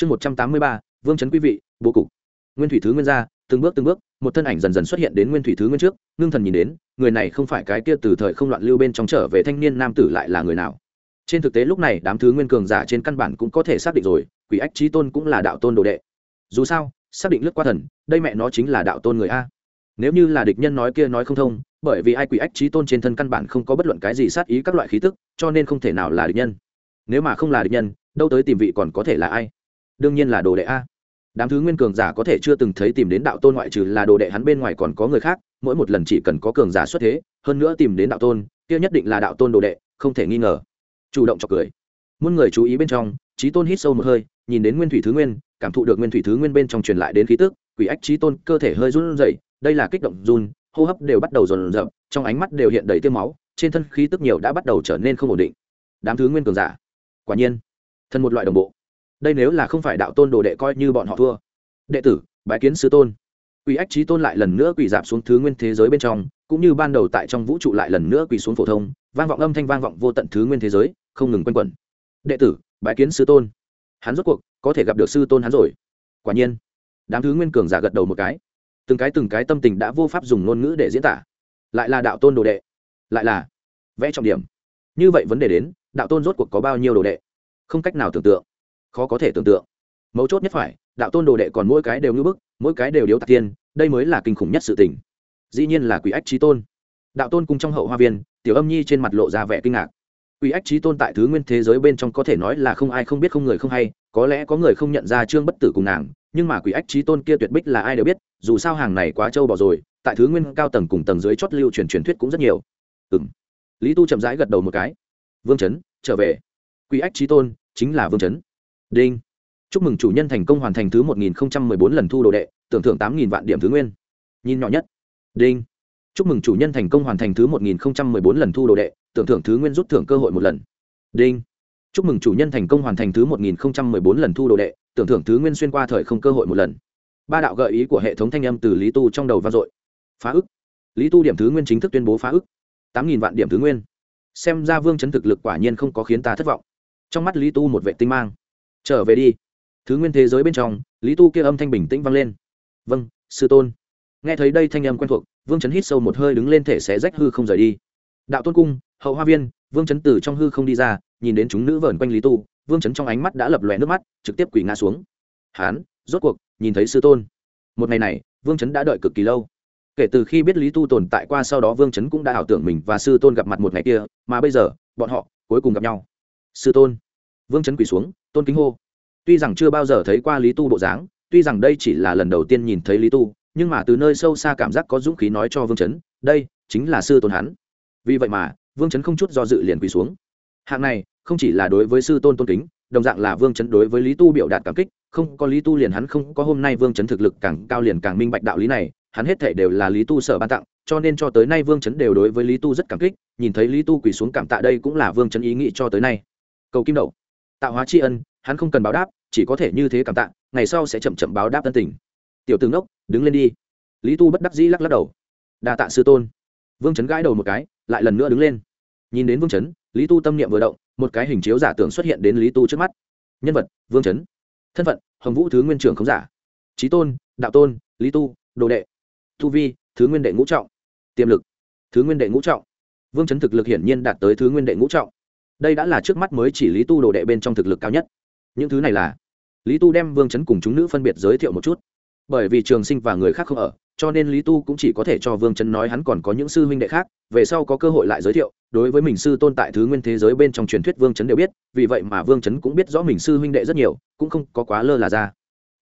chương một trăm tám mươi ba, vương trấn quý vị, bố cục. Nguyên thủy thứ nguyên gia, từng bước từng bước, một thân ảnh dần dần xuất hiện đến nguyên thủy thứ nguyên trước, ngưng thần nhìn đến, người này không phải cái kia từ thời không loạn lưu bên trong trở về thanh niên nam tử lại là người nào. Trên thực tế lúc này, đám thứ nguyên cường giả trên căn bản cũng có thể xác định rồi, quỷ ách trí tôn cũng là đạo tôn đồ đệ. Dù sao, xác định lướt qua thần, đây mẹ nó chính là đạo tôn người a. Nếu như là địch nhân nói kia nói không thông, bởi vì ai quỷ ách trí tôn trên thân căn bản không có bất luận cái gì sát ý các loại khí tức, cho nên không thể nào là địch nhân. Nếu mà không là địch nhân, đâu tới tìm vị còn có thể là ai? Đương nhiên là đồ đệ a. Đám thứ nguyên cường giả có thể chưa từng thấy tìm đến đạo tôn ngoại trừ là đồ đệ hắn bên ngoài còn có người khác, mỗi một lần chỉ cần có cường giả xuất thế, hơn nữa tìm đến đạo tôn, kia nhất định là đạo tôn đồ đệ, không thể nghi ngờ. Chủ động chọc cười. Muôn người chú ý bên trong trí tôn hít sâu một hơi, nhìn đến nguyên thủy thứ nguyên, cảm thụ được nguyên thủy thứ nguyên bên trong truyền lại đến khí tức, quỷ ách trí tôn cơ thể hơi run rẩy, đây là kích động run, hô hấp đều bắt đầu dồn dập trong ánh mắt đều hiện đầy tiêm máu, trên thân khí tức nhiều đã bắt đầu trở nên không ổn định. Đám thứ nguyên cường giả. Quả nhiên, thân một loại đồng bộ đây nếu là không phải đạo tôn đồ đệ coi như bọn họ thua. Đệ tử, bái kiến sư tôn. Quỷ ách trí tôn lại lần nữa quỷ dạp xuống thứ nguyên thế giới bên trong, cũng như ban đầu tại trong vũ trụ lại lần nữa quỳ xuống phổ thông, vang vọng âm thanh vang vọng vô tận thứ nguyên thế giới, không ngừng quanh quẩn. Đệ tử, bái kiến sư tôn. Hắn rốt cuộc, có thể gặp được sư tôn hắn rồi. Quả nhiên, đám thứ nguyên cường giả gật đầu một cái. Từng cái từng cái tâm tình đã vô pháp dùng ngôn ngữ để diễn tả. Lại là đạo tôn đồ đệ. Lại là vẽ trọng điểm. Như vậy vấn đề đến, đạo tôn rốt cuộc có bao nhiêu đồ đệ? Không cách nào tưởng tượng khó có thể tưởng tượng. Mấu chốt nhất phải, đạo tôn đồ đệ còn mỗi cái đều ngưỡng bức, mỗi cái đều điếu tạc tiên, đây mới là kinh khủng nhất sự tình. Dĩ nhiên là quỷ ách trí tôn. Đạo tôn cùng trong hậu hoa viên, tiểu âm nhi trên mặt lộ ra vẻ kinh ngạc. Quỷ ách trí tôn tại thứ nguyên thế giới bên trong có thể nói là không ai không biết không người không hay, có lẽ có người không nhận ra trương bất tử cùng nàng, nhưng mà quỷ ách trí tôn kia tuyệt bích là ai đều biết, dù sao hàng này quá trâu bỏ rồi, tại thứ nguyên cao tầng cùng tầng dưới chót lưu truyền truyền thuyết cũng rất nhiều. Ừ m lý tu chậm rãi gật đầu một cái. Vương chấn, trở về. Quỷ ách trí tôn, chính là vương chấn đinh. Chúc mừng chủ nhân thành công hoàn thành thứ một nghìn bốn lần thu đồ đệ, tưởng thưởng tám nghìn vạn điểm thứ nguyên. Nhìn nhỏ nhất. Đinh. Chúc mừng chủ nhân thành công hoàn thành thứ một nghìn bốn lần thu đồ đệ, tưởng thưởng thứ nguyên rút thưởng cơ hội một lần. Đinh. Chúc mừng chủ nhân thành công hoàn thành thứ một nghìn bốn lần thu đồ đệ, tưởng thưởng thứ nguyên xuyên qua thời không cơ hội một lần. Ba đạo gợi ý của hệ thống thanh âm từ lý tu trong đầu vang dội. Phá ức. Lý tu điểm thứ nguyên chính thức tuyên bố phá ức. Tám nghìn vạn điểm thứ nguyên. Xem ra vương chấn thực lực quả nhiên không có khiến ta thất vọng. Trong mắt lý tu một vệ tinh mang trở về đi. Thứ nguyên thế giới bên trong, lý tu kia âm thanh bình tĩnh vang lên. Vâng sư tôn. Nghe thấy đây thanh âm quen thuộc, vương chấn hít sâu một hơi đứng lên thể xé rách hư không rời đi. Đạo tôn cung, hậu hoa viên, vương chấn từ trong hư không đi ra, nhìn đến chúng nữ vờn quanh lý tu, vương chấn trong ánh mắt đã lập lòe nước mắt, trực tiếp quỳ ngã xuống. Hán, rốt cuộc, nhìn thấy sư tôn. Một ngày này, vương chấn đã đợi cực kỳ lâu. Kể từ khi biết lý tu tồn tại qua sau đó, vương chấn cũng đã ảo tưởng mình và sư tôn gặp mặt một ngày kia, mà bây giờ, bọn họ cuối cùng gặp nhau. Sư tôn. Vương chấn quỳ xuống tôn kính hô. Tuy rằng chưa bao giờ thấy qua lý tu bộ dáng, tuy rằng đây chỉ là lần đầu tiên nhìn thấy lý tu, nhưng mà từ nơi sâu xa cảm giác có dũng khí nói cho vương chấn, đây chính là sư tôn hắn. Vì vậy mà, vương chấn không chút do dự liền quỳ xuống. Hạng này, không chỉ là đối với sư tôn tôn kính, đồng dạng là vương chấn đối với lý tu biểu đạt cảm kích, không có lý tu liền hắn không có hôm nay vương chấn thực lực càng cao liền càng minh bạch đạo lý này, hắn hết thể đều là lý tu sở ban tặng, cho nên cho tới nay vương chấn đều đối với lý tu rất cảm kích, nhìn thấy lý tu quỳ xuống cảm tạ đây cũng là vương chấn ý nghĩ cho tới nay. Cầu kim đậu tạo hóa tri ân, hắn không cần báo đáp, chỉ có thể như thế cảm tạ, ngày sau sẽ chậm chậm báo đáp tân tình. Tiểu tướng đốc đứng lên đi. Lý tu bất đắc dĩ lắc lắc đầu. Đa tạ sư tôn. Vương chấn gãi đầu một cái, lại lần nữa đứng lên. Nhìn đến vương chấn, lý tu tâm niệm vừa động, một cái hình chiếu giả tưởng xuất hiện đến lý tu trước mắt. Nhân vật, vương chấn. Thân phận, hồng vũ thứ nguyên trưởng không giả. Trí tôn, đạo tôn, lý tu, đồ đệ. Thu vi, thứ nguyên đệ ngũ trọng. Tiềm lực, thứ nguyên đệ ngũ trọng. Vương chấn thực lực hiển nhiên đạt tới thứ nguyên đệ ngũ trọng đây đã là trước mắt mới chỉ lý tu đồ đệ bên trong thực lực cao nhất. Những thứ này là, lý tu đem vương chấn cùng chúng nữ phân biệt giới thiệu một chút. Bởi vì trường sinh và người khác không ở, cho nên lý tu cũng chỉ có thể cho vương chấn nói hắn còn có những sư huynh đệ khác, về sau có cơ hội lại giới thiệu. Đối với mình sư tôn tại thứ nguyên thế giới bên trong truyền thuyết vương chấn đều biết, vì vậy mà vương chấn cũng biết rõ mình sư huynh đệ rất nhiều, cũng không có quá lơ là ra.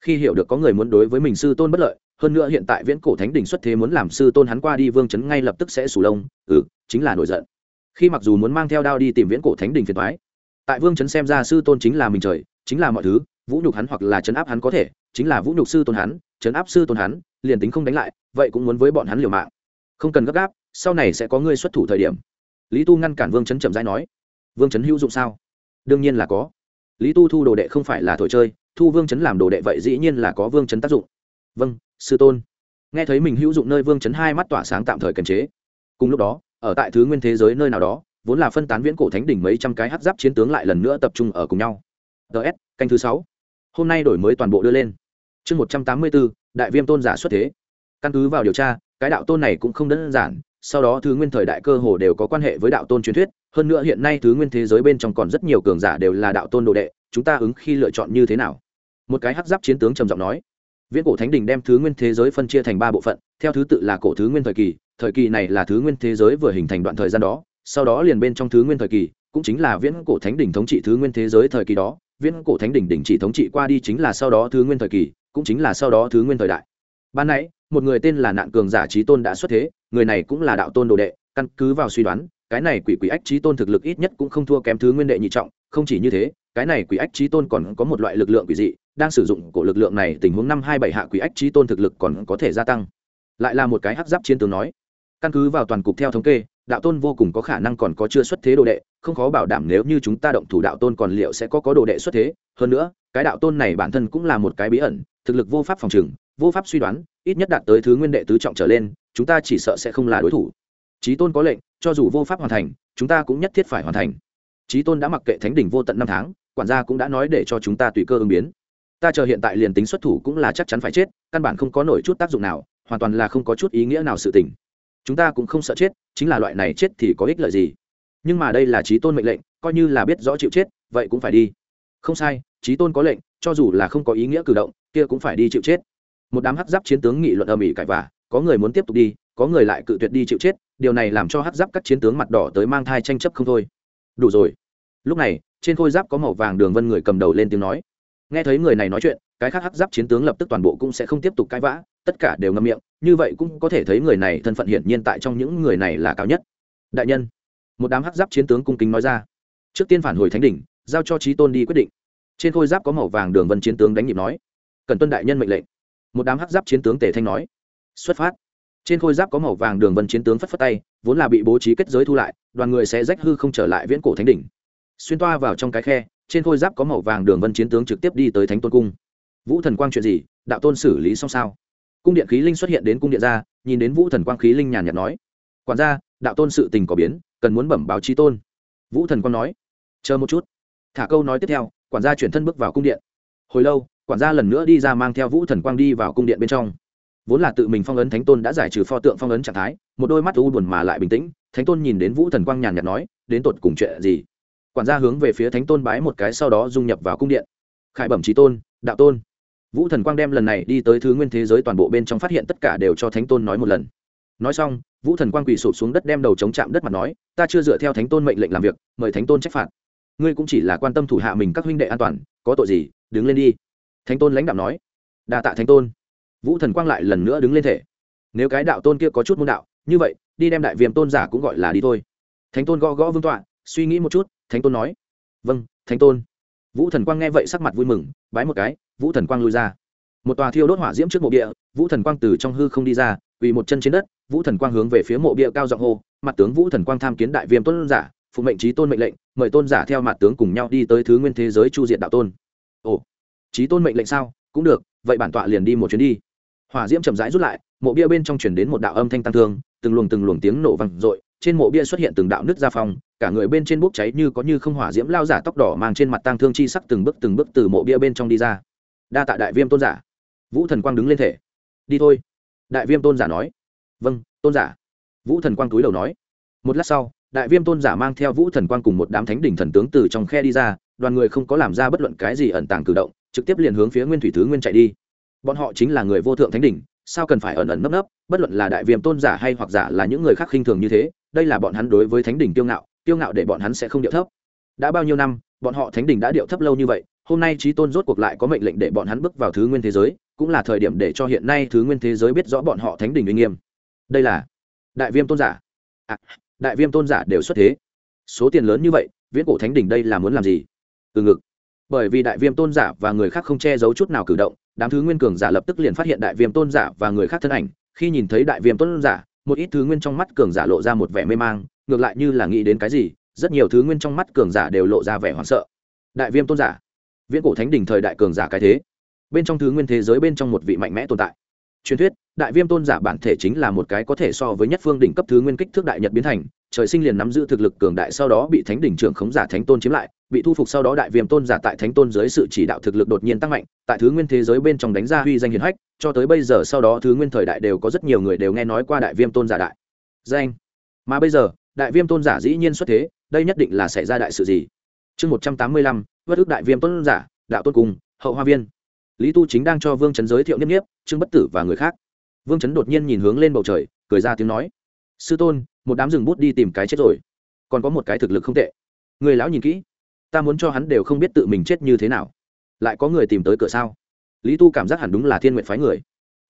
Khi hiểu được có người muốn đối với mình sư tôn bất lợi, hơn nữa hiện tại viễn cổ thánh Đình xuất thế muốn làm sư tôn hắn qua đi, vương chấn ngay lập tức sẽ sủ lông. Ừ chính là nổi giận khi mặc dù muốn mang theo đao đi tìm viễn cổ thánh đình phiền thoái tại vương chấn xem ra sư tôn chính là mình trời, chính là mọi thứ, vũ nhục hắn hoặc là chấn áp hắn có thể, chính là vũ nhục sư tôn hắn, chấn áp sư tôn hắn, liền tính không đánh lại, vậy cũng muốn với bọn hắn liều mạng. Không cần gấp gáp, sau này sẽ có ngươi xuất thủ thời điểm. Lý tu ngăn cản vương chấn chậm rãi nói, vương chấn hữu dụng sao? Đương nhiên là có. Lý tu thu đồ đệ không phải là thổi chơi, thu vương chấn làm đồ đệ vậy dĩ nhiên là có vương chấn tác dụng. Vâng sư tôn. Nghe thấy mình hữu dụng nơi vương chấn hai mắt tỏa sáng tạm thời kiềm chế. Cùng lúc đó ở tại thứ nguyên thế giới nơi nào đó, vốn là phân tán viễn cổ thánh đỉnh mấy trăm cái hát giáp chiến tướng lại lần nữa tập trung ở cùng nhau. Ts canh thứ sáu. Hôm nay đổi mới toàn bộ đưa lên. Chương một trăm tám mươi bốn, đại viêm tôn giả xuất thế. Căn cứ vào điều tra, cái đạo tôn này cũng không đơn giản, sau đó thứ nguyên thời đại cơ hồ đều có quan hệ với đạo tôn truyền thuyết, hơn nữa hiện nay thứ nguyên thế giới bên trong còn rất nhiều cường giả đều là đạo tôn đồ đệ, chúng ta ứng khi lựa chọn như thế nào? Một cái hắc giáp chiến tướng trầm giọng nói viễn cổ thánh đình đem thứ nguyên thế giới phân chia thành ba bộ phận, theo thứ tự là cổ thứ nguyên thời kỳ thời kỳ này là thứ nguyên thế giới vừa hình thành đoạn thời gian đó, sau đó liền bên trong thứ nguyên thời kỳ, cũng chính là viễn cổ thánh đình thống trị thứ nguyên thế giới thời kỳ đó, viễn cổ thánh đình đình chỉ thống trị qua đi chính là sau đó thứ nguyên thời kỳ, cũng chính là sau đó thứ nguyên thời đại. Ban nãy, một người tên là nạn cường giả trí tôn đã xuất thế, người này cũng là đạo tôn đồ đệ, căn cứ vào suy đoán, cái này quỷ quỷ ách trí tôn thực lực ít nhất cũng không thua kém thứ nguyên đệ nhị trọng, không chỉ như thế cái này quỷ ách trí tôn còn có một loại lực lượng quỷ dị, đang sử dụng cổ lực lượng này, tình huống năm hai bảy hạ quỷ ách trí tôn thực lực còn có thể gia tăng. Lại là một cái hắc giáp chiến tướng nói, căn cứ vào toàn cục theo thống kê, đạo tôn vô cùng có khả năng còn có chưa xuất thế đồ đệ, không khó bảo đảm nếu như chúng ta động thủ đạo tôn còn liệu sẽ có có đồ đệ xuất thế. Hơn nữa, cái đạo tôn này bản thân cũng là một cái bí ẩn, thực lực vô pháp phòng trừng, vô pháp suy đoán, ít nhất đạt tới thứ nguyên đệ tứ trọng trở lên, chúng ta chỉ sợ sẽ không là đối thủ. Trí tôn có lệnh, cho dù vô pháp hoàn thành, chúng ta cũng nhất thiết phải hoàn thành. Trí tôn đã mặc kệ thánh đỉnh vô tận năm tháng quản gia cũng đã nói để cho chúng ta tùy cơ ứng biến. Ta chờ hiện tại liền tính xuất thủ cũng là chắc chắn phải chết, căn bản không có nổi chút tác dụng nào, hoàn toàn là không có chút ý nghĩa nào sự tình. Chúng ta cũng không sợ chết, chính là loại này chết thì có ích lợi gì? Nhưng mà đây là trí tôn mệnh lệnh, coi như là biết rõ chịu chết, vậy cũng phải đi. Không sai, trí tôn có lệnh, cho dù là không có ý nghĩa cử động, kia cũng phải đi chịu chết. Một đám hắc giáp chiến tướng nghị luận ầm ỉ cãi vả có người muốn tiếp tục đi, có người lại cự tuyệt đi chịu chết, điều này làm cho hắc giáp các chiến tướng mặt đỏ tới mang thai tranh chấp không thôi. Đủ rồi. Lúc này trên khôi giáp có màu vàng đường vân người cầm đầu lên tiếng nói. Nghe thấy người này nói chuyện, cái khác hắc giáp chiến tướng lập tức toàn bộ cũng sẽ không tiếp tục cãi vã, tất cả đều ngâm miệng, như vậy cũng có thể thấy người này thân phận hiển nhiên tại trong những người này là cao nhất. Đại nhân, một đám hắc giáp chiến tướng cung kính nói ra. Trước tiên phản hồi thánh đỉnh, giao cho trí tôn đi quyết định. Trên khôi giáp có màu vàng đường vân chiến tướng đánh nhịp nói. Cần tuân đại nhân mệnh lệnh. Một đám hắc giáp chiến tướng tề thanh nói. Xuất phát. Trên khôi giáp có màu vàng đường vân chiến tướng phất phất tay, vốn là bị bố trí kết giới thu lại, đoàn người sẽ rách hư không trở lại viễn cổ thánh đỉnh xuyên toa vào trong cái khe, trên khôi giáp có màu vàng đường vân chiến tướng trực tiếp đi tới thánh tôn cung. Vũ thần quang chuyện gì? Đạo tôn xử lý xong sao? Cung điện khí linh xuất hiện đến cung điện ra, nhìn đến vũ thần quang khí linh nhàn nhạt nói, quản gia, đạo tôn sự tình có biến, cần muốn bẩm báo trí tôn. Vũ thần quang nói, chờ một chút. Thả câu nói tiếp theo, quản gia chuyển thân bước vào cung điện. Hồi lâu, quản gia lần nữa đi ra mang theo vũ thần quang đi vào cung điện bên trong. Vốn là tự mình phong ấn thánh tôn đã giải trừ pho tượng phong ấn trạng thái, một đôi mắt u buồn mà lại bình tĩnh, thánh tôn nhìn đến vũ thần quang nhàn nhạt nói, đến tột cùng chuyện gì? Quản gia hướng về phía thánh tôn bái một cái sau đó dung nhập vào cung điện. Khải bẩm trí tôn, đạo tôn. Vũ thần quang đem lần này đi tới thứ nguyên thế giới toàn bộ bên trong phát hiện tất cả đều cho thánh tôn nói một lần. Nói xong, vũ thần quang quỳ sụp xuống đất đem đầu chống chạm đất mặt nói, ta chưa dựa theo thánh tôn mệnh lệnh làm việc, mời thánh tôn trách phạt. Ngươi cũng chỉ là quan tâm thủ hạ mình các huynh đệ an toàn, có tội gì, đứng lên đi. Thánh tôn lãnh đạo nói, đa tạ thánh tôn. Vũ thần quang lại lần nữa đứng lên thể. Nếu cái đạo tôn kia có chút môn đạo, như vậy, đi đem đại viêm tôn giả cũng gọi là đi thôi. Thánh tôn gõ gõ vương tọa suy nghĩ một chút, thánh tôn nói. Vâng thánh tôn. Vũ thần quang nghe vậy sắc mặt vui mừng, bái một cái, vũ thần quang lui ra. Một tòa thiêu đốt hỏa diễm trước mộ bia vũ thần quang từ trong hư không đi ra, quỳ một chân trên đất, vũ thần quang hướng về phía mộ bia cao giọng hô, mặt tướng vũ thần quang tham kiến đại viêm tôn giả, phụ mệnh trí tôn mệnh lệnh, mời tôn giả theo mặt tướng cùng nhau đi tới thứ nguyên thế giới chu diệt đạo tôn. Ồ trí tôn mệnh lệnh sao? Cũng được, vậy bản tọa liền đi một chuyến đi. Hỏa diễm chậm rãi rút lại, mộ bia bên trong chuyển đến một đạo âm thanh tăng thương, từng luồng từng luồng tiếng nổ vang dội trên mộ bia xuất hiện từng đạo nứt ra phong, cả người bên trên bốc cháy như có như không hỏa diễm lao giả tóc đỏ mang trên mặt tang thương chi sắc từng bước từng bước từ mộ bia bên trong đi ra. Đa tạ đại viêm tôn giả. Vũ thần quang đứng lên thể. Đi thôi. Đại viêm tôn giả nói. Vâng tôn giả. Vũ thần quang túi đầu nói. Một lát sau, đại viêm tôn giả mang theo vũ thần quang cùng một đám thánh đỉnh thần tướng từ trong khe đi ra, đoàn người không có làm ra bất luận cái gì ẩn tàng cử động, trực tiếp liền hướng phía nguyên thủy thứ nguyên chạy đi. Bọn họ chính là người vô thượng thánh đỉnh sao cần phải ẩn ẩn nấp nấp bất luận là đại viêm tôn giả hay hoặc giả là những người khác khinh thường như thế đây là bọn hắn đối với thánh đỉnh kiêu ngạo kiêu ngạo để bọn hắn sẽ không điệu thấp. Đã bao nhiêu năm bọn họ thánh đỉnh đã điệu thấp lâu như vậy hôm nay trí tôn rốt cuộc lại có mệnh lệnh để bọn hắn bước vào thứ nguyên thế giới cũng là thời điểm để cho hiện nay thứ nguyên thế giới biết rõ bọn họ thánh đỉnh uy nghiêm. Đây là đại viêm tôn giả. À, đại viêm tôn giả đều xuất thế. Số tiền lớn như vậy viễn cổ thánh đỉnh đây là muốn làm gì? Từ ngực. Bởi vì đại viêm tôn giả và người khác không che giấu chút nào cử động đám thứ nguyên cường giả lập tức liền phát hiện đại viêm tôn giả và người khác thân ảnh. Khi nhìn thấy đại viêm tôn giả, một ít thứ nguyên trong mắt cường giả lộ ra một vẻ mê mang, ngược lại như là nghĩ đến cái gì, rất nhiều thứ nguyên trong mắt cường giả đều lộ ra vẻ hoảng sợ. Đại viêm tôn giả, viễn cổ thánh đỉnh thời đại cường giả cái thế. Bên trong thứ nguyên thế giới bên trong một vị mạnh mẽ tồn tại. Truyền thuyết, đại viêm tôn giả bản thể chính là một cái có thể so với nhất phương đỉnh cấp thứ nguyên kích thước đại nhật biến thành, trời sinh liền nắm giữ thực lực cường đại sau đó bị thánh đỉnh trưởng khống giả thánh tôn chiếm lại bị thu phục sau đó đại viêm tôn giả tại thánh tôn dưới sự chỉ đạo thực lực đột nhiên tăng mạnh, tại thứ nguyên thế giới bên trong đánh ra huy danh hiền hách, cho tới bây giờ sau đó thứ nguyên thời đại đều có rất nhiều người đều nghe nói qua đại viêm tôn giả đại danh. Mà bây giờ, đại viêm tôn giả dĩ nhiên xuất thế, đây nhất định là xảy ra đại sự gì? Chương một trăm tám mươi lăm, bất ước đại viêm tôn giả, đạo tôn cùng, hậu hoa viên. Lý tu chính đang cho vương trấn giới thiệu nhất nhiếp trương bất tử và người khác. Vương trấn đột nhiên nhìn hướng lên bầu trời, cười ra tiếng nói, sư tôn, một đám rừng bút đi tìm cái chết rồi. Còn có một cái thực lực không tệ. Người lão nhìn kỹ ta muốn cho hắn đều không biết tự mình chết như thế nào. Lại có người tìm tới cửa sao? Lý tu cảm giác hẳn đúng là thiên nguyện phái người.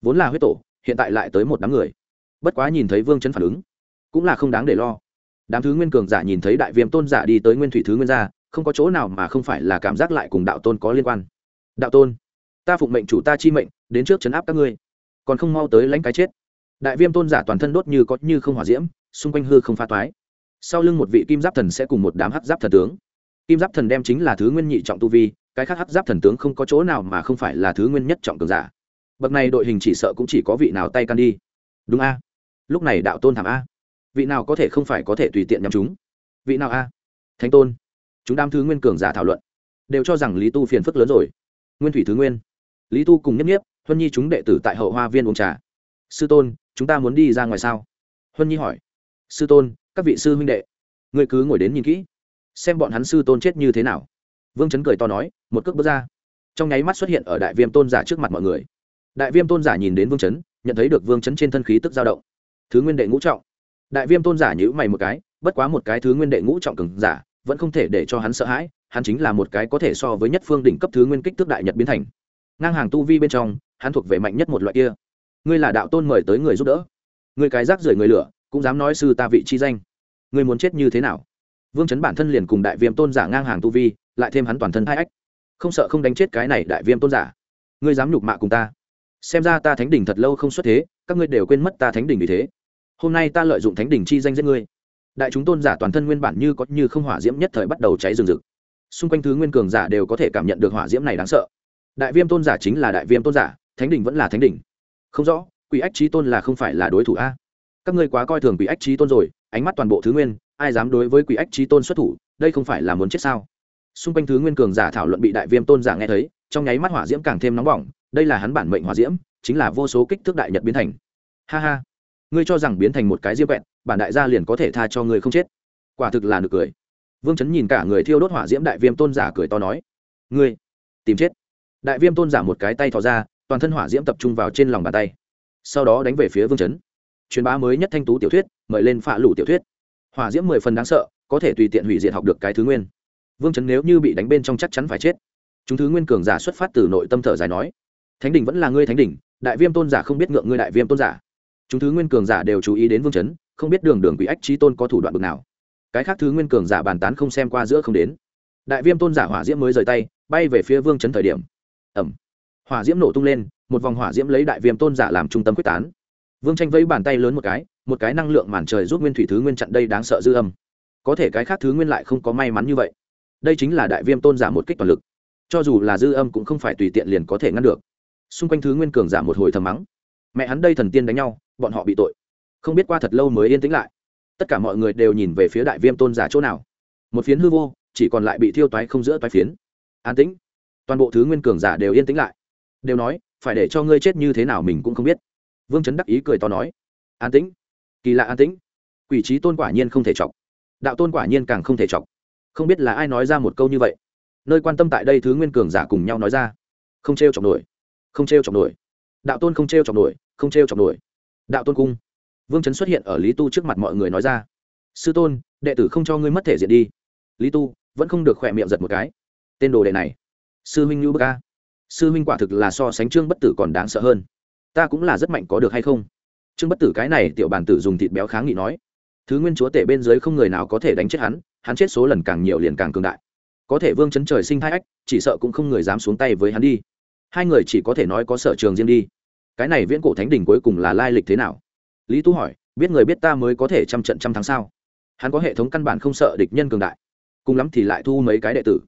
Vốn là huyết tổ, hiện tại lại tới một đám người. Bất quá nhìn thấy vương Chấn phản ứng, cũng là không đáng để lo. Đám thứ nguyên cường giả nhìn thấy đại viêm tôn giả đi tới nguyên thủy thứ nguyên gia, không có chỗ nào mà không phải là cảm giác lại cùng đạo tôn có liên quan. Đạo tôn, ta phụng mệnh chủ ta chi mệnh, đến trước chấn áp các ngươi. Còn không mau tới lãnh cái chết. Đại viêm tôn giả toàn thân đốt như có như không hỏa diễm, xung quanh hư không pha toái. Sau lưng một vị kim giáp thần sẽ cùng một đám hắc giáp thần tướng kim giáp thần đem chính là thứ nguyên nhị trọng tu vi, cái khác hắc giáp thần tướng không có chỗ nào mà không phải là thứ nguyên nhất trọng cường giả. Bậc này đội hình chỉ sợ cũng chỉ có vị nào tay can đi. Đúng a. Lúc này đạo tôn thảm a. Vị nào có thể không phải có thể tùy tiện nhắm chúng? Vị nào a? Thánh tôn, chúng đam thứ nguyên cường giả thảo luận, đều cho rằng lý tu phiền phức lớn rồi. Nguyên thủy thứ nguyên. Lý tu cùng nhất nhiếp, huân nhi chúng đệ tử tại hậu hoa viên uống trà. Sư tôn, chúng ta muốn đi ra ngoài sao? Huân nhi hỏi. Sư tôn, các vị sư huynh đệ người cứ ngồi đến nhìn kỹ xem bọn hắn sư tôn chết như thế nào. Vương chấn cười to nói, một cước bước ra. Trong nháy mắt xuất hiện ở đại viêm tôn giả trước mặt mọi người. Đại viêm tôn giả nhìn đến vương chấn, nhận thấy được vương chấn trên thân khí tức dao động. Thứ nguyên đệ ngũ trọng. Đại viêm tôn giả nhữ mày một cái, bất quá một cái thứ nguyên đệ ngũ trọng cường giả, vẫn không thể để cho hắn sợ hãi, hắn chính là một cái có thể so với nhất phương đỉnh cấp thứ nguyên kích thước đại nhật biến thành. Ngang hàng tu vi bên trong, hắn thuộc về mạnh nhất một loại kia. Ngươi là đạo tôn mời tới người giúp đỡ. Ngươi cái rác rưởi người lửa, cũng dám nói sư ta vị chi danh. Ngươi muốn chết như thế nào? Vương chấn bản thân liền cùng đại viêm tôn giả ngang hàng tu vi, lại thêm hắn toàn thân hai ách. Không sợ không đánh chết cái này đại viêm tôn giả. Ngươi dám nhục mạ cùng ta? Xem ra ta thánh đỉnh thật lâu không xuất thế, các ngươi đều quên mất ta thánh đỉnh vì thế. Hôm nay ta lợi dụng thánh đỉnh chi danh giết ngươi. Đại chúng tôn giả toàn thân nguyên bản như có như không hỏa diễm nhất thời bắt đầu cháy rừng rực. Xung quanh thứ nguyên cường giả đều có thể cảm nhận được hỏa diễm này đáng sợ. Đại viêm tôn giả chính là đại viêm tôn giả, thánh đỉnh vẫn là thánh đỉnh. Không rõ, quỷ ách trí tôn là không phải là đối thủ a? Các ngươi quá coi thường quỷ ách trí tôn rồi, ánh mắt toàn bộ thứ nguyên ai dám đối với quỷ ách trí tôn xuất thủ, đây không phải là muốn chết sao? Xung quanh thứ nguyên cường giả thảo luận bị đại viêm tôn giả nghe thấy, trong nháy mắt hỏa diễm càng thêm nóng bỏng, đây là hắn bản mệnh hỏa diễm, chính là vô số kích thước đại nhật biến thành. Ha ha, ngươi cho rằng biến thành một cái diêm vẹn, bản đại gia liền có thể tha cho ngươi không chết. Quả thực là nực cười. Vương chấn nhìn cả người thiêu đốt hỏa diễm đại viêm tôn giả cười to nói, ngươi, tìm chết. Đại viêm tôn giả một cái tay thò ra, toàn thân hỏa diễm tập trung vào trên lòng bàn tay. Sau đó đánh về phía vương chấn. Truyền bá mới nhất thanh tú tiểu thuyết, mời lên phạ lủ tiểu thuyết hỏa diễm mười phần đáng sợ có thể tùy tiện hủy diệt học được cái thứ nguyên. Vương chấn nếu như bị đánh bên trong chắc chắn phải chết. Chúng thứ nguyên cường giả xuất phát từ nội tâm thở dài nói thánh Đình vẫn là ngươi thánh Đình, đại viêm tôn giả không biết ngượng ngươi đại viêm tôn giả. Chúng thứ nguyên cường giả đều chú ý đến vương chấn không biết đường đường quỷ ách trí tôn có thủ đoạn bực nào. Cái khác thứ nguyên cường giả bàn tán không xem qua giữa không đến. Đại viêm tôn giả hỏa diễm mới rời tay bay về phía vương chấn thời điểm. Ẩm hỏa diễm nổ tung lên một vòng hỏa diễm lấy đại viêm tôn giả làm trung tâm quyết tán vương tranh vẫy bàn tay lớn một cái một cái năng lượng màn trời giúp nguyên thủy thứ nguyên chặn đây đáng sợ dư âm. Có thể cái khác thứ nguyên lại không có may mắn như vậy. Đây chính là đại viêm tôn giả một kích toàn lực. Cho dù là dư âm cũng không phải tùy tiện liền có thể ngăn được. Xung quanh thứ nguyên cường giả một hồi thầm mắng. Mẹ hắn đây thần tiên đánh nhau, bọn họ bị tội. Không biết qua thật lâu mới yên tĩnh lại. Tất cả mọi người đều nhìn về phía đại viêm tôn giả chỗ nào. Một phiến hư vô, chỉ còn lại bị thiêu toái không giữa toái phiến. An tĩnh. Toàn bộ thứ nguyên cường giả đều yên tĩnh lại. Đều nói, phải để cho ngươi chết như thế nào mình cũng không biết vương trấn đắc ý cười to nói, an tĩnh, kỳ lạ an tĩnh. Quỷ trí tôn quả nhiên không thể chọc, đạo tôn quả nhiên càng không thể chọc. Không biết là ai nói ra một câu như vậy. Nơi quan tâm tại đây thứ nguyên cường giả cùng nhau nói ra. Không t r e o chọc nổi, không t r e o chọc nổi. Đạo tôn không t r e o chọc nổi, không t r e o chọc nổi. Đạo tôn cung. Vương trấn xuất hiện ở lý tu trước mặt mọi người nói ra. Sư tôn, đệ tử không cho ngươi mất thể diện đi. Lý tu vẫn không được khỏe miệng giật một cái. Tên đồ đệ này, sư huynh lưu bơ ca sư huynh quả thực là so sánh trương bất tử còn đáng sợ hơn ta cũng là rất mạnh có được hay không? Trương bất tử cái này tiểu bàn tử dùng thịt béo kháng nghị nói. Thứ nguyên chúa tể bên dưới không người nào có thể đánh chết hắn hắn chết số lần càng nhiều liền càng cường đại. Có thể vương chấn trời sinh thái ách, chỉ sợ cũng không người dám xuống tay với hắn đi. Hai người chỉ có thể nói có sở trường riêng đi. Cái này viễn cổ thánh đình cuối cùng là lai lịch thế nào? Lý tú hỏi, biết người biết ta mới có thể trăm trận trăm tháng sao? Hắn có hệ thống căn bản không sợ địch nhân cường đại. Cùng lắm thì lại thu mấy cái đệ tử.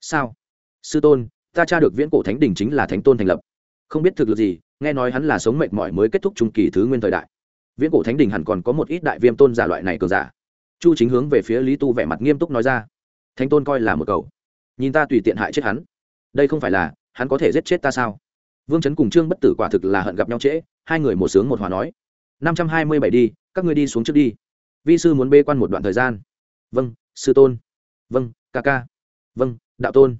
Sao? Sư tôn, ta tra được viễn cổ thánh đình chính là thánh tôn thành lập. Không biết thực lực gì nghe nói hắn là sống mệt mỏi mới kết thúc trung kỳ thứ nguyên thời đại. Viễn cổ thánh đình hẳn còn có một ít đại viêm tôn giả loại này cường giả. Chu chính hướng về phía lý tu vẻ mặt nghiêm túc nói ra. Thánh tôn coi là một cầu. Nhìn ta tùy tiện hại chết hắn. Đây không phải là, hắn có thể giết chết ta sao? Vương chấn cùng trương bất tử quả thực là hận gặp nhau trễ, hai người một sướng một hòa nói. Năm trăm hai mươi bảy đi, các ngươi đi xuống trước đi. Vi sư muốn bê quan một đoạn thời gian. Vâng sư tôn. Vâng ca ca. Vâng đạo tôn.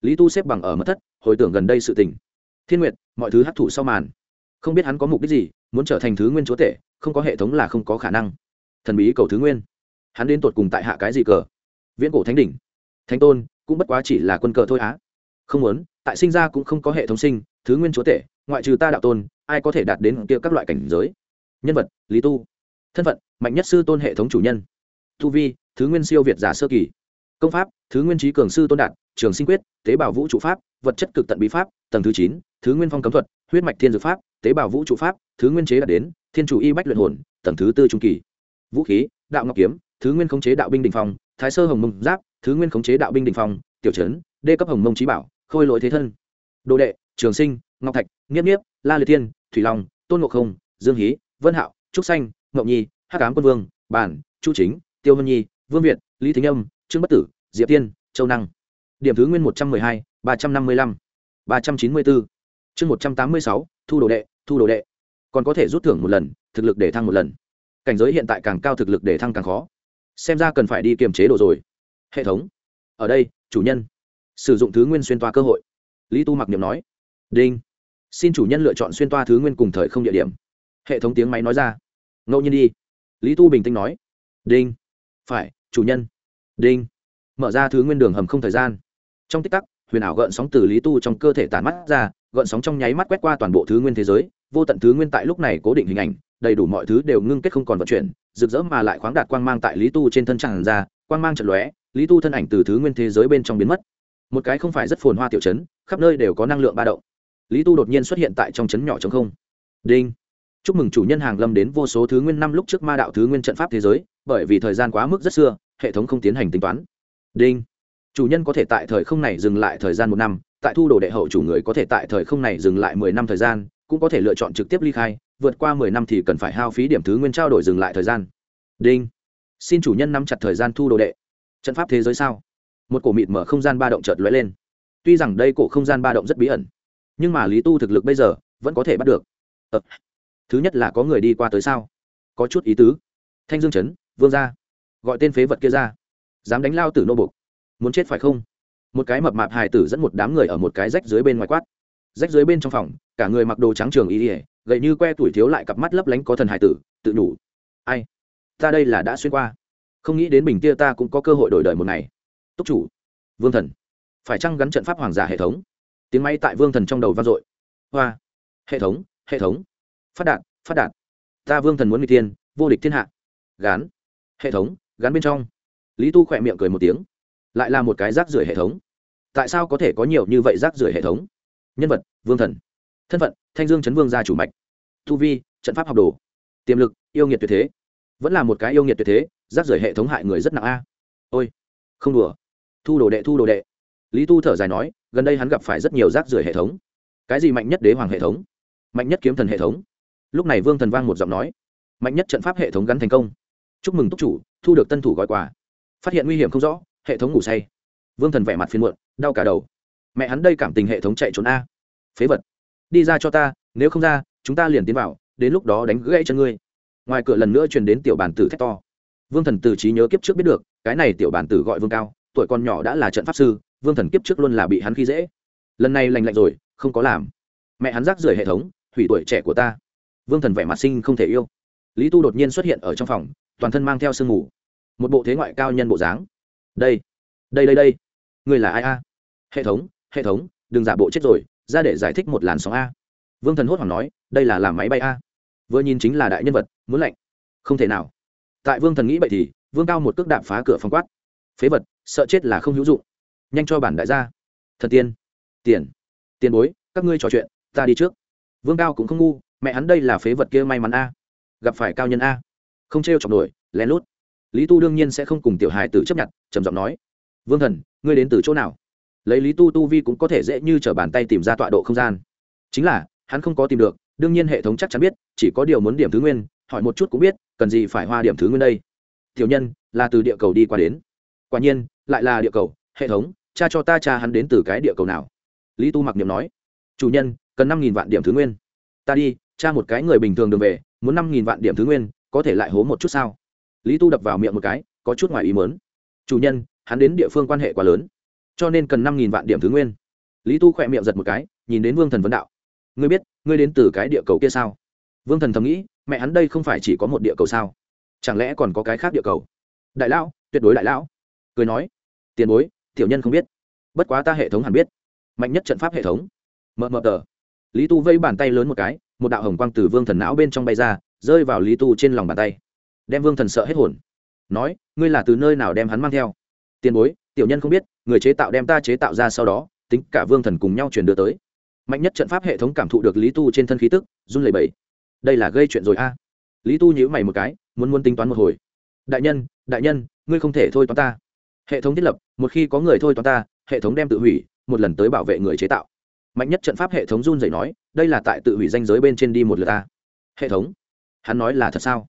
Lý tu xếp bằng ở mất thất, hồi tưởng gần đây sự tình. Thiên nguyệt mọi thứ hấp thụ sau màn. Không biết hắn có mục đích gì, muốn trở thành thứ nguyên chúa tể, không có hệ thống là không có khả năng. Thần bí cầu thứ nguyên. Hắn đến tột cùng tại hạ cái gì cờ? Viễn cổ thánh đỉnh. Thánh tôn, cũng bất quá chỉ là quân cờ thôi á. Không muốn, tại sinh ra cũng không có hệ thống sinh, thứ nguyên chúa tể, ngoại trừ ta đạo tôn, ai có thể đạt đến kia các loại cảnh giới? Nhân vật, lý tu. Thân phận, mạnh nhất sư tôn hệ thống chủ nhân. Tu vi, thứ nguyên siêu việt giả sơ kỳ. Công pháp, thứ nguyên trí cường sư tôn đạt trường sinh quyết, tế bào vũ trụ pháp, vật chất cực tận bí pháp, tầng thứ chín, thứ nguyên phong cấm thuật, huyết mạch thiên dược pháp, tế bào vũ trụ pháp, thứ nguyên chế đạt đến, thiên chủ y bách luyện hồn, tầng thứ tư trung kỳ. Vũ khí, đạo ngọc kiếm, thứ nguyên khống chế đạo binh đình phong, thái sơ hồng mông giáp, thứ nguyên khống chế đạo binh đình phong, tiểu trấn đê cấp hồng mông trí bảo, khôi lỗi thế thân. Đồ đệ, trường sinh, ngọc thạch, nghiếp nghiếp, la liệt thiên, thủy long, tôn ngộ không, dương hí, vân hạo, trúc xanh ngậu nhi, hắc cám quân vương, bản, chu chính, tiêu hân nhi, vương việt, lý thính âm, trương bất tử, diệp tiên châu năng điểm thứ nguyên một trăm mười hai, ba trăm năm mươi lăm, ba trăm chín mươi bốn. Chương một trăm tám mươi sáu, thu đồ đệ, thu đồ đệ. Còn có thể rút thưởng một lần, thực lực để thăng một lần. Cảnh giới hiện tại càng cao thực lực để thăng càng khó. Xem ra cần phải đi kiềm chế đồ rồi. Hệ thống. Ở đây, chủ nhân. Sử dụng thứ nguyên xuyên toa cơ hội. Lý tu mặc niệm nói. Đinh. Xin chủ nhân lựa chọn xuyên toa thứ nguyên cùng thời không địa điểm. Hệ thống tiếng máy nói ra. Ngẫu nhiên đi. Lý tu bình tĩnh nói. Đinh. Phải, chủ nhân. Đinh. Mở ra thứ nguyên đường hầm không thời gian trong tích tắc, huyền ảo gợn sóng từ lý tu trong cơ thể tàn mắt ra, gợn sóng trong nháy mắt quét qua toàn bộ thứ nguyên thế giới, vô tận thứ nguyên tại lúc này cố định hình ảnh, đầy đủ mọi thứ đều ngưng kết không còn vận chuyển, rực rỡ mà lại khoáng đạt quang mang tại lý tu trên thân tràn ra, quang mang trận lóe, lý tu thân ảnh từ thứ nguyên thế giới bên trong biến mất. Một cái không phải rất phồn hoa tiểu chấn, khắp nơi đều có năng lượng ba động. Lý tu đột nhiên xuất hiện tại trong chấn nhỏ trống không. Đinh. Chúc mừng chủ nhân hàng lâm đến vô số thứ nguyên năm lúc trước ma đạo thứ nguyên trận pháp thế giới, bởi vì thời gian quá mức rất xưa, hệ thống không tiến hành tính toán. Đinh chủ nhân có thể tại thời không này dừng lại thời gian một năm tại thu đồ đệ hậu chủ người có thể tại thời không này dừng lại mười năm thời gian cũng có thể lựa chọn trực tiếp ly khai vượt qua mười năm thì cần phải hao phí điểm thứ nguyên trao đổi dừng lại thời gian. Đinh. Xin chủ nhân nắm chặt thời gian thu đồ đệ. Trận pháp thế giới sao? Một cổ mịt mở không gian ba động chợt lóe lên. Tuy rằng đây cổ không gian ba động rất bí ẩn nhưng mà lý tu thực lực bây giờ vẫn có thể bắt được. Ờ, thứ nhất là có người đi qua tới sao? Có chút ý tứ. Thanh dương chấn vương gia. Gọi tên phế vật kia ra. Dám đánh lao tử nô bục muốn chết phải không? Một cái mập mạp hài tử dẫn một đám người ở một cái rách dưới bên ngoài quát. Rách dưới bên trong phòng, cả người mặc đồ trắng trường ý ỉa gậy như que tuổi thiếu lại cặp mắt lấp lánh có thần hài tử, tự đủ ai? Ta đây là đã xuyên qua. Không nghĩ đến bình tia ta cũng có cơ hội đổi đời một ngày. Túc chủ. Vương thần. Phải chăng gắn trận pháp hoàng giả hệ thống? Tiếng máy tại vương thần trong đầu vang dội. Hoa. Hệ thống hệ thống. Phát đạt phát đạt. Ta vương thần muốn người tiên, vô địch thiên hạ. Gán. Hệ thống gắn bên trong. Lý tu khỏe miệng cười một tiếng lại là một cái rác rưởi hệ thống. Tại sao có thể có nhiều như vậy rác rưởi hệ thống? Nhân vật, vương thần. Thân phận, thanh dương chấn vương gia chủ mạch. Thu vi, trận pháp học đồ. Tiềm lực, yêu nghiệt tuyệt thế. Vẫn là một cái yêu nghiệt tuyệt thế, rác rưởi hệ thống hại người rất nặng a. Ôi, không đùa. Thu đồ đệ, thu đồ đệ. Lý tu thở dài nói, gần đây hắn gặp phải rất nhiều rác rưởi hệ thống. Cái gì mạnh nhất đế hoàng hệ thống? Mạnh nhất kiếm thần hệ thống. Lúc này vương thần vang một giọng nói, mạnh nhất trận pháp hệ thống gắn thành công. Chúc mừng túc chủ, thu được tân thủ gọi quà. Phát hiện nguy hiểm không rõ hệ thống ngủ say. Vương thần vẻ mặt phiền muộn, đau cả đầu. Mẹ hắn đây cảm tình hệ thống chạy trốn a. Phế vật. Đi ra cho ta, nếu không ra, chúng ta liền tiến vào, đến lúc đó đánh gãy chân ngươi. Ngoài cửa lần nữa truyền đến tiểu bản tử thét to. Vương thần từ trí nhớ kiếp trước biết được, cái này tiểu bản tử gọi vương cao, tuổi còn nhỏ đã là trận pháp sư, vương thần kiếp trước luôn là bị hắn khi dễ. Lần này lành lạnh rồi, không có làm. Mẹ hắn rác rưởi hệ thống, hủy tuổi trẻ của ta. Vương thần vẻ mặt sinh không thể yêu. Lý tu đột nhiên xuất hiện ở trong phòng, toàn thân mang theo sương mù. Một bộ thế ngoại cao nhân bộ dáng đây đây đây đây. Người là ai a? Hệ thống hệ thống, đừng giả bộ chết rồi, ra để giải thích một làn sóng a. Vương thần hốt hoảng nói, đây là làm máy bay a. Vừa nhìn chính là đại nhân vật, muốn lạnh. Không thể nào. Tại vương thần nghĩ vậy thì, vương cao một cước đạp phá cửa phong quát. Phế vật, sợ chết là không hữu dụng. Nhanh cho bản đại gia. Thần tiên. Tiền. Tiền bối, các ngươi trò chuyện, ta đi trước. Vương cao cũng không ngu, mẹ hắn đây là phế vật kia may mắn a. Gặp phải cao nhân a. Không t r e o chọc nổi, lén lút lý tu đương nhiên sẽ không cùng tiểu hài tử chấp nhận, trầm giọng nói, vương thần, ngươi đến từ chỗ nào? Lấy lý tu tu vi cũng có thể dễ như t r ở bàn tay tìm ra tọa độ không gian. Chính là, hắn không có tìm được, đương nhiên hệ thống chắc chắn biết, chỉ có điều muốn điểm thứ nguyên, hỏi một chút cũng biết, cần gì phải hoa điểm thứ nguyên đây. Tiểu nhân, là từ địa cầu đi qua đến. Quả nhiên, lại là địa cầu, hệ thống, cha cho ta cha hắn đến từ cái địa cầu nào? Lý tu mặc niệm nói. Chủ nhân, cần năm nghìn vạn điểm thứ nguyên. Ta đi, cha một cái người bình thường đường về, muốn năm nghìn vạn điểm thứ nguyên, có thể lại hố một chút sao? Lý tu đập vào miệng một cái, có chút ngoài ý mớn chủ nhân, hắn đến địa phương quan hệ quá lớn, cho nên cần năm nghìn vạn điểm thứ nguyên. Lý tu khỏe miệng giật một cái, nhìn đến vương thần vấn đạo. Ngươi biết, ngươi đến từ cái địa cầu kia sao? Vương thần thầm nghĩ, mẹ hắn đây không phải chỉ có một địa cầu sao? Chẳng lẽ còn có cái khác địa cầu? Đại lão, tuyệt đối đại lão. Cười nói, tiền bối, tiểu nhân không biết. Bất quá ta hệ thống hẳn biết. Mạnh nhất trận pháp hệ thống. Mờ mờ tờ. Lý tu vây bàn tay lớn một cái, một đạo hồng quang từ vương thần não bên trong bay ra, rơi vào lý tu trên lòng bàn tay đem vương thần sợ hết hồn. Nói, ngươi là từ nơi nào đem hắn mang theo? Tiền bối, tiểu nhân không biết, người chế tạo đem ta chế tạo ra sau đó, tính cả vương thần cùng nhau truyền đưa tới. Mạnh nhất trận pháp hệ thống cảm thụ được lý tu trên thân khí tức, run lẩy bẩy. Đây là gây chuyện rồi a. Lý tu nhíu mày một cái, muốn muốn tính toán một hồi. Đại nhân đại nhân, ngươi không thể thôi toán ta. Hệ thống thiết lập, một khi có người thôi toán ta, hệ thống đem tự hủy, một lần tới bảo vệ người chế tạo. Mạnh nhất trận pháp hệ thống run rẩy nói, đây là tại tự hủy danh giới bên trên đi một lượt ta. Hệ thống? Hắn nói là thật sao?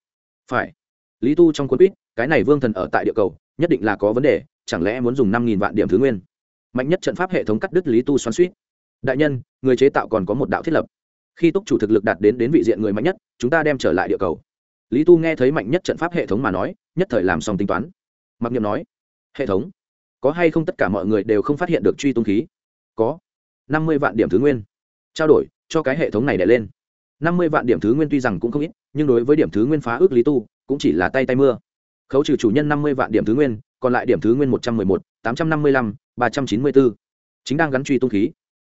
Phải lý tu trong cuốn quýt, cái này vương thần ở tại địa cầu, nhất định là có vấn đề, chẳng lẽ muốn dùng năm nghìn vạn điểm thứ nguyên? Mạnh nhất trận pháp hệ thống cắt đứt lý tu xoắn suýt. Đại nhân, người chế tạo còn có một đạo thiết lập. Khi túc chủ thực lực đạt đến đến vị diện người mạnh nhất, chúng ta đem trở lại địa cầu. Lý tu nghe thấy mạnh nhất trận pháp hệ thống mà nói, nhất thời làm xong tính toán. Mặc niệm nói, hệ thống, có hay không tất cả mọi người đều không phát hiện được truy tung khí? Có. Năm mươi vạn điểm thứ nguyên. Trao đổi, cho cái hệ thống này đẻ lên. Năm mươi vạn điểm thứ nguyên tuy rằng cũng không ít nhưng đối với điểm thứ nguyên phá ước lý tu, cũng chỉ là tay tay mưa. Khấu trừ chủ nhân năm mươi vạn điểm thứ nguyên, còn lại điểm thứ nguyên một trăm mười một, tám trăm năm mươi lăm, ba trăm chín mươi bốn chính đang gắn truy tung khí.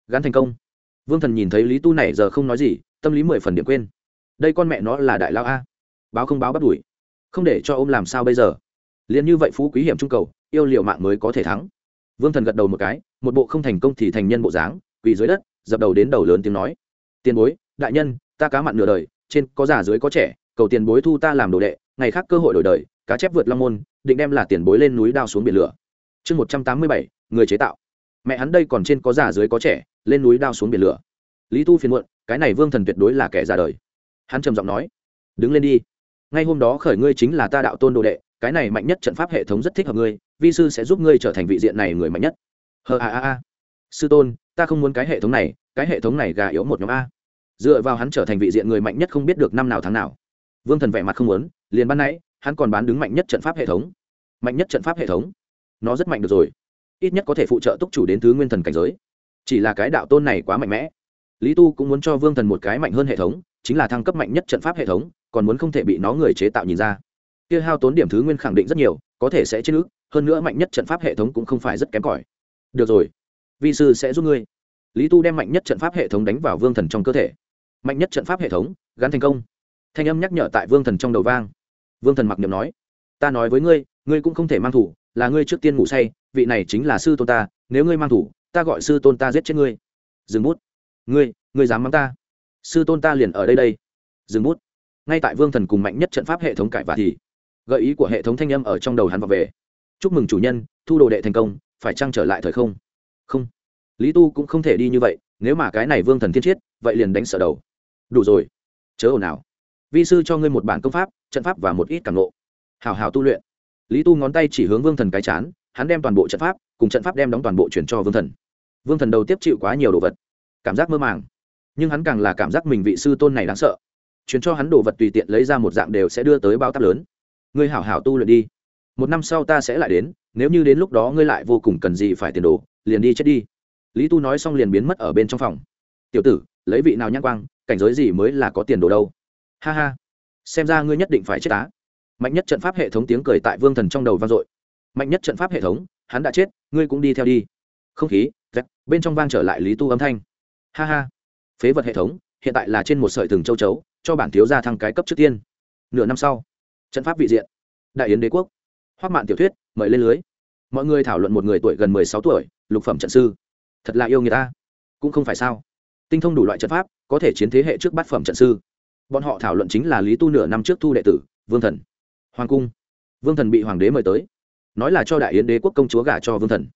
Gắn thành công. Vương thần nhìn thấy lý tu này giờ không nói gì, tâm lý mười phần điểm quên. Đây con mẹ nó là đại lao a. Báo không báo bắt đuổi. Không để cho ô m làm sao bây giờ. Liền như vậy phú quý hiểm trung cầu, yêu liệu mạng mới có thể thắng. Vương thần gật đầu một cái, một bộ không thành công thì thành nhân bộ dáng, quỳ dưới đất, dập đầu đến đầu lớn tiếng nói. Tiền bối, đại nhân, ta cá mặn nửa đời trên có già dưới có trẻ, cầu tiền bối thu ta làm đồ đệ, ngày khác cơ hội đổi đời, cá chép vượt long môn, định đem là tiền bối lên núi đao xuống biển lửa. Chương một trăm tám mươi bảy, người chế tạo. Mẹ hắn đây còn trên có già dưới có trẻ, lên núi đao xuống biển lửa. Lý tu phiền muộn, cái này vương thần tuyệt đối là kẻ già đời. Hắn trầm giọng nói, đứng lên đi. Ngay hôm đó khởi ngươi chính là ta đạo tôn đồ đệ, cái này mạnh nhất trận pháp hệ thống rất thích hợp ngươi, vi sư sẽ giúp ngươi trở thành vị diện này người mạnh nhất. Hờ a a a. Sư tôn, ta không muốn cái hệ thống này, cái hệ thống này gà yếu một nhóm a dựa vào hắn trở thành vị diện người mạnh nhất không biết được năm nào tháng nào. Vương thần vẻ mặt không muốn, liền ban nãy, hắn còn bán đứng mạnh nhất trận pháp hệ thống. Mạnh nhất trận pháp hệ thống? Nó rất mạnh được rồi. Ít nhất có thể phụ trợ túc chủ đến thứ nguyên thần cảnh giới. Chỉ là cái đạo tôn này quá mạnh mẽ. Lý tu cũng muốn cho vương thần một cái mạnh hơn hệ thống, chính là thăng cấp mạnh nhất trận pháp hệ thống, còn muốn không thể bị nó người chế tạo nhìn ra. Kia hao tốn điểm thứ nguyên khẳng định rất nhiều, có thể sẽ chết ước hơn nữa mạnh nhất trận pháp hệ thống cũng không phải rất kém cỏi. Được rồi, vi sư sẽ giúp ngươi. Lý tu đem mạnh nhất trận pháp hệ thống đánh vào vương thần trong cơ thể mạnh nhất trận pháp hệ thống, gắn thành công. Thanh âm nhắc nhở tại vương thần trong đầu vang. Vương thần mặc niệm nói, ta nói với ngươi ngươi cũng không thể mang thủ, là ngươi trước tiên ngủ say, vị này chính là sư tôn ta, nếu ngươi mang thủ, ta gọi sư tôn ta giết chết ngươi. Dừng bút. Ngươi ngươi dám mắng ta? Sư tôn ta liền ở đây đây. Dừng bút. Ngay tại vương thần cùng mạnh nhất trận pháp hệ thống cải và thì, gợi ý của hệ thống thanh âm ở trong đầu hắn vào về. Chúc mừng chủ nhân, thu đồ đệ thành công, phải trăng trở lại thời không? Không. Lý tu cũng không thể đi như vậy, nếu mà cái này vương thần thiên chiết, vậy liền đánh sở đầu đủ rồi. Chớ ồn ào. Vi sư cho ngươi một bản công pháp, trận pháp và một ít cảm lộ hào hào tu luyện. Lý tu ngón tay chỉ hướng vương thần cái chán, hắn đem toàn bộ trận pháp, cùng trận pháp đem đóng toàn bộ chuyển cho vương thần. Vương thần đầu tiếp chịu quá nhiều đồ vật. Cảm giác mơ màng. Nhưng hắn càng là cảm giác mình vị sư tôn này đáng sợ. Chuyển cho hắn đồ vật tùy tiện lấy ra một dạng đều sẽ đưa tới bao táp lớn. Ngươi hảo hảo tu luyện đi. Một năm sau ta sẽ lại đến, nếu như đến lúc đó ngươi lại vô cùng cần gì phải tiền đồ, liền đi chết đi. Lý tu nói xong liền biến mất ở bên trong phòng. Tiểu tử, lấy vị nào nhãn quang cảnh giới gì mới là có tiền đồ đâu. Ha ha. Xem ra ngươi nhất định phải chết á. Mạnh nhất trận pháp hệ thống tiếng cười tại vương thần trong đầu vang dội. Mạnh nhất trận pháp hệ thống hắn đã chết ngươi cũng đi theo đi. Không khí rét, bên trong vang trở lại lý tu âm thanh. Ha ha. Phế vật hệ thống hiện tại là trên một sợi thừng châu chấu cho bản thiếu gia thăng cái cấp trước tiên. Nửa năm sau trận pháp vị diện. Đại yến đế quốc. Hoác mạn tiểu thuyết mời lên lưới. Mọi người thảo luận một người tuổi gần mười sáu tuổi lục phẩm trận sư. Thật là yêu người ta. Cũng không phải sao tinh thông đủ loại trận pháp, có thể chiến thế hệ trước bát phẩm trận sư. Bọn họ thảo luận chính là lý tu nửa năm trước thu đệ tử, vương thần. Hoàng cung. Vương thần bị hoàng đế mời tới. Nói là cho đại yến đế quốc công chúa gả cho vương thần.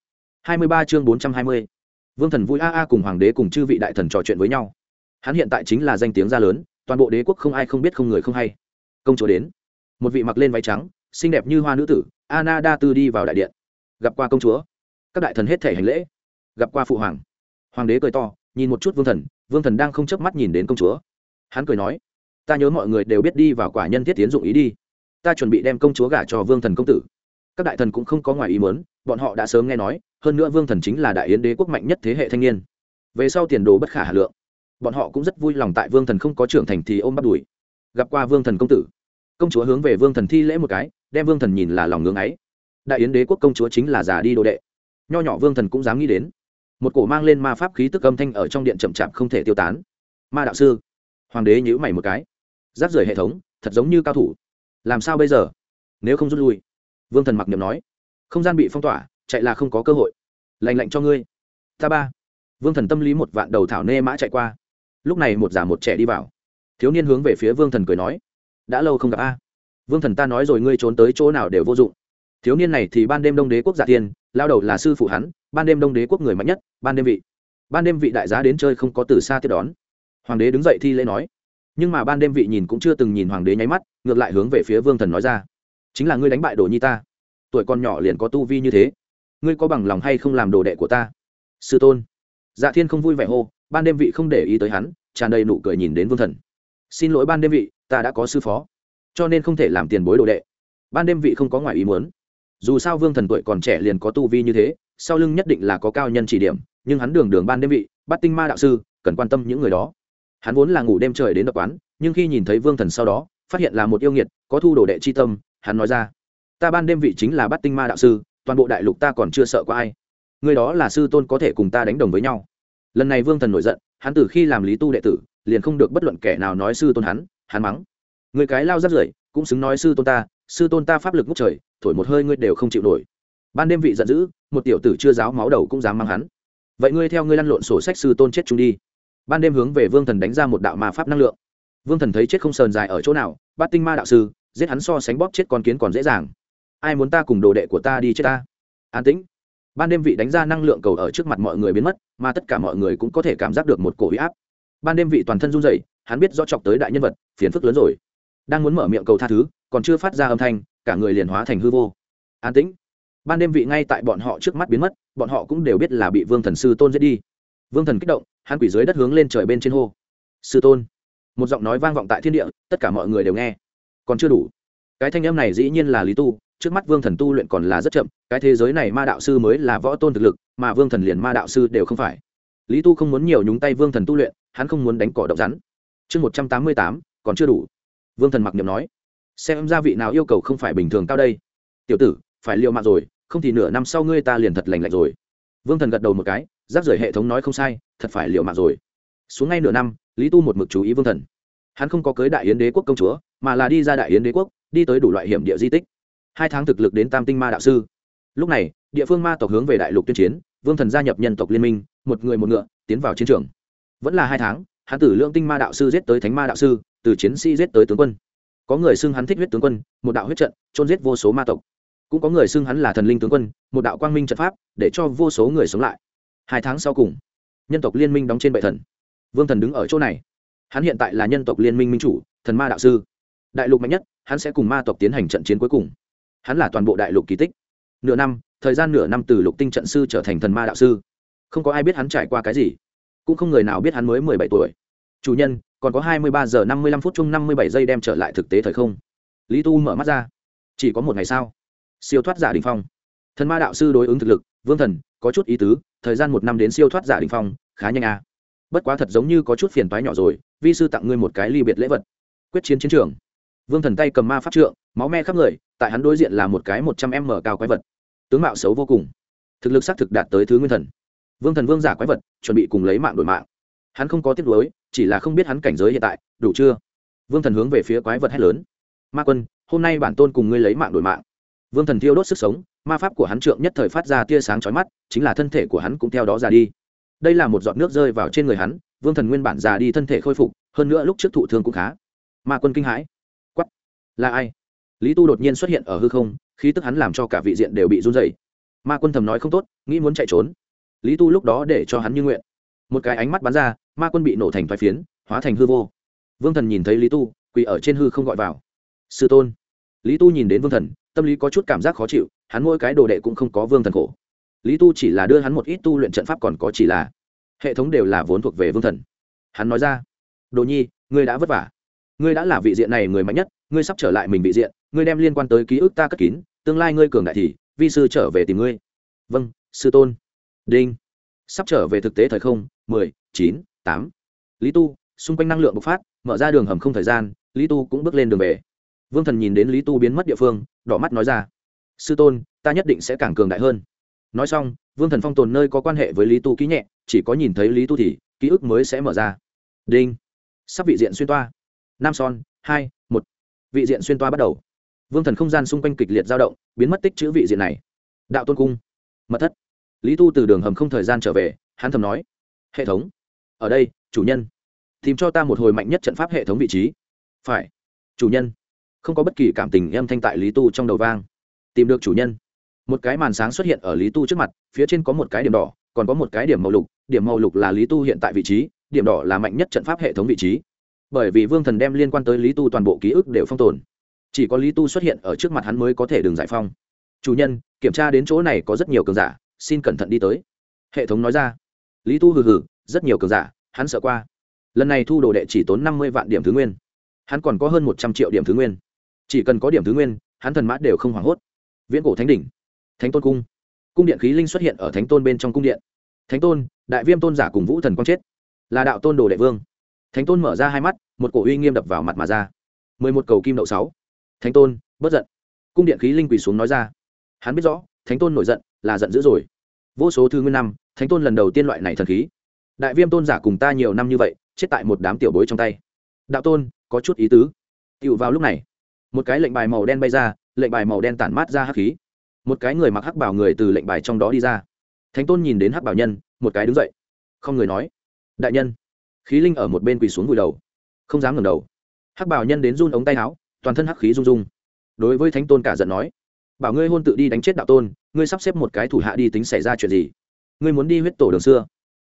Hai mươi ba chương bốn trăm hai mươi. Vương thần vui a a cùng hoàng đế cùng chư vị đại thần trò chuyện với nhau. Hắn hiện tại chính là danh tiếng gia lớn, toàn bộ đế quốc không ai không biết không người không hay. Công chúa đến. Một vị mặc lên váy trắng, xinh đẹp như hoa nữ tử anna đa tư đi vào đại điện. Gặp qua công chúa. Các đại thần hết thể hành lễ. Gặp qua phụ hoàng. Hoàng đế cười to nhìn một chút vương thần vương thần đang không chớp mắt nhìn đến công chúa. Hắn cười nói, ta nhớ mọi người đều biết đi vào quả nhân thiết tiến dụng ý đi. Ta chuẩn bị đem công chúa gả cho vương thần công tử. Các đại thần cũng không có ngoài ý muốn, bọn họ đã sớm nghe nói, hơn nữa vương thần chính là đại yến đế quốc mạnh nhất thế hệ thanh niên. Về sau tiền đồ bất khả hà lượng, bọn họ cũng rất vui lòng tại vương thần không có trưởng thành thì ôm bắt đùi. Gặp qua vương thần công tử, công chúa hướng về vương thần thi lễ một cái, đem vương thần nhìn là lòng ngưỡng ấy. Đại yến đế quốc công chúa chính là già đi đồ đệ. Nho nhỏ vương thần cũng dám nghĩ đến một cổ mang lên ma pháp khí tức âm thanh ở trong điện chậm chạp không thể tiêu tán. Ma đạo sư, hoàng đế nhữ mày một cái. Giáp rời hệ thống, thật giống như cao thủ. Làm sao bây giờ? Nếu không rút lui, vương thần mặc niệm nói. Không gian bị phong tỏa, chạy là không có cơ hội. Lành lạnh cho ngươi. Ta ba. Vương thần tâm lý một vạn đầu thảo nê mã chạy qua. Lúc này một già một trẻ đi vào. Thiếu niên hướng về phía vương thần cười nói. Đã lâu không gặp a. Vương thần ta nói rồi ngươi trốn tới chỗ nào đều vô dụng. Thiếu niên này thì ban đêm đông đế quốc giả tiên lao đầu là sư phụ hắn, ban đêm đông đế quốc người mạnh nhất, ban đêm vị. Ban đêm vị đại giá đến chơi không có từ xa tiếp đón. Hoàng đế đứng dậy thi lễ nói. Nhưng mà ban đêm vị nhìn cũng chưa từng nhìn hoàng đế nháy mắt, ngược lại hướng về phía vương thần nói ra. Chính là ngươi đánh bại đồ nhi ta. Tuổi con nhỏ liền có tu vi như thế. Ngươi có bằng lòng hay không làm đồ đệ của ta? Sư tôn. Dạ thiên không vui vẻ hô, ban đêm vị không để ý tới hắn, tràn đầy nụ cười nhìn đến vương thần. Xin lỗi ban đêm vị, ta đã có sư phó, cho nên không thể làm tiền bối đồ đệ. Ban đêm vị không có ngoài ý muốn dù sao vương thần tuổi còn trẻ liền có tu vi như thế, sau lưng nhất định là có cao nhân chỉ điểm, nhưng hắn đường đường ban đêm vị, bắt tinh ma đạo sư, cần quan tâm những người đó. Hắn vốn là ngủ đêm trời đến đập quán, nhưng khi nhìn thấy vương thần sau đó, phát hiện là một yêu nghiệt, có thu đồ đệ chi tâm, hắn nói ra, ta ban đêm vị chính là bắt tinh ma đạo sư, toàn bộ đại lục ta còn chưa sợ có ai. Người đó là sư tôn có thể cùng ta đánh đồng với nhau. Lần này vương thần nổi giận, hắn từ khi làm lý tu đệ tử, liền không được bất luận kẻ nào nói sư tôn hắn hắn mắng, người cái lao rất rưởi, cũng xứng nói sư tôn ta, sư tôn ta pháp lực ngút trời thổi một hơi ngươi đều không chịu nổi. Ban đêm vị giận dữ, một tiểu tử chưa giáo máu đầu cũng dám mang hắn. Vậy ngươi theo ngươi lăn lộn sổ sách sư tôn chết chung đi. Ban đêm hướng về vương thần đánh ra một đạo ma pháp năng lượng. Vương thần thấy chết không sờn dài ở chỗ nào, bát tinh ma đạo sư, giết hắn so sánh bóp chết con kiến còn dễ dàng. Ai muốn ta cùng đồ đệ của ta đi chết ta? An tĩnh. Ban đêm vị đánh ra năng lượng cầu ở trước mặt mọi người biến mất, mà tất cả mọi người cũng có thể cảm giác được một cổ huy áp. Ban đêm vị toàn thân run rẩy, hắn biết rõ chọc tới đại nhân vật, phiền phức lớn rồi. Đang muốn mở miệng cầu tha thứ, còn chưa phát ra âm thanh cả người liền hóa thành hư vô. An tĩnh. Ban đêm vị ngay tại bọn họ trước mắt biến mất, bọn họ cũng đều biết là bị vương thần sư tôn giết đi. Vương thần kích động, hắn quỷ dưới đất hướng lên trời bên trên hô. Sư tôn. Một giọng nói vang vọng tại thiên địa, tất cả mọi người đều nghe. Còn chưa đủ. Cái thanh âm này dĩ nhiên là lý tu, trước mắt vương thần tu luyện còn là rất chậm, cái thế giới này ma đạo sư mới là võ tôn thực lực, mà vương thần liền ma đạo sư đều không phải. Lý tu không muốn nhiều nhúng tay vương thần tu luyện, hắn không muốn đánh cỏ độc rắn. Chương một trăm tám mươi tám, còn chưa đủ. Vương thần mặc niệm nói xem ra vị nào yêu cầu không phải bình thường cao đây. Tiểu tử, phải liệu mạng rồi, không thì nửa năm sau ngươi ta liền thật lành lạnh rồi. Vương thần gật đầu một cái giáp rời hệ thống nói không sai, thật phải liệu mạng rồi. Xuống ngay nửa năm, lý tu một mực chú ý vương thần. Hắn không có cưới đại yến đế quốc công chúa, mà là đi ra đại yến đế quốc, đi tới đủ loại hiểm địa di tích. Hai tháng thực lực đến tam tinh ma đạo sư. Lúc này, địa phương ma tộc hướng về đại lục tuyên chiến, vương thần gia nhập nhân tộc liên minh, một người một ngựa, tiến vào chiến trường. Vẫn là hai tháng, hắn tử lượng tinh ma đạo sư giết tới thánh ma đạo sư, từ chiến sĩ giết tới tướng quân có người xưng hắn thích huyết tướng quân, một đạo huyết trận trôn giết vô số ma tộc. Cũng có người xưng hắn là thần linh tướng quân, một đạo quang minh trận pháp, để cho vô số người sống lại. Hai tháng sau cùng, nhân tộc liên minh đóng trên bệ thần. Vương thần đứng ở chỗ này. Hắn hiện tại là nhân tộc liên minh minh chủ, thần ma đạo sư. Đại lục mạnh nhất, hắn sẽ cùng ma tộc tiến hành trận chiến cuối cùng. Hắn là toàn bộ đại lục kỳ tích. Nửa năm, thời gian nửa năm từ lục tinh trận sư trở thành thần ma đạo sư. Không có ai biết hắn trải qua cái gì. Cũng không người nào biết hắn mới mười bảy tuổi. Chủ nhân còn có hai mươi ba giờ năm mươi lăm phút chung năm mươi bảy giây đem trở lại thực tế thời không. Lý tu mở mắt ra. Chỉ có một ngày sao? Siêu thoát giả đình phong. Thần ma đạo sư đối ứng thực lực, vương thần, có chút ý tứ, thời gian một năm đến siêu thoát giả đình phong, khá nhanh à. bất quá thật giống như có chút phiền toái nhỏ rồi, vi sư tặng ngươi một cái ly biệt lễ vật. Quyết chiến chiến trường. Vương thần tay cầm ma pháp trượng, máu me khắp người, tại hắn đối diện là một cái một trăm m cao quái vật. Tướng mạo xấu vô cùng. Thực lực xác thực đạt tới thứ nguyên thần. Vương thần vương giả quái vật, chuẩn bị cùng lấy mạng đổi mạng hắn không có tiết lối chỉ là không biết hắn cảnh giới hiện tại, đủ chưa? Vương thần hướng về phía quái vật hét lớn. Ma quân, hôm nay bản tôn cùng ngươi lấy mạng đổi mạng. Vương thần thiêu đốt sức sống, ma pháp của hắn trượng nhất thời phát ra tia sáng chói mắt, chính là thân thể của hắn cũng theo đó ra đi. Đây là một giọt nước rơi vào trên người hắn, vương thần nguyên bản già đi thân thể khôi phục, hơn nữa lúc trước thụ thương cũng khá. Ma quân kinh hãi. Quắp là ai? Lý tu đột nhiên xuất hiện ở hư không, khí tức hắn làm cho cả vị diện đều bị run dày ma quân thầm nói không tốt, nghĩ muốn chạy trốn. Lý tu lúc đó để cho hắn như nguyện. Một cái ánh mắt bắn ra ma quân bị nổ thành thoái phiến, hóa thành hư vô. Vương thần nhìn thấy lý tu, quỳ ở trên hư không gọi vào. Sư tôn. Lý tu nhìn đến vương thần, tâm lý có chút cảm giác khó chịu, hắn mỗi cái đồ đệ cũng không có vương thần khổ. Lý tu chỉ là đưa hắn một ít tu luyện trận pháp còn có chỉ là hệ thống đều là vốn thuộc về vương thần. Hắn nói ra, đồ nhi, ngươi đã vất vả. Ngươi đã là vị diện này người mạnh nhất, ngươi sắp trở lại mình vị diện, ngươi đem liên quan tới ký ức ta cất kín, tương lai ngươi cường đại thì, vi sư trở về tìm ngươi. Vâng sư tôn. Đinh. Sắp trở về thực tế thời không, mười, chín tám. Lý tu, xung quanh năng lượng bộc phát, mở ra đường hầm không thời gian, lý tu cũng bước lên đường về. Vương thần nhìn đến lý tu biến mất địa phương, đỏ mắt nói ra, sư tôn, ta nhất định sẽ càng cường đại hơn. Nói xong, vương thần phong tồn nơi có quan hệ với lý tu ký nhẹ, chỉ có nhìn thấy lý tu thì, ký ức mới sẽ mở ra. Đinh. Sắp vị diện xuyên toa. Nam son, hai, một. Vị diện xuyên toa bắt đầu. Vương thần không gian xung quanh kịch liệt dao động, biến mất tích chữ vị diện này. Đạo tôn cung. Mật thất. Lý tu từ đường hầm không thời gian trở về, hắn thầm nói, hệ thống ở đây, chủ nhân. Tìm cho ta một hồi mạnh nhất trận pháp hệ thống vị trí. Phải. Chủ nhân. Không có bất kỳ cảm tình âm thanh tại lý tu trong đầu vang. Tìm được chủ nhân. Một cái màn sáng xuất hiện ở lý tu trước mặt, phía trên có một cái điểm đỏ, còn có một cái điểm màu lục. Điểm màu lục là lý tu hiện tại vị trí, điểm đỏ là mạnh nhất trận pháp hệ thống vị trí. Bởi vì vương thần đem liên quan tới lý tu toàn bộ ký ức đều phong tồn. Chỉ có lý tu xuất hiện ở trước mặt hắn mới có thể đường giải phong. Chủ nhân, kiểm tra đến chỗ này có rất nhiều cường giả, xin cẩn thận đi tới. Hệ thống nói ra. Lý tu hừ hừ, rất nhiều cường giả hắn sợ qua. Lần này thu đồ đệ chỉ tốn năm mươi vạn điểm thứ nguyên. Hắn còn có hơn một trăm triệu điểm thứ nguyên. Chỉ cần có điểm thứ nguyên, hắn thần mã đều không hoảng hốt. Viễn cổ thánh đỉnh, thánh tôn cung. Cung điện khí linh xuất hiện ở thánh tôn bên trong cung điện. Thánh tôn, đại viêm tôn giả cùng vũ thần quang chết. Là đạo tôn đồ đệ vương. Thánh tôn mở ra hai mắt, một cổ uy nghiêm đập vào mặt mà ra. Mười một cầu kim đậu sáu. Thánh tôn, bất giận. Cung điện khí linh quỳ xuống nói ra. Hắn biết rõ, thánh tôn nổi giận, là giận dữ rồi. Vô số thứ nguyên năm, thánh tôn lần đầu tiên loại này thần khí đại viêm tôn giả cùng ta nhiều năm như vậy, chết tại một đám tiểu bối trong tay. Đạo tôn, có chút ý tứ. Tựu vào lúc này, một cái lệnh bài màu đen bay ra, lệnh bài màu đen tản mát ra hắc khí. Một cái người mặc hắc bảo người từ lệnh bài trong đó đi ra. Thánh tôn nhìn đến hắc bảo nhân, một cái đứng dậy. Không người nói, đại nhân. Khí linh ở một bên quỳ xuống vùi đầu, không dám ngẩng đầu. Hắc bảo nhân đến run ống tay áo, toàn thân hắc khí rung rung. Đối với thánh tôn cả giận nói, bảo ngươi hôn tự đi đánh chết đạo tôn, ngươi sắp xếp một cái thủ hạ đi tính xảy ra chuyện gì? Ngươi muốn đi huyết tổ đường xưa?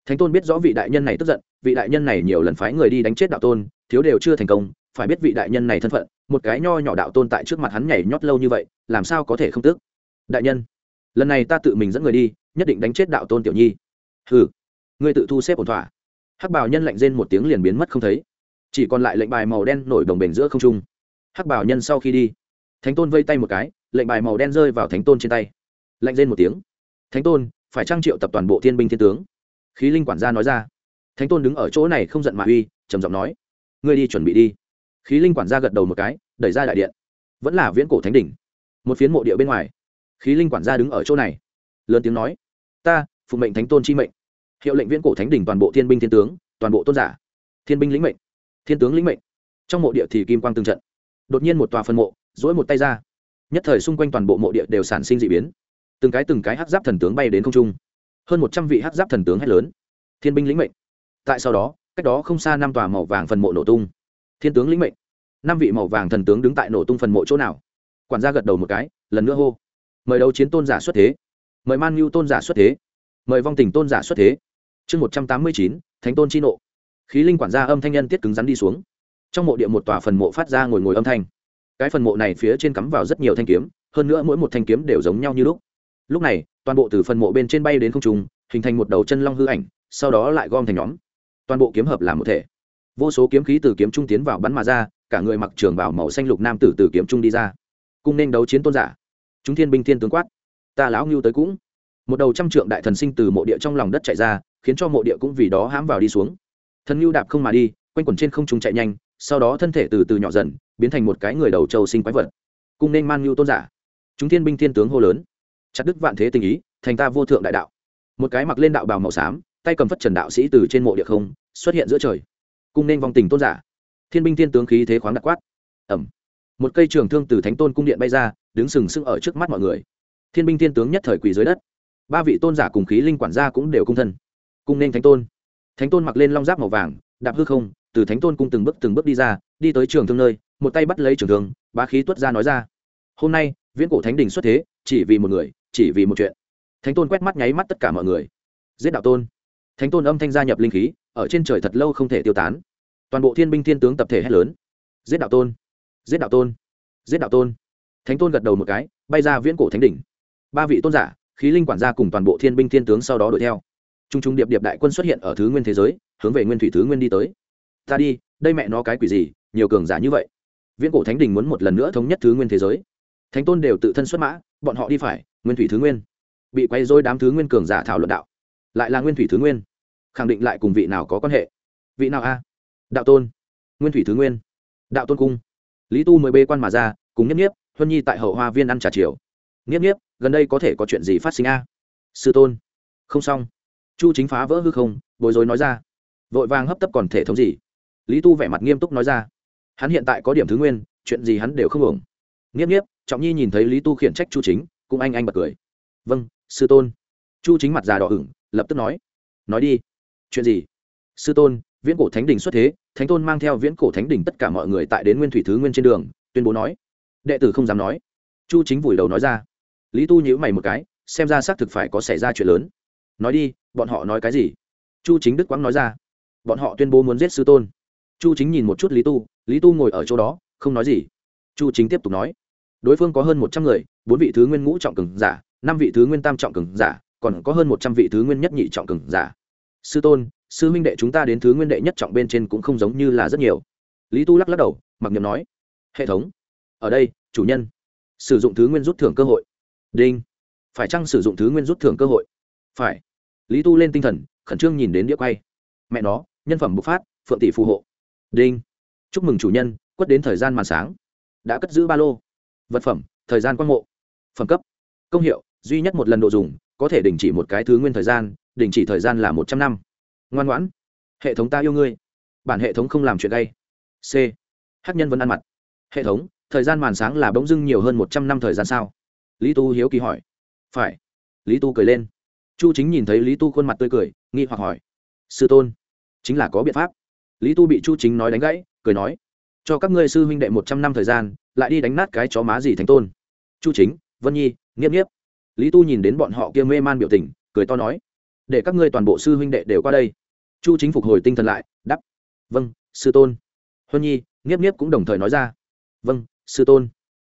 Thánh tôn biết rõ vị đại nhân này tức giận, vị đại nhân này nhiều lần phái người đi đánh chết đạo tôn, thiếu đều chưa thành công, phải biết vị đại nhân này thân phận, một cái nho nhỏ đạo tôn tại trước mặt hắn nhảy nhót lâu như vậy, làm sao có thể không tức? đại nhân, lần này ta tự mình dẫn người đi, nhất định đánh chết đạo tôn tiểu nhi. Hừ, ngươi tự thu xếp ổn thỏa. Hắc bảo nhân lạnh rên một tiếng liền biến mất không thấy. Chỉ còn lại lệnh bài màu đen nổi đồng bền giữa không trung. Hắc bảo nhân sau khi đi, thánh tôn vây tay một cái, lệnh bài màu đen rơi vào thánh tôn trên tay. Lạnh rên một tiếng. Thánh tôn, phải trang triệu tập toàn bộ thiên binh thiên tướng khí linh quản gia nói ra. Thánh tôn đứng ở chỗ này không giận mà uy, trầm giọng nói, ngươi đi chuẩn bị đi. Khí linh quản gia gật đầu một cái, đẩy ra đại điện. Vẫn là viễn cổ thánh đỉnh. Một phiến mộ địa bên ngoài, khí linh quản gia đứng ở chỗ này, lớn tiếng nói, ta, phụ mệnh thánh tôn chi mệnh. Hiệu lệnh viễn cổ thánh đỉnh toàn bộ thiên binh thiên tướng, toàn bộ tôn giả. Thiên binh lĩnh mệnh. Thiên tướng lĩnh mệnh. Trong mộ địa thì kim quang tương trận. Đột nhiên một tòa phân mộ dỗi một tay ra. Nhất thời xung quanh toàn bộ mộ địa đều sản sinh d ị biến. Từng cái từng cái hát giáp thần tướng bay đến không trung hơn một trăm vị hát giáp thần tướng hét lớn. Thiên binh lĩnh mệnh. Tại sau đó, cách đó không xa năm tòa màu vàng phần mộ nổ tung. Thiên tướng lĩnh mệnh. Năm vị màu vàng thần tướng đứng tại nổ tung phần mộ chỗ nào? Quản gia gật đầu một cái, lần nữa hô. Mời đấu chiến tôn giả xuất thế. Mời man mưu tôn giả xuất thế. Mời vong tình tôn giả xuất thế. Chương một trăm tám mươi chín, thánh tôn chi nộ. Khí linh quản gia âm thanh nhân tiết cứng rắn đi xuống. Trong mộ địa một tòa phần mộ phát ra ngồi ngồi âm thanh. Cái phần mộ này phía trên cắm vào rất nhiều thanh kiếm, hơn nữa mỗi một thanh kiếm đều giống nhau như lúc lúc này, toàn bộ từ phần mộ bên trên bay đến không trung, hình thành một đầu chân long hư ảnh, sau đó lại gom thành nhóm. Toàn bộ kiếm hợp làm một thể. Vô số kiếm khí từ kiếm trung tiến vào bắn mà ra, cả người mặc trường bảo màu xanh lục nam tử từ kiếm trung đi ra. Cung nên đấu chiến tôn giả. Chúng thiên binh thiên tướng quát. Ta lão ngưu tới cũng. Một đầu trăm trượng đại thần sinh từ mộ địa trong lòng đất chạy ra, khiến cho mộ địa cũng vì đó hãm vào đi xuống. Thần ngưu đạp không mà đi, quanh quẩn trên không trung chạy nhanh, sau đó thân thể từ từ nhỏ dần, biến thành một cái người đầu trâu sinh quái vật. Cung nên man ngưu tôn giả. Chúng thiên binh thiên tướng hô lớn chặt đức vạn thế tình ý, thành ta vô thượng đại đạo. Một cái mặc lên đạo bào màu xám, tay cầm phất trần đạo sĩ từ trên mộ địa không, xuất hiện giữa trời. Cung nên vong tình tôn giả. Thiên binh thiên tướng khí thế khoáng đặc quát. Ẩm một cây trường thương từ thánh tôn cung điện bay ra, đứng sừng sững ở trước mắt mọi người. Thiên binh thiên tướng nhất thời quỳ dưới đất. Ba vị tôn giả cùng khí linh quản gia cũng đều cung thân. Cung nên thánh tôn. Thánh tôn mặc lên long giáp màu vàng, đạp hư không, từ thánh tôn cung từng bước từng bước đi ra, đi tới trường thương nơi, một tay bắt lấy trường thương, bá khí tuất ra nói ra. Hôm nay, viễn cổ thánh đình xuất thế, chỉ vì một người chỉ vì một chuyện. Thánh tôn quét mắt nháy mắt tất cả mọi người. Giết đạo tôn. Thánh tôn âm thanh gia nhập linh khí, ở trên trời thật lâu không thể tiêu tán. Toàn bộ thiên binh thiên tướng tập thể hét lớn. Giết đạo tôn. Giết đạo tôn. Giết đạo tôn. Thánh tôn gật đầu một cái, bay ra viễn cổ thánh đỉnh. Ba vị tôn giả, khí linh quản gia cùng toàn bộ thiên binh thiên tướng sau đó đuổi theo. T r u n g t r u n g điệp điệp đại quân xuất hiện ở thứ nguyên thế giới, hướng về nguyên thủy thứ nguyên đi tới. Ta đi, đây mẹ nó cái quỷ gì, nhiều cường giả như vậy. Viễn cổ thánh đình muốn một lần nữa thống nhất thứ nguyên thế giới. Thánh tôn đều tự thân xuất mã, bọn họ đi phải nguyên thủy thứ nguyên. Bị quay dối đám thứ nguyên cường giả thảo luận đạo. Lại là nguyên thủy thứ nguyên. Khẳng định lại cùng vị nào có quan hệ? Vị nào a? Đạo tôn. Nguyên thủy thứ nguyên. Đạo tôn cung. Lý tu mới bê quan mà ra, cùng nhất nhiếp huân nhi tại hậu hoa viên ăn trà chiều. Nhất nhiếp gần đây có thể có chuyện gì phát sinh a? Sư tôn. Không xong. Chu chính phá vỡ hư không, bối rối nói ra. Vội vàng hấp tấp còn thể thống gì? Lý tu vẻ mặt nghiêm túc nói ra. Hắn hiện tại có điểm thứ nguyên, chuyện gì hắn đều không ổng nghiếp nghiếp trọng nhi nhìn thấy lý tu khiển trách chu chính cũng anh anh bật cười. Vâng sư tôn. Chu chính mặt già đỏ ửng, lập tức nói. Nói đi. Chuyện gì? Sư tôn, viễn cổ thánh đình xuất thế, thánh tôn mang theo viễn cổ thánh đình tất cả mọi người tại đến nguyên thủy thứ nguyên trên đường, tuyên bố nói. Đệ tử không dám nói. Chu chính vùi đầu nói ra. Lý tu nhữ mày một cái, xem ra xác thực phải có xảy ra chuyện lớn. Nói đi, bọn họ nói cái gì? Chu chính đức quang nói ra. Bọn họ tuyên bố muốn giết sư tôn. Chu chính nhìn một chút lý tu. Lý tu ngồi ở chỗ đó, không nói gì. Chu chính tiếp tục nói đối phương có hơn một trăm người, bốn vị thứ nguyên ngũ trọng cường giả, năm vị thứ nguyên tam trọng cường giả, còn có hơn một trăm vị thứ nguyên nhất nhị trọng cường giả. Sư tôn, sư minh đệ chúng ta đến thứ nguyên đệ nhất trọng bên trên cũng không giống như là rất nhiều. Lý tu lắc lắc đầu, mặc niệm nói, hệ thống, ở đây, chủ nhân, sử dụng thứ nguyên rút thưởng cơ hội. Đinh, phải chăng sử dụng thứ nguyên rút thưởng cơ hội? Phải. Lý tu lên tinh thần, khẩn trương nhìn đến đĩa quay. Mẹ nó, nhân phẩm bộc phát, phượng tỷ phù hộ. Đinh, chúc mừng chủ nhân, quất đến thời gian màn sáng. Đã cất giữ ba lô vật phẩm, thời gian quan mộ. Phẩm cấp, công hiệu, duy nhất một lần độ dùng, có thể đình chỉ một cái thứ nguyên thời gian, đình chỉ thời gian là một trăm năm. Ngoan ngoãn. Hệ thống ta yêu ngươi. Bản hệ thống không làm chuyện gay. C. Hát nhân vẫn ăn mặt. Hệ thống, thời gian màn sáng là bỗng dưng nhiều hơn một trăm năm thời gian sao? Lý tu hiếu kỳ hỏi. Phải. Lý tu cười lên. Chu chính nhìn thấy lý tu khuôn mặt tươi cười, nghi hoặc hỏi. Sư tôn, chính là có biện pháp. Lý tu bị chu chính nói đánh gãy, cười nói cho các ngươi sư huynh đệ một trăm năm thời gian, lại đi đánh nát cái chó má gì thành tôn. Chu chính, vân nhi, nghiếp nghiếp. Lý tu nhìn đến bọn họ kia mê man biểu tình, cười to nói, để các ngươi toàn bộ sư huynh đệ đều qua đây. Chu chính phục hồi tinh thần lại đắp vâng sư tôn. Huân nhi, nghiếp nghiếp cũng đồng thời nói ra vâng sư tôn.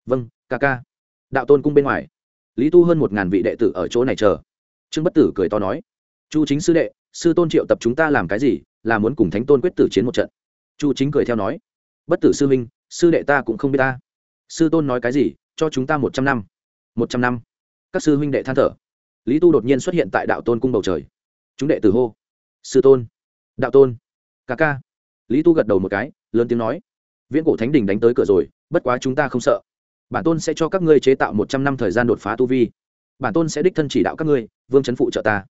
Vâng ca ca. Đạo tôn cung bên ngoài, lý tu hơn một ngàn vị đệ tử ở chỗ này chờ. Trương bất tử cười to nói, chu chính sư đệ, sư tôn triệu tập chúng ta làm cái gì, là muốn cùng thánh tôn quyết tử chiến một trận. Chu chính cười theo nói bất tử sư minh sư đệ ta cũng không biết ta. Sư tôn nói cái gì, cho chúng ta một trăm năm. Một trăm năm. Các sư huynh đệ than thở. Lý tu đột nhiên xuất hiện tại đạo tôn cung bầu trời. Chúng đệ tử hô. Sư tôn. Đạo tôn. Ca ca. Lý tu gật đầu một cái, lớn tiếng nói. Viễn cổ thánh đình đánh tới cửa rồi, bất quá chúng ta không sợ. Bản tôn sẽ cho các ngươi chế tạo một trăm năm thời gian đột phá tu vi. Bản tôn sẽ đích thân chỉ đạo các ngươi, vương chấn phụ trợ ta.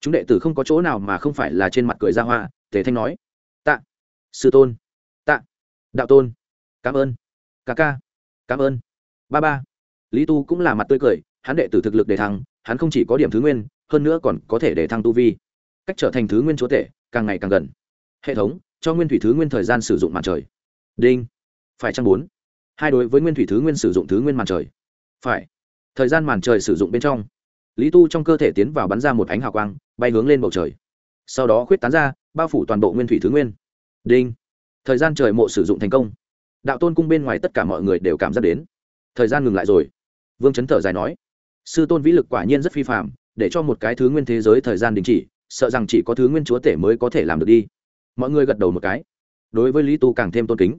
Chúng đệ tử không có chỗ nào mà không phải là trên mặt cười ra hoa, tề thanh nói. Tạ. Sư tôn đạo tôn. Cảm ơn. Ca ca. Cảm ơn. Ba ba. Lý tu cũng là mặt tươi cười, hắn đệ tử thực lực để thăng, hắn không chỉ có điểm thứ nguyên, hơn nữa còn có thể để thăng tu vi. Cách trở thành thứ nguyên chúa tể, càng ngày càng gần. Hệ thống, cho nguyên thủy thứ nguyên thời gian sử dụng mặt trời. Đinh. Phải chăng bốn? Hai đối với nguyên thủy thứ nguyên sử dụng thứ nguyên màn trời. Phải. Thời gian màn trời sử dụng bên trong. Lý tu trong cơ thể tiến vào bắn ra một ánh hào quang, bay hướng lên bầu trời. Sau đó khuyết tán ra, bao phủ toàn bộ nguyên thủy thứ nguyên. Đinh thời gian trời mộ sử dụng thành công. Đạo tôn cung bên ngoài tất cả mọi người đều cảm giác đến. Thời gian ngừng lại rồi. Vương chấn thở dài nói, sư tôn vĩ lực quả nhiên rất phi phạm để cho một cái thứ nguyên thế giới thời gian đình chỉ, sợ rằng chỉ có thứ nguyên chúa tể mới có thể làm được đi. Mọi người gật đầu một cái. Đối với lý tu càng thêm tôn kính.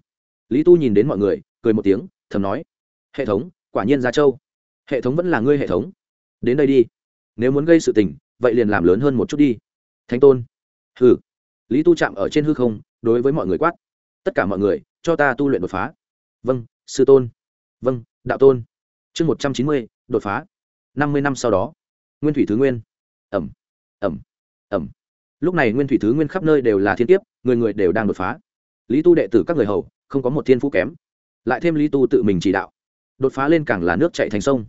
Lý tu nhìn đến mọi người, cười một tiếng, thầm nói, hệ thống, quả nhiên ra châu. Hệ thống vẫn là ngươi hệ thống. Đến đây đi. Nếu muốn gây sự tình, vậy liền làm lớn hơn một chút đi. Thánh tôn. Hừ. Lý tu chạm ở trên hư không, đối với mọi người quát tất cả mọi người, cho ta tu luyện đột phá. Vâng sư tôn. Vâng đạo tôn. Chương một trăm chín mươi, đột phá. Năm mươi năm sau đó. Nguyên thủy thứ nguyên. Ẩm. Ẩm. Ẩm. Lúc này nguyên thủy thứ nguyên khắp nơi đều là thiên kiếp, người người đều đang đột phá. Lý tu đệ tử các người hầu, không có một thiên phú kém. Lại thêm lý tu tự mình chỉ đạo. Đột phá lên càng là nước chạy thành sông.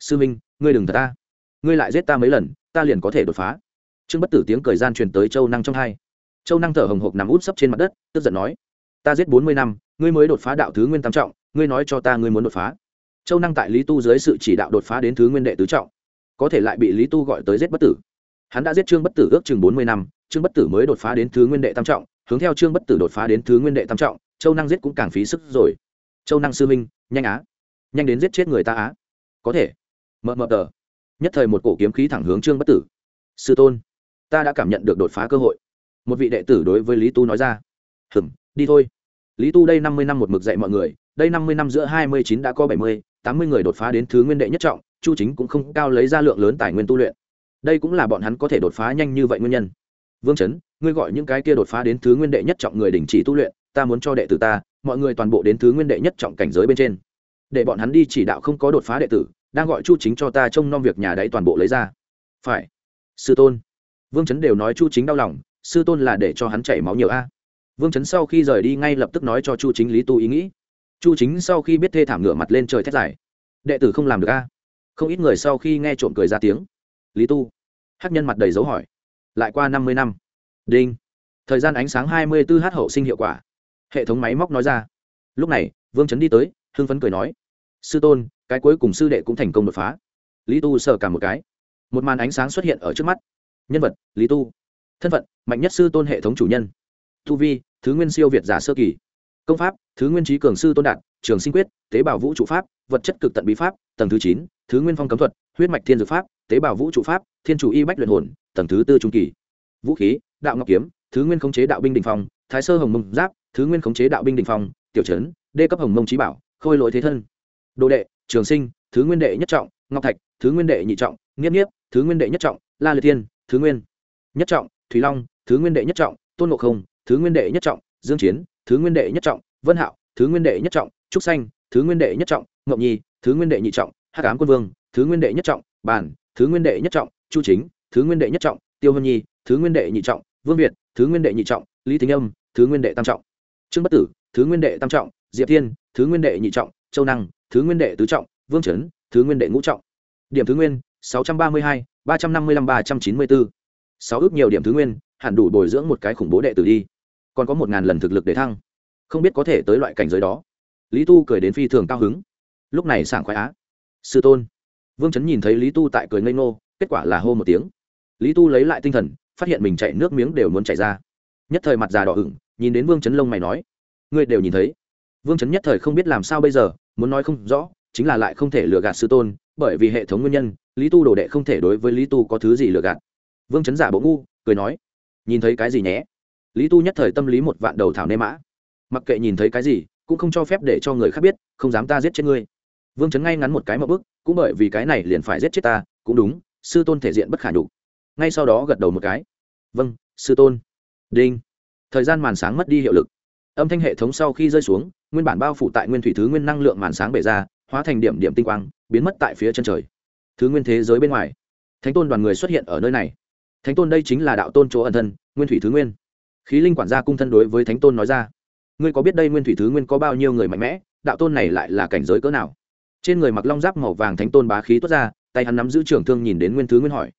Sư minh, ngươi đừng thật ta. Ngươi lại giết ta mấy lần, ta liền có thể đột phá. Trương bất tử tiếng cười gian truyền tới châu năng trong hai. Châu năng thở hồng hộc nằm út sấp trên mặt đất, tức giận nói ta giết bốn mươi năm, ngươi mới đột phá đạo thứ nguyên tam trọng, ngươi nói cho ta ngươi muốn đột phá. Châu năng tại lý tu dưới sự chỉ đạo đột phá đến thứ nguyên đệ tứ trọng, có thể lại bị lý tu gọi tới giết bất tử. Hắn đã giết trương bất tử ước chừng bốn mươi năm, trương bất tử mới đột phá đến thứ nguyên đệ tam trọng, hướng theo trương bất tử đột phá đến thứ nguyên đệ tam trọng, châu năng giết cũng càng phí sức rồi. Châu năng sư minh nhanh á. Nhanh đến giết chết người ta á. Có thể. Mờ mờ tờ. Nhất thời một cổ kiếm khí thẳng hướng trương bất tử. Sư tôn, ta đã cảm nhận được đột phá cơ hội. Một vị đệ tử đối với lý tu nói ra. Hừm đi thôi. Lý tu đây năm mươi năm một mực dạy mọi người, đây năm mươi năm giữa hai mươi chín đã có bảy mươi, tám mươi người đột phá đến thứ nguyên đệ nhất trọng, chu chính cũng không cao lấy ra lượng lớn tài nguyên tu luyện. Đây cũng là bọn hắn có thể đột phá nhanh như vậy nguyên nhân. Vương chấn, ngươi gọi những cái kia đột phá đến thứ nguyên đệ nhất trọng người đình chỉ tu luyện, ta muốn cho đệ tử ta, mọi người toàn bộ đến thứ nguyên đệ nhất trọng cảnh giới bên trên. Để bọn hắn đi chỉ đạo không có đột phá đệ tử, đang gọi chu chính cho ta trông nom việc nhà đấy toàn bộ lấy ra. Phải. Sư tôn. Vương chấn đều nói chu chính đau lòng, sư tôn là để cho hắn chảy máu nhiều a vương chấn sau khi rời đi ngay lập tức nói cho chu chính lý tu ý nghĩ. Chu chính sau khi biết thê thảm ngửa mặt lên trời thét dài. Đệ tử không làm được a. Không ít người sau khi nghe trộm cười ra tiếng. Lý tu. Hát nhân mặt đầy dấu hỏi. Lại qua năm mươi năm. Đinh. Thời gian ánh sáng hai mươi 24 h hậu sinh hiệu quả. Hệ thống máy móc nói ra. Lúc này, vương chấn đi tới, hưng phấn cười nói. Sư tôn, cái cuối cùng sư đệ cũng thành công đột phá. Lý tu sờ cả một cái. Một màn ánh sáng xuất hiện ở trước mắt. Nhân vật, lý tu. Thân phận, mạnh nhất sư tôn hệ thống chủ nhân. Tu vi thứ nguyên siêu việt giả sơ kỳ công pháp thứ nguyên trí cường sư tôn đạt trường sinh quyết tế bào vũ trụ pháp vật chất cực tận bí pháp tầng thứ chín thứ nguyên phong cấm thuật huyết mạch thiên dược pháp tế bào vũ trụ pháp thiên chủ y bách luyện hồn tầng thứ tư trung kỳ vũ khí đạo ngọc kiếm thứ nguyên khống chế đạo binh đình phong thái sơ hồng mông giáp thứ nguyên khống chế đạo binh đình phong tiểu trấn đê cấp hồng mông trí bảo khôi lỗi thế thân đồ đệ trường sinh thứ nguyên đệ nhất trọng ngọc thạch thứ nguyên đệ nhị trọng nghiếp nghiếp thứ nguyên đệ nhất trọng la liệt thiên thứ nguyên nhất trọng thúy long thứ nguyên đệ nhất trọng tôn ngộ không thứ nguyên đệ nhất trọng dương chiến thứ nguyên đệ nhất trọng vân hạo thứ nguyên đệ nhất trọng trúc xanh thứ nguyên đệ nhất trọng ngọc nhi thứ nguyên đệ nhị trọng hắc ám quân vương thứ nguyên đệ nhất trọng bản thứ nguyên đệ nhất trọng chu chính thứ nguyên đệ nhất trọng tiêu hân nhi thứ nguyên đệ nhị trọng vương việt thứ nguyên đệ nhị trọng lý thính âm thứ nguyên đệ tam trọng trương bất tử thứ nguyên đệ tam trọng diệp thiên thứ nguyên đệ nhị trọng châu năng thứ nguyên đệ tứ trọng vương trấn thứ nguyên đệ ngũ trọng điểm thứ nguyên sáu trăm ba mươi hai ba trăm năm mươi năm ba trăm chín mươi bốn sáu ước nhiều điểm thứ nguyên hẳn đủ bồi dưỡng một cái khủng bố đệ tử đi còn có một ngàn lần thực lực để thăng, không biết có thể tới loại cảnh giới đó. Lý tu cười đến phi thường cao hứng. Lúc này sảng khoái á. Sư tôn. Vương chấn nhìn thấy lý tu tại cười ngây ngô, kết quả là hô một tiếng. Lý tu lấy lại tinh thần, phát hiện mình chạy nước miếng đều muốn chảy ra. Nhất thời mặt già đỏ ửng, nhìn đến vương chấn lông mày nói, ngươi đều nhìn thấy. Vương chấn nhất thời không biết làm sao bây giờ, muốn nói không rõ, chính là lại không thể lừa gạt sư tôn, bởi vì hệ thống nguyên nhân, lý tu đồ đệ không thể đối với lý tu có thứ gì lừa gạt. Vương chấn giả bộ ngu, cười nói, nhìn thấy cái gì nhé? Lý tu nhất thời tâm lý một vạn đầu thảo nê mã. Mặc kệ nhìn thấy cái gì, cũng không cho phép để cho người khác biết, không dám ta giết chết ngươi. Vương chấn ngay ngắn một cái mậu bước, cũng bởi vì cái này liền phải giết chết ta, cũng đúng, sư tôn thể diện bất khả nhục. Ngay sau đó gật đầu một cái. Vâng sư tôn. Đinh. Thời gian màn sáng mất đi hiệu lực. Âm thanh hệ thống sau khi rơi xuống, nguyên bản bao phủ tại nguyên thủy thứ nguyên năng lượng màn sáng bể ra, hóa thành điểm điểm tinh quang, biến mất tại phía chân trời. Thứ nguyên thế giới bên ngoài. Thánh tôn đoàn người xuất hiện ở nơi này. Thánh tôn đây chính là đạo tôn chỗ ẩn thân, nguyên thủy thứ nguyên khí linh quản gia cung thân đối với thánh tôn nói ra. Ngươi có biết đây nguyên thủy thứ nguyên có bao nhiêu người mạnh mẽ, đạo tôn này lại là cảnh giới cỡ nào? Trên người mặc long giáp màu vàng thánh tôn bá khí tuốt ra, tay hắn nắm giữ trưởng thương nhìn đến nguyên thứ nguyên hỏi.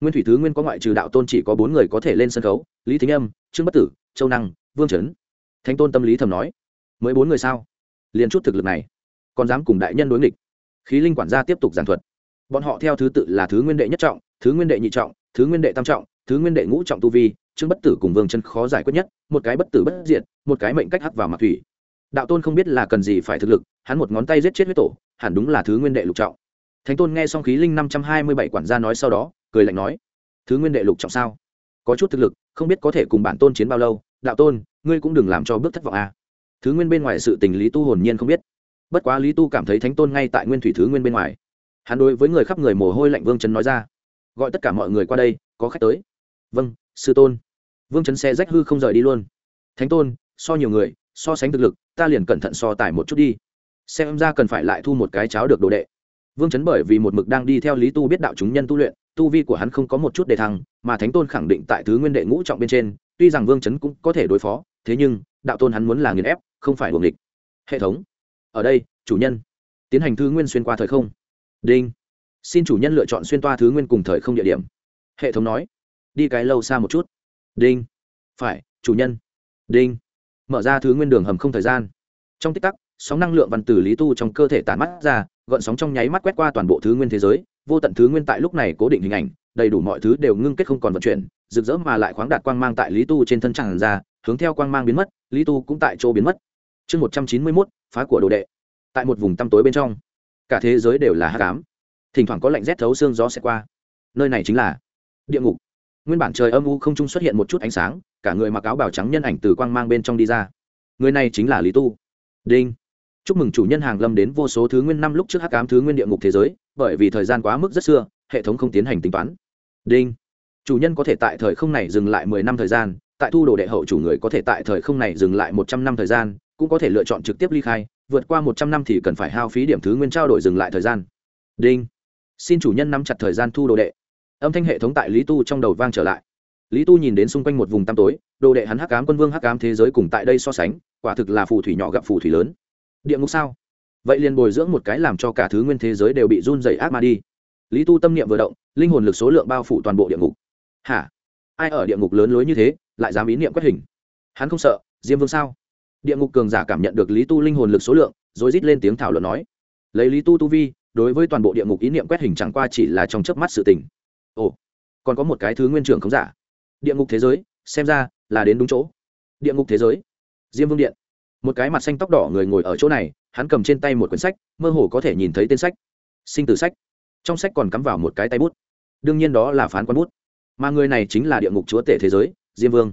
Nguyên thủy thứ nguyên có ngoại trừ đạo tôn chỉ có bốn người có thể lên sân khấu, lý thính âm, trương bất tử, châu năng, vương trấn thánh tôn tâm lý thầm nói. Mới bốn người sao? Liền chút thực lực này, còn dám cùng đại nhân đối nghịch? Khí linh quản gia tiếp tục giảng thuật. Bọn họ theo thứ tự là thứ nguyên đệ nhất trọng, thứ nguyên đệ nhị trọng, thứ nguyên đệ tam trọng, thứ nguyên đệ ngũ trọng tu vi trương bất tử cùng vương chân khó giải quyết nhất, một cái bất tử bất diệt, một cái mệnh cách hắc vào mặt thủy. Đạo tôn không biết là cần gì phải thực lực, hắn một ngón tay giết chết huyết tổ, hẳn đúng là thứ nguyên đệ lục trọng. Thánh tôn nghe xong khí linh năm trăm hai mươi bảy quản gia nói sau đó, cười lạnh nói, thứ nguyên đệ lục trọng sao? Có chút thực lực, không biết có thể cùng bản tôn chiến bao lâu, đạo tôn, ngươi cũng đừng làm cho bước thất vọng a. À. thứ nguyên bên ngoài sự tình lý tu hồn nhiên không biết. Bất quá lý tu cảm thấy thánh tôn ngay tại nguyên thủy thứ nguyên bên ngoài. Hắn đối với người khắp người mồ hôi lạnh vương trấn nói ra, gọi tất cả mọi người qua đây, có khách tới. Vâng sư tôn vương Chấn xe rách hư không rời đi luôn. Thánh tôn, so nhiều người, so sánh thực lực, ta liền cẩn thận so tải một chút đi. Xem ra cần phải lại thu một cái cháo được đồ đệ. Vương chấn bởi vì một mực đang đi theo lý tu biết đạo chúng nhân tu luyện, tu vi của hắn không có một chút đề thăng, mà thánh tôn khẳng định tại thứ nguyên đệ ngũ trọng bên trên, tuy rằng vương chấn cũng có thể đối phó, thế nhưng, đạo tôn hắn muốn là nghiền ép, không phải buồng địch. Hệ thống, ở đây, chủ nhân. Tiến hành thứ nguyên xuyên qua thời không. Đinh. Xin chủ nhân lựa chọn xuyên toa thứ nguyên cùng thời không địa điểm. Hệ thống nói. Đi cái lâu xa một chút đinh. Phải, chủ nhân. Đinh. Mở ra thứ nguyên đường hầm không thời gian. Trong tích tắc, sóng năng lượng văn tử lý tu trong cơ thể tản mắt ra gợn sóng trong nháy mắt quét qua toàn bộ thứ nguyên thế giới, vô tận thứ nguyên tại lúc này cố định hình ảnh, đầy đủ mọi thứ đều ngưng kết không còn vận chuyển, rực rỡ mà lại khoáng đạt quang mang tại lý tu trên thân tràn ra, hướng theo quang mang biến mất, lý tu cũng tại chỗ biến mất. Chương một trăm chín mươi mốt, phá của đồ đệ. Tại một vùng tăm tối bên trong, cả thế giới đều là hát cám thỉnh thoảng có lạnh rét thấu xương gió sẽ qua. Nơi này chính là địa ngục nguyên bản trời âm u không trung xuất hiện một chút ánh sáng, cả người mặc áo bào trắng nhân ảnh từ quang mang bên trong đi ra. Người này chính là lý tu. Đinh. Chúc mừng chủ nhân hàng lâm đến vô số thứ nguyên năm lúc trước hắc ám thứ nguyên địa ngục thế giới, bởi vì thời gian quá mức rất xưa, hệ thống không tiến hành tính toán. Đinh. Chủ nhân có thể tại thời không này dừng lại mười năm thời gian, tại thu đồ đệ hậu chủ người có thể tại thời không này dừng lại một trăm năm thời gian, cũng có thể lựa chọn trực tiếp ly khai, vượt qua một trăm năm thì cần phải hao phí điểm thứ nguyên trao đổi dừng lại thời gian. Đinh. Xin chủ nhân nắm chặt thời gian thu đồ đệ âm thanh hệ thống tại lý tu trong đầu vang trở lại lý tu nhìn đến xung quanh một vùng tăm tối đồ đệ hắn hắc cám quân vương hắc cám thế giới cùng tại đây so sánh quả thực là phù thủy nhỏ gặp phù thủy lớn địa ngục sao vậy liền bồi dưỡng một cái làm cho cả thứ nguyên thế giới đều bị run dày ác ma đi lý tu tâm niệm vừa động linh hồn lực số lượng bao phủ toàn bộ địa ngục hả ai ở địa ngục lớn lối như thế lại dám ý niệm quét hình hắn không sợ diêm vương sao địa ngục cường giả cảm nhận được lý tu linh hồn lực số lượng rồi rít lên tiếng thảo luận nói lấy lý tu tu vi đối với toàn bộ địa ngục ý niệm quét hình chẳng qua chỉ là trong chớp mắt sự tình ồ, còn có một cái thứ nguyên trưởng không giả. Địa ngục thế giới, xem ra là đến đúng chỗ. Địa ngục thế giới. Diêm vương điện. Một cái mặt xanh tóc đỏ người ngồi ở chỗ này, hắn cầm trên tay một quyển sách, mơ hồ có thể nhìn thấy tên sách. Sinh tử sách. Trong sách còn cắm vào một cái tay bút. Đương nhiên đó là phán quan bút. Mà người này chính là địa ngục chúa tể thế giới, diêm vương.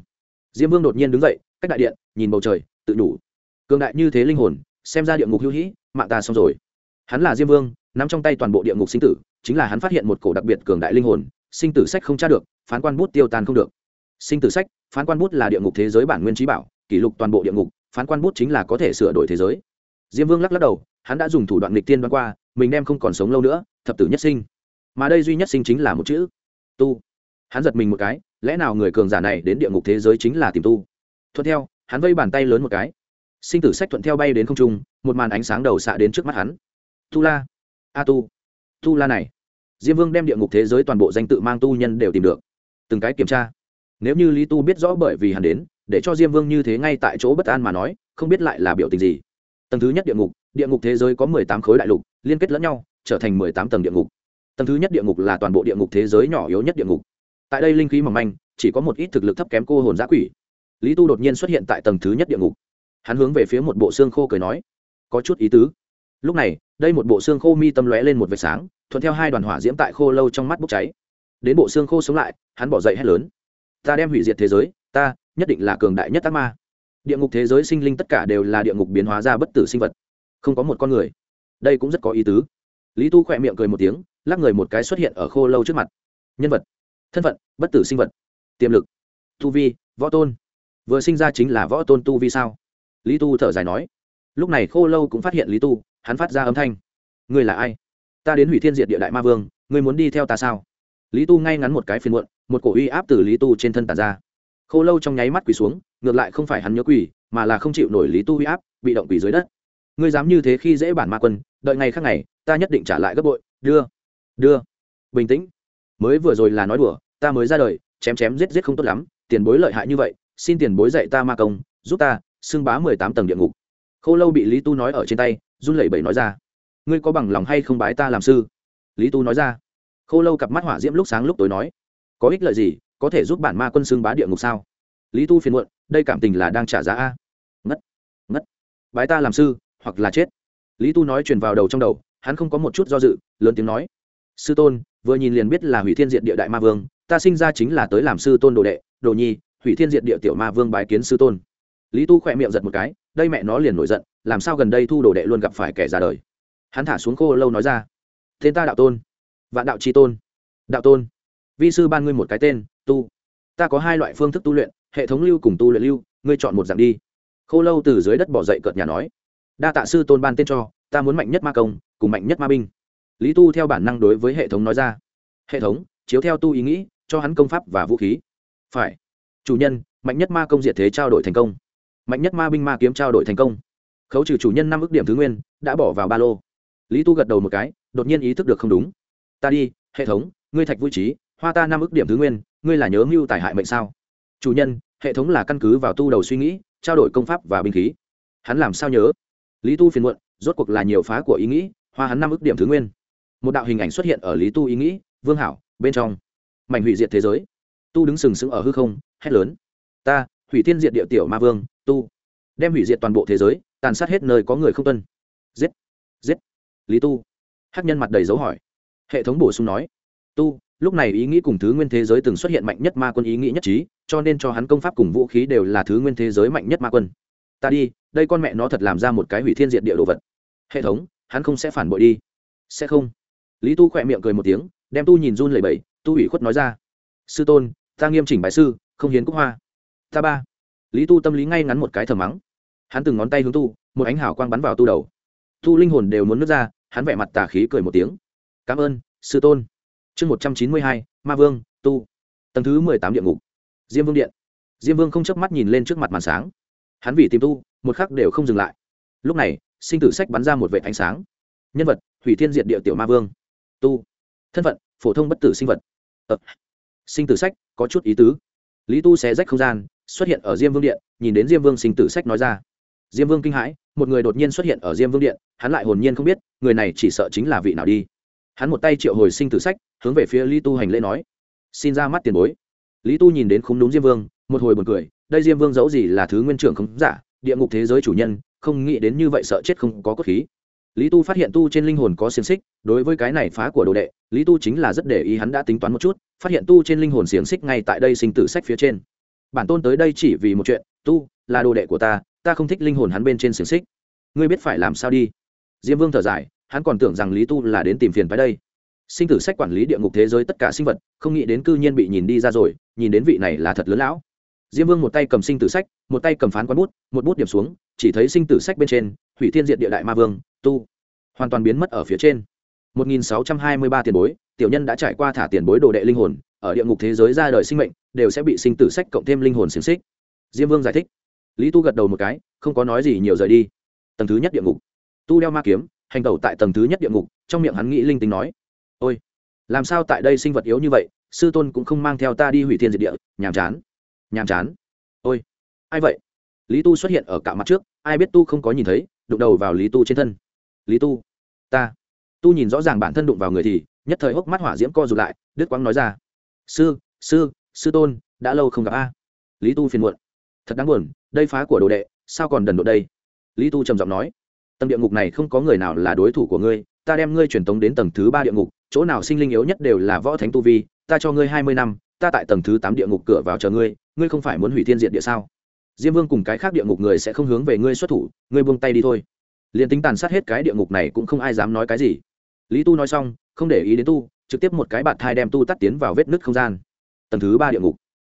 Diêm vương đột nhiên đứng dậy, cách đại điện, nhìn bầu trời, tự đủ cường đại như thế linh hồn, xem ra địa ngục hữu hĩ, mạng ta xong rồi. Hắn là diêm vương n ắ m trong tay toàn bộ địa ngục sinh tử chính là hắn phát hiện một cổ đặc biệt cường đại linh hồn, sinh tử sách không tra được, phán quan bút tiêu tan không được. Sinh tử sách, phán quan bút là địa ngục thế giới bản nguyên trí bảo, kỷ lục toàn bộ địa ngục, phán quan bút chính là có thể sửa đổi thế giới. Diêm vương lắc lắc đầu, hắn đã dùng thủ đoạn lịch tiên đoán qua, mình đem không còn sống lâu nữa, thập tử nhất sinh. Mà đây duy nhất sinh chính là một chữ, tu. Hắn giật mình một cái, lẽ nào người cường giả này đến địa ngục thế giới chính là tìm tu? Thuận theo, hắn vây bàn tay lớn một cái. Sinh tử sách thuận theo bay đến không trung, một màn ánh sáng đầu xạ đến trước mắt hắn. Tu la. A tu. Tu la này diêm vương đem địa ngục thế giới toàn bộ danh tự mang tu nhân đều tìm được. Từng cái kiểm tra. Nếu như lý tu biết rõ bởi vì hắn đến, để cho diêm vương như thế ngay tại chỗ bất an mà nói, không biết lại là biểu tình gì. Tầng thứ nhất địa ngục địa ngục thế giới có mười tám khối đại lục, liên kết lẫn nhau, trở thành mười tám tầng địa ngục. Tầng thứ nhất địa ngục là toàn bộ địa ngục thế giới nhỏ yếu nhất địa ngục. Tại đây linh khí mỏng manh, chỉ có một ít thực lực thấp kém cô hồn giã quỷ. Lý tu đột nhiên xuất hiện tại tầng thứ nhất địa ngục. Hắn hướng về phía một bộ xương khô cười nói, có chút ý tứ. Lúc này, đây một bộ xương khô mi tâm lóe lên một vệt sáng thuận theo hai đoàn hỏa diễm tại khô lâu trong mắt bốc cháy. Đến bộ xương khô sống lại, hắn bỏ dậy hét lớn. Ta đem hủy diệt thế giới, ta nhất định là cường đại nhất ác ma. Địa ngục thế giới sinh linh tất cả đều là địa ngục biến hóa ra bất tử sinh vật. Không có một con người. Đây cũng rất có ý tứ. Lý tu khỏe miệng cười một tiếng, lắc người một cái xuất hiện ở khô lâu trước mặt. Nhân vật. Thân phận, bất tử sinh vật. Tiềm lực. Tu vi, võ tôn. Vừa sinh ra chính là võ tôn tu vi sao? Lý tu thở dài nói. Lúc này khô lâu cũng phát hiện lý tu, hắn phát ra âm thanh. Ngươi là ai? Ta đến hủy thiên diệt địa đại ma vương, ngươi muốn đi theo ta sao? Lý tu ngay ngắn một cái phiền muộn, một cổ uy áp từ lý tu trên thân tàn ra. Khô lâu trong nháy mắt quỳ xuống, ngược lại không phải hắn nhớ quỳ, mà là không chịu nổi lý tu uy áp, bị động quỳ dưới đất. Ngươi dám như thế khi dễ bản ma quân, đợi ngày khác ngày, ta nhất định trả lại gấp bội. Đưa đưa. Bình tĩnh. Mới vừa rồi là nói đùa, ta mới ra đời, chém chém giết giết không tốt lắm, tiền bối lợi hại như vậy, xin tiền bối dạy ta ma công, giúp ta xưng bá mười tám tầng địa ngục. Khô lâu bị lý tu nói ở trên tay, run lẩy bẩy nói ra ngươi có bằng lòng hay không bái ta làm sư? Lý tu nói ra. Khô lâu cặp mắt hỏa diễm lúc sáng lúc tối nói. Có ích lợi gì? Có thể giúp bản ma quân xưng bá địa ngục sao? Lý tu phiền muộn, đây cảm tình là đang trả giá a. Ngất ngất. Bái ta làm sư, hoặc là chết. Lý tu nói truyền vào đầu trong đầu, hắn không có một chút do dự, lớn tiếng nói. Sư tôn, vừa nhìn liền biết là hủy thiên diện địa đại ma vương, ta sinh ra chính là tới làm sư tôn đồ đệ. Đồ nhi, hủy thiên diện địa tiểu ma vương bái kiến sư tôn. Lý tu khỏe miệng giật một cái, đây mẹ nó liền nổi giận, làm sao gần đây thu đồ đệ luôn gặp phải kẻ ra đời? Hắn thả xuống khô lâu nói ra, tên ta đạo tôn, vạn đạo tri tôn, đạo tôn, vi sư ban ngươi một cái tên, tu. Ta có hai loại phương thức tu luyện, hệ thống lưu cùng tu luyện lưu, ngươi chọn một dạng đi. Khô lâu từ dưới đất bỏ dậy cợt nhà nói, đa tạ sư tôn ban tên cho, ta muốn mạnh nhất ma công, cùng mạnh nhất ma binh. Lý tu theo bản năng đối với hệ thống nói ra, hệ thống, chiếu theo tu ý nghĩ, cho hắn công pháp và vũ khí. Phải. Chủ nhân, mạnh nhất ma công diệt thế trao đổi thành công. Mạnh nhất ma binh ma kiếm trao đổi thành công. Khấu trừ chủ nhân năm ước điểm thứ nguyên, đã bỏ vào ba lô lý tu gật đầu một cái, đột nhiên ý thức được không đúng. Ta đi, hệ thống, ngươi thạch vui trí, hoa ta năm ước điểm thứ nguyên, ngươi là nhớ mưu tài hại mệnh sao? Chủ nhân, hệ thống là căn cứ vào tu đầu suy nghĩ, trao đổi công pháp và binh khí. Hắn làm sao nhớ? Lý tu phiền muộn, rốt cuộc là nhiều phá của ý nghĩ, hoa hắn năm ước điểm thứ nguyên. Một đạo hình ảnh xuất hiện ở lý tu ý nghĩ, vương hảo, bên trong. Mảnh hủy diệt thế giới. Tu đứng sừng sững ở hư không, hét lớn. Ta, hủy thiên diệt địa tiểu ma vương, tu. Đem hủy diệt toàn bộ thế giới, tàn sát hết nơi có người không tuân. Giết giết lý tu hắc nhân mặt đầy dấu hỏi hệ thống bổ sung nói tu lúc này ý nghĩ cùng thứ nguyên thế giới từng xuất hiện mạnh nhất ma quân ý nghĩ nhất trí cho nên cho hắn công pháp cùng vũ khí đều là thứ nguyên thế giới mạnh nhất ma quân ta đi đây con mẹ nó thật làm ra một cái hủy thiên diện địa đồ vật hệ thống hắn không sẽ phản bội đi sẽ không lý tu khỏe miệng cười một tiếng đem tu nhìn run lẩy bẩy tu ủy khuất nói ra sư tôn ta nghiêm chỉnh bài sư không hiến cúc hoa ta ba lý tu tâm lý ngay ngắn một cái thờ mắng hắn từng ngón tay hướng tu một ánh hào quang bắn vào tu đầu thu linh hồn đều muốn nước ra, hắn vẻ mặt tà khí cười một tiếng. Cảm ơn, sư tôn. Chương một trăm chín mươi hai, ma vương, tu. Tầng thứ mười tám địa ngục. Diêm vương điện. Diêm vương không chớp mắt nhìn lên trước mặt màn sáng. Hắn vì tìm tu, một khắc đều không dừng lại. Lúc này, sinh tử sách bắn ra một vệ ánh sáng. Nhân vật, hủy thiên diệt địa tiểu ma vương. Tu. Thân phận, phổ thông bất tử sinh vật. Ờ. sinh tử sách, có chút ý tứ. Lý tu xé rách không gian, xuất hiện ở diêm vương điện, nhìn đến diêm vương sinh tử sách nói ra diêm vương kinh hãi, một người đột nhiên xuất hiện ở diêm vương điện, hắn lại hồn nhiên không biết, người này chỉ sợ chính là vị nào đi. Hắn một tay triệu hồi sinh tử sách, hướng về phía lý tu hành lễ nói, xin ra mắt tiền bối. Lý tu nhìn đến không đúng diêm vương, một hồi buồn cười, đây diêm vương giấu gì là thứ nguyên trưởng không giả, địa ngục thế giới chủ nhân, không nghĩ đến như vậy sợ chết không có cốt khí. Lý tu phát hiện tu trên linh hồn có xiềng xích, đối với cái này phá của đồ đệ, lý tu chính là rất để ý hắn đã tính toán một chút, phát hiện tu trên linh hồn xiềng xích ngay tại đây sinh tử sách phía trên. Bản tôn tới đây chỉ vì một chuyện, tu là đồ đệ của ta ta không thích linh hồn hắn bên trên xiềng xích. Ngươi biết phải làm sao đi. Diêm vương thở dài, hắn còn tưởng rằng lý tu là đến tìm phiền tới đây. Sinh tử sách quản lý địa ngục thế giới tất cả sinh vật, không nghĩ đến cư nhiên bị nhìn đi ra rồi, nhìn đến vị này là thật lớn lão. Diêm vương một tay cầm sinh tử sách, một tay cầm phán quán bút, một bút điểm xuống, chỉ thấy sinh tử sách bên trên, hủy thiên diện địa đại ma vương, tu. Hoàn toàn biến mất ở phía trên. 1623 tiền bối, tiểu nhân đã trải qua thả tiền bối đồ đệ linh hồn, ở địa ngục thế giới ra đời sinh mệnh, đều sẽ bị sinh tử sách cộng thêm linh hồn xiềng xích. Diêm vương giải thích lý tu gật đầu một cái, không có nói gì nhiều rời đi. Tầng thứ nhất địa ngục. Tu đeo ma kiếm, hành tẩu tại tầng thứ nhất địa ngục, trong miệng hắn nghĩ linh tính nói, ôi, làm sao tại đây sinh vật yếu như vậy, sư tôn cũng không mang theo ta đi hủy thiên diệt địa, nhàm chán nhàm chán. Ôi, ai vậy? Lý tu xuất hiện ở cả mặt trước, ai biết tu không có nhìn thấy, đụng đầu vào lý tu trên thân. Lý tu, ta. Tu nhìn rõ ràng bản thân đụng vào người thì, nhất thời hốc mắt hỏa diễm co rụt lại đức quang nói ra, sư sư sư tôn, đã lâu không gặp a. Lý tu phiền muộn thật đáng buồn, đây phá của đồ đệ, sao còn đần độ đây? Lý tu trầm giọng nói, tầng địa ngục này không có người nào là đối thủ của ngươi, ta đem ngươi truyền tống đến tầng thứ ba địa ngục, chỗ nào sinh linh yếu nhất đều là võ thánh tu vi, ta cho ngươi hai mươi năm, ta tại tầng thứ tám địa ngục cửa vào chờ ngươi ngươi không phải muốn hủy thiên diện địa sao? Diêm vương cùng cái khác địa ngục người sẽ không hướng về ngươi xuất thủ, ngươi buông tay đi thôi. Liền tính tàn sát hết cái địa ngục này cũng không ai dám nói cái gì. Lý tu nói xong, không để ý đến tu, trực tiếp một cái bạt thai đem tu tắt tiến vào vết nứt không gian. Tầng thứ ba địa ngục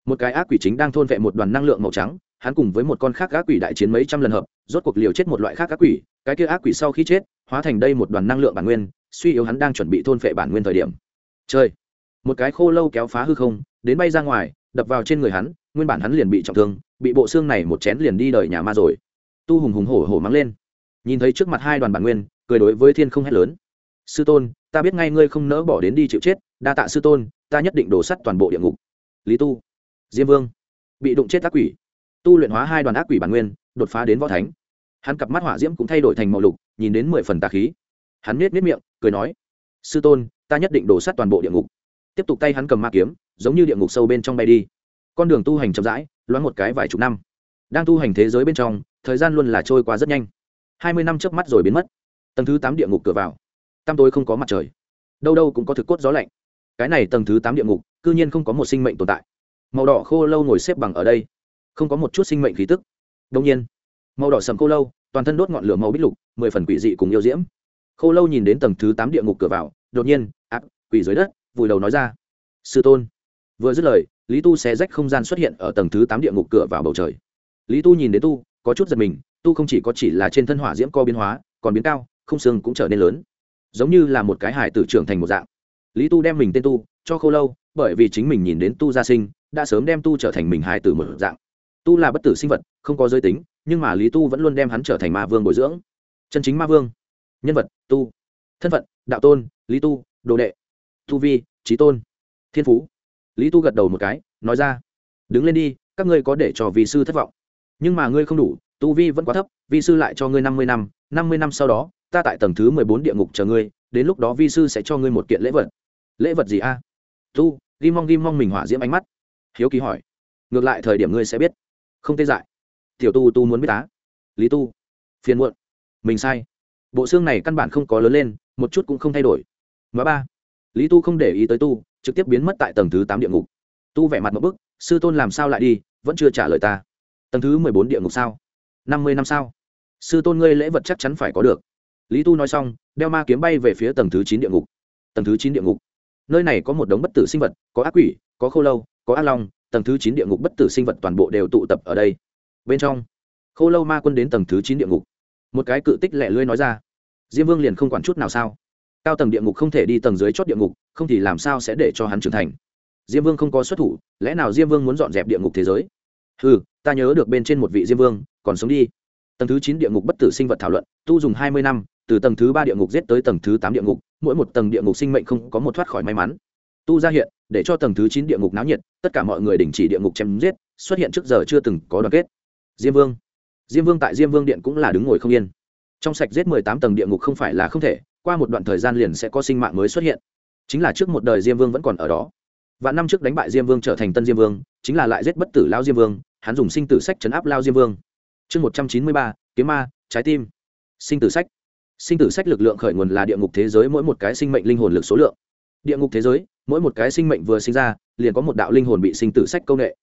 một cái ác quỷ chính đang thôn vệ một đoàn năng lượng màu trắng, hắn cùng với một con khác ác quỷ đại chiến mấy trăm lần hợp, rốt cuộc liều chết một loại khác ác quỷ, cái kia ác quỷ sau khi chết, hóa thành đây một đoàn năng lượng bản nguyên, suy yếu hắn đang chuẩn bị thôn phệ bản nguyên thời điểm. Chơi một cái khô lâu kéo phá hư không, đến bay ra ngoài, đập vào trên người hắn, nguyên bản hắn liền bị trọng thương, bị bộ xương này một chén liền đi đời nhà ma rồi. Tu hùng hùng hổ hổ mắng lên. Nhìn thấy trước mặt hai đoàn bản nguyên, cười đối với thiên không hét lớn. Sư tôn, ta biết ngay ngươi không nỡ bỏ đến đi chịu chết, đa tạ sư tôn, ta nhất định đổ sắt toàn bộ địa ngục. Lý tu diêm vương. Bị đụng chết ác quỷ. Tu luyện hóa hai đoàn ác quỷ bản nguyên, đột phá đến võ thánh. Hắn cặp mắt hỏa diễm cũng thay đổi thành màu lục, nhìn đến mười phần tà khí. Hắn nết nết miệng, cười nói, sư tôn, ta nhất định đổ sát toàn bộ địa ngục. Tiếp tục tay hắn cầm ma kiếm, giống như địa ngục sâu bên trong bay đi. Con đường tu hành chậm rãi, loáng một cái vài chục năm. Đang tu hành thế giới bên trong, thời gian luôn là trôi qua rất nhanh. Hai mươi năm trước mắt rồi biến mất. Tầng thứ tám địa ngục cửa vào. Tăm tối không có mặt trời. Đâu đâu cũng có thực cốt gió lạnh. Cái này tầng thứ tám địa ngục, cư nhiên không có một sinh mệnh tồn tại màu đỏ khô lâu ngồi xếp bằng ở đây. Không có một chút sinh mệnh khí tức. Đông nhiên, màu đỏ sầm khô lâu, toàn thân đốt ngọn lửa màu bích lục, mười phần quỷ dị cùng yêu diễm. Khô lâu nhìn đến tầng thứ tám địa ngục cửa vào, đột nhiên áp quỷ dưới đất, vùi đầu nói ra. Sư tôn. Vừa dứt lời, lý tu xé rách không gian xuất hiện ở tầng thứ tám địa ngục cửa vào bầu trời. Lý tu nhìn đến tu, có chút giật mình, tu không chỉ có chỉ là trên thân hỏa diễm co biến hóa, còn biến cao, không xương cũng trở nên lớn. Giống như là một cái hải tử trưởng thành một dạng. Lý tu đem mình tên tu cho khô lâu, bởi vì chính mình nhìn đến tu gia sinh đã sớm đem tu trở thành mình hài tử một dạng. Tu là bất tử sinh vật, không có giới tính, nhưng mà lý tu vẫn luôn đem hắn trở thành ma vương bồi dưỡng. Chân chính ma vương. Nhân vật, tu. Thân phận, đạo tôn, lý tu, đồ đệ. Tu vi trí tôn. Thiên phú. Lý tu gật đầu một cái, nói ra. Đứng lên đi, các ngươi có để cho vị sư thất vọng. Nhưng mà ngươi không đủ, tu vi vẫn quá thấp, vi sư lại cho ngươi năm mươi năm năm mươi năm sau đó, ta tại tầng thứ mười bốn địa ngục chờ ngươi, đến lúc đó vi sư sẽ cho ngươi một kiện lễ vật. Lễ vật gì a? Tu, ghi mong ghi mong mình hỏa diễm ánh mắt hiếu kỳ hỏi, ngược lại thời điểm ngươi sẽ biết. Không tê dại. Tiểu tu tu muốn biết tá lý tu. Phiền muộn. Mình sai. Bộ xương này căn bản không có lớn lên, một chút cũng không thay đổi. Mà ba, lý tu không để ý tới tu, trực tiếp biến mất tại tầng thứ tám địa ngục. Tu vẻ mặt một bức, sư tôn làm sao lại đi, vẫn chưa trả lời ta. Tầng thứ mười bốn địa ngục sao? Năm mươi năm sao? Sư tôn ngươi lễ vật chắc chắn phải có được. Lý tu nói xong, đeo ma kiếm bay về phía tầng thứ chín địa ngục. Tầng thứ chín địa ngục. Nơi này có một đống bất tử sinh vật, có ác quỷ, có khô lâu có ác long, tầng thứ chín địa ngục bất tử sinh vật toàn bộ đều tụ tập ở đây. Bên trong, khô lâu ma quân đến tầng thứ chín địa ngục. Một cái cự tích lẹ lưới nói ra, diêm vương liền không quản chút nào sao? Cao tầng địa ngục không thể đi tầng dưới chót địa ngục, không thì làm sao sẽ để cho hắn trưởng thành? Diêm vương không có xuất thủ, lẽ nào diêm vương muốn dọn dẹp địa ngục thế giới? Ừ ta nhớ được bên trên một vị diêm vương, còn sống đi. Tầng thứ chín địa ngục bất tử sinh vật thảo luận, tu dùng hai mươi năm, từ tầng thứ ba địa ngục giết tới tầng thứ tám địa ngục, mỗi một tầng địa ngục sinh mệnh không có một thoát khỏi may mắn tu ra hiện, để cho tầng thứ chín địa ngục náo nhiệt, tất cả mọi người đình chỉ địa ngục chém giết, xuất hiện trước giờ chưa từng có đoàn kết. Diêm vương. Diêm vương tại diêm vương điện cũng là đứng ngồi không yên. Trong sạch giết mười tám tầng địa ngục không phải là không thể, qua một đoạn thời gian liền sẽ có sinh mạng mới xuất hiện. Chính là trước một đời diêm vương vẫn còn ở đó. Và năm trước đánh bại diêm vương trở thành tân diêm vương, chính là lại giết bất tử lao diêm vương, hắn dùng sinh tử sách chấn áp lao diêm vương. Chương một trăm chín mươi ba, kiếm ma, trái tim. Sinh tử sách. Sinh tử sách lực lượng khởi nguồn là địa ngục thế giới mỗi một cái sinh mệnh linh hồn lực số lượng. Địa ngục thế giới mỗi một cái sinh mệnh vừa sinh ra, liền có một đạo linh hồn bị sinh tử sách công nghệ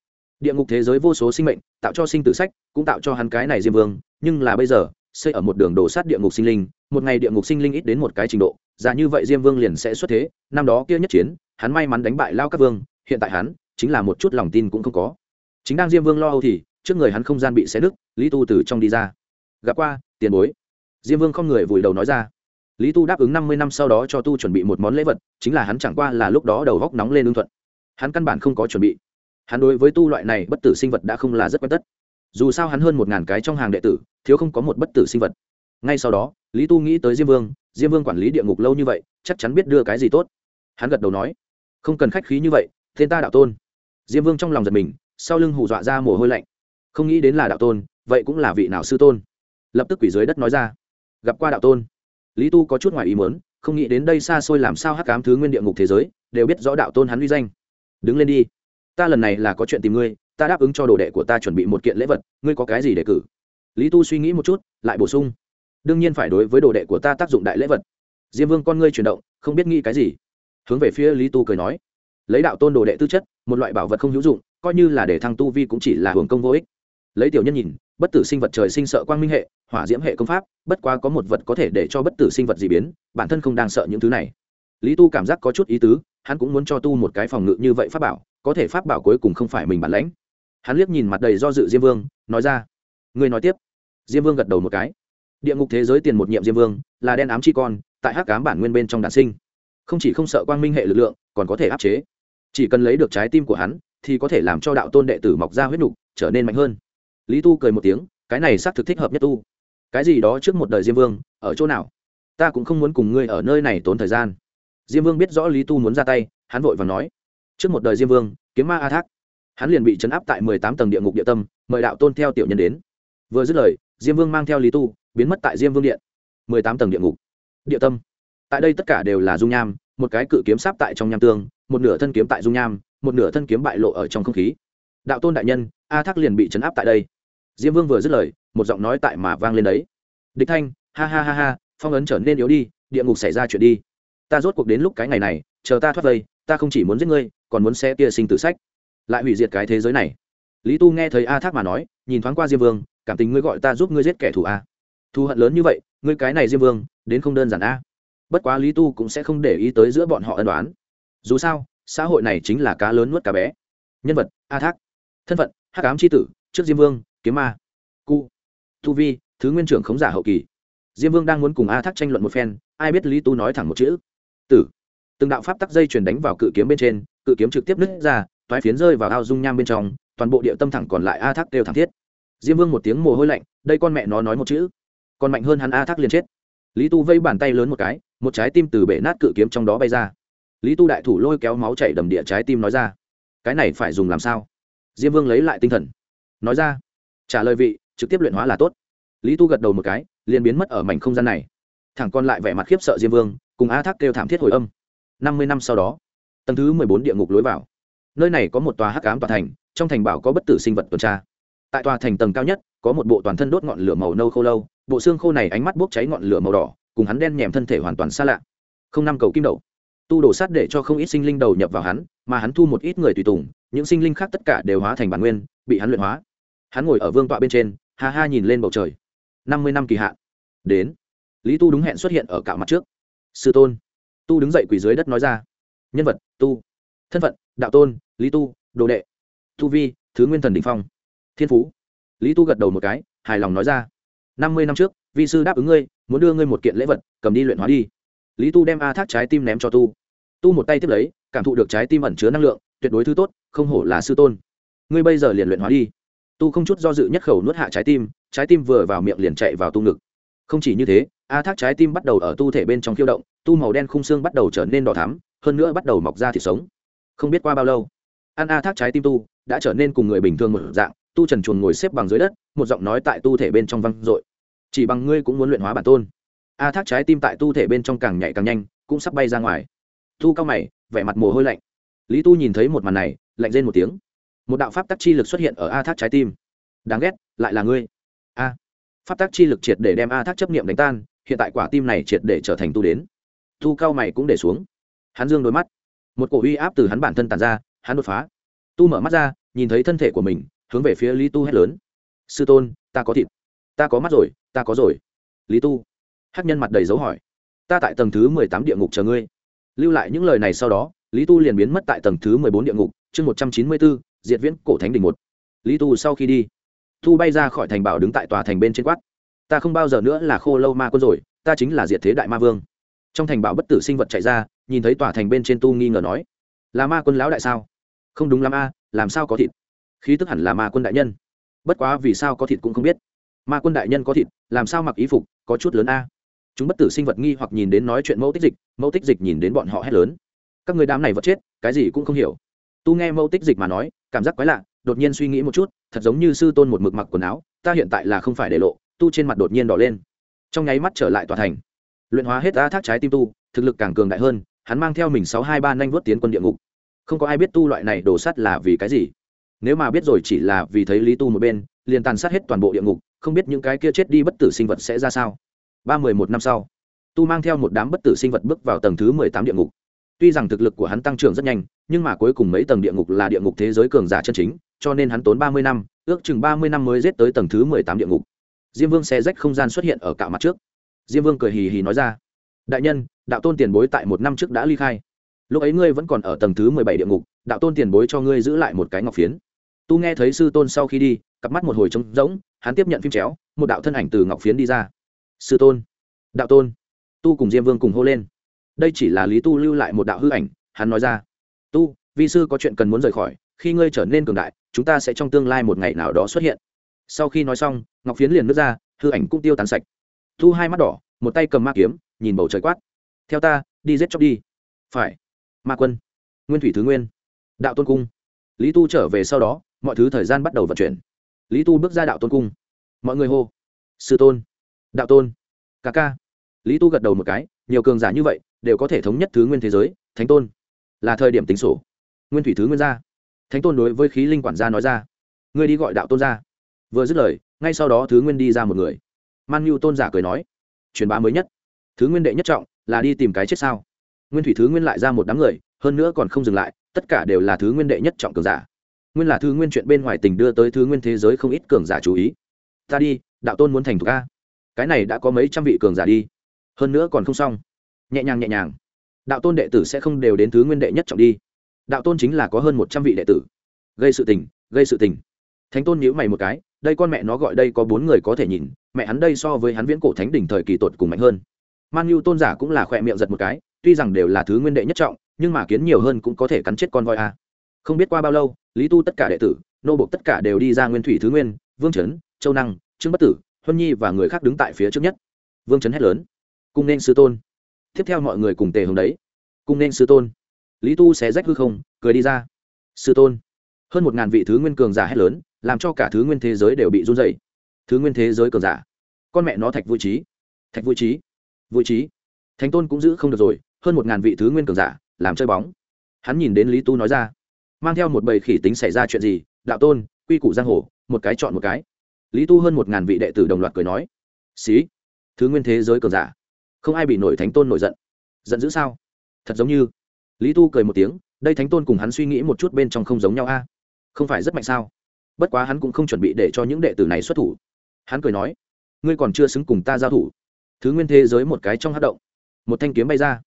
địa ngục thế giới vô số sinh mệnh, tạo cho sinh tử sách, cũng tạo cho hắn cái này diêm vương. Nhưng là bây giờ, xây ở một đường đổ sát địa ngục sinh linh, một ngày địa ngục sinh linh ít đến một cái trình độ, giả như vậy diêm vương liền sẽ xuất thế. Năm đó kia nhất chiến, hắn may mắn đánh bại lao các vương, hiện tại hắn, chính là một chút lòng tin cũng không có. Chính đang diêm vương lo âu thì, trước người hắn không gian bị xé nứt, lý tu từ trong đi ra. Gặp qua, tiền bối. Diêm vương không người vùi đầu nói ra lý tu đáp ứng năm mươi năm sau đó cho tu chuẩn bị một món lễ vật, chính là hắn chẳng qua là lúc đó đầu góc nóng lên ưng thuận. Hắn căn bản không có chuẩn bị. Hắn đối với tu loại này bất tử sinh vật đã không là rất quen tất. Dù sao hắn hơn một ngàn cái trong hàng đệ tử, thiếu không có một bất tử sinh vật. Ngay sau đó, lý tu nghĩ tới diêm vương diêm vương quản lý địa ngục lâu như vậy, chắc chắn biết đưa cái gì tốt. Hắn gật đầu nói, không cần khách khí như vậy, tên ta đạo tôn. Diêm vương trong lòng giật mình, sau lưng hù dọa ra mồ hôi lạnh. Không nghĩ đến là đạo tôn, vậy cũng là vị nào sư tôn? Lập tức quỷ dưới đất nói ra, gặp qua đạo tôn lý tu có chút ngoài ý muốn, không nghĩ đến đây xa xôi làm sao hắc cám thứ nguyên địa ngục thế giới, đều biết rõ đạo tôn hắn uy danh. Đứng lên đi. Ta lần này là có chuyện tìm ngươi, ta đáp ứng cho đồ đệ của ta chuẩn bị một kiện lễ vật, ngươi có cái gì để cử? Lý tu suy nghĩ một chút, lại bổ sung. Đương nhiên phải đối với đồ đệ của ta tác dụng đại lễ vật. Diêm vương con ngươi chuyển động, không biết nghĩ cái gì. Hướng về phía lý tu cười nói. Lấy đạo tôn đồ đệ tư chất, một loại bảo vật không hữu dụng, coi như là để thăng tu vi cũng chỉ là hưởng công vô ích. Lấy tiểu nhân nhìn bất tử sinh vật trời sinh sợ quang minh hệ, hỏa diễm hệ công pháp, bất quá có một vật có thể để cho bất tử sinh vật dị biến, bản thân không đang sợ những thứ này. Lý tu cảm giác có chút ý tứ, hắn cũng muốn cho tu một cái phòng ngự như vậy pháp bảo, có thể pháp bảo cuối cùng không phải mình bản lãnh. Hắn liếc nhìn mặt đầy do dự diêm vương, nói ra người nói tiếp. Diêm vương gật đầu một cái. Địa ngục thế giới tiền một nhiệm diêm vương, là đen ám chi con, tại hắc cám bản nguyên bên trong đàn sinh. Không chỉ không sợ quang minh hệ lực lượng, còn có thể áp chế. Chỉ cần lấy được trái tim của hắn, thì có thể làm cho đạo tôn đệ tử mọc ra huyết nục, trở nên mạnh hơn lý tu cười một tiếng, cái này xác thực thích hợp nhất tu. Cái gì đó trước một đời diêm vương, ở chỗ nào? Ta cũng không muốn cùng ngươi ở nơi này tốn thời gian. Diêm vương biết rõ lý tu muốn ra tay, hắn vội và nói, trước một đời diêm vương, kiếm ma a thác. Hắn liền bị chấn áp tại mười tám tầng địa ngục địa tâm, mời đạo tôn theo tiểu nhân đến. Vừa dứt lời, diêm vương mang theo lý tu, biến mất tại diêm vương điện. Mười tám tầng địa ngục. Địa tâm. Tại đây tất cả đều là dung nham, một cái cự kiếm sáp tại trong nham tương, một nửa thân kiếm tại dung nham, một nửa thân kiếm bại lộ ở trong không khí. Đạo tôn đại nhân a thác liền bị chấn áp tại đây. Diêm vương vừa dứt lời, một giọng nói tại mà vang lên đấy. Địch thanh, ha ha ha ha, phong ấn trở nên yếu đi, địa ngục xảy ra chuyện đi. Ta rốt cuộc đến lúc cái ngày này, chờ ta thoát vây, ta không chỉ muốn giết ngươi, còn muốn xe kia sinh tử sách. Lại hủy diệt cái thế giới này. Lý tu nghe thấy a thác mà nói, nhìn thoáng qua diêm vương, cảm tình ngươi gọi ta giúp ngươi giết kẻ thù a. Thù hận lớn như vậy, ngươi cái này diêm vương, đến không đơn giản a. Bất quá lý tu cũng sẽ không để ý tới giữa bọn họ ân đoán dù sao, xã hội này chính là cá lớn nuốt cá bé. Nhân vật, a thác. Thân phận hắc ám c h i tử, trước diêm vương, kiếm ma. Cu tu vi, thứ nguyên trưởng khống giả hậu kỳ. Diêm vương đang muốn cùng a thác tranh luận một phen, ai biết lý tu nói thẳng một chữ. Tử. Từng đạo pháp tắc dây chuyển đánh vào cự kiếm bên trên, cự kiếm trực tiếp nứt ra, toái phiến rơi vào ao dung nham bên trong, toàn bộ địa tâm thẳng còn lại a thác đều thẳng thiết. Diêm vương một tiếng mồ hôi lạnh, đây con mẹ nó nói một chữ. Còn mạnh hơn hắn a thác liền chết. Lý tu vây bàn tay lớn một cái, một trái tim từ bể nát cự kiếm trong đó bay ra. Lý tu đại thủ lôi kéo máu chảy đầm địa trái tim nói ra. Cái này phải dùng làm sao? Diêm vương lấy lại tinh thần. Nói ra, trả lời vị, trực tiếp luyện hóa là tốt. Lý tu gật đầu một cái, liền biến mất ở mảnh không gian này. Thẳng còn lại vẻ mặt khiếp sợ diêm vương, cùng a thác kêu thảm thiết hồi âm. Năm mươi năm sau đó, tầng thứ mười bốn địa ngục lối vào. Nơi này có một tòa hắc ám tòa thành, trong thành bảo có bất tử sinh vật tuần tra. Tại tòa thành tầng cao nhất, có một bộ toàn thân đốt ngọn lửa màu nâu khô lâu, bộ xương khô này ánh mắt bốc cháy ngọn lửa màu đỏ, cùng hắn đen nhèm thân thể hoàn toàn xa lạ. Không năm cầu kim đậu tu đổ sát để cho không ít sinh linh đầu nhập vào hắn, mà hắn thu một ít người tùy tùng những sinh linh khác tất cả đều hóa thành bản nguyên, bị hắn luyện hóa. Hắn ngồi ở vương tọa bên trên, ha ha nhìn lên bầu trời. Năm mươi năm kỳ hạn. Đến. Lý tu đúng hẹn xuất hiện ở cạo mặt trước. Sư tôn. Tu đứng dậy quỳ dưới đất nói ra. Nhân vật, tu. Thân phận, đạo tôn, lý tu, đồ đệ. Tu vi, thứ nguyên thần đình phong. Thiên phú. Lý tu gật đầu một cái, hài lòng nói ra. Năm mươi năm trước, vi sư đáp ứng ngươi, muốn đưa ngươi một kiện lễ vật, cầm đi luyện hóa đi. Lý tu đem a thác trái tim ném cho tu. Tu một tay tiếp lấy, cảm thụ được trái tim ẩn chứa năng lượng tuyệt đối thứ tốt, không hổ là sư tôn. Ngươi bây giờ liền luyện hóa đi. Tu không chút do dự nhất khẩu nuốt hạ trái tim trái tim vừa vào miệng liền chạy vào tu ngực. Không chỉ như thế, a thác trái tim bắt đầu ở tu thể bên trong khiêu động, tu màu đen khung xương bắt đầu trở nên đỏ thắm, hơn nữa bắt đầu mọc ra thịt sống. Không biết qua bao lâu ăn a thác trái tim tu đã trở nên cùng người bình thường một dạng, tu trần chuồn ngồi xếp bằng dưới đất, một giọng nói tại tu thể bên trong văng dội. Chỉ bằng ngươi cũng muốn luyện hóa bản tôn. A thác trái tim tại tu thể bên trong càng nhảy càng nhanh, cũng sắp bay ra ngoài. Tu cao mày, vẻ mặt mồ hôi lạnh lý tu nhìn thấy một màn này, lạnh rên một tiếng. Một đạo pháp tắc chi lực xuất hiện ở a thác trái tim. Đáng ghét, lại là ngươi. A. Pháp tắc chi lực triệt để đem a thác chấp niệm đánh tan, hiện tại quả tim này triệt để trở thành tu đến. Tu cao mày cũng để xuống. Hắn dương đôi mắt. Một cổ uy áp từ hắn bản thân tàn ra, hắn đột phá. Tu mở mắt ra, nhìn thấy thân thể của mình, hướng về phía lý tu hét lớn. Sư tôn, ta có thịt. Ta có mắt rồi, ta có rồi. Lý tu hắc nhân mặt đầy dấu hỏi. Ta tại tầng thứ mười tám địa ngục chờ ngươi. Lưu lại những lời này sau đó lý tu liền biến mất tại tầng thứ mười bốn địa ngục, chương một trăm chín mươi bốn diệt viễn, cổ thánh đình một. Lý tu sau khi đi tu bay ra khỏi thành bảo đứng tại tòa thành bên trên quát. Ta không bao giờ nữa là khô lâu ma quân rồi, ta chính là diệt thế đại ma vương. Trong thành bảo bất tử sinh vật chạy ra, nhìn thấy tòa thành bên trên tu nghi ngờ nói, là ma quân lão đại sao? Không đúng lắm a, làm sao có thịt? Khí tức hẳn là ma quân đại nhân. Bất quá vì sao có thịt cũng không biết. Ma quân đại nhân có thịt, làm sao mặc ý phục, có chút lớn a? Chúng bất tử sinh vật nghi hoặc nhìn đến nói chuyện mẫu tích dịch, mẫu tích dịch nhìn đến bọn họ hét lớn các người đám này vật chết, cái gì cũng không hiểu. Tu nghe mẫu tích dịch mà nói, cảm giác quái lạ, đột nhiên suy nghĩ một chút, thật giống như sư tôn một mực mặc quần áo, ta hiện tại là không phải để lộ, tu trên mặt đột nhiên đỏ lên. Trong nháy mắt trở lại tòa thành. Luyện hóa hết ra thác trái tim tu, thực lực càng cường đại hơn, hắn mang theo mình sáu hai ba nhanh vớt tiến quân địa ngục. Không có ai biết tu loại này đổ sắt là vì cái gì. Nếu mà biết rồi chỉ là vì thấy lý tu một bên, liền tàn sát hết toàn bộ địa ngục, không biết những cái kia chết đi bất tử sinh vật sẽ ra sao. Ba mười một năm sau, tu mang theo một đám bất tử sinh vật bước vào tầng thứ mười tám địa ngục tuy rằng thực lực của hắn tăng trưởng rất nhanh, nhưng mà cuối cùng mấy tầng địa ngục là địa ngục thế giới cường giả chân chính, cho nên hắn tốn ba mươi năm, ước chừng ba mươi năm mới giết tới tầng thứ mười tám địa ngục. Diêm vương xe rách không gian xuất hiện ở cạo mặt trước. Diêm vương cười hì hì nói ra, đại nhân, đạo tôn tiền bối tại một năm trước đã ly khai. Lúc ấy ngươi vẫn còn ở tầng thứ mười bảy địa ngục, đạo tôn tiền bối cho ngươi giữ lại một cái ngọc phiến. Tu nghe thấy sư tôn sau khi đi, cặp mắt một hồi trống rỗng, hắn tiếp nhận phim chéo, một đạo thân ảnh từ ngọc phiến đi ra. Sư tôn, đạo tôn. Tu cùng diêm vương cùng hô lên đây chỉ là lý tu lưu lại một đạo hư ảnh, hắn nói ra. Tu, vi sư có chuyện cần muốn rời khỏi, khi ngươi trở nên cường đại, chúng ta sẽ trong tương lai một ngày nào đó xuất hiện. Sau khi nói xong, ngọc phiến liền nước ra, hư ảnh cũng tiêu tán sạch. Tu hai mắt đỏ, một tay cầm ma kiếm, nhìn bầu trời quát. Theo ta, đi giết chóc đi. Phải. Ma quân. Nguyên thủy thứ nguyên. Đạo tôn cung. Lý tu trở về sau đó, mọi thứ thời gian bắt đầu vận chuyển. Lý tu bước ra đạo tôn cung. Mọi người hô. Sư tôn. Đạo tôn. Ca ca. Lý tu gật đầu một cái nhiều cường giả như vậy, đều có thể thống nhất thứ nguyên thế giới, thánh tôn. Là thời điểm tính sổ. Nguyên thủy thứ nguyên gia thánh tôn đối với khí linh quản gia nói ra. Ngươi đi gọi đạo tôn ra. Vừa dứt lời, ngay sau đó thứ nguyên đi ra một người. Man nhu tôn giả cười nói. Truyền bá mới nhất. Thứ nguyên đệ nhất trọng, là đi tìm cái chết sao? Nguyên thủy thứ nguyên lại ra một đám người, hơn nữa còn không dừng lại, tất cả đều là thứ nguyên đệ nhất trọng cường giả. Nguyên là thứ nguyên chuyện bên ngoài tình đưa tới thứ nguyên thế giới không ít cường giả chú ý. Ta đi, đạo tôn muốn thành thục a. Cái này đã có mấy trăm vị cường giả đi hơn nữa còn không xong. Nhẹ nhàng nhẹ nhàng. Đạo tôn đệ tử sẽ không đều đến thứ nguyên đệ nhất trọng đi. Đạo tôn chính là có hơn một trăm vị đệ tử. Gây sự tình, gây sự tình. Thánh tôn nhữ mày một cái, đây con mẹ nó gọi đây có bốn người có thể nhìn, mẹ hắn đây so với hắn viễn cổ thánh đỉnh thời kỳ tột cùng mạnh hơn. Man nhu tôn giả cũng là khỏe miệng giật một cái, tuy rằng đều là thứ nguyên đệ nhất trọng, nhưng mà kiến nhiều hơn cũng có thể cắn chết con voi a. Không biết qua bao lâu, lý tu tất cả đệ tử, nô bộc tất cả đều đi ra nguyên thủy thứ nguyên, vương trấn châu năng, trương bất tử, huân nhi và người khác đứng tại phía trước nhất. Vương trấn hét lớn cung nên sư tôn. Tiếp theo mọi người cùng tề hướng đấy. Cung nên sư tôn. Lý tu sẽ rách hư không, cười đi ra. Sư tôn. Hơn một ngàn vị thứ nguyên cường giả hét lớn, làm cho cả thứ nguyên thế giới đều bị run dày thứ nguyên thế giới cường giả. Con mẹ nó thạch vui trí. Thạch vui trí. Vui trí. Thánh tôn cũng giữ không được rồi, hơn một ngàn vị thứ nguyên cường giả, làm chơi bóng. Hắn nhìn đến lý tu nói ra. Mang theo một bầy khỉ tính xảy ra chuyện gì? Đạo tôn, quy củ giang hồ, một cái chọn một cái. Lý tu hơn một ngàn vị đệ tử đồng loạt cười nói. Xí. Thứ nguyên thế giới cường giả không ai bị nổi thánh tôn nổi giận. Giận dữ sao? Thật giống như lý tu cười một tiếng, đây thánh tôn cùng hắn suy nghĩ một chút bên trong không giống nhau a. Không phải rất mạnh sao? Bất quá hắn cũng không chuẩn bị để cho những đệ tử này xuất thủ. Hắn cười nói, ngươi còn chưa xứng cùng ta giao thủ. Thứ nguyên thế giới một cái trong hát động. Một thanh kiếm bay ra.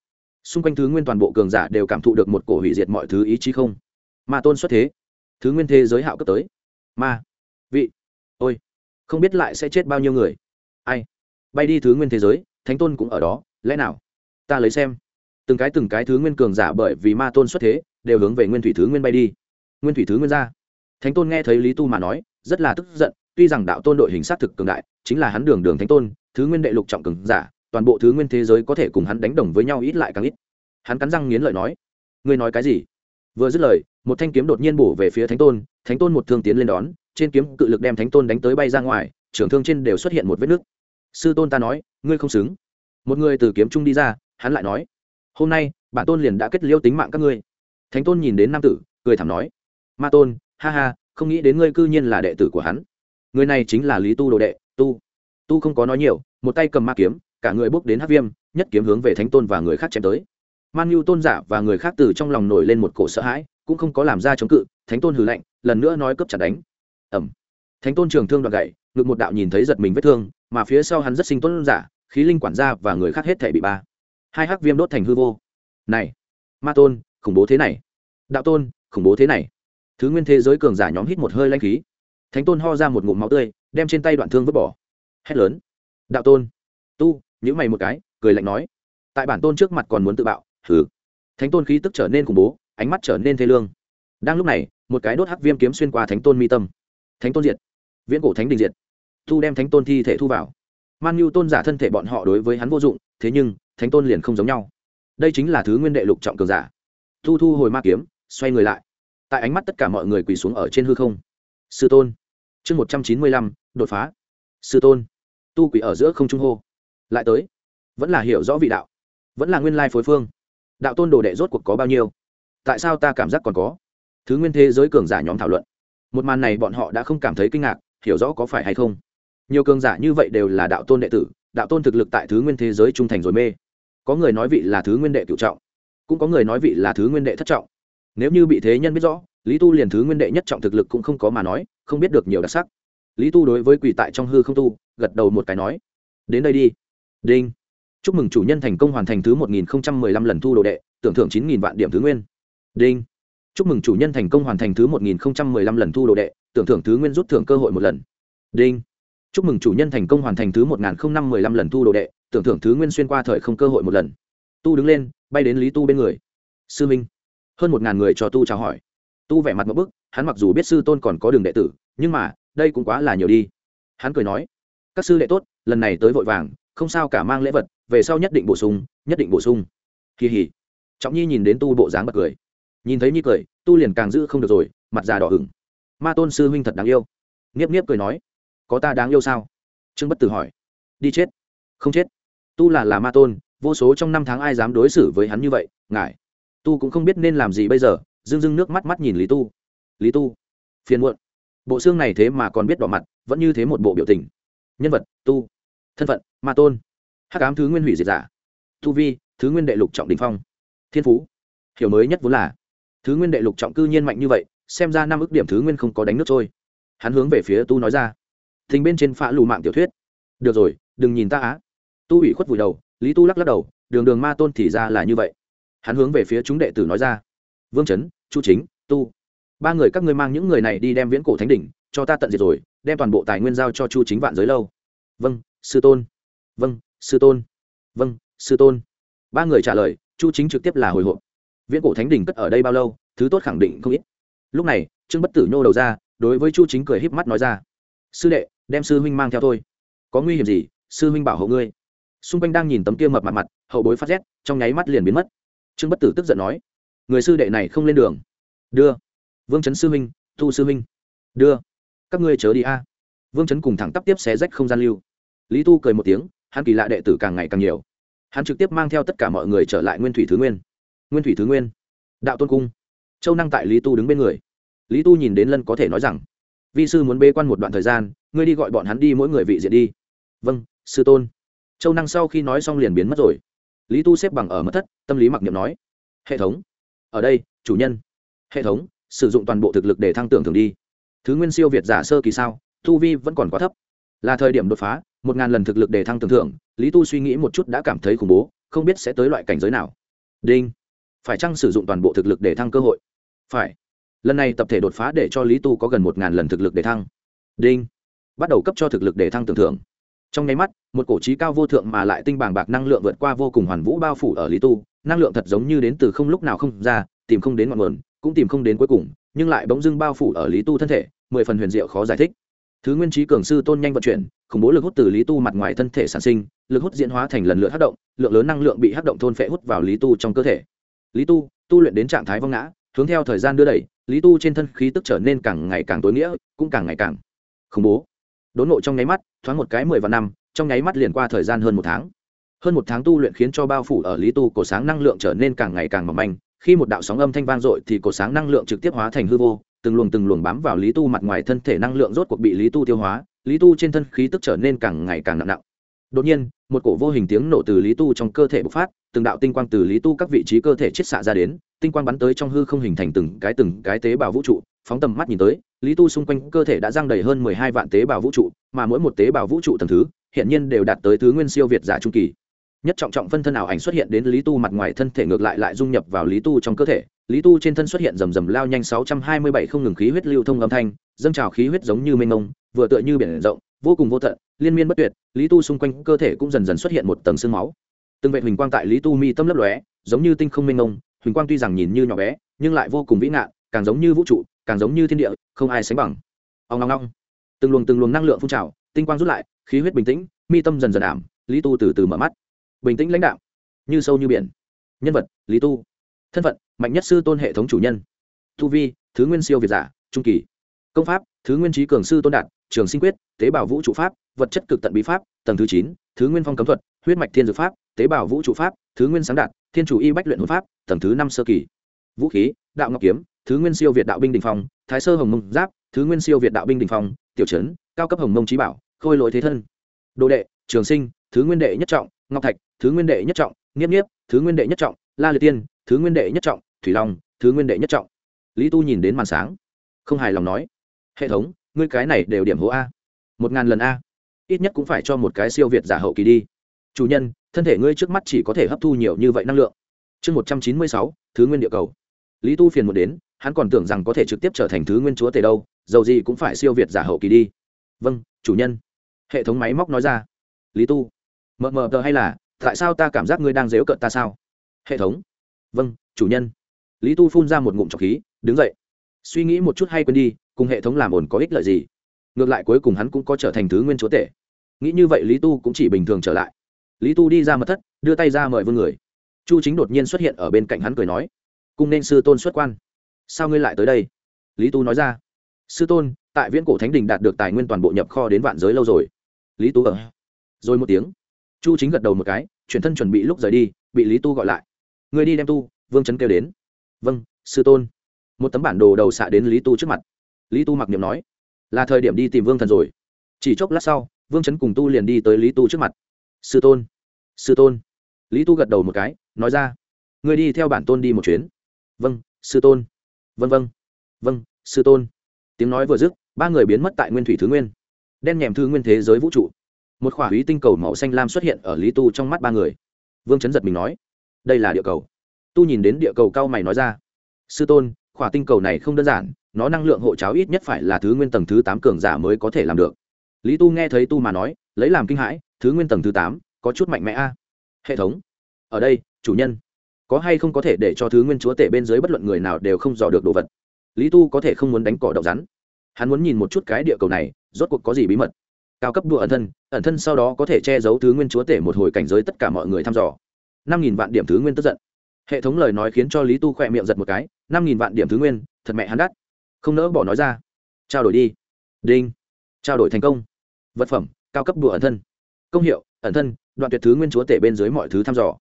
Xung quanh thứ nguyên toàn bộ cường giả đều cảm thụ được một cổ hủy diệt mọi thứ ý chí không? Ma tôn xuất thế. Thứ nguyên thế giới hạo cấp tới. Ma, vị, ôi, không biết lại sẽ chết bao nhiêu người. Ai? Bay đi thứ nguyên thế giới thánh tôn cũng ở đó, lẽ nào? Ta lấy xem. Từng cái từng cái thứ nguyên cường giả bởi vì ma tôn xuất thế, đều hướng về nguyên thủy thứ nguyên bay đi. Nguyên thủy thứ nguyên ra. Thánh tôn nghe thấy lý tu mà nói, rất là tức giận, tuy rằng đạo tôn đội hình sát thực cường đại, chính là hắn đường đường thánh tôn, thứ nguyên đệ lục trọng cường giả, toàn bộ thứ nguyên thế giới có thể cùng hắn đánh đồng với nhau ít lại càng ít. Hắn cắn răng nghiến lợi nói, ngươi nói cái gì? Vừa dứt lời, một thanh kiếm đột nhiên bổ về phía thánh tôn thánh tôn một thương tiến lên đón, trên kiếm cự lực đem thánh tôn đánh tới bay ra ngoài trưởng thương trên đều xuất hiện một vết nứt sư tôn ta nói, ngươi không xứng. Một người từ kiếm trung đi ra, hắn lại nói, hôm nay, bản tôn liền đã kết liêu tính mạng các ngươi. Thánh tôn nhìn đến nam tử, cười thảm nói, ma tôn, ha ha, không nghĩ đến ngươi cư nhiên là đệ tử của hắn. Người này chính là lý tu đồ đệ, tu. Tu không có nói nhiều, một tay cầm ma kiếm, cả người bước đến hát viêm, nhất kiếm hướng về thánh tôn và người khác chém tới. Man nhu tôn giả và người khác từ trong lòng nổi lên một cổ sợ hãi, cũng không có làm ra chống cự, thánh tôn hừ lạnh, lần nữa nói cướp chặt đánh. Ẩm thánh tôn trường thương đoạn gậy ngực một đạo nhìn thấy giật mình vết thương, mà phía sau hắn rất sinh tuấn giả, khí linh quản gia và người khác hết thể bị ba. Hai hắc viêm đốt thành hư vô. Này, ma tôn, khủng bố thế này. Đạo tôn, khủng bố thế này. Thứ nguyên thế giới cường giả nhóm hít một hơi lanh khí. Thánh tôn ho ra một ngụm máu tươi, đem trên tay đoạn thương vứt bỏ. Hét lớn. Đạo tôn. Tu nhữ mày một cái, cười lạnh nói. Tại bản tôn trước mặt còn muốn tự bạo thử thánh tôn khí tức trở nên khủng bố, ánh mắt trở nên thê lương. Đang lúc này, một cái đốt hắc viêm kiếm xuyên qua thánh tôn mi tâm. Thánh tôn diệt. Viễn cổ thánh đình diệt thu đem thánh tôn thi thể thu vào. Man nhu tôn giả thân thể bọn họ đối với hắn vô dụng, thế nhưng, thánh tôn liền không giống nhau. Đây chính là thứ nguyên đệ lục trọng cường giả. Thu thu hồi ma kiếm, xoay người lại. Tại ánh mắt tất cả mọi người quỳ xuống ở trên hư không. Sư tôn. Chương một trăm chín mươi lăm, đột phá. Sư tôn. Tu quỷ ở giữa không trung hô. Lại tới. Vẫn là hiểu rõ vị đạo. Vẫn là nguyên lai phối phương. Đạo tôn đồ đệ rốt cuộc có bao nhiêu? Tại sao ta cảm giác còn có? Thứ nguyên thế giới cường giả nhóm thảo luận. Một màn này bọn họ đã không cảm thấy kinh ngạc, hiểu rõ có phải hay không? Nhiều cường giả như vậy đều là đạo tôn đệ tử, đạo tôn thực lực tại thứ nguyên thế giới trung thành rồi mê. Có người nói vị là thứ nguyên đệ cựu trọng, cũng có người nói vị là thứ nguyên đệ thất trọng. Nếu như bị thế nhân biết rõ, lý tu liền thứ nguyên đệ nhất trọng thực lực cũng không có mà nói, không biết được nhiều đặc sắc. Lý tu đối với quỷ tại trong hư không tu, gật đầu một cái nói, đến đây đi. Đinh. Chúc mừng chủ nhân thành công hoàn thành thứ một nghìn lăm lần thu đồ đệ, tưởng thưởng chín nghìn vạn điểm thứ nguyên. Đinh. Chúc mừng chủ nhân thành công hoàn thành thứ một nghìn lăm lần thu đồ đệ, tưởng thưởng thứ nguyên rút thưởng cơ hội một lần. Đinh chúc mừng chủ nhân thành công hoàn thành thứ một nghìn năm lăm lần thu đồ đệ, tưởng thưởng thứ nguyên xuyên qua thời không cơ hội một lần. Tu đứng lên, bay đến lý tu bên người. Sư minh. Hơn một ngàn người cho tu chào hỏi. Tu vẻ mặt một bức, hắn mặc dù biết sư tôn còn có đường đệ tử, nhưng mà, đây cũng quá là nhiều đi. Hắn cười nói, các sư đệ tốt, lần này tới vội vàng, không sao cả mang lễ vật, về sau nhất định bổ sung, nhất định bổ sung. Kỳ hỉ. Trọng nhi nhìn đến tu bộ dáng bật cười. Nhìn thấy nhi cười, tu liền càng giữ không được rồi, mặt già đỏ hửng ma tôn sư huynh thật đáng yêu. Nghiếp nghiếp cười nói có ta đáng yêu sao? Trương bất tử hỏi. Đi chết. Không chết. Tu là là ma tôn, vô số trong năm tháng ai dám đối xử với hắn như vậy ngại tu cũng không biết nên làm gì bây giờ dưng dưng nước mắt mắt nhìn lý tu. Lý tu. Phiền muộn. Bộ xương này thế mà còn biết đỏ mặt, vẫn như thế một bộ biểu tình. Nhân vật, tu. Thân phận, ma tôn. Hắc ám thứ nguyên hủy diệt giả. Tu vi, thứ nguyên đệ lục trọng đình phong. Thiên phú. Hiểu mới nhất vốn là, thứ nguyên đệ lục trọng cư nhiên mạnh như vậy, xem ra năm ước điểm thứ nguyên không có đánh nước trôi. Hắn hướng về phía tu nói ra thình bên trên phạ lù mạng tiểu thuyết. Được rồi, đừng nhìn ta á. Tu ủy khuất vùi đầu, lý tu lắc lắc đầu, đường đường ma tôn thì ra là như vậy. Hắn hướng về phía chúng đệ tử nói ra. Vương trấn chu chính, tu. Ba người các ngươi mang những người này đi đem viễn cổ thánh đỉnh, cho ta tận diệt rồi, đem toàn bộ tài nguyên giao cho chu chính vạn giới lâu. Vâng sư tôn. Vâng sư tôn. Vâng sư tôn. Ba người trả lời, chu chính trực tiếp là hồi hộp. Viễn cổ thánh đỉnh cất ở đây bao lâu, thứ tốt khẳng định không ít. Lúc này, trương bất tử nhô đầu ra, đối với chu chính cười híp mắt nói ra. Sư đệ đem sư huynh mang theo thôi. Có nguy hiểm gì, sư huynh bảo hộ ngươi. Xung quanh đang nhìn tấm kia mập mặt mặt, hậu bối phát rét, trong nháy mắt liền biến mất. Trương bất tử tức giận nói, người sư đệ này không lên đường. Đưa. Vương trấn sư huynh, thu sư huynh. Đưa. Các ngươi chớ đi a. Vương trấn cùng thẳng tắp tiếp xé rách không gian lưu. Lý tu cười một tiếng, hắn kỳ lạ đệ tử càng ngày càng nhiều. Hắn trực tiếp mang theo tất cả mọi người trở lại nguyên thủy thứ nguyên. Nguyên thủy thứ nguyên, đạo tôn cung. Châu năng tại lý tu đứng bên người. Lý tu nhìn đến lân có thể nói rằng vi sư muốn bê quan một đoạn thời gian, ngươi đi gọi bọn hắn đi mỗi người vị diện đi. Vâng sư tôn. Châu năng sau khi nói xong liền biến mất rồi. Lý tu xếp bằng ở mất thất, tâm lý mặc niệm nói, hệ thống, ở đây, chủ nhân. Hệ thống, sử dụng toàn bộ thực lực để thăng tưởng thường đi. Thứ nguyên siêu việt giả sơ kỳ sao, thu vi vẫn còn quá thấp. Là thời điểm đột phá, một ngàn lần thực lực để thăng tưởng thưởng. Lý tu suy nghĩ một chút đã cảm thấy khủng bố, không biết sẽ tới loại cảnh giới nào. Đinh, phải chăng sử dụng toàn bộ thực lực để thăng cơ hội? Phải lần này tập thể đột phá để cho lý tu có gần một ngàn lần thực lực để thăng. Đinh. Bắt đầu cấp cho thực lực để thăng tưởng thưởng. Trong nháy mắt, một cổ trí cao vô thượng mà lại tinh bàng bạc năng lượng vượt qua vô cùng hoàn vũ bao phủ ở lý tu. Năng lượng thật giống như đến từ không lúc nào không ra, tìm không đến ngọn nguồn, cũng tìm không đến cuối cùng, nhưng lại bỗng dưng bao phủ ở lý tu thân thể, mười phần huyền diệu khó giải thích. Thứ nguyên trí cường sư tôn nhanh vận chuyển, khủng bố lực hút từ lý tu mặt ngoài thân thể sản sinh, lực hút diễn hóa thành lần lượt hất động, lượng lớn năng lượng bị hất động thôn phệ hút vào lý tu trong cơ thể. Lý tu tu luyện đến trạng thái vong ngã, hướng theo thời gian đưa đẩy lý tu trên thân khí tức trở nên càng ngày càng tối nghĩa, cũng càng ngày càng khủng bố. Đốn nộ trong nháy mắt, thoáng một cái mười vạn năm, trong nháy mắt liền qua thời gian hơn một tháng. Hơn một tháng tu luyện khiến cho bao phủ ở lý tu cổ sáng năng lượng trở nên càng ngày càng mỏng manh. Khi một đạo sóng âm thanh vang dội thì cổ sáng năng lượng trực tiếp hóa thành hư vô, từng luồng từng luồng bám vào lý tu mặt ngoài thân thể năng lượng rốt cuộc bị lý tu tiêu hóa, lý tu trên thân khí tức trở nên càng ngày càng nặng nặng. Đột nhiên, một cổ vô hình tiếng nổ từ lý tu trong cơ thể bộc phát, từng đạo tinh quang từ lý tu các vị trí cơ thể chiết xạ ra đến tinh quang bắn tới trong hư không hình thành từng cái từng cái tế bào vũ trụ, phóng tầm mắt nhìn tới, lý tu xung quanh cơ thể đã giang đầy hơn mười hai vạn tế bào vũ trụ, mà mỗi một tế bào vũ trụ tầng thứ, hiện nhiên đều đạt tới thứ nguyên siêu việt giả trung kỳ. Nhất trọng trọng phân thân ảo ảnh xuất hiện đến lý tu mặt ngoài thân thể ngược lại lại dung nhập vào lý tu trong cơ thể. Lý tu trên thân xuất hiện rầm rầm lao nhanh sáu trăm hai mươi bảy không ngừng khí huyết lưu thông âm thanh, dâng trào khí huyết giống như mênh mông, vừa tựa như biển rộng, vô cùng vô tận, liên miên bất tuyệt, lý tu xung quanh cơ thể cũng dần dần xuất hiện một tầng sương máu. Từng vệ huỳnh quang tại lý tu mi tâm lấp lóe, giống như tinh không mênh mông huỳnh quang tuy rằng nhìn như nhỏ bé, nhưng lại vô cùng vĩ ngạn, càng giống như vũ trụ, càng giống như thiên địa, không ai sánh bằng. Ông ngong ngong. Từng luồng từng luồng năng lượng phun trào, tinh quang rút lại, khí huyết bình tĩnh, mi tâm dần dần ảm, lý tu từ từ mở mắt. Bình tĩnh lãnh đạo. Như sâu như biển. Nhân vật, lý tu. Thân phận, mạnh nhất sư tôn hệ thống chủ nhân. Tu vi, thứ nguyên siêu việt giả, trung kỳ. Công pháp, thứ nguyên trí cường sư tôn đạt trường sinh quyết, tế bào vũ trụ pháp, vật chất cực tận bí pháp, tầng thứ chín, thứ nguyên phong cấm thuật, huyết mạch thiên dược pháp, tế bào vũ trụ pháp, thứ nguyên sáng đạt, thiên chủ y bách luyện hồn pháp, tầng thứ năm sơ kỳ. Vũ khí, đạo ngọc kiếm, thứ nguyên siêu việt đạo binh đình phong, thái sơ hồng mông giáp, thứ nguyên siêu việt đạo binh đình phong, tiểu trấn cao cấp hồng mông trí bảo, khôi lỗi thế thân. Đồ đệ, trường sinh, thứ nguyên đệ nhất trọng, ngọc thạch, thứ nguyên đệ nhất trọng, nghiếp nghiếp, thứ nguyên đệ nhất trọng, la liệt tiên, thứ nguyên đệ nhất trọng, thủy long, thứ nguyên đệ nhất trọng. Lý tu nhìn đến màn sáng, không hài lòng nói, hệ thống ngươi cái này đều điểm hố a. Một ngàn lần a. Ít nhất cũng phải cho một cái siêu việt giả hậu kỳ đi. Chủ nhân, thân thể ngươi trước mắt chỉ có thể hấp thu nhiều như vậy năng lượng. Chương một trăm chín mươi sáu, thứ nguyên địa cầu. Lý tu phiền một đến, hắn còn tưởng rằng có thể trực tiếp trở thành thứ nguyên chúa tề đâu, dầu gì cũng phải siêu việt giả hậu kỳ đi. Vâng chủ nhân. Hệ thống máy móc nói ra. Lý tu. Mờ mờ tờ hay là, tại sao ta cảm giác ngươi đang dếu cợt ta sao? Hệ thống. Vâng chủ nhân. Lý tu phun ra một ngụm trọc khí, đứng dậy. Suy nghĩ một chút hay quên đi cùng hệ thống làm ổn có ích lợi gì? Ngược lại cuối cùng hắn cũng có trở thành thứ nguyên chúa tể. Nghĩ như vậy lý tu cũng chỉ bình thường trở lại. Lý tu đi ra mật thất, đưa tay ra mời vương người. Chu chính đột nhiên xuất hiện ở bên cạnh hắn cười nói cùng nên sư tôn xuất quan. Sao ngươi lại tới đây? Lý tu nói ra, sư tôn, tại viễn cổ thánh đình đạt được tài nguyên toàn bộ nhập kho đến vạn giới lâu rồi. Lý tu ở rồi một tiếng, chu chính gật đầu một cái, chuyển thân chuẩn bị lúc rời đi, bị lý tu gọi lại. Người đi đem tu, vương trấn kêu đến. Vâng sư tôn. Một tấm bản đồ đầu xạ đến lý tu trước mặt lý tu mặc niệm nói, là thời điểm đi tìm vương thần rồi. Chỉ chốc lát sau, vương trấn cùng tu liền đi tới lý tu trước mặt. Sư tôn sư tôn. Lý tu gật đầu một cái, nói ra người đi theo bản tôn đi một chuyến. Vâng sư tôn. Vâng vâng. Vâng sư tôn. Tiếng nói vừa dứt, ba người biến mất tại nguyên thủy thứ nguyên, đen nhèm thư nguyên thế giới vũ trụ. Một khỏa húy tinh cầu màu xanh lam xuất hiện ở lý tu trong mắt ba người. Vương chấn giật mình nói, đây là địa cầu. Tu nhìn đến địa cầu cao mày nói ra, sư tôn, khỏa tinh cầu này không đơn giản nó năng lượng hộ cháo ít nhất phải là thứ nguyên tầng thứ tám cường giả mới có thể làm được. Lý tu nghe thấy tu mà nói, lấy làm kinh hãi, thứ nguyên tầng thứ tám, có chút mạnh mẽ a. Hệ thống. Ở đây, chủ nhân. Có hay không có thể để cho thứ nguyên chúa tể bên dưới bất luận người nào đều không dò được đồ vật? Lý tu có thể không muốn đánh cỏ đậu rắn. Hắn muốn nhìn một chút cái địa cầu này, rốt cuộc có gì bí mật? Cao cấp đùa ẩn thân ẩn thân sau đó có thể che giấu thứ nguyên chúa tể một hồi cảnh giới tất cả mọi người thăm dò. Năm nghìn vạn điểm thứ nguyên tức giận. Hệ thống lời nói khiến cho lý tu khỏe miệng giật một cái, năm nghìn vạn điểm thứ nguyên, thật mẹ hắn đắt không nỡ bỏ nói ra. Trao đổi đi. Đinh. Trao đổi thành công. Vật phẩm, cao cấp đùa ẩn thân. Công hiệu, ẩn thân, đoạn tuyệt thứ nguyên chúa tể bên dưới mọi thứ thăm dò.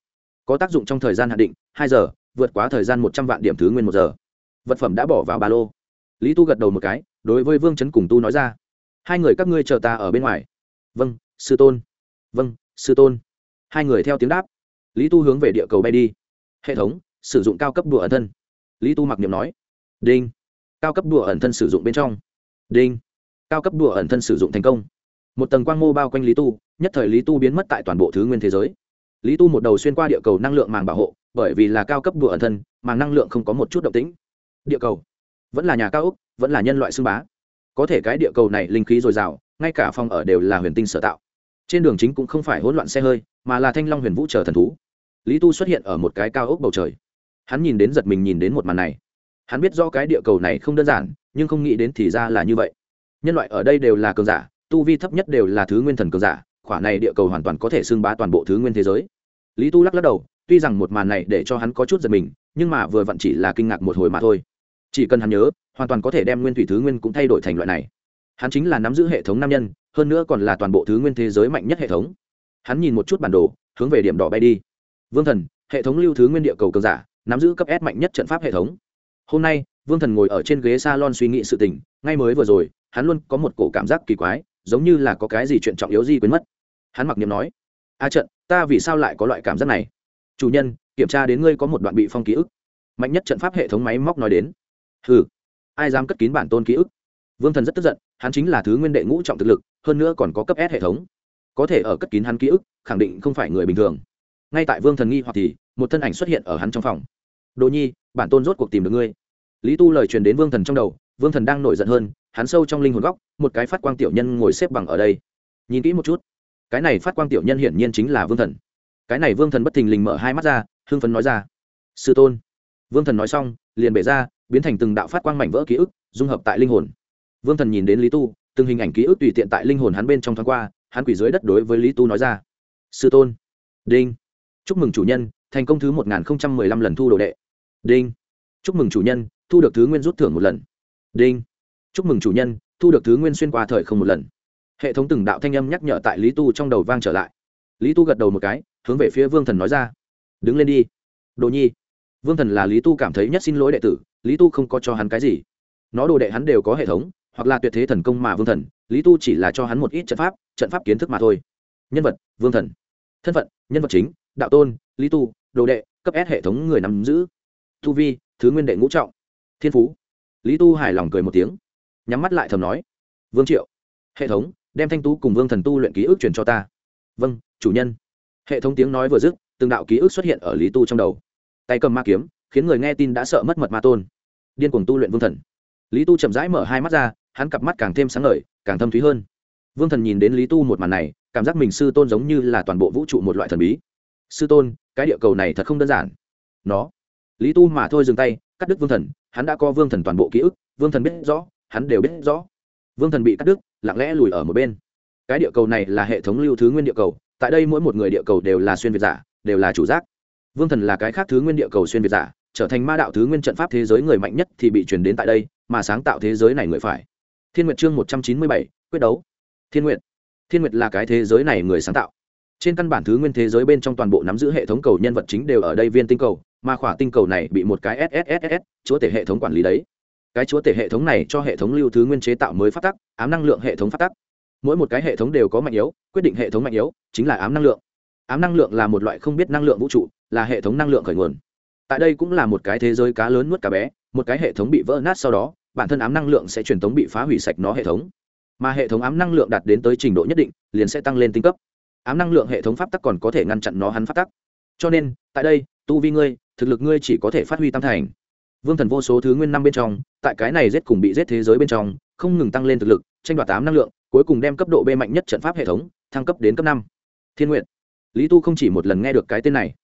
Có tác dụng trong thời gian hạn định, hai giờ, vượt quá thời gian một trăm vạn điểm thứ nguyên một giờ. Vật phẩm đã bỏ vào ba lô. Lý tu gật đầu một cái, đối với vương chấn cùng tu nói ra. Hai người các ngươi chờ ta ở bên ngoài. Vâng sư tôn. Vâng sư tôn. Hai người theo tiếng đáp. Lý tu hướng về địa cầu bay đi. Hệ thống, sử dụng cao cấp đùa ẩn thân. Lý tu mặc niệm nói. Đinh cao cấp đùa ẩn thân sử dụng bên trong. Đinh. Cao cấp đùa ẩn thân sử dụng thành công. Một tầng quang mô bao quanh lý tu, nhất thời lý tu biến mất tại toàn bộ thứ nguyên thế giới. Lý tu một đầu xuyên qua địa cầu năng lượng màng bảo hộ, bởi vì là cao cấp đùa ẩn thân, màng năng lượng không có một chút động tĩnh. Địa cầu. Vẫn là nhà cao úc, vẫn là nhân loại xưng bá. Có thể cái địa cầu này linh khí dồi dào, ngay cả phòng ở đều là huyền tinh sở tạo. Trên đường chính cũng không phải hỗn loạn xe hơi, mà là thanh long huyền vũ chờ thần thú. Lý tu xuất hiện ở một cái cao ốc bầu trời. Hắn nhìn đến giật mình nhìn đến một màn này hắn biết do cái địa cầu này không đơn giản, nhưng không nghĩ đến thì ra là như vậy. Nhân loại ở đây đều là cường giả, tu vi thấp nhất đều là thứ nguyên thần cường giả, khỏa này địa cầu hoàn toàn có thể xưng bá toàn bộ thứ nguyên thế giới. Lý tu lắc lắc đầu, tuy rằng một màn này để cho hắn có chút giật mình, nhưng mà vừa vặn chỉ là kinh ngạc một hồi mà thôi. Chỉ cần hắn nhớ, hoàn toàn có thể đem nguyên thủy thứ nguyên cũng thay đổi thành loại này. Hắn chính là nắm giữ hệ thống nam nhân, hơn nữa còn là toàn bộ thứ nguyên thế giới mạnh nhất hệ thống. Hắn nhìn một chút bản đồ, hướng về điểm đỏ bay đi. Vương thần, hệ thống lưu thứ nguyên địa cầu cường giả, nắm giữ cấp s mạnh nhất trận pháp hệ thống hôm nay, vương thần ngồi ở trên ghế s a lon suy nghĩ sự tình, ngay mới vừa rồi, hắn luôn có một cổ cảm giác kỳ quái, giống như là có cái gì chuyện trọng yếu gì quên mất. Hắn mặc niệm nói, a trận, ta vì sao lại có loại cảm giác này? Chủ nhân, kiểm tra đến ngươi có một đoạn bị phong ký ức. Mạnh nhất trận pháp hệ thống máy móc nói đến ừ ai dám cất kín bản tôn ký ức? Vương thần rất tức giận, hắn chính là thứ nguyên đệ ngũ trọng thực lực, hơn nữa còn có cấp s hệ thống. Có thể ở cất kín hắn ký ức, khẳng định không phải người bình thường. Ngay tại vương thần nghi hoặc thì, một thân ảnh xuất hiện ở hắn trong phòng. Đồ nhi bản tôn rốt cuộc tìm được ngươi. Lý tu lời truyền đến vương thần trong đầu, vương thần đang nổi giận hơn, hắn sâu trong linh hồn góc, một cái phát quang tiểu nhân ngồi xếp bằng ở đây. Nhìn kỹ một chút. Cái này phát quang tiểu nhân hiển nhiên chính là vương thần. Cái này vương thần bất thình lình mở hai mắt ra, hưng phấn nói ra. Sư tôn. Vương thần nói xong, liền bể ra, biến thành từng đạo phát quang mảnh vỡ ký ức, dung hợp tại linh hồn. Vương thần nhìn đến lý tu, từng hình ảnh ký ức tùy tiện tại linh hồn hắn bên trong thoáng qua, hắn quỷ dưới đất đối với lý tu nói ra. Sư tôn. Đinh. Chúc mừng chủ nhân, thành công thứ một nghìn một mươi năm lần thu đồ đệ đinh. Chúc mừng chủ nhân, thu được thứ nguyên rút thưởng một lần. Đinh. Chúc mừng chủ nhân, thu được thứ nguyên xuyên qua thời không một lần. Hệ thống từng đạo thanh âm nhắc nhở tại lý tu trong đầu vang trở lại. Lý tu gật đầu một cái, hướng về phía vương thần nói ra. Đứng lên đi. Đồ nhi. Vương thần là lý tu cảm thấy nhất xin lỗi đệ tử, lý tu không có cho hắn cái gì. Nó đồ đệ hắn đều có hệ thống, hoặc là tuyệt thế thần công mà vương thần, lý tu chỉ là cho hắn một ít trận pháp trận pháp kiến thức mà thôi. Nhân vật, vương thần. Thân phận, nhân vật chính, đạo tôn, lý tu, đồ đệ, cấp s hệ thống người nắm giữ tu vi, thứ nguyên đệ ngũ trọng. Thiên phú. Lý tu hài lòng cười một tiếng, nhắm mắt lại thầm nói, vương triệu, hệ thống, đem thanh tú cùng vương thần tu luyện ký ức truyền cho ta. Vâng chủ nhân. Hệ thống tiếng nói vừa dứt, từng đạo ký ức xuất hiện ở lý tu trong đầu. Tay cầm ma kiếm, khiến người nghe tin đã sợ mất mật ma tôn. Điên cuồng tu luyện vương thần. Lý tu chậm rãi mở hai mắt ra, hắn cặp mắt càng thêm sáng ngời, càng thâm thúy hơn. Vương thần nhìn đến lý tu một màn này, cảm giác mình sư tôn giống như là toàn bộ vũ trụ một loại thần bí. Sư tôn, cái địa cầu này thật không đơn giản. Nó lý tu mà thôi dừng tay, cắt đứt vương thần, hắn đã có vương thần toàn bộ ký ức, vương thần biết rõ, hắn đều biết rõ. Vương thần bị cắt đứt, lặng lẽ lùi ở một bên. Cái địa cầu này là hệ thống lưu thứ nguyên địa cầu, tại đây mỗi một người địa cầu đều là xuyên việt giả, đều là chủ giác. Vương thần là cái khác thứ nguyên địa cầu xuyên việt giả, trở thành ma đạo thứ nguyên trận pháp thế giới người mạnh nhất thì bị truyền đến tại đây, mà sáng tạo thế giới này người phải. Thiên nguyệt chương một trăm chín mươi bảy, quyết đấu. Thiên nguyệt. Thiên nguyệt là cái thế giới này người sáng tạo. Trên căn bản thứ nguyên thế giới bên trong toàn bộ nắm giữ hệ thống cầu nhân vật chính đều ở đây viên tinh cầu mà khỏa tinh cầu này bị một cái sss chúa tể hệ thống quản lý đấy cái chúa tể hệ thống này cho hệ thống lưu thứ nguyên chế tạo mới phát tắc ám năng lượng hệ thống phát tắc mỗi một cái hệ thống đều có mạnh yếu quyết định hệ thống mạnh yếu chính là ám năng lượng ám năng lượng là một loại không biết năng lượng vũ trụ là hệ thống năng lượng khởi nguồn tại đây cũng là một cái thế giới cá lớn nuốt cá bé một cái hệ thống bị vỡ nát sau đó bản thân ám năng lượng sẽ truyền thống bị phá hủy sạch nó hệ thống mà hệ thống ám năng lượng đạt đến tới trình độ nhất định liền sẽ tăng lên tinh cấp ám năng lượng hệ thống pháp tắc còn có thể ngăn chặn nó hắn pháp tắc cho nên tại đây tu vi ngươi thực lực ngươi chỉ có thể phát huy tam thành. Vương thần vô số thứ nguyên năm bên trong, tại cái này rét cùng bị rét thế giới bên trong, không ngừng tăng lên thực lực, tranh đoạt tám năng lượng, cuối cùng đem cấp độ b mạnh nhất trận pháp hệ thống, thăng cấp đến cấp năm. Thiên nguyện lý tu không chỉ một lần nghe được cái tên này,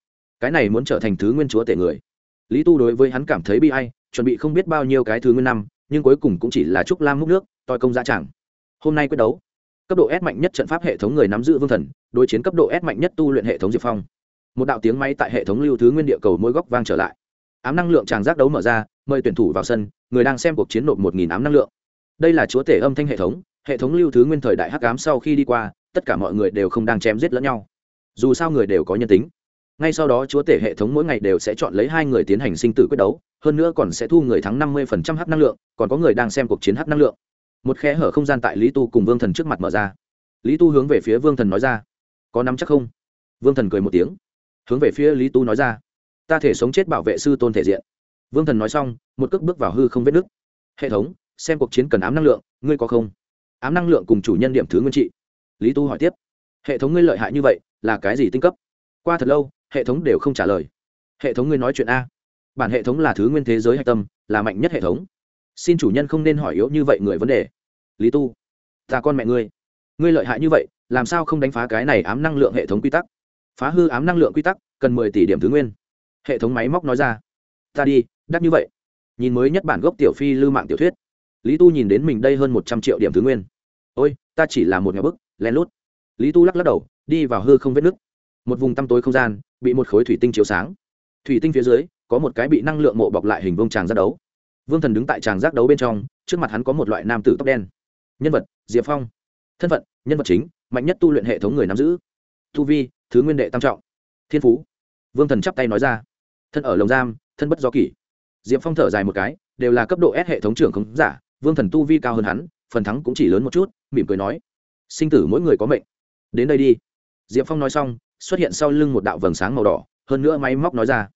cái này muốn trở thành thứ nguyên chúa tể người. Lý tu đối với hắn cảm thấy bi ai, chuẩn bị không biết bao nhiêu cái thứ nguyên năm, nhưng cuối cùng cũng chỉ là trúc lam múc nước, toi công giá chẳng hôm nay quyết đấu. Cấp độ s mạnh nhất trận pháp hệ thống người nắm giữ vương thần, đối chiến cấp độ s mạnh nhất tu luyện hệ thống diệp phong một đạo tiếng máy tại hệ thống lưu thứ nguyên địa cầu mỗi góc vang trở lại. Ám năng lượng tràng giác đấu mở ra, mời tuyển thủ vào sân, người đang xem cuộc chiến nộp một nghìn ám năng lượng. Đây là chúa tể âm thanh hệ thống hệ thống lưu thứ nguyên thời đại hắc ám sau khi đi qua, tất cả mọi người đều không đang chém giết lẫn nhau. Dù sao người đều có nhân tính. Ngay sau đó chúa tể hệ thống mỗi ngày đều sẽ chọn lấy hai người tiến hành sinh tử quyết đấu, hơn nữa còn sẽ thu người thắng năm mươi phần trăm h năng lượng, còn có người đang xem cuộc chiến h năng lượng. Một khe hở không gian tại lý tu cùng vương thần trước mặt mở ra. Lý tu hướng về phía vương thần nói ra, có nắm chắc không? Vương thần cười một tiếng hướng về phía lý tu nói ra. Ta thể sống chết bảo vệ sư tôn thể diện. Vương thần nói xong, một cước bước vào hư không vết nứt. Hệ thống, xem cuộc chiến cần ám năng lượng, ngươi có không? Ám năng lượng cùng chủ nhân điểm thứ nguyên trị. Lý tu hỏi tiếp. Hệ thống ngươi lợi hại như vậy, là cái gì tinh cấp? Qua thật lâu, hệ thống đều không trả lời. Hệ thống ngươi nói chuyện a. Bản hệ thống là thứ nguyên thế giới hạch tâm, là mạnh nhất hệ thống. Xin chủ nhân không nên hỏi yếu như vậy người vấn đề. Lý tu. Ta con mẹ ngươi. Ngươi lợi hại như vậy, làm sao không đánh phá cái này ám năng lượng hệ thống quy tắc? Phá hư ám năng lượng quy tắc, cần mười tỷ điểm thứ nguyên. Hệ thống máy móc nói ra. Ta đi, đắt như vậy. Nhìn mới nhất bản gốc tiểu phi lưu mạng tiểu thuyết. Lý tu nhìn đến mình đây hơn một trăm triệu điểm thứ nguyên. Ôi, ta chỉ là một nhà bức len lút. Lý tu lắc lắc đầu, đi vào hư không vết nứt. Một vùng tăm tối không gian, bị một khối thủy tinh chiếu sáng. Thủy tinh phía dưới, có một cái bị năng lượng mộ bọc lại hình vông tràng giác đấu. Vương thần đứng tại tràng giác đấu bên trong, trước mặt hắn có một loại nam tử tóc đen. Nhân vật, diệp phong. Thân phận, nhân vật chính, mạnh nhất tu luyện hệ thống người nắm giữ. Tu vi thứ nguyên đệ tam trọng. Thiên phú. Vương thần chắp tay nói ra. Thân ở lồng giam, thân bất do kỷ. Diệp phong thở dài một cái, đều là cấp độ s hệ thống trưởng không giả, vương thần tu vi cao hơn hắn, phần thắng cũng chỉ lớn một chút, mỉm cười nói. Sinh tử mỗi người có mệnh. Đến đây đi. Diệp phong nói xong, xuất hiện sau lưng một đạo vầng sáng màu đỏ, hơn nữa máy móc nói ra.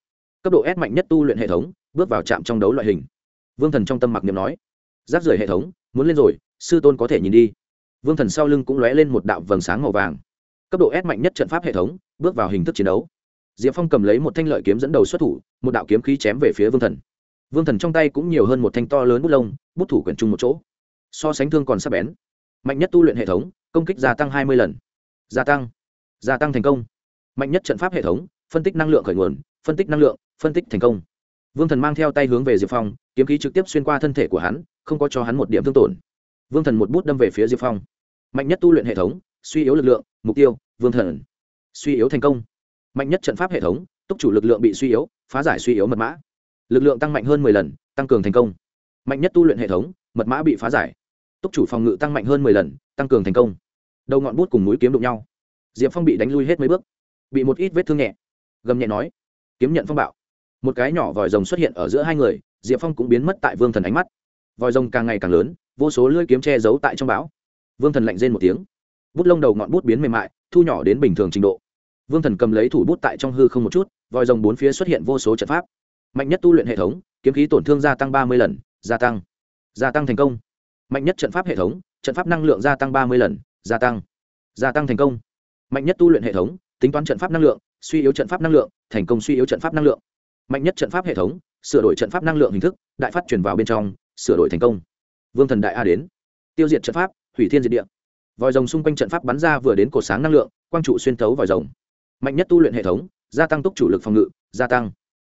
Cấp độ s mạnh nhất tu luyện hệ thống, bước vào trạm trong đấu loại hình. Vương thần trong tâm mặc niệm nói. Giáp rời hệ thống, muốn lên rồi, sư tôn có thể nhìn đi. Vương thần sau lưng cũng lóe lên một đạo vầng sáng màu vàng cấp độ s mạnh nhất trận pháp hệ thống, bước vào hình thức chiến đấu. Diệp phong cầm lấy một thanh lợi kiếm dẫn đầu xuất thủ, một đạo kiếm khí chém về phía vương thần. Vương thần trong tay cũng nhiều hơn một thanh to lớn bút lông, bút thủ quyển chung một chỗ. So sánh thương còn sắp bén. Mạnh nhất tu luyện hệ thống, công kích gia tăng hai mươi lần. Gia tăng. Gia tăng thành công. Mạnh nhất trận pháp hệ thống, phân tích năng lượng khởi nguồn, phân tích năng lượng, phân tích thành công. Vương thần mang theo tay hướng về diệp phong, kiếm khí trực tiếp xuyên qua thân thể của hắn, không có cho hắn một điểm thương tổn. Vương thần một bút đâm về phía diệp phong. Mạnh nhất tu luyện hệ thống, suy yếu lực lượng, mục tiêu vương thần. Suy yếu thành công. Mạnh nhất trận pháp hệ thống, túc chủ lực lượng bị suy yếu, phá giải suy yếu mật mã. Lực lượng tăng mạnh hơn m ộ ư ơ i lần, tăng cường thành công. Mạnh nhất tu luyện hệ thống, mật mã bị phá giải. Túc chủ phòng ngự tăng mạnh hơn m ộ ư ơ i lần, tăng cường thành công. Đầu ngọn bút cùng mũi kiếm đụng nhau. Diệp phong bị đánh lui hết mấy bước. Bị một ít vết thương nhẹ. Gầm nhẹ nói, kiếm nhận phong bạo. Một cái nhỏ vòi rồng xuất hiện ở giữa hai người, diệp phong cũng biến mất tại vương thần ánh mắt. Vòi rồng càng ngày càng lớn, vô số lưỡi kiếm che giấu tại trong bão. Vương thần lạnh rên một tiếng. Bút lông đầu ngọn bút biến mềm mại thu nhỏ đến bình thường trình độ. Vương thần cầm lấy thủ bút tại trong hư không một chút vòi rồng bốn phía xuất hiện vô số trận pháp. Mạnh nhất tu luyện hệ thống, kiếm khí tổn thương gia tăng ba mươi lần, gia tăng. Gia tăng thành công. Mạnh nhất trận pháp hệ thống, trận pháp năng lượng gia tăng ba mươi lần, gia tăng. Gia tăng thành công. Mạnh nhất tu luyện hệ thống, tính toán trận pháp năng lượng, suy yếu trận pháp năng lượng, thành công suy yếu trận pháp năng lượng. Mạnh nhất trận pháp hệ thống, sửa đổi trận pháp năng lượng hình thức, đại phát chuyển vào bên trong, sửa đổi thành công. Vương thần đại a đến. Tiêu diệt trận pháp, hủy thiên diệt địa vòi rồng xung quanh trận pháp bắn ra vừa đến cột sáng năng lượng, quang trụ xuyên thấu vòi rồng. Mạnh nhất tu luyện hệ thống, gia tăng túc chủ lực phòng ngự, gia tăng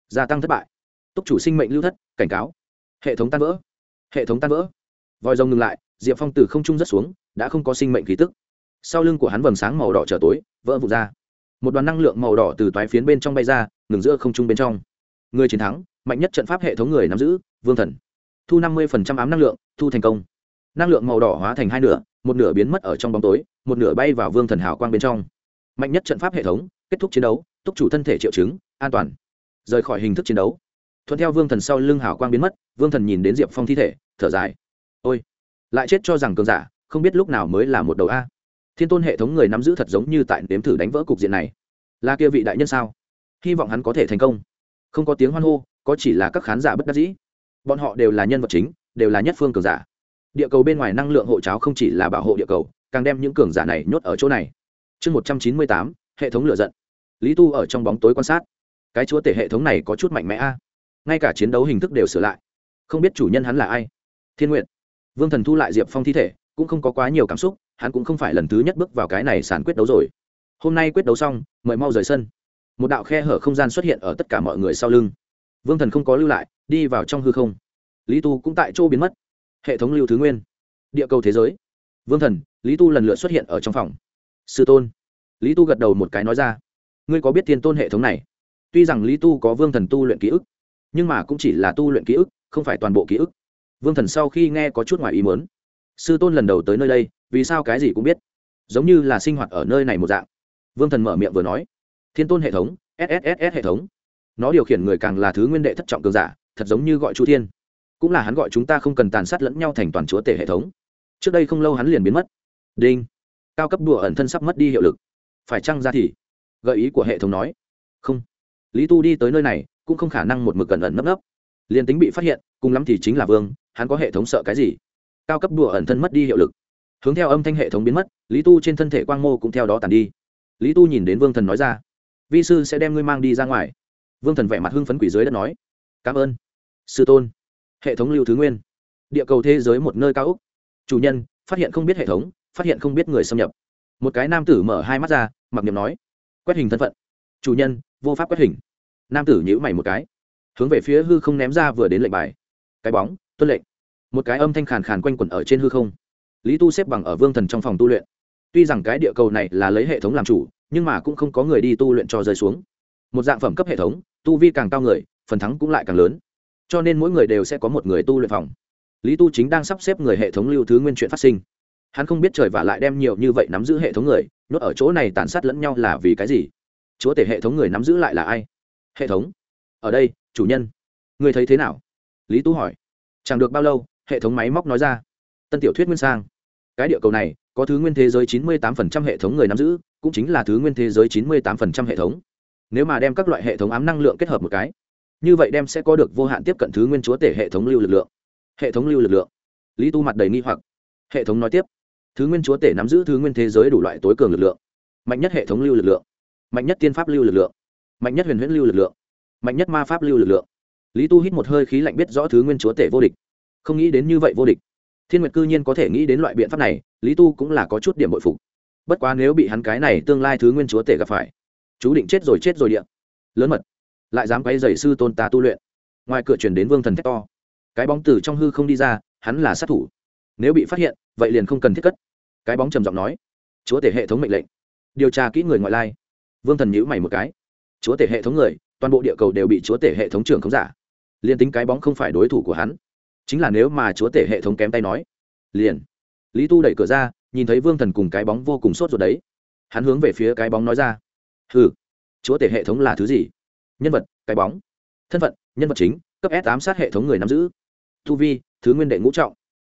gia tăng thất bại. Túc chủ sinh mệnh lưu thất, cảnh cáo. Hệ thống tan vỡ, hệ thống tan vỡ. Vòi rồng ngừng lại, diệp phong từ không trung rất xuống, đã không có sinh mệnh khí tức. Sau lưng của hắn vầng sáng màu đỏ trở tối, vỡ vụt ra. Một đoàn năng lượng màu đỏ từ toái phiến bên trong bay ra, ngừng giữa không trung bên trong. Người chiến thắng, mạnh nhất trận pháp hệ thống người nắm giữ, vương thần. Thu năm mươi ám năng lượng, thu thành công năng lượng màu đỏ hóa thành hai nửa, một nửa biến mất ở trong bóng tối, một nửa bay vào vương thần hào quang bên trong. Mạnh nhất trận pháp hệ thống, kết thúc chiến đấu, túc chủ thân thể triệu chứng, an toàn. Rời khỏi hình thức chiến đấu. Thuận theo vương thần sau lưng hào quang biến mất, vương thần nhìn đến diệp phong thi thể, thở dài. Ôi, lại chết cho rằng cường giả, không biết lúc nào mới là một đầu a. Thiên tôn hệ thống người nắm giữ thật giống như tại nếm thử đánh vỡ cục diện này. Là kia vị đại nhân sao? Hy vọng hắn có thể thành công. Không có tiếng hoan hô, có chỉ là các khán giả bất đắc dĩ. Bọn họ đều là nhân vật chính, đều là nhất phương cường giả địa cầu bên ngoài năng lượng hộ cháo không chỉ là bảo hộ địa cầu, càng đem những cường giả này nhốt ở chỗ này. Chương một trăm chín mươi tám, hệ thống lựa giận. Lý tu ở trong bóng tối quan sát. Cái chúa tể hệ thống này có chút mạnh mẽ a. Ngay cả chiến đấu hình thức đều sửa lại. Không biết chủ nhân hắn là ai. Thiên nguyện vương thần thu lại diệp phong thi thể, cũng không có quá nhiều cảm xúc, hắn cũng không phải lần thứ nhất bước vào cái này sàn quyết đấu rồi. Hôm nay quyết đấu xong, mời mau rời sân. Một đạo khe hở không gian xuất hiện ở tất cả mọi người sau lưng. Vương thần không có lưu lại, đi vào trong hư không. Lý tu cũng tại chỗ biến mất hệ thống lưu thứ nguyên, địa cầu thế giới. Vương thần, lý tu lần lượt xuất hiện ở trong phòng. Sư tôn. Lý tu gật đầu một cái nói ra. Ngươi có biết thiên tôn hệ thống này? Tuy rằng lý tu có vương thần tu luyện ký ức, nhưng mà cũng chỉ là tu luyện ký ức, không phải toàn bộ ký ức. Vương thần sau khi nghe có chút ngoài ý muốn. Sư tôn lần đầu tới nơi đây, vì sao cái gì cũng biết? Giống như là sinh hoạt ở nơi này một dạng. Vương thần mở miệng vừa nói. Thiên tôn hệ thống sss hệ thống. Nó điều khiển người càng là thứ nguyên đệ thất trọng cường giả, thật giống như gọi chu thiên cũng là hắn gọi chúng ta không cần tàn sát lẫn nhau thành toàn chúa tể hệ thống. Trước đây không lâu hắn liền biến mất. Đinh. Cao cấp đùa ẩn thân sắp mất đi hiệu lực. Phải chăng ra thì? Gợi ý của hệ thống nói. Không. Lý tu đi tới nơi này, cũng không khả năng một mực cẩn ẩn nấp nấp. Liền tính bị phát hiện, cùng lắm thì chính là vương, hắn có hệ thống sợ cái gì? Cao cấp đùa ẩn thân mất đi hiệu lực. Hướng theo âm thanh hệ thống biến mất, lý tu trên thân thể quang mô cũng theo đó tàn đi. Lý tu nhìn đến vương thần nói ra, vi sư sẽ đem ngươi mang đi ra ngoài. Vương thần vẻ mặt hưng phấn quỷ dưới đất nói, cảm ơn, sư tôn hệ thống lưu thứ nguyên. Địa cầu thế giới một nơi cao úc. Chủ nhân, phát hiện không biết hệ thống, phát hiện không biết người xâm nhập. Một cái nam tử mở hai mắt ra, mặc niệm nói, quét hình thân phận. Chủ nhân, vô pháp quét hình. Nam tử nhữ mày một cái, hướng về phía hư không ném ra vừa đến lệnh bài. Cái bóng, tuân lệnh. Một cái âm thanh khàn khàn quanh quẩn ở trên hư không. Lý tu xếp bằng ở vương thần trong phòng tu luyện. Tuy rằng cái địa cầu này là lấy hệ thống làm chủ, nhưng mà cũng không có người đi tu luyện cho rơi xuống. Một dạng phẩm cấp hệ thống, tu vi càng cao người, phần thắng cũng lại càng lớn cho nên mỗi người đều sẽ có một người tu luyện phòng. Lý tu chính đang sắp xếp người hệ thống lưu thứ nguyên chuyện phát sinh. Hắn không biết trời và lại đem nhiều như vậy nắm giữ hệ thống người, nhốt ở chỗ này tàn sát lẫn nhau là vì cái gì? Chúa tể hệ thống người nắm giữ lại là ai? Hệ thống? Ở đây, chủ nhân. Người thấy thế nào? Lý tu hỏi. Chẳng được bao lâu, hệ thống máy móc nói ra. Tân tiểu thuyết nguyên sang. Cái địa cầu này, có thứ nguyên thế giới chín mươi tám phần trăm hệ thống người nắm giữ, cũng chính là thứ nguyên thế giới chín mươi tám phần trăm hệ thống. Nếu mà đem các loại hệ thống ám năng lượng kết hợp một cái như vậy đem sẽ có được vô hạn tiếp cận thứ nguyên chúa tể hệ thống lưu lực lượng. Hệ thống lưu lực lượng. Lý tu mặt đầy nghi hoặc. Hệ thống nói tiếp. Thứ nguyên chúa tể nắm giữ thứ nguyên thế giới đủ loại tối cường lực lượng. Mạnh nhất hệ thống lưu lực lượng. Mạnh nhất tiên pháp lưu lực lượng. Mạnh nhất huyền huyễn lưu lực lượng. Mạnh nhất ma pháp lưu lực lượng. Lý tu hít một hơi khí lạnh biết rõ thứ nguyên chúa tể vô địch. Không nghĩ đến như vậy vô địch. Thiên nguyệt cư nhiên có thể nghĩ đến loại biện pháp này, lý tu cũng là có chút điểm bội phục. Bất quá nếu bị hắn cái này tương lai thứ nguyên chúa tể gặp phải, chú định chết rồi chết rồi điện lớn mật lại dám quấy dày sư tôn ta tu luyện. Ngoài cửa chuyển đến vương thần thét to. Cái bóng từ trong hư không đi ra, hắn là sát thủ. Nếu bị phát hiện, vậy liền không cần thiết cất. Cái bóng trầm giọng nói, chúa tể hệ thống mệnh lệnh. Điều tra kỹ người ngoại lai. Vương thần nhữ mày một cái. Chúa tể hệ thống người, toàn bộ địa cầu đều bị chúa tể hệ thống trưởng khống giả. Liền tính cái bóng không phải đối thủ của hắn, chính là nếu mà chúa tể hệ thống kém tay nói, liền. Lý tu đẩy cửa ra, nhìn thấy vương thần cùng cái bóng vô cùng sốt ruột đấy. Hắn hướng về phía cái bóng nói ra, hừ, chúa tể hệ thống là thứ gì? Nhân vật, cái bóng. Thân phận, nhân vật chính, cấp s ám sát hệ thống người nắm giữ. Tu vi, thứ nguyên đệ ngũ trọng.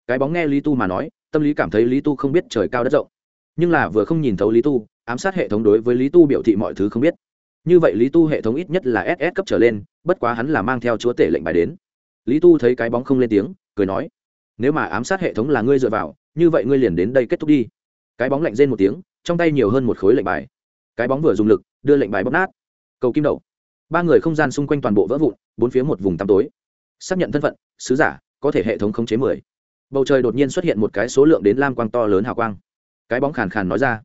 Cái bóng nghe lý tu mà nói, tâm lý cảm thấy lý tu không biết trời cao đất rộng. Nhưng là vừa không nhìn thấu lý tu, ám sát hệ thống đối với lý tu biểu thị mọi thứ không biết. Như vậy lý tu hệ thống ít nhất là ss cấp trở lên, bất quá hắn là mang theo chúa tể lệnh bài đến. Lý tu thấy cái bóng không lên tiếng, cười nói, nếu mà ám sát hệ thống là ngươi dựa vào, như vậy ngươi liền đến đây kết thúc đi. Cái bóng lạnh rên một tiếng, trong tay nhiều hơn một khối lệnh bài. Cái bóng vừa dùng lực, đưa lệnh bài bóp nát. Cầu kim đậu ba người không gian xung quanh toàn bộ vỡ vụn, bốn phía một vùng tăm tối. Xác nhận thân phận, sứ giả, có thể hệ thống khống chế mười. Bầu trời đột nhiên xuất hiện một cái số lượng đến lam quang to lớn hào quang. Cái bóng khàn khàn nói ra.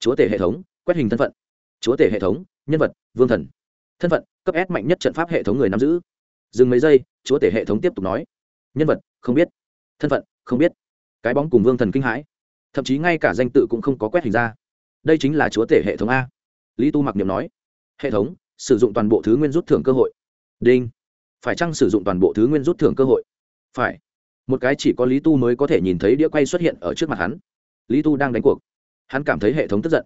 Chúa tể hệ thống, quét hình thân phận. Chúa tể hệ thống, nhân vật, vương thần. Thân phận, cấp s mạnh nhất trận pháp hệ thống người nắm giữ. Dừng mấy giây, chúa tể hệ thống tiếp tục nói. Nhân vật, không biết. Thân phận, không biết. Cái bóng cùng vương thần kinh hãi. Thậm chí ngay cả danh tự cũng không có quét hình ra. Đây chính là chúa tể hệ thống a. Lý tu mặc niệm nói. Hệ thống sử dụng toàn bộ thứ nguyên rút thưởng cơ hội. Đinh. Phải chăng sử dụng toàn bộ thứ nguyên rút thưởng cơ hội? Phải. Một cái chỉ có lý tu mới có thể nhìn thấy đĩa quay xuất hiện ở trước mặt hắn. Lý tu đang đánh cuộc. Hắn cảm thấy hệ thống tức giận.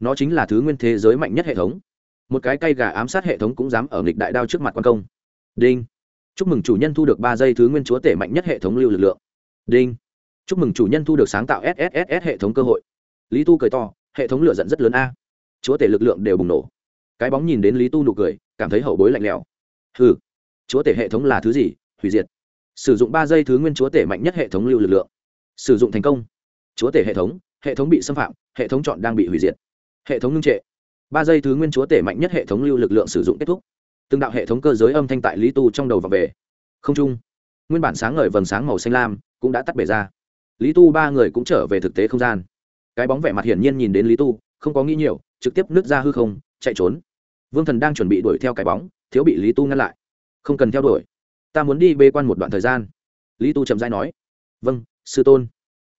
Nó chính là thứ nguyên thế giới mạnh nhất hệ thống. Một cái cây gà ám sát hệ thống cũng dám ở nghịch đại đao trước mặt quan công. Đinh. Chúc mừng chủ nhân thu được ba giây thứ nguyên chúa tể mạnh nhất hệ thống lưu lực lượng. Đinh. Chúc mừng chủ nhân thu được sáng tạo sss hệ thống cơ hội. Lý tu cười to, hệ thống lựa dẫn rất lớn a. Chúa tể lực lượng đều bùng nổ cái bóng nhìn đến lý tu nụ cười cảm thấy hậu bối lạnh lẽo. Hừ, chúa tể hệ thống là thứ gì? Hủy diệt. Sử dụng ba giây thứ nguyên chúa tể mạnh nhất hệ thống lưu lực lượng. Sử dụng thành công. Chúa tể hệ thống hệ thống bị xâm phạm hệ thống chọn đang bị hủy diệt. Hệ thống ngưng trệ. Ba giây thứ nguyên chúa tể mạnh nhất hệ thống lưu lực lượng sử dụng kết thúc. Từng đạo hệ thống cơ giới âm thanh tại lý tu trong đầu và về. Không trung nguyên bản sáng ngời vầng sáng màu xanh lam cũng đã tắt bể ra. Lý tu ba người cũng trở về thực tế không gian. Cái bóng vẻ mặt hiển nhiên nhìn đến lý tu không có nghĩ nhiều trực tiếp nứt ra hư không chạy trốn vương thần đang chuẩn bị đuổi theo cái bóng, thiếu bị lý tu ngăn lại. Không cần theo đuổi. Ta muốn đi bê quan một đoạn thời gian. Lý tu chậm dãi nói. Vâng sư tôn.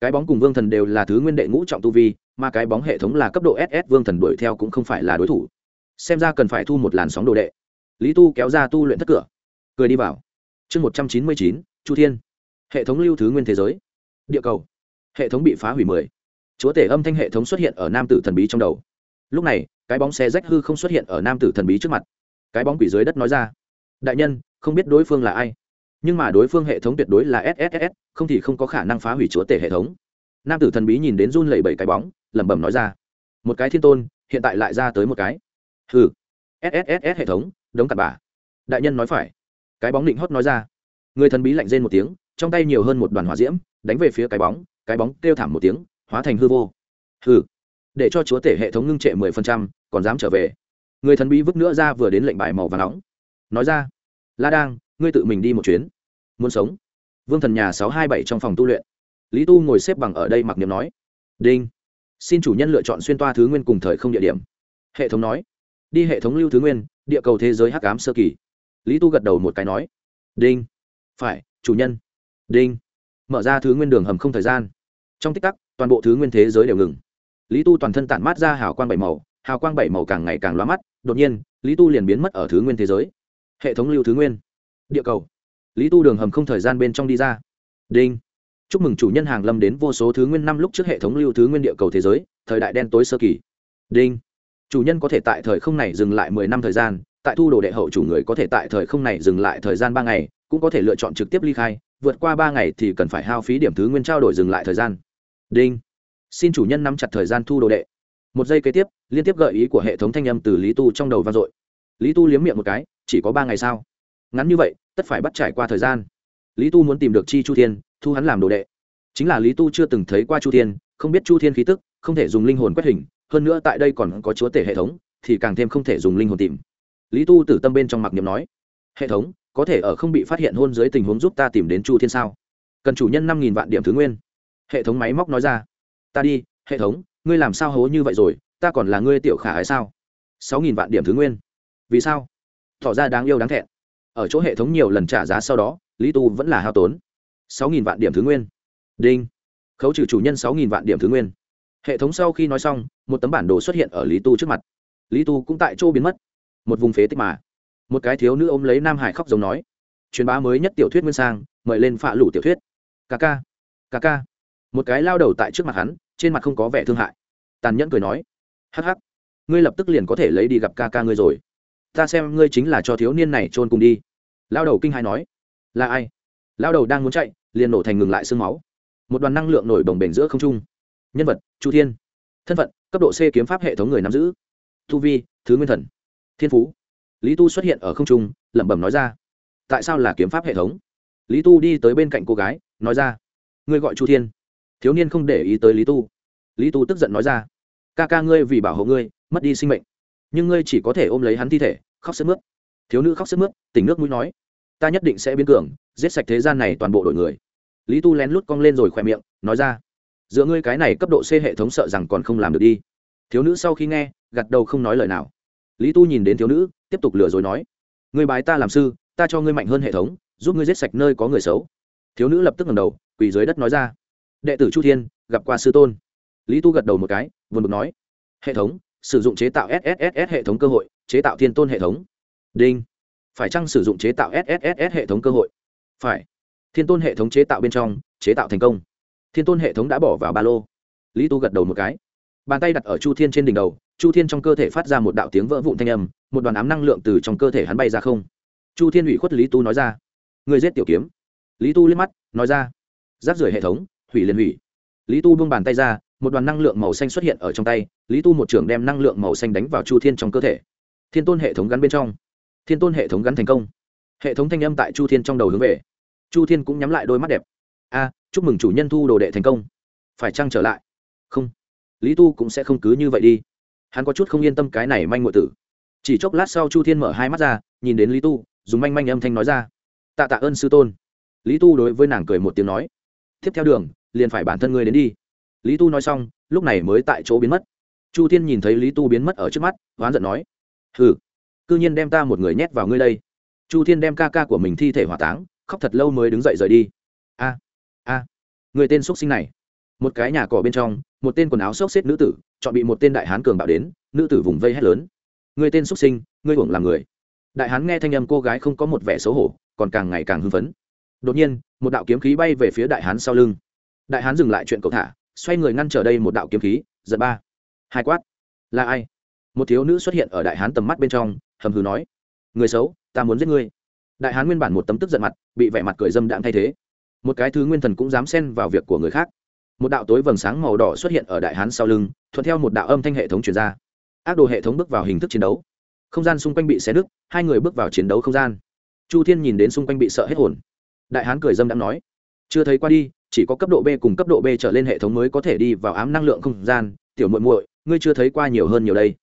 Cái bóng cùng vương thần đều là thứ nguyên đệ ngũ trọng tu vi, mà cái bóng hệ thống là cấp độ ss vương thần đuổi theo cũng không phải là đối thủ. Xem ra cần phải thu một làn sóng đồ đệ. Lý tu kéo ra tu luyện thất cửa. Cười đi vào. Chương một trăm chín mươi chín, chu thiên. Hệ thống lưu thứ nguyên thế giới. Địa cầu. Hệ thống bị phá hủy mười. Chúa tể âm thanh hệ thống xuất hiện ở nam tử thần bí trong đầu. Lúc này cái bóng xe rách hư không xuất hiện ở nam tử thần bí trước mặt. Cái bóng quỷ dưới đất nói ra, đại nhân, không biết đối phương là ai, nhưng mà đối phương hệ thống tuyệt đối là sss không thì không có khả năng phá hủy chúa tể hệ thống. Nam tử thần bí nhìn đến run lẩy bẩy cái bóng, lẩm bẩm nói ra, một cái thiên tôn, hiện tại lại ra tới một cái. Hừ sss hệ thống, đống cặn bà. Đại nhân nói phải. Cái bóng định hót nói ra. Người thần bí lạnh rên một tiếng, trong tay nhiều hơn một đoàn hỏa diễm, đánh về phía cái bóng cái bóng kêu thảm một tiếng, hóa thành hư vô. Hư để cho chúa tể hệ thống ngưng trệ mười phần trăm, còn dám trở về. Người thần bí vứt nữa ra vừa đến lệnh bài màu và nóng. Nói ra, la đang, ngươi tự mình đi một chuyến. Muốn sống. Vương thần nhà sáu hai bảy trong phòng tu luyện. Lý tu ngồi xếp bằng ở đây mặc niệm nói, đinh, xin chủ nhân lựa chọn xuyên toa thứ nguyên cùng thời không địa điểm. Hệ thống nói, đi hệ thống lưu thứ nguyên, địa cầu thế giới hắc ám sơ kỳ. Lý tu gật đầu một cái nói, đinh, phải, chủ nhân. Đinh. Mở ra thứ nguyên đường hầm không thời gian. Trong tích tắc, toàn bộ thứ nguyên thế giới đều ngừng lý tu toàn thân tản mát ra hào quang bảy màu, hào quang bảy màu càng ngày càng loa mắt, đột nhiên, lý tu liền biến mất ở thứ nguyên thế giới. Hệ thống lưu thứ nguyên. Địa cầu. Lý tu đường hầm không thời gian bên trong đi ra. Đinh. Chúc mừng chủ nhân hàng lâm đến vô số thứ nguyên năm lúc trước hệ thống lưu thứ nguyên địa cầu thế giới, thời đại đen tối sơ kỳ. Đinh. Chủ nhân có thể tại thời không này dừng lại mười năm thời gian, tại thu đồ đệ hậu chủ người có thể tại thời không này dừng lại thời gian ba ngày, cũng có thể lựa chọn trực tiếp ly khai, vượt qua ba ngày thì cần phải hao phí điểm thứ nguyên trao đổi dừng lại thời gian. Đinh xin chủ nhân nắm chặt thời gian thu đồ đệ. Một giây kế tiếp, liên tiếp gợi ý của hệ thống thanh âm từ lý tu trong đầu vang dội. Lý tu liếm miệng một cái, chỉ có ba ngày sao? Ngắn như vậy, tất phải bắt trải qua thời gian. Lý tu muốn tìm được chi chu thiên, thu hắn làm đồ đệ. Chính là lý tu chưa từng thấy qua chu thiên, không biết chu thiên khí tức, không thể dùng linh hồn quét hình, hơn nữa tại đây còn có chúa tể hệ thống, thì càng thêm không thể dùng linh hồn tìm. Lý tu từ tâm bên trong mặc niệm nói, hệ thống, có thể ở không bị phát hiện hôn dưới tình huống giúp ta tìm đến chu thiên sao? Cần chủ nhân năm nghìn vạn điểm thứ nguyên. Hệ thống máy móc nói ra ta đi, hệ thống, ngươi làm sao hố như vậy rồi? Ta còn là ngươi tiểu khả hay sao? Sáu nghìn vạn điểm thứ nguyên. Vì sao? Tỏ ra đáng yêu đáng thẹn. Ở chỗ hệ thống nhiều lần trả giá sau đó, lý tu vẫn là hao tốn. Sáu nghìn vạn điểm thứ nguyên. Đinh. Khấu trừ chủ nhân sáu nghìn vạn điểm thứ nguyên. Hệ thống sau khi nói xong, một tấm bản đồ xuất hiện ở lý tu trước mặt. Lý tu cũng tại chỗ biến mất. Một vùng phế tích mà. Một cái thiếu nữ ôm lấy nam hải khóc giống nói. Truyền bá mới nhất tiểu thuyết nguyên sang, mời lên phạ lủ tiểu thuyết. Ca ca. Ca ca một cái lao đầu tại trước mặt hắn, trên mặt không có vẻ thương hại. Tàn nhẫn cười nói, hắc hắc, ngươi lập tức liền có thể lấy đi gặp ca ca ngươi rồi. Ta xem ngươi chính là cho thiếu niên này trôn cùng đi. Lao đầu kinh hai nói, là ai? Lao đầu đang muốn chạy, liền nổ thành ngừng lại sương máu. Một đoàn năng lượng nổi bồng bềnh giữa không trung. Nhân vật, chu thiên. Thân phận, cấp độ c kiếm pháp hệ thống người nắm giữ. Thu vi, thứ nguyên thần. Thiên phú. Lý tu xuất hiện ở không trung, lẩm bẩm nói ra, tại sao là kiếm pháp hệ thống? Lý tu đi tới bên cạnh cô gái, nói ra, ngươi gọi chu thiên thiếu niên không để ý tới lý tu. Lý tu tức giận nói ra, ca ca ngươi vì bảo hộ ngươi, mất đi sinh mệnh. Nhưng ngươi chỉ có thể ôm lấy hắn thi thể, khóc sức mướt. Thiếu nữ khóc sức mướt, tỉnh nước mũi nói, ta nhất định sẽ biến cường, giết sạch thế gian này toàn bộ đội người. Lý tu lén lút cong lên rồi khỏe miệng, nói ra, giữa ngươi cái này cấp độ c hệ thống sợ rằng còn không làm được đi. Thiếu nữ sau khi nghe gặt đầu không nói lời nào. Lý tu nhìn đến thiếu nữ, tiếp tục lừa dối nói, ngươi bái ta làm sư, ta cho ngươi mạnh hơn hệ thống, giúp ngươi giết sạch nơi có người xấu. Thiếu nữ lập tức ngầm đầu, quỳ dưới đất nói ra đệ tử chu thiên, gặp qua sư tôn. Lý tu gật đầu một cái vừa bực nói, hệ thống, sử dụng chế tạo sss hệ thống cơ hội, chế tạo thiên tôn hệ thống. Đinh. Phải chăng sử dụng chế tạo sss hệ thống cơ hội? Phải. Thiên tôn hệ thống chế tạo bên trong, chế tạo thành công. Thiên tôn hệ thống đã bỏ vào ba lô. Lý tu gật đầu một cái. Bàn tay đặt ở chu thiên trên đỉnh đầu, chu thiên trong cơ thể phát ra một đạo tiếng vỡ vụn thanh âm, một đoàn ám năng lượng từ trong cơ thể hắn bay ra không. Chu thiên ủy khuất lý tu nói ra người giết tiểu kiếm. Lý tu liếc mắt, nói ra giáp rưởi hệ thống hủy liền hủy. Lý tu buông bàn tay ra, một đoàn năng lượng màu xanh xuất hiện ở trong tay, lý tu một trưởng đem năng lượng màu xanh đánh vào chu thiên trong cơ thể. Thiên tôn hệ thống gắn bên trong. Thiên tôn hệ thống gắn thành công. Hệ thống thanh âm tại chu thiên trong đầu hướng về. Chu thiên cũng nhắm lại đôi mắt đẹp. A, chúc mừng chủ nhân thu đồ đệ thành công. Phải chăng trở lại? Không. Lý tu cũng sẽ không cứ như vậy đi. Hắn có chút không yên tâm cái này manh ngụy tử. Chỉ chốc lát sau chu thiên mở hai mắt ra, nhìn đến lý tu, dùng manh manh âm thanh nói ra. Tạ tạ ơn sư tôn. Lý tu đối với nàng cười một tiếng nói. Tiếp theo đường liền phải bản thân ngươi đến đi. Lý tu nói xong, lúc này mới tại chỗ biến mất. Chu thiên nhìn thấy lý tu biến mất ở trước mắt oán giận nói, hừ c ư nhiên đem ta một người nhét vào ngươi đây. Chu thiên đem ca ca của mình thi thể hỏa táng, khóc thật lâu mới đứng dậy rời đi. A a, người tên x sinh này. Một cái nhà cỏ bên trong, một tên quần áo xốc xếp nữ tử, chọn bị một tên đại hán cường bạo đến, nữ tử vùng vây hét lớn. Người tên x sinh, ngươi hưởng làm người. Đại hán nghe thanh âm cô gái không có một vẻ xấu hổ, còn càng ngày càng hưng phấn. Đột nhiên, một đạo kiếm khí bay về phía đại hán sau lưng đại hán dừng lại chuyện cậu thả xoay người ngăn trở đây một đạo kiếm khí giật ba. Hai quát. Là ai? Một thiếu nữ xuất hiện ở đại hán tầm mắt bên trong hầm hừ nói. Người xấu ta muốn giết ngươi. Đại hán nguyên bản một tấm tức giận mặt bị vẻ mặt cười dâm đạm thay thế. Một cái thứ nguyên thần cũng dám xen vào việc của người khác. Một đạo tối vầng sáng màu đỏ xuất hiện ở đại hán sau lưng thuận theo một đạo âm thanh hệ thống chuyển ra. Ác đồ hệ thống bước vào hình thức chiến đấu. Không gian xung quanh bị xé đứt, hai người bước vào chiến đấu không gian. Chu thiên nhìn đến xung quanh bị sợ hết hồn. Đại hán cười dâm đã nói chưa thấy qua đi chỉ có cấp độ b cùng cấp độ b trở lên hệ thống mới có thể đi vào ám năng lượng không gian. Tiểu muội muội, ngươi chưa thấy qua nhiều hơn nhiều đây.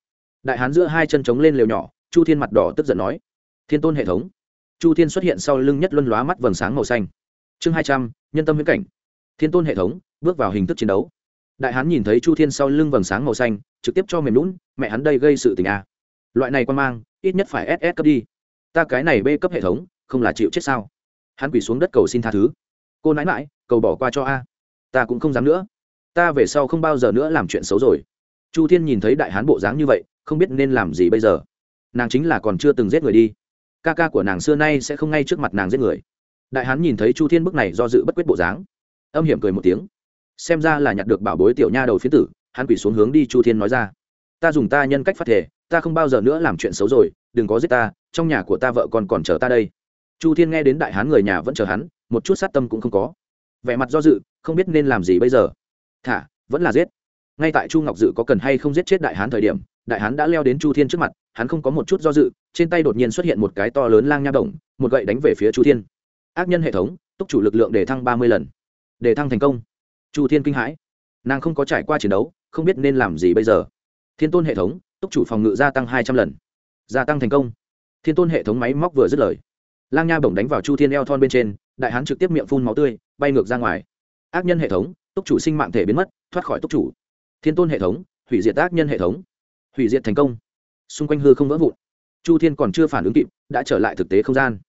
Đại hán giữa hai chân trống lên lều nhỏ, chu thiên mặt đỏ tức giận nói. Thiên tôn hệ thống. Chu thiên xuất hiện sau lưng nhất luân lóa mắt vầng sáng màu xanh. Chương hai trăm, nhân tâm viễn cảnh. Thiên tôn hệ thống, bước vào hình thức chiến đấu. Đại hán nhìn thấy chu thiên sau lưng vầng sáng màu xanh, trực tiếp cho mềm lún mẹ hắn đây gây sự tình a loại này quan mang, ít nhất phải ss cấp đi. Ta cái này b cấp hệ thống, không là chịu chết sao? Hắn quỳ xuống đất cầu xin tha thứ. Cô nãi mãi cầu bỏ qua cho a. Ta cũng không dám nữa. Ta về sau không bao giờ nữa làm chuyện xấu rồi. Chu thiên nhìn thấy đại hán bộ dáng như vậy, không biết nên làm gì bây giờ. Nàng chính là còn chưa từng giết người đi. Ca ca của nàng xưa nay sẽ không ngay trước mặt nàng giết người. Đại hán nhìn thấy chu thiên bức này do dự bất quyết bộ dáng, âm hiểm cười một tiếng. Xem ra là nhặt được bảo bối tiểu nha đầu phiến tử, hắn quỷ xuống hướng đi, chu thiên nói ra. Ta dùng ta nhân cách phát thể ta không bao giờ nữa làm chuyện xấu rồi, đừng có giết ta, trong nhà của ta vợ còn còn chờ ta đây. Chu thiên nghe đến đại hán người nhà vẫn chờ hắn, một chút sát tâm cũng không có vẻ mặt do dự không biết nên làm gì bây giờ. Thả vẫn là giết. Ngay tại chu ngọc dự có cần hay không giết chết đại hán thời điểm đại hán đã leo đến chu thiên trước mặt hắn không có một chút do dự trên tay đột nhiên xuất hiện một cái to lớn lang nha Bổng, một gậy đánh về phía chu thiên. Ác nhân hệ thống túc chủ lực lượng để thăng ba mươi lần. Để thăng thành công. Chu thiên kinh hãi. Nàng không có trải qua chiến đấu không biết nên làm gì bây giờ. Thiên tôn hệ thống túc chủ phòng ngự gia tăng hai trăm lần. Gia tăng thành công. Thiên tôn hệ thống máy móc vừa dứt lời. Lang nha bổng đánh vào chu thiên eo thon bên trên đại hán trực tiếp miệng phun máu tươi, bay ngược ra ngoài. Ác nhân hệ thống, túc chủ sinh mạng thể biến mất, thoát khỏi túc chủ. Thiên tôn hệ thống, hủy diệt ác nhân hệ thống. Hủy diệt thành công. Xung quanh hư không vỡ vụn. Chu thiên còn chưa phản ứng kịp, đã trở lại thực tế không gian.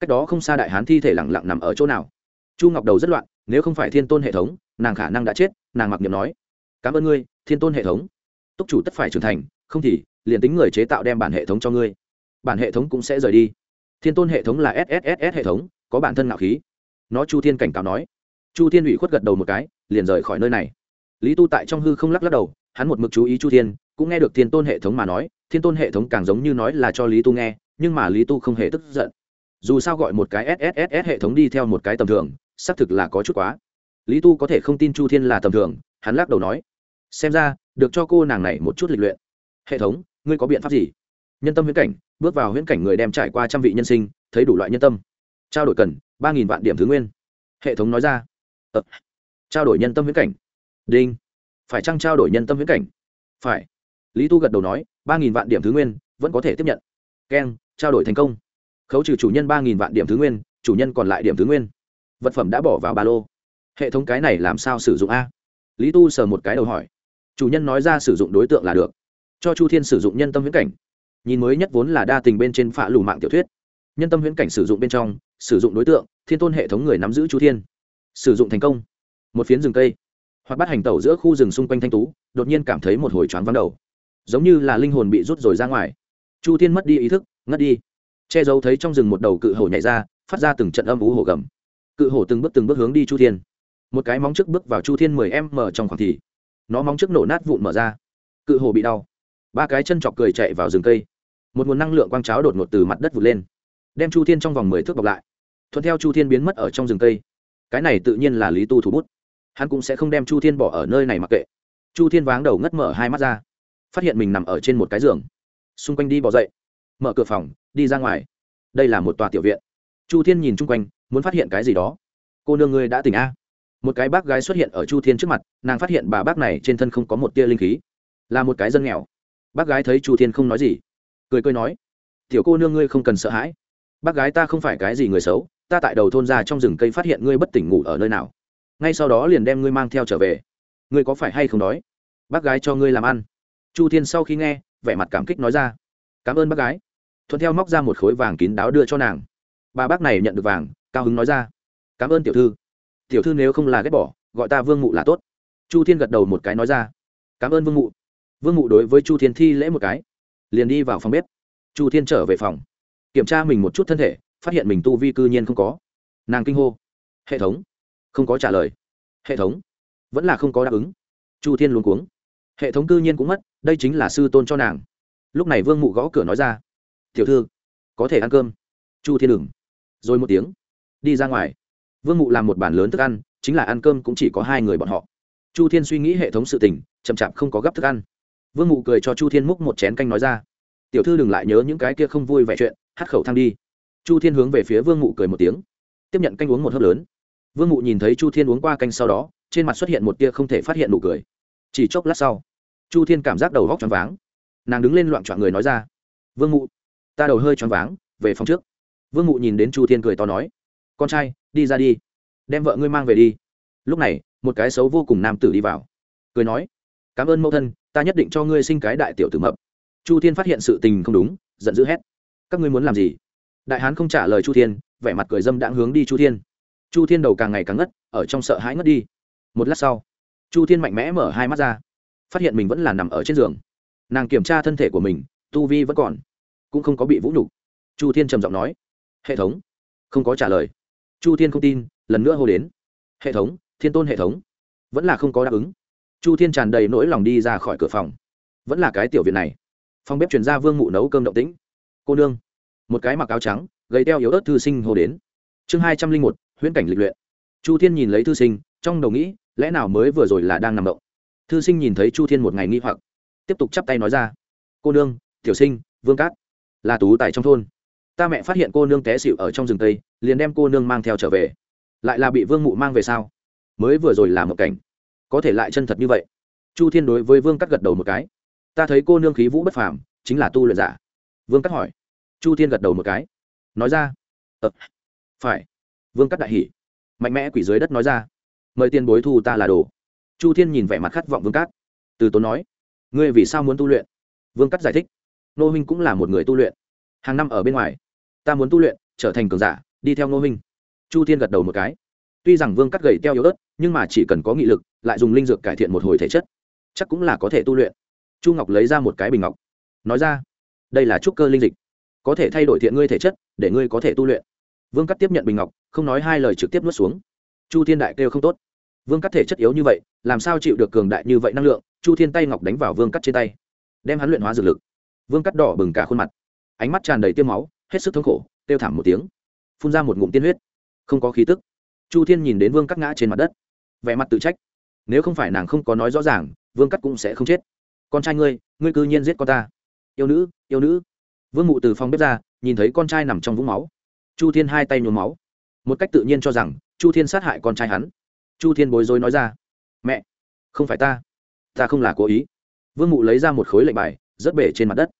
Cách đó không xa đại hán thi thể lẳng lặng nằm ở chỗ nào. Chu ngọc đầu rất loạn, nếu không phải thiên tôn hệ thống, nàng khả năng đã chết, nàng mặc niệm nói. Cảm ơn ngươi, thiên tôn hệ thống. Túc chủ tất phải trưởng thành, không thì, liền tính người chế tạo đem bản hệ thống cho ngươi, bản hệ thống cũng sẽ rời đi. Thiên tôn hệ thống là sss hệ thống có bản thân ngạo khí. Nó chu thiên cảnh cáo nói. Chu thiên ủy khuất gật đầu một cái, liền rời khỏi nơi này. Lý tu tại trong hư không lắc lắc đầu, hắn một mực chú ý chu thiên, cũng nghe được thiên tôn hệ thống mà nói, thiên tôn hệ thống càng giống như nói là cho lý tu nghe, nhưng mà lý tu không hề tức giận. Dù sao gọi một cái sss hệ thống đi theo một cái tầm thường, xác thực là có chút quá. Lý tu có thể không tin chu thiên là tầm thường, hắn lắc đầu nói. Xem ra, được cho cô nàng này một chút lịch luyện. Hệ thống, ngươi có biện pháp gì? Nhân tâm huyễn cảnh, bước vào huyễn cảnh người đem trải qua trăm vị nhân sinh, thấy đủ loại nhân tâm trao đổi cần, ba nghìn vạn điểm thứ nguyên. Hệ thống nói ra. Ờ. trao đổi nhân tâm viễn cảnh. Đinh. Phải chăng trao đổi nhân tâm viễn cảnh? Phải. Lý tu gật đầu nói, ba nghìn vạn điểm thứ nguyên, vẫn có thể tiếp nhận. Keng, trao đổi thành công. Khấu trừ chủ nhân ba nghìn vạn điểm thứ nguyên, chủ nhân còn lại điểm thứ nguyên. Vật phẩm đã bỏ vào ba lô. Hệ thống cái này làm sao sử dụng a? Lý tu sờ một cái đầu hỏi. Chủ nhân nói ra sử dụng đối tượng là được. Cho chu thiên sử dụng nhân tâm viễn cảnh. Nhìn mới nhất vốn là đa tình bên trên phạ lù mạng tiểu thuyết. Nhân tâm viễn cảnh sử dụng bên trong sử dụng đối tượng, thiên tôn hệ thống người nắm giữ chu thiên. Sử dụng thành công. Một phiến rừng cây. Hoặc bắt hành tẩu giữa khu rừng xung quanh thanh tú, đột nhiên cảm thấy một hồi choáng vắng đầu. Giống như là linh hồn bị rút rồi ra ngoài. Chu thiên mất đi ý thức, ngất đi. Che giấu thấy trong rừng một đầu cự hổ nhảy ra, phát ra từng trận âm ú hổ gầm. Cự hổ từng bước từng bước hướng đi chu thiên. Một cái móng trước bước vào chu thiên mười m trong khoảng thì, nó móng trước nổ nát vụn mở ra. Cự hổ bị đau. Ba cái chân chọc cười chạy vào rừng cây. Một nguồn năng lượng quang cháo đột ngột từ mặt đất vụt lên đem chu thiên trong vòng mười thước bọc lại. Thuận theo chu thiên biến mất ở trong rừng cây, cái này tự nhiên là lý tu thủ bút. Hắn cũng sẽ không đem chu thiên bỏ ở nơi này mặc kệ. Chu thiên váng đầu ngất mở hai mắt ra, phát hiện mình nằm ở trên một cái giường. Xung quanh đi bỏ dậy, mở cửa phòng, đi ra ngoài. Đây là một tòa tiểu viện. Chu thiên nhìn chung quanh, muốn phát hiện cái gì đó. Cô nương ngươi đã tỉnh a? Một cái bác gái xuất hiện ở chu thiên trước mặt, nàng phát hiện bà bác này trên thân không có một tia linh khí. Là một cái dân nghèo. Bác gái thấy chu thiên không nói gì, cười cười nói, tiểu cô nương ngươi không cần sợ hãi bác gái ta không phải cái gì người xấu, ta tại đầu thôn ra trong rừng cây phát hiện ngươi bất tỉnh ngủ ở nơi nào. Ngay sau đó liền đem ngươi mang theo trở về. Ngươi có phải hay không đói? Bác gái cho ngươi làm ăn. Chu thiên sau khi nghe, vẻ mặt cảm kích nói ra. Cảm ơn bác gái. Thuận theo móc ra một khối vàng kín đáo đưa cho nàng. Bà bác này nhận được vàng, cao hứng nói ra. Cảm ơn tiểu thư. Tiểu thư nếu không là ghét bỏ, gọi ta vương mụ là tốt. Chu thiên gật đầu một cái nói ra. Cảm ơn vương mụ. Vương mụ đối với chu thiên thi lễ một cái. Liền đi vào phòng bếp. Chu thiên trở về phòng kiểm tra mình một chút thân thể, phát hiện mình tu vi cư nhiên không có. Nàng kinh hô. Hệ thống. Không có trả lời. Hệ thống. Vẫn là không có đáp ứng. Chu thiên luôn cuống. Hệ thống cư nhiên cũng mất, đây chính là sư tôn cho nàng. Lúc này vương mụ gõ cửa nói ra. Tiểu thư, có thể ăn cơm. Chu thiên đừng rồi một tiếng. Đi ra ngoài. Vương mụ làm một bản lớn thức ăn, chính là ăn cơm cũng chỉ có hai người bọn họ. Chu thiên suy nghĩ hệ thống sự tình, chậm chạp không có gấp thức ăn. Vương mụ cười cho chu thiên múc một chén canh nói ra tiểu thư đừng lại nhớ những cái kia không vui vẻ chuyện hắt khẩu thang đi. Chu thiên hướng về phía vương mụ cười một tiếng. Tiếp nhận canh uống một hớp lớn. Vương mụ nhìn thấy chu thiên uống qua canh sau đó, trên mặt xuất hiện một tia không thể phát hiện nụ cười. Chỉ chốc lát sau, chu thiên cảm giác đầu góc choáng váng. Nàng đứng lên loạn trọn người nói ra, vương mụ, ta đầu hơi choáng váng, về phòng trước. Vương mụ nhìn đến chu thiên cười to nói, con trai, đi ra đi, đem vợ ngươi mang về đi. Lúc này, một cái xấu vô cùng nam tử đi vào, cười nói, cảm ơn mẫu thân, ta nhất định cho ngươi sinh cái đại tiểu tử mập chu thiên phát hiện sự tình không đúng, giận dữ hét. Các ngươi muốn làm gì? Đại hán không trả lời chu thiên, vẻ mặt cười dâm đãng hướng đi chu thiên. Chu thiên đầu càng ngày càng ngất, ở trong sợ hãi ngất đi. Một lát sau, chu thiên mạnh mẽ mở hai mắt ra, phát hiện mình vẫn là nằm ở trên giường. Nàng kiểm tra thân thể của mình, tu vi vẫn còn, cũng không có bị vũ nhục. Chu thiên trầm giọng nói, hệ thống. Không có trả lời. Chu thiên không tin, lần nữa hô đến, hệ thống, thiên tôn hệ thống. Vẫn là không có đáp ứng. Chu thiên tràn đầy nỗi lòng đi ra khỏi cửa phòng. Vẫn là cái tiểu viện này phòng bếp chuyển ra vương mụ nấu cơm động tĩnh. Cô nương, một cái mặc áo trắng, gầy teo yếu ớt thư sinh hồ đến. Chương hai trăm linh một, huyễn cảnh lịch luyện. Chu thiên nhìn lấy thư sinh, trong đầu nghĩ, lẽ nào mới vừa rồi là đang nằm động thư sinh nhìn thấy chu thiên một ngày nghi hoặc, tiếp tục chắp tay nói ra. Cô nương, tiểu sinh, vương cát, là tú tài trong thôn. Ta mẹ phát hiện cô nương té xịu ở trong rừng tây, liền đem cô nương mang theo trở về. Lại là bị vương mụ mang về sao? Mới vừa rồi là một cảnh. Có thể lại chân thật như vậy. Chu thiên đối với vương cắt gật đầu một cái ta thấy cô nương khí vũ bất phàm chính là tu luyện giả. Vương cắt hỏi. Chu thiên gật đầu một cái. Nói ra. Ờ, phải. Vương cắt đại hỉ, mạnh mẽ quỷ dưới đất nói ra. Mời tiền bối thu ta là đồ. Chu thiên nhìn vẻ mặt khát vọng vương cát. Từ tốn nói. Ngươi vì sao muốn tu luyện? Vương cắt giải thích. Nô huynh cũng là một người tu luyện. Hàng năm ở bên ngoài ta muốn tu luyện trở thành cường giả đi theo nô huynh. Chu thiên gật đầu một cái. Tuy rằng vương cắt gầy teo yếu ớt nhưng mà chỉ cần có nghị lực lại dùng linh dược cải thiện một hồi thể chất. Chắc cũng là có thể tu luyện chu ngọc lấy ra một cái bình ngọc. Nói ra, đây là trúc cơ linh dịch. Có thể thay đổi thiện ngươi thể chất, để ngươi có thể tu luyện. Vương cắt tiếp nhận bình ngọc, không nói hai lời trực tiếp nuốt xuống. Chu thiên đại kêu không tốt. Vương cắt thể chất yếu như vậy, làm sao chịu được cường đại như vậy năng lượng? Chu thiên tay ngọc đánh vào vương cắt trên tay, đem hắn luyện hóa dược lực. Vương cắt đỏ bừng cả khuôn mặt. Ánh mắt tràn đầy tiêm máu, hết sức thống khổ, kêu thảm một tiếng, phun ra một ngụm tiên huyết. Không có khí tức. Chu thiên nhìn đến vương cắt ngã trên mặt đất. Vẻ mặt tự trách. Nếu không phải nàng không có nói rõ ràng, vương cắt cũng sẽ không chết con trai ngươi ngươi cư nhiên giết con ta. Yêu nữ yêu nữ. Vương mụ từ phòng bếp ra, nhìn thấy con trai nằm trong vũng máu. Chu thiên hai tay nhuốm máu. Một cách tự nhiên cho rằng, chu thiên sát hại con trai hắn. Chu thiên bối rối nói ra, mẹ, không phải ta. Ta không là cố ý. Vương mụ lấy ra một khối lệnh bài rất bể trên mặt đất.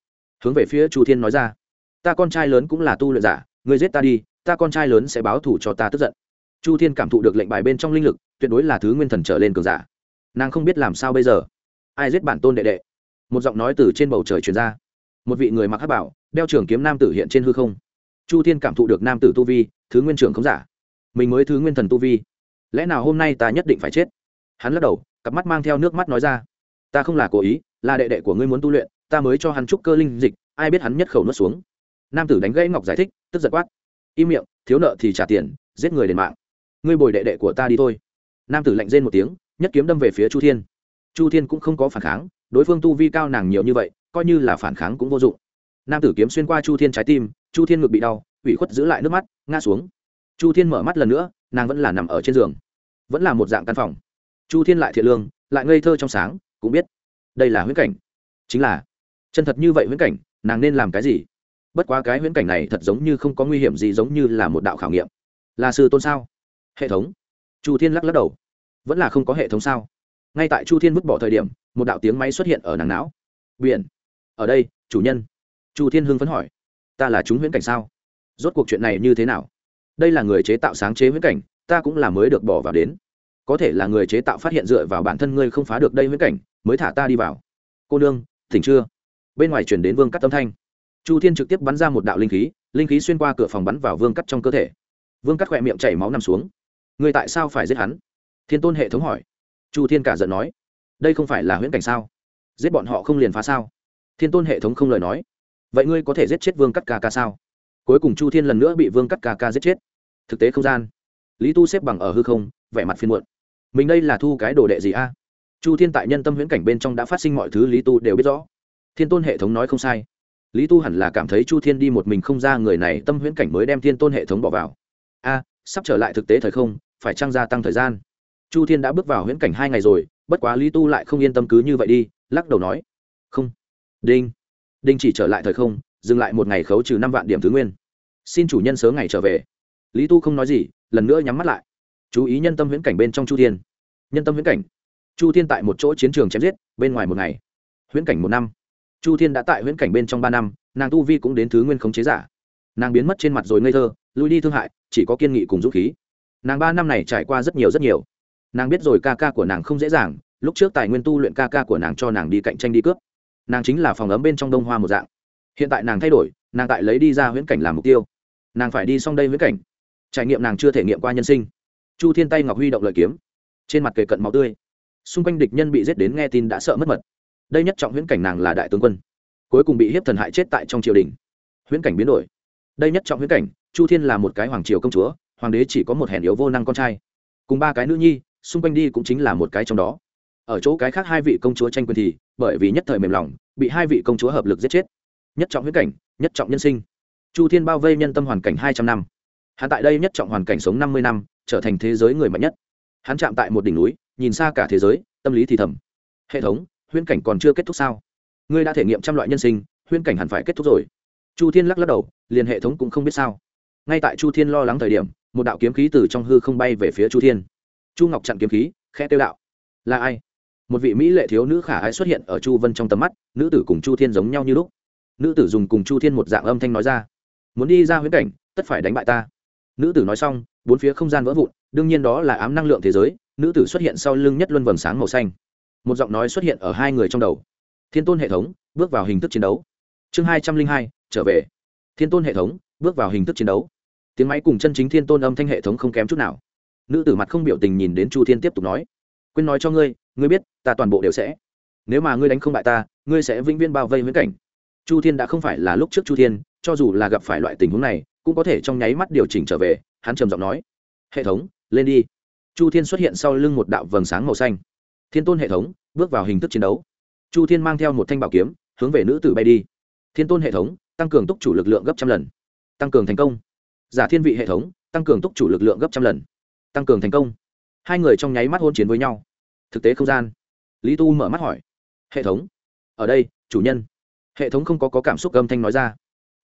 Hướng về phía chu thiên nói ra, ta con trai lớn cũng là tu luyện giả người giết ta đi, ta con trai lớn sẽ báo thủ cho ta tức giận. Chu thiên cảm thụ được lệnh bài bên trong linh lực, tuyệt đối là thứ nguyên thần trở lên cường giả. Nàng không biết làm sao bây giờ ai giết bản tôn đệ đệ? Một giọng nói từ trên bầu trời truyền ra. Một vị người mặc hát bảo, đeo trường kiếm nam tử hiện trên hư không. Chu thiên cảm thụ được nam tử tu vi, thứ nguyên trưởng không giả. Mình mới thứ nguyên thần tu vi. Lẽ nào hôm nay ta nhất định phải chết? Hắn lắc đầu, cặp mắt mang theo nước mắt nói ra. Ta không là cố ý, là đệ đệ của ngươi muốn tu luyện, ta mới cho hắn trúc cơ linh dịch, ai biết hắn nhất khẩu nuốt xuống. Nam tử đánh gãy ngọc giải thích, tức giật quát. Im miệng, thiếu nợ thì trả tiền, giết người đền mạng. Ngươi bồi đệ đệ của ta đi thôi. Nam tử lạnh rên một tiếng, nhất kiếm đâm về phía chu thiên chu thiên cũng không có phản kháng, đối phương tu vi cao nàng nhiều như vậy, coi như là phản kháng cũng vô dụng. Nam tử kiếm xuyên qua chu thiên trái tim, chu thiên ngực bị đau, ủy khuất giữ lại nước mắt, ngã xuống. Chu thiên mở mắt lần nữa, nàng vẫn là nằm ở trên giường. Vẫn là một dạng căn phòng. Chu thiên lại thiện lương, lại ngây thơ trong sáng, cũng biết đây là huyễn cảnh. Chính là, chân thật như vậy huyễn cảnh, nàng nên làm cái gì? Bất quá cái huyễn cảnh này thật giống như không có nguy hiểm gì giống như là một đạo khảo nghiệm. Là sư tôn sao? Hệ thống. Chu thiên lắc lắc đầu. Vẫn là không có hệ thống sao? Ngay tại chu thiên vứt bỏ thời điểm, một đạo tiếng máy xuất hiện ở nàng não. Biển, ở đây, chủ nhân. Chu thiên hưng phấn hỏi. Ta là chúng huyễn cảnh sao? Rốt cuộc chuyện này như thế nào? Đây là người chế tạo sáng chế huyễn cảnh, ta cũng là mới được bỏ vào đến. Có thể là người chế tạo phát hiện dựa vào bản thân ngươi không phá được đây huyễn cảnh, mới thả ta đi vào. Cô nương thỉnh chưa? Bên ngoài chuyển đến vương cắt tâm thanh. Chu thiên trực tiếp bắn ra một đạo linh khí linh khí xuyên qua cửa phòng bắn vào vương cắt trong cơ thể. Vương cắt khỏe miệng chảy máu nằm xuống. Người tại sao phải giết hắn? Thiên tôn hệ thống hỏi chu thiên cả giận nói, đây không phải là huyễn cảnh sao? Giết bọn họ không liền phá sao? Thiên tôn hệ thống không lời nói. Vậy ngươi có thể giết chết vương cắt ca ca sao? Cuối cùng chu thiên lần nữa bị vương cắt ca ca giết chết. Thực tế không gian. Lý tu xếp bằng ở hư không, vẻ mặt phiên muộn. Mình đây là thu cái đồ đệ gì a? Chu thiên tại nhân tâm huyễn cảnh bên trong đã phát sinh mọi thứ, lý tu đều biết rõ. Thiên tôn hệ thống nói không sai. Lý tu hẳn là cảm thấy chu thiên đi một mình không ra người này, tâm huyễn cảnh mới đem thiên tôn hệ thống bỏ vào. A, sắp trở lại thực tế thời không, phải trang gia tăng thời gian chu thiên đã bước vào huyễn cảnh hai ngày rồi, bất quá lý tu lại không yên tâm cứ như vậy đi, lắc đầu nói. Không. Đinh. Đinh chỉ trở lại thời không, dừng lại một ngày khấu trừ năm vạn điểm thứ nguyên. Xin chủ nhân sớm ngày trở về. Lý tu không nói gì, lần nữa nhắm mắt lại. Chú ý nhân tâm huyễn cảnh bên trong chu thiên. Nhân tâm huyễn cảnh. Chu thiên tại một chỗ chiến trường chém giết, bên ngoài một ngày. Huyễn cảnh một năm. Chu thiên đã tại huyễn cảnh bên trong ba năm, nàng tu vi cũng đến thứ nguyên khống chế giả. Nàng biến mất trên mặt rồi ngây thơ, lui đi thương hại, chỉ có kiên nghị cùng dũng khí. Nàng ba năm này trải qua rất nhiều rất nhiều nàng biết rồi ca ca của nàng không dễ dàng, lúc trước tài nguyên tu luyện ca ca của nàng cho nàng đi cạnh tranh đi cướp. Nàng chính là phòng ấm bên trong đông hoa một dạng. Hiện tại nàng thay đổi, nàng tại lấy đi ra huyễn cảnh làm mục tiêu. Nàng phải đi xong đây huyễn cảnh. Trải nghiệm nàng chưa thể nghiệm qua nhân sinh. Chu thiên tay ngọc huy động lợi kiếm. Trên mặt kề cận máu tươi. Xung quanh địch nhân bị giết đến nghe tin đã sợ mất mật. Đây nhất trọng huyễn cảnh nàng là đại tướng quân. Cuối cùng bị hiếp thần hại chết tại trong triều đình. Huyễn cảnh biến đổi. Đây nhất trọng huyễn cảnh, chu thiên là một cái hoàng triều công chúa, hoàng đế chỉ có một hèn yếu vô năng con trai. Cùng ba cái nữ nhi xung quanh đi cũng chính là một cái trong đó. Ở chỗ cái khác hai vị công chúa tranh quyền thì, bởi vì nhất thời mềm lòng, bị hai vị công chúa hợp lực giết chết. Nhất trọng huyết cảnh, nhất trọng nhân sinh. Chu thiên bao vây nhân tâm hoàn cảnh hai trăm năm. Hắn tại đây nhất trọng hoàn cảnh sống năm mươi năm, trở thành thế giới người mạnh nhất. Hắn chạm tại một đỉnh núi, nhìn xa cả thế giới, tâm lý thì thầm. Hệ thống, huyễn cảnh còn chưa kết thúc sao? Ngươi đã thể nghiệm trăm loại nhân sinh, huyễn cảnh hẳn phải kết thúc rồi. Chu thiên lắc lắc đầu, liền hệ thống cũng không biết sao. Ngay tại chu thiên lo lắng thời điểm, một đạo kiếm khí từ trong hư không bay về phía chu thiên chu ngọc chặn kiếm khí khe tiêu đạo. Là ai? Một vị mỹ lệ thiếu nữ khả ái xuất hiện ở chu vân trong tầm mắt, nữ tử cùng chu thiên giống nhau như lúc. Nữ tử dùng cùng chu thiên một dạng âm thanh nói ra. Muốn đi ra huyễn cảnh, tất phải đánh bại ta. Nữ tử nói xong, bốn phía không gian vỡ vụn, đương nhiên đó là ám năng lượng thế giới, nữ tử xuất hiện sau lưng nhất luân vầng sáng màu xanh. Một giọng nói xuất hiện ở hai người trong đầu. Thiên tôn hệ thống, bước vào hình thức chiến đấu. Chương hai trăm linh hai, trở về. Thiên tôn hệ thống, bước vào hình thức chiến đấu. Tiếng máy cùng chân chính thiên tôn âm thanh hệ thống không kém chút nào nữ tử mặt không biểu tình nhìn đến chu thiên tiếp tục nói, quên nói cho ngươi ngươi biết, ta toàn bộ đều sẽ. Nếu mà ngươi đánh không bại ta, ngươi sẽ vĩnh viễn bao vây viễn cảnh. Chu thiên đã không phải là lúc trước chu thiên, cho dù là gặp phải loại tình huống này, cũng có thể trong nháy mắt điều chỉnh trở về, hắn trầm giọng nói, hệ thống, lên đi. Chu thiên xuất hiện sau lưng một đạo vầng sáng màu xanh. Thiên tôn hệ thống, bước vào hình thức chiến đấu. Chu thiên mang theo một thanh bảo kiếm, hướng về nữ tử bay đi. Thiên tôn hệ thống, tăng cường túc chủ lực lượng gấp trăm lần. Tăng cường thành công. Giả thiên vị hệ thống, tăng cường túc chủ lực lượng gấp trăm lần tăng cường thành công. Hai người trong nháy mắt hôn chiến với nhau. Thực tế không gian. Lý tu mở mắt hỏi hệ thống ở đây chủ nhân. Hệ thống không có, có cảm xúc âm thanh nói ra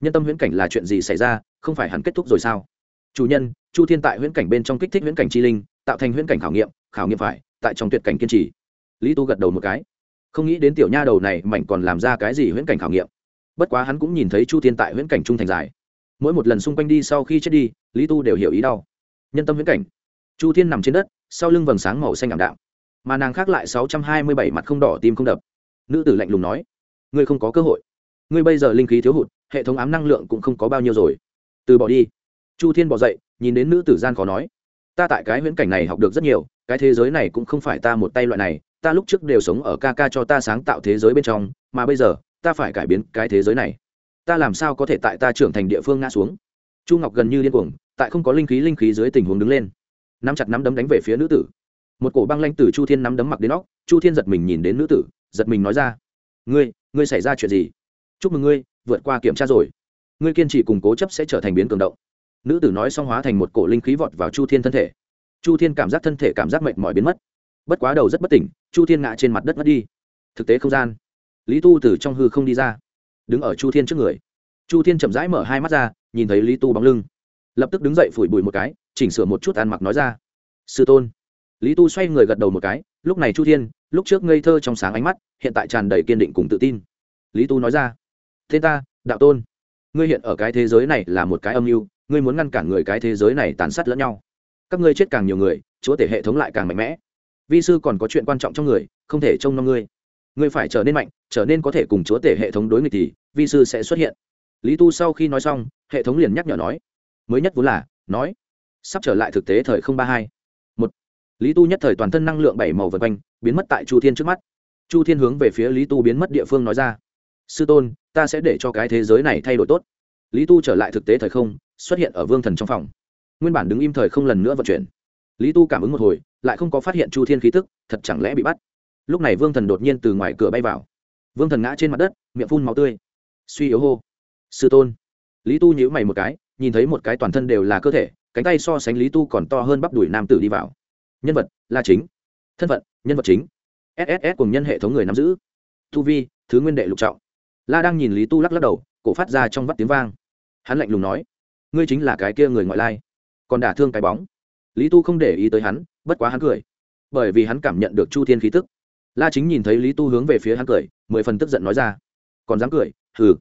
nhân tâm huyễn cảnh là chuyện gì xảy ra không phải hẳn kết thúc rồi sao? Chủ nhân chu thiên tại huyễn cảnh bên trong kích thích huyễn cảnh chi linh tạo thành huyễn cảnh khảo nghiệm khảo nghiệm phải tại trong tuyệt cảnh kiên trì. Lý tu gật đầu một cái không nghĩ đến tiểu nha đầu này mảnh còn làm ra cái gì huyễn cảnh khảo nghiệm. Bất quá hắn cũng nhìn thấy chu thiên tại huyễn cảnh trung thành dài. Mỗi một lần xung quanh đi sau khi chết đi lý tu đều hiểu ý đau. Nhân tâm huyễn cảnh chu thiên nằm trên đất, sau lưng vầng sáng màu xanh ảm đạm. Mà nàng khác lại sáu trăm hai mươi bảy mặt không đỏ tim không đập. Nữ tử lạnh lùng nói, ngươi không có cơ hội. Ngươi bây giờ linh khí thiếu hụt, hệ thống ám năng lượng cũng không có bao nhiêu rồi. Từ bỏ đi. Chu thiên bỏ dậy, nhìn đến nữ tử gian khó nói, ta tại cái huyễn cảnh này học được rất nhiều, cái thế giới này cũng không phải ta một tay loại này, ta lúc trước đều sống ở ca ca cho ta sáng tạo thế giới bên trong, mà bây giờ, ta phải cải biến cái thế giới này. Ta làm sao có thể tại ta trưởng thành địa phương ngã xuống? Chu ngọc gần như điên cuồng, tại không có linh khí linh khí dưới tình huống đứng lên nắm chặt nắm đấm đánh về phía nữ tử. Một cổ băng lanh từ chu thiên nắm đấm mặc đến óc, chu thiên giật mình nhìn đến nữ tử, giật mình nói ra, ngươi ngươi xảy ra chuyện gì? Chúc mừng ngươi, vượt qua kiểm tra rồi. Ngươi kiên trì cùng cố chấp sẽ trở thành biến cường động. Nữ tử nói xong hóa thành một cổ linh khí vọt vào chu thiên thân thể. Chu thiên cảm giác thân thể cảm giác mệt mỏi biến mất. Bất quá đầu rất bất tỉnh, chu thiên ngã trên mặt đất mất đi. Thực tế không gian. Lý tu từ trong hư không đi ra, đứng ở chu thiên trước người. Chu thiên chậm rãi mở hai mắt ra, nhìn thấy lý tu bóng lưng lập tức đứng dậy phủi bụi một cái, chỉnh sửa một chút ăn mặc nói ra. Sư tôn. Lý tu xoay người gật đầu một cái, lúc này chu thiên, lúc trước ngây thơ trong sáng ánh mắt, hiện tại tràn đầy kiên định cùng tự tin. Lý tu nói ra, thế ta, đạo tôn, ngươi hiện ở cái thế giới này là một cái âm mưu, ngươi muốn ngăn cản người cái thế giới này tàn sát lẫn nhau. Các ngươi chết càng nhiều người, chúa tể hệ thống lại càng mạnh mẽ. Vi sư còn có chuyện quan trọng trong người, không thể trông nom ngươi. Ngươi phải trở nên mạnh, trở nên có thể cùng chúa tể hệ thống đối nghịch thì vi sư sẽ xuất hiện. Lý tu sau khi nói xong, hệ thống liền nhắc nhở nói mới nhất vốn là, nói, sắp trở lại thực tế thời không ba hai. Một, lý tu nhất thời toàn thân năng lượng bảy màu vân quanh, biến mất tại chu thiên trước mắt. Chu thiên hướng về phía lý tu biến mất địa phương nói ra, sư tôn, ta sẽ để cho cái thế giới này thay đổi tốt. Lý tu trở lại thực tế thời không, xuất hiện ở vương thần trong phòng. Nguyên bản đứng im thời không lần nữa vận chuyển. Lý tu cảm ứng một hồi, lại không có phát hiện chu thiên khí tức, thật chẳng lẽ bị bắt. Lúc này vương thần đột nhiên từ ngoài cửa bay vào. Vương thần ngã trên mặt đất, miệng phun máu tươi. Suy yếu hô, sư tôn. Lý tu nhíu mày một cái nhìn thấy một cái toàn thân đều là cơ thể, cánh tay so sánh lý tu còn to hơn bắp đùi nam tử đi vào. Nhân vật, là chính. Thân phận, nhân vật chính. Sss cùng nhân hệ thống người nắm giữ. Tu vi, thứ nguyên đệ lục trọng. La đang nhìn lý tu lắc lắc đầu, cổ phát ra trong vắt tiếng vang. Hắn lạnh lùng nói, ngươi chính là cái kia người ngoại lai, còn đả thương cái bóng. Lý tu không để ý tới hắn, bất quá hắn cười. Bởi vì hắn cảm nhận được chu thiên khí tức. La chính nhìn thấy lý tu hướng về phía hắn cười, mười phần tức giận nói ra, còn dám cười? Hừ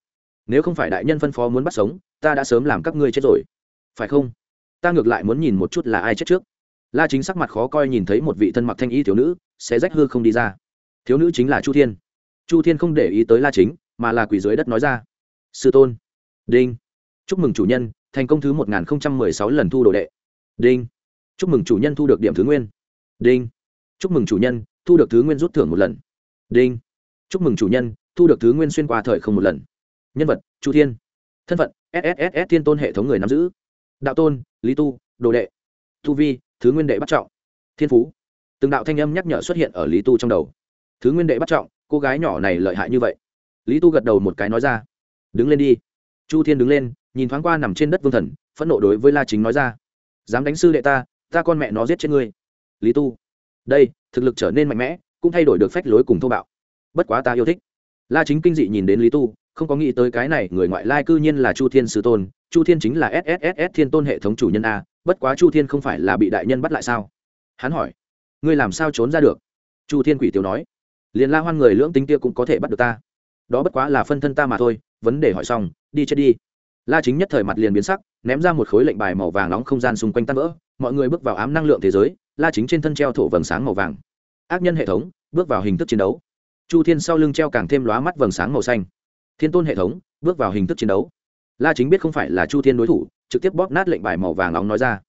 nếu không phải đại nhân phân phó muốn bắt sống, ta đã sớm làm các ngươi chết rồi. Phải không? Ta ngược lại muốn nhìn một chút là ai chết trước. La chính sắc mặt khó coi nhìn thấy một vị thân mặc thanh y thiếu nữ sẽ rách hư không đi ra. Thiếu nữ chính là chu thiên. Chu thiên không để ý tới la chính, mà là quỷ dưới đất nói ra. Sư tôn. Đinh. Chúc mừng chủ nhân, thành công thứ một nghìn sáu lần thu đồ đệ. Đinh. Chúc mừng chủ nhân thu được điểm thứ nguyên. Đinh. Chúc mừng chủ nhân, thu được thứ nguyên rút thưởng một lần. Đinh. Chúc mừng chủ nhân, thu được thứ nguyên xuyên qua thời không một lần nhân vật, chu thiên. Thân phận sss thiên tôn hệ thống người nắm giữ. Đạo tôn, lý tu, đồ đệ. Thu vi, thứ nguyên đệ bắt trọng. Thiên phú. Từng đạo thanh âm nhắc nhở xuất hiện ở lý tu trong đầu. Thứ nguyên đệ bắt trọng, cô gái nhỏ này lợi hại như vậy. Lý tu gật đầu một cái nói ra. Đứng lên đi. Chu thiên đứng lên, nhìn thoáng qua nằm trên đất vương thần, phẫn nộ đối với la chính nói ra. Dám đánh sư đệ ta ta con mẹ nó giết chết ngươi. Lý tu. Đây, thực lực trở nên mạnh mẽ, cũng thay đổi được phách lối cùng thô bạo. Bất quá ta yêu thích. La chính kinh dị nhìn đến lý tu không có nghĩ tới cái này, người ngoại lai cư nhiên là chu thiên sư tôn, chu thiên chính là sss thiên tôn hệ thống chủ nhân a, bất quá chu thiên không phải là bị đại nhân bắt lại sao? Hắn hỏi. Ngươi làm sao trốn ra được? Chu thiên quỷ tiểu nói. Liền la hoan người lưỡng tính kia cũng có thể bắt được ta. Đó bất quá là phân thân ta mà thôi, vấn đề hỏi xong, đi chết đi. La chính nhất thời mặt liền biến sắc, ném ra một khối lệnh bài màu vàng nóng không gian xung quanh tan vỡ, mọi người bước vào ám năng lượng thế giới, la chính trên thân treo thổ vầng sáng màu vàng. Ác nhân hệ thống, bước vào hình thức chiến đấu. Chu thiên sau lưng treo càng thêm lóa mắt vầng sáng màu xanh thiên tôn hệ thống, bước vào hình thức chiến đấu. La chính biết không phải là chu thiên đối thủ, trực tiếp bóp nát lệnh bài màu vàng nóng nói ra.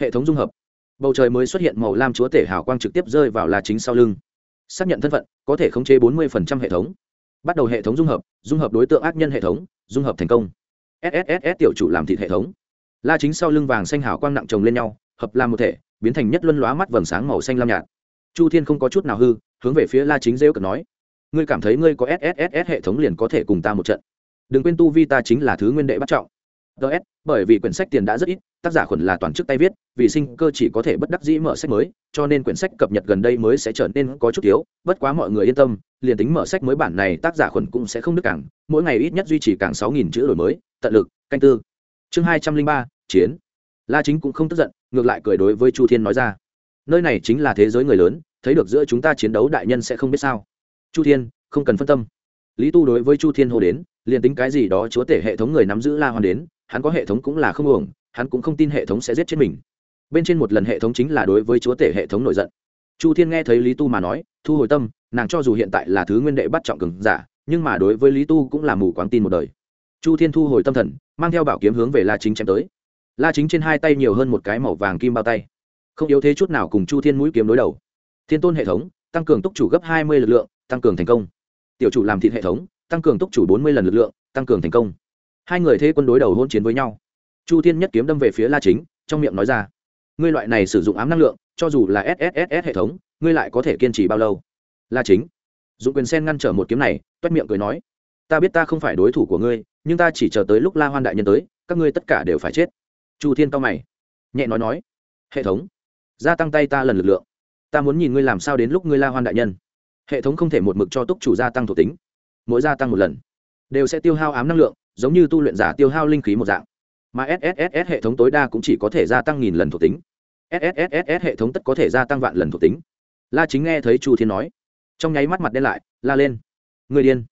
Hệ thống dung hợp. Bầu trời mới xuất hiện màu lam chúa tể hào quang trực tiếp rơi vào la chính sau lưng. Xác nhận thân phận, có thể khống chế bốn mươi hệ thống. Bắt đầu hệ thống dung hợp dung hợp đối tượng ác nhân hệ thống, dung hợp thành công. Sss tiểu chủ làm thịt hệ thống. La chính sau lưng vàng xanh hào quang nặng chồng lên nhau, hợp làm một thể, biến thành nhất luân lóa mắt vầng sáng màu xanh lam nhạt. Chu thiên không có chút nào hư, hướng về phía la chính rêu cực nói ngươi cảm thấy ngươi có sss hệ thống liền có thể cùng ta một trận. Đừng quên tu vi ta chính là thứ nguyên đệ bắt trọng. Ts bởi vì quyển sách tiền đã rất ít, tác giả khuẩn là toàn chức tay viết, vì sinh cơ chỉ có thể bất đắc dĩ mở sách mới, cho nên quyển sách cập nhật gần đây mới sẽ trở nên có chút thiếu, bất quá mọi người yên tâm, liền tính mở sách mới bản này, tác giả khuẩn cũng sẽ không đứt cảng, mỗi ngày ít nhất duy trì càng sáu nghìn chữ đổi mới, tận lực, canh tư. Chương hai trăm linh ba, chiến. La chính cũng không tức giận, ngược lại cười đối với chu thiên nói ra. Nơi này chính là thế giới người lớn, thấy được giữa chúng ta chiến đấu đại nhân sẽ không biết sao chu thiên, không cần phân tâm. Lý tu đối với chu thiên hô đến, liền tính cái gì đó chúa tể hệ thống người nắm giữ la hoàn đến, hắn có hệ thống cũng là không uổng, hắn cũng không tin hệ thống sẽ giết chết mình. Bên trên một lần hệ thống chính là đối với chúa tể hệ thống nổi giận. Chu thiên nghe thấy lý tu mà nói, thu hồi tâm, nàng cho dù hiện tại là thứ nguyên đệ bắt trọng cường giả, nhưng mà đối với lý tu cũng là mù quáng tin một đời. Chu thiên thu hồi tâm thần, mang theo bảo kiếm hướng về la chính chém tới. La chính trên hai tay nhiều hơn một cái màu vàng kim bao tay. Không yếu thế chút nào cùng chu thiên mũi kiếm đối đầu. Thiên tôn hệ thống, tăng cường túc chủ gấp hai mươi lực lượng tăng cường thành công. Tiểu chủ làm thịt hệ thống, tăng cường túc chủ bốn mươi lần lực lượng, tăng cường thành công. Hai người thế quân đối đầu hôn chiến với nhau. Chu thiên nhất kiếm đâm về phía la chính, trong miệng nói ra, ngươi loại này sử dụng ám năng lượng, cho dù là sss hệ thống, ngươi lại có thể kiên trì bao lâu? La chính dụng quyền sen ngăn trở một kiếm này, toét miệng cười nói, ta biết ta không phải đối thủ của ngươi, nhưng ta chỉ chờ tới lúc la hoan đại nhân tới, các ngươi tất cả đều phải chết. Chu thiên cao mày, nhẹ nói nói, hệ thống, gia tăng tay ta lần lực lượng. Ta muốn nhìn ngươi làm sao đến lúc ngươi la hoan đại nhân hệ thống không thể một mực cho túc chủ gia tăng thuộc tính. Mỗi gia tăng một lần, đều sẽ tiêu hao ám năng lượng, giống như tu luyện giả tiêu hao linh khí một dạng. Mà sss hệ thống tối đa cũng chỉ có thể gia tăng nghìn lần thuộc tính. Sss hệ thống tất có thể gia tăng vạn lần thuộc tính. La chính nghe thấy chu thiên nói, trong nháy mắt mặt đen lại, la lên. Người điên.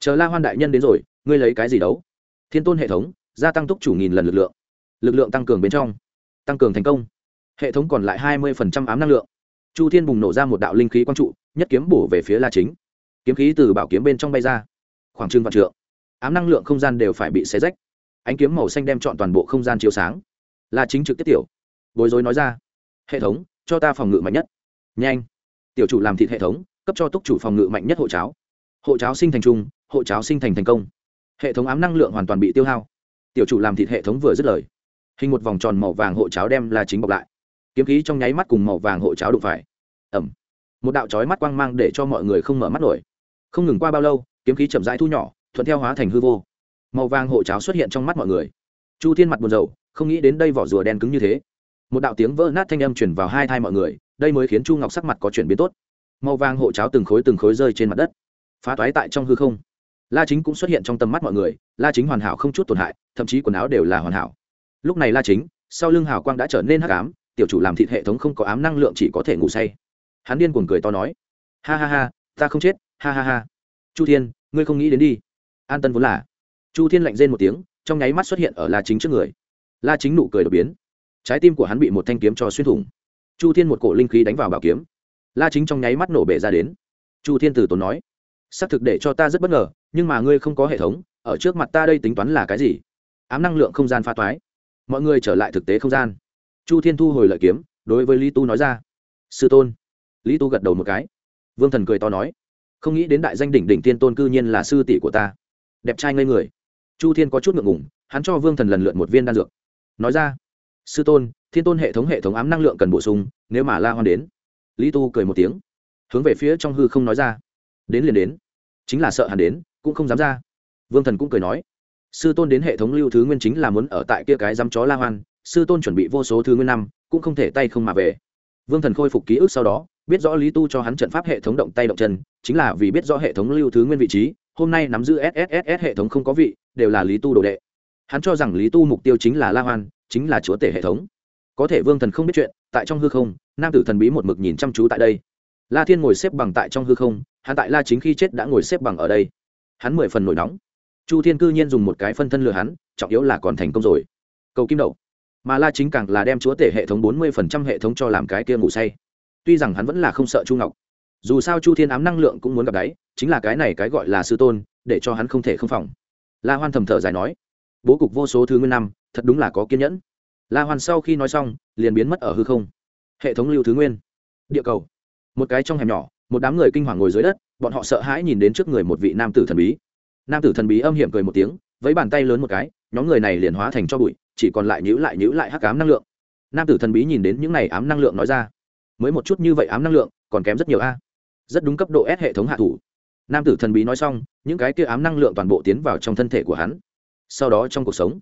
Chờ la hoan đại nhân đến rồi, ngươi lấy cái gì đấu? Thiên tôn hệ thống, gia tăng túc chủ nghìn lần lực lượng. Lực lượng tăng cường bên trong, tăng cường thành công. Hệ thống còn lại hai mươi ám năng lượng. Chu thiên bùng nổ ra một đạo linh khí quang trụ nhất kiếm bổ về phía la chính. Kiếm khí từ bảo kiếm bên trong bay ra. Khoảng trưng vạn trượng. Ám năng lượng không gian đều phải bị xé rách. Ánh kiếm màu xanh đem chọn toàn bộ không gian chiếu sáng. La chính trực tiếp tiểu. Bối rối nói ra. Hệ thống, cho ta phòng ngự mạnh nhất. Nhanh. Tiểu chủ làm thịt hệ thống, cấp cho túc chủ phòng ngự mạnh nhất hộ cháo. Hộ cháo sinh thành trung hộ cháo sinh thành thành công. Hệ thống ám năng lượng hoàn toàn bị tiêu hao. Tiểu chủ làm thịt hệ thống vừa dứt lời. Hình một vòng tròn màu vàng hộ cháo đem la chính bọc lại. Kiếm khí trong nháy mắt cùng màu vàng hộ cháo đụng phải. Ẩm một đạo chói mắt quang mang để cho mọi người không mở mắt nổi. Không ngừng qua bao lâu, kiếm khí chậm rãi thu nhỏ, thuận theo hóa thành hư vô. Màu vàng hộ cháo xuất hiện trong mắt mọi người. Chu thiên mặt buồn rầu, không nghĩ đến đây vỏ rùa đen cứng như thế. Một đạo tiếng vỡ nát thanh âm chuyển vào hai thai mọi người, đây mới khiến chu ngọc sắc mặt có chuyển biến tốt. Màu vàng hộ cháo từng khối từng khối rơi trên mặt đất, phá toái tại trong hư không. La chính cũng xuất hiện trong tầm mắt mọi người, la chính hoàn hảo không chút tổn hại, thậm chí quần áo đều là hoàn hảo. Lúc này la chính, sau lưng hào quang đã trở nên hắc ám, tiểu chủ làm thịt hệ thống không có ám năng lượng chỉ có thể ngủ say hắn điên cuồng cười to nói, ha ha ha, ta không chết, ha ha ha. Chu thiên, ngươi không nghĩ đến đi. An tân vốn là, chu thiên lạnh rên một tiếng, trong nháy mắt xuất hiện ở la chính trước người. La chính nụ cười đột biến. Trái tim của hắn bị một thanh kiếm cho xuyên thủng. Chu thiên một cổ linh khí đánh vào bảo kiếm. La chính trong nháy mắt nổ bể ra đến. Chu thiên từ tốn nói xác thực để cho ta rất bất ngờ, nhưng mà ngươi không có hệ thống, ở trước mặt ta đây tính toán là cái gì? Ám năng lượng không gian pha toái. Mọi người trở lại thực tế không gian. Chu thiên thu hồi lợi kiếm, đối với lý tu nói ra, sư tôn lý tu gật đầu một cái. Vương thần cười to nói, không nghĩ đến đại danh đỉnh đỉnh tiên tôn cư nhiên là sư tỷ của ta. Đẹp trai ngây người. Chu thiên có chút ngượng ngủng hắn cho vương thần lần lượt một viên đan dược. Nói ra, sư tôn, thiên tôn hệ thống hệ thống ám năng lượng cần bổ sung, nếu mà la hoan đến. Lý tu cười một tiếng, hướng về phía trong hư không nói ra, đến liền đến. Chính là sợ hắn đến, cũng không dám ra. Vương thần cũng cười nói, sư tôn đến hệ thống lưu thứ nguyên chính là muốn ở tại kia cái dám chó la hoan, sư tôn chuẩn bị vô số thứ nguyên năm, cũng không thể tay không mà về. Vương thần khôi phục ký ức sau đó biết rõ lý tu cho hắn trận pháp hệ thống động tay động chân, chính là vì biết rõ hệ thống lưu thứ nguyên vị trí, hôm nay nắm giữ sss hệ thống không có vị, đều là lý tu đồ đệ. Hắn cho rằng lý tu mục tiêu chính là la hoan, chính là chúa tể hệ thống. Có thể vương thần không biết chuyện, tại trong hư không, nam tử thần bí một mực nhìn chăm chú tại đây. La thiên ngồi xếp bằng tại trong hư không, hắn tại la chính khi chết đã ngồi xếp bằng ở đây. Hắn mười phần nổi nóng. Chu thiên cư nhiên dùng một cái phân thân lừa hắn, trọng yếu là còn thành công rồi. Cầu kim đậu. Mà la chính càng là đem chúa tể hệ thống bốn mươi phần trăm hệ thống cho làm cái kia ngủ say tuy rằng hắn vẫn là không sợ chu ngọc. Dù sao chu thiên ám năng lượng cũng muốn gặp đáy, chính là cái này cái gọi là sư tôn, để cho hắn không thể không phòng. La hoan thầm thở dài nói, bố cục vô số thứ nguyên năm, thật đúng là có kiên nhẫn. La hoan sau khi nói xong, liền biến mất ở hư không. Hệ thống lưu thứ nguyên. Địa cầu. Một cái trong hẻm nhỏ, một đám người kinh hoàng ngồi dưới đất, bọn họ sợ hãi nhìn đến trước người một vị nam tử thần bí. Nam tử thần bí âm hiểm cười một tiếng với bàn tay lớn một cái, nhóm người này liền hóa thành cho bụi, chỉ còn lại nhữ lại nhữ lại hắc ám năng lượng. Nam tử thần bí nhìn đến những này ám năng lượng nói ra mới một chút như vậy ám năng lượng, còn kém rất nhiều a. Rất đúng cấp độ s hệ thống hạ thủ. Nam tử thần bí nói xong, những cái kia ám năng lượng toàn bộ tiến vào trong thân thể của hắn. Sau đó trong cuộc sống,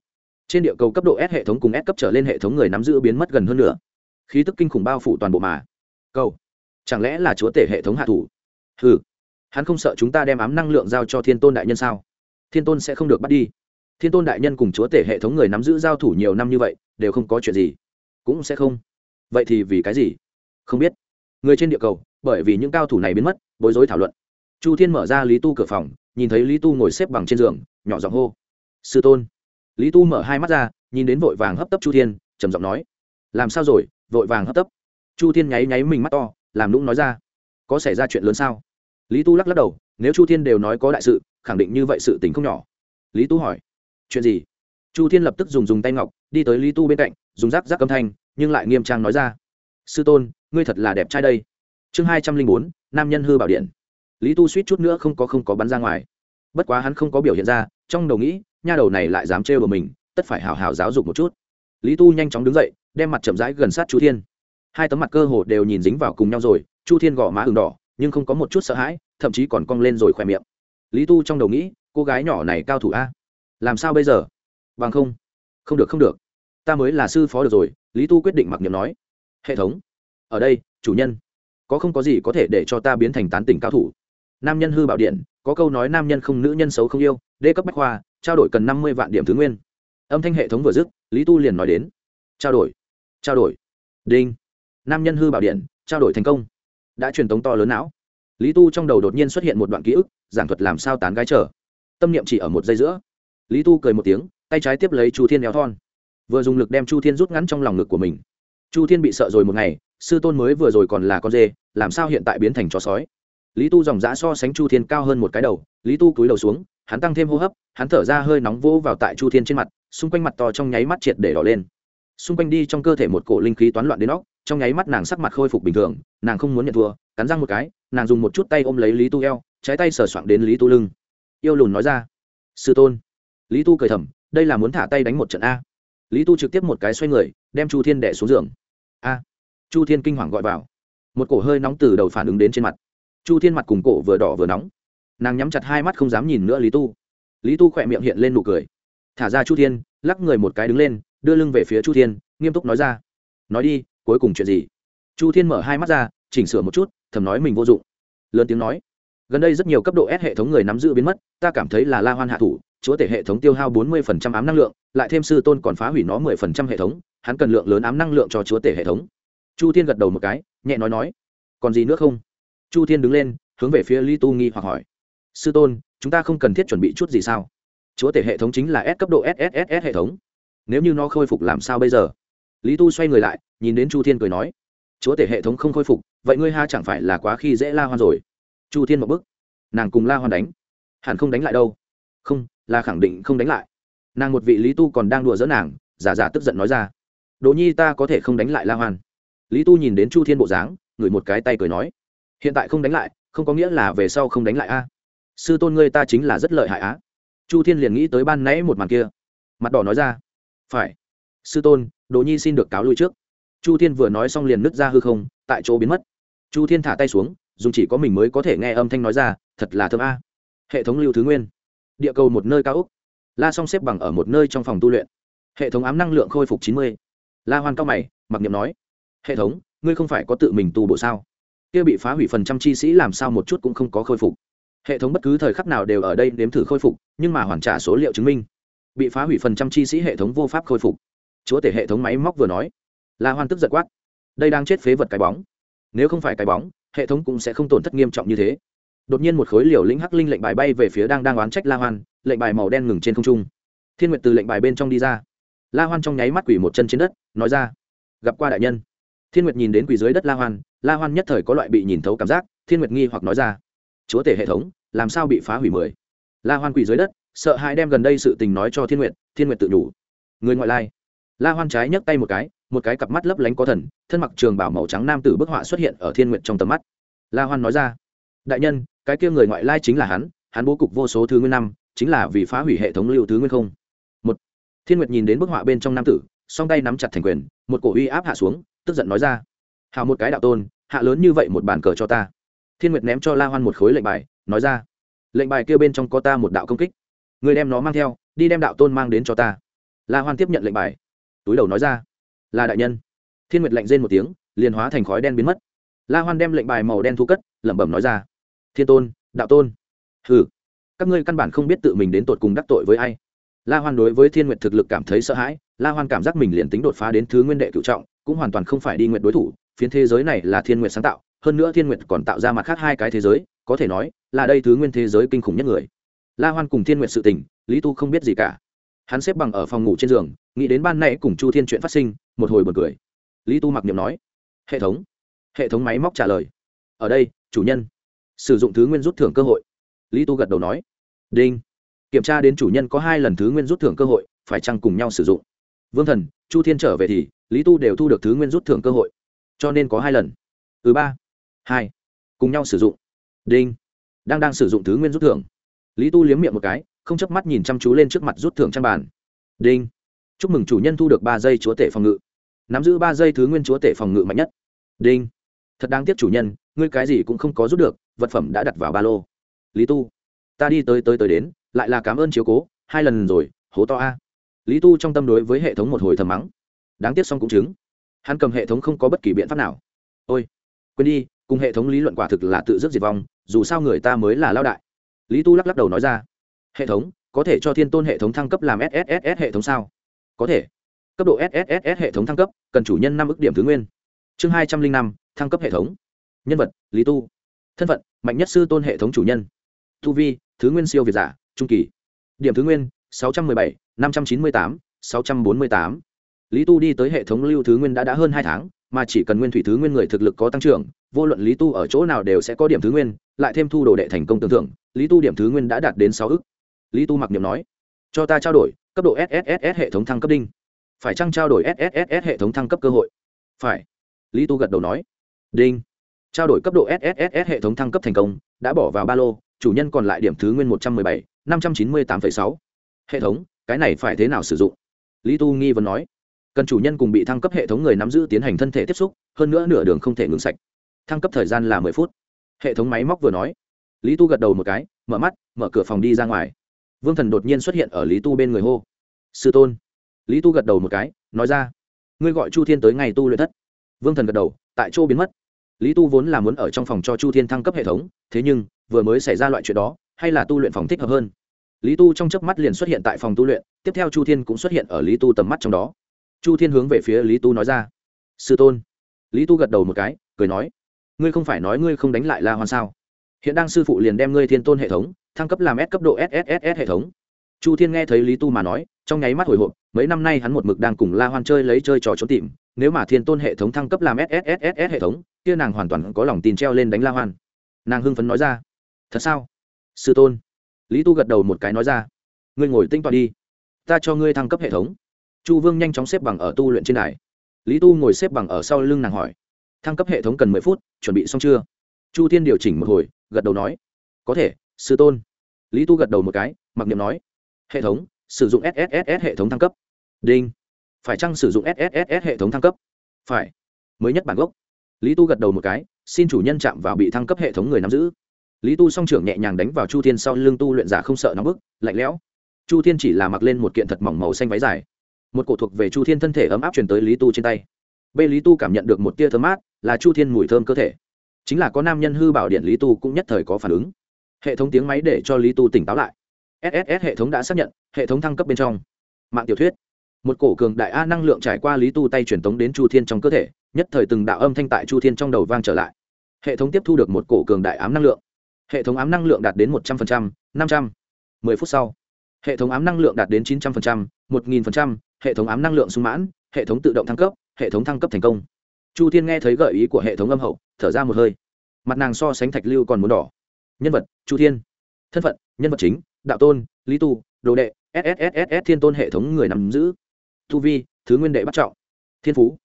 trên địa cầu cấp độ s hệ thống cùng s cấp trở lên hệ thống người nắm giữ biến mất gần hơn nữa. Khí tức kinh khủng bao phủ toàn bộ mà. Câu chẳng lẽ là chúa tể hệ thống hạ thủ? Ừ hắn không sợ chúng ta đem ám năng lượng giao cho thiên tôn đại nhân sao? Thiên tôn sẽ không được bắt đi. Thiên tôn đại nhân cùng chúa tể hệ thống người nắm giữ giao thủ nhiều năm như vậy, đều không có chuyện gì. Cũng sẽ không. Vậy thì vì cái gì? Không biết. Người trên địa cầu, bởi vì những cao thủ này biến mất, bối rối thảo luận. Chu thiên mở ra lý tu cửa phòng, nhìn thấy lý tu ngồi xếp bằng trên giường, nhỏ giọng hô. Sư tôn. Lý tu mở hai mắt ra, nhìn đến vội vàng hấp tấp chu thiên, trầm giọng nói. Làm sao rồi? Vội vàng hấp tấp. Chu thiên nháy nháy mình mắt to, làm lũng nói ra. Có xảy ra chuyện lớn sao? Lý tu lắc lắc đầu, nếu chu thiên đều nói có đại sự, khẳng định như vậy sự tình không nhỏ. Lý tu hỏi. Chuyện gì? Chu thiên lập tức dùng dùng tay ngọc, đi tới lý tu bên cạnh, dùng rác rác âm thanh, nhưng lại nghiêm trang nói ra. Sư tôn ngươi thật là đẹp trai đây. Chương hai trăm linh bốn, nam nhân hư bảo điện. Lý tu suýt chút nữa không có không có bắn ra ngoài. Bất quá hắn không có biểu hiện ra, trong đầu nghĩ, nha đầu này lại dám trêu vào mình, tất phải hào hào giáo dục một chút. Lý tu nhanh chóng đứng dậy, đem mặt chậm rãi gần sát chu thiên. Hai tấm mặt cơ hồ đều nhìn dính vào cùng nhau rồi, chu thiên gõ má ừng đỏ, nhưng không có một chút sợ hãi, thậm chí còn cong lên rồi khoe miệng. Lý tu trong đầu nghĩ, cô gái nhỏ này cao thủ a. Làm sao bây giờ? Bằng không. Không được không được. Ta mới là sư phó được rồi, lý tu quyết định mặc niệm nói. Hệ thống ở đây, chủ nhân. Có không có gì có thể để cho ta biến thành tán tỉnh cao thủ? Nam nhân hư bảo điện, có câu nói nam nhân không nữ nhân xấu không yêu đê cấp bách khoa, trao đổi cần năm mươi vạn điểm thứ nguyên. Âm thanh hệ thống vừa dứt, lý tu liền nói đến. Trao đổi trao đổi. Đinh. Nam nhân hư bảo điện, trao đổi thành công. Đã truyền tống to lớn não. Lý tu trong đầu đột nhiên xuất hiện một đoạn ký ức, giảng thuật làm sao tán gái trở tâm niệm chỉ ở một giây giữa. Lý tu cười một tiếng, tay trái tiếp lấy chu thiên éo thon. Vừa dùng lực đem chu thiên rút ngắn trong lòng ngực của mình. Chu thiên bị sợ rồi một ngày sư tôn mới vừa rồi còn là con dê, làm sao hiện tại biến thành chó sói? Lý tu dòng giã so sánh chu thiên cao hơn một cái đầu, lý tu cúi đầu xuống, hắn tăng thêm hô hấp, hắn thở ra hơi nóng vỗ vào tại chu thiên trên mặt, xung quanh mặt to trong nháy mắt triệt để đỏ lên. Xung quanh đi trong cơ thể một cổ linh khí toán loạn đến óc, trong nháy mắt nàng sắc mặt khôi phục bình thường, nàng không muốn nhận thua, cắn răng một cái, nàng dùng một chút tay ôm lấy lý tu eo, trái tay sờ soạng đến lý tu lưng. Yêu lùn nói ra, sư tôn. Lý tu cười thầm, đây là muốn thả tay đánh một trận a. Lý tu trực tiếp một cái xoay người, đem chu thiên đẻ xuống giường. A chu thiên kinh hoàng gọi vào. Một cổ hơi nóng từ đầu phản ứng đến trên mặt. Chu thiên mặt cùng cổ vừa đỏ vừa nóng. Nàng nhắm chặt hai mắt không dám nhìn nữa lý tu. Lý tu khỏe miệng hiện lên nụ cười. Thả ra chu thiên, lắc người một cái đứng lên, đưa lưng về phía chu thiên, nghiêm túc nói ra. Nói đi, cuối cùng chuyện gì? Chu thiên mở hai mắt ra, chỉnh sửa một chút, thầm nói mình vô dụng. Lớn tiếng nói. Gần đây rất nhiều cấp độ s hệ thống người nắm giữ biến mất, ta cảm thấy là la hoan hạ thủ, chúa tể hệ thống tiêu hao bốn mươi ám năng lượng, lại thêm sư tôn còn phá hủy nó mười phần trăm hệ thống, hắn cần lượng lớn ám năng lượng cho chúa tể hệ thống chu thiên gật đầu một cái, nhẹ nói nói, còn gì nữa không? Chu thiên đứng lên, hướng về phía lý tu nghi hoặc hỏi, sư tôn, chúng ta không cần thiết chuẩn bị chút gì sao? Chúa tể hệ thống chính là s cấp độ sss hệ thống. Nếu như nó khôi phục làm sao bây giờ? Lý tu xoay người lại, nhìn đến chu thiên cười nói, chúa tể hệ thống không khôi phục, vậy ngươi ha chẳng phải là quá khi dễ la hoan rồi? Chu thiên một bức nàng cùng la hoan đánh. Hẳn không đánh lại đâu. Không là khẳng định không đánh lại. Nàng một vị lý tu còn đang đùa dỡ nàng, giả giả tức giận nói ra, đỗ nhi ta có thể không đánh lại la hoan lý tu nhìn đến chu thiên bộ dáng ngửi một cái tay cười nói, hiện tại không đánh lại, không có nghĩa là về sau không đánh lại a. Sư tôn ngươi ta chính là rất lợi hại á. Chu thiên liền nghĩ tới ban nãy một màn kia. Mặt đỏ nói ra, phải. Sư tôn, đỗ nhi xin được cáo lui trước. Chu thiên vừa nói xong liền nứt ra hư không, tại chỗ biến mất. Chu thiên thả tay xuống, dùng chỉ có mình mới có thể nghe âm thanh nói ra, thật là thơm a. Hệ thống lưu thứ nguyên. Địa cầu một nơi cao úc la song xếp bằng ở một nơi trong phòng tu luyện. Hệ thống ám năng lượng khôi phục chín mươi. La hoan cao mày, mặc niệm nói hệ thống, ngươi không phải có tự mình tu bộ sao? Kia bị phá hủy phần trăm chi sĩ làm sao một chút cũng không có khôi phục. Hệ thống bất cứ thời khắc nào đều ở đây nếm thử khôi phục, nhưng mà hoàn trả số liệu chứng minh, bị phá hủy phần trăm chi sĩ hệ thống vô pháp khôi phục. Chúa tể hệ thống máy móc vừa nói. La hoan tức giật quát. Đây đang chết phế vật cái bóng. Nếu không phải cái bóng, hệ thống cũng sẽ không tổn thất nghiêm trọng như thế. Đột nhiên một khối liều lĩnh hắc linh lệnh bài bay về phía đang đang oán trách la hoan, lệnh bài màu đen ngừng trên không trung. Thiên nguyệt từ lệnh bài bên trong đi ra. La hoan trong nháy mắt quỷ một chân trên đất, nói ra, gặp qua đại nhân thiên nguyệt nhìn đến quỷ dưới đất la hoan la hoan nhất thời có loại bị nhìn thấu cảm giác, thiên nguyệt nghi hoặc nói ra, chúa tể hệ thống, làm sao bị phá hủy mười? La hoan quỷ dưới đất, sợ hãi đem gần đây sự tình nói cho thiên nguyệt thiên nguyệt tự nhủ, người ngoại lai. La hoan trái nhấc tay một cái một cái cặp mắt lấp lánh có thần, thân mặc trường bảo màu trắng nam tử bức họa xuất hiện ở thiên nguyệt trong tầm mắt. La hoan nói ra, đại nhân, cái kia người ngoại lai chính là hắn hắn bố cục vô số thứ nguyên năm, chính là vì phá hủy hệ thống lưu thứ nguyên không. Một, thiên nguyệt nhìn đến bức họa bên trong nam tử, song tay nắm chặt thành quyền, một cổ uy áp hạ xuống tức giận nói ra. Hào một cái đạo tôn, hạ lớn như vậy một bàn cờ cho ta. Thiên nguyệt ném cho la hoan một khối lệnh bài, nói ra. Lệnh bài kia bên trong có ta một đạo công kích. Người đem nó mang theo, đi đem đạo tôn mang đến cho ta. La hoan tiếp nhận lệnh bài. Túi đầu nói ra. Là đại nhân. Thiên nguyệt lạnh rên một tiếng, liền hóa thành khói đen biến mất. La hoan đem lệnh bài màu đen thu cất, lẩm bẩm nói ra. Thiên tôn, đạo tôn. Hừ. Các ngươi căn bản không biết tự mình đến tột cùng đắc tội với ai. La hoan đối với thiên nguyệt thực lực cảm thấy sợ hãi, la hoan cảm giác mình liền tính đột phá đến thứ nguyên đệ cựu trọng cũng hoàn toàn không phải đi nguyện đối thủ, phiến thế giới này là thiên nguyệt sáng tạo, hơn nữa thiên nguyệt còn tạo ra mặt khác hai cái thế giới, có thể nói là đây thứ nguyên thế giới kinh khủng nhất người. La hoan cùng thiên nguyệt sự tình, lý tu không biết gì cả. Hắn xếp bằng ở phòng ngủ trên giường, nghĩ đến ban nay cùng chu thiên chuyện phát sinh, một hồi b u ồ n cười. Lý tu mặc niệm nói, hệ thống. Hệ thống máy móc trả lời, ở đây, chủ nhân. Sử dụng thứ nguyên rút thưởng cơ hội. Lý tu gật đầu nói, đinh. Kiểm tra đến chủ nhân có hai lần thứ nguyên rút thưởng cơ hội, phải chăng cùng nhau sử dụng. Vương thần, chu thiên trở về thì lý tu đều thu được thứ nguyên rút thưởng cơ hội, cho nên có hai lần. Thứ ba, hai, cùng nhau sử dụng. Đinh. Đang đang sử dụng thứ nguyên rút thưởng. Lý tu liếm miệng một cái, không chớp mắt nhìn chăm chú lên trước mặt rút thưởng trang bàn. Đinh. Chúc mừng chủ nhân thu được ba giây chúa tể phòng ngự. Nắm giữ ba giây thứ nguyên chúa tể phòng ngự mạnh nhất. Đinh. Thật đáng tiếc chủ nhân, ngươi cái gì cũng không có rút được, vật phẩm đã đặt vào ba lô. Lý tu. Ta đi tới tới tới đến, lại là cảm ơn chiếu cố, hai lần rồi, hố to a. Lý tu trong tâm đối với hệ thống một hồi thầm mắng đáng tiếc xong cũng chứng. Hắn cầm hệ thống không có bất kỳ biện pháp nào. Ôi, quên đi, cùng hệ thống lý luận quả thực là tự dứt diệt vong, dù sao người ta mới là lao đại. Lý tu lắc lắc đầu nói ra. Hệ thống, có thể cho thiên tôn hệ thống thăng cấp làm sss hệ thống sao? Có thể. Cấp độ sss hệ thống thăng cấp, cần chủ nhân năm ước điểm thứ nguyên. Chương hai trăm linh năm, thăng cấp hệ thống. Nhân vật, lý tu. Thân phận, mạnh nhất sư tôn hệ thống chủ nhân. Thu vi, thứ nguyên siêu việt giả, trung kỳ. Điểm thứ nguyên, sáu trăm m ư ơ i bảy, năm trăm chín mươi tám, sáu trăm bốn mươi tám lý tu đi tới hệ thống lưu thứ nguyên đã đã hơn hai tháng, mà chỉ cần nguyên thủy thứ nguyên người thực lực có tăng trưởng, vô luận lý tu ở chỗ nào đều sẽ có điểm thứ nguyên, lại thêm thu đồ đệ thành công tưởng thưởng, lý tu điểm thứ nguyên đã đạt đến sáu ức. Lý tu mặc niệm nói, cho ta trao đổi, cấp độ sss hệ thống thăng cấp đinh. Phải chăng trao đổi sss hệ thống thăng cấp cơ hội? Phải. Lý tu gật đầu nói, đinh. Trao đổi cấp độ sss hệ thống thăng cấp thành công, đã bỏ vào ba lô, chủ nhân còn lại điểm thứ nguyên một trăm m ư ơ i bảy, năm trăm chín mươi tám sáu. Hệ thống, cái này phải thế nào sử dụng? Lý tu nghi vấn nói cần chủ nhân cùng bị thăng cấp hệ thống người nắm giữ tiến hành thân thể tiếp xúc, hơn nữa nửa đường không thể ngừng sạch. Thăng cấp thời gian là mười phút. Hệ thống máy móc vừa nói. Lý tu gật đầu một cái, mở mắt, mở cửa phòng đi ra ngoài. Vương thần đột nhiên xuất hiện ở lý tu bên người hô. Sư tôn. Lý tu gật đầu một cái, nói ra. Ngươi gọi chu thiên tới ngày tu luyện thất. Vương thần gật đầu, tại chỗ biến mất. Lý tu vốn là muốn ở trong phòng cho chu thiên thăng cấp hệ thống, thế nhưng, vừa mới xảy ra loại chuyện đó, hay là tu luyện phòng thích hợp hơn. Lý tu trong chớp mắt liền xuất hiện tại phòng tu luyện, tiếp theo chu thiên cũng xuất hiện ở lý tu tầm mắt trong đó chu thiên hướng về phía lý tu nói ra. Sư tôn. Lý tu gật đầu một cái, cười nói, ngươi không phải nói ngươi không đánh lại la hoan sao? Hiện đang sư phụ liền đem ngươi thiên tôn hệ thống, thăng cấp làm s cấp độ sss hệ thống. Chu thiên nghe thấy lý tu mà nói, trong nháy mắt hồi hộp, mấy năm nay hắn một mực đang cùng la hoan chơi lấy chơi trò trốn tìm, nếu mà thiên tôn hệ thống thăng cấp làm sss hệ thống, kia nàng hoàn toàn có lòng tin treo lên đánh la hoan. Nàng hưng phấn nói ra, thật sao? Sư tôn. Lý tu gật đầu một cái nói ra, ngươi ngồi tinh toàn đi, ta cho ngươi thăng cấp hệ thống chu vương nhanh chóng xếp bằng ở tu luyện trên đài. Lý tu ngồi xếp bằng ở sau lưng nàng hỏi, thăng cấp hệ thống cần mười phút, chuẩn bị xong chưa? Chu tiên điều chỉnh một hồi, gật đầu nói, có thể, sư tôn. Lý tu gật đầu một cái, mặc niệm nói, hệ thống, sử dụng sss hệ thống thăng cấp. Đinh. Phải chăng sử dụng sss hệ thống thăng cấp? Phải. Mới nhất bản gốc. Lý tu gật đầu một cái, xin chủ nhân chạm vào bị thăng cấp hệ thống người nắm giữ. Lý tu song trưởng nhẹ nhàng đánh vào chu thiên sau lưng tu luyện giả không sợ nóng bức, lạnh lẽo. Chu thiên chỉ là mặc lên một kiện thật mỏng màu xanh váy dài một cổ thuộc về chu thiên thân thể ấm áp truyền tới lý tu trên tay. B lý tu cảm nhận được một tia thơm mát, là chu thiên mùi thơm cơ thể. Chính là có nam nhân hư bảo điện lý tu cũng nhất thời có phản ứng. Hệ thống tiếng máy để cho lý tu tỉnh táo lại. Sss hệ thống đã xác nhận, hệ thống thăng cấp bên trong. Mạng tiểu thuyết. Một cổ cường đại a năng lượng trải qua lý tu tay truyền tống đến chu thiên trong cơ thể, nhất thời từng đạo âm thanh tại chu thiên trong đầu vang trở lại. Hệ thống tiếp thu được một cổ cường đại ám năng lượng. Hệ thống ám năng lượng đạt đến một trăm linh năm trăm, mười phút sau. Hệ thống ám năng lượng đạt đến chín trăm linh một nghìn hệ thống ám năng lượng sung mãn, hệ thống tự động thăng cấp, hệ thống thăng cấp thành công. Chu thiên nghe thấy gợi ý của hệ thống âm hậu, thở ra một hơi. Mặt nàng so sánh thạch lưu còn muốn đỏ. Nhân vật, chu thiên. Thân phận, nhân vật chính, đạo tôn, lý tu, đồ đệ sss thiên tôn hệ thống người nắm giữ. Tu vi, thứ nguyên đệ bắt trọng. Thiên phú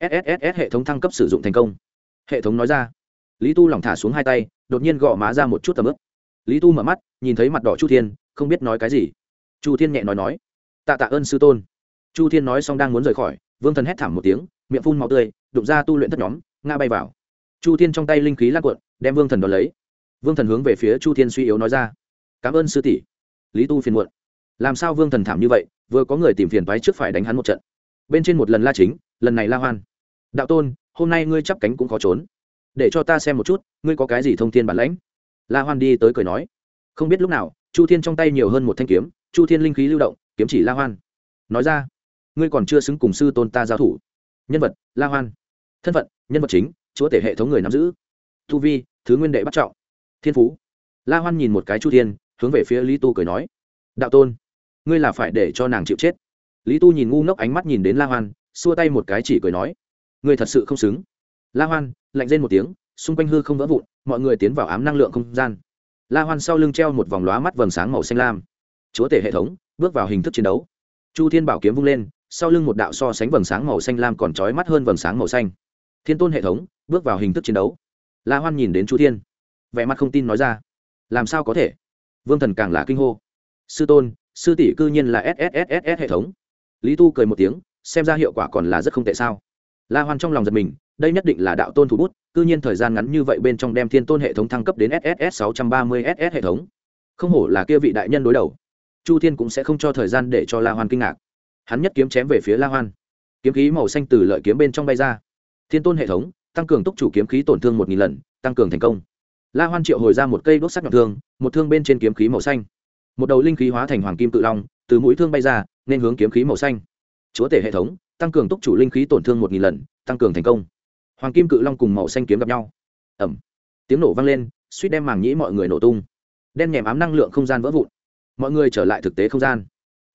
sss hệ thống thăng cấp sử dụng thành công. Hệ thống nói ra. Lý tu lỏng thả xuống hai tay, đột nhiên gõ má ra một chút tầm ướp lý tu mở mắt, nhìn thấy mặt đỏ chu thiên, không biết nói cái gì. Chu thiên nhẹ nói nói. Tạ tạ ơn sư tôn chu thiên nói xong đang muốn rời khỏi, vương thần hét thảm một tiếng, miệng phun màu tươi, đụng ra tu luyện thất nhóm nga bay vào. Chu thiên trong tay linh khí lan cuộn, đem vương thần đón lấy. Vương thần hướng về phía chu thiên suy yếu nói ra, cảm ơn sư tỷ, lý tu phiền muộn. Làm sao vương thần thảm như vậy, vừa có người tìm phiền toái trước phải đánh hắn một trận. Bên trên một lần la chính, lần này la hoan. Đạo tôn, hôm nay ngươi chắp cánh cũng khó trốn. Để cho ta xem một chút, ngươi có cái gì thông tin bản lãnh? La hoan đi tới cười nói. Không biết lúc nào, chu thiên trong tay nhiều hơn một thanh kiếm, chu thiên linh khí lưu động, kiếm chỉ la hoan. Nói ra ngươi còn chưa xứng cùng sư tôn ta giao thủ. Nhân vật, la hoan. Thân phận, nhân vật chính, chúa tể hệ thống người nắm giữ. Tu vi, thứ nguyên đệ bắt trọng. Thiên phú. La hoan nhìn một cái chu thiên, hướng về phía lý tu cười nói, đạo tôn, ngươi là phải để cho nàng chịu chết. Lý tu nhìn ngu ngốc ánh mắt nhìn đến la hoan, xua tay một cái chỉ cười nói, ngươi thật sự không xứng. La hoan, lạnh lên một tiếng, xung quanh hư không vỡ vụn, mọi người tiến vào ám năng lượng không gian. La hoan sau lưng treo một vòng lóa mắt vầng sáng màu xanh lam. Chúa tể hệ thống, bước vào hình thức chiến đấu. Chu thiên bảo kiếm vung lên sau lưng một đạo so sánh vầng sáng màu xanh lam còn trói mắt hơn vầng sáng màu xanh. Thiên tôn hệ thống, bước vào hình thức chiến đấu. La hoan nhìn đến chu thiên, vẻ mặt không tin nói ra, làm sao có thể? Vương thần càng là kinh hô. Sư tôn, sư tỷ cư nhiên là sss hệ thống. Lý tu cười một tiếng, xem ra hiệu quả còn là rất không tệ sao. La hoan trong lòng giật mình, đây nhất định là đạo tôn thủ bút, cư nhiên thời gian ngắn như vậy bên trong đem thiên tôn hệ thống thăng cấp đến sss 630 ss hệ thống. Không hổ là kia vị đại nhân đối đầu. Chu thiên cũng sẽ không cho thời gian để cho la hoan kinh ngạc hắn nhất kiếm chém về phía la hoan. Kiếm khí màu xanh từ lợi kiếm bên trong bay ra. Thiên tôn hệ thống, tăng cường túc chủ kiếm khí tổn thương một nghìn lần, tăng cường thành công. La hoan triệu hồi ra một cây đốt sắc nhọn thương, một thương bên trên kiếm khí màu xanh. Một đầu linh khí hóa thành hoàng kim tự long, từ mũi thương bay ra, nên hướng kiếm khí màu xanh. Chúa tể hệ thống, tăng cường túc chủ linh khí tổn thương một nghìn lần, tăng cường thành công. Hoàng kim cự long cùng màu xanh kiếm gặp nhau. Ẩm tiếng nổ vang lên, suýt đem màng nhĩ mọi người nổ tung. Đen nhèm ám năng lượng không gian vỡ vụn. Mọi người trở lại thực tế không gian.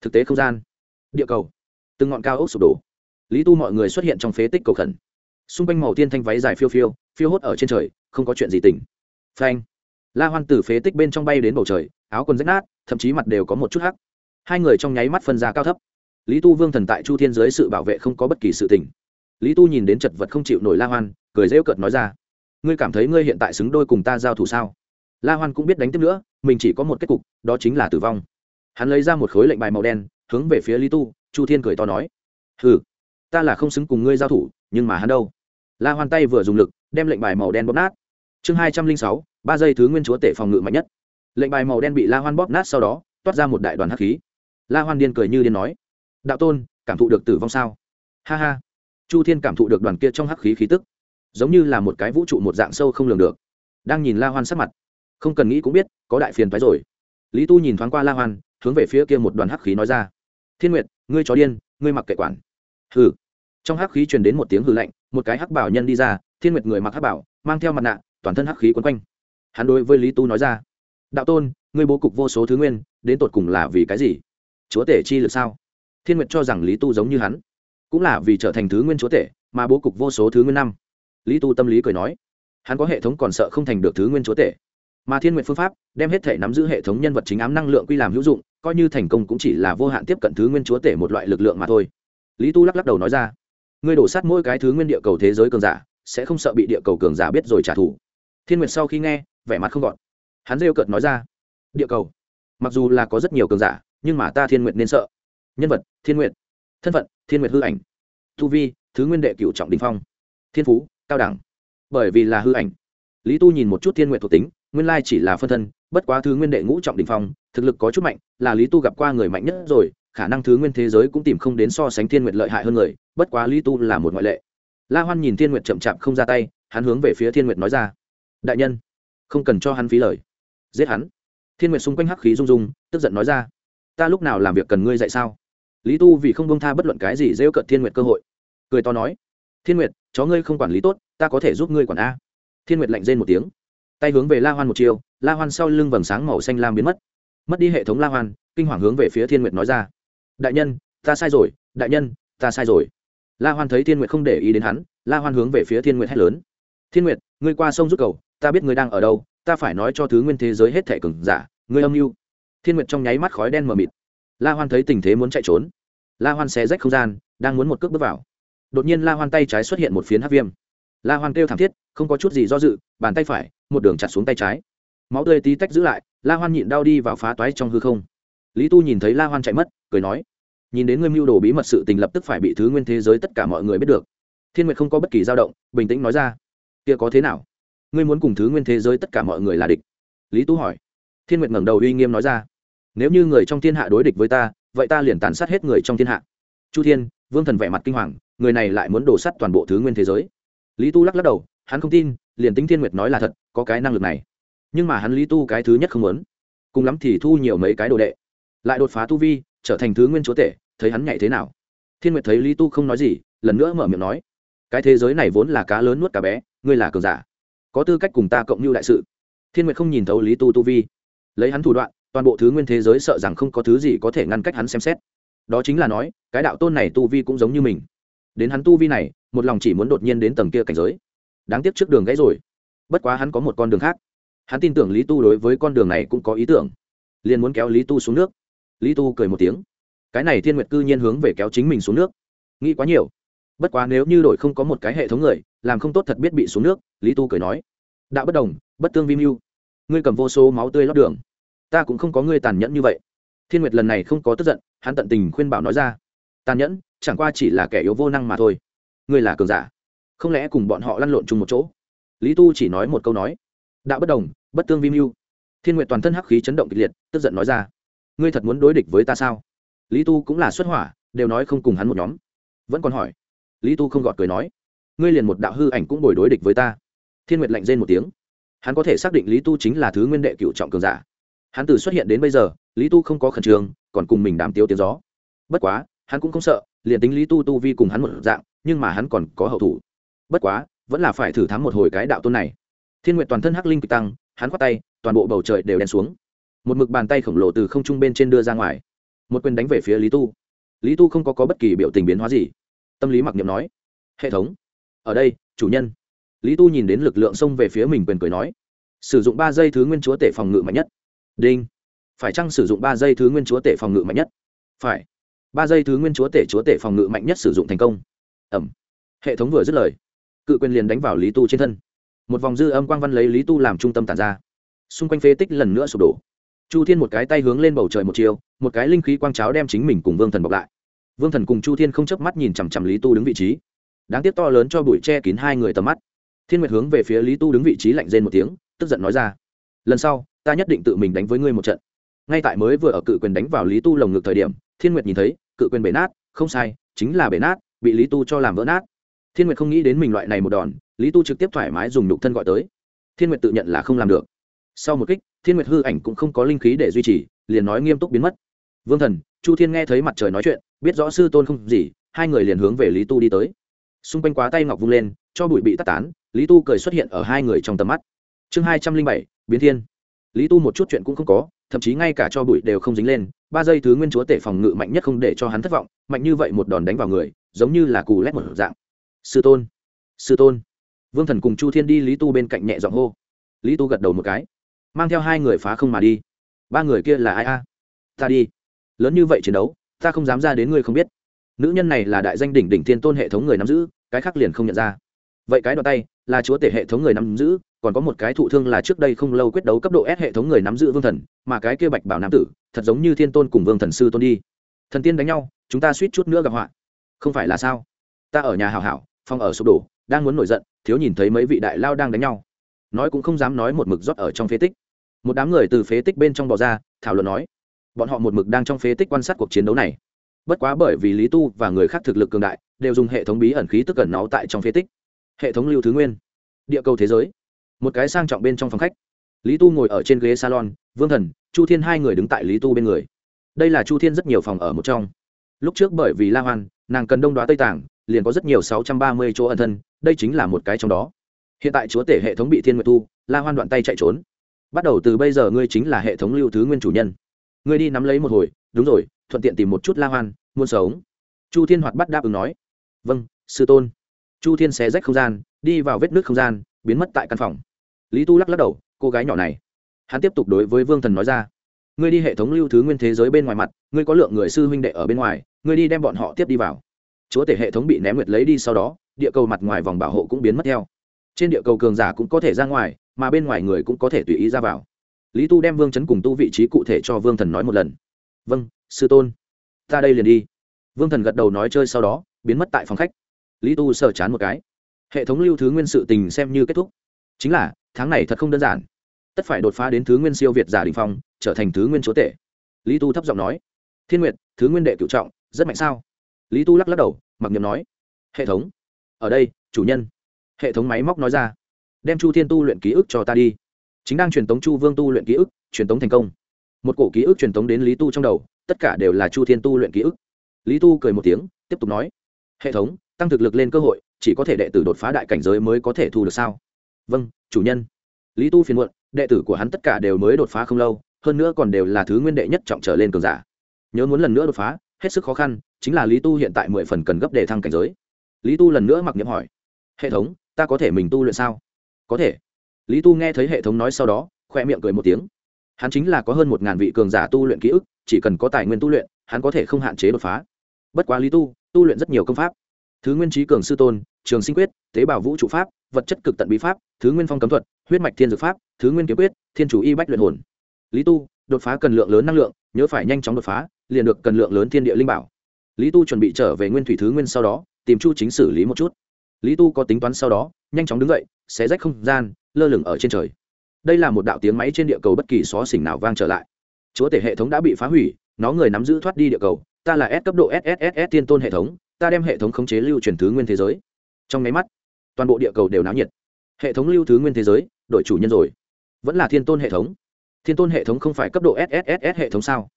Thực tế không gian địa cầu. Từng ngọn cao ốc sụp đổ. Lý tu mọi người xuất hiện trong phế tích cầu khẩn. Xung quanh màu tiên thanh váy dài phiêu phiêu phiêu hốt ở trên trời, không có chuyện gì tỉnh. Phanh. La hoan từ phế tích bên trong bay đến bầu trời, áo quần rách nát, thậm chí mặt đều có một chút hắc. Hai người trong nháy mắt phân ra cao thấp. Lý tu vương thần tại chu thiên dưới sự bảo vệ không có bất kỳ sự tình lý tu nhìn đến chật vật không chịu nổi la hoan, cười rêu cợt nói ra, ngươi cảm thấy ngươi hiện tại xứng đôi cùng ta giao thủ sao? La hoan cũng biết đánh tiếp nữa, mình chỉ có một kết cục, đó chính là tử vong. Hắn lấy ra một khối lệnh bài màu đen hướng về phía lý tu, chu thiên cười to nói, hừ, ta là không xứng cùng ngươi giao thủ, nhưng mà hắn đâu? La hoan tay vừa dùng lực, đem lệnh bài màu đen bóp nát. Chương hai trăm linh sáu, ba giây thứ nguyên chúa tể phòng ngự mạnh nhất. Lệnh bài màu đen bị la hoan bóp nát sau đó, toát ra một đại đoàn hắc khí. La hoan điên cười như điên nói, đạo tôn, cảm thụ được tử vong sao? Ha ha. Chu thiên cảm thụ được đoàn kia trong hắc khí khí tức, giống như là một cái vũ trụ một dạng sâu không lường được. Đang nhìn la hoan sắc mặt, không cần nghĩ cũng biết, có đại phiền phái rồi. Lý tu nhìn thoáng qua la hoan, hướng về phía kia một đoàn hắc khí nói ra thiên nguyệt, ngươi chó điên, ngươi mặc kệ quản. Hừ. Trong hắc khí truyền đến một tiếng hư lạnh, một cái hắc bảo nhân đi ra, thiên nguyệt người mặc hắc bảo, mang theo mặt nạ, toàn thân hắc khí quấn quanh. Hắn đối với lý tu nói ra, đạo tôn, ngươi bố cục vô số thứ nguyên, đến tột cùng là vì cái gì? Chúa tể chi lực sao? Thiên nguyệt cho rằng lý tu giống như hắn, cũng là vì trở thành thứ nguyên chúa tể, mà bố cục vô số thứ nguyên năm. Lý tu tâm lý cười nói, hắn có hệ thống còn sợ không thành được thứ nguyên chúa tể mà thiên nguyện phương pháp, đem hết thể nắm giữ hệ thống nhân vật chính ám năng lượng quy làm hữu dụng, coi như thành công cũng chỉ là vô hạn tiếp cận thứ nguyên chúa tể một loại lực lượng mà thôi. Lý tu lắc lắc đầu nói ra, ngươi đổ sát mỗi cái thứ nguyên địa cầu thế giới cường giả, sẽ không sợ bị địa cầu cường giả biết rồi trả thù. Thiên nguyệt sau khi nghe, vẻ mặt không gọn. Hắn rêu cợt nói ra, địa cầu, mặc dù là có rất nhiều cường giả, nhưng mà ta thiên nguyệt nên sợ. Nhân vật, thiên nguyệt thân phận, thiên nguyệt hư ảnh. Tu vi, thứ nguyên đệ cựu trọng đình phong. Thiên phú, cao đẳng. Bởi vì là hư ảnh. Lý tu nhìn một chút thiên nguyệt thuộc tính nguyên lai chỉ là phân thân, bất quá thứ nguyên đệ ngũ trọng đình phong, thực lực có chút mạnh, là lý tu gặp qua người mạnh nhất rồi, khả năng thứ nguyên thế giới cũng tìm không đến so sánh thiên nguyệt lợi hại hơn người, bất quá lý tu là một ngoại lệ. La hoan nhìn thiên nguyệt chậm chạp không ra tay, hắn hướng về phía thiên nguyệt nói ra, đại nhân, không cần cho hắn phí lời. Giết hắn? Thiên nguyệt xung quanh hắc khí rung rung, tức giận nói ra, ta lúc nào làm việc cần ngươi dạy sao? Lý tu vì không bông tha bất luận cái gì rêu cận thiên nguyệt cơ hội, cười to nói, thiên nguyệt, chó ngươi không quản lý tốt, ta có thể giúp ngươi quản a. Thiên nguyệt lạnh rên một tiếng tay hướng về la hoan một chiều la hoan sau lưng vầng sáng màu xanh lam biến mất. Mất đi hệ thống la hoan, kinh hoàng hướng về phía thiên nguyệt nói ra. Đại nhân, ta sai rồi, đại nhân, ta sai rồi. La hoan thấy thiên nguyệt không để ý đến hắn, la hoan hướng về phía thiên nguyệt hét lớn. Thiên nguyệt, ngươi qua sông rút cầu, ta biết ngươi đang ở đâu, ta phải nói cho thứ nguyên thế giới hết thể cừng giả, ngươi âm mưu. Thiên nguyệt trong nháy mắt khói đen mờ mịt. La hoan thấy tình thế muốn chạy trốn. La hoan xé rách không gian, đang muốn một cước bước vào. Đột nhiên la hoan tay trái xuất hiện một phiến hát viêm. La hoan kêu thảm thiết, không có chút gì do dự, bàn tay phải một đường chặt xuống tay trái. Máu tươi tí tách giữ lại, la hoan nhịn đau đi vào phá toái trong hư không. Lý tu nhìn thấy la hoan chạy mất, cười nói, nhìn đến ngươi mưu đồ bí mật sự tình lập tức phải bị thứ nguyên thế giới tất cả mọi người biết được. Thiên nguyệt không có bất kỳ dao động, bình tĩnh nói ra, kia có thế nào? Ngươi muốn cùng thứ nguyên thế giới tất cả mọi người là địch? Lý tu hỏi. Thiên nguyệt ngẩng đầu uy nghiêm nói ra, nếu như người trong thiên hạ đối địch với ta, vậy ta liền tàn sát hết người trong thiên hạ. Chu thiên, vương thần vẻ mặt kinh hoàng, người này lại muốn đổ sắt toàn bộ thứ nguyên thế giới. Lý tu lắc lắc đầu, hắn không tin liền tính thiên nguyệt nói là thật, có cái năng lực này. Nhưng mà hắn lý tu cái thứ nhất không muốn. Cùng lắm thì thu nhiều mấy cái đồ đệ. Lại đột phá tu vi, trở thành thứ nguyên chúa tể, thấy hắn nhảy thế nào? Thiên nguyệt thấy lý tu không nói gì, lần nữa mở miệng nói. Cái thế giới này vốn là cá lớn nuốt cá bé, ngươi là cường giả. Có tư cách cùng ta cộng mưu đại sự. Thiên nguyệt không nhìn thấu lý tu tu vi. Lấy hắn thủ đoạn, toàn bộ thứ nguyên thế giới sợ rằng không có thứ gì có thể ngăn cách hắn xem xét. Đó chính là nói, cái đạo tôn này tu vi cũng giống như mình. Đến hắn tu vi này, một lòng chỉ muốn đột nhiên đến tầng kia cảnh giới đáng tiếc trước đường gãy rồi. Bất quá hắn có một con đường khác. Hắn tin tưởng lý tu đối với con đường này cũng có ý tưởng. Liền muốn kéo lý tu xuống nước. Lý tu cười một tiếng. Cái này thiên nguyệt cư nhiên hướng về kéo chính mình xuống nước. Nghĩ quá nhiều. Bất quá nếu như đổi không có một cái hệ thống người, làm không tốt thật biết bị xuống nước, lý tu cười nói. Đạo bất đồng, bất tương vi mưu. Ngươi cầm vô số máu tươi lót đường. Ta cũng không có ngươi tàn nhẫn như vậy. Thiên nguyệt lần này không có tức giận, hắn tận tình khuyên bảo nói ra. Tàn nhẫn, chẳng qua chỉ là kẻ yếu vô năng mà thôi. Ngươi là cường giả không lẽ cùng bọn họ lăn lộn chung một chỗ? Lý tu chỉ nói một câu nói. Đạo bất đồng, bất tương vi mưu. Thiên nguyệt toàn thân hắc khí chấn động kịch liệt, tức giận nói ra. Ngươi thật muốn đối địch với ta sao? Lý tu cũng là xuất hỏa, đều nói không cùng hắn một nhóm. Vẫn còn hỏi. Lý tu không gọt cười nói. Ngươi liền một đạo hư ảnh cũng bồi đối địch với ta. Thiên nguyệt lạnh rên một tiếng. Hắn có thể xác định lý tu chính là thứ nguyên đệ cựu trọng cường giả. Hắn từ xuất hiện đến bây giờ, lý tu không có khẩn trương, còn cùng mình đàm tiêu tiếng gió. Bất quá, hắn cũng không sợ, liền tính lý tu tu vi cùng hắn một dạng, nhưng mà hắn còn có hậu thủ bất quá vẫn là phải thử thắng một hồi cái đạo tôn này. Thiên nguyện toàn thân hắc linh kịch tăng hắn khoát tay toàn bộ bầu trời đều đen xuống. Một mực bàn tay khổng lồ từ không trung bên trên đưa ra ngoài. Một quyền đánh về phía lý tu. Lý tu không có, có bất kỳ biểu tình biến hóa gì. Tâm lý mặc niệm nói hệ thống ở đây chủ nhân. Lý tu nhìn đến lực lượng xông về phía mình quyền cười nói sử dụng ba giây thứ nguyên chúa tể phòng ngự mạnh nhất. Đinh. Phải chăng sử dụng ba giây thứ nguyên chúa tể phòng ngự mạnh nhất? Phải. Ba giây thứ nguyên chúa tể chúa tể phòng ngự mạnh nhất sử dụng thành công. Ẩm. Hệ thống vừa dứt lời cự quyền liền đánh vào lý tu trên thân. Một vòng dư âm quang văn lấy lý tu làm trung tâm tàn ra. Xung quanh phế tích lần nữa sụp đổ. Chu thiên một cái tay hướng lên bầu trời một chiều, một cái linh khí quang cháo đem chính mình cùng vương thần bọc lại. Vương thần cùng chu thiên không chớp mắt nhìn chằm chằm lý tu đứng vị trí. Đáng tiếc to lớn cho bụi che kín hai người tầm mắt. Thiên nguyệt hướng về phía lý tu đứng vị trí lạnh rên một tiếng, tức giận nói ra. Lần sau, ta nhất định tự mình đánh với ngươi một trận. Ngay tại mới vừa ở cự quyền đánh vào lý tu lồng ngực thời điểm, thiên nguyệt nhìn thấy, cự quyền bể nát, không sai, chính là bể nát, bị lý tu cho làm vỡ nát thiên nguyệt không nghĩ đến mình loại này một đòn, lý tu trực tiếp thoải mái dùng nhục thân gọi tới. Thiên nguyệt tự nhận là không làm được. Sau một kích, thiên nguyệt hư ảnh cũng không có linh khí để duy trì, liền nói nghiêm túc biến mất. Vương thần, chu thiên nghe thấy mặt trời nói chuyện, biết rõ sư tôn không gì, hai người liền hướng về lý tu đi tới. Xung quanh quá tay ngọc vung lên, cho bụi bị tắt tán, lý tu cười xuất hiện ở hai người trong tầm mắt. Chương hai trăm linh bảy, biến thiên. Lý tu một chút chuyện cũng không có, thậm chí ngay cả cho bụi đều không dính lên, ba giây thứ nguyên chúa tể phòng ngự mạnh nhất không để cho hắn thất vọng, mạnh như vậy một đòn đánh vào người, giống như là cù lét một dạng sư tôn sư tôn. Vương thần cùng chu thiên đi lý tu bên cạnh nhẹ giọng hô. Lý tu gật đầu một cái mang theo hai người phá không mà đi. Ba người kia là ai a? Ta đi. Lớn như vậy chiến đấu ta không dám ra đến ngươi không biết. Nữ nhân này là đại danh đỉnh đỉnh thiên tôn hệ thống người nắm giữ cái khác liền không nhận ra. Vậy cái đoạn tay là chúa tể hệ thống người nắm giữ còn có một cái thụ thương là trước đây không lâu quyết đấu cấp độ S hệ thống người nắm giữ vương thần, mà cái kia bạch bảo nam tử, thật giống như thiên tôn cùng vương thần sư tôn đi. Thần tiên đánh nhau, chúng ta suýt chút nữa gặp họa. Không phải là sao? Ta ở nhà hảo hảo, phòng ở sụp đổ, đang muốn nổi giận, thiếu nhìn thấy mấy vị đại lao đang đánh nhau. Nói cũng không dám nói một mực rót ở trong phế tích. Một đám người từ phế tích bên trong bò ra, thảo luận nói, bọn họ một mực đang trong phế tích quan sát cuộc chiến đấu này. Bất quá bởi vì Lý Tu và người khác thực lực cường đại, đều dùng hệ thống bí ẩn khí tức ẩn náu tại trong phế tích. Hệ thống lưu thứ nguyên, địa cầu thế giới một cái sang trọng bên trong phòng khách lý tu ngồi ở trên ghế salon vương thần chu thiên hai người đứng tại lý tu bên người đây là chu thiên rất nhiều phòng ở một trong lúc trước bởi vì la hoan nàng cần đông đoá tây tàng liền có rất nhiều sáu trăm ba mươi chỗ ẩn thân, đây chính là một cái trong đó. Hiện tại chúa tể hệ thống bị thiên nguyệt tu la hoan đoạn tay chạy trốn. Bắt đầu từ bây giờ ngươi chính là hệ thống lưu thứ nguyên chủ nhân. Ngươi đi nắm lấy một hồi, đúng rồi, thuận tiện tìm một chút la hoan muôn sống. Chu thiên hoạt bắt đáp ứng nói. Vâng sư tôn. Chu thiên xé rách không gian, đi vào vết nước không gian, biến mất tại căn phòng. Lý tu lắc lắc đầu, cô gái nhỏ này. Hắn tiếp tục đối với vương thần nói ra. Ngươi đi hệ thống lưu thứ nguyên thế giới bên ngoài mặt, ngươi có lượng người sư huynh đệ ở bên ngoài, ngươi đi đem bọn họ tiếp đi vào chúa tể hệ thống bị ném nguyệt lấy đi sau đó, địa cầu mặt ngoài vòng bảo hộ cũng biến mất theo. Trên địa cầu cường giả cũng có thể ra ngoài, mà bên ngoài người cũng có thể tùy ý ra vào. Lý tu đem vương chấn cùng tu vị trí cụ thể cho vương thần nói một lần. Vâng sư tôn. Ta đây liền đi. Vương thần gật đầu nói chơi sau đó, biến mất tại phòng khách. Lý tu sờ chán một cái. Hệ thống lưu thứ nguyên sự tình xem như kết thúc. Chính là, tháng này thật không đơn giản. Tất phải đột phá đến thứ nguyên siêu việt giả đình phong, trở thành thứ nguyên chúa tể. Lý tu thấp giọng nói. Thiên nguyệt, thứ nguyên đệ cựu trọng, rất mạnh sao? Lý tu lắc lắc đầu, mặc niệm nói, hệ thống, ở đây, chủ nhân. Hệ thống máy móc nói ra, đem chu thiên tu luyện ký ức cho ta đi. Chính đang truyền tống chu vương tu luyện ký ức, truyền tống thành công. Một cổ ký ức truyền tống đến lý tu trong đầu, tất cả đều là chu thiên tu luyện ký ức. Lý tu cười một tiếng, tiếp tục nói, hệ thống, tăng thực lực lên cơ hội, chỉ có thể đệ tử đột phá đại cảnh giới mới có thể thu được sao? Vâng chủ nhân. Lý tu phiền muộn, đệ tử của hắn tất cả đều mới đột phá không lâu, hơn nữa còn đều là thứ nguyên đệ nhất trọng trở lên cường giả. Nhớ muốn lần nữa đột phá hết sức khó khăn, chính là lý tu hiện tại mười phần cần gấp để thăng cảnh giới. Lý tu lần nữa mặc niệm hỏi, hệ thống, ta có thể mình tu luyện sao? Có thể. Lý tu nghe thấy hệ thống nói sau đó, khoe miệng cười một tiếng. Hắn chính là có hơn một ngàn vị cường giả tu luyện ký ức, chỉ cần có tài nguyên tu luyện, hắn có thể không hạn chế đột phá. Bất quá lý tu tu luyện rất nhiều công pháp. Thứ nguyên trí cường sư tôn, trường sinh quyết, tế bào vũ trụ pháp, vật chất cực tận bí pháp, thứ nguyên phong cấm thuật, huyết mạch thiên dược pháp, thứ nguyên kiếm quyết, thiên chủ y bách luyện hồn. Lý tu, đột phá cần lượng lớn năng lượng, nhớ phải nhanh chóng đột phá liền được cần lượng lớn thiên địa linh bảo. Lý tu chuẩn bị trở về nguyên thủy thứ nguyên sau đó, tìm chu chính xử lý một chút. Lý tu có tính toán sau đó, nhanh chóng đứng dậy, xé rách không gian, lơ lửng ở trên trời. Đây là một đạo tiếng máy trên địa cầu bất kỳ xó xỉnh nào vang trở lại. Chúa tể hệ thống đã bị phá hủy, nó người nắm giữ thoát đi địa cầu, ta là s cấp độ sss tiên tôn hệ thống, ta đem hệ thống khống chế lưu truyền thứ nguyên thế giới. Trong máy mắt, toàn bộ địa cầu đều náo nhiệt. Hệ thống lưu thứ nguyên thế giới đội chủ nhân rồi. Vẫn là thiên tôn hệ thống. Thiên tôn hệ thống không phải cấp độ sss hệ thống sao?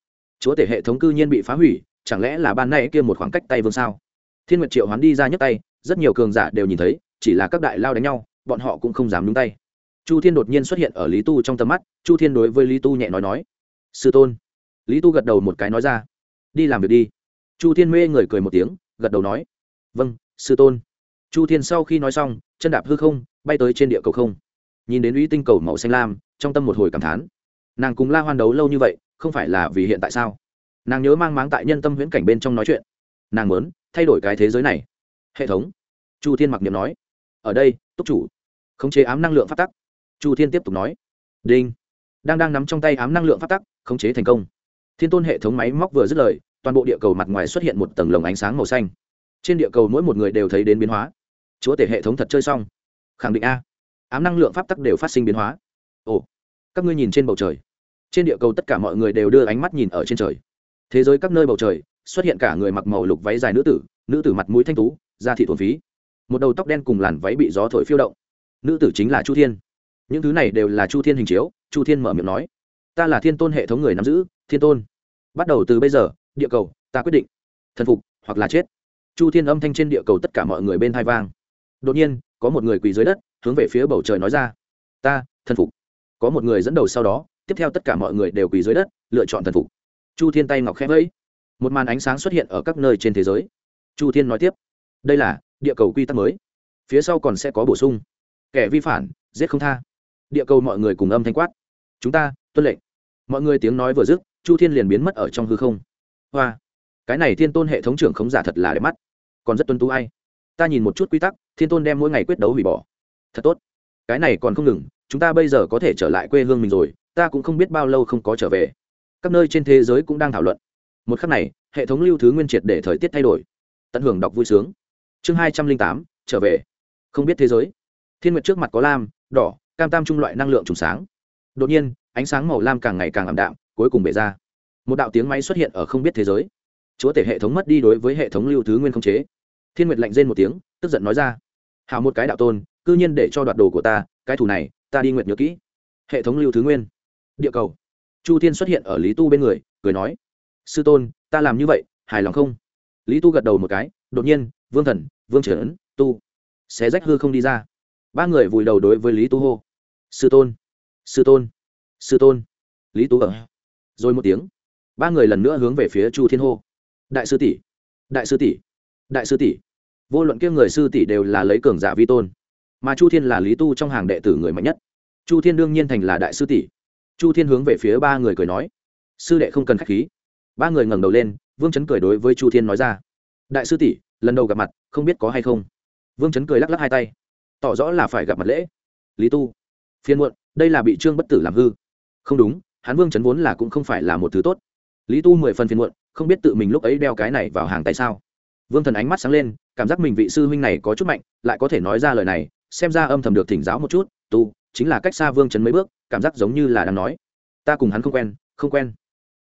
Chúa tể hệ thống cư nhiên bị phá hủy, chẳng lẽ là ban nay kia một khoảng cách tay vương sao? Thiên nguyệt triệu hoán đi ra nhấc tay, rất nhiều cường giả đều nhìn thấy, chỉ là các đại lao đánh nhau, bọn họ cũng không dám đúng tay. Chu thiên đột nhiên xuất hiện ở lý tu trong tầm mắt, chu thiên đối với lý tu nhẹ nói nói, sư tôn. Lý tu gật đầu một cái nói ra, đi làm việc đi. Chu thiên mê người cười một tiếng, gật đầu nói vâng sư tôn. Chu thiên sau khi nói xong, chân đạp hư không, bay tới trên địa cầu không. Nhìn đến uy tinh cầu màu xanh lam, trong tâm một hồi cảm thán. Nàng cùng la hoan đấu lâu như vậy không phải là vì hiện tại sao? Nàng nhớ mang máng tại nhân tâm huyễn cảnh bên trong nói chuyện. Nàng muốn thay đổi cái thế giới này. Hệ thống. Chu thiên mặc niệm nói. Ở đây, túc chủ. Khống chế ám năng lượng phát tắc. Chu thiên tiếp tục nói. Đinh. Đang đang nắm trong tay ám năng lượng phát tắc, khống chế thành công. Thiên tôn hệ thống máy móc vừa dứt lời, toàn bộ địa cầu mặt ngoài xuất hiện một tầng lồng ánh sáng màu xanh. Trên địa cầu mỗi một người đều thấy đến biến hóa. Chúa tể hệ thống thật chơi xong. Khẳng định a. Ám năng lượng pháp tắc đều phát sinh biến hóa. Ồ. Các ngươi nhìn trên bầu trời trên địa cầu tất cả mọi người đều đưa ánh mắt nhìn ở trên trời. Thế giới các nơi bầu trời, xuất hiện cả người mặc màu lục váy dài nữ tử nữ tử mặt mũi thanh tú, da thị thuần phí. Một đầu tóc đen cùng làn váy bị gió thổi phiêu động. Nữ tử chính là chu thiên. Những thứ này đều là chu thiên hình chiếu, chu thiên mở miệng nói. Ta là thiên tôn hệ thống người nắm giữ, thiên tôn. Bắt đầu từ bây giờ, địa cầu, ta quyết định. Thần phục, hoặc là chết. Chu thiên âm thanh trên địa cầu tất cả mọi người bên thai vang. Đột nhiên, có một người quỳ dưới đất, hướng về phía bầu trời nói ra. Ta, thần phục. Có một người dẫn đầu sau đó tiếp theo tất cả mọi người đều quỳ dưới đất, lựa chọn thần phục. Chu thiên tay ngọc khẽ vẫy. Một màn ánh sáng xuất hiện ở các nơi trên thế giới. Chu thiên nói tiếp, đây là địa cầu quy tắc mới. Phía sau còn sẽ có bổ sung. Kẻ vi phản, giết không tha. Địa cầu mọi người cùng âm thanh quát, chúng ta, tuân lệnh. Mọi người tiếng nói vừa dứt, chu thiên liền biến mất ở trong hư không. Hoa! Cái này thiên tôn hệ thống trưởng khống giả thật là đẹp mắt. Còn rất tuân tú ai? Ta nhìn một chút quy tắc, thiên tôn đem mỗi ngày quyết đấu hủy bỏ. Thật tốt. Cái này còn không ngừng, chúng ta bây giờ có thể trở lại quê hương mình rồi ta cũng không biết bao lâu không có trở về. Các nơi trên thế giới cũng đang thảo luận. Một khắc này, hệ thống lưu thứ nguyên triệt để thời tiết thay đổi. Tận hưởng đọc vui sướng. Chương hai trăm linh tám, trở về. Không biết thế giới. Thiên nguyệt trước mặt có lam, đỏ, cam tam trung loại năng lượng trùng sáng. Đột nhiên, ánh sáng màu lam càng ngày càng ảm đạm, cuối cùng bể ra. Một đạo tiếng máy xuất hiện ở không biết thế giới. Chúa tể hệ thống mất đi đối với hệ thống lưu thứ nguyên không chế. Thiên nguyệt lạnh rên một tiếng, tức giận nói ra. Hào một cái đạo tôn, cư nhiên để cho đoạt đồ của ta, cái thù này, ta đi nguyệt nhớ kỹ. Hệ thống lưu thứ nguyên địa cầu. Chu thiên xuất hiện ở lý tu bên người, cười nói, sư tôn, ta làm như vậy, hài lòng không? Lý tu gật đầu một cái, đột nhiên, vương thần, vương trở ấn tu, xé rách hư không đi ra. Ba người vùi đầu đối với lý tu hô, sư tôn sư tôn sư tôn. Lý tu ở rồi một tiếng, ba người lần nữa hướng về phía chu thiên hô, đại sư tỷ, đại sư tỷ, đại sư tỷ. Vô luận kia người sư tỷ đều là lấy cường giả vi tôn, mà chu thiên là lý tu trong hàng đệ tử người mạnh nhất. Chu thiên đương nhiên thành là đại sư tỷ chu thiên hướng về phía ba người cười nói, sư đệ không cần k h á c h khí. Ba người ngẩng đầu lên, vương chấn cười đối với chu thiên nói ra, đại sư tỷ, lần đầu gặp mặt, không biết có hay không? Vương chấn cười lắc lắc hai tay, tỏ rõ là phải gặp mặt lễ. Lý tu phiên muộn, đây là bị trương bất tử làm hư. Không đúng, hắn vương chấn vốn là cũng không phải là một thứ tốt. Lý tu mười phần phiên muộn, không biết tự mình lúc ấy đeo cái này vào hàng tại sao? Vương thần ánh mắt sáng lên, cảm giác mình vị sư huynh này có chút mạnh, lại có thể nói ra lời này, xem ra âm thầm được thỉnh giáo một chút, tu, chính là cách xa vương Chấn mấy bước cảm giác giống như là đang nói. Ta cùng hắn không quen không quen.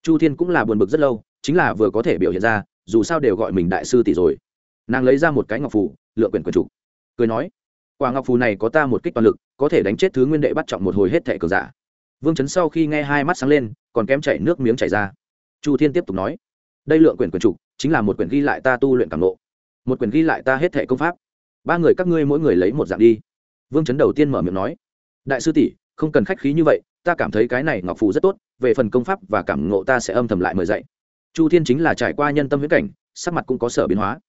Chu thiên cũng là buồn bực rất lâu, chính là vừa có thể biểu hiện ra, dù sao đều gọi mình đại sư tỷ rồi. Nàng lấy ra một cái ngọc phù, lựa quyển quyển trục cười nói, quả ngọc phù này có ta một kích toàn lực, có thể đánh chết thứ nguyên đệ bắt trọng một hồi hết thẻ cờ giả. Vương chấn sau khi nghe hai mắt sáng lên, còn kém chảy nước miếng chảy ra. Chu thiên tiếp tục nói, đây lượng quyển quyển trục chính là một quyển ghi lại ta tu luyện cảm lộ một quyển ghi lại ta hết thẻ công pháp. Ba người các ngươi mỗi người lấy một dạng đi. Vương chấn đầu tiên mở miệng nói, đại sư tỷ không cần khách khí như vậy, ta cảm thấy cái này ngọc phù rất tốt, về phần công pháp và cảm ngộ ta sẽ âm thầm lại mời dạy. Chu thiên chính là trải qua nhân tâm huyết cảnh, sắc mặt cũng có sở biến hóa.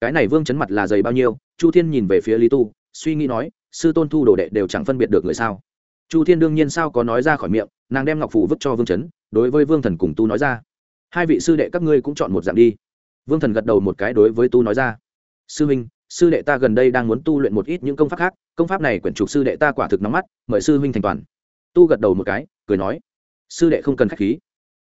Cái này vương chấn mặt là dày bao nhiêu, chu thiên nhìn về phía lý tu, suy nghĩ nói, sư tôn thu đồ đệ đều chẳng phân biệt được người sao. Chu thiên đương nhiên sao có nói ra khỏi miệng, nàng đem ngọc phù vứt cho vương chấn, đối với vương thần cùng tu nói ra. Hai vị sư đệ các ngươi cũng chọn một dạng đi. Vương thần gật đầu một cái đối với tu nói ra. Sư huynh sư đệ ta gần đây đang muốn tu luyện một ít những công pháp khác công pháp này quyển trục sư đệ ta quả thực nóng mắt, mời sư huynh thành toàn. Tu gật đầu một cái, cười nói, sư đệ không cần k h á c h khí.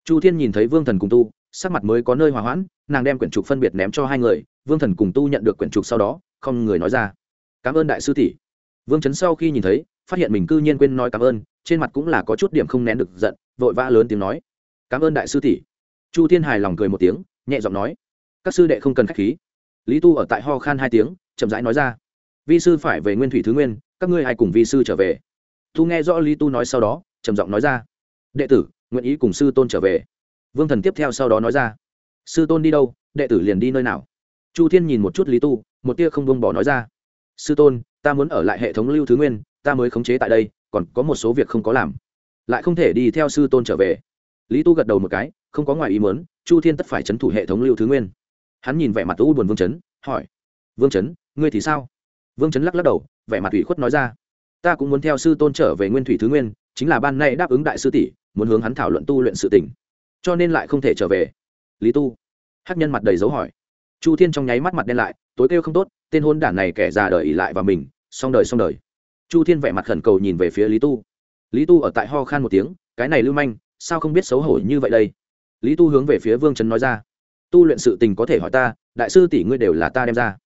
Chu thiên nhìn thấy vương thần cùng tu, sắc mặt mới có nơi hòa hoãn, nàng đem quyển trục phân biệt ném cho hai người, vương thần cùng tu nhận được quyển trục sau đó, không người nói ra. Cảm ơn đại sư tỷ. Vương trấn sau khi nhìn thấy, phát hiện mình cư nhiên quên nói cảm ơn, trên mặt cũng là có chút điểm không nén được giận, vội vã lớn tiếng nói, cảm ơn đại sư tỷ. Chu thiên hài lòng cười một tiếng, nhẹ giọng nói, các sư đệ không cần k h á c h khí. Lý tu ở tại ho khan hai tiếng, chậm rãi nói ra vi sư phải về nguyên thủy thứ nguyên, các ngươi hãy cùng vi sư trở về? Thu nghe rõ lý tu nói sau đó, trầm giọng nói ra, đệ tử, nguyện ý cùng sư tôn trở về. Vương thần tiếp theo sau đó nói ra, sư tôn đi đâu, đệ tử liền đi nơi nào? Chu thiên nhìn một chút lý tu, một tia không buông bỏ nói ra, sư tôn, ta muốn ở lại hệ thống lưu thứ nguyên, ta mới khống chế tại đây, còn có một số việc không có làm, lại không thể đi theo sư tôn trở về. Lý tu gật đầu một cái, không có ngoài ý muốn, chu thiên tất phải c h ấ n thủ hệ thống lưu thứ nguyên. Hắn nhìn vẻ mặt u buồn vương chấn, hỏi, vương chấn, ngươi thì sao? Vương chấn lắc lắc đầu, vẻ mặt ủy khuất nói ra. Ta cũng muốn theo sư tôn trở về nguyên thủy thứ nguyên, chính là ban nay đáp ứng đại sư tỷ, muốn hướng hắn thảo luận tu luyện sự tỉnh cho nên lại không thể trở về. Lý tu. Hát nhân mặt đầy dấu hỏi. Chu thiên trong nháy mắt mặt đen lại, tối kêu không tốt, tên hôn đản này kẻ già đời ỉ lại vào mình, xong đời xong đời. Chu thiên vẻ mặt khẩn cầu nhìn về phía lý tu. Lý tu ở tại ho khan một tiếng, cái này lưu manh, sao không biết xấu hổ như vậy đây? Lý tu hướng về phía vương trấn nói ra. Tu luyện sự tình có thể hỏi ta, đại sư tỷ ngươi đều là ta đem ra.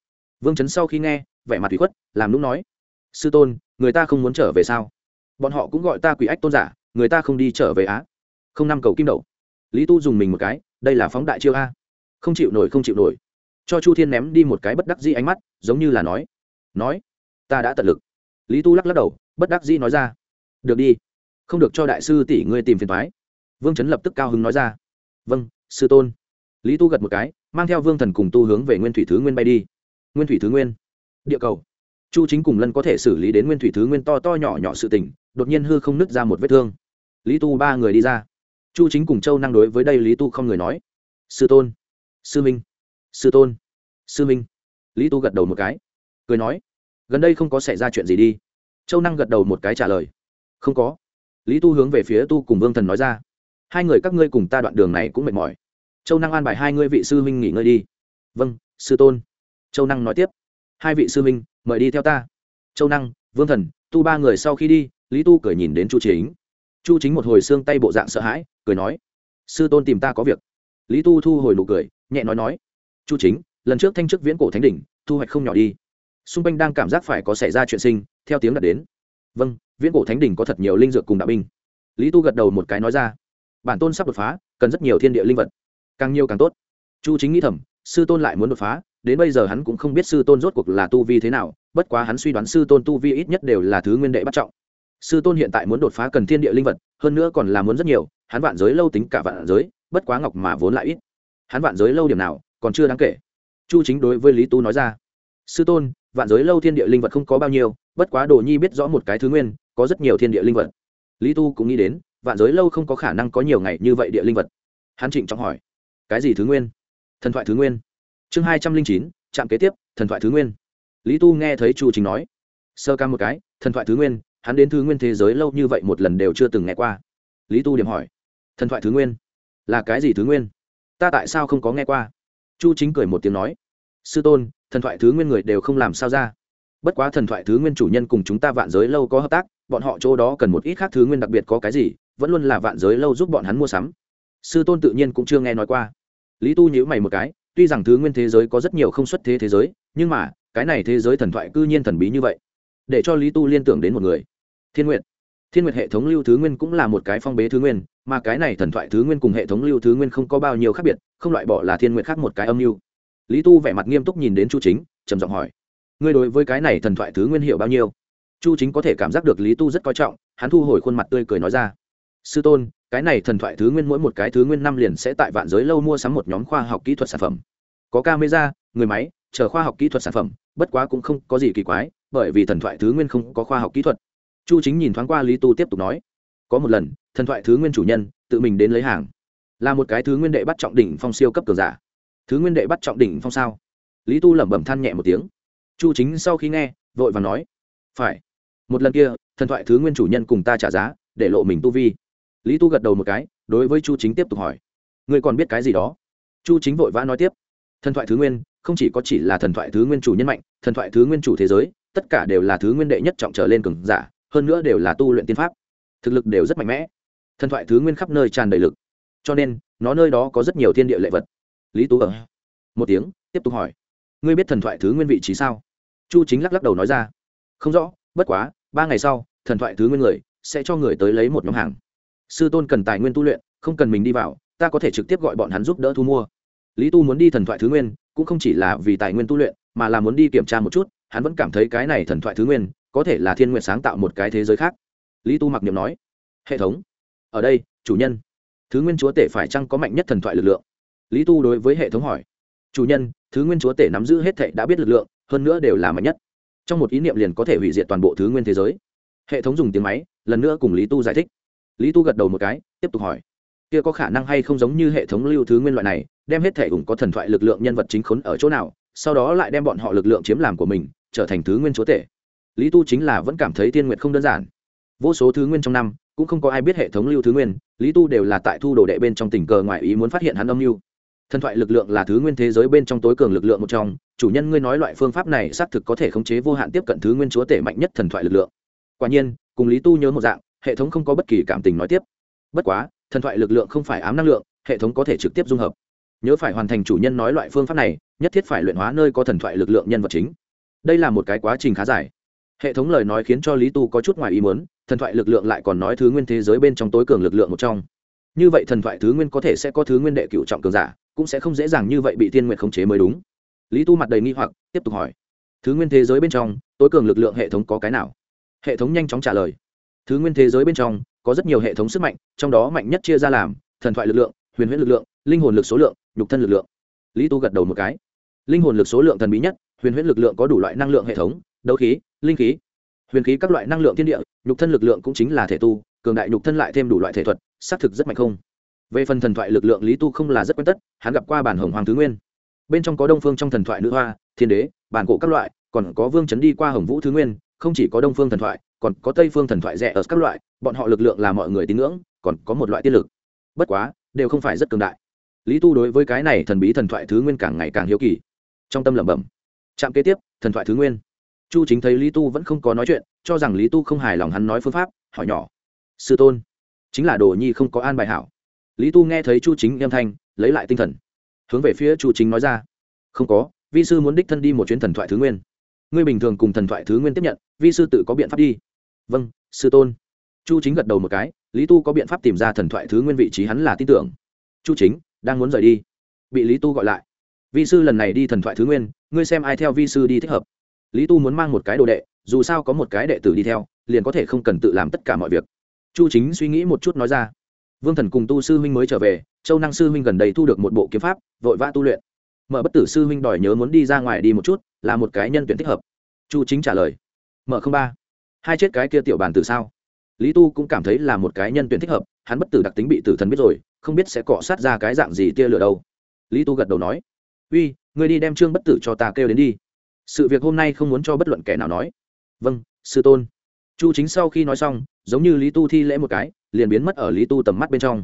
Vương trấn sau khi nghe vẻ mặt ủy khuất, làm lúc nói, sư tôn, người ta không muốn trở về sao? Bọn họ cũng gọi ta quỷ ách tôn giả, người ta không đi trở về á? Không năm cầu kim đậu lý tu dùng mình một cái, đây là phóng đại chiêu a. Không chịu nổi, không chịu nổi. Cho chu thiên ném đi một cái bất đắc dĩ ánh mắt, giống như là nói nói, ta đã tận lực. Lý tu lắc lắc đầu, bất đắc dĩ nói ra, được đi, không được cho đại sư tỷ ngươi tìm phiền thoái vương trấn lập tức cao hứng nói ra vâng sư tôn. Lý tu gật một cái, mang theo vương thần cùng tu hướng về nguyên thủy thứ nguyên bay đi. Nguyên thủy thứ nguyên địa cầu. Chu chính cùng lân có thể xử lý đến nguyên thủy thứ nguyên to to nhỏ nhỏ sự tình, đột nhiên hư không nứt ra một vết thương. Lý tu ba người đi ra. Chu chính cùng châu năng đối với đây lý tu không người nói. Sư tôn, sư minh, sư tôn, sư minh. Lý tu gật đầu một cái, cười nói, gần đây không có xảy ra chuyện gì đi. Châu năng gật đầu một cái trả lời, không có. Lý tu hướng về phía tu cùng vương thần nói ra, hai người các ngươi cùng ta đoạn đường này cũng mệt mỏi. Châu năng an bài hai ngươi vị sư huynh nghỉ ngơi đi. Vâng sư tôn. Châu năng nói tiếp hai vị sư minh mời đi theo ta. Châu năng, vương thần, tu ba người sau khi đi, lý tu cười nhìn đến chu chính. Chu chính một hồi xương tay bộ dạng sợ hãi, cười nói, sư tôn tìm ta có việc. Lý tu thu hồi nụ cười, nhẹ nói nói, chu chính, lần trước thanh chức viễn cổ thánh đỉnh, thu hoạch không nhỏ đi. Xung quanh đang cảm giác phải có xảy ra chuyện sinh, theo tiếng đặt đến. Vâng viễn cổ thánh đỉnh có thật nhiều linh dược cùng đạo binh. Lý tu gật đầu một cái nói ra, bản tôn sắp đột phá, cần rất nhiều thiên địa linh vật, càng nhiều càng tốt. Chu chính nghĩ thầm, sư tôn lại muốn đột phá đến bây giờ hắn cũng không biết sư tôn rốt cuộc là tu vi thế nào, bất quá hắn suy đoán sư tôn tu vi ít nhất đều là thứ nguyên đệ bắt trọng. Sư tôn hiện tại muốn đột phá cần thiên địa linh vật, hơn nữa còn là muốn rất nhiều, hắn vạn giới lâu tính cả vạn giới, bất quá ngọc mà vốn lại ít. Hắn vạn giới lâu điểm nào, còn chưa đáng kể. Chu chính đối với lý tu nói ra, sư tôn, vạn giới lâu thiên địa linh vật không có bao nhiêu, bất quá đồ nhi biết rõ một cái thứ nguyên, có rất nhiều thiên địa linh vật. Lý tu cũng nghĩ đến, vạn giới lâu không có khả năng có nhiều ngày như vậy địa linh vật. Hắn trịnh trọng hỏi, cái gì thứ nguyên? Thần thoại thứ nguyên chương hai trăm linh chín, trạm kế tiếp, thần thoại thứ nguyên. Lý tu nghe thấy chu chính nói. Sơ ca một cái, thần thoại thứ nguyên, hắn đến thứ nguyên thế giới lâu như vậy một lần đều chưa từng nghe qua. Lý tu điểm hỏi. Thần thoại thứ nguyên? Là cái gì thứ nguyên? Ta tại sao không có nghe qua? Chu chính cười một tiếng nói. Sư tôn, thần thoại thứ nguyên người đều không làm sao ra. Bất quá thần thoại thứ nguyên chủ nhân cùng chúng ta vạn giới lâu có hợp tác, bọn họ chỗ đó cần một ít khác thứ nguyên đặc biệt có cái gì, vẫn luôn là vạn giới lâu giúp bọn hắn mua sắm. Sư tôn tự nhiên cũng chưa nghe nói qua. Lý tu nhữ mày một cái tuy rằng thứ nguyên thế giới có rất nhiều không xuất thế thế giới, nhưng mà, cái này thế giới thần thoại cư nhiên thần bí như vậy. Để cho lý tu liên tưởng đến một người. Thiên nguyện thiên nguyện hệ thống lưu thứ nguyên cũng là một cái phong bế thứ nguyên, mà cái này thần thoại thứ nguyên cùng hệ thống lưu thứ nguyên không có bao nhiêu khác biệt, không loại bỏ là thiên nguyện khác một cái âm mưu. Lý tu vẻ mặt nghiêm túc nhìn đến chu chính, trầm giọng hỏi, ngươi đối với cái này thần thoại thứ nguyên hiểu bao nhiêu? Chu chính có thể cảm giác được lý tu rất coi trọng, hắn thu hồi khuôn mặt tươi cười nói ra, sư tôn cái này thần thoại thứ nguyên mỗi một cái thứ nguyên năm liền sẽ tại vạn giới lâu mua sắm một nhóm khoa học kỹ thuật sản phẩm. Có camera, người máy, chờ khoa học kỹ thuật sản phẩm, bất quá cũng không có gì kỳ quái, bởi vì thần thoại thứ nguyên không có khoa học kỹ thuật. Chu chính nhìn thoáng qua lý tu tiếp tục nói, có một lần, thần thoại thứ nguyên chủ nhân tự mình đến lấy hàng, là một cái thứ nguyên đệ bắt trọng đỉnh phong siêu cấp cường giả. Thứ nguyên đệ bắt trọng đỉnh phong sao? Lý tu lẩm bẩm than nhẹ một tiếng. Chu chính sau khi nghe, vội và nói, phải, một lần kia, thần thoại thứ nguyên chủ nhân cùng ta trả giá, để lộ mình tu vi lý tu gật đầu một cái, đối với chu chính tiếp tục hỏi. Ngươi còn biết cái gì đó? Chu chính vội vã nói tiếp. Thần thoại thứ nguyên, không chỉ có chỉ là thần thoại thứ nguyên chủ nhân mạnh, thần thoại thứ nguyên chủ thế giới, tất cả đều là thứ nguyên đệ nhất trọng trở lên cường giả, hơn nữa đều là tu luyện tiên pháp. Thực lực đều rất mạnh mẽ. Thần thoại thứ nguyên khắp nơi tràn đầy lực. Cho nên, nó nơi đó có rất nhiều thiên địa lệ vật. Lý tú ở ờ. một tiếng, tiếp tục hỏi. Ngươi biết thần thoại thứ nguyên vị trí sao? Chu chính lắc lắc đầu nói ra. Không rõ, bất quá, ba ngày sau, thần thoại thứ nguyên người sẽ cho người tới lấy một nhóm hàng sư tôn cần tài nguyên tu luyện, không cần mình đi vào, ta có thể trực tiếp gọi bọn hắn giúp đỡ thu mua. Lý tu muốn đi thần thoại thứ nguyên, cũng không chỉ là vì tài nguyên tu luyện, mà là muốn đi kiểm tra một chút, hắn vẫn cảm thấy cái này thần thoại thứ nguyên, có thể là thiên nguyện sáng tạo một cái thế giới khác. Lý tu mặc niệm nói, hệ thống, ở đây, chủ nhân, thứ nguyên chúa tể phải chăng có mạnh nhất thần thoại lực lượng? Lý tu đối với hệ thống hỏi, chủ nhân, thứ nguyên chúa tể nắm giữ hết thệ đã biết lực lượng, hơn nữa đều là mạnh nhất. Trong một ý niệm liền có thể hủy diệt toàn bộ thứ nguyên thế giới. Hệ thống dùng tiếng máy, lần nữa cùng lý tu giải thích lý tu gật đầu một cái, tiếp tục hỏi. Kia có khả năng hay không giống như hệ thống lưu thứ nguyên loại này, đem hết thể ủng có thần thoại lực lượng nhân vật chính khốn ở chỗ nào, sau đó lại đem bọn họ lực lượng chiếm làm của mình, trở thành thứ nguyên chúa tể. Lý tu chính là vẫn cảm thấy tiên nguyện không đơn giản. Vô số thứ nguyên trong năm, cũng không có ai biết hệ thống lưu thứ nguyên, lý tu đều là tại thu đồ đệ bên trong tình cờ ngoại ý muốn phát hiện hắn âm mưu. Thần thoại lực lượng là thứ nguyên thế giới bên trong tối cường lực lượng một trong, chủ nhân ngươi nói loại phương pháp này xác thực có thể khống chế vô hạn tiếp cận thứ nguyên chúa tể mạnh nhất thần thoại lực lượng. Quả nhiên, cùng lý tu nhớ một dạng hệ thống không có bất kỳ cảm tình nói tiếp. Bất quá, thần thoại lực lượng không phải ám năng lượng, hệ thống có thể trực tiếp dung hợp. Nhớ phải hoàn thành chủ nhân nói loại phương pháp này, nhất thiết phải luyện hóa nơi có thần thoại lực lượng nhân vật chính. Đây là một cái quá trình khá dài. Hệ thống lời nói khiến cho lý tu có chút ngoài ý muốn, thần thoại lực lượng lại còn nói thứ nguyên thế giới bên trong tối cường lực lượng một trong. Như vậy thần thoại thứ nguyên có thể sẽ có thứ nguyên đệ cựu trọng cường giả, cũng sẽ không dễ dàng như vậy bị tiên nguyện khống chế mới đúng. Lý tu mặt đầy nghi hoặc, tiếp tục hỏi, thứ nguyên thế giới bên trong, tối cường lực lượng hệ thống có cái nào? Hệ thống nhanh chóng trả lời thứ nguyên thế giới bên trong, có rất nhiều hệ thống sức mạnh, trong đó mạnh nhất chia ra làm, thần thoại lực lượng, huyền huyễn lực lượng, linh hồn lực số lượng, nhục thân lực lượng. Lý tu gật đầu một cái. Linh hồn lực số lượng thần bí nhất, huyền huyễn lực lượng có đủ loại năng lượng hệ thống, đấu khí, linh khí. Huyền khí các loại năng lượng thiên địa, nhục thân lực lượng cũng chính là thể tu, cường đại nhục thân lại thêm đủ loại thể thuật, xác thực rất mạnh không? Về phần thần thoại lực lượng lý tu không là rất quen tất, hắn gặp qua bản hồng hoàng thứ nguyên. Bên trong có đông phương trong thần thoại nữ hoa, thiên đế, bản cổ các loại, còn có vương chấn đi qua hồng vũ thứ nguyên, không chỉ có đông phương thần thoại còn có tây phương thần thoại rẻ ở các loại, bọn họ lực lượng là mọi người tín ngưỡng, còn có một loại tiết lực. Bất quá, đều không phải rất cường đại. Lý tu đối với cái này thần bí thần thoại thứ nguyên càng ngày càng hiếu kỳ. Trong tâm lẩm bẩm trạm kế tiếp, thần thoại thứ nguyên. Chu chính thấy lý tu vẫn không có nói chuyện, cho rằng lý tu không hài lòng hắn nói phương pháp, hỏi nhỏ, sư tôn, chính là đồ nhi không có an bài hảo. Lý tu nghe thấy chu chính âm thanh, lấy lại tinh thần, hướng về phía chu chính nói ra, không có, vi sư muốn đích thân đi một chuyến thần thoại thứ nguyên. Ngươi bình thường cùng thần thoại thứ nguyên tiếp nhận, vi sư tự có biện pháp đi vâng sư tôn. Chu chính gật đầu một cái, lý tu có biện pháp tìm ra thần thoại thứ nguyên vị trí hắn là tin tưởng. Chu chính, đang muốn rời đi. Bị lý tu gọi lại. Vi sư lần này đi thần thoại thứ nguyên, ngươi xem ai theo vi sư đi thích hợp. Lý tu muốn mang một cái đồ đệ, dù sao có một cái đệ tử đi theo, liền có thể không cần tự làm tất cả mọi việc. Chu chính suy nghĩ một chút nói ra. Vương thần cùng tu sư huynh mới trở về, châu năng sư huynh gần đây thu được một bộ kiếm pháp, vội vã tu luyện. Mở bất tử sư huynh đòi nhớ muốn đi ra ngoài đi một chút, là một cái nhân tuyển thích hợp. Chu chính trả lời. Mở không ba hai chết cái kia tiểu bàn tử sao? Lý tu cũng cảm thấy là một cái nhân tuyển thích hợp, hắn bất tử đặc tính bị tử thần biết rồi, không biết sẽ cọ sát ra cái dạng gì tia lửa đâu. Lý tu gật đầu nói, uy người đi đem trương bất tử cho ta kêu đến đi. Sự việc hôm nay không muốn cho bất luận kẻ nào nói. Vâng sư tôn. Chu chính sau khi nói xong, giống như lý tu thi lễ một cái, liền biến mất ở lý tu tầm mắt bên trong.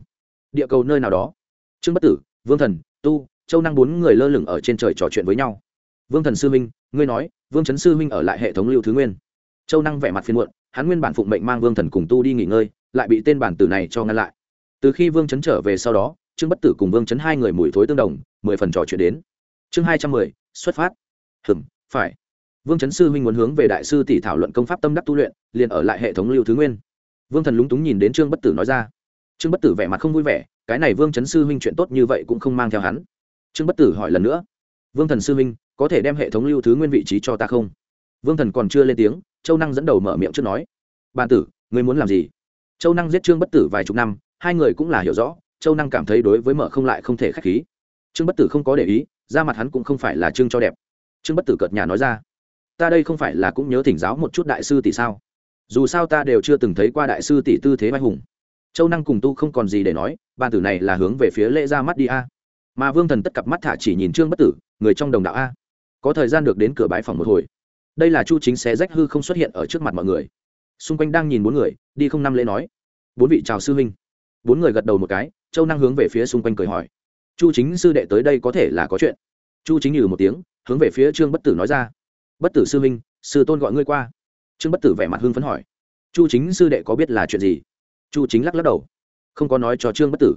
Địa cầu nơi nào đó. Trương bất tử, vương thần, tu, châu năng bốn người lơ lửng ở trên trời trò chuyện với nhau. Vương thần sư minh, ngươi nói, vương trấn sư minh ở lại hệ thống lưu thứ nguyên châu năng vẻ mặt phiên muộn, hắn nguyên bản phụng mệnh mang vương thần cùng tu đi nghỉ ngơi, lại bị tên bản tử này cho ngăn lại. Từ khi vương chấn trở về sau đó, trương bất tử cùng vương chấn hai người mùi thối tương đồng, mười phần trò chuyện đến. Chương hai trăm mười, xuất phát. Hừng phải. Vương chấn sư huynh muốn hướng về đại sư tỷ thảo luận công pháp tâm đắc tu luyện, liền ở lại hệ thống lưu thứ nguyên. Vương thần lúng túng nhìn đến trương bất tử nói ra. Trương bất tử vẻ mặt không vui vẻ, cái này vương chấn sư huynh chuyện tốt như vậy cũng không mang theo hắn. Trương bất tử hỏi lần nữa. Vương thần sư huynh, có thể đem hệ thống lưu thứ nguyên vị trí cho ta không? Vương thần còn chưa lên tiếng, châu năng dẫn đầu mở miệng trước nói, bàn tử, ngươi muốn làm gì? Châu năng giết trương bất tử vài chục năm, hai người cũng là hiểu rõ, châu năng cảm thấy đối với mở không lại không thể k h á c h khí. Trương bất tử không có để ý, ra mặt hắn cũng không phải là trương cho đẹp. Trương bất tử cợt nhà nói ra, ta đây không phải là cũng nhớ thỉnh giáo một chút đại sư tỷ sao? Dù sao ta đều chưa từng thấy qua đại sư tỷ tư thế vai hùng. Châu năng cùng tu không còn gì để nói ban tử này là hướng về phía lễ ra mắt đi a. Mà vương thần tất cặp mắt thả chỉ nhìn trương bất tử, người trong đồng đạo a. Có thời gian được đến cửa bãi phòng một hồi đây là chu chính xé rách hư không xuất hiện ở trước mặt mọi người. Xung quanh đang nhìn bốn người, đi không năm lễ nói. Bốn vị chào sư huynh. Bốn người gật đầu một cái, châu năng hướng về phía xung quanh cười hỏi. Chu chính sư đệ tới đây có thể là có chuyện. Chu chính nhừ một tiếng, hướng về phía trương bất tử nói ra. Bất tử sư huynh, sư tôn gọi ngươi qua. Trương bất tử vẻ mặt hưng phấn hỏi. Chu chính sư đệ có biết là chuyện gì? Chu chính lắc lắc đầu. Không có nói cho trương bất tử.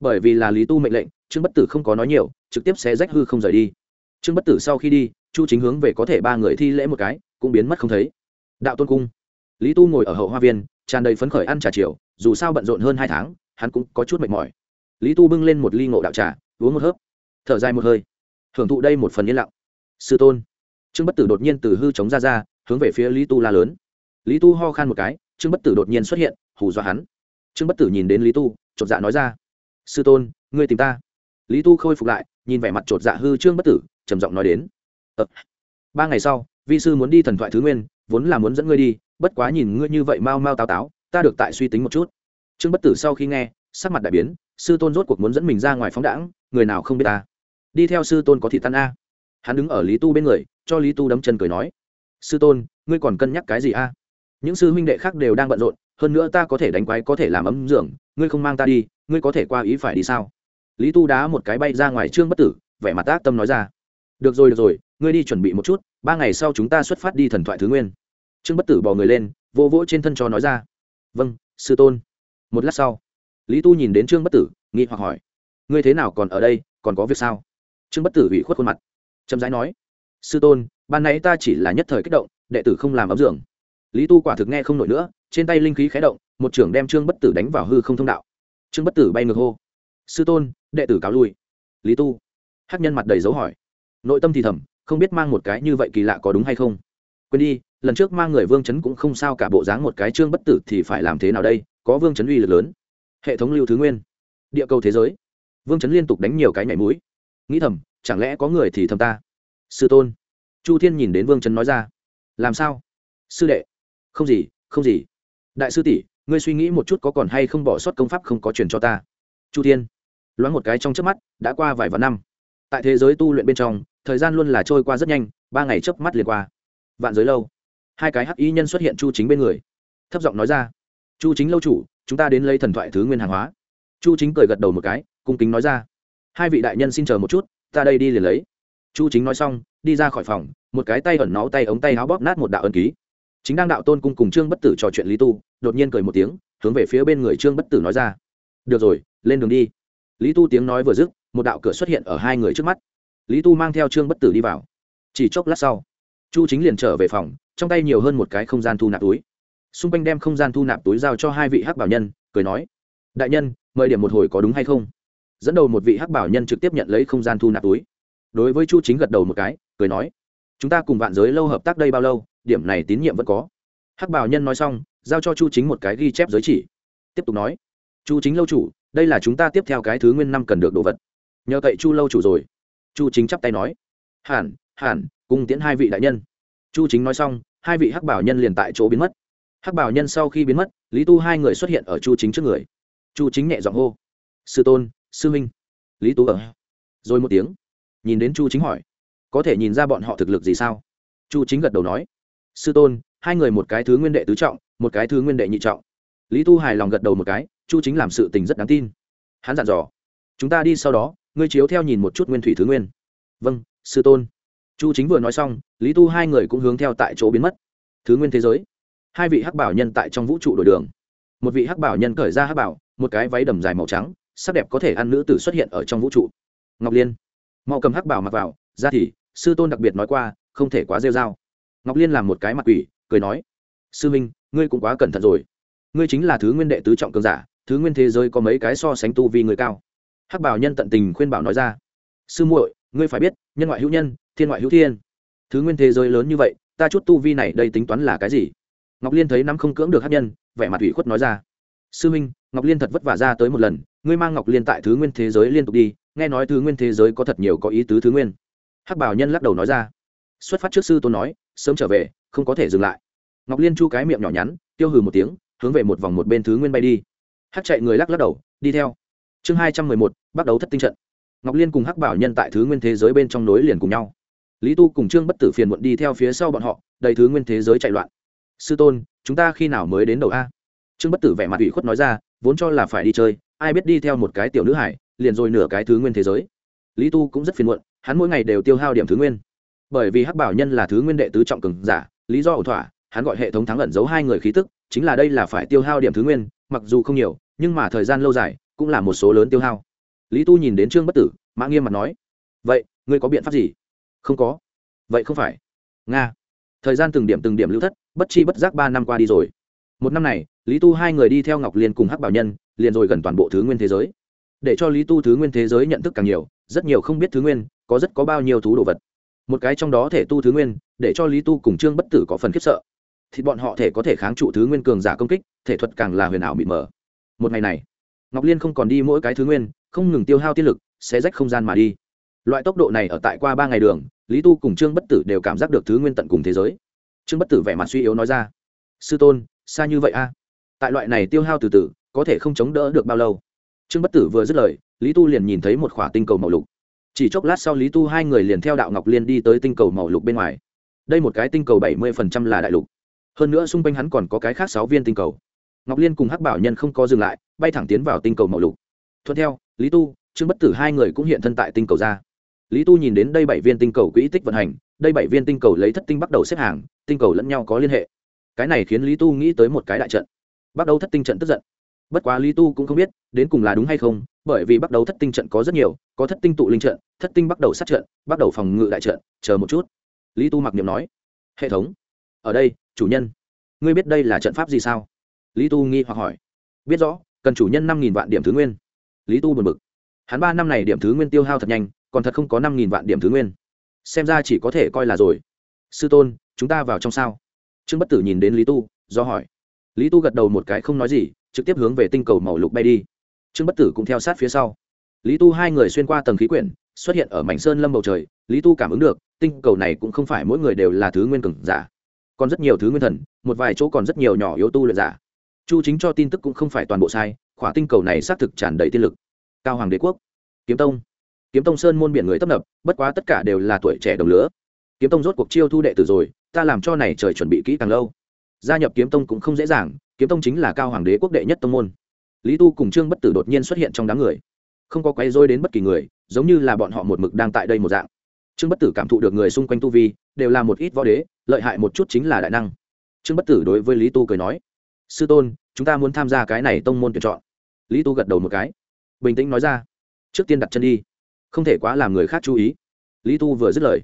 Bởi vì là lý tu mệnh lệnh, trương bất tử không có nói nhiều, trực tiếp xé rách hư không rời đi. Trương bất tử sau khi đi chu chính hướng về có thể ba người thi lễ một cái, cũng biến mất không thấy. Đạo tôn cung. Lý tu ngồi ở hậu hoa viên, tràn đầy phấn khởi ăn trà chiều, dù sao bận rộn hơn hai tháng, hắn cũng có chút mệt mỏi. Lý tu bưng lên một ly ngộ đạo trà, uống một hớp, thở dài một hơi. Hưởng thụ đây một phần yên lặng. Sư tôn. Trương bất tử đột nhiên từ hư chống ra ra, hướng về phía lý tu la lớn. Lý tu ho khan một cái, trương bất tử đột nhiên xuất hiện, hù dọa hắn. Trương bất tử nhìn đến lý tu, chột dạ nói ra. Sư tôn, ngươi tìm ta. Lý tu khôi phục lại, nhìn vẻ mặt chột dạ hư trương bất tử, trầm giọng nói đến ờ. ba ngày sau, vi sư muốn đi thần thoại thứ nguyên, vốn là muốn dẫn ngươi đi, bất quá nhìn ngươi như vậy mau mau táo táo, ta được tại suy tính một chút. Trương bất tử sau khi nghe, sắc mặt đại biến, sư tôn rốt cuộc muốn dẫn mình ra ngoài phóng đãng, người nào không biết ta. Đi theo sư tôn có thị tan a. Hắn đứng ở lý tu bên người, cho lý tu đấm chân cười nói. Sư tôn, ngươi còn cân nhắc cái gì a? Những sư huynh đệ khác đều đang bận rộn, hơn nữa ta có thể đánh quái, có thể làm ấm dưỡng ngươi không mang ta đi, ngươi có thể qua ý phải đi sao? Lý tu đá một cái bay ra ngoài trương bất tử, vẻ mặt ác tâm nói ra được rồi được rồi, ngươi đi chuẩn bị một chút, ba ngày sau chúng ta xuất phát đi thần thoại thứ nguyên. Trương bất tử bò người lên vô vỗ trên thân cho nói ra. Vâng sư tôn. Một lát sau, lý tu nhìn đến trương bất tử, nghi hoặc hỏi. Ngươi thế nào còn ở đây, còn có việc sao? Trương bất tử ủy khuất khuôn mặt. Trầm rãi nói. Sư tôn, ban nãy ta chỉ là nhất thời kích động, đệ tử không làm ấm dưỡng lý tu quả thực nghe không nổi nữa, trên tay linh khí khé động, một trưởng đem trương bất tử đánh vào hư không thông đạo. Trương bất tử bay ngược hô. Sư tôn, đệ tử cáo lui. Lý tu. Hát nhân mặt đầy dấu hỏi nội tâm thì thầm, không biết mang một cái như vậy kỳ lạ có đúng hay không. Quên đi, lần trước mang người vương chấn cũng không sao cả, bộ dáng một cái trương bất tử thì phải làm thế nào đây, có vương chấn uy lực lớn. Hệ thống lưu thứ nguyên. Địa cầu thế giới. Vương chấn liên tục đánh nhiều cái nhảy mũi. Nghĩ thầm, chẳng lẽ có người thì thầm ta? Sư tôn. Chu thiên nhìn đến vương chấn nói ra. Làm sao? Sư đệ. Không gì không gì. Đại sư tỷ, ngươi suy nghĩ một chút có còn hay không bỏ sót công pháp không có truyền cho ta? Chu thiên. Loáng một cái trong trước mắt, đã qua vài vạn năm tại thế giới tu luyện bên trong, thời gian luôn là trôi qua rất nhanh, ba ngày chớp mắt liền qua. Vạn giới lâu. Hai cái hắc y nhân xuất hiện chu chính bên người. Thấp giọng nói ra, chu chính lâu chủ, chúng ta đến lấy thần thoại thứ nguyên hàng hóa. Chu chính cười gật đầu một cái, cung kính nói ra, hai vị đại nhân xin chờ một chút, ta đây đi liền lấy. Chu chính nói xong, đi ra khỏi phòng, một cái tay ẩn náu tay ống tay áo bóp nát một đạo ân ký. Chính đang đạo tôn cung cùng trương bất tử trò chuyện lý tu, đột nhiên cười một tiếng, hướng về phía bên người trương bất tử nói ra, được rồi, lên đường đi. Lý tu tiếng nói vừa dứt một đạo cửa xuất hiện ở hai người trước mắt. Lý tu mang theo trương bất tử đi vào. Chỉ chốc lát sau, chu chính liền trở về phòng, trong tay nhiều hơn một cái không gian thu nạp túi. Xung quanh đem không gian thu nạp túi giao cho hai vị hắc bảo nhân, cười nói, đại nhân, mời điểm một hồi có đúng hay không? Dẫn đầu một vị hắc bảo nhân trực tiếp nhận lấy không gian thu nạp túi. Đối với chu chính gật đầu một cái, cười nói, chúng ta cùng vạn giới lâu hợp tác đây bao lâu, điểm này tín nhiệm vẫn có. Hắc bảo nhân nói xong, giao cho chu chính một cái ghi chép giới chỉ. Tiếp tục nói, chu chính lâu chủ, đây là chúng ta tiếp theo cái thứ nguyên năm cần được đồ vật nhờ cậy chu lâu chủ rồi. Chu chính chắp tay nói. Hẳn hẳn, cùng tiễn hai vị đại nhân. Chu chính nói xong, hai vị hắc bảo nhân liền tại chỗ biến mất. Hắc bảo nhân sau khi biến mất, lý tu hai người xuất hiện ở chu chính trước người. Chu chính nhẹ giọng hô. Sư tôn, sư minh lý tú ở. Rồi một tiếng, nhìn đến chu chính hỏi. Có thể nhìn ra bọn họ thực lực gì sao? Chu chính gật đầu nói. Sư tôn, hai người một cái thứ nguyên đệ tứ trọng, một cái thứ nguyên đệ nhị trọng. Lý tu hài lòng gật đầu một cái, chu chính làm sự tình rất đáng tin. Hắn dặn dò. Chúng ta đi sau đó ngươi chiếu theo nhìn một chút nguyên thủy thứ nguyên. Vâng sư tôn. Chu chính vừa nói xong, lý tu hai người cũng hướng theo tại chỗ biến mất. Thứ nguyên thế giới. Hai vị hắc bảo nhân tại trong vũ trụ đổi đường. Một vị hắc bảo nhân cởi ra hắc bảo, một cái váy đầm dài màu trắng, sắc đẹp có thể ăn nữ tử xuất hiện ở trong vũ trụ. Ngọc liên. Mau cầm hắc bảo mặc vào, ra thì, sư tôn đặc biệt nói qua, không thể quá rêu r a o ngọc liên làm một cái mặt quỷ, cười nói, sư minh ngươi cũng quá cẩn thận rồi. Ngươi chính là thứ nguyên đệ tứ trọng cường giả, thứ nguyên thế giới có mấy cái so sánh tu vì người cao? Hắc bảo nhân tận tình khuyên bảo nói ra. Sư muội, ngươi phải biết, nhân ngoại hữu nhân, thiên ngoại hữu thiên. Thứ nguyên thế giới lớn như vậy, ta chút tu vi này đây tính toán là cái gì? Ngọc liên thấy nắm không cưỡng được hát nhân, vẻ mặt ủy khuất nói ra. Sư minh, ngọc liên thật vất vả ra tới một lần, ngươi mang ngọc liên tại thứ nguyên thế giới liên tục đi, nghe nói thứ nguyên thế giới có thật nhiều có ý tứ thứ nguyên. Hắc bảo nhân lắc đầu nói ra. Xuất phát trước sư tôn nói, sớm trở về, không có thể dừng lại. Ngọc liên chu cái miệng nhỏ nhắn, tiêu hừ một tiếng, hướng về một vòng một bên thứ nguyên bay đi. Hắc chạy người lắc lắc đầu, đi theo chương hai trăm mười một, bắt đầu thất tinh trận. Ngọc liên cùng hắc bảo nhân tại thứ nguyên thế giới bên trong nối liền cùng nhau. Lý tu cùng trương bất tử phiền muộn đi theo phía sau bọn họ, đầy thứ nguyên thế giới chạy loạn. Sư tôn, chúng ta khi nào mới đến đầu a? Trương bất tử vẻ mặt ủy khuất nói ra, vốn cho là phải đi chơi, ai biết đi theo một cái tiểu nữ hải, liền rồi nửa cái thứ nguyên thế giới. Lý tu cũng rất phiền muộn, hắn mỗi ngày đều tiêu hao điểm thứ nguyên. Bởi vì hắc bảo nhân là thứ nguyên đệ tứ trọng cường giả, lý do ẩu thỏa, hắn gọi hệ thống thắng ẩn giấu hai người khí tức, chính là đây là phải tiêu hao điểm thứ nguyên, mặc dù không nhiều, nhưng mà thời gian lâu dài cũng là một số lớn tiêu hao. Lý tu nhìn đến trương bất tử, mã nghiêm mặt nói, vậy, ngươi có biện pháp gì? Không có. Vậy không phải. Nga, thời gian từng điểm từng điểm lưu thất, bất chi bất giác ba năm qua đi rồi. Một năm này, lý tu hai người đi theo ngọc liên cùng hắc bảo nhân, liền rồi gần toàn bộ thứ nguyên thế giới. Để cho lý tu thứ nguyên thế giới nhận thức càng nhiều, rất nhiều không biết thứ nguyên, có rất có bao nhiêu thú đồ vật. Một cái trong đó thể tu thứ nguyên, để cho lý tu cùng trương bất tử có phần khiếp sợ. Thì bọn họ thể có thể kháng trụ thứ nguyên cường giả công kích, thể thuật càng là huyền ảo mịt mở một ngày này ngọc liên không còn đi mỗi cái thứ nguyên, không ngừng tiêu hao tiên lực sẽ rách không gian mà đi. Loại tốc độ này ở tại qua ba ngày đường, lý tu cùng trương bất tử đều cảm giác được thứ nguyên tận cùng thế giới. Trương bất tử vẻ mặt suy yếu nói ra, sư tôn, xa như vậy a? Tại loại này tiêu hao từ từ, có thể không chống đỡ được bao lâu? Trương bất tử vừa dứt lời, lý tu liền nhìn thấy một khỏa tinh cầu màu lục. Chỉ chốc lát sau lý tu hai người liền theo đạo ngọc liên đi tới tinh cầu màu lục bên ngoài. Đây một cái tinh cầu bảy mươi phần trăm là đại lục. Hơn nữa xung quanh hắn còn có cái khác sáu viên tinh cầu. Ngọc liên cùng hắc bảo nhân không có dừng lại bay thẳng tiến vào tinh cầu màu lục. Thuận theo, lý tu, trương bất tử hai người cũng hiện thân tại tinh cầu ra. Lý tu nhìn đến đây bảy viên tinh cầu quỹ tích vận hành, đây bảy viên tinh cầu lấy thất tinh bắt đầu xếp hàng, tinh cầu lẫn nhau có liên hệ. Cái này khiến lý tu nghĩ tới một cái đại trận. Bắt đầu thất tinh trận tức giận. Bất quá lý tu cũng không biết, đến cùng là đúng hay không, bởi vì bắt đầu thất tinh trận có rất nhiều, có thất tinh tụ linh trận, thất tinh bắt đầu sát trận, bắt đầu phòng ngự đại trận, chờ một chút. Lý tu mặc niệm nói, hệ thống, ở đây, chủ nhân, ngươi biết đây là trận pháp gì sao? Lý tu nghi hoặc hỏi, biết rõ cần chủ nhân năm nghìn vạn điểm thứ nguyên. Lý tu buồn bực. Hắn ba năm này điểm thứ nguyên tiêu hao thật nhanh, còn thật không có năm nghìn vạn điểm thứ nguyên. Xem ra chỉ có thể coi là rồi. Sư tôn, chúng ta vào trong sao? Trương bất tử nhìn đến lý tu, do hỏi. Lý tu gật đầu một cái không nói gì, trực tiếp hướng về tinh cầu màu lục bay đi. Trương bất tử cũng theo sát phía sau. Lý tu hai người xuyên qua tầng khí quyển, xuất hiện ở mảnh sơn lâm bầu trời, lý tu cảm ứng được, tinh cầu này cũng không phải mỗi người đều là thứ nguyên cường giả. Còn rất nhiều thứ nguyên thần, một vài chỗ còn rất nhiều nhỏ yếu tu luyện giả chu chính cho tin tức cũng không phải toàn bộ sai, khỏa tinh cầu này xác thực tràn đầy tiên lực. Cao hoàng đế quốc, kiếm tông. Kiếm tông sơn môn biển người tấp nập, bất quá tất cả đều là tuổi trẻ đồng lứa. Kiếm tông rốt cuộc chiêu thu đệ tử rồi, ta làm cho này trời chuẩn bị kỹ càng lâu. Gia nhập kiếm tông cũng không dễ dàng, kiếm tông chính là cao hoàng đế quốc đệ nhất tông môn. Lý tu cùng trương bất tử đột nhiên xuất hiện trong đám người. Không có quay dối đến bất kỳ người, giống như là bọn họ một mực đang tại đây một dạng. Trương bất tử cảm thụ được người xung quanh tu vi, đều là một ít võ đế, lợi hại một chút chính là đại năng. Trương bất tử đối với lý tu cười nói sư tôn, chúng ta muốn tham gia cái này tông môn tuyển chọn. Lý tu gật đầu một cái. Bình tĩnh nói ra. Trước tiên đặt chân đi. Không thể quá làm người khác chú ý. Lý tu vừa dứt lời,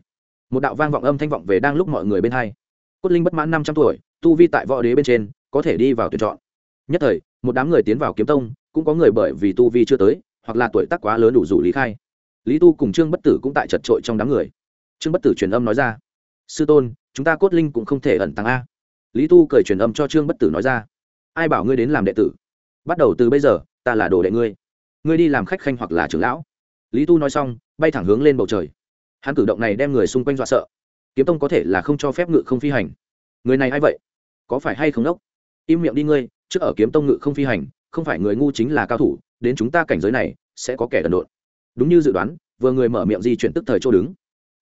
một đạo vang vọng âm thanh vọng về đang lúc mọi người bên hai. Cốt linh bất mãn năm trăm tuổi, tu vi tại võ đế bên trên, có thể đi vào tuyển chọn. Nhất thời, một đám người tiến vào kiếm tông, cũng có người bởi vì tu vi chưa tới, hoặc là tuổi tác quá lớn đủ rủ lý khai. Lý tu cùng trương bất tử cũng tại chật trội trong đám người. Trương bất tử truyền âm nói ra. Sư tôn, chúng ta cốt linh cũng không thể ẩn tăng a. Lý tu cười truyền âm cho trương bất tử nói ra ai bảo ngươi đến làm đệ tử? Bắt đầu từ bây giờ, ta là đồ đệ ngươi. Ngươi đi làm khách khanh hoặc là trưởng lão. Lý tu nói xong, bay thẳng hướng lên bầu trời. Hắn cử động này đem người xung quanh dọa sợ. Kiếm tông có thể là không cho phép ngự không phi hành. Người này a i vậy? Có phải hay không đốc? Im miệng đi ngươi, trước ở kiếm tông ngự không phi hành, không phải người ngu chính là cao thủ, đến chúng ta cảnh giới này, sẽ có kẻ đần độn. Đúng như dự đoán, vừa người mở miệng di chuyển tức thời chỗ đứng.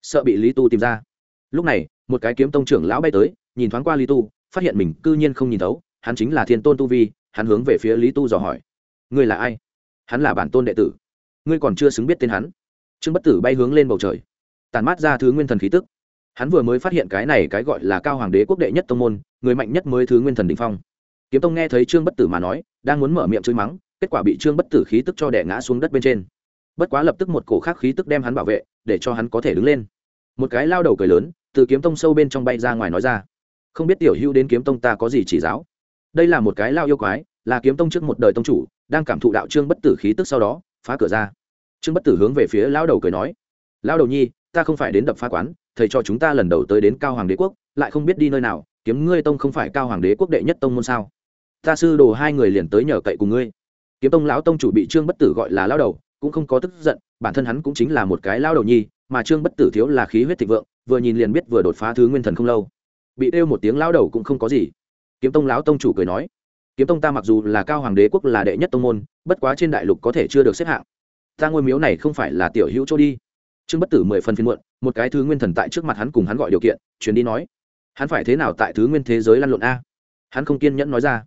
Sợ bị lý tu tìm ra. Lúc này, một cái kiếm tông trưởng lão bay tới, nhìn thoáng qua lý tu, phát hiện mình cư nhiên không nhìn thấu hắn chính là thiên tôn tu vi, hắn hướng về phía lý tu dò hỏi. Ngươi là ai? Hắn là bản tôn đệ tử. Ngươi còn chưa xứng biết tên hắn. Trương bất tử bay hướng lên bầu trời. Tàn mát ra thứ nguyên thần khí tức. Hắn vừa mới phát hiện cái này cái gọi là cao hoàng đế quốc đệ nhất tông môn, người mạnh nhất mới thứ nguyên thần đình phong. Kiếm tông nghe thấy trương bất tử mà nói, đang muốn mở miệng chửi mắng, kết quả bị trương bất tử khí tức cho đẻ ngã xuống đất bên trên. Bất quá lập tức một cổ khác khí tức đem hắn bảo vệ, để cho hắn có thể đứng lên. Một cái lao đầu cười lớn, từ kiếm tông sâu bên trong bay ra ngoài nói ra. Không biết tiểu hữu đến kiếm tông ta có gì chỉ giáo? Đây là một cái lao yêu quái, là kiếm tông trước một đời tông chủ, đang cảm thụ đạo trương bất tử khí tức sau đó, phá cửa ra. Trương bất tử hướng về phía lao đầu cười nói lao đầu nhi, ta không phải đến đập phá quán, thầy cho chúng ta lần đầu tới đến cao hoàng đế quốc, lại không biết đi nơi nào, kiếm ngươi tông không phải cao hoàng đế quốc đệ nhất tông môn sao? Ta sư đồ hai người liền tới nhờ cậy cùng ngươi. Kiếm tông lão tông chủ bị trương bất tử gọi là lao đầu, cũng không có tức giận, bản thân hắn cũng chính là một cái lao đầu nhi, mà trương bất tử thiếu là khí huyết thịnh vượng, vừa nhìn liền biết vừa đột phá thứ nguyên thần không lâu. Bị đeo một tiếng lao đầu cũng không có gì kiếm tông lão tông chủ cười nói, kiếm tông ta mặc dù là cao hoàng đế quốc là đệ nhất tông môn, bất quá trên đại lục có thể chưa được xếp hạng. Ta ngôi miếu này không phải là tiểu hữu chỗ đi. Trương bất tử mười phần phiên muộn, một cái thứ nguyên thần tại trước mặt hắn cùng hắn gọi điều kiện chuyến đi nói, hắn phải thế nào tại thứ nguyên thế giới lăn lộn a? Hắn không kiên nhẫn nói ra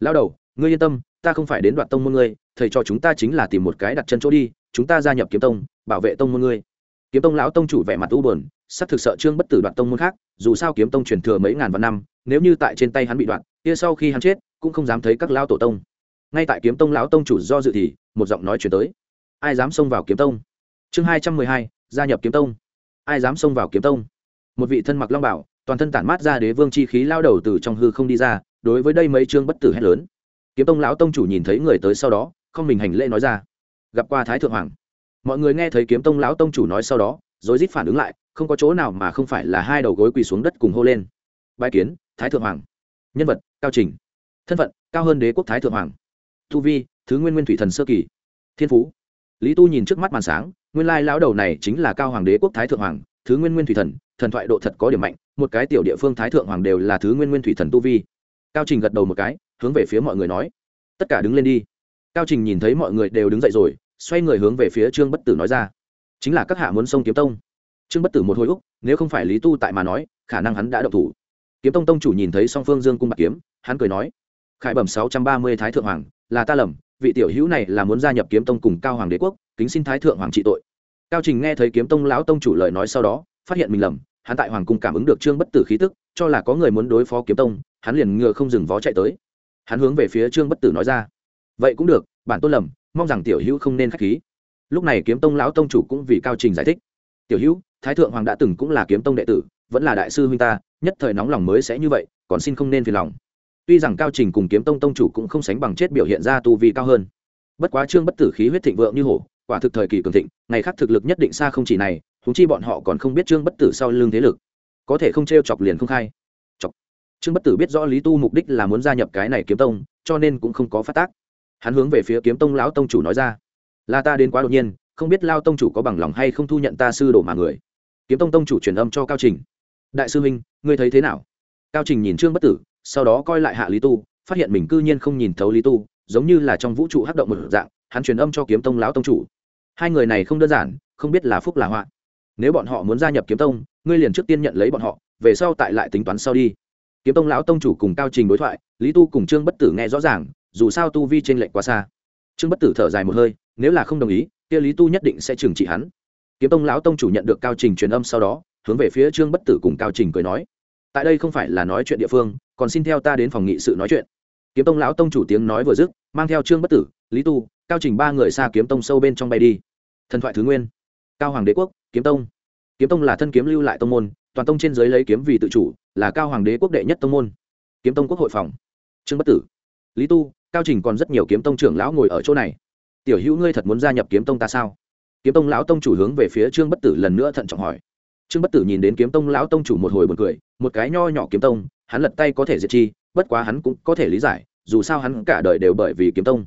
lao đầu, ngươi yên tâm, ta không phải đến đoạn tông môn ngươi, thầy cho chúng ta chính là tìm một cái đặt chân chỗ đi, chúng ta gia nhập kiếm tông, bảo vệ tông môn ngươi. Kiếm tông lão tông chủ vẻ mặt u bờn sắp thực sợ trương bất tử đoạn tông môn khác, dù sao kiếm tông truyền thừa mấy ngàn vạn năm nếu như tại trên tay hắn bị đoạn, kia sau khi hắn chết, cũng không dám thấy các lao tổ tông. Ngay tại kiếm tông lão tông chủ do dự thì, một giọng nói chuyển tới. Ai dám xông vào kiếm tông? Chương hai trăm mười hai, gia nhập kiếm tông. Ai dám xông vào kiếm tông? Một vị thân mặc long bảo, toàn thân tản mát ra đế vương chi khí lao đầu từ trong hư không đi ra, đối với đây mấy chương bất tử hét lớn. Kiếm tông lão tông chủ nhìn thấy người tới sau đó, không mình hành lễ nói ra. Gặp qua thái thượng hoàng. Mọi người nghe thấy kiếm tông lão tông chủ nói sau đó rồi rít phản ứng lại, không có chỗ nào mà không phải là hai đầu gối quỳ xuống đất cùng hô lên. Bãi kiến thái thượng hoàng. Nhân vật, cao trình. Thân phận, cao hơn đế quốc thái thượng hoàng. Tu vi, thứ nguyên nguyên thủy thần sơ kỳ. Thiên phú. Lý tu nhìn trước mắt màn sáng, nguyên lai lão đầu này chính là cao hoàng đế quốc thái thượng hoàng, thứ nguyên nguyên thủy thần thần thoại độ thật có điểm mạnh, một cái tiểu địa phương thái thượng hoàng đều là thứ nguyên nguyên thủy thần tu vi. Cao trình gật đầu một cái, hướng về phía mọi người nói, tất cả đứng lên đi. Cao trình nhìn thấy mọi người đều đứng dậy rồi, xoay người hướng về phía trương bất tử nói ra, chính là các hạ muốn sông kiếm tông. Trương bất tử một hồi úc, nếu không phải lý tu tại mà nói, khả năng hắn đã độc thủ kiếm tông tông chủ nhìn thấy song phương dương cung bạc kiếm, hắn cười nói, khải bẩm sáu trăm ba mươi thái thượng hoàng, là ta lầm, vị tiểu hữu này là muốn gia nhập kiếm tông cùng cao hoàng đế quốc, kính xin thái thượng hoàng trị tội. Cao trình nghe thấy kiếm tông lão tông chủ lời nói sau đó, phát hiện mình lầm, hắn tại hoàng cung cảm ứng được trương bất tử khí tức, cho là có người muốn đối phó kiếm tông, hắn liền ngựa không dừng vó chạy tới. Hắn hướng về phía trương bất tử nói ra, vậy cũng được, bản tôn lầm, mong rằng tiểu hữu không nên k h á c h khí. Lúc này kiếm tông lão tông chủ cũng vì cao trình giải thích, tiểu hữu, thái thượng hoàng đã từng cũng là kiếm tông đệ tử vẫn là đại sư huynh ta, nhất thời nóng lòng mới sẽ như vậy, còn xin không nên phiền lòng. Tuy rằng cao trình cùng kiếm tông tông chủ cũng không sánh bằng chết biểu hiện ra tu vi cao hơn. Bất quá trương bất tử khí huyết thịnh vượng như hổ, quả thực thời kỳ cường thịnh, ngày khác thực lực nhất định xa không chỉ này thúng chi bọn họ còn không biết trương bất tử sau lưng thế lực. Có thể không t r e o chọc liền không khai. Chọc. Trương bất tử biết rõ lý tu mục đích là muốn gia nhập cái này kiếm tông, cho nên cũng không có phát tác. Hắn hướng về phía kiếm tông lão tông chủ nói ra, là ta đến quá đột nhiên, không biết lao tông chủ có bằng lòng hay không thu nhận ta sư đồ mà người. Kiếm tông tông chủ truyền âm cho cao trình đại sư huynh, ngươi thấy thế nào? Cao trình nhìn trương bất tử, sau đó coi lại hạ lý tu, phát hiện mình cư nhiên không nhìn thấu lý tu, giống như là trong vũ trụ hắc động một dạng, hắn truyền âm cho kiếm tông lão tông chủ. Hai người này không đơn giản, không biết là phúc là họa. Nếu bọn họ muốn gia nhập kiếm tông, ngươi liền trước tiên nhận lấy bọn họ, về sau tại lại tính toán sau đi. Kiếm tông lão tông chủ cùng cao trình đối thoại, lý tu cùng trương bất tử nghe rõ ràng, dù sao tu vi trên lệnh quá xa. Trương bất tử thở dài một hơi, nếu là không đồng ý, kia lý tu nhất định sẽ trừng trị hắn. Kiếm tông lão tông chủ nhận được cao trình truyền âm sau đó hướng về phía trương bất tử cùng cao trình cười nói, tại đây không phải là nói chuyện địa phương, còn xin theo ta đến phòng nghị sự nói chuyện. Kiếm tông lão tông chủ tiếng nói vừa dứt, mang theo trương bất tử, lý tu, cao trình ba người xa kiếm tông sâu bên trong bay đi. Thần thoại thứ nguyên. Cao hoàng đế quốc, kiếm tông. Kiếm tông là thân kiếm lưu lại tông môn, toàn tông trên giới lấy kiếm vì tự chủ, là cao hoàng đế quốc đệ nhất tông môn. Kiếm tông quốc hội phòng. Trương bất tử. Lý tu, cao trình còn rất nhiều kiếm tông trưởng lão ngồi ở chỗ này. Tiểu hữu ngươi thật muốn gia nhập kiếm tông ta sao? Kiếm tông lão tông chủ hướng về phía trương bất tử lần nữa thận trọng hỏi trương bất tử nhìn đến kiếm tông lão tông chủ một hồi b u ồ n cười, một cái nho nhỏ kiếm tông, hắn lật tay có thể diệt chi, bất quá hắn cũng có thể lý giải, dù sao hắn cả đời đều bởi vì kiếm tông.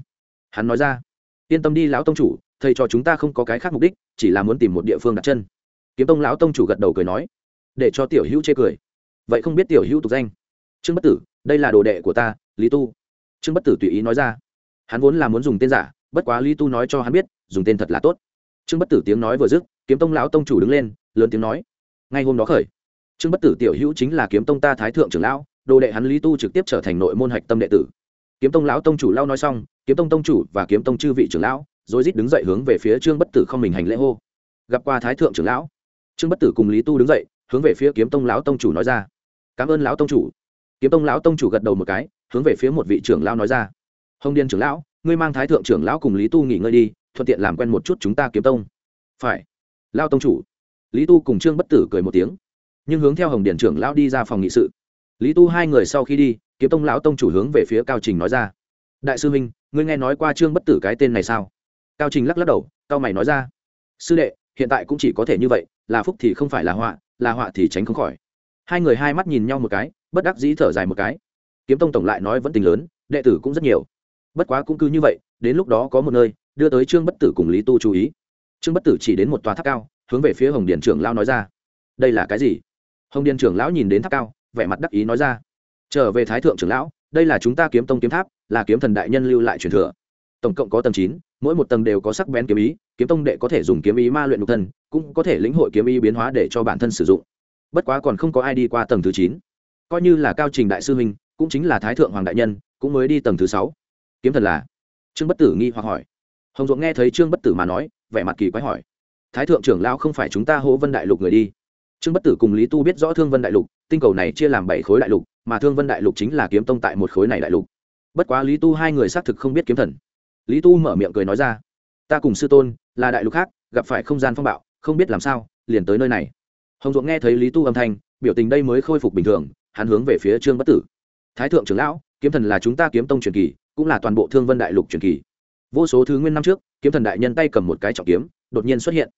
Hắn nói ra, yên tâm đi lão tông chủ, thầy cho chúng ta không có cái khác mục đích, chỉ là muốn tìm một địa phương đặt chân. Kiếm tông lão tông chủ gật đầu cười nói, để cho tiểu hữu chê cười. Vậy không biết tiểu hữu tục danh. Trương bất tử, đây là đồ đệ của ta, lý tu. Trương bất tử tùy ý nói ra, hắn vốn là muốn dùng tên giả, bất quá lý tu nói cho hắn biết, dùng tên thật là tốt. Trương bất tử tiếng nói vừa dứt, kiếm tông lão tông chủ đứng lên, lớn tiếng nói ngay hôm đó khởi, trương bất tử tiểu hữu chính là kiếm tông ta thái thượng trưởng lão, đồ đệ hắn lý tu trực tiếp trở thành nội môn hạch tâm đệ tử. Kiếm tông lão tông chủ lao nói xong, kiếm tông tông chủ và kiếm tông chư vị trưởng lão, rồi rít đứng dậy hướng về phía trương bất tử không mình hành lễ hô. Gặp qua thái thượng trưởng lão, trương bất tử cùng lý tu đứng dậy, hướng về phía kiếm tông lão tông chủ nói ra. Cảm ơn lão tông chủ. Kiếm tông lão tông chủ gật đầu một cái, hướng về phía một vị trưởng lão nói ra. Hồng điên trưởng lão, ngươi mang thái thượng trưởng lão cùng lý tu nghỉ ngơi đi, thuận tiện làm quen một chút chúng ta kiếm tông. Phải. Lao tông chủ lý tu cùng trương bất tử cười một tiếng, nhưng hướng theo hồng điện trưởng lão đi ra phòng nghị sự. Lý tu hai người sau khi đi, kiếm tông lão tông chủ hướng về phía cao trình nói ra, đại sư minh ngươi nghe nói qua trương bất tử cái tên này sao? Cao trình lắc lắc đầu, cao mày nói ra, sư đệ, hiện tại cũng chỉ có thể như vậy, là phúc thì không phải là họa là họa thì tránh không khỏi. Hai người hai mắt nhìn nhau một cái, bất đắc dĩ thở dài một cái. Kiếm tông tổng lại nói vẫn tình lớn, đệ tử cũng rất nhiều. Bất quá cũng cứ như vậy, đến lúc đó có một nơi, đưa tới trương bất tử cùng lý tu chú ý. Trương bất tử chỉ đến một tòa tháp cao hướng về phía hồng điền trưởng lão nói ra. Đây là cái gì? Hồng điền trưởng lão nhìn đến tháp cao, vẻ mặt đắc ý nói ra. Trở về thái thượng trưởng lão, đây là chúng ta kiếm tông kiếm tháp, là kiếm thần đại nhân lưu lại truyền thừa. Tổng cộng có tầng chín, mỗi một tầng đều có sắc bén kiếm ý, kiếm tông đệ có thể dùng kiếm ý ma luyện nhục thân, cũng có thể lĩnh hội kiếm ý biến hóa để cho bản thân sử dụng. Bất quá còn không có ai đi qua tầng thứ chín. Coi như là cao trình đại sư huynh, cũng chính là thái thượng hoàng đại nhân, cũng mới đi tầng thứ sáu. Kiếm thần là? Trương bất tử nghi hoặc hỏi. Hồng dũng nghe thấy trương bất tử mà nói, vẻ mặt kỳ quái hỏi thái thượng trưởng lão không phải chúng ta hỗ vân đại lục người đi. Trương bất tử cùng lý tu biết rõ thương vân đại lục, tinh cầu này chia làm bảy khối đại lục, mà thương vân đại lục chính là kiếm tông tại một khối này đại lục. Bất quá lý tu hai người xác thực không biết kiếm thần. Lý tu mở miệng cười nói ra, ta cùng sư tôn là đại lục khác, gặp phải không gian phong bạo, không biết làm sao, liền tới nơi này. Hồng duộng nghe thấy lý tu âm thanh, biểu tình đây mới khôi phục bình thường, hắn hướng về phía trương bất tử. Thái thượng trưởng lão, kiếm thần là chúng ta kiếm tông truyền kỳ, cũng là toàn bộ thương vân đại lục truyền kỳ. Vô số thứ nguyên năm trước, kiếm thần đại nhân tay cầm một cái trọng kiếm, đột nhiên xuất hiện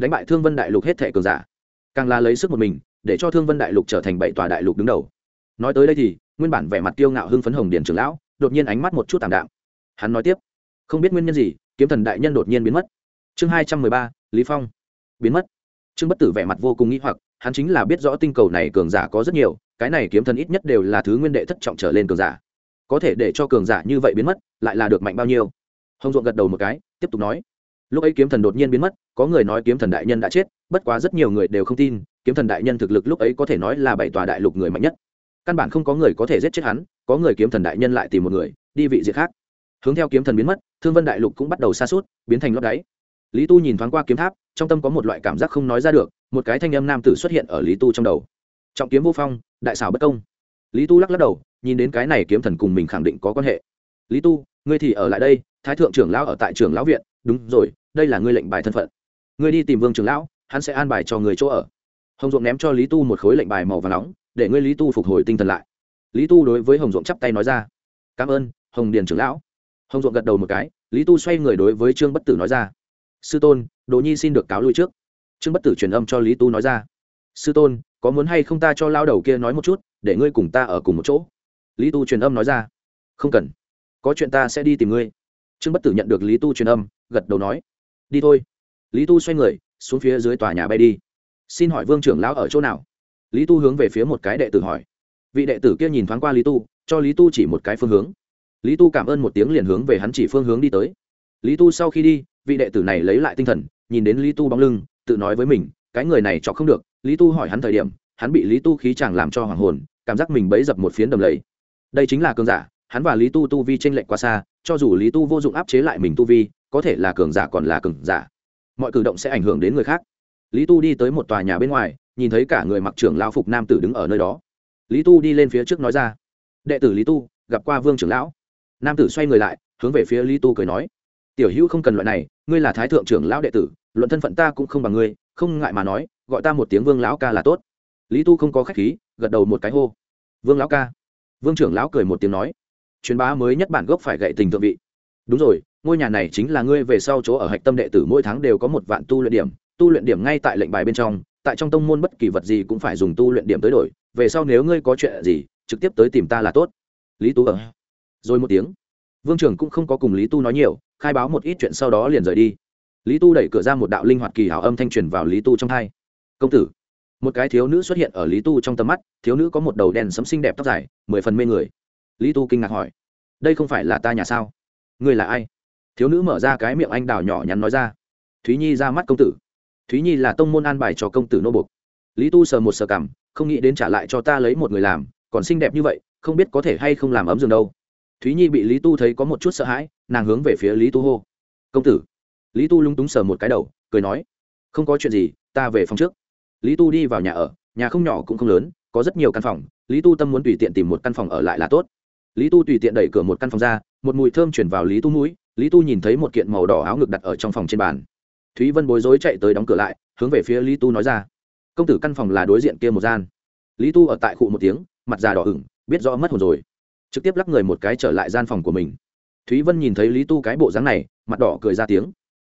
đánh bại thương vân đại lục hết thể cường giả. Càng là lấy sức một mình, để cho thương vân đại lục trở thành bảy tòa đại lục đứng đầu. Nói tới đây thì, nguyên bản vẻ mặt tiêu ngạo hưng phấn hồng điển trưởng lão, đột nhiên ánh mắt một chút tạm đạm. Hắn nói tiếp, không biết nguyên nhân gì, kiếm thần đại nhân đột nhiên biến mất. Chương hai trăm mười ba, lý phong. Biến mất. Trương bất tử vẻ mặt vô cùng nghĩ hoặc, hắn chính là biết rõ tinh cầu này cường giả có rất nhiều, cái này kiếm thần ít nhất đều là thứ nguyên đệ thất trọng trở lên cường giả. Có thể để cho cường giả như vậy biến mất, lại là được mạnh bao nhiêu? Hồng ruộng gật đầu một cái, tiếp tục nói lúc ấy kiếm thần đột nhiên biến mất, có người nói kiếm thần đại nhân đã chết, bất quá rất nhiều người đều không tin, kiếm thần đại nhân thực lực lúc ấy có thể nói là bảy tòa đại lục người mạnh nhất. Căn bản không có người có thể giết chết hắn, có người kiếm thần đại nhân lại tìm một người, đi vị diện khác. Hướng theo kiếm thần biến mất, thương vân đại lục cũng bắt đầu xa suốt biến thành lót đáy. Lý tu nhìn thoáng qua kiếm tháp, trong tâm có một loại cảm giác không nói ra được, một cái thanh âm nam tử xuất hiện ở lý tu trong đầu. Trọng kiếm vô phong, đại xảo bất công. Lý tu lắc lắc đầu, nhìn đến cái này kiếm thần cùng mình khẳng định có quan hệ. Lý tu, ngươi thì ở lại đây, thái thượng trưởng lão ở tại trường lão viện. Đúng rồi đây là ngươi lệnh bài thân phận. Ngươi đi tìm vương trưởng lão, hắn sẽ an bài cho người chỗ ở. Hồng duộng ném cho lý tu một khối lệnh bài màu và nóng, để ngươi lý tu phục hồi tinh thần lại. Lý tu đối với hồng duộng chắp tay nói ra, cảm ơn, hồng điền trưởng lão. Hồng duộng gật đầu một cái, lý tu xoay người đối với trương bất tử nói ra, sư tôn, đồ nhi xin được cáo lui trước. Trương bất tử truyền âm cho lý tu nói ra, sư tôn, có muốn hay không ta cho lao đầu kia nói một chút, để ngươi cùng ta ở cùng một chỗ? Lý tu truyền âm nói ra, không cần, có chuyện ta sẽ đi tìm ngươi. Trương bất tử nhận được lý tu truyền âm, gật đầu nói đi thôi lý tu xoay người xuống phía dưới tòa nhà bay đi xin hỏi vương trưởng lão ở chỗ nào lý tu hướng về phía một cái đệ tử hỏi vị đệ tử kia nhìn thoáng qua lý tu cho lý tu chỉ một cái phương hướng lý tu cảm ơn một tiếng liền hướng về hắn chỉ phương hướng đi tới lý tu sau khi đi vị đệ tử này lấy lại tinh thần nhìn đến lý tu bóng lưng tự nói với mình cái người này chọc không được lý tu hỏi hắn thời điểm hắn bị lý tu khí chàng làm cho hoàng hồn cảm giác mình bấy dập một phiến đầm lầy đây chính là cơn giả hắn và lý tu tu vi tranh lệch quá xa cho dù lý tu vô dụng áp chế lại mình tu vi có thể là cường giả còn là cường giả. Mọi cử động sẽ ảnh hưởng đến người khác. Lý tu đi tới một tòa nhà bên ngoài, nhìn thấy cả người mặc trưởng lao phục nam tử đứng ở nơi đó. Lý tu đi lên phía trước nói ra, đệ tử lý tu, gặp qua vương trưởng lão. Nam tử xoay người lại, hướng về phía lý tu cười nói, tiểu hữu không cần loại này, ngươi là thái thượng trưởng lão đệ tử, luận thân phận ta cũng không bằng ngươi, không ngại mà nói, gọi ta một tiếng vương lão ca là tốt. Lý tu không có khách khí, gật đầu một cái hô, vương lão ca. Vương trưởng lão cười một tiếng nói, truyền bá mới nhất bản gốc phải gậy tình thượng vị. Đúng rồi ngôi nhà này chính là ngươi về sau chỗ ở hạch tâm đệ tử mỗi tháng đều có một vạn tu luyện điểm, tu luyện điểm ngay tại lệnh bài bên trong, tại trong tông môn bất kỳ vật gì cũng phải dùng tu luyện điểm tới đổi, về sau nếu ngươi có chuyện gì, trực tiếp tới tìm ta là tốt. Lý tu ở. Rồi một tiếng, vương trưởng cũng không có cùng lý tu nói nhiều, khai báo một ít chuyện sau đó liền rời đi. Lý tu đẩy cửa ra một đạo linh hoạt kỳ hảo âm thanh truyền vào lý tu trong thai công tử. Một cái thiếu nữ xuất hiện ở lý tu trong tầm mắt, thiếu nữ có một đầu đèn sấm xinh đẹp tóc dài, mười phần mê người. Lý tu kinh ngạc hỏi, đây không phải là ta nhà sao? Ngươi là ai? Thiếu nữ mở ra cái miệng anh đào nhỏ nhắn nói ra. Thúy nhi ra mắt công tử. Thúy nhi là tông môn an bài cho công tử nô bục lý tu sờ một sờ cảm không nghĩ đến trả lại cho ta lấy một người làm, còn xinh đẹp như vậy, không biết có thể hay không làm ấm giường đâu. Thúy nhi bị lý tu thấy có một chút sợ hãi, nàng hướng về phía lý tu hô. Công tử. Lý tu lung túng sờ một cái đầu, cười nói. Không có chuyện gì, ta về phòng trước. Lý tu đi vào nhà ở, nhà không nhỏ cũng không lớn, có rất nhiều căn phòng. Lý tu tâm muốn tùy tiện tìm một căn phòng ở lại là tốt. Lý tu tùy tiện đẩy cửa một căn phòng ra, một mùi thơm chuyển vào lý tu mũi lý tu nhìn thấy một kiện màu đỏ áo ngực đặt ở trong phòng trên bàn. Thúy vân bối rối chạy tới đóng cửa lại, hướng về phía lý tu nói ra. Công tử căn phòng là đối diện kia một gian. Lý tu ở tại khu một tiếng, mặt già đỏ ửng, biết rõ mất hồn rồi. Trực tiếp lắc người một cái trở lại gian phòng của mình. Thúy vân nhìn thấy lý tu cái bộ dáng này, mặt đỏ cười ra tiếng.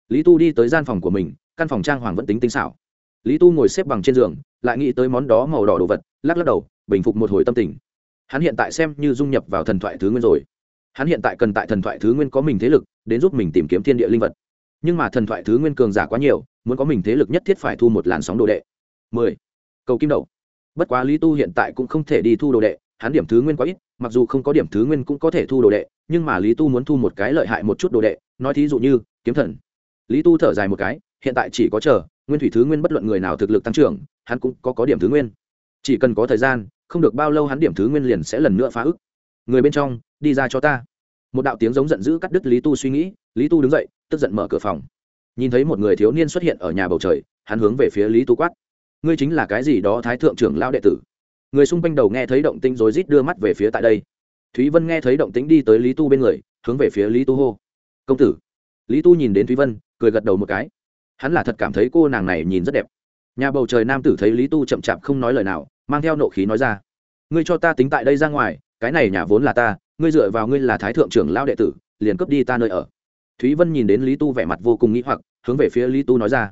Lý tu đi tới gian phòng của mình, căn phòng trang hoàng vẫn tính tinh xảo. Lý tu ngồi xếp bằng trên giường, lại nghĩ tới món đó màu đỏ đồ vật, lắc lắc đầu, bình phục một hồi tâm tình. Hắn hiện tại xem như dung nhập vào thần thoại thứ nguyên rồi hắn hiện tại cần tại thần thoại thứ nguyên có mình thế lực, đến giúp mình tìm kiếm thiên địa linh vật. Nhưng mà thần thoại thứ nguyên cường giả quá nhiều, muốn có mình thế lực nhất thiết phải thu một làn sóng đồ đệ. Mười. Cầu kim đầu. bất quá lý tu hiện tại cũng không thể đi thu đồ đệ, hắn điểm thứ nguyên quá ít, mặc dù không có điểm thứ nguyên cũng có thể thu đồ đệ, nhưng mà lý tu muốn thu một cái lợi hại một chút đồ đệ, nói thí dụ như, kiếm thần. Lý tu thở dài một cái, hiện tại chỉ có chờ, nguyên thủy thứ nguyên bất luận người nào thực lực tăng trưởng, hắn cũng có có điểm thứ nguyên. Chỉ cần có thời gian, không được bao lâu hắn điểm thứ nguyên liền sẽ lần nữa phá ức. Người bên trong đi ra cho ta. Một đạo tiếng giống giận dữ cắt đứt lý tu suy nghĩ, lý tu đứng dậy, tức giận mở cửa phòng. Nhìn thấy một người thiếu niên xuất hiện ở nhà bầu trời, hắn hướng về phía lý tu quát. Ngươi chính là cái gì đó thái thượng trưởng lao đệ tử? Người xung quanh đầu nghe thấy động tĩnh rối rít đưa mắt về phía tại đây. Thúy vân nghe thấy động tĩnh đi tới lý tu bên người, hướng về phía lý tu hô. Công tử. Lý tu nhìn đến thúy vân, cười gật đầu một cái. Hắn là thật cảm thấy cô nàng này nhìn rất đẹp. Nhà bầu trời nam tử thấy lý tu chậm chạp không nói lời nào, mang theo nộ khí nói ra. Ngươi cho ta tính tại đây ra ngoài, cái này nhà vốn là ta ngươi dựa vào ngươi là thái thượng trưởng lao đệ tử, liền cướp đi ta nơi ở. Thúy vân nhìn đến lý tu vẻ mặt vô cùng nghĩ hoặc, hướng về phía lý tu nói ra,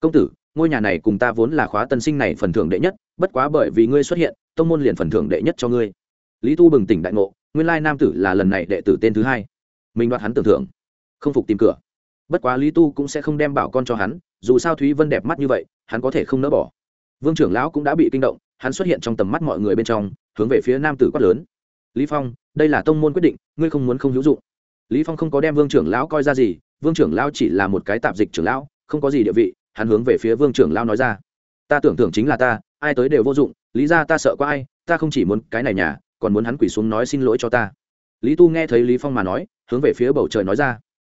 công tử, ngôi nhà này cùng ta vốn là khóa tân sinh này phần thưởng đệ nhất, bất quá bởi vì ngươi xuất hiện, tông môn liền phần thưởng đệ nhất cho ngươi. Lý tu bừng tỉnh đại ngộ, nguyên lai nam tử là lần này đệ tử tên thứ hai. Mình đoạt hắn tưởng thưởng, không phục tìm cửa. Bất quá lý tu cũng sẽ không đem bảo con cho hắn, dù sao thúy vân đẹp mắt như vậy, hắn có thể không nỡ bỏ. Vương trưởng lão cũng đã bị kinh động, hắn xuất hiện trong tầm mắt mọi người bên trong, hướng về phía nam tử quát lớn lý phong, đây là tông môn quyết định, ngươi không muốn không hữu dụng. Lý phong không có đem vương trưởng lão coi ra gì, vương trưởng lão chỉ là một cái tạp dịch trưởng lão, không có gì địa vị, hắn hướng về phía vương trưởng lão nói ra. Ta tưởng tượng chính là ta, ai tới đều vô dụng, lý ra ta sợ có ai, ta không chỉ muốn cái này nhà, còn muốn hắn quỳ xuống nói xin lỗi cho ta. Lý tu nghe thấy lý phong mà nói, hướng về phía bầu trời nói ra.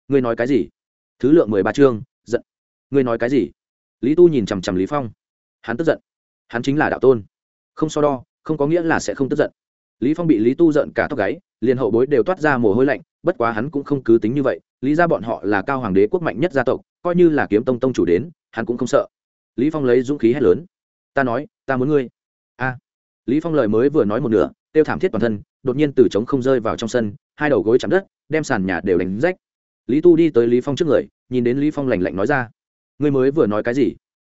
Ngươi nói cái gì? Thứ lượng mười ba chương, giận. Ngươi nói cái gì? Lý tu nhìn chằm chằm lý phong. Hắn tức giận. Hắn chính là đạo tôn. Không so đo, không có nghĩa là sẽ không tức giận lý phong bị lý tu giận cả tóc gáy, liền hậu bối đều toát ra mồ hôi lạnh, bất quá hắn cũng không cứ tính như vậy, lý ra bọn họ là cao hoàng đế quốc mạnh nhất gia tộc, coi như là kiếm tông tông chủ đến, hắn cũng không sợ. Lý phong lấy dũng khí hét lớn, ta nói, ta muốn ngươi. A. Lý phong lời mới vừa nói một nửa, tiêu thảm thiết toàn thân, đột nhiên từ trống không rơi vào trong sân, hai đầu gối chạm đất, đem sàn nhà đều đánh rách. Lý tu đi tới lý phong trước người, nhìn đến lý phong lạnh lạnh nói ra, ngươi mới vừa nói cái gì?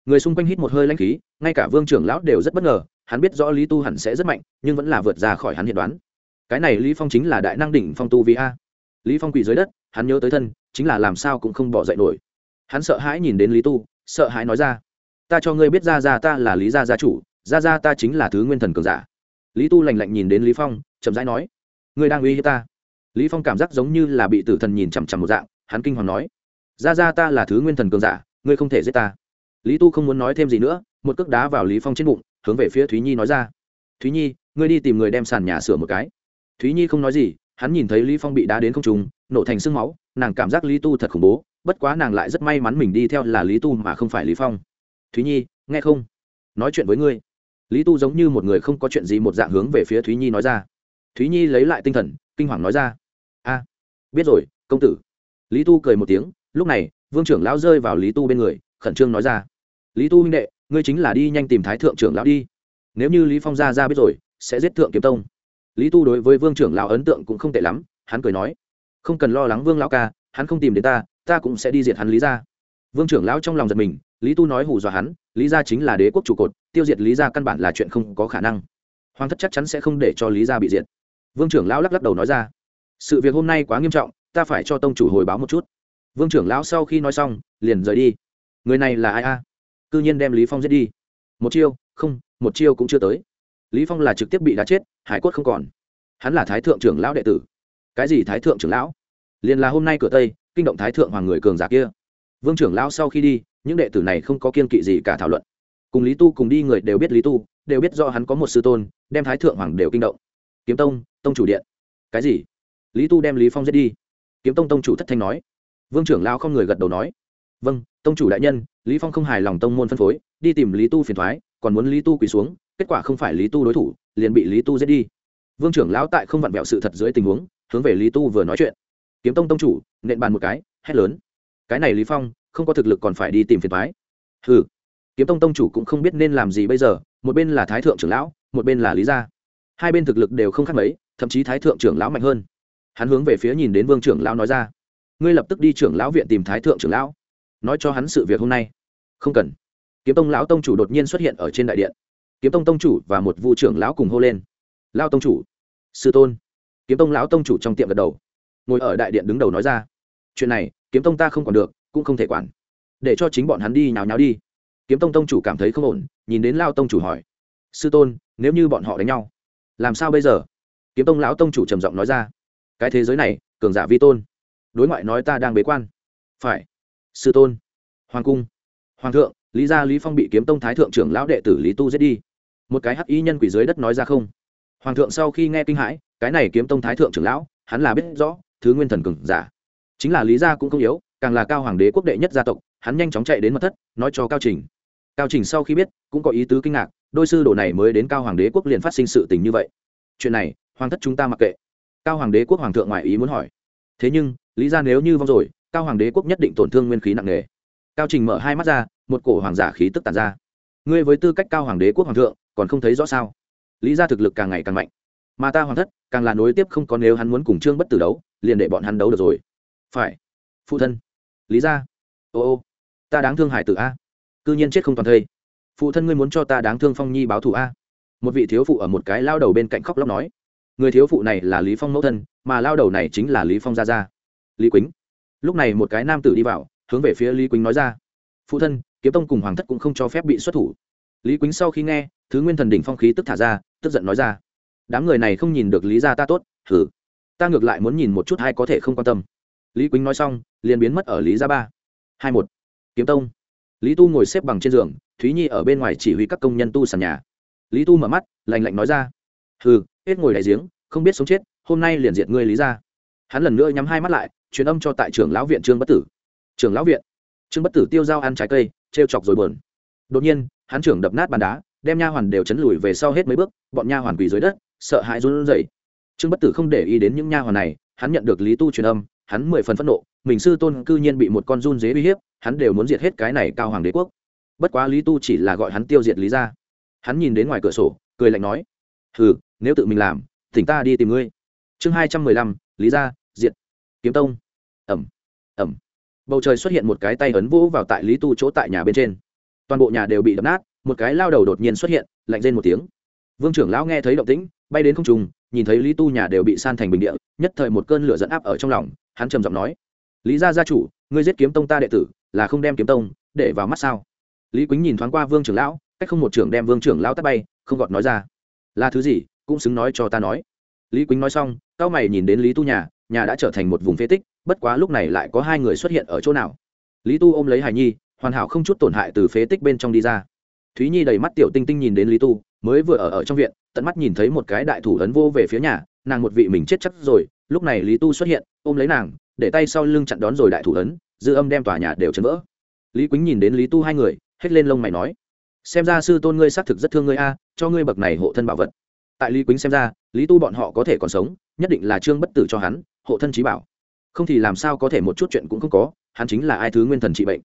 Người xung quanh hít một hơi lãnh khí, ngay cả vương trưởng lão đều rất bất ngờ hắn biết rõ lý tu hẳn sẽ rất mạnh, nhưng vẫn là vượt ra khỏi hắn hiện đoán. Cái này lý phong chính là đại năng đỉnh phong tu vi a. Lý phong quỳ dưới đất, hắn nhớ tới thân, chính là làm sao cũng không bỏ dậy nổi. Hắn sợ hãi nhìn đến lý tu, sợ hãi nói ra, ta cho ngươi biết ra ra ta là lý gia gia chủ ra ra ta chính là thứ nguyên thần cường giả. Lý tu lành lạnh nhìn đến lý phong, chậm rãi nói, ngươi đang uy hiếp ta. Lý phong cảm giác giống như là bị tử thần nhìn chằm chằm một dạng, hắn kinh hoàng nói ra ra ta là thứ nguyên thần cường giả, ngươi không thể giết ta. Lý tu không muốn nói thêm gì nữa, một cước đá vào lý phong trên bụng hướng về phía thúy nhi nói ra. Thúy nhi, ngươi đi tìm người đem sàn nhà sửa một cái. Thúy nhi không nói gì, hắn nhìn thấy lý phong bị đá đến không trùng nổ thành sương máu, nàng cảm giác lý tu thật khủng bố, bất quá nàng lại rất may mắn mình đi theo là lý tu mà không phải lý phong. Thúy nhi, nghe không? Nói chuyện với ngươi. Lý tu giống như một người không có chuyện gì một dạng hướng về phía thúy nhi nói ra. Thúy nhi lấy lại tinh thần, kinh hoàng nói ra. A, biết rồi, công tử. Lý tu cười một tiếng, lúc này, vương trưởng lão rơi vào lý tu bên người, khẩn trương nói ra. Lý tu huynh đệ ngươi chính là đi nhanh tìm thái thượng trưởng lão đi. Nếu như lý phong ra ra biết rồi, sẽ giết thượng kiếm tông. Lý tu đối với vương trưởng lão ấn tượng cũng không tệ lắm, hắn cười nói, không cần lo lắng vương lão ca, hắn không tìm đến ta ta cũng sẽ đi diệt hắn lý ra vương trưởng lão trong lòng giật mình, lý tu nói hù dọa hắn, lý gia chính là đế quốc trụ cột, tiêu diệt lý gia căn bản là chuyện không có khả năng. Hoàng thất chắc chắn sẽ không để cho lý gia bị diệt. Vương trưởng lão lắc lắc đầu nói ra, sự việc hôm nay quá nghiêm trọng, ta phải cho tông chủ hồi báo một chút. Vương trưởng lão sau khi nói xong, liền rời đi. Người này là ai a? à? Cư nhiên đem lý phong giết đi một chiêu không một chiêu cũng chưa tới lý phong là trực tiếp bị đá chết hải cốt không còn hắn là thái thượng trưởng lão đệ tử cái gì thái thượng trưởng lão liền là hôm nay cửa tây kinh động thái thượng hoàng người cường giả kia vương trưởng lão sau khi đi những đệ tử này không có kiên kỵ gì cả thảo luận cùng lý tu cùng đi người đều biết lý tu đều biết do hắn có một sư tôn đem thái thượng hoàng đều kinh động kiếm tông tông chủ điện cái gì lý tu đem lý phong giết đi kiếm tông tông chủ thất thanh nói vương trưởng lão không người gật đầu nói vâng tông chủ đại nhân, lý phong không hài lòng tông môn phân phối, đi tìm lý tu phiền thoái, còn muốn lý tu quỳ xuống, kết quả không phải lý tu đối thủ, liền bị lý tu giết đi. Vương trưởng lão tại không vặn vẹo sự thật dưới tình huống, hướng về lý tu vừa nói chuyện. Kiếm tông tông chủ, nện bàn một cái, hét lớn. Cái này lý phong, không có thực lực còn phải đi tìm phiền thoái. Hừ. Kiếm tông tông chủ cũng không biết nên làm gì bây giờ, một bên là thái thượng trưởng lão, một bên là lý gia. Hai bên thực lực đều không khác mấy, thậm chí thái thượng trưởng lão mạnh hơn. Hắn hướng về phía nhìn đến vương trưởng lão nói ra. Ngươi lập tức đi trưởng lão viện tìm thái thượng trưởng lão nói cho hắn sự việc hôm nay. Không cần. Kiếm tông lão tông chủ đột nhiên xuất hiện ở trên đại điện. Kiếm tông tông chủ và một vụ trưởng lão cùng hô lên. Lao tông chủ. Sư tôn. Kiếm tông lão tông chủ trong tiệm gật đầu. Ngồi ở đại điện đứng đầu nói ra. Chuyện này, kiếm tông ta không còn được, cũng không thể quản. Để cho chính bọn hắn đi nhào nháo đi. Kiếm tông tông chủ cảm thấy không ổn, nhìn đến lao tông chủ hỏi. Sư tôn, nếu như bọn họ đánh nhau, làm sao bây giờ? Kiếm tông lão tông chủ trầm giọng nói ra. Cái thế giới này, cường giả vi tôn. Đối ngoại nói ta đang bế quan. Phải sư tôn, hoàng cung, hoàng thượng, lý gia lý phong bị kiếm tông thái thượng trưởng lão đệ tử lý tu giết đi. Một cái hắc y nhân quỷ dưới đất nói ra không. Hoàng thượng sau khi nghe kinh hãi, cái này kiếm tông thái thượng trưởng lão, hắn là biết rõ, thứ nguyên thần cường giả. Chính là lý gia cũng không yếu, càng là cao hoàng đế quốc đệ nhất gia tộc, hắn nhanh chóng chạy đến mật thất, nói cho cao trình. Cao trình sau khi biết, cũng có ý tứ kinh ngạc, đôi sư đồ này mới đến cao hoàng đế quốc liền phát sinh sự tình như vậy. Chuyện này, hoàng thất chúng ta mặc kệ. Cao hoàng đế quốc hoàng thượng ngoại ý muốn hỏi. Thế nhưng, lý ra nếu như vong rồi cao hoàng đế quốc nhất định tổn thương nguyên khí nặng nề. Cao trình mở hai mắt ra, một cổ hoàng giả khí tức tàn ra. Ngươi với tư cách cao hoàng đế quốc hoàng thượng, còn không thấy rõ sao? Lý ra thực lực càng ngày càng mạnh. Mà ta hoàng thất, càng là nối tiếp không có nếu hắn muốn cùng trương bất tử đấu, liền để bọn hắn đấu được rồi. Phải. Phụ thân. Lý ra ô ô. Ta đáng thương hải tử a. Cư nhiên chết không toàn thây. Phụ thân ngươi muốn cho ta đáng thương phong nhi báo thù a. Một vị thiếu phụ ở một cái lao đầu bên cạnh khóc lóc nói. Người thiếu phụ này là lý phong mẫu thân, mà lao đầu này chính là lý phong gia gia. Lý quýnh lúc này một cái nam tử đi vào, hướng về phía lý quýnh nói ra. Phụ thân, kiếm tông cùng hoàng thất cũng không cho phép bị xuất thủ. Lý quýnh sau khi nghe, thứ nguyên thần đỉnh phong khí tức thả ra, tức giận nói ra. Đám người này không nhìn được lý gia ta tốt thử ta ngược lại muốn nhìn một chút hay có thể không quan tâm. Lý quýnh nói xong, liền biến mất ở lý gia ba. Hai một. Kiếm tông. Lý tu ngồi xếp bằng trên giường, thúy nhi ở bên ngoài chỉ huy các công nhân tu sàn nhà. Lý tu mở mắt lành lạnh nói ra. Hừ, hết ngồi đại giếng, không biết sống chết, hôm nay liền diệt ngươi lý ra hắn lần nữa nhắm hai mắt lại truyền âm cho tại trưởng lão viện trương bất tử. Trưởng lão viện. Trương bất tử tiêu dao ăn trái cây t chọc rồi bờn đột nhiên, hắn trưởng đập nát bàn đá, đem nha hoàn đều chấn lùi về sau hết mấy bước, bọn nha hoàn quỳ dưới đất, sợ hãi run rẩy. Trương bất tử không để ý đến những nha hoàn này, hắn nhận được lý tu truyền âm, hắn mười phần phẫn nộ, mình sư tôn cư nhiên bị một con run dế uy hiếp, hắn đều muốn diệt hết cái này cao hoàng đế quốc. Bất quá lý tu chỉ là gọi hắn tiêu diệt lý ra hắn nhìn đến ngoài cửa sổ, cười lạnh nói, hừ, nếu tự mình làm, thỉnh ta đi tìm ngươi. Chương hai trăm mười lăm, lý gia, diệt. Kiếm tông ẩm. Bầu trời xuất hiện một cái tay ấn vỗ vào tại lý tu chỗ tại nhà bên trên. Toàn bộ nhà đều bị đập nát, một cái lao đầu đột nhiên xuất hiện, lạnh lên một tiếng. Vương trưởng lão nghe thấy động tĩnh, bay đến không trùng nhìn thấy lý tu nhà đều bị san thành bình địa, nhất thời một cơn lửa dẫn áp ở trong lòng, hắn trầm giọng nói, lý gia gia chủ, ngươi giết kiếm tông ta đệ tử, là không đem kiếm tông để vào mắt sao? Lý quýnh nhìn thoáng qua vương trưởng lão, cách không một trưởng đem vương trưởng lão tắt bay, không gọt nói ra, là thứ gì, cũng xứng nói cho ta nói. Lý quýnh nói xong, cao mày nhìn đến lý tu nhà nhà đã trở thành một vùng phế tích bất quá lúc này lại có hai người xuất hiện ở chỗ nào? Lý tu ôm lấy hải nhi, hoàn hảo không chút tổn hại từ phế tích bên trong đi ra. Thúy nhi đầy mắt tiểu tinh tinh nhìn đến lý tu, mới vừa ở ở trong viện, tận mắt nhìn thấy một cái đại thủ ấn vô về phía nhà, nàng một vị mình chết chắc rồi, lúc này lý tu xuất hiện, ôm lấy nàng, để tay sau lưng chặn đón rồi đại thủ ấn, dư âm đem tòa nhà đều chấn vỡ. Lý quýnh nhìn đến lý tu hai người hết lên lông mày nói, xem ra sư tôn ngươi xác thực rất thương ngươi a, cho ngươi bậc này hộ thân bảo vật. Tại lý quýnh xem ra, lý tu bọn họ có thể còn sống, nhất định là trương bất tử cho hắn, hộ thân trí bảo không thì làm sao có thể một chút chuyện cũng không có, hắn chính là ai thứ nguyên thần trị bệnh.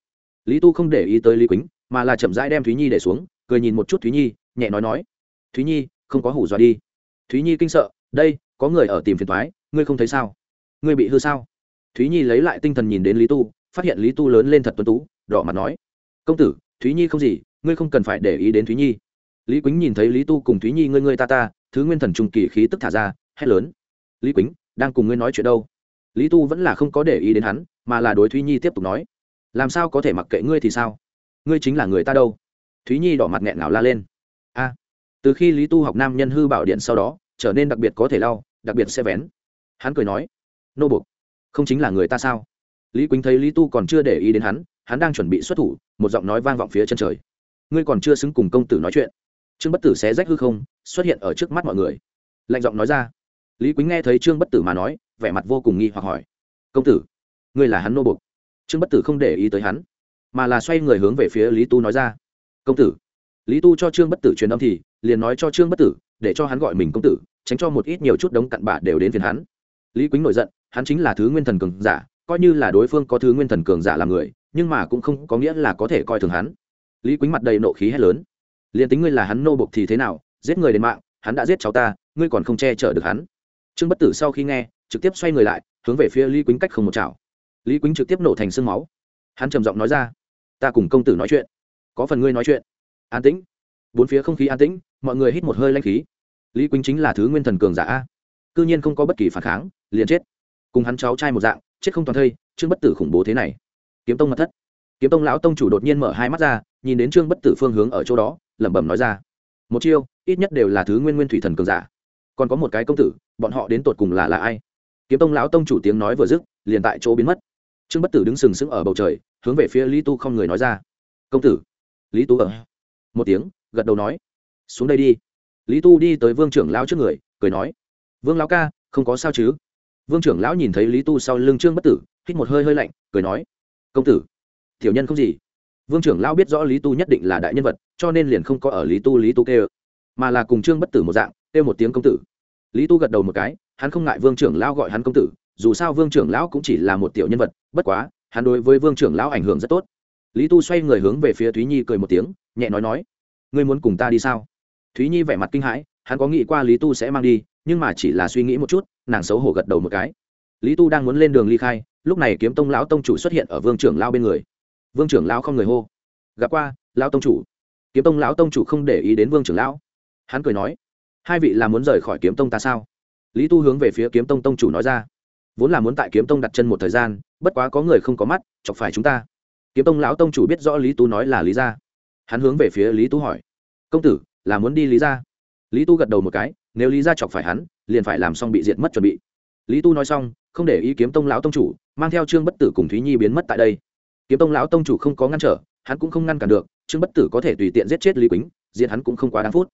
Lý tu không để ý tới lý quýnh, mà là chậm rãi đem thúy nhi để xuống, cười nhìn một chút thúy nhi, nhẹ nói nói, thúy nhi, không có hủ dọa đi. Thúy nhi kinh sợ, đây, có người ở tìm phiền thoái ngươi không thấy sao? Ngươi bị hư sao? Thúy nhi lấy lại tinh thần nhìn đến lý tu, phát hiện lý tu lớn lên thật tuân tú, đỏ mặt nói, công tử, thúy nhi không gì, ngươi không cần phải để ý đến thúy nhi. Lý quýnh nhìn thấy lý tu cùng thúy nhi ngươi ngươi ta ta, thứ nguyên thần trung kỳ khí tức thả ra, hét lớn, lý quýnh, đang cùng ngươi nói chuyện đâu? Lý tu vẫn là không có để ý đến hắn, mà là đối thúy nhi tiếp tục nói, làm sao có thể mặc kệ ngươi thì sao? Ngươi chính là người ta đâu? Thúy nhi đỏ mặt nghẹn ngào la lên, a. Từ khi lý tu học nam nhân hư bảo điện sau đó, trở nên đặc biệt có thể lau, đặc biệt sẽ vén. Hắn cười nói, nô bục không chính là người ta sao? Lý quýnh thấy lý tu còn chưa để ý đến hắn hắn đang chuẩn bị xuất thủ, một giọng nói vang vọng phía chân trời, ngươi còn chưa xứng cùng công tử nói chuyện. Trương bất tử xé rách hư không, xuất hiện ở trước mắt mọi người. Lạnh giọng nói ra lý quýnh nghe thấy trương bất tử mà nói, vẻ mặt vô cùng nghi hoặc hỏi, công tử, ngươi là hắn nô bục trương bất tử không để ý tới hắn, mà là xoay người hướng về phía lý tu nói ra, công tử. Lý tu cho trương bất tử truyền âm thì, liền nói cho trương bất tử, để cho hắn gọi mình công tử, tránh cho một ít nhiều chút đống cặn bạ đều đến phiền hắn. Lý quýnh nổi giận, hắn chính là thứ nguyên thần cường giả, coi như là đối phương có thứ nguyên thần cường giả làm người, nhưng mà cũng không có nghĩa là có thể coi thường hắn. Lý quýnh mặt đầy nộ khí hét lớn liền tính ngươi là hắn nô bộc thì thế nào? Giết người đến mạng, hắn đã giết cháu ta, ngươi còn không che chở được hắn trương bất tử sau khi nghe, trực tiếp xoay người lại, hướng về phía lý quýnh cách không một chảo. Lý quýnh trực tiếp nổ thành sương máu. Hắn trầm giọng nói ra, ta cùng công tử nói chuyện. Có phần ngươi nói chuyện. An tĩnh. Bốn phía không khí an tĩnh, mọi người hít một hơi lanh khí. Lý quýnh chính là thứ nguyên thần cường giả a. Cư nhiên không có bất kỳ phản kháng, liền chết. Cùng hắn cháu trai một dạng, chết không toàn thây, trương bất tử khủng bố thế này. Kiếm tông mật thất. Kiếm tông lão tông chủ đột nhiên mở hai mắt ra, nhìn đến trương bất tử phương hướng ở chỗ đó, lẩm bẩm nói ra, một chiêu, ít nhất đều là thứ nguyên nguyên thủy thần cường giả còn có một cái công tử, bọn họ đến tột cùng là là ai? Kiếm tông lão tông chủ tiếng nói vừa dứt, liền tại chỗ biến mất. Trương bất tử đứng sừng sững ở bầu trời, hướng về phía lý tu không người nói ra. Công tử. Lý tu ở. Một tiếng, gật đầu nói. Xuống đây đi. Lý tu đi tới vương trưởng lão trước người, cười nói. Vương lão ca, không có sao chứ? Vương trưởng lão nhìn thấy lý tu sau lưng trương bất tử, hít một hơi hơi lạnh, cười nói. Công tử, tiểu nhân không gì. Vương trưởng lão biết rõ lý tu nhất định là đại nhân vật, cho nên liền không có ở lý tu lý tu kêu, mà là cùng trương bất tử một dạng kêu một tiếng công tử. Lý tu gật đầu một cái, hắn không ngại vương trưởng lão gọi hắn công tử, dù sao vương trưởng lão cũng chỉ là một tiểu nhân vật, bất quá, hắn đối với vương trưởng lão ảnh hưởng rất tốt. Lý tu xoay người hướng về phía thúy nhi cười một tiếng, nhẹ nói nói, ngươi muốn cùng ta đi sao? Thúy nhi vẻ mặt kinh hãi, hắn có nghĩ qua lý tu sẽ mang đi, nhưng mà chỉ là suy nghĩ một chút, nàng xấu hổ gật đầu một cái. Lý tu đang muốn lên đường ly khai, lúc này kiếm tông lão tông chủ xuất hiện ở vương trưởng lao bên người. Vương trưởng lão không người hô. Gặp qua, lão tông chủ. Kiếm tông lão tông chủ không để ý đến vương trưởng lão. Hắn cười nói hai vị là muốn rời khỏi kiếm tông ta sao? Lý tu hướng về phía kiếm tông tông chủ nói ra. Vốn là muốn tại kiếm tông đặt chân một thời gian, bất quá có người không có mắt, chọc phải chúng ta. Kiếm tông lão tông chủ biết rõ lý tu nói là lý gia hắn hướng về phía lý tu hỏi. Công tử, là muốn đi lý gia lý tu gật đầu một cái, nếu lý gia chọc phải hắn, liền phải làm xong bị diệt mất chuẩn bị. Lý tu nói xong, không để ý kiếm tông lão tông chủ, mang theo trương bất tử cùng thúy nhi biến mất tại đây. Kiếm tông lão tông chủ không có ngăn trở, hắn cũng không ngăn cản được, trương bất tử có thể tùy tiện giết chết lý quýnh diện hắn cũng không quá đáng phút.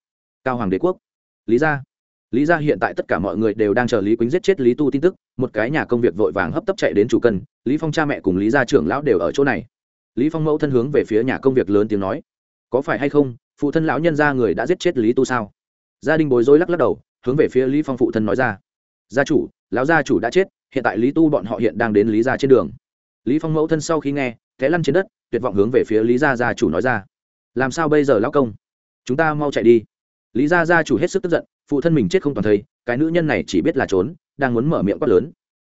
Cao hoàng đế quốc lý gia. Lý gia hiện tại tất cả mọi người đều đang chờ lý quýnh giết chết lý tu tin tức, một cái nhà công việc vội vàng hấp tấp chạy đến chủ cân, lý phong cha mẹ cùng lý gia trưởng lão đều ở chỗ này. Lý phong mẫu thân hướng về phía nhà công việc lớn tiếng nói, có phải hay không, phụ thân lão nhân gia người đã giết chết lý tu sao? Gia đình bối rối lắc lắc đầu, hướng về phía lý phong phụ thân nói ra, gia chủ, lão gia chủ đã chết, hiện tại lý tu bọn họ hiện đang đến lý gia trên đường. Lý phong mẫu thân sau khi nghe, té lăn trên đất, tuyệt vọng hướng về phía lý gia gia chủ nói ra, làm sao bây giờ lão công? Chúng ta mau chạy đi lý gia gia chủ hết sức tức giận, phụ thân mình chết không toàn thây, cái nữ nhân này chỉ biết là trốn, đang muốn mở miệng quát lớn.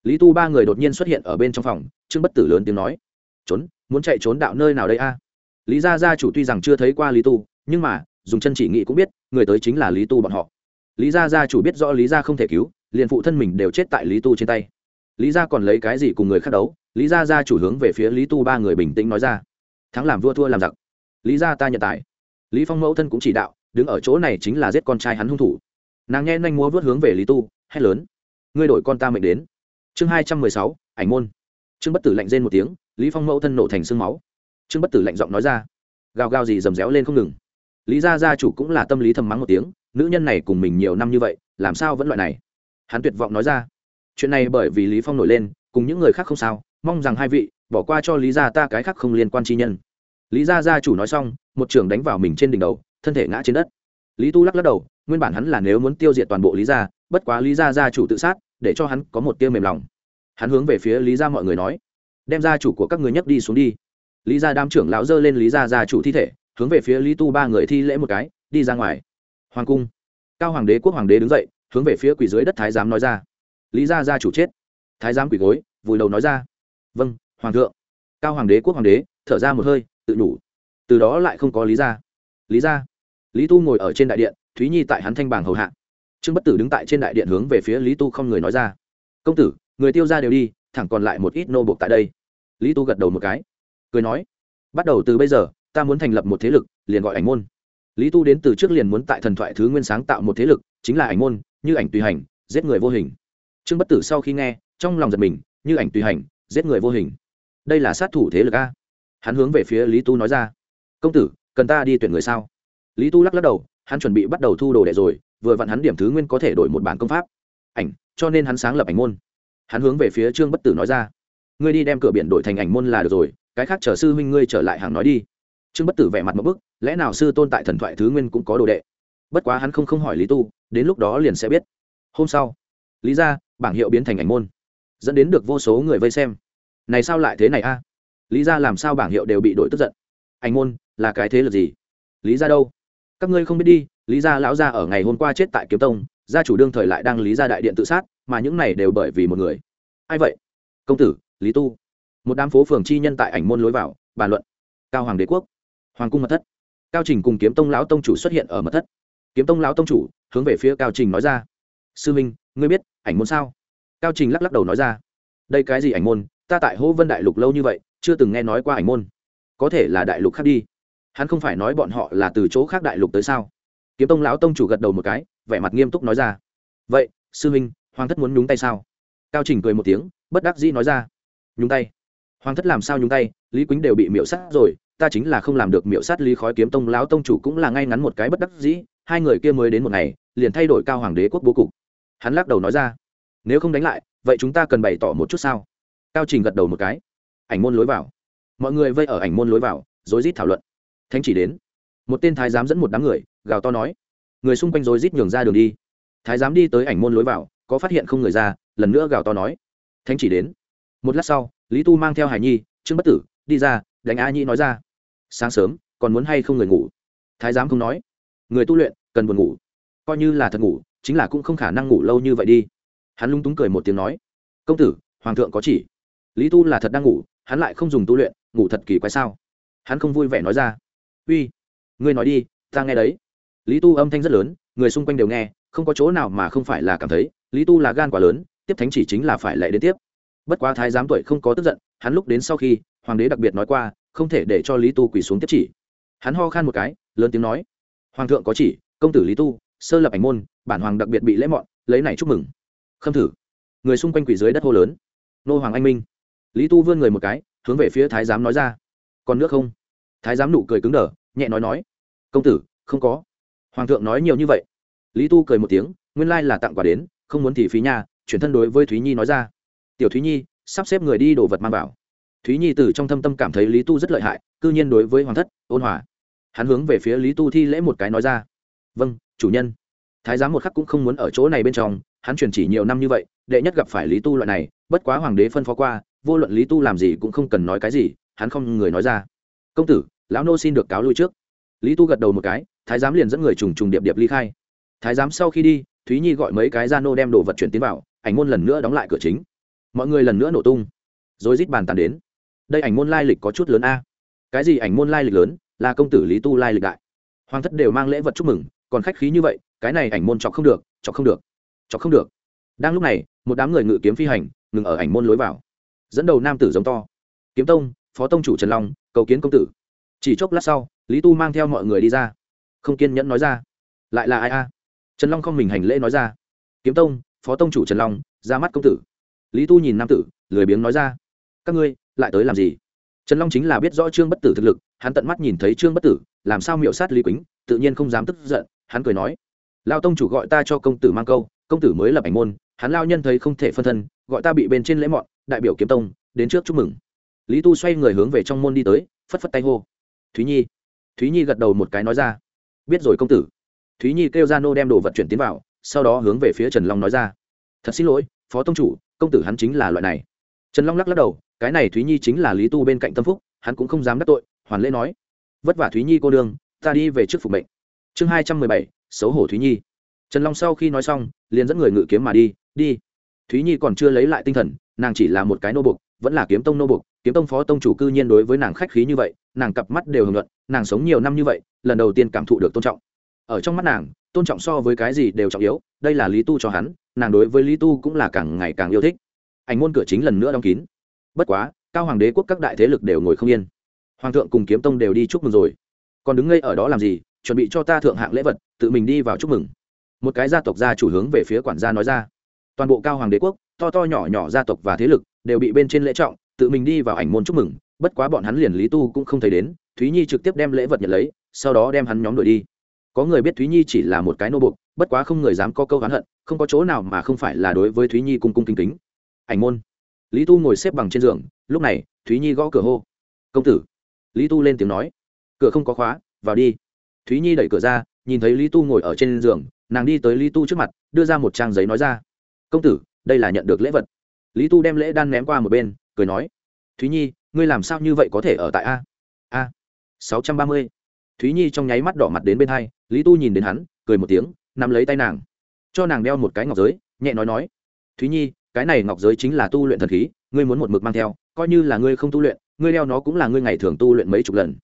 Lý tu ba người đột nhiên xuất hiện ở bên trong phòng, trương bất tử lớn tiếng nói, trốn, muốn chạy trốn đạo nơi nào đây a? Lý gia gia chủ tuy rằng chưa thấy qua lý tu, nhưng mà, dùng chân chỉ nghị cũng biết, người tới chính là lý tu bọn họ. Lý gia gia chủ biết rõ lý gia không thể cứu, liền phụ thân mình đều chết tại lý tu trên tay. Lý gia còn lấy cái gì cùng người khác đấu? Lý gia gia chủ hướng về phía lý tu ba người bình tĩnh nói ra, thắng làm vua thua làm giặc. Lý gia ta nhận tài. Lý phong mẫu thân cũng chỉ đạo đứng ở chỗ này chính là giết con trai hắn hung thủ. Nàng nghe nhanh múa vớt hướng về lý tu, hét lớn. Ngươi đổi con ta mệnh đến. Chương hai trăm mười sáu, ảnh môn. Trương bất tử lạnh rên một tiếng, lý phong mẫu thân nổ thành xương máu. Trương bất tử lạnh giọng nói ra. Gào gào gì rầm réo lên không ngừng. Lý gia gia chủ cũng là tâm lý thầm mắng một tiếng, nữ nhân này cùng mình nhiều năm như vậy, làm sao vẫn loại này? Hắn tuyệt vọng nói ra. Chuyện này bởi vì lý phong nổi lên, cùng những người khác không sao, mong rằng hai vị, bỏ qua cho lý gia ta cái khác không liên quan chi nhân. Lý gia gia chủ nói xong, một trường đánh vào mình trên đỉnh đầu thân thể ngã trên đất. Lý tu lắc lắc đầu, nguyên bản hắn là nếu muốn tiêu diệt toàn bộ lý gia, bất quá lý gia gia chủ tự sát, để cho hắn có một tiêu mềm lòng. Hắn hướng về phía lý gia mọi người nói, đem gia chủ của các người nhấc đi xuống đi. Lý gia đam trưởng lão dơ lên lý gia gia chủ thi thể, hướng về phía lý tu ba người thi lễ một cái, đi ra ngoài. Hoàng cung. Cao hoàng đế, quốc hoàng đế đứng dậy, hướng về phía quỷ dưới đất thái giám nói ra. Lý gia gia chủ chết. Thái giám quỷ gối, vùi đầu nói ra. Vâng hoàng thượng. Cao hoàng đế, quốc hoàng đế, thở ra một hơi, tự nhủ. Từ đó lại không có lý gia. Lý gia lý tu ngồi ở trên đại điện, thúy nhi tại hắn thanh bảng hầu hạ. Trương bất tử đứng tại trên đại điện hướng về phía lý tu không người nói ra. Công tử, người tiêu ra đều đi, thẳng còn lại một ít nô buộc tại đây. Lý tu gật đầu một cái. Cười nói, bắt đầu từ bây giờ, ta muốn thành lập một thế lực, liền gọi ảnh môn. Lý tu đến từ trước liền muốn tại thần thoại thứ nguyên sáng tạo một thế lực, chính là ảnh môn, như ảnh tùy hành, giết người vô hình. Trương bất tử sau khi nghe, trong lòng giật mình, như ảnh tùy hành, giết người vô hình. Đây là sát thủ thế lực a. Hắn hướng về phía lý tu nói ra, công tử, cần ta đi tuyển người sao? Lý tu lắc lắc đầu, hắn chuẩn bị bắt đầu thu đồ đệ rồi, vừa vặn hắn điểm thứ nguyên có thể đổi một bản công pháp. Ảnh, cho nên hắn sáng lập ảnh môn. Hắn hướng về phía trương bất tử nói ra, ngươi đi đem cửa biển đổi thành ảnh môn là được rồi, cái khác chờ sư huynh ngươi trở lại hàng nói đi. Trương bất tử vẻ mặt một bức, lẽ nào sư tôn tại thần thoại thứ nguyên cũng có đồ đệ? Bất quá hắn không không hỏi lý tu, đến lúc đó liền sẽ biết. Hôm sau, lý ra, bảng hiệu biến thành ảnh môn, dẫn đến được vô số người vây xem. Này sao lại thế này a? Lý ra làm sao bảng hiệu đều bị đổi tức giận? Ảnh môn, là cái thế lực gì? Lý ra đâu? Các ngươi không biết đi, lý gia lão gia ở ngày hôm qua chết tại kiếm tông, gia chủ đương thời lại đang lý gia đại điện tự sát, mà những này đều bởi vì một người. Ai vậy? Công tử, lý tu. Một đám phố phường chi nhân tại ảnh môn lối vào, bàn luận. Cao hoàng đế quốc. Hoàng cung mật thất. Cao trình cùng kiếm tông lão tông chủ xuất hiện ở mật thất. Kiếm tông lão tông chủ, hướng về phía cao trình nói ra. Sư minh, ngươi biết ảnh môn sao? Cao trình lắc lắc đầu nói ra. Đây cái gì ảnh môn? Ta tại hô vân đại lục lâu như vậy, chưa từng nghe nói qua ảnh môn. Có thể là đại lục khác đi hắn không phải nói bọn họ là từ chỗ khác đại lục tới sao? Kiếm tông lão tông chủ gật đầu một cái, vẻ mặt nghiêm túc nói ra. Vậy, sư huynh, hoàng thất muốn nhúng tay sao? Cao trình cười một tiếng, bất đắc dĩ nói ra. Nhúng tay. Hoàng thất làm sao nhúng tay? Lý quýnh đều bị miễu sát rồi, ta chính là không làm được miễu sát lý khói kiếm tông lão tông chủ cũng là ngay ngắn một cái bất đắc dĩ, hai người kia mới đến một ngày, liền thay đổi cao hoàng đế quốc bố cục. Hắn lắc đầu nói ra. Nếu không đánh lại, vậy chúng ta cần bày tỏ một chút sao? Cao trình gật đầu một cái. Ảnh môn lối vào. Mọi người vây ở ảnh môn lối vào, rối rít thảo luận thánh chỉ đến. Một tên thái giám dẫn một đám người, gào to nói. Người xung quanh rồi rít nhường ra đường đi. Thái giám đi tới ảnh môn lối vào, có phát hiện không người ra, lần nữa gào to nói. Thánh chỉ đến. Một lát sau, lý tu mang theo hải nhi, trương bất tử, đi ra, đánh a nhi nói ra. Sáng sớm, còn muốn hay không người ngủ? Thái giám không nói. Người tu luyện, cần buồn ngủ. Coi như là thật ngủ, chính là cũng không khả năng ngủ lâu như vậy đi. Hắn lung túng cười một tiếng nói. Công tử, hoàng thượng có chỉ. Lý tu là thật đang ngủ, hắn lại không dùng tu luyện, ngủ thật kỳ quái sao? Hắn không vui vẻ nói ra uy, ngươi nói đi, ta nghe đấy. Lý tu âm thanh rất lớn, người xung quanh đều nghe, không có chỗ nào mà không phải là cảm thấy, lý tu là gan quá lớn, tiếp thánh chỉ chính là phải lệ đến tiếp. Bất quá thái giám tuổi không có tức giận, hắn lúc đến sau khi, hoàng đế đặc biệt nói qua, không thể để cho lý tu quỳ xuống tiếp chỉ. Hắn ho khan một cái, lớn tiếng nói, hoàng thượng có chỉ, công tử lý tu, sơ lập ảnh môn, bản hoàng đặc biệt bị lễ mọn, lấy này chúc mừng. Khâm thử. Người xung quanh quỳ dưới đất hô lớn, nô hoàng anh minh. Lý tu vươn người một cái, hướng về phía thái giám nói ra, còn nước không? Thái giám nụ cười cứng đờ nhẹ nói nói, công tử, không có. Hoàng thượng nói nhiều như vậy. Lý tu cười một tiếng, nguyên lai là tặng quà đến, không muốn thì phí nha, chuyển thân đối với thúy nhi nói ra. Tiểu thúy nhi, sắp xếp người đi đồ vật mang vào. Thúy nhi từ trong thâm tâm cảm thấy lý tu rất lợi hại, cư nhiên đối với hoàng thất, ôn hòa. Hắn hướng về phía lý tu thi lễ một cái nói ra vâng chủ nhân. Thái giám một khắc cũng không muốn ở chỗ này bên trong, hắn truyền chỉ nhiều năm như vậy, đệ nhất gặp phải lý tu loại này, bất quá hoàng đế phân phó qua, vô luận lý tu làm gì cũng không cần nói cái gì, hắn không người nói ra. Công tử lão nô xin được cáo lui trước. Lý tu gật đầu một cái, thái giám liền dẫn người trùng trùng điệp điệp ly khai. Thái giám sau khi đi, thúy nhi gọi mấy cái gia nô đem đồ vật chuyển tiến vào, ảnh môn lần nữa đóng lại cửa chính. Mọi người lần nữa nổ tung. Rồi rít bàn tàn đến. Đây ảnh môn lai lịch có chút lớn a. Cái gì ảnh môn lai lịch lớn? Là công tử lý tu lai lịch đại. Hoàng thất đều mang lễ vật chúc mừng, còn khách khí như vậy, cái này ảnh môn chọc không được, chọc không được, chọc không được. Đang lúc này, một đám người ngự kiếm phi hành, ngừng ở ảnh môn lối vào. Dẫn đầu nam tử giống to. Kiếm tông, phó tông chủ trần long, cầu kiến công tử chỉ chốc lát sau, lý tu mang theo mọi người đi ra. Không kiên nhẫn nói ra. Lại là ai a? Trần long không mình hành lễ nói ra. Kiếm tông, phó tông chủ trần long, ra mắt công tử. Lý tu nhìn nam tử, lười biếng nói ra. Các ngươi, lại tới làm gì? Trần long chính là biết rõ trương bất tử thực lực, hắn tận mắt nhìn thấy trương bất tử, làm sao miệu sát lý quýnh, tự nhiên không dám tức giận, hắn cười nói. Lao tông chủ gọi ta cho công tử mang câu, công tử mới lập ảnh môn, hắn lao nhân thấy không thể phân thân, gọi ta bị bên trên lễ mọn, đại biểu kiếm tông, đến trước chúc mừng. Lý tu xoay người hướng về trong môn đi tới, phất phất tay hô thúy nhi. Thúy nhi gật đầu một cái nói ra. Biết rồi công tử. Thúy nhi kêu ra nô đem đồ vật chuyển tiến vào, sau đó hướng về phía trần long nói ra. Thật xin lỗi, phó tông chủ, công tử hắn chính là loại này. Trần long lắc lắc đầu, cái này thúy nhi chính là lý tu bên cạnh tâm phúc, hắn cũng không dám đắc tội, hoàn lễ nói. Vất vả thúy nhi cô đương ta đi về trước phục mệnh. Chương hai trăm mười bảy, xấu hổ thúy nhi. Trần long sau khi nói xong, liền dẫn người ngự kiếm mà đi đi. Thúy nhi còn chưa lấy lại tinh thần, nàng chỉ là một cái nô bục, vẫn là kiếm tông nô bục. Kiếm tông phó tông chủ cư nhiên đối với nàng khách khí như vậy nàng cặp mắt đều hưởng luận, nàng sống nhiều năm như vậy, lần đầu tiên cảm thụ được tôn trọng. Ở trong mắt nàng, tôn trọng so với cái gì đều trọng yếu, đây là lý tu cho hắn, nàng đối với lý tu cũng là càng ngày càng yêu thích. Ảnh môn cửa chính lần nữa đóng kín. Bất quá, cao hoàng đế quốc các đại thế lực đều ngồi không yên. Hoàng thượng cùng kiếm tông đều đi chúc mừng rồi. Còn đứng ngây ở đó làm gì? Chuẩn bị cho ta thượng hạng lễ vật, tự mình đi vào chúc mừng. Một cái gia tộc gia chủ hướng về phía quản gia nói ra. Toàn bộ cao hoàng đế quốc, to to nhỏ nhỏ gia tộc và thế lực, đều bị bên trên lễ trọng, tự mình đi vào ảnh môn chúc mừng bất quá bọn hắn liền lý tu cũng không thấy đến, thúy nhi trực tiếp đem lễ vật nhận lấy, sau đó đem hắn nhóm đuổi đi. Có người biết thúy nhi chỉ là một cái nô buộc bất quá không người dám có câu hắn hận, không có chỗ nào mà không phải là đối với thúy nhi cung cung kính kính. Ảnh môn. Lý tu ngồi xếp bằng trên giường, lúc này, thúy nhi gõ cửa hô. Công tử. Lý tu lên tiếng nói. Cửa không có khóa, vào đi. Thúy nhi đẩy cửa ra, nhìn thấy lý tu ngồi ở trên giường, nàng đi tới lý tu trước mặt, đưa ra một trang giấy nói ra. Công tử, đây là nhận được lễ vật. Lý tu đem lễ đan ném qua một bên, cười nói. Thúy nhi ngươi làm sao như vậy có thể ở tại a? A, sáu trăm ba mươi. Thúy nhi trong nháy mắt đỏ mặt đến bên hai, lý tu nhìn đến hắn, cười một tiếng, nắm lấy tay nàng. Cho nàng đeo một cái ngọc giới, nhẹ nói nói. Thúy nhi, cái này ngọc giới chính là tu luyện thần khí, ngươi muốn một mực mang theo, coi như là ngươi không tu luyện, ngươi đeo nó cũng là ngươi ngày thường tu luyện mấy chục lần.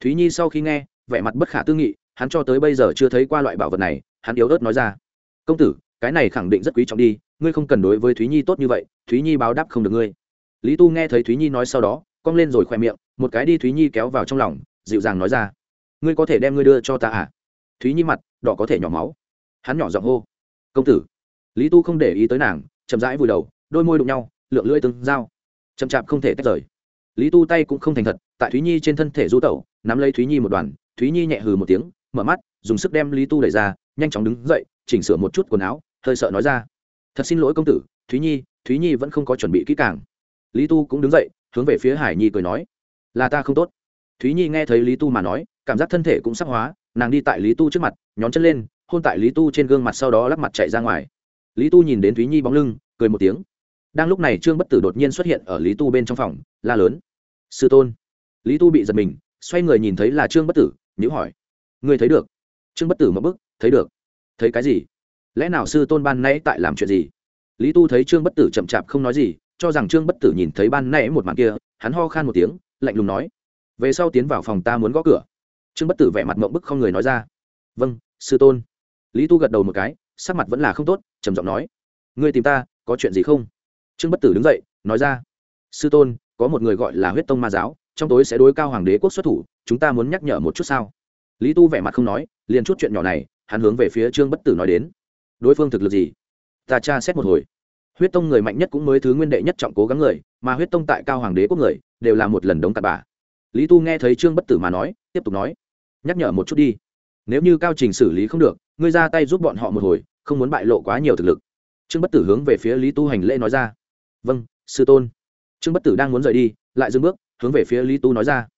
Thúy nhi sau khi nghe, vẻ mặt bất khả tư nghị, hắn cho tới bây giờ chưa thấy qua loại bảo vật này, hắn yếu ớt nói ra. Công tử, cái này khẳng định rất quý trọng đi, ngươi không cần đối với thúy nhi tốt như vậy, thúy nhi báo đáp không được ngươi. Lý tu nghe thấy thúy nhi nói sau đó cong lên rồi khoe miệng, một cái đi thúy nhi kéo vào trong lòng, dịu dàng nói ra. Ngươi có thể đem ngươi đưa cho ta à? Thúy nhi mặt, đỏ có thể nhỏ máu. Hắn nhỏ giọng hô. Công tử. Lý tu không để ý tới nàng, chậm rãi vùi đầu, đôi môi đụng nhau, lượng lưỡi từng dao chậm chạp không thể tách rời. Lý tu tay cũng không thành thật, tại thúy nhi trên thân thể du tẩu, nắm lấy thúy nhi một đoàn, thúy nhi nhẹ hừ một tiếng, mở mắt, dùng sức đem lý tu đẩy ra, nhanh chóng đứng dậy, chỉnh sửa một chút quần áo, hơi sợ nói ra. Thật xin lỗi công tử, thúy nhi thúy nhi vẫn không có chuẩn bị kỹ càng. Lý tu cũng đứng dậy hướng về phía hải nhi cười nói, là ta không tốt. Thúy nhi nghe thấy lý tu mà nói, cảm giác thân thể cũng sắc hóa, nàng đi tại lý tu trước mặt, nhón chân lên, hôn tại lý tu trên gương mặt sau đó lắc mặt chạy ra ngoài. Lý tu nhìn đến thúy nhi bóng lưng, cười một tiếng. Đang lúc này trương bất tử đột nhiên xuất hiện ở lý tu bên trong phòng, la lớn, sư tôn. Lý tu bị giật mình, xoay người nhìn thấy là trương bất tử nhữ hỏi người thấy được? Trương bất tử mất bức, thấy được. Thấy cái gì? Lẽ nào sư tôn ban nãy tại làm chuyện gì? Lý tu thấy trương bất tử chậm chạp không nói gì cho rằng trương bất tử nhìn thấy ban nãy một màn kia, hắn ho khan một tiếng, lạnh lùng nói, về sau tiến vào phòng ta muốn gõ cửa. Trương bất tử vẻ mặt mộng bức không người nói ra vâng sư tôn. Lý tu gật đầu một cái, sắc mặt vẫn là không tốt, trầm giọng nói, ngươi tìm ta, có chuyện gì không? Trương bất tử đứng dậy, nói ra, sư tôn, có một người gọi là huyết tông ma giáo, trong tối sẽ đối cao hoàng đế quốc xuất thủ, chúng ta muốn nhắc nhở một chút sao? Lý tu vẻ mặt không nói, liền chút chuyện nhỏ này, hắn hướng về phía trương bất tử nói đến, đối phương thực lực gì? Ta tra xét một hồi huyết tông người mạnh nhất cũng mới thứ nguyên đệ nhất trọng cố gắng người, mà huyết tông tại cao hoàng đế quốc người, đều là một lần đống cặp bà lý tu nghe thấy trương bất tử mà nói, tiếp tục nói, nhắc nhở một chút đi. Nếu như cao trình xử lý không được, ngươi ra tay giúp bọn họ một hồi, không muốn bại lộ quá nhiều thực lực. Trương bất tử hướng về phía lý tu hành lễ nói ra vâng sư tôn. Trương bất tử đang muốn rời đi, lại dừng bước, hướng về phía lý tu nói ra,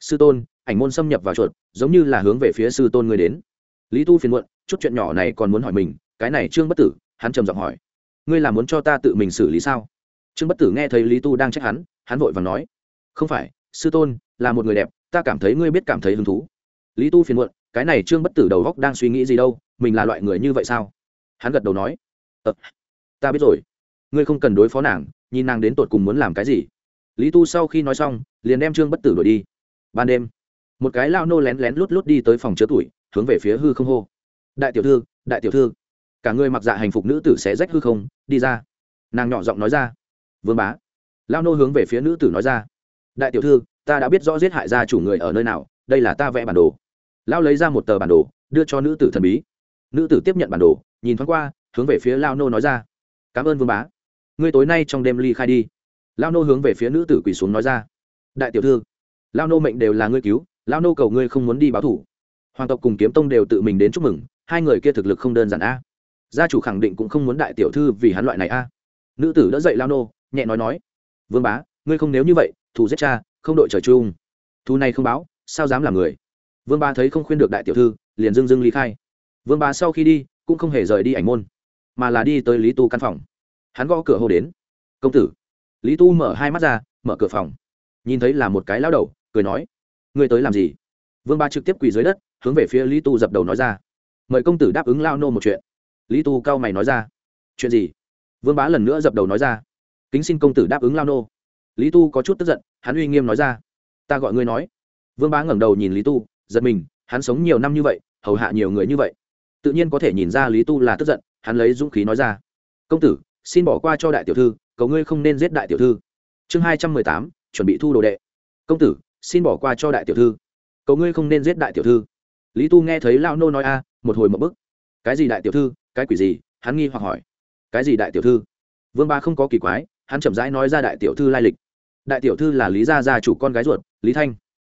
sư tôn, ảnh môn xâm nhập vào chuột, giống như là hướng về phía sư tôn người đến. Lý tu phiền muộn, chút chuyện nhỏ này còn muốn hỏi mình, cái này trương bất tử, hắn trầm giọng hỏi ngươi là muốn cho ta tự mình xử lý sao? Trương bất tử nghe thấy lý tu đang trách hắn hắn vội và nói không phải sư tôn là một người đẹp ta cảm thấy ngươi biết cảm thấy hứng thú. Lý tu phiền muộn cái này trương bất tử đầu góc đang suy nghĩ gì đâu mình là loại người như vậy sao? Hắn gật đầu nói ờ, ta biết rồi. Ngươi không cần đối phó nàng nhìn nàng đến tột cùng muốn làm cái gì. Lý tu sau khi nói xong liền đem trương bất tử đuổi đi. Ban đêm một cái lao nô lén lén lút lút đi tới phòng chứa tuổi hướng về phía hư không hô. Đại tiểu thư đại tiểu thư cả người mặc dạ hành phục nữ tử sẽ rách hư không, đi ra. Nàng nhỏ giọng nói ra. Vương bá. Lao nô hướng về phía nữ tử nói ra. Đại tiểu thư, ta đã biết rõ giết hại gia chủ người ở nơi nào, đây là ta vẽ bản đồ. Lao lấy ra một tờ bản đồ, đưa cho nữ tử thần bí. Nữ tử tiếp nhận bản đồ, nhìn thoáng qua, hướng về phía lao nô nói ra. Cảm ơn vương bá. Ngươi tối nay trong đêm ly khai đi. Lao nô hướng về phía nữ tử quỳ xuống nói ra. Đại tiểu thư, lao nô mệnh đều là ngươi cứu, lao nô cầu ngươi không muốn đi báo thủ. Hoàng tộc cùng kiếm tông đều tự mình đến chúc mừng, hai người kia thực lực không đơn giản a gia chủ khẳng định cũng không muốn đại tiểu thư vì hắn loại này a. Nữ tử đỡ dậy lao nô, nhẹ nói nói, vương bá, ngươi không nếu như vậy, thù giết cha, không đội trời chung. Thu này không báo, sao dám làm người? Vương bá thấy không khuyên được đại tiểu thư, liền dưng dưng ly khai. Vương bá sau khi đi, cũng không hề rời đi ảnh môn, mà là đi tới lý tu căn phòng. Hắn gõ cửa hô đến, công tử. Lý tu mở hai mắt ra, mở cửa phòng. Nhìn thấy là một cái lao đầu, cười nói, ngươi tới làm gì? Vương ba trực tiếp quỳ dưới đất, hướng về phía lý tu dập đầu nói ra, mời công tử đáp ứng lao nô một chuyện lý tu cao mày nói ra. Chuyện gì? Vương bá lần nữa dập đầu nói ra. Kính xin công tử đáp ứng lao nô. Lý tu có chút tức giận, hắn uy nghiêm nói ra. Ta gọi ngươi nói. Vương bá ngẩng đầu nhìn lý tu, giật mình, hắn sống nhiều năm như vậy, hầu hạ nhiều người như vậy. Tự nhiên có thể nhìn ra lý tu là tức giận, hắn lấy dũng khí nói ra. Công tử, xin bỏ qua cho đại tiểu thư, cầu ngươi không nên giết đại tiểu thư. Chương hai trăm mười tám, chuẩn bị thu đồ đệ. Công tử, xin bỏ qua cho đại tiểu thư. Cầu ngươi không nên giết đại tiểu thư. Lý tu nghe thấy lao nô nói a, một hồi một bức. Cái gì đại tiểu thư? Cái quỷ gì? Hắn nghi hoặc hỏi. Cái gì đại tiểu thư? Vương ba không có kỳ quái, hắn chậm rãi nói ra đại tiểu thư lai lịch. Đại tiểu thư là lý gia gia chủ con gái ruột, lý thanh.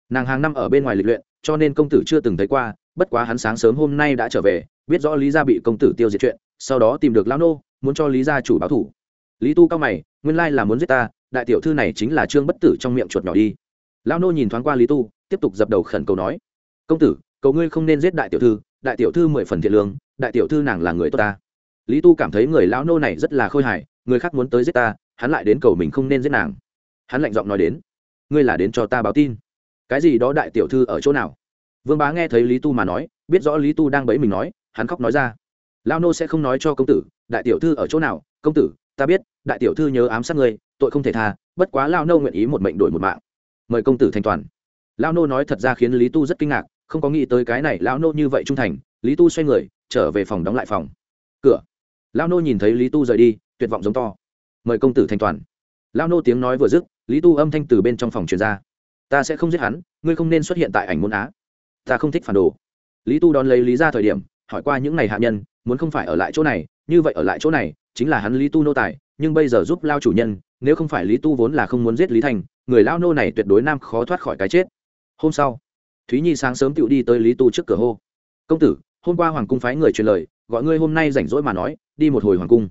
Nàng hàng năm ở bên ngoài lịch luyện, cho nên công tử chưa từng thấy qua, bất quá hắn sáng sớm hôm nay đã trở về, biết rõ lý gia bị công tử tiêu diệt chuyện, sau đó tìm được lão nô, muốn cho lý gia chủ báo thủ. Lý tu cao mày, nguyên lai là muốn giết ta, đại tiểu thư này chính là trương bất tử trong miệng chuột nhỏ đi. Lão nô nhìn thoáng qua lý tu, tiếp tục dập đầu khẩn cầu nói, công tử, cầu ngươi không nên giết đại tiểu thư, đại tiểu thư mười phần thiện lương đại tiểu thư nàng là người tốt ta. Lý tu cảm thấy người lão nô này rất là khôi hài, người khác muốn tới giết ta, hắn lại đến cầu mình không nên giết nàng. Hắn lạnh giọng nói đến, ngươi là đến cho ta báo tin. Cái gì đó đại tiểu thư ở chỗ nào? Vương bá nghe thấy lý tu mà nói, biết rõ lý tu đang bẫy mình nói, hắn khóc nói ra lao nô sẽ không nói cho công tử, đại tiểu thư ở chỗ nào? Công tử, ta biết, đại tiểu thư nhớ ám sát ngươi, tội không thể tha, bất quá lao nô nguyện ý một mệnh đổi một mạng. Mời công tử thanh toàn. Lao nô nói thật ra khiến lý tu rất kinh ngạc, không có nghĩ tới cái này lao nô như vậy trung thành. Lý tu xoay người trở về phòng đóng lại phòng. Cửa. Lao nô nhìn thấy lý tu rời đi, tuyệt vọng giống to. Mời công tử thanh toàn lao nô tiếng nói vừa dứt, lý tu âm thanh từ bên trong phòng truyền ra. Ta sẽ không giết hắn, ngươi không nên xuất hiện tại ảnh môn á. Ta không thích phản đồ. Lý tu đón lấy lý ra thời điểm, hỏi qua những ngày hạ nhân, muốn không phải ở lại chỗ này, như vậy ở lại chỗ này, chính là hắn lý tu nô tài, nhưng bây giờ giúp lao chủ nhân, nếu không phải lý tu vốn là không muốn giết lý thành, người lao nô này tuyệt đối nam khó thoát khỏi cái chết. Hôm sau, thúy nhi sáng sớm tựu đi tới lý tu trước cửa hô. Công tử hôm qua hoàng cung phái người truyền lời, gọi ngươi hôm nay rảnh rỗi mà nói, đi một hồi hoàng cung.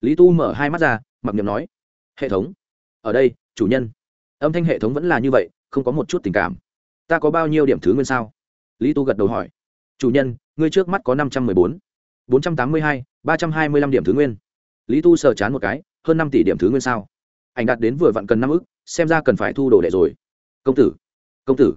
Lý tu mở hai mắt ra, mặc niệm nói, hệ thống, ở đây, chủ nhân. Âm thanh hệ thống vẫn là như vậy, không có một chút tình cảm. Ta có bao nhiêu điểm thứ nguyên sao? Lý tu gật đầu hỏi, chủ nhân, ngươi trước mắt có năm trăm mười bốn bốn trăm tám mươi hai, ba trăm hai mươi lăm điểm thứ nguyên. Lý tu sờ chán một cái, hơn năm tỷ điểm thứ nguyên sao? Ảnh đạt đến vừa vặn cần năm ức, xem ra cần phải thu đồ đệ rồi. Công tử công tử.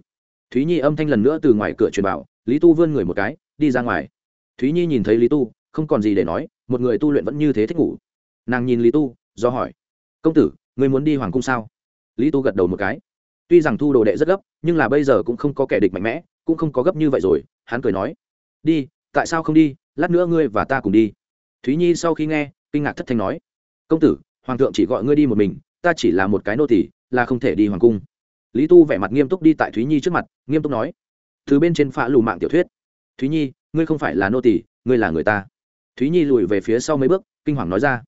Thúy nhi âm thanh lần nữa từ ngoài cửa truyền bảo lý tu vươn người một cái đi ra ngoài. Thúy nhi nhìn thấy lý tu, không còn gì để nói, một người tu luyện vẫn như thế thích ngủ. Nàng nhìn lý tu, do hỏi, công tử người muốn đi hoàng cung sao? Lý tu gật đầu một cái. Tuy rằng thu đồ đệ rất gấp, nhưng là bây giờ cũng không có kẻ địch mạnh mẽ, cũng không có gấp như vậy rồi, hắn cười nói, đi, tại sao không đi? Lát nữa ngươi và ta cùng đi. Thúy nhi sau khi nghe, kinh ngạc thất thanh nói, công tử, hoàng thượng chỉ gọi ngươi đi một mình, ta chỉ là một cái nô tỷ là không thể đi hoàng cung. Lý tu vẻ mặt nghiêm túc đi tại thúy nhi trước mặt, nghiêm túc nói, từ bên trên phá lù mạng tiểu thuyết thúy nhi, ngươi không phải là nô tỷ ngươi là người ta. Thúy nhi lùi về phía sau mấy bước, kinh hoàng nói ra.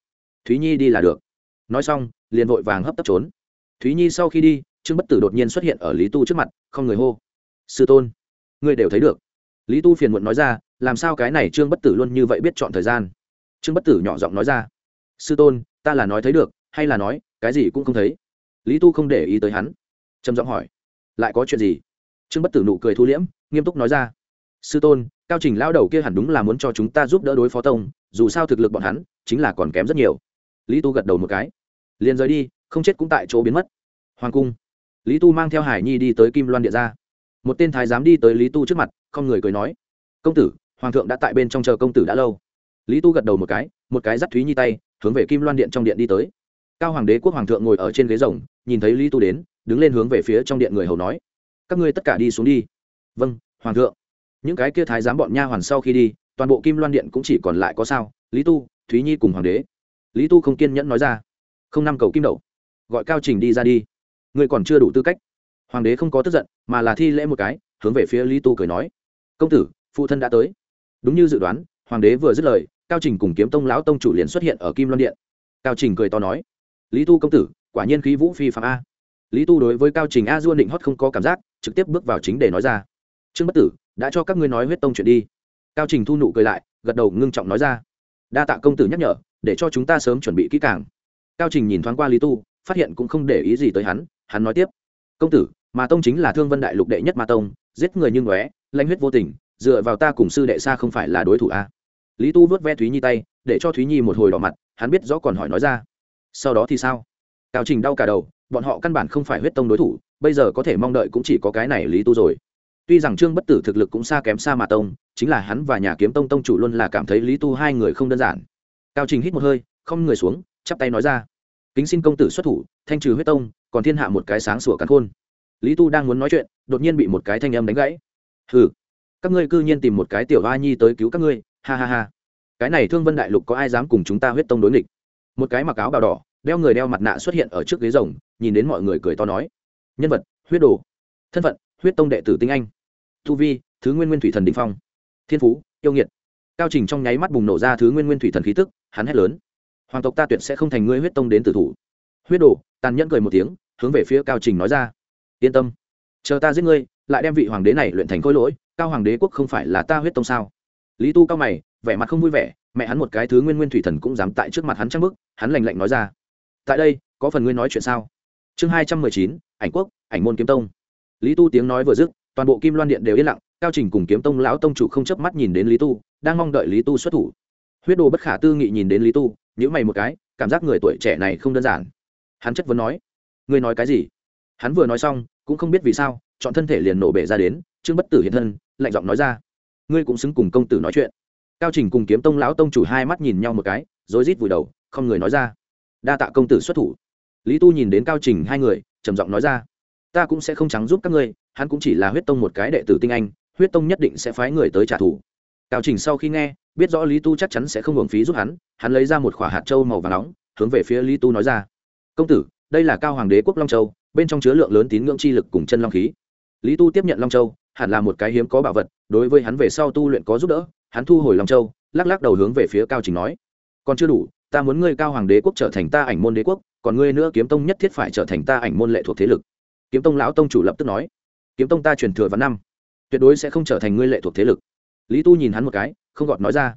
Thúy nhi đi là được. Nói xong, liền vội vàng hấp tấp trốn. Thúy nhi sau khi đi, trương bất tử đột nhiên xuất hiện ở lý tu trước mặt, không người hô. Sư tôn, ngươi đều thấy được. Lý tu phiền muộn nói ra, làm sao cái này trương bất tử luôn như vậy biết chọn thời gian? Trương bất tử nhỏ giọng nói ra. Sư tôn, ta là nói thấy được, hay là nói, cái gì cũng không thấy. Lý tu không để ý tới hắn. Trầm giọng hỏi. Lại có chuyện gì? Trương bất tử nụ cười thu liễm, nghiêm túc nói ra sư tôn, cao trình lao đầu kia hẳn đúng là muốn cho chúng ta giúp đỡ đối phó tông, dù sao thực lực bọn hắn chính là còn kém rất nhiều. Lý tu gật đầu một cái. Liền rời đi, không chết cũng tại chỗ biến mất. Hoàng cung. Lý tu mang theo hải nhi đi tới kim loan điện ra. Một tên thái giám đi tới lý tu trước mặt, không người cười nói. Công tử, hoàng thượng đã tại bên trong chờ công tử đã lâu. Lý tu gật đầu một cái một cái dắt thúy nhi tay, hướng về kim loan điện trong điện đi tới. Cao hoàng đế quốc hoàng thượng ngồi ở trên ghế rồng, nhìn thấy lý tu đến, đứng lên hướng về phía trong điện người hầu nói. Các ngươi tất cả đi xuống đi. Vâng hoàng thượng những cái kia thái giám bọn nha hoàn sau khi đi, toàn bộ kim loan điện cũng chỉ còn lại có sao, lý tu, thúy nhi cùng hoàng đế. Lý tu không kiên nhẫn nói ra. Không năm cầu kim đậu gọi cao trình đi ra đi. Ngươi còn chưa đủ tư cách. Hoàng đế không có tức giận, mà là thi lễ một cái, hướng về phía lý tu cười nói. Công tử, phụ thân đã tới. Đúng như dự đoán, hoàng đế vừa dứt lời, cao trình cùng kiếm tông lão tông chủ liền xuất hiện ở kim loan điện. Cao trình cười to nói. Lý tu công tử, quả nhiên khí vũ phi phạm a. Lý tu đối với cao trình a duôn định hót không có cảm giác, trực tiếp bước vào chính để nói ra. Trương bất tử đã cho các ngươi nói huyết tông chuyện đi. Cao trình thu nụ cười lại, gật đầu ngưng trọng nói ra. Đa tạ công tử nhắc nhở, để cho chúng ta sớm chuẩn bị kỹ càng. Cao trình nhìn thoáng qua lý tu, phát hiện cũng không để ý gì tới hắn hắn nói tiếp. Công tử, mà tông chính là thương vân đại lục đệ nhất ma tông, giết người như ngóe lanh huyết vô tình, dựa vào ta cùng sư đệ xa không phải là đối thủ a lý tu vớt ve thúy nhi tay, để cho thúy nhi một hồi đỏ mặt, hắn biết rõ còn hỏi nói ra. Sau đó thì sao? Cao trình đau cả đầu, bọn họ căn bản không phải huyết tông đối thủ, bây giờ có thể mong đợi cũng chỉ có cái này lý tu rồi tuy rằng trương bất tử thực lực cũng xa kém xa mà tông, chính là hắn và nhà kiếm tông tông chủ luôn là cảm thấy lý tu hai người không đơn giản. Cao trình hít một hơi, không người xuống, chắp tay nói ra. Kính xin công tử xuất thủ, thanh trừ huyết tông, còn thiên hạ một cái sáng sủa cắn khôn. Lý tu đang muốn nói chuyện, đột nhiên bị một cái thanh âm đánh gãy. Hừ, các ngươi cư nhiên tìm một cái tiểu hoa nhi tới cứu các ngươi, ha ha ha. Cái này thương vân đại lục có ai dám cùng chúng ta huyết tông đối nghịch? Một cái mặc áo bào đỏ, đeo người đeo mặt nạ xuất hiện ở trước ghế rồng, nhìn đến mọi người cười to nói. Nhân vật, huyết đồ. Thân phận, huyết tông đệ tử tinh anh tu vi, thứ nguyên nguyên thủy thần đình phong. Thiên phú, yêu nghiệt. Cao trình trong nháy mắt bùng nổ ra thứ nguyên nguyên thủy thần khí tức, hắn hét lớn. Hoàng tộc ta tuyệt sẽ không thành ngươi huyết tông đến tử thủ. Huyết đồ, tàn nhẫn cười một tiếng, hướng về phía cao trình nói ra. Yên tâm, chờ ta giết ngươi, lại đem vị hoàng đế này luyện thành khối lỗi, cao hoàng đế quốc không phải là ta huyết tông sao? Lý tu cao mày, vẻ mặt không vui vẻ, mẹ hắn một cái thứ nguyên nguyên thủy thần cũng dám tại trước mặt hắn trăng bức, hắn lành lạnh nói ra. Tại đây, có phần ngươi nói chuyện sao? Chương hai trăm mười chín, ảnh quốc, ảnh môn kiếm tông. Lý tu tiếng nói vừa dứt toàn bộ kim loan điện đều yên lặng cao trình cùng kiếm tông lão tông chủ không chớp mắt nhìn đến lý tu đang mong đợi lý tu xuất thủ huyết đồ bất khả tư nghị nhìn đến lý tu nhữ mày một cái cảm giác người tuổi trẻ này không đơn giản hắn chất vấn nói ngươi nói cái gì hắn vừa nói xong cũng không biết vì sao chọn thân thể liền nổ bể ra đến trương bất tử hiện thân lạnh giọng nói ra ngươi cũng xứng cùng công tử nói chuyện cao trình cùng kiếm tông lão tông chủ hai mắt nhìn nhau một cái rối rít vùi đầu không người nói ra đa tạ công tử xuất thủ lý tu nhìn đến cao trình hai người trầm giọng nói ra ta cũng sẽ không trắng giúp các ngươi, hắn cũng chỉ là huyết tông một cái đệ tử tinh anh, huyết tông nhất định sẽ phái người tới trả thù. Cao trình sau khi nghe, biết rõ lý tu chắc chắn sẽ không hưởng phí giúp hắn hắn lấy ra một khỏa hạt trâu màu và nóng, hướng về phía lý tu nói ra, công tử, đây là cao hoàng đế quốc long châu, bên trong chứa lượng lớn tín ngưỡng chi lực cùng chân long khí. Lý tu tiếp nhận long châu, hẳn là một cái hiếm có bảo vật, đối với hắn về sau tu luyện có giúp đỡ, hắn thu hồi long châu, lắc lắc đầu hướng về phía cao trình nói, còn chưa đủ, ta muốn ngươi cao hoàng đế quốc trở thành ta ảnh môn đế quốc, còn ngươi nữa kiếm tông nhất thiết phải trở thành ta ảnh môn lệ thuộc thế lực kiếm tông lão tông chủ lập tức nói, kiếm tông ta truyền thừa vào năm, tuyệt đối sẽ không trở thành ngươi lệ thuộc thế lực. Lý tu nhìn hắn một cái, không gọt nói ra,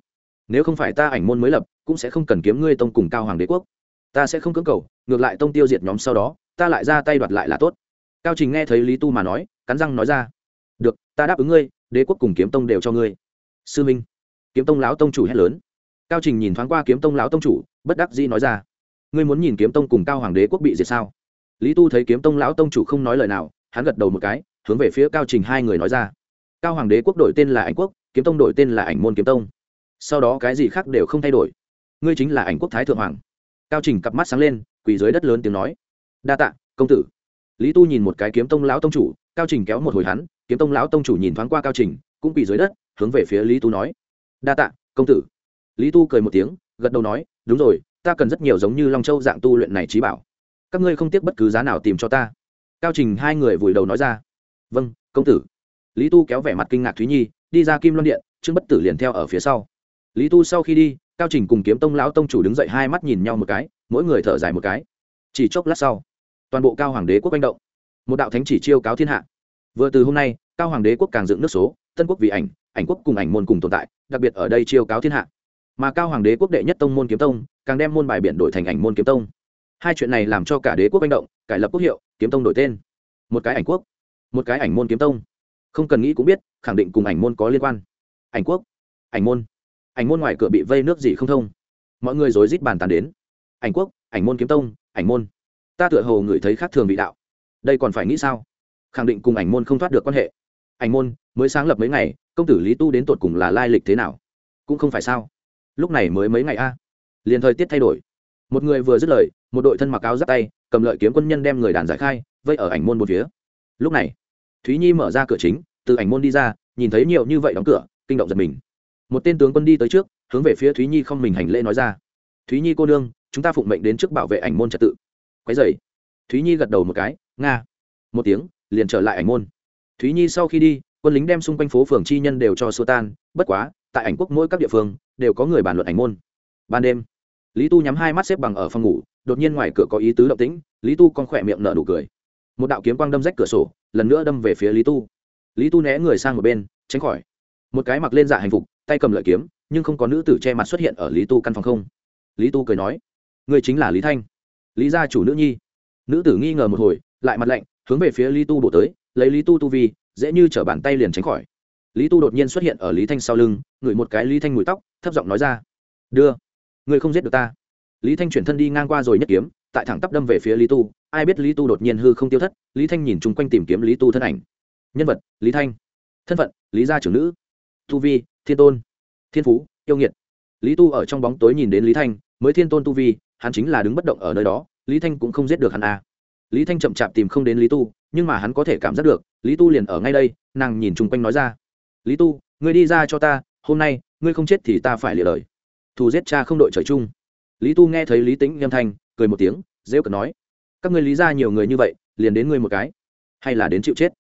nếu không phải ta ảnh môn mới lập, cũng sẽ không cần kiếm ngươi tông cùng cao hoàng đế quốc. Ta sẽ không cưỡng cầu, ngược lại tông tiêu diệt nhóm sau đó, ta lại ra tay đoạt lại là tốt. Cao trình nghe thấy lý tu mà nói, cắn răng nói ra, được, ta đáp ứng ngươi, đế quốc cùng kiếm tông đều cho ngươi. Sư minh. Kiếm tông lão tông chủ hét lớn. Cao trình nhìn thoáng qua kiếm tông lão tông chủ, bất đắc dĩ nói ra, ngươi muốn nhìn kiếm tông cùng cao hoàng đế quốc bị diệt sao? Lý tu thấy kiếm tông lão tông chủ không nói lời nào, hắn gật đầu một cái, hướng về phía cao trình hai người nói ra. Cao hoàng đế quốc đổi tên là ảnh quốc, kiếm tông đổi tên là ảnh môn kiếm tông. Sau đó cái gì khác đều không thay đổi. Ngươi chính là ảnh quốc thái thượng hoàng. Cao trình cặp mắt sáng lên, quỳ dưới đất lớn tiếng nói. Đa tạ, công tử. Lý tu nhìn một cái kiếm tông lão tông chủ, cao trình kéo một hồi hắn, kiếm tông lão tông chủ nhìn thoáng qua cao trình, cũng quỳ dưới đất, hướng về phía lý tu nói. Đa tạ, công tử. Lý tu cười một tiếng, gật đầu nói, đúng rồi, ta cần rất nhiều giống như long châu dạng tu luyện này trí bảo các ngươi không tiếc bất cứ giá nào tìm cho ta. Cao trình hai người vùi đầu nói ra. Vâng công tử. Lý tu kéo vẻ mặt kinh ngạc thúy nhi, đi ra kim loan điện, trương bất tử liền theo ở phía sau. Lý tu sau khi đi, cao trình cùng kiếm tông lão tông chủ đứng dậy hai mắt nhìn nhau một cái, mỗi người thở dài một cái. Chỉ chốc lát sau, toàn bộ cao hoàng đế quốc manh động. Một đạo thánh chỉ chiêu cáo thiên hạ. Vừa từ hôm nay, cao hoàng đế quốc càng dựng nước số, tân quốc vì ảnh ảnh quốc cùng ảnh môn cùng tồn tại, đặc biệt ở đây chiêu cáo thiên hạ. Mà cao hoàng đế quốc đệ nhất tông môn kiếm tông, càng đem môn bài biển đổi thành ảnh môn kiếm tông hai chuyện này làm cho cả đế quốc manh động, cải lập quốc hiệu, kiếm tông đổi tên. Một cái ảnh quốc, một cái ảnh môn kiếm tông. Không cần nghĩ cũng biết, khẳng định cùng ảnh môn có liên quan. Ảnh quốc, ảnh môn. Ảnh môn ngoài cửa bị vây nước gì không thông. Mọi người rối rít bàn tàn đến. Ảnh quốc, ảnh môn kiếm tông, ảnh môn. Ta tựa hồ ngửi thấy khác thường vị đạo. Đây còn phải nghĩ sao? Khẳng định cùng ảnh môn không thoát được quan hệ. Ảnh môn, mới sáng lập mấy ngày, công tử lý tu đến tột cùng là lai lịch thế nào? Cũng không phải sao? Lúc này mới mấy ngày a? Liền thời tiết thay đổi một người vừa dứt lời, một đội thân mặc áo giáp tay, cầm lợi kiếm quân nhân đem người đàn giải khai, vây ở ảnh môn một phía. Lúc này, thúy nhi mở ra cửa chính, từ ảnh môn đi ra, nhìn thấy nhiều như vậy đóng cửa, kinh động giật mình. Một tên tướng quân đi tới trước, hướng về phía thúy nhi không mình hành lễ nói ra. Thúy nhi cô nương, chúng ta phụng mệnh đến trước bảo vệ ảnh môn trật tự. Quái dày thúy nhi gật đầu một cái, nga. Một tiếng, liền trở lại ảnh môn. Thúy nhi sau khi đi, quân lính đem xung quanh phố phường chi nhân đều cho xua tan, bất quá, tại ảnh quốc mỗi các địa phương, đều có người bàn luận ảnh môn. Ban đêm lý tu nhắm hai mắt xếp bằng ở phòng ngủ, đột nhiên ngoài cửa có ý tứ động tĩnh, lý tu con khỏe miệng nở nụ cười. Một đạo kiếm quang đâm rách cửa sổ, lần nữa đâm về phía lý tu. Lý tu né người sang một bên, tránh khỏi. Một cái mặc lên dạ hành phục, tay cầm lợi kiếm, nhưng không có nữ tử che mặt xuất hiện ở lý tu căn phòng không. Lý tu cười nói người chính là lý thanh, lý gia chủ nữ nhi. Nữ tử nghi ngờ một hồi, lại mặt lạnh, hướng về phía lý tu bổ tới, lấy lý tu tu vi, dễ như t bàn tay liền tránh khỏi. Lý tu đột nhiên xuất hiện ở lý thanh sau lưng, ngửi một cái lý thanh mùi tóc, thấp giọng nói ra, đưa người không giết được ta. Lý thanh chuyển thân đi ngang qua rồi nhất kiếm, tại thẳng tắp đâm về phía lý tu. Ai biết lý tu đột nhiên hư không tiêu thất, lý thanh nhìn chung quanh tìm kiếm lý tu thân ảnh. Nhân vật, lý thanh. Thân phận, lý gia trưởng nữ. Tu vi, thiên tôn. Thiên phú, yêu nghiệt. Lý tu ở trong bóng tối nhìn đến lý thanh, mới thiên tôn tu vi, hắn chính là đứng bất động ở nơi đó, lý thanh cũng không giết được hắn à. lý thanh chậm chạp tìm không đến lý tu, nhưng mà hắn có thể cảm giác được, lý tu liền ở ngay đây, nàng nhìn chung quanh nói ra. Lý tu, ngươi đi ra cho ta, hôm nay, ngươi không chết thì ta phải lịa đời thù giết cha không đội trời chung. Lý tu nghe thấy lý tính nghiêm thanh, cười một tiếng dễ cợt nói, các ngươi lý ra nhiều người như vậy, liền đến ngươi một cái, hay là đến chịu chết?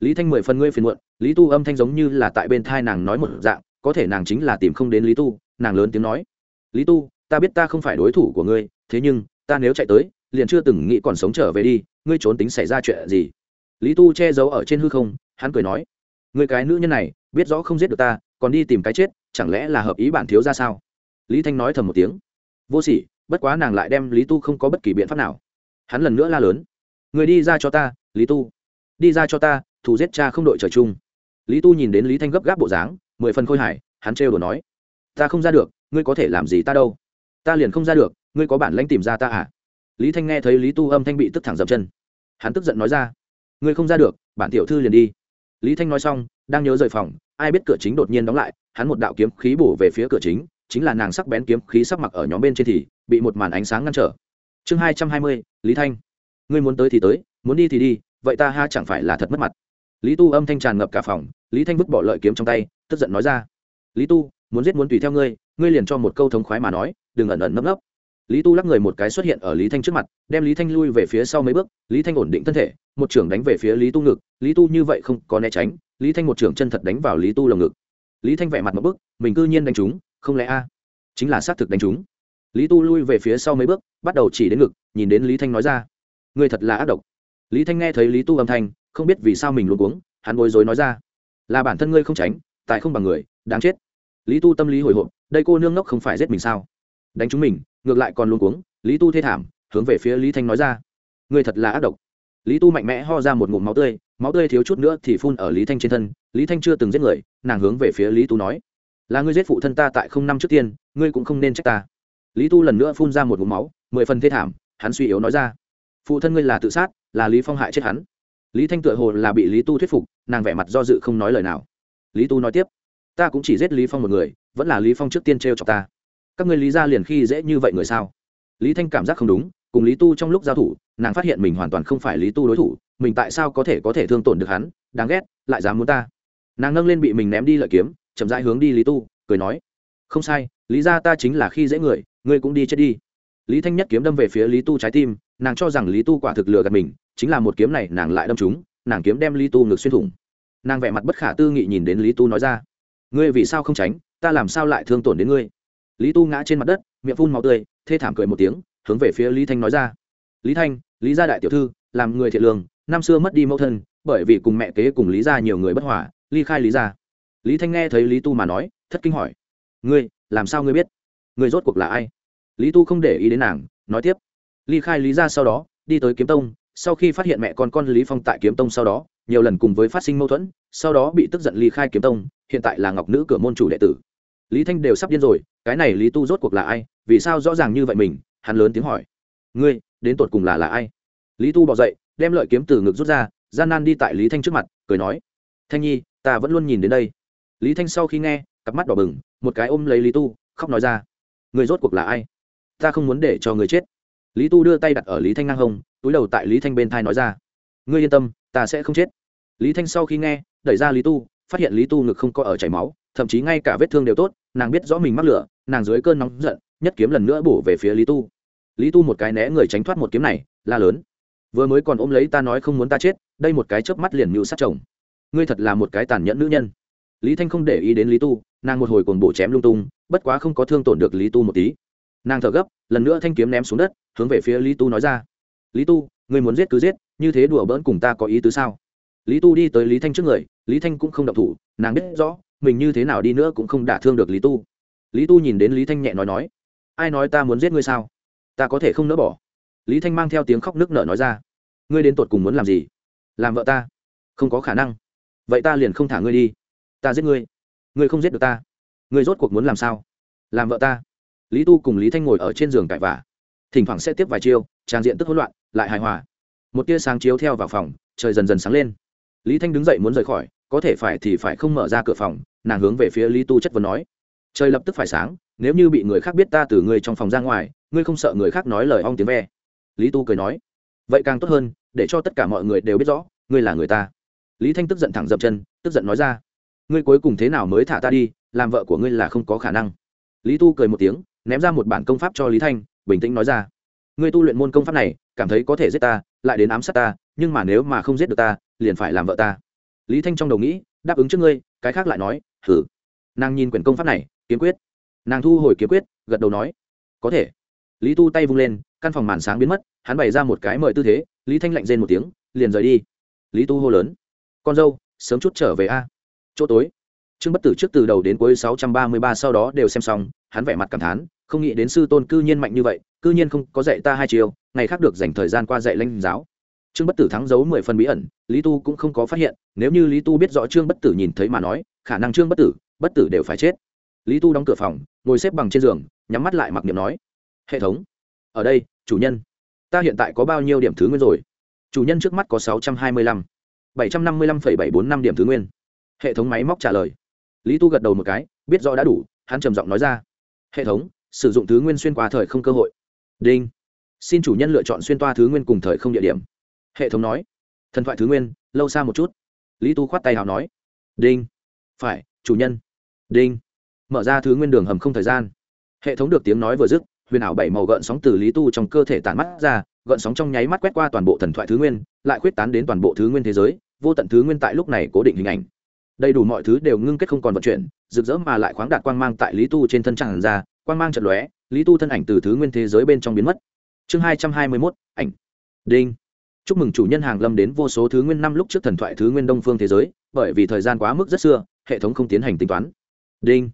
Lý thanh mười phần ngươi phiền muộn, lý tu âm thanh giống như là tại bên thai nàng nói một dạng, có thể nàng chính là tìm không đến lý tu, nàng lớn tiếng nói, lý tu, ta biết ta không phải đối thủ của ngươi, thế nhưng, ta nếu chạy tới, liền chưa từng nghĩ còn sống trở về đi, ngươi trốn tính xảy ra chuyện gì? Lý tu che giấu ở trên hư không, hắn cười nói người cái nữ nhân này, biết rõ không giết được ta, còn đi tìm cái chết, chẳng lẽ là hợp ý bản thiếu ra sao? Lý thanh nói thầm một tiếng. Vô sỉ, bất quá nàng lại đem lý tu không có bất kỳ biện pháp nào. Hắn lần nữa la lớn. Người đi ra cho ta, lý tu. Đi ra cho ta, thù giết cha không đội trời chung. Lý tu nhìn đến lý thanh gấp gáp bộ dáng, mười phần khôi hài, hắn trêu đồ nói. Ta không ra được, ngươi có thể làm gì ta đâu? Ta liền không ra được, ngươi có bản lãnh tìm ra ta à? Lý thanh nghe thấy lý tu âm thanh bị tức thẳng dập chân. Hắn tức giận nói ra. Ngươi không ra được, bản tiểu thư liền đi. Lý thanh nói xong, đang nhớ rời phòng, ai biết cửa chính đột nhiên đóng lại, hắn một đạo kiếm khí bổ về phía cửa chính chính là nàng sắc bén kiếm khí sắc mặc ở nhóm bên trên thì bị một màn ánh sáng ngăn trở. Chương hai trăm hai mươi, lý thanh. Ngươi muốn tới thì tới, muốn đi thì đi, vậy ta ha chẳng phải là thật mất mặt. Lý tu âm thanh tràn ngập cả phòng, lý thanh vứt bỏ lợi kiếm trong tay, tức giận nói ra. Lý tu, muốn giết muốn tùy theo ngươi ngươi liền cho một câu thống khoái mà nói, đừng ẩn ẩn nấp nấp. Lý tu lắc người một cái xuất hiện ở lý thanh trước mặt, đem lý thanh lui về phía sau mấy bước, lý thanh ổn định thân thể, một trưởng đánh về phía lý tu ngực, lý tu như vậy không có né tránh, lý thanh một trưởng chân thật đánh vào lý tu lồng ngực. Lý thanh vẻ mặt một bước mình cư nhiên đánh trúng không lẽ a? Chính là xác thực đánh chúng. lý tu lui về phía sau mấy bước, bắt đầu chỉ đến ngực, nhìn đến lý thanh nói ra. Người thật là ác độc. Lý thanh nghe thấy lý tu âm thanh, không biết vì sao mình luôn cuống, hắn bối rối nói ra. Là bản thân ngươi không tránh tại không bằng người, đáng chết. Lý tu tâm lý hồi hộp, đây cô nương ngốc không phải giết mình sao? Đánh chúng mình, ngược lại còn luôn cuống, lý tu thê thảm, hướng về phía lý thanh nói ra. Ngươi thật là ác độc. Lý tu mạnh mẽ ho ra một ngụm máu tươi máu tươi thiếu chút nữa thì phun ở lý thanh trên thân, lý thanh chưa từng giết người, nàng hướng về phía lý tu nói là ngươi giết phụ thân ta tại không năm trước tiên, ngươi cũng không nên trách ta. Lý tu lần nữa phun ra một ngụm máu, mười phần thê thảm, hắn suy yếu nói ra. Phụ thân ngươi là tự sát, là lý phong hại chết hắn. Lý thanh tựa hồ là bị lý tu thuyết phục, nàng vẻ mặt do dự không nói lời nào. Lý tu nói tiếp, ta cũng chỉ giết lý phong một người, vẫn là lý phong trước tiên trêu chọc ta. Các ngươi lý ra liền khi dễ như vậy người sao? Lý thanh cảm giác không đúng, cùng lý tu trong lúc giao thủ, nàng phát hiện mình hoàn toàn không phải lý tu đối thủ, mình tại sao có thể có thể thương tổn được hắn, đáng ghét, lại dám muốn ta. Nàng nâng lên bị mình ném đi lợi kiếm chậm rãi hướng đi lý tu, cười nói, không sai, lý ra ta chính là khi dễ người, ngươi cũng đi chết đi. Lý thanh nhất kiếm đâm về phía lý tu trái tim, nàng cho rằng lý tu quả thực lừa gạt mình, chính là một kiếm này nàng lại đâm trúng, nàng kiếm đem lý tu ngực xuyên thủng. Nàng vẻ mặt bất khả tư nghị nhìn đến lý tu nói ra, ngươi vì sao không tránh, ta làm sao lại thương tổn đến ngươi? Lý tu ngã trên mặt đất, miệng phun màu tươi, thê thảm cười một tiếng, hướng về phía lý thanh nói ra, lý thanh, lý gia đại tiểu thư, làm người thiện lương, năm xưa mất đi mẫu thân, bởi vì cùng mẹ kế cùng lý gia nhiều người bất hòa, ly khai lý gia lý thanh nghe thấy lý tu mà nói, thất kinh hỏi, ngươi, làm sao ngươi biết? Ngươi rốt cuộc là ai? Lý tu không để ý đến nàng, nói tiếp, ly khai lý gia sau đó, đi tới kiếm tông, sau khi phát hiện mẹ con con lý phong tại kiếm tông sau đó, nhiều lần cùng với phát sinh mâu thuẫn, sau đó bị tức giận ly khai kiếm tông, hiện tại là ngọc nữ cửa môn chủ đệ tử. Lý thanh đều sắp điên rồi, cái này lý tu rốt cuộc là ai, vì sao rõ ràng như vậy mình, hắn lớn tiếng hỏi, ngươi, đến tột cùng là là ai? Lý tu bỏ dậy, đem lợi kiếm từ ngực rút ra, gian nan đi tại lý thanh trước mặt, cười nói, thanh nhi, ta vẫn luôn nhìn đến đây lý thanh sau khi nghe, cặp mắt đỏ bừng, một cái ôm lấy lý tu, khóc nói ra. Người rốt cuộc là ai? Ta không muốn để cho người chết. Lý tu đưa tay đặt ở lý thanh ngang hông, túi đầu tại lý thanh bên thai nói ra. Ngươi yên tâm, ta sẽ không chết. Lý thanh sau khi nghe, đẩy ra lý tu, phát hiện lý tu ngực không có ở chảy máu, thậm chí ngay cả vết thương đều tốt, nàng biết rõ mình mắc lửa, nàng dưới cơn nóng giận, nhất kiếm lần nữa bổ về phía lý tu. Lý tu một cái né người tránh thoát một kiếm này, la lớn. Vừa mới còn ôm lấy ta nói không muốn ta chết, đây một cái chớp mắt liền mưu sát chồng. Ngươi thật là một cái tàn nhẫn nữ nhân lý thanh không để ý đến lý tu, nàng một hồi còn bổ chém lung tung, bất quá không có thương tổn được lý tu một tí. Nàng thở gấp, lần nữa thanh kiếm ném xuống đất, hướng về phía lý tu nói ra. Lý tu, ngươi muốn giết cứ giết, như thế đùa bỡn cùng ta có ý tứ sao? Lý tu đi tới lý thanh trước người, lý thanh cũng không động thủ, nàng biết rõ, mình như thế nào đi nữa cũng không đả thương được lý tu. Lý tu nhìn đến lý thanh nhẹ nói nói, ai nói ta muốn giết ngươi sao? Ta có thể không nỡ bỏ. Lý thanh mang theo tiếng khóc nước nở nói ra, ngươi đến tột cùng muốn làm gì? Làm vợ ta? Không có khả năng. Vậy ta liền không thả ngươi đi ta giết ngươi. Ngươi không giết được ta. Ngươi rốt cuộc muốn làm sao? Làm vợ ta. Lý tu cùng lý thanh ngồi ở trên giường cãi vả thỉnh thoảng sẽ tiếp vài chiêu, trang diện tức hỗn loạn, lại hài hòa. Một tia sáng chiếu theo vào phòng, trời dần dần sáng lên. Lý thanh đứng dậy muốn rời khỏi, có thể phải thì phải không mở ra cửa phòng, nàng hướng về phía lý tu chất vấn nói. Trời lập tức phải sáng, nếu như bị người khác biết ta từ ngươi trong phòng ra ngoài, ngươi không sợ người khác nói lời ong tiếng ve? Lý tu cười nói. Vậy càng tốt hơn, để cho tất cả mọi người đều biết rõ, ngươi là người ta. Lý thanh tức giận thẳng dậm chân, tức giận nói ra ngươi cuối cùng thế nào mới thả ta đi, làm vợ của ngươi là không có khả năng. Lý tu cười một tiếng, ném ra một bản công pháp cho lý thanh, bình tĩnh nói ra. Ngươi tu luyện môn công pháp này, cảm thấy có thể giết ta, lại đến ám sát ta, nhưng mà nếu mà không giết được ta, liền phải làm vợ ta. Lý thanh trong đầu nghĩ, đáp ứng trước ngươi, cái khác lại nói thử nàng nhìn quyển công pháp này, kiếm quyết. Nàng thu hồi kiếm quyết, gật đầu nói, có thể. Lý tu tay vung lên, căn phòng màn sáng biến mất, hắn bày ra một cái mời tư thế, lý thanh lạnh rên một tiếng, liền rời đi. Lý tu hô lớn, con dâu, sớm chút trở về a chỗ tối. Trương bất tử trước từ đầu đến cuối sáu trăm ba mươi ba sau đó đều xem xong, hắn vẻ mặt cảm thán, không nghĩ đến sư tôn cư nhiên mạnh như vậy, cư nhiên không có dạy ta hai chiều ngày khác được dành thời gian qua dạy lãnh giáo. Trương bất tử thắng giấu mười phần bí ẩn, lý tu cũng không có phát hiện, nếu như lý tu biết rõ trương bất tử nhìn thấy mà nói, khả năng trương bất tử bất tử đều phải chết. Lý tu đóng cửa phòng, ngồi xếp bằng trên giường, nhắm mắt lại mặc niệm nói, hệ thống, ở đây, chủ nhân. Ta hiện tại có bao nhiêu điểm thứ nguyên rồi? Chủ nhân trước mắt có sáu trăm hai mươi lăm. bảy trăm năm mươi lăm phẩy bảy bốn năm điểm thứ nguyên hệ thống máy móc trả lời. Lý tu gật đầu một cái, biết rõ đã đủ, hắn trầm giọng nói ra. Hệ thống, sử dụng thứ nguyên xuyên qua thời không cơ hội. Đinh. Xin chủ nhân lựa chọn xuyên toa thứ nguyên cùng thời không địa điểm. Hệ thống nói. Thần thoại thứ nguyên, lâu xa một chút. Lý tu khoát tay hào nói. Đinh. Phải, chủ nhân. Đinh. Mở ra thứ nguyên đường hầm không thời gian. Hệ thống được tiếng nói vừa dứt, huyền ảo bảy màu gợn sóng từ lý tu trong cơ thể tản mắt ra, gợn sóng trong nháy mắt quét qua toàn bộ thần thoại thứ nguyên, lại khuyết tán đến toàn bộ thứ nguyên thế giới, vô tận thứ nguyên tại lúc này cố định hình ảnh đầy đủ mọi thứ đều ngưng kết không còn vận chuyển, rực rỡ mà lại khoáng đạt quang mang tại lý tu trên thân tràn ra, quang mang trận lóe, lý tu thân ảnh từ thứ nguyên thế giới bên trong biến mất. Chương hai trăm hai mươi mốt, ảnh. Đinh. Chúc mừng chủ nhân hàng lâm đến vô số thứ nguyên năm lúc trước thần thoại thứ nguyên đông phương thế giới, bởi vì thời gian quá mức rất xưa, hệ thống không tiến hành tính toán. Đinh.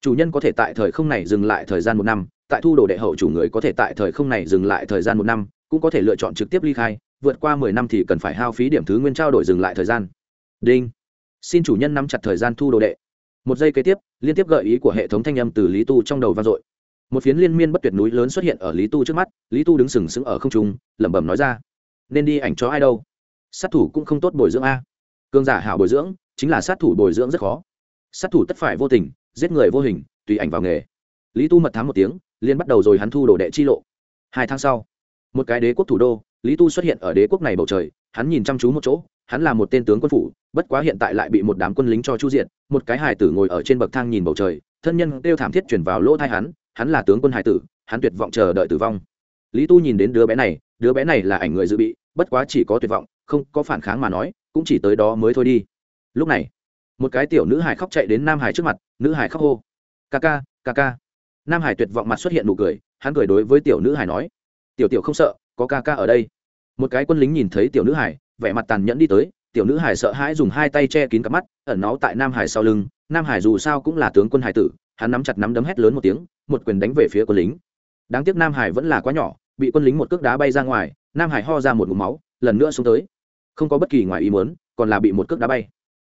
Chủ nhân có thể tại thời không này dừng lại thời gian một năm, tại thu đồ đệ hậu chủ người có thể tại thời không này dừng lại thời gian một năm, cũng có thể lựa chọn trực tiếp ly khai, vượt qua mười năm thì cần phải hao phí điểm thứ nguyên trao đổi dừng lại thời gian. Đinh xin chủ nhân nắm chặt thời gian thu đồ đệ. Một giây kế tiếp, liên tiếp gợi ý của hệ thống thanh âm từ lý tu trong đầu vang dội. Một phiến liên miên bất tuyệt núi lớn xuất hiện ở lý tu trước mắt, lý tu đứng sừng sững ở không trung, lẩm bẩm nói ra. Nên đi ảnh cho ai đâu? Sát thủ cũng không tốt bồi dưỡng a. Cương giả hảo bồi dưỡng, chính là sát thủ bồi dưỡng rất khó. Sát thủ tất phải vô tình, giết người vô hình, tùy ảnh vào nghề. Lý tu mật thám một tiếng liên bắt đầu rồi hắn thu đồ đệ chi lộ. Hai tháng sau, một cái đế quốc thủ đô, lý tu xuất hiện ở đế quốc này bầu trời, hắn nhìn chăm chú một chỗ hắn là một tên tướng quân phủ, bất quá hiện tại lại bị một đám quân lính cho chu diện một cái hải tử ngồi ở trên bậc thang nhìn bầu trời, thân nhân kêu thảm thiết chuyển vào lỗ thai hắn hắn là tướng quân hải tử, hắn tuyệt vọng chờ đợi tử vong. Lý tu nhìn đến đứa bé này, đứa bé này là ảnh người dự bị, bất quá chỉ có tuyệt vọng, không có phản kháng mà nói, cũng chỉ tới đó mới thôi đi. Lúc này, một cái tiểu nữ hải khóc chạy đến nam hải trước mặt, nữ hải khóc hô. Ca ca ca ca. Nam hải tuyệt vọng mặt xuất hiện nụ cười, hắn cười đối với tiểu nữ hải nói, tiểu tiểu không sợ, có ca ca ở đây. Một cái quân lính nhìn thấy tiểu nữ hải vẻ mặt tàn nhẫn đi tới, tiểu nữ hải sợ hãi dùng hai tay che kín cặp mắt, ẩn náu tại nam hải sau lưng, nam hải dù sao cũng là tướng quân hải tử, hắn nắm chặt nắm đấm hét lớn một tiếng, một quyền đánh về phía quân lính. Đáng tiếc nam hải vẫn là quá nhỏ, bị quân lính một cước đá bay ra ngoài, nam hải ho ra một mụ máu, lần nữa xuống tới. Không có bất kỳ ngoài ý muốn, còn là bị một cước đá bay.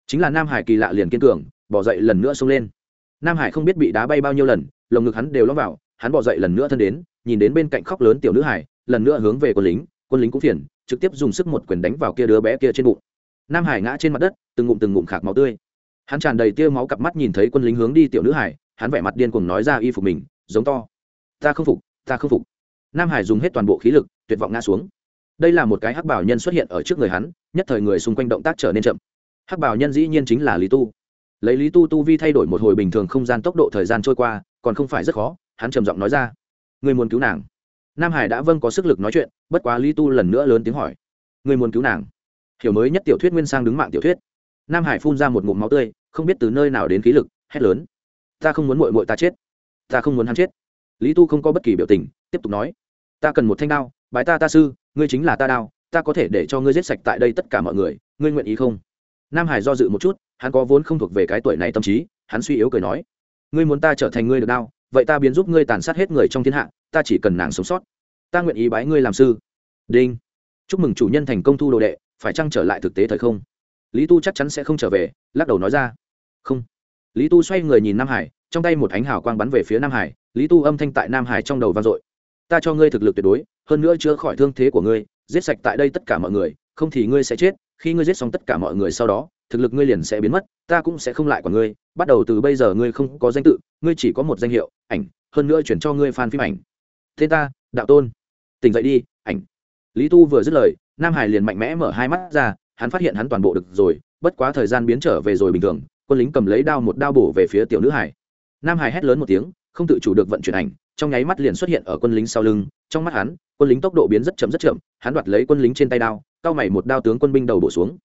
Chính là nam hải kỳ lạ liền kiên cường, bỏ dậy lần nữa xông lên. Nam hải không biết bị đá bay bao nhiêu lần, lồng ngực hắn đều lõm vào, hắn bỏ dậy lần nữa thân đến, nhìn đến bên cạnh khóc lớn tiểu nữ hải lần nữa hướng về quân lính quân lính cũng phiền trực tiếp dùng sức một quyền đánh vào kia đứa bé kia trên bụng. Nam hải ngã trên mặt đất, từng ngụm từng ngụm khạc máu tươi. Hắn tràn đầy tia máu cặp mắt nhìn thấy quân lính hướng đi tiểu nữ hải, hắn vẻ mặt điên cuồng nói ra y phục mình, giống to. Ta không phục, ta không phục. Nam hải dùng hết toàn bộ khí lực, tuyệt vọng ngã xuống. Đây là một cái hắc bảo nhân xuất hiện ở trước người hắn, nhất thời người xung quanh động tác trở nên chậm. Hắc bảo nhân dĩ nhiên chính là lý tu. Lấy lý tu tu vi thay đổi một hồi bình thường không gian tốc độ thời gian trôi qua, còn không phải rất khó, hắn trầm giọng nói ra. Người muốn cứu nàng nam hải đã vâng có sức lực nói chuyện, bất quá lý tu lần nữa lớn tiếng hỏi. Người muốn cứu nàng? Hiểu mới nhất tiểu thuyết nguyên sang đứng mạng tiểu thuyết. Nam hải phun ra một ngụm máu tươi, không biết từ nơi nào đến khí lực, hét lớn. Ta không muốn mội mội ta chết. Ta không muốn hắn chết. Lý tu không có bất kỳ biểu tình, tiếp tục nói. Ta cần một thanh đao, bái ta ta sư, ngươi chính là ta đao, ta có thể để cho ngươi giết sạch tại đây tất cả mọi người, ngươi nguyện ý không? Nam hải do dự một chút, hắn có vốn không thuộc về cái tuổi này tâm trí, hắn suy yếu cười nói. Ngươi muốn ta trở thành ngươi được đao, vậy ta biến giúp ngươi tàn sát hết người trong thiên hạ ta chỉ cần nàng sống sót. Ta nguyện ý bái ngươi làm sư. Đinh. Chúc mừng chủ nhân thành công thu đồ đệ, phải chăng trở lại thực tế thời không? Lý tu chắc chắn sẽ không trở về, lắc đầu nói ra. Không. Lý tu xoay người nhìn nam hải, trong tay một ánh hào quang bắn về phía nam hải, lý tu âm thanh tại nam hải trong đầu vang dội. Ta cho ngươi thực lực tuyệt đối, hơn nữa chữa khỏi thương thế của ngươi, giết sạch tại đây tất cả mọi người, không thì ngươi sẽ chết, khi ngươi giết xong tất cả mọi người sau đó, thực lực ngươi liền sẽ biến mất, ta cũng sẽ không lại của ngươi, bắt đầu từ bây giờ ngươi không có danh tự, ngươi chỉ có một danh hiệu, ảnh, hơn nữa chuyển cho ngươi fan phim ảnh tên ta, đạo tôn. Tỉnh dậy đi, ảnh. Lý tu vừa dứt lời, nam hải liền mạnh mẽ mở hai mắt ra, hắn phát hiện hắn toàn bộ được rồi, bất quá thời gian biến trở về rồi bình thường, quân lính cầm lấy đao một đao bổ về phía tiểu nữ hải. Nam hải hét lớn một tiếng, không tự chủ được vận chuyển ảnh, trong nháy mắt liền xuất hiện ở quân lính sau lưng, trong mắt hắn, quân lính tốc độ biến rất chậm rất chậm, hắn đoạt lấy quân lính trên tay đao, cao mày một đao tướng quân binh đầu bổ xuống.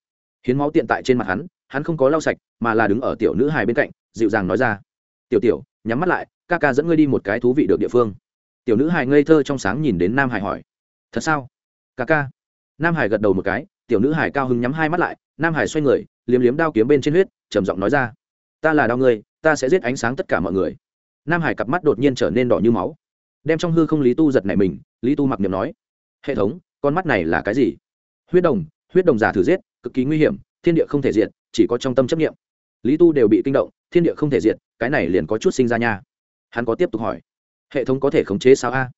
Hiến máu tiện tại trên mặt hắn hắn không có lau sạch, mà là đứng ở tiểu nữ hài bên cạnh, dịu dàng nói ra, tiểu tiểu, nhắm mắt lại, ca ca dẫn ngươi đi một cái thú vị được địa phương tiểu nữ hài ngây thơ trong sáng nhìn đến nam hải hỏi, thật sao? Ca ca. Nam hải gật đầu một cái, tiểu nữ hải cao hứng nhắm hai mắt lại, nam hải xoay người, liếm liếm đao kiếm bên trên huyết, trầm giọng nói ra, ta là đao ngươi, ta sẽ giết ánh sáng tất cả mọi người. Nam hải cặp mắt đột nhiên trở nên đỏ như máu, đem trong hư không lý tu giật này mình, lý tu mặc niệm nói, hệ thống, con mắt này là cái gì? Huyết đồng huyết đồng giả thử giết, cực kỳ nguy hiểm, thiên địa không thể diệt, chỉ có trong tâm chấp nghiệm lý tu đều bị kinh động, thiên địa không thể diệt, cái này liền có chút sinh ra nha. Hắn có tiếp tục hỏi hệ thống có thể khống chế sao a?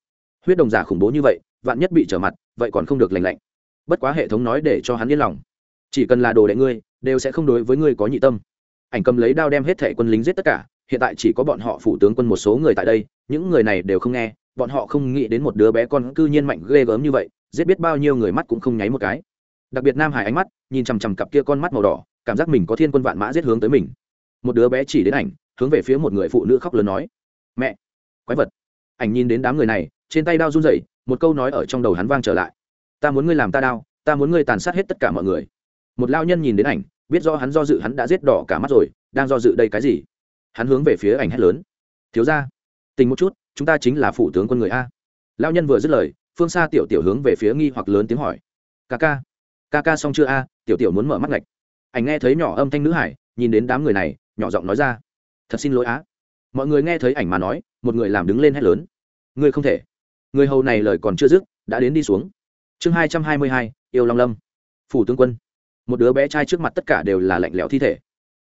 Huyết đồng giả khủng bố như vậy, vạn nhất bị trở mặt, vậy còn không được lành lạnh. Bất quá hệ thống nói để cho hắn yên lòng. Chỉ cần là đồ đệ ngươi, đều sẽ không đối với ngươi có nhị tâm. Ảnh cầm lấy đao đem hết thẻ quân lính giết tất cả, hiện tại chỉ có bọn họ phủ tướng quân một số người tại đây, những người này đều không nghe, bọn họ không nghĩ đến một đứa bé con cư nhiên mạnh ghê gớm như vậy, giết biết bao nhiêu người mắt cũng không nháy một cái. Đặc biệt nam hải ánh mắt, nhìn chằm chằm cặp kia con mắt màu đỏ, cảm giác mình có thiên quân vạn mã giết hướng tới mình. Một đứa bé chỉ đến ảnh, hướng về phía một người phụ nữ khóc lớn nói, mẹ quái vật. Ảnh nhìn đến đám người này, trên tay đao run rẩy, một câu nói ở trong đầu hắn vang trở lại. Ta muốn ngươi làm ta đao ta muốn ngươi tàn sát hết tất cả mọi người. Một lao nhân nhìn đến ảnh, biết do hắn do dự hắn đã giết đỏ cả mắt rồi, đang do dự đây cái gì? Hắn hướng về phía ảnh hét lớn. Thiếu ra tình một chút, chúng ta chính là phủ tướng quân người a. Lao nhân vừa dứt lời, phương xa tiểu tiểu hướng về phía nghi hoặc lớn tiếng hỏi. Ca ca ca ca xong chưa a? Tiểu tiểu muốn mở mắt ngạch. Ảnh nghe thấy nhỏ âm thanh nữ hải, nhìn đến đám người này, nhỏ giọng nói ra. Thật xin lỗi á mọi người nghe thấy ảnh mà nói, một người làm đứng lên hét lớn. Ngươi không thể. Người hầu này lời còn chưa dứt, đã đến đi xuống. Chương hai trăm hai mươi hai, yêu long lâm. Phủ tướng quân. Một đứa bé trai trước mặt tất cả đều là lạnh lẽo thi thể.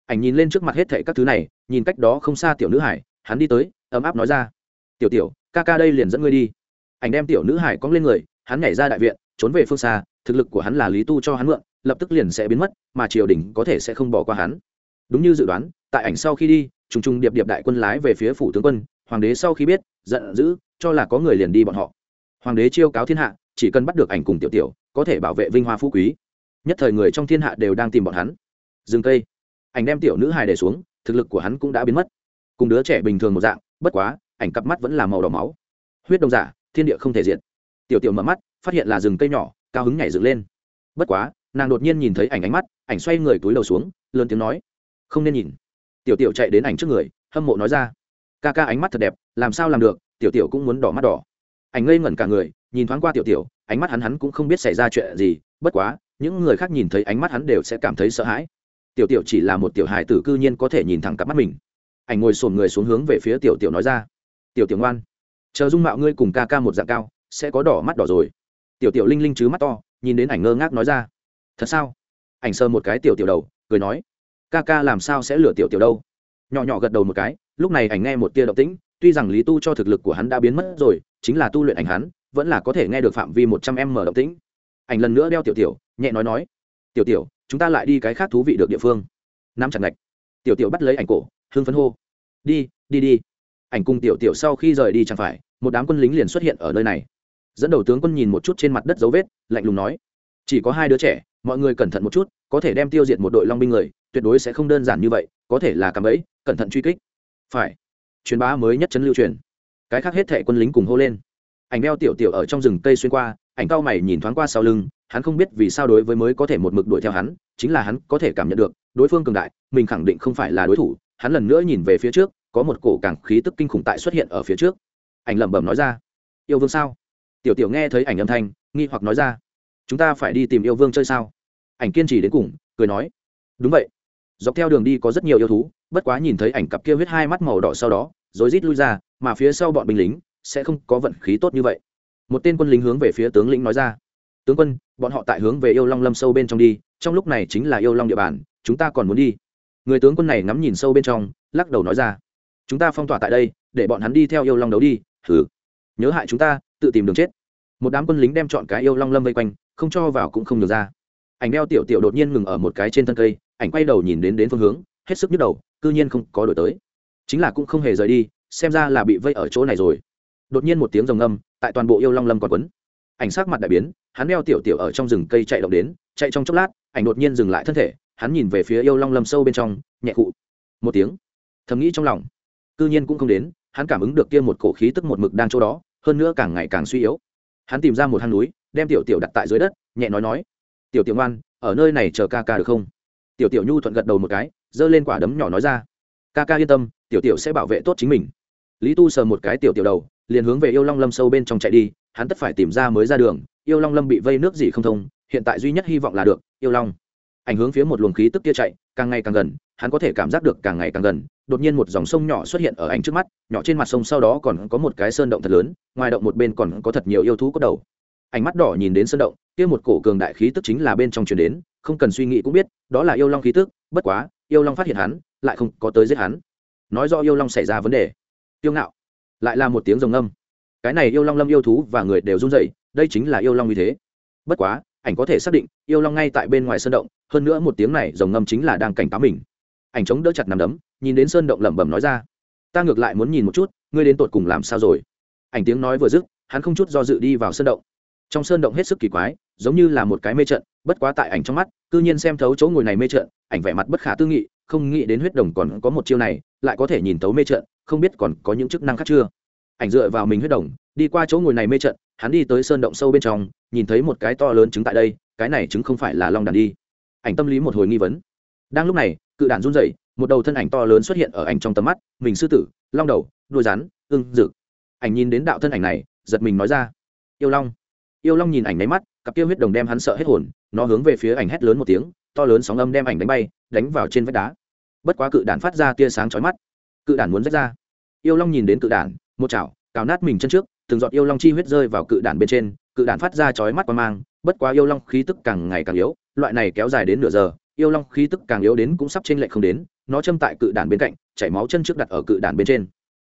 Ảnh nhìn lên trước mặt hết thệ các thứ này, nhìn cách đó không xa tiểu nữ hải, hắn đi tới, ấm áp nói ra. Tiểu tiểu, ca ca đây liền dẫn ngươi đi. Ảnh đem tiểu nữ hải cong lên người, hắn nhảy ra đại viện, trốn về phương xa, thực lực của hắn là lý tu cho hắn mượn, lập tức liền sẽ biến mất, mà triều đình có thể sẽ không bỏ qua hắn. Đúng như dự đoán tại ảnh sau khi đi, trùng trùng điệp điệp đại quân lái về phía phủ tướng quân, hoàng đế sau khi biết, giận dữ, cho là có người liền đi bọn họ. Hoàng đế chiêu cáo thiên hạ, chỉ cần bắt được ảnh cùng tiểu tiểu, có thể bảo vệ vinh hoa phú quý. Nhất thời người trong thiên hạ đều đang tìm bọn hắn. Dừng cây. Ảnh đem tiểu nữ hài để xuống, thực lực của hắn cũng đã biến mất. Cùng đứa trẻ bình thường một dạng, bất quá, ảnh cặp mắt vẫn là màu đỏ máu. Huyết đồng giả, thiên địa không thể diệt. Tiểu tiểu mở mắt, phát hiện là rừng cây nhỏ, cao hứng nhảy dựng lên. Bất quá, nàng đột nhiên nhìn thấy ảnh ánh mắt, ảnh xoay người túi đầu xuống, lớn tiếng nói, không nên nhìn tiểu tiểu chạy đến ảnh trước người, hâm mộ nói ra. Ca ca ánh mắt thật đẹp, làm sao làm được, tiểu tiểu cũng muốn đỏ mắt đỏ. Ảnh ngây ngẩn cả người, nhìn thoáng qua tiểu tiểu, ánh mắt hắn hắn cũng không biết xảy ra chuyện gì, bất quá, những người khác nhìn thấy ánh mắt hắn đều sẽ cảm thấy sợ hãi. Tiểu tiểu chỉ là một tiểu hài tử cư nhiên có thể nhìn thẳng cặp mắt mình. Ảnh ngồi sồn người xuống hướng về phía tiểu tiểu nói ra. Tiểu tiểu ngoan, chờ dung mạo ngươi cùng ca ca một dạng cao, sẽ có đỏ mắt đỏ rồi. Tiểu tiểu linh linh chứ mắt to, nhìn đến ảnh ngơ ngác nói ra. Thật sao? Ảnh sơ một cái tiểu tiểu đầu, cười nói ca ca làm sao sẽ lừa tiểu tiểu đâu? Nhỏ nhỏ gật đầu một cái, lúc này ảnh nghe một tia động tĩnh, tuy rằng lý tu cho thực lực của hắn đã biến mất rồi, chính là tu luyện ảnh hắn, vẫn là có thể nghe được phạm vi một trăm m mở động tĩnh. Ảnh lần nữa đeo tiểu tiểu, nhẹ nói nói, tiểu tiểu, chúng ta lại đi cái khác thú vị được địa phương. Nắm chặt ngạch. Tiểu tiểu bắt lấy ảnh cổ hương phấn hô, đi đi đi. Ảnh cùng tiểu tiểu sau khi rời đi chẳng phải, một đám quân lính liền xuất hiện ở nơi này. Dẫn đầu tướng quân nhìn một chút trên mặt đất dấu vết, lạnh lùng nói, chỉ có hai đứa trẻ, mọi người cẩn thận một chút, có thể đem tiêu diệt một đội long binh người tuyệt đối sẽ không đơn giản như vậy, có thể là cạm ấy cẩn thận truy kích. Phải. Truyền bá mới nhất chấn lưu truyền. Cái khác hết thệ quân lính cùng hô lên. Ảnh đeo tiểu tiểu ở trong rừng cây xuyên qua, ảnh cao mày nhìn thoáng qua sau lưng, hắn không biết vì sao đối với mới có thể một mực đuổi theo hắn, chính là hắn có thể cảm nhận được, đối phương cường đại, mình khẳng định không phải là đối thủ. Hắn lần nữa nhìn về phía trước, có một cổ càng khí tức kinh khủng tại xuất hiện ở phía trước. Ảnh lẩm bẩm nói ra, yêu vương sao? Tiểu tiểu nghe thấy ảnh âm thanh, nghi hoặc nói ra, chúng ta phải đi tìm yêu vương chơi sao? Ảnh kiên trì đến cùng, cười nói, đúng vậy dọc theo đường đi có rất nhiều yêu thú, bất quá nhìn thấy ảnh cặp kia huyết hai mắt màu đỏ sau đó rồi rít lui ra, mà phía sau bọn binh lính sẽ không có vận khí tốt như vậy. Một tên quân lính hướng về phía tướng lĩnh nói ra, tướng quân, bọn họ tại hướng về yêu long lâm sâu bên trong đi, trong lúc này chính là yêu long địa bàn, chúng ta còn muốn đi. Người tướng quân này ngắm nhìn sâu bên trong, lắc đầu nói ra, chúng ta phong tỏa tại đây, để bọn hắn đi theo yêu long đấu đi thử nhớ hại chúng ta, tự tìm đường chết. Một đám quân lính đem chọn cái yêu long lâm vây quanh, không cho vào cũng không được ra ảnh đeo tiểu tiểu đột nhiên ngừng ở một cái trên thân cây, ảnh quay đầu nhìn đến đến phương hướng, hết sức nhức đầu, cư nhiên không có đổi tới. Chính là cũng không hề rời đi, xem ra là bị vây ở chỗ này rồi. Đột nhiên một tiếng rồng âm tại toàn bộ yêu long lâm còn quấn. Ảnh sắc mặt đại biến, hắn đeo tiểu tiểu ở trong rừng cây chạy động đến, chạy trong chốc lát, ảnh đột nhiên dừng lại thân thể, hắn nhìn về phía yêu long lâm sâu bên trong, nhẹ cụ một tiếng, thầm nghĩ trong lòng. Cư nhiên cũng không đến, hắn cảm ứng được kia một cổ khí tức một mực đang chỗ đó, hơn nữa càng ngày càng suy yếu. Hắn tìm ra một hang núi, đem tiểu tiểu đặt tại dưới đất, nhẹ nói nói tiểu tiểu ngoan, ở nơi này chờ ca ca được không? Tiểu tiểu nhu thuận gật đầu một cái, giơ lên quả đấm nhỏ nói ra. Ca ca yên tâm, tiểu tiểu sẽ bảo vệ tốt chính mình. Lý tu sờ một cái tiểu tiểu đầu, liền hướng về yêu long lâm sâu bên trong chạy đi, hắn tất phải tìm ra mới ra đường, yêu long lâm bị vây nước gì không thông, hiện tại duy nhất hy vọng là được, yêu long. Ảnh hướng phía một luồng khí tức kia chạy, càng ngày càng gần, hắn có thể cảm giác được càng ngày càng gần, đột nhiên một dòng sông nhỏ xuất hiện ở ảnh trước mắt, nhỏ trên mặt sông sau đó còn có một cái sơn động thật lớn, ngoài động một bên còn có thật nhiều yêu thú có đầu ánh mắt đỏ nhìn đến sân động, kia một cổ cường đại khí tức chính là bên trong truyền đến, không cần suy nghĩ cũng biết, đó là yêu long khí tức, bất quá, yêu long phát hiện hắn, lại không có tới giết hắn. Nói do yêu long xảy ra vấn đề. Tiêu ngạo. Lại là một tiếng rồng âm cái này yêu long lâm yêu thú và người đều run dậy đây chính là yêu long như thế. Bất quá, ảnh có thể xác định, yêu long ngay tại bên ngoài sơn động, hơn nữa một tiếng này rồng ngâm chính là đang cảnh cáo mình. Ảnh chống đỡ chặt nằm đấm, nhìn đến sơn động lẩm bẩm nói ra. Ta ngược lại muốn nhìn một chút, ngươi đến tột cùng làm sao rồi? Ảnh tiếng nói vừa dứt, hắn không chút do dự đi vào sơn động trong sơn động hết sức kỳ quái, giống như là một cái mê trận, bất quá tại ảnh trong mắt, cư nhiên xem thấu chỗ ngồi này mê trận, ảnh vẻ mặt bất khả tư nghị, không nghĩ đến huyết đồng còn có một chiêu này, lại có thể nhìn thấu mê trận, không biết còn có những chức năng khác chưa. Ảnh dựa vào mình huyết đồng, đi qua chỗ ngồi này mê trận, hắn đi tới sơn động sâu bên trong, nhìn thấy một cái to lớn trứng tại đây, cái này trứng không phải là long đàn đi. Ảnh tâm lý một hồi nghi vấn. Đang lúc này, cự đàn run rẩy, một đầu thân ảnh to lớn xuất hiện ở ảnh trong tầm mắt, mình sư tử, long đầu, đuôi rắn, ưng rực ảnh nhìn đến đạo thân ảnh này, giật mình nói ra, yêu long yêu long nhìn ảnh máy mắt, cặp kia huyết đồng đem hắn sợ hết hồn, nó hướng về phía ảnh hét lớn một tiếng, to lớn sóng âm đem ảnh đánh bay, đánh vào trên vách đá. Bất quá cự đản phát ra tia sáng chói mắt. Cự đản muốn rách ra. Yêu long nhìn đến cự đản, một chảo, cào nát mình chân trước, từng giọt yêu long chi huyết rơi vào cự đản bên trên, cự đản phát ra chói mắt qua mang, bất quá yêu long khí tức càng ngày càng yếu, loại này kéo dài đến nửa giờ, yêu long khí tức càng yếu đến cũng sắp trên lệch không đến, nó châm tại cự đản bên cạnh, chảy máu chân trước đặt ở cự đản bên trên.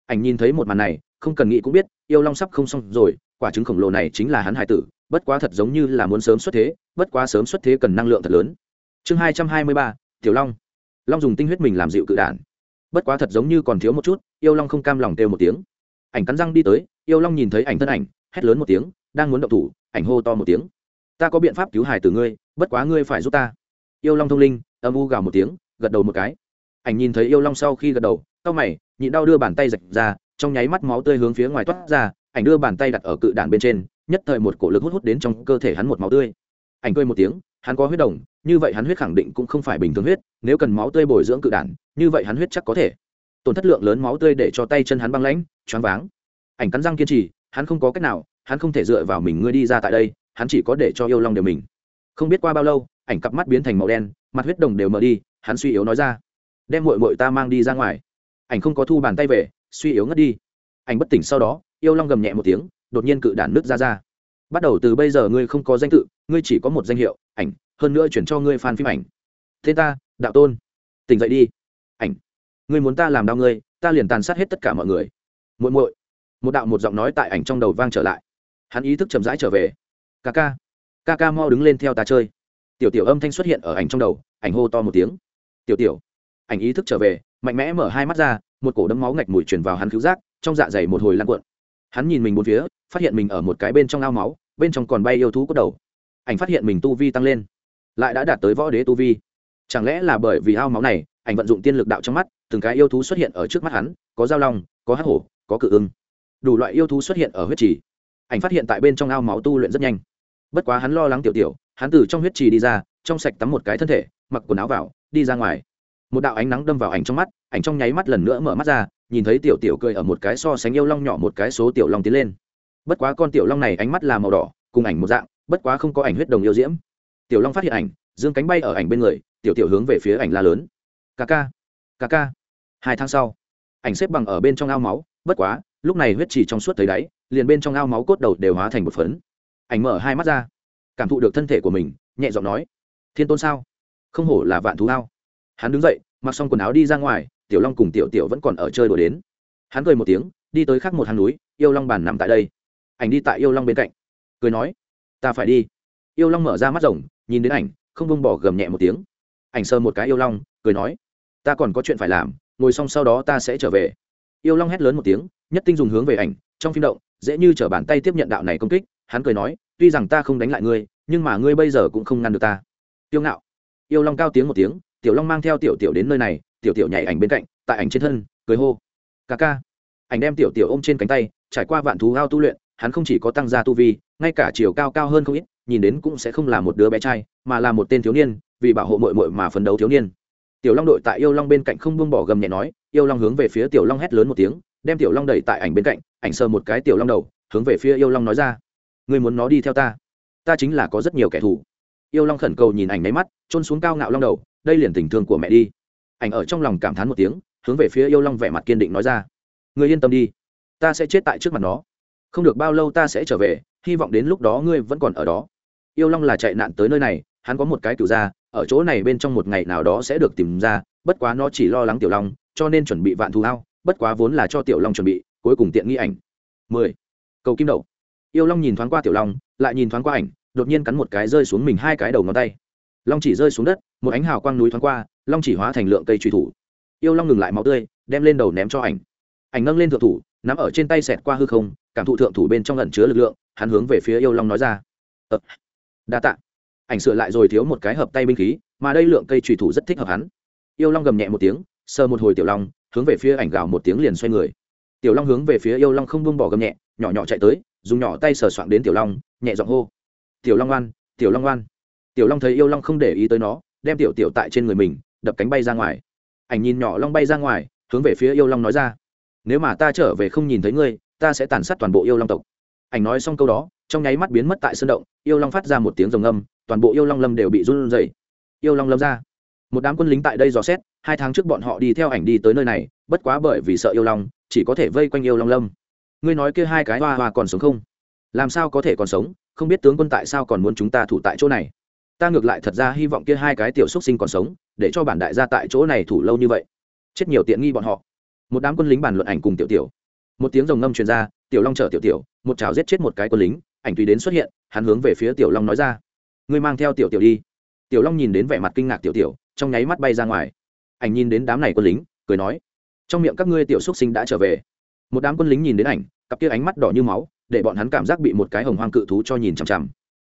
Ảnh nhìn thấy một màn này, không cần nghĩ cũng biết, yêu long sắp không xong rồi quả trứng khổng lồ này chính là hắn hải tử, bất quá thật giống như là muốn sớm xuất thế, bất quá sớm xuất thế cần năng lượng thật lớn. Chương hai trăm hai mươi ba, tiểu long. Long dùng tinh huyết mình làm dịu cự đản. Bất quá thật giống như còn thiếu một chút, yêu long không cam lòng kêu một tiếng. Ảnh cắn răng đi tới, yêu long nhìn thấy ảnh thân ảnh, hét lớn một tiếng, đang muốn động thủ, ảnh hô to một tiếng. Ta có biện pháp cứu hài từ ngươi, bất quá ngươi phải giúp ta. Yêu long thông linh, âm u gào một tiếng, gật đầu một cái. Ảnh nhìn thấy yêu long sau khi gật đầu, cau mày, nhịn đau đưa bàn tay rạch ra, trong nháy mắt máu tươi hướng phía ngoài toát ra ảnh đưa bàn tay đặt ở cự đản bên trên, nhất thời một cổ lực hút hút đến trong cơ thể hắn một máu tươi. Ảnh cười một tiếng, hắn có huyết đồng, như vậy hắn huyết khẳng định cũng không phải bình thường huyết, nếu cần máu tươi bồi dưỡng cự đản, như vậy hắn huyết chắc có thể. Tổn thất lượng lớn máu tươi để cho tay chân hắn băng lãnh, choáng váng. Ảnh cắn răng kiên trì, hắn không có cách nào, hắn không thể dựa vào mình ngươi đi ra tại đây, hắn chỉ có để cho yêu long đều mình. Không biết qua bao lâu, ảnh cặp mắt biến thành màu đen, mặt huyết đồng đều mở đi, hắn suy yếu nói ra. Đem mội mội ta mang đi ra ngoài. Ảnh không có thu bàn tay về, suy yếu ngất đi. Ảnh bất tỉnh sau đó yêu long gầm nhẹ một tiếng, đột nhiên cự đản nước ra ra. Bắt đầu từ bây giờ ngươi không có danh tự, ngươi chỉ có một danh hiệu, ảnh, hơn nữa chuyển cho ngươi fan phim ảnh. Thế ta, đạo tôn. Tỉnh dậy đi. Ảnh, ngươi muốn ta làm đau ngươi, ta liền tàn sát hết tất cả mọi người. Muội muội. Một đạo một giọng nói tại ảnh trong đầu vang trở lại. Hắn ý thức chậm rãi trở về. Ca ca. Ca ca mau đứng lên theo ta chơi. Tiểu tiểu âm thanh xuất hiện ở ảnh trong đầu, ảnh hô to một tiếng. Tiểu tiểu. Ảnh ý thức trở về, mạnh mẽ mở hai mắt ra, một cổ đấm máu ngạch mùi truyền vào hắn cứu giác, trong dạ dày một hồi lan cuộn hắn nhìn mình bốn phía, phát hiện mình ở một cái bên trong ao máu, bên trong còn bay yêu thú cốt đầu. Ảnh phát hiện mình tu vi tăng lên, lại đã đạt tới võ đế tu vi. Chẳng lẽ là bởi vì ao máu này, ảnh vận dụng tiên lực đạo trong mắt, từng cái yêu thú xuất hiện ở trước mắt hắn, có dao long, có hắc hổ, có cự ưng. Đủ loại yêu thú xuất hiện ở huyết trì. Ảnh phát hiện tại bên trong ao máu tu luyện rất nhanh. Bất quá hắn lo lắng tiểu tiểu, hắn từ trong huyết trì đi ra, trong sạch tắm một cái thân thể, mặc quần áo vào, đi ra ngoài. Một đạo ánh nắng đâm vào ảnh trong mắt, ảnh trong nháy mắt lần nữa mở mắt ra nhìn thấy tiểu tiểu cười ở một cái so sánh yêu long nhỏ một cái số tiểu long tiến lên. Bất quá con tiểu long này ánh mắt là màu đỏ, cùng ảnh một dạng, bất quá không có ảnh huyết đồng yêu diễm. Tiểu long phát hiện ảnh, dương cánh bay ở ảnh bên người, tiểu tiểu hướng về phía ảnh la lớn. Ca ca ca ca. Hai tháng sau, ảnh xếp bằng ở bên trong ao máu, bất quá, lúc này huyết chỉ trong suốt thấy đáy, liền bên trong ao máu cốt đầu đều hóa thành một phấn. Ảnh mở hai mắt ra, cảm thụ được thân thể của mình, nhẹ giọng nói, thiên tôn sao? Không hổ là vạn thú ao. Hắn đứng dậy, mặc xong quần áo đi ra ngoài tiểu long cùng tiểu tiểu vẫn còn ở chơi đùa đến. Hắn cười một tiếng, đi tới khắc một hang núi, yêu long bàn nằm tại đây. Ảnh đi tại yêu long bên cạnh. Cười nói, ta phải đi. Yêu long mở ra mắt rồng, nhìn đến ảnh, không bông bỏ gầm nhẹ một tiếng. Ảnh sơ một cái yêu long, cười nói, ta còn có chuyện phải làm, ngồi xong sau đó ta sẽ trở về. Yêu long hét lớn một tiếng, nhất tinh dùng hướng về ảnh, trong phim động, dễ như t r ở bàn tay tiếp nhận đạo này công kích, hắn cười nói, tuy rằng ta không đánh lại ngươi, nhưng mà ngươi bây giờ cũng không ngăn được ta. Tiêu ngạo. Yêu long cao tiếng một tiếng, tiểu long mang theo tiểu tiểu đến nơi này tiểu tiểu nhảy ảnh bên cạnh, tại ảnh trên thân, cười hô. Ca ca. Ảnh đem tiểu tiểu ôm trên cánh tay, trải qua vạn thú ao tu luyện, hắn không chỉ có tăng gia tu vi, ngay cả chiều cao cao hơn không ít, nhìn đến cũng sẽ không là một đứa bé trai, mà là một tên thiếu niên, vì bảo hộ mội mội mà phấn đấu thiếu niên. Tiểu long đội tại yêu long bên cạnh không buông bỏ gầm nhẹ nói, yêu long hướng về phía tiểu long hét lớn một tiếng, đem tiểu long đẩy tại ảnh bên cạnh, ảnh sờ một cái tiểu long đầu, hướng về phía yêu long nói ra. Ngươi muốn nó đi theo ta? Ta chính là có rất nhiều kẻ thù. Yêu long khẩn cầu nhìn ảnh máy mắt trôn xuống cao ngạo long đầu, đây liền tình thương của mẹ đi ảnh ở trong lòng cảm thán một tiếng, hướng về phía yêu long vẻ mặt kiên định nói ra. Người yên tâm đi, ta sẽ chết tại trước mặt nó. Không được bao lâu ta sẽ trở về, hy vọng đến lúc đó ngươi vẫn còn ở đó. Yêu long là chạy nạn tới nơi này, hắn có một cái cựu ra ở chỗ này bên trong một ngày nào đó sẽ được tìm ra, bất quá nó chỉ lo lắng tiểu long, cho nên chuẩn bị vạn thù ao, bất quá vốn là cho tiểu long chuẩn bị, cuối cùng tiện nghi ảnh. Mười, cầu kim đậu. Yêu long nhìn thoáng qua tiểu long, lại nhìn thoáng qua ảnh, đột nhiên cắn một cái rơi xuống mình hai cái đầu ngón tay. Long chỉ rơi xuống đất, một ánh hào quang núi thoáng qua long chỉ hóa thành lượng cây truy thủ. Yêu long ngừng lại máu tươi đem lên đầu ném cho ảnh. Ảnh nâng lên thượng thủ nắm ở trên tay xẹt qua hư không cảm thụ thượng thủ bên trong lẩn chứa lực lượng hắn hướng về phía yêu long nói ra. Ờ, đa tạ. Ảnh sửa lại rồi thiếu một cái hợp tay binh khí mà đây lượng cây trùy thủ rất thích hợp hắn. Yêu long gầm nhẹ một tiếng sờ một hồi tiểu long hướng về phía ảnh gào một tiếng liền xoay người. Tiểu long hướng về phía yêu long không buông bỏ gầm nhẹ nhỏ nhỏ chạy tới dùng nhỏ tay sờ soạng đến tiểu long nhẹ giọng hô. Tiểu long oan tiểu long oan. Tiểu long thấy yêu long không để ý tới nó đem tiểu tiểu tại trên người mình đập cánh bay ra ngoài. Ảnh nhìn nhỏ long bay ra ngoài, hướng về phía yêu long nói ra, nếu mà ta trở về không nhìn thấy ngươi, ta sẽ tàn sát toàn bộ yêu long tộc. Ảnh nói xong câu đó, trong nháy mắt biến mất tại sân động, yêu long phát ra một tiếng rồng âm, toàn bộ yêu long lâm đều bị run rẩy. Yêu long lâm ra. Một đám quân lính tại đây dò xét, hai tháng trước bọn họ đi theo ảnh đi tới nơi này, bất quá bởi vì sợ yêu long, chỉ có thể vây quanh yêu long lâm. Ngươi nói kia hai cái hoa hoa còn sống không? Làm sao có thể còn sống? Không biết tướng quân tại sao còn muốn chúng ta thủ tại chỗ này? Ta ngược lại thật ra hy vọng kia hai cái tiểu xúc sinh còn sống để cho bản đại gia tại chỗ này thủ lâu như vậy. Chết nhiều tiện nghi bọn họ. Một đám quân lính bàn luận ảnh cùng tiểu tiểu. Một tiếng rồng ngâm truyền ra, tiểu long chở tiểu tiểu, một chảo giết chết một cái quân lính, ảnh tùy đến xuất hiện, hắn hướng về phía tiểu long nói ra. Ngươi mang theo tiểu tiểu đi. Tiểu long nhìn đến vẻ mặt kinh ngạc tiểu tiểu, trong nháy mắt bay ra ngoài. Ảnh nhìn đến đám này quân lính, cười nói, trong miệng các ngươi tiểu xúc sinh đã trở về. Một đám quân lính nhìn đến ảnh, cặp kia ánh mắt đỏ như máu, để bọn hắn cảm giác bị một cái hồng hoang cự thú cho nhìn chằm chằm.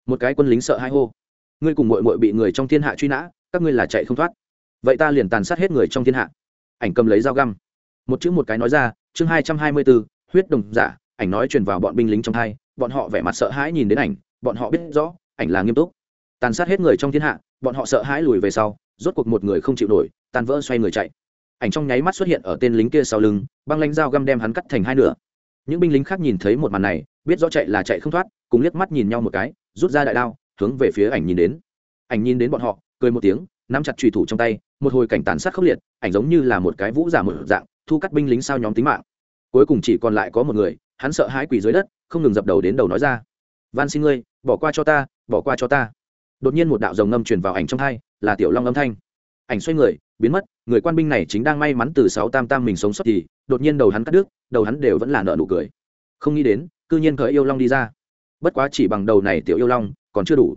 Một cái quân lính sợ hai hô, ngươi cùng mội mội bị người trong thiên hạ truy nã các ngươi là chạy không thoát. Vậy ta liền tàn sát hết người trong thiên hạ. Ảnh cầm lấy dao găm. Một chữ một cái nói ra, chương hai trăm hai mươi bốn huyết đồng giả, ảnh nói truyền vào bọn binh lính trong hai, bọn họ vẻ mặt sợ hãi nhìn đến ảnh, bọn họ biết rõ, ảnh là nghiêm túc. Tàn sát hết người trong thiên hạ, bọn họ sợ hãi lùi về sau, rốt cuộc một người không chịu nổi tàn vỡ xoay người chạy. Ảnh trong nháy mắt xuất hiện ở tên lính kia sau lưng, băng lãnh dao găm đem hắn cắt thành hai nửa. Những binh lính khác nhìn thấy một màn này, biết rõ chạy là chạy không thoát, cùng liếc mắt nhìn nhau một cái, rút ra đại đao, hướng về phía ảnh nhìn đến. Ảnh nhìn đến bọn họ cười một tiếng, nắm chặt trùy thủ trong tay, một hồi cảnh tàn sát khốc liệt, ảnh giống như là một cái vũ giả một dạng, thu cắt binh lính sao nhóm tính mạng. Cuối cùng chỉ còn lại có một người, hắn sợ hãi quỳ dưới đất, không ngừng dập đầu đến đầu nói ra. Van xin ngươi, bỏ qua cho ta, bỏ qua cho ta. Đột nhiên một đạo rồng ngâm truyền vào ảnh trong hai, là tiểu long âm thanh. Ảnh xoay người, biến mất, người quan binh này chính đang may mắn từ sáu tam tam mình sống sót thì, đột nhiên đầu hắn cắt đứt, đầu hắn đều vẫn là nợ nụ cười. Không nghĩ đến, cư nhiên khởi yêu long đi ra. Bất quá chỉ bằng đầu này tiểu yêu long, còn chưa đủ.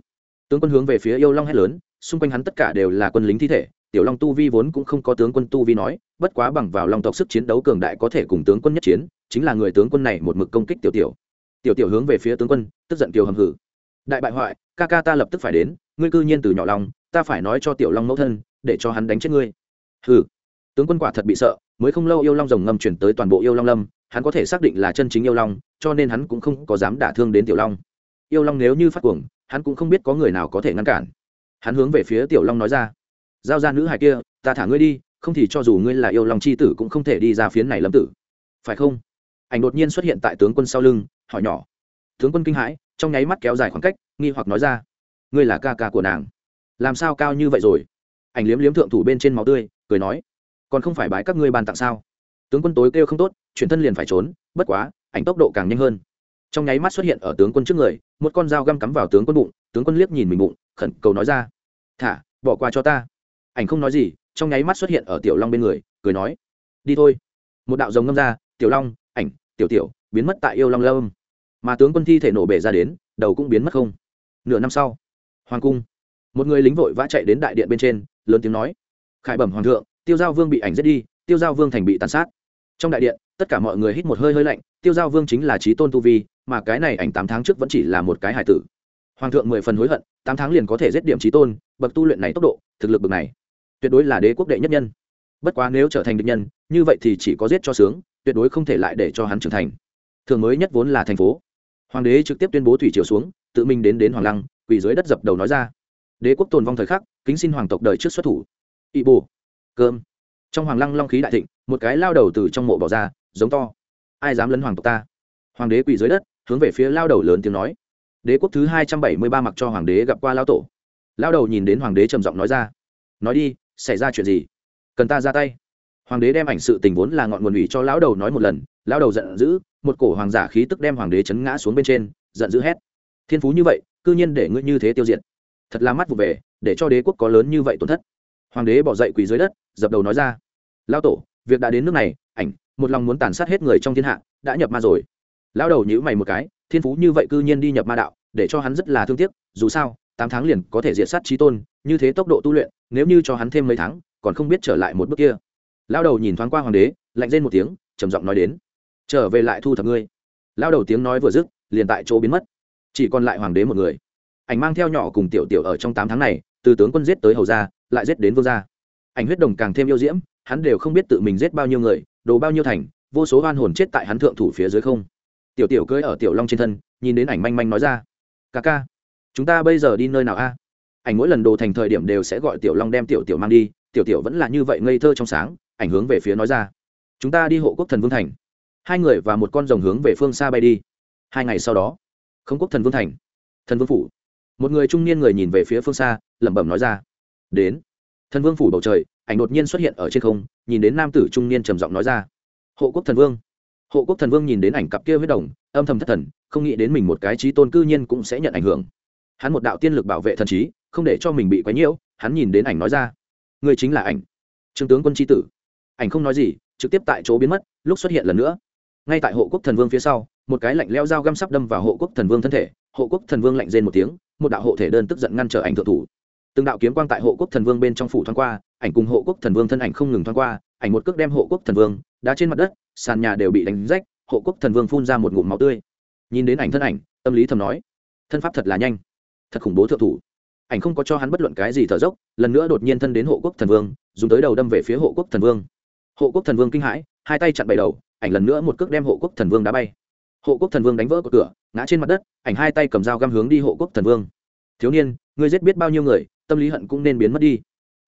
Tướng quân hướng về phía yêu long hét lớn xung quanh hắn tất cả đều là quân lính thi thể, tiểu long tu vi vốn cũng không có tướng quân tu vi nói, bất quá bằng vào long tộc sức chiến đấu cường đại có thể cùng tướng quân nhất chiến, chính là người tướng quân này một mực công kích tiểu tiểu. Tiểu tiểu hướng về phía tướng quân, tức giận kiều hầm hử đại bại hoại, ca ca ta lập tức phải đến, ngươi cư nhiên từ nhỏ long ta phải nói cho tiểu long mẫu thân, để cho hắn đánh chết ngươi. Hừ. Tướng quân quả thật bị sợ, mới không lâu yêu long rồng ngầm chuyển tới toàn bộ yêu long lâm, hắn có thể xác định là chân chính yêu long, cho nên hắn cũng không có dám đả thương đến tiểu long. Yêu long nếu như phát cuồng, hắn cũng không biết có người nào có thể ngăn cản hắn hướng về phía tiểu long nói ra, giao ra nữ hài kia, ta thả ngươi đi, không thì cho dù ngươi là yêu lòng c h i tử cũng không thể đi ra phiến này lâm tử. Phải không? Ảnh đột nhiên xuất hiện tại tướng quân sau lưng, hỏi nhỏ. Tướng quân kinh hãi, trong nháy mắt kéo dài khoảng cách, nghi hoặc nói ra, ngươi là ca ca của nàng. Làm sao cao như vậy rồi? Ảnh liếm liếm thượng thủ bên trên máu tươi, cười nói, còn không phải bái các ngươi bàn tặng sao? Tướng quân tối kêu không tốt, chuyển thân liền phải trốn, bất quá, ảnh tốc độ càng nhanh hơn trong nháy mắt xuất hiện ở tướng quân trước người, một con dao găm cắm vào tướng quân bụng, tướng quân liếc nhìn mình bụng, khẩn cầu nói ra, thả, bỏ qua cho ta. Ảnh không nói gì, trong nháy mắt xuất hiện ở tiểu long bên người, cười nói, đi thôi. Một đạo giống ngâm ra, tiểu long, ảnh, tiểu tiểu, biến mất tại yêu long lâm. Mà tướng quân thi thể nổ bể ra đến, đầu cũng biến mất không. Nửa năm sau, hoàng cung, một người lính vội vã chạy đến đại điện bên trên, lớn tiếng nói, khải bẩm hoàng thượng, tiêu giao vương bị ảnh giết đi, tiêu giao vương thành bị tàn sát. Trong đại điện tất cả mọi người hít một hơi hơi lạnh, tiêu giao vương chính là trí tôn tu vi, mà cái này ảnh tám tháng trước vẫn chỉ là một cái hải tử. Hoàng thượng mười phần hối hận, tám tháng liền có thể giết điểm trí tôn, bậc tu luyện này tốc độ, thực lực bậc này, tuyệt đối là đế quốc đệ nhất nhân. Bất quá nếu trở thành địch nhân, như vậy thì chỉ có giết cho sướng, tuyệt đối không thể lại để cho hắn trưởng thành. Thường mới nhất vốn là thành phố. Hoàng đế trực tiếp tuyên bố thủy triều xuống, tự mình đến đến hoàng lăng, quỳ dưới đất dập đầu nói ra. Đế quốc tồn vong thời khắc, kính xin hoàng tộc đời trước xuất thủ. Ị bù cơm. Trong hoàng lăng long khí đại thịnh, một cái lao đầu từ trong mộ bỏ ra giống to. Ai dám lấn hoàng tộc ta? Hoàng đế quỳ dưới đất, hướng về phía lao đầu lớn tiếng nói. Đế quốc thứ hai trăm bảy mươi ba mặc cho hoàng đế gặp qua lao tổ. Lao đầu nhìn đến hoàng đế trầm giọng nói ra. Nói đi, xảy ra chuyện gì? Cần ta ra tay. Hoàng đế đem ảnh sự tình vốn là ngọn nguồn ủy cho lão đầu nói một lần, lão đầu giận dữ, một cổ hoàng giả khí tức đem hoàng đế chấn ngã xuống bên trên, giận dữ hét. Thiên phú như vậy, cư nhiên để ngươi như thế tiêu diệt. Thật là mắt vụ về, để cho đế quốc có lớn như vậy tổn thất. Hoàng đế bỏ dậy quỳ dưới đất, dập đầu nói ra. Lao tổ, việc đã đến nước này, ảnh một lòng muốn tàn sát hết người trong thiên hạ, đã nhập ma rồi. Lao đầu nhữ mày một cái, thiên phú như vậy cư nhiên đi nhập ma đạo, để cho hắn rất là thương tiếc, dù sao, tám tháng liền có thể diệt sát trí tôn, như thế tốc độ tu luyện, nếu như cho hắn thêm mấy tháng, còn không biết trở lại một bước kia. Lao đầu nhìn thoáng qua hoàng đế, lạnh lên một tiếng, trầm giọng nói đến, trở về lại thu thập ngươi. Lao đầu tiếng nói vừa dứt, liền tại chỗ biến mất. Chỉ còn lại hoàng đế một người. Ảnh mang theo nhỏ cùng tiểu tiểu ở trong tám tháng này, từ tướng quân giết tới hầu gia, lại giết đến vương gia. Ảnh huyết đồng càng thêm yêu diễm, hắn đều không biết tự mình giết bao nhiêu người đồ bao nhiêu thành, vô số oan hồn chết tại hắn thượng thủ phía dưới không. Tiểu tiểu cưỡi ở tiểu long trên thân, nhìn đến ảnh manh manh nói ra, ca ca, chúng ta bây giờ đi nơi nào a? Ảnh mỗi lần đồ thành thời điểm đều sẽ gọi tiểu long đem tiểu tiểu mang đi, tiểu tiểu vẫn là như vậy ngây thơ trong sáng, ảnh hướng về phía nói ra, chúng ta đi hộ quốc thần vương thành. Hai người và một con rồng hướng về phương xa bay đi. Hai ngày sau đó, không quốc thần vương thành, thần vương phủ. Một người trung niên người nhìn về phía phương xa, lẩm bẩm nói ra, đến. Thần vương phủ bầu trời ảnh đột nhiên xuất hiện ở trên không, nhìn đến nam tử trung niên trầm giọng nói ra. Hộ quốc thần vương. Hộ quốc thần vương nhìn đến ảnh cặp kia huyết đồng, âm thầm thất thần, không nghĩ đến mình một cái trí tôn cư nhiên cũng sẽ nhận ảnh hưởng. Hắn một đạo tiên lực bảo vệ thần trí, không để cho mình bị quấy nhiễu, hắn nhìn đến ảnh nói ra. Người chính là ảnh. Trương tướng quân tri tử. Ảnh không nói gì, trực tiếp tại chỗ biến mất, lúc xuất hiện lần nữa. Ngay tại hộ quốc thần vương phía sau, một cái lạnh leo dao găm sắp đâm vào hộ quốc thần vương thân thể. Hộ quốc thần vương lạnh rên một tiếng, một đạo hộ thể đơn tức giận ngăn trở ảnh thượng thủ. Từng đạo kiếm quang tại hộ quốc thần vương bên trong phủ thoáng qua ảnh cùng hộ quốc thần vương thân ảnh không ngừng thoáng qua, ảnh một cước đem hộ quốc thần vương đá trên mặt đất, sàn nhà đều bị đánh rách, hộ quốc thần vương phun ra một ngụm máu tươi. Nhìn đến ảnh thân ảnh, tâm lý thầm nói, thân pháp thật là nhanh, thật khủng bố thượng thủ. Ảnh không có cho hắn bất luận cái gì thở dốc, lần nữa đột nhiên thân đến hộ quốc thần vương, dùng tới đầu đâm về phía hộ quốc thần vương. Hộ quốc thần vương kinh hãi, hai tay chặn bày đầu, ảnh lần nữa một cước đem hộ quốc thần vương đá bay. Hộ quốc thần vương đánh vỡ cột cửa, ngã trên mặt đất, ảnh hai tay cầm dao găm hướng đi hộ quốc thần vương. Thiếu niên, ngươi giết biết bao nhiêu người, tâm lý hận cũng nên biến mất đi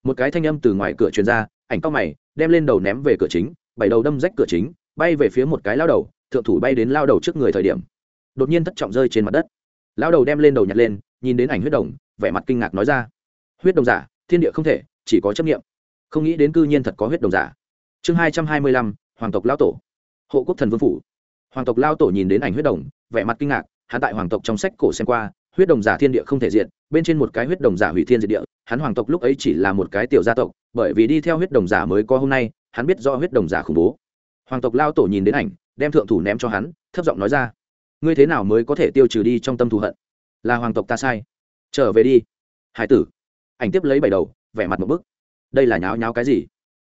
một cái thanh âm từ ngoài cửa truyền ra, ảnh cao mày, đem lên đầu ném về cửa chính, bảy đầu đâm rách cửa chính, bay về phía một cái lao đầu, thượng thủ bay đến lao đầu trước người thời điểm. Đột nhiên thất trọng rơi trên mặt đất. Lao đầu đem lên đầu nhặt lên, nhìn đến ảnh huyết đồng, vẻ mặt kinh ngạc nói ra. Huyết đồng giả, thiên địa không thể, chỉ có chấp nghiệm không nghĩ đến cư nhiên thật có huyết đồng giả. Chương hai trăm hai mươi lăm, hoàng tộc lao tổ. Hộ quốc thần vương phủ. Hoàng tộc lao tổ nhìn đến ảnh huyết đồng, vẻ mặt kinh ngạc, hắn tại hoàng tộc trong sách cổ xem qua, huyết đồng giả thiên địa không thể diện, bên trên một cái huyết đồng giả hủy thiên diệt địa hắn hoàng tộc lúc ấy chỉ là một cái tiểu gia tộc, bởi vì đi theo huyết đồng giả mới có hôm nay, hắn biết do huyết đồng giả khủng bố. Hoàng tộc lao tổ nhìn đến ảnh, đem thượng thủ ném cho hắn, thấp giọng nói ra, ngươi thế nào mới có thể tiêu trừ đi trong tâm thù hận? Là hoàng tộc ta sai. Trở về đi. Hải tử. Ảnh tiếp lấy bảy đầu, vẻ mặt một bức. Đây là nháo nháo cái gì?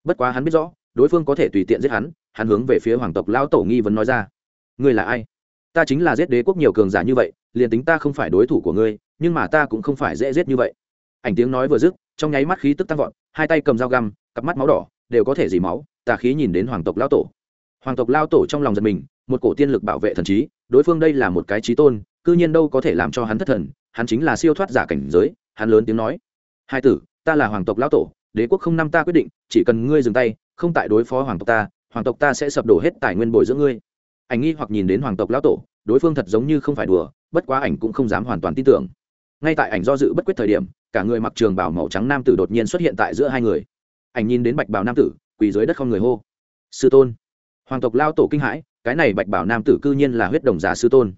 Bất quá hắn biết rõ, đối phương có thể tùy tiện giết hắn hắn hướng về phía hoàng tộc lao tổ nghi vấn nói ra, ngươi là ai? Ta chính là giết đế quốc nhiều cường giả như vậy, liền tính ta không phải đối thủ của ngươi, nhưng mà ta cũng không phải dễ giết như vậy ảnh tiếng nói vừa dứt, trong nháy mắt khí tức tăng vọt, hai tay cầm dao găm, cặp mắt máu đỏ, đều có thể dì máu, tà khí nhìn đến hoàng tộc lao tổ. Hoàng tộc lao tổ trong lòng giật mình, một cổ tiên lực bảo vệ thần trí, đối phương đây là một cái trí tôn, cư nhiên đâu có thể làm cho hắn thất thần, hắn chính là siêu thoát giả cảnh giới, hắn lớn tiếng nói. Hai tử, ta là hoàng tộc lão tổ, đế quốc không năm ta quyết định, chỉ cần ngươi dừng tay, không tại đối phó hoàng tộc ta, hoàng tộc ta sẽ sập đổ hết tài nguyên bồi dưỡng ngươi. Ảnh nghi hoặc nhìn đến hoàng tộc lão tổ, đối phương thật giống như không phải đùa, bất quá ảnh cũng không dám hoàn toàn tin tưởng ngay tại ảnh do dự bất quyết thời điểm, cả người mặc trường bảo màu trắng nam tử đột nhiên xuất hiện tại giữa hai người. Ảnh nhìn đến bạch bào nam tử, quỳ dưới đất không người hô. Sư tôn. Hoàng tộc lao tổ kinh hãi, cái này bạch bảo nam tử cư nhiên là huyết đồng giả sư tôn.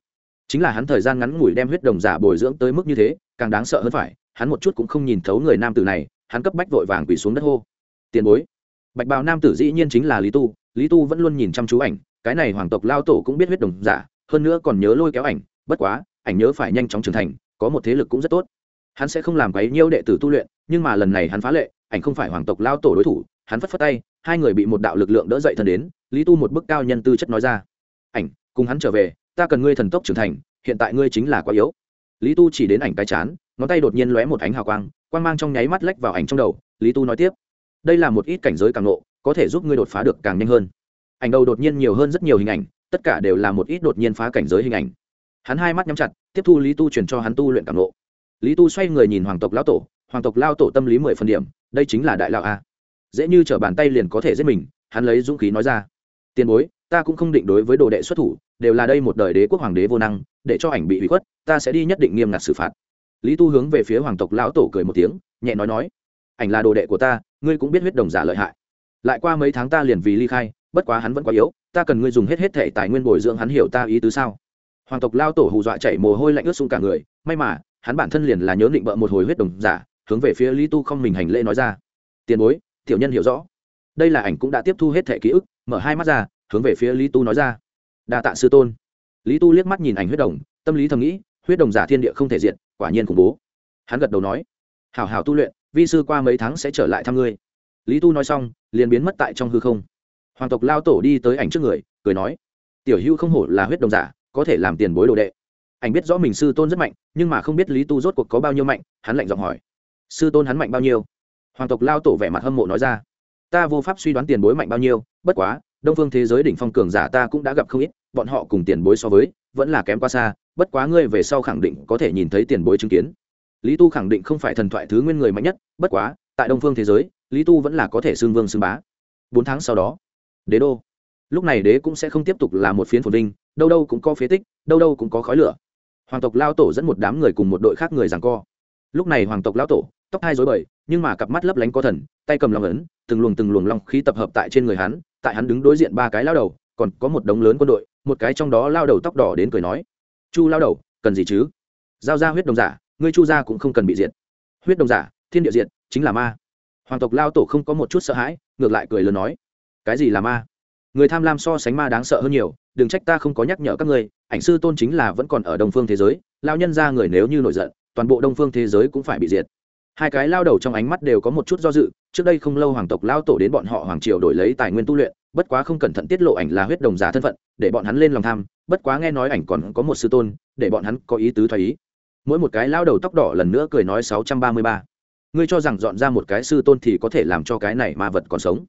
Chính là hắn thời gian ngắn ngủi đem huyết đồng giả bồi dưỡng tới mức như thế, càng đáng sợ hơn phải, hắn một chút cũng không nhìn thấu người nam tử này, hắn cấp bách vội vàng quỳ xuống đất hô. Tiền bối. Bạch bào nam tử dĩ nhiên chính là lý tu lý tu vẫn luôn nhìn chăm chú ảnh, cái này hoàng tộc lao tổ cũng biết huyết đồng giả, hơn nữa còn nhớ lôi kéo ảnh, bất quá, ảnh nhớ phải nhanh chóng trưởng thành có một thế lực cũng rất tốt. Hắn sẽ không làm quấy nhiêu đệ tử tu luyện, nhưng mà lần này hắn phá lệ, ảnh không phải hoàng tộc lao tổ đối thủ, hắn phất phất tay, hai người bị một đạo lực lượng đỡ dậy thân đến, lý tu một bức cao nhân tư chất nói ra. Ảnh, cùng hắn trở về, ta cần ngươi thần tốc trưởng thành, hiện tại ngươi chính là quá yếu. Lý tu chỉ đến ảnh cái chán, ngón tay đột nhiên lóe một ánh hào quang quang mang trong nháy mắt lách vào ảnh trong đầu, lý tu nói tiếp. Đây là một ít cảnh giới càng nộ có thể giúp ngươi đột phá được càng nhanh hơn. Ảnh đầu đột nhiên nhiều hơn rất nhiều hình ảnh, tất cả đều là một ít đột nhiên phá cảnh giới hình ảnh. Hắn hai mắt nhắm chặt tiếp thu lý tu truyền cho hắn tu luyện cảm lộ lý tu xoay người nhìn hoàng tộc lao tổ, hoàng tộc lao tổ tâm lý mười phần điểm, đây chính là đại lão a. Dễ như t bàn tay liền có thể giết mình, hắn lấy dũng khí nói ra. Tiền bối, ta cũng không định đối với đồ đệ xuất thủ, đều là đây một đời đế quốc hoàng đế vô năng, để cho ảnh bị hủy khuất, ta sẽ đi nhất định nghiêm ngặt xử phạt. Lý tu hướng về phía hoàng tộc lão tổ cười một tiếng, nhẹ nói nói, ảnh là đồ đệ của ta, ngươi cũng biết huyết đồng giả lợi hại. Lại qua mấy tháng ta liền vì ly khai, bất quá hắn vẫn quá yếu, ta cần ngươi dùng hết hết thể tài nguyên bồi dưỡng hắn hiểu ta ý tứ sao? Hoàng tộc lao tổ hù dọa chảy mồ hôi lạnh ướt sung cả người, may mà, hắn bản thân liền là nhớ định bợ một hồi huyết đồng giả, hướng về phía lý tu không mình hành lễ nói ra. Tiền bối, tiểu nhân hiểu rõ. Đây là ảnh cũng đã tiếp thu hết thẻ ký ức, mở hai mắt ra, hướng về phía lý tu nói ra. Đa tạ sư tôn. Lý tu liếc mắt nhìn ảnh huyết đồng, tâm lý thầm nghĩ, huyết đồng giả thiên địa không thể diện quả nhiên khủng bố. Hắn gật đầu nói, hảo hảo tu luyện, vi sư qua mấy tháng sẽ trở lại thăm ngươi. Lý tu nói xong, liền biến mất tại trong hư không. Hoàng tộc lao tổ đi tới ảnh trước người, cười nói, tiểu hưu không hổ là huyết đồng giả có thể làm tiền bối đồ đệ. Anh biết rõ mình sư tôn rất mạnh, nhưng mà không biết lý tu rốt cuộc có bao nhiêu mạnh, hắn lạnh giọng hỏi. Sư tôn hắn mạnh bao nhiêu? Hoàng tộc lao tổ vẻ mặt hâm mộ nói ra. Ta vô pháp suy đoán tiền bối mạnh bao nhiêu, bất quá, đông phương thế giới đỉnh phong cường giả ta cũng đã gặp không ít, bọn họ cùng tiền bối so với, vẫn là kém quá xa, bất quá ngươi về sau khẳng định có thể nhìn thấy tiền bối chứng kiến. Lý tu khẳng định không phải thần thoại thứ nguyên người mạnh nhất, bất quá, tại đông phương thế giới, lý tu vẫn là có thể xương vương xương bá. Bốn tháng sau đó, đế đô lúc này đế cũng sẽ không tiếp tục là một phiến phồn vinh, đâu đâu cũng có phế tích, đâu đâu cũng có khói lửa. Hoàng tộc lao tổ dẫn một đám người cùng một đội khác người rằng co. Lúc này hoàng tộc lao tổ, tóc hai dối bời, nhưng mà cặp mắt lấp lánh có thần, tay cầm lòng ấn, từng luồng từng luồng long khí tập hợp tại trên người hắn, tại hắn đứng đối diện ba cái lao đầu, còn có một đống lớn quân đội, một cái trong đó lao đầu tóc đỏ đến cười nói, chu lao đầu, cần gì chứ? Giao ra huyết đồng giả, ngươi chu gia cũng không cần bị diệt. Huyết đồng giả, thiên địa diệt, chính là ma. Hoàng tộc lao tổ không có một chút sợ hãi, ngược lại cười lớn nói, cái gì là ma? Người tham lam so sánh ma đáng sợ hơn nhiều, đừng trách ta không có nhắc nhở các ngươi, ảnh sư tôn chính là vẫn còn ở đông phương thế giới lao nhân ra người nếu như nổi giận, toàn bộ đông phương thế giới cũng phải bị diệt. Hai cái lao đầu trong ánh mắt đều có một chút do dự, trước đây không lâu hoàng tộc lao tổ đến bọn họ hoàng triều đổi lấy tài nguyên tu luyện, bất quá không cẩn thận tiết lộ ảnh là huyết đồng giả thân phận, để bọn hắn lên lòng tham, bất quá nghe nói ảnh còn có một sư tôn, để bọn hắn có ý tứ thoái ý. Mỗi một cái lao đầu tóc đỏ lần nữa cười nói sáu trăm ba mươi ba. Ngươi cho rằng dọn ra một cái sư tôn thì có thể làm cho cái này ma vật còn sống?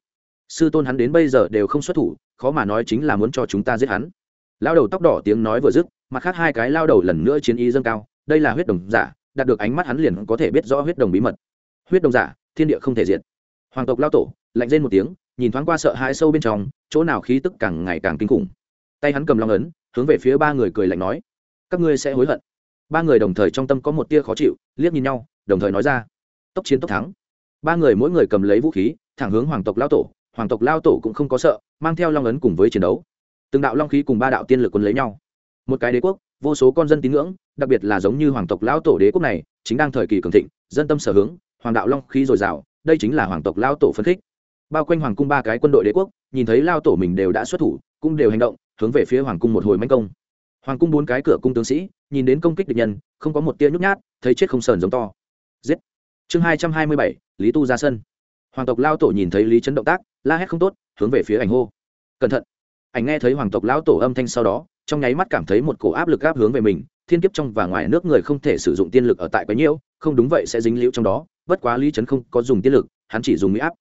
Sư tôn hắn đến bây giờ đều không xuất thủ, khó mà nói chính là muốn cho chúng ta giết hắn. Lao đầu tóc đỏ tiếng nói vừa dứt, mặt khác hai cái lao đầu lần nữa chiến ý dâng cao, đây là huyết đồng giả, đạt được ánh mắt hắn liền có thể biết rõ huyết đồng bí mật. Huyết đồng giả, thiên địa không thể diệt. Hoàng tộc lao tổ, lạnh rên một tiếng, nhìn thoáng qua sợ hãi sâu bên trong, chỗ nào khí tức càng ngày càng kinh khủng. Tay hắn cầm long ấn, hướng về phía ba người cười lạnh nói, các ngươi sẽ hối hận. Ba người đồng thời trong tâm có một tia khó chịu, liếc nhìn nhau, đồng thời nói ra, tốc chiến tốc thắng. Ba người mỗi người cầm lấy vũ khí, thẳng hướng hoàng tộc lao tổ hoàng tộc lao tổ cũng không có sợ, mang theo long ấn cùng với chiến đấu. Từng đạo long khí cùng ba đạo tiên lực quân lấy nhau. Một cái đế quốc, vô số con dân tín ngưỡng, đặc biệt là giống như hoàng tộc lão tổ đế quốc này, chính đang thời kỳ cường thịnh, dân tâm sở hướng, hoàng đạo long khí dồi dào, đây chính là hoàng tộc lao tổ phân khích. Bao quanh hoàng cung ba cái quân đội đế quốc, nhìn thấy lao tổ mình đều đã xuất thủ, cũng đều hành động, hướng về phía hoàng cung một hồi manh công. Hoàng cung bốn cái cửa cung tướng sĩ, nhìn đến công kích địch nhân, không có một tia nhút nhát, thấy chết không sờn giống to. Giết. Chương hai trăm hai mươi bảy, lý tu ra sân hoàng tộc lao tổ nhìn thấy lý trấn động tác, la hét không tốt, hướng về phía ảnh hô. Cẩn thận. Ảnh nghe thấy hoàng tộc lão tổ âm thanh sau đó, trong nháy mắt cảm thấy một cổ áp lực áp hướng về mình, thiên kiếp trong và ngoài nước người không thể sử dụng tiên lực ở tại quái nhiễu, không đúng vậy sẽ dính liễu trong đó, bất quá lý trấn không có dùng tiên lực, hắn chỉ dùng mỹ áp.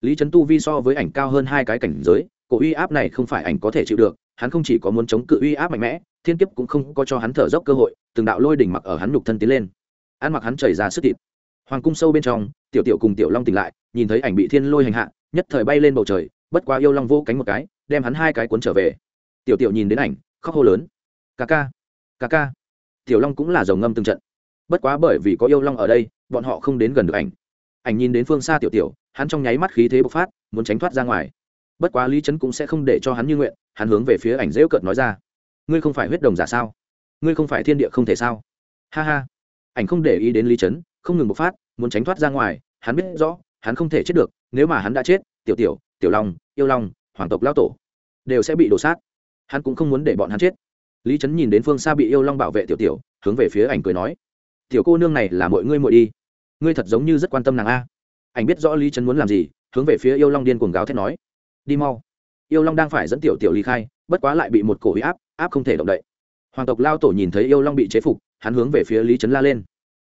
Lý trấn tu vi so với ảnh cao hơn hai cái cảnh giới, cổ uy áp này không phải ảnh có thể chịu được, hắn không chỉ có muốn chống cự uy áp mạnh mẽ, thiên kiếp cũng không có cho hắn thở dốc cơ hội, từng đạo lôi đỉnh mặc ở hắn nhục thân tiến lên. Ăn mặc hắn chảy ra sức thịt hoàng cung sâu bên trong, tiểu tiểu cùng tiểu long tỉnh lại, nhìn thấy ảnh bị thiên lôi hành hạ, nhất thời bay lên bầu trời, bất quá yêu long vô cánh một cái, đem hắn hai cái cuốn trở về. Tiểu tiểu nhìn đến ảnh, khóc hô lớn. Ca ca ca ca. Tiểu long cũng là dòng ngâm từng trận. Bất quá bởi vì có yêu long ở đây, bọn họ không đến gần được ảnh. Ảnh nhìn đến phương xa tiểu tiểu, hắn trong nháy mắt khí thế bộc phát, muốn tránh thoát ra ngoài. Bất quá lý trấn cũng sẽ không để cho hắn như nguyện, hắn hướng về phía ảnh dễu cợt nói ra. Ngươi không phải huyết đồng giả sao? Ngươi không phải thiên địa không thể sao? Ha ha. Ảnh không để ý đến lý trấn không ngừng bộc phát, muốn tránh thoát ra ngoài, hắn biết rõ, hắn không thể chết được, nếu mà hắn đã chết, tiểu tiểu tiểu long, yêu long, hoàng tộc lao tổ, đều sẽ bị đổ sát. Hắn cũng không muốn để bọn hắn chết. Lý trấn nhìn đến phương xa bị yêu long bảo vệ tiểu tiểu, hướng về phía ảnh cười nói, tiểu cô nương này là mọi ngươi muội đi. Ngươi thật giống như rất quan tâm nàng a. Ảnh biết rõ lý trấn muốn làm gì, hướng về phía yêu long điên cuồng gáo thét nói, đi mau. Yêu long đang phải dẫn tiểu tiểu ly khai, bất quá lại bị một cổ huy áp áp không thể động đậy. Hoàng tộc lao tổ nhìn thấy yêu long bị chế phục, hắn hướng về phía lý trấn la lên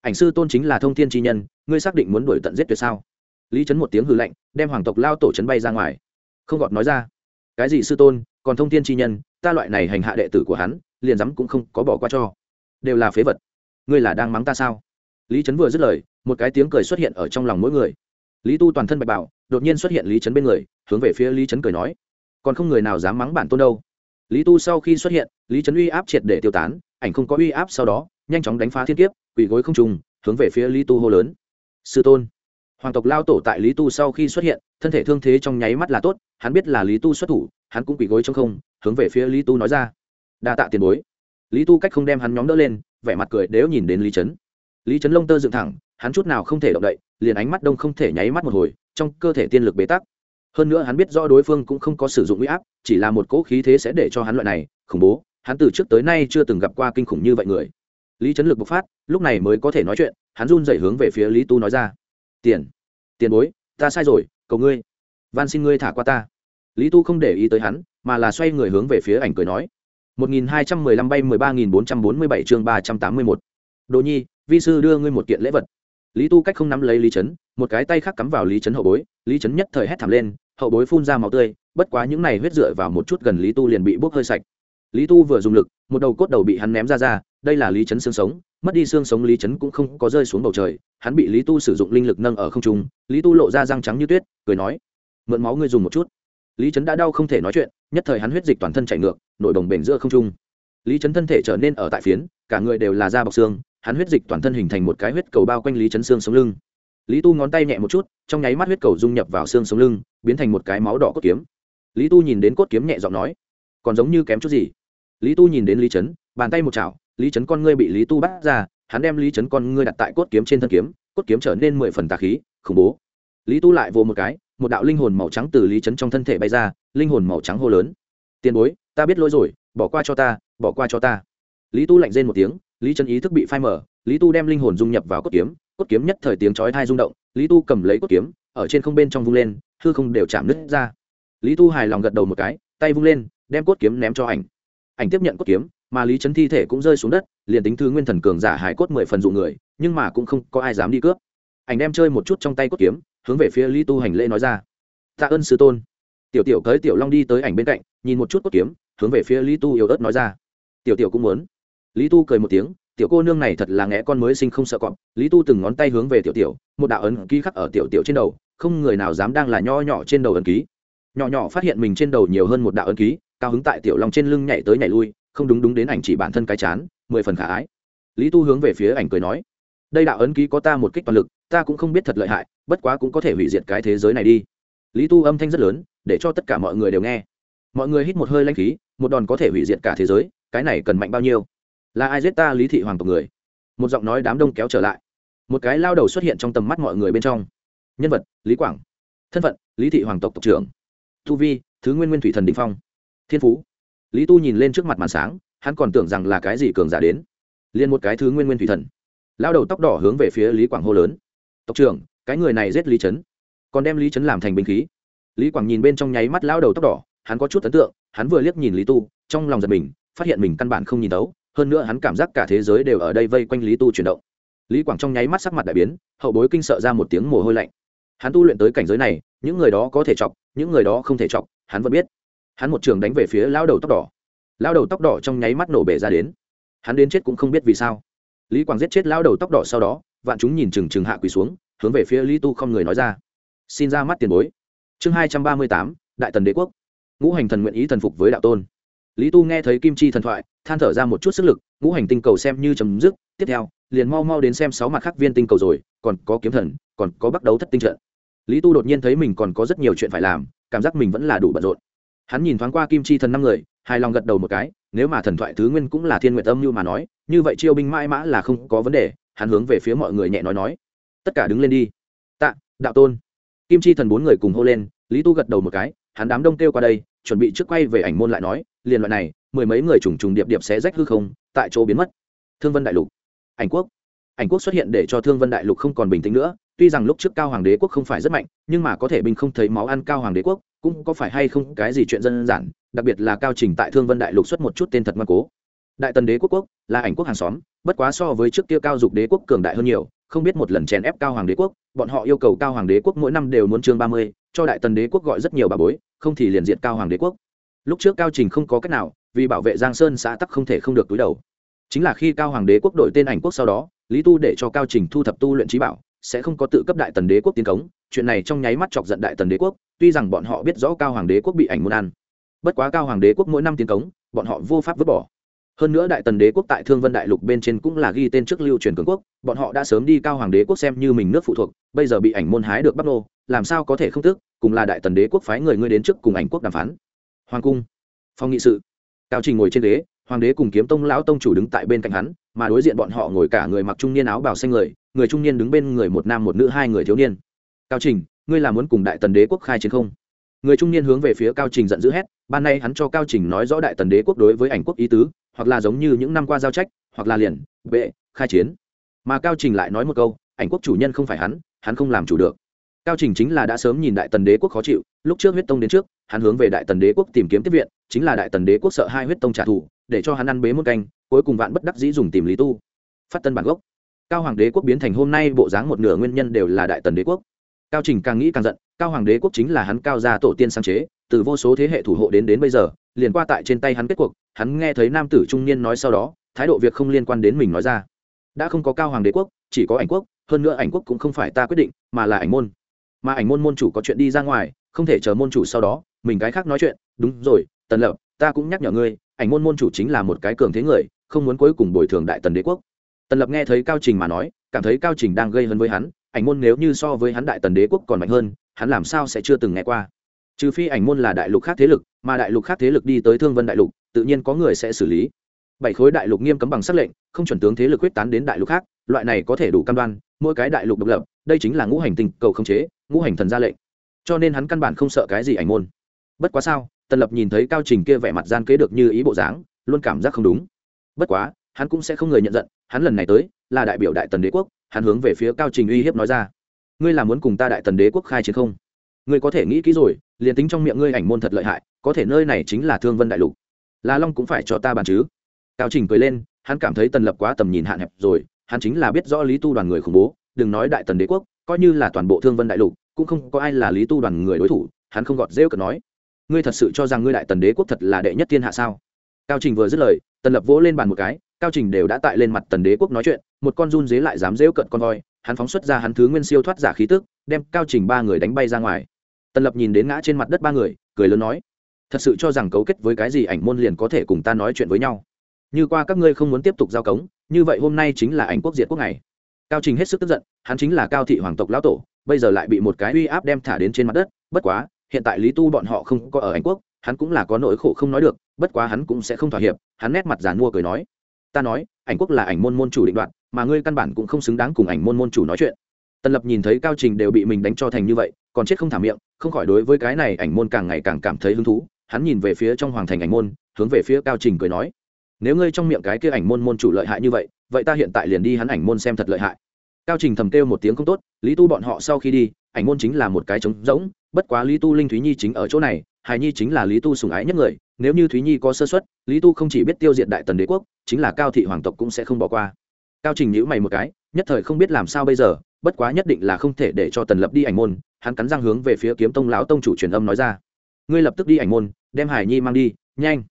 ảnh sư tôn chính là thông thiên tri nhân, ngươi xác định muốn đuổi tận giết tuyệt sao? Lý trấn một tiếng hư lệnh đem hoàng tộc lao tổ trấn bay ra ngoài. Không gọt nói ra. Cái gì sư tôn, còn thông thiên tri nhân, ta loại này hành hạ đệ tử của hắn, liền dám cũng không có bỏ qua cho. Đều là phế vật. Ngươi là đang mắng ta sao? Lý trấn vừa dứt lời, một cái tiếng cười xuất hiện ở trong lòng mỗi người. Lý tu toàn thân bạch bảo đột nhiên xuất hiện lý trấn bên người, hướng về phía lý trấn cười nói, còn không người nào dám mắng bản tôn đâu. Lý tu sau khi xuất hiện, lý trấn uy áp triệt để tiêu tán ảnh không có uy áp sau đó, nhanh chóng đánh phá thiên kiếp, quỳ gối không trùng hướng về phía lý tu hô lớn. Sư tôn. Hoàng tộc lao tổ tại lý tu sau khi xuất hiện, thân thể thương thế trong nháy mắt là tốt, hắn biết là lý tu xuất thủ, hắn cũng quỳ gối trong không, hướng về phía lý tu nói ra. Đa tạ tiền bối. Lý tu cách không đem hắn nhóm đỡ lên, vẻ mặt cười đếu nhìn đến lý trấn lý trấn lông tơ dựng thẳng, hắn chút nào không thể động đậy, liền ánh mắt đông không thể nháy mắt một hồi, trong cơ thể tiên lực bế tắc. Hơn nữa hắn biết rõ đối phương cũng không có sử dụng uy áp, chỉ là một cỗ khí thế sẽ để cho hắn loại này, khủng bố hắn từ trước tới nay chưa từng gặp qua kinh khủng như vậy người lý trấn lực bộc phát lúc này mới có thể nói chuyện hắn run dậy hướng về phía lý tu nói ra tiền tiền bối ta sai rồi cầu ngươi van xin ngươi thả qua ta lý tu không để ý tới hắn mà là xoay người hướng về phía ảnh cười nói 1215 bay 13447 chương 381. Đồ Nhi, vi sư đưa ngươi một kiện lễ vật. Lý Tu cách không nắm lấy Lý Chấn, một cái tay khác cắm vào Lý Chấn hậu bối, Lý Chấn nhất thời hét thảm lên, hậu bối phun ra máu tươi, bất quá những này huyết dựa vào một chút gần Lý Tu liền bị bốc hơi sạch. Lý Tu vừa dùng lực, một đầu cốt đầu bị hắn ném ra ra, đây là Lý Chấn xương sống, mất đi xương sống Lý Chấn cũng không có rơi xuống bầu trời, hắn bị Lý Tu sử dụng linh lực nâng ở không trung, Lý Tu lộ ra răng trắng như tuyết, cười nói: "Mượn máu ngươi dùng một chút." Lý Chấn đã đau không thể nói chuyện, nhất thời hắn huyết dịch toàn thân chảy ngược, nổi đồng bền giữa không trung. Lý chấn thân thể trở nên ở tại phiến cả người đều là da bọc xương hắn huyết dịch toàn thân hình thành một cái huyết cầu bao quanh lý chấn xương sống lưng. Lý tu ngón tay nhẹ một chút trong nháy mắt huyết cầu dung nhập vào xương sống lưng biến thành một cái máu đỏ cốt kiếm. Lý tu nhìn đến cốt kiếm nhẹ giọng nói còn giống như kém chút gì? Lý tu nhìn đến lý chấn, bàn tay một chảo, lý chấn con ngươi bị lý tu bắt ra, hắn đem lý chấn con ngươi đặt tại cốt kiếm trên thân kiếm, cốt kiếm trở nên mười phần tà khí, khủng bố. Lý tu lại vồ một cái, một đạo linh hồn màu trắng từ lý chấn trong thân thể bay ra, linh hồn màu trắng hô lớn. Tiền bối, ta biết lỗi rồi, bỏ qua cho ta, bỏ qua cho ta. Lý tu lạnh rên một tiếng, lý trấn ý thức bị phai mở lý tu đem linh hồn dung nhập vào cốt kiếm cốt kiếm nhất thời tiếng chói thai rung động, lý tu cầm lấy cốt kiếm, ở trên không bên trong vung lên, hư không đều chạm nứt ra. Lý tu hài lòng gật đầu một cái, tay vung lên, đem cốt kiếm ném cho ảnh ảnh tiếp nhận cốt kiếm, mà lý trấn thi thể cũng rơi xuống đất, liền tính thứ nguyên thần cường giả hải cốt mười phần dụ người, nhưng mà cũng không có ai dám đi cướp. Ảnh đem chơi một chút trong tay cốt kiếm, hướng về phía lý tu hành lễ nói ra. Tạ ơn sư tôn. Tiểu tiểu cưới tiểu long đi tới ảnh bên cạnh, nhìn một chút cốt kiếm, hướng về phía lý tu yếu ớt nói ra. Tiểu tiểu cũng muốn. Lý tu cười một tiếng, tiểu cô nương này thật là ngẽ con mới sinh không sợ cọp. Lý tu từng ngón tay hướng về tiểu tiểu, một đạo ấn ký khắc ở tiểu tiểu trên đầu, không người nào dám đang là nho nhỏ trên đầu ấn ký. Nhỏ nhỏ phát hiện mình trên đầu nhiều hơn một đạo ấn ký cao hứng tại tiểu long trên lưng nhảy tới nhảy lui, không đúng đúng đến ảnh chỉ bản thân cái chán, mười phần khả ái. Lý tu hướng về phía ảnh cười nói, đây đạo ấn ký có ta một kích toàn lực, ta cũng không biết thật lợi hại, bất quá cũng có thể hủy diệt cái thế giới này đi. Lý tu âm thanh rất lớn, để cho tất cả mọi người đều nghe. Mọi người hít một hơi lanh khí, một đòn có thể hủy diệt cả thế giới, cái này cần mạnh bao nhiêu? Là ai giết ta lý thị hoàng tộc người? Một giọng nói đám đông kéo trở lại. Một cái lao đầu xuất hiện trong tầm mắt mọi người bên trong. Nhân vật, lý quảng. Thân phận, lý thị hoàng tộc tộc trưởng. Thu vi, thứ nguyên nguyên thủy thần đình phong thiên phú. Lý tu nhìn lên trước mặt màn sáng, hắn còn tưởng rằng là cái gì cường giả đến. Liền một cái thứ nguyên nguyên thủy thần. Lao đầu tóc đỏ hướng về phía lý quảng hô lớn. Tộc trưởng, cái người này giết lý trấn còn đem lý trấn làm thành binh khí. Lý quảng nhìn bên trong nháy mắt lao đầu tóc đỏ, hắn có chút ấn tượng, hắn vừa liếc nhìn lý tu, trong lòng giật mình, phát hiện mình căn bản không nhìn tấu hơn nữa hắn cảm giác cả thế giới đều ở đây vây quanh lý tu chuyển động. Lý quảng trong nháy mắt sắc mặt đại biến, hậu bối kinh sợ ra một tiếng mồ hôi lạnh. Hắn tu luyện tới cảnh giới này, những người đó có thể chọc, những người đó không thể chọc, hắn vẫn biết hắn một trường đánh về phía lao đầu tóc đỏ. Lao đầu tóc đỏ trong nháy mắt nổ bể ra đến. Hắn đến chết cũng không biết vì sao. Lý quảng giết chết lao đầu tóc đỏ sau đó, vạn chúng nhìn chừng chừng hạ quỳ xuống, hướng về phía lý tu không người nói ra. Xin ra mắt tiền bối. Chương hai trăm ba mươi tám, đại tần đế quốc. Ngũ hành thần nguyện ý thần phục với đạo tôn. Lý tu nghe thấy kim chi thần thoại, than thở ra một chút sức lực, ngũ hành tinh cầu xem như chấm dứt. Tiếp theo, liền mau mau đến xem sáu mặt khác viên tinh cầu rồi, còn có kiếm thần, còn có bắt đấu thất tinh trận. Lý tu đột nhiên thấy mình còn có rất nhiều chuyện phải làm, cảm giác mình vẫn là đủ bận rộn hắn nhìn thoáng qua kim chi thần năm người, hài lòng gật đầu một cái, nếu mà thần thoại thứ nguyên cũng là thiên nguyện âm như mà nói, như vậy chiêu binh mãi mã là không có vấn đề, hắn hướng về phía mọi người nhẹ nói nói. Tất cả đứng lên đi. Tạ, đạo tôn. Kim chi thần bốn người cùng hô lên, lý tu gật đầu một cái, hắn đám đông kêu qua đây, chuẩn bị trước quay về ảnh môn lại nói liền loại này, mười mấy người trùng trùng điệp điệp xé rách hư không, tại chỗ biến mất. Thương vân đại lục. Ảnh quốc ảnh quốc xuất hiện để cho thương vân đại lục không còn bình tĩnh nữa, tuy rằng lúc trước cao hoàng đế quốc không phải rất mạnh, nhưng mà có thể binh không thấy máu ăn cao hoàng đế quốc, cũng có phải hay không cái gì chuyện dân giản đặc biệt là cao trình tại thương vân đại lục xuất một chút tên thật ngoan cố. Đại tần đế quốc quốc, là ảnh quốc hàng xóm, bất quá so với trước kia cao dục đế quốc cường đại hơn nhiều, không biết một lần chèn ép cao hoàng đế quốc, bọn họ yêu cầu cao hoàng đế quốc mỗi năm đều muốn chương ba mươi, cho đại tần đế quốc gọi rất nhiều bà bối, không thì liền diện cao hoàng đế quốc. Lúc trước cao trình không có cách nào, vì bảo vệ giang sơn xã tắc không thể không được túi đầu. Chính là khi cao hoàng đế quốc đổi tên ảnh quốc sau đó lý tu để cho cao trình thu thập tu luyện trí bảo, sẽ không có tự cấp đại tần đế quốc tiến cống. Chuyện này trong nháy mắt chọc giận đại tần đế quốc, tuy rằng bọn họ biết rõ cao hoàng đế quốc bị ảnh muốn ăn. Bất quá cao hoàng đế quốc mỗi năm tiến cống, bọn họ vô pháp vứt bỏ. Hơn nữa đại tần đế quốc tại thương vân đại lục bên trên cũng là ghi tên trước lưu truyền cường quốc, bọn họ đã sớm đi cao hoàng đế quốc xem như mình nước phụ thuộc, bây giờ bị ảnh môn hái được bắc nô, làm sao có thể không tức, cùng là đại tần đế quốc phái người ngươi đến trước cùng ảnh quốc đàm phán. Hoàng cung, phòng nghị sự. Cao trình ngồi trên ghế hoàng đế cùng kiếm tông lão tông chủ đứng tại bên cạnh hắn, mà đối diện bọn họ ngồi cả người mặc trung niên áo bào xanh người người trung niên đứng bên người một nam một nữ hai người thiếu niên. Cao trình, ngươi là muốn cùng đại tần đế quốc khai chiến không? Người trung niên hướng về phía cao trình giận dữ hét, ban nay hắn cho cao trình nói rõ đại tần đế quốc đối với ảnh quốc ý tứ, hoặc là giống như những năm qua giao trách, hoặc là liền vệ khai chiến. Mà cao trình lại nói một câu, ảnh quốc chủ nhân không phải hắn hắn không làm chủ được. Cao trình chính là đã sớm nhìn đại tần đế quốc khó chịu, lúc trước huyết tông đến trước, hắn hướng về đại tần đế quốc tìm kiếm tiếp viện, chính là đại tần đế quốc sợ hai huyết tông trả thù để cho hắn ăn bế một canh, cuối cùng vạn bất đắc dĩ dùng tìm lý tu. Phát tân bản gốc. Cao hoàng đế quốc biến thành hôm nay bộ dáng một nửa nguyên nhân đều là đại tần đế quốc. Cao trình càng nghĩ càng giận, cao hoàng đế quốc chính là hắn cao gia tổ tiên sáng chế, từ vô số thế hệ thủ hộ đến đến bây giờ, liền qua tại trên tay hắn kết cuộc, hắn nghe thấy nam tử trung niên nói sau đó, thái độ việc không liên quan đến mình nói ra. Đã không có cao hoàng đế quốc, chỉ có ảnh quốc, hơn nữa ảnh quốc cũng không phải ta quyết định, mà là ảnh môn. Mà ảnh môn môn chủ có chuyện đi ra ngoài, không thể chờ môn chủ sau đó, mình cái khác nói chuyện, đúng rồi, tần lập, ta cũng nhắc nhở ngươi ảnh môn môn chủ chính là một cái cường thế người, không muốn cuối cùng bồi thường đại tần đế quốc. Tần lập nghe thấy cao trình mà nói, cảm thấy cao trình đang gây hấn với hắn, ảnh môn nếu như so với hắn đại tần đế quốc còn mạnh hơn, hắn làm sao sẽ chưa từng nghe qua. Trừ phi ảnh môn là đại lục khác thế lực, mà đại lục khác thế lực đi tới thương vân đại lục, tự nhiên có người sẽ xử lý. Bảy khối đại lục nghiêm cấm bằng sắc lệnh, không chuẩn tướng thế lực quyết tán đến đại lục khác, loại này có thể đủ căn đoan, mỗi cái đại lục độc lập, đây chính là ngũ hành tinh cầu không chế, ngũ hành thần ra lệnh. Cho nên hắn căn bản không sợ cái gì ảnh môn. Bất quá sao? Tần lập nhìn thấy cao trình kia vẻ mặt gian kế được như ý bộ dáng, luôn cảm giác không đúng. Bất quá, hắn cũng sẽ không người nhận giận, hắn lần này tới, là đại biểu đại tần đế quốc, hắn hướng về phía cao trình uy hiếp nói ra. Ngươi là muốn cùng ta đại tần đế quốc khai chiến không? Ngươi có thể nghĩ kỹ rồi, liền tính trong miệng ngươi ảnh môn thật lợi hại, có thể nơi này chính là thương vân đại lục. La long cũng phải cho ta bàn chứ? Cao trình cười lên, hắn cảm thấy tần lập quá tầm nhìn hạn hẹp rồi, hắn chính là biết rõ lý tu đoàn người khủng bố, đừng nói đại tần đế quốc, coi như là toàn bộ thương vân đại lục, cũng không có ai là lý tu đoàn người đối thủ, hắn không gọt rêu cợt nói ngươi thật sự cho rằng ngươi đại tần đế quốc thật là đệ nhất thiên hạ sao? Cao trình vừa dứt lời, tần lập vỗ lên bàn một cái, cao trình đều đã tại lên mặt tần đế quốc nói chuyện, một con run dế lại dám dễu cận con voi, hắn phóng xuất ra hắn thứ nguyên siêu thoát giả khí tức, đem cao trình ba người đánh bay ra ngoài. Tần lập nhìn đến ngã trên mặt đất ba người, cười lớn nói, thật sự cho rằng cấu kết với cái gì ảnh môn liền có thể cùng ta nói chuyện với nhau? Như qua các ngươi không muốn tiếp tục giao cống, như vậy hôm nay chính là ảnh quốc diệt quốc này cao trình hết sức tức giận, hắn chính là cao thị hoàng tộc lão tổ, bây giờ lại bị một cái uy áp đem thả đến trên mặt đất, bất quá hiện tại lý tu bọn họ không có ở Anh quốc, hắn cũng là có nỗi khổ không nói được, bất quá hắn cũng sẽ không thỏa hiệp, hắn nét mặt giàn mua cười nói. Ta nói ảnh quốc là ảnh môn môn chủ định đoạn mà ngươi căn bản cũng không xứng đáng cùng ảnh môn môn chủ nói chuyện. Tần lập nhìn thấy cao trình đều bị mình đánh cho thành như vậy, còn chết không thả miệng, không khỏi đối với cái này ảnh môn càng ngày càng cảm thấy hứng thú, hắn nhìn về phía trong hoàng thành ảnh môn, hướng về phía cao trình cười nói. Nếu ngươi trong miệng cái kia ảnh môn môn chủ lợi hại như vậy vậy ta hiện tại liền đi hắn ảnh môn xem thật lợi hại. Cao trình thầm kêu một tiếng không tốt, lý tu bọn họ sau khi đi ảnh môn chính là một cái trống rỗng, bất quá lý tu linh thúy nhi chính ở chỗ này hài nhi chính là lý tu sùng ái nhất người, nếu như thúy nhi có sơ xuất lý tu không chỉ biết tiêu diệt đại tần đế quốc, chính là cao thị hoàng tộc cũng sẽ không bỏ qua. Cao trình nhữ mày một cái, nhất thời không biết làm sao bây giờ, bất quá nhất định là không thể để cho tần lập đi ảnh môn, hắn cắn răng hướng về phía kiếm tông lão tông chủ truyền âm nói ra. Ngươi lập tức đi ảnh môn, đem hải nhi mang đi, nhanh.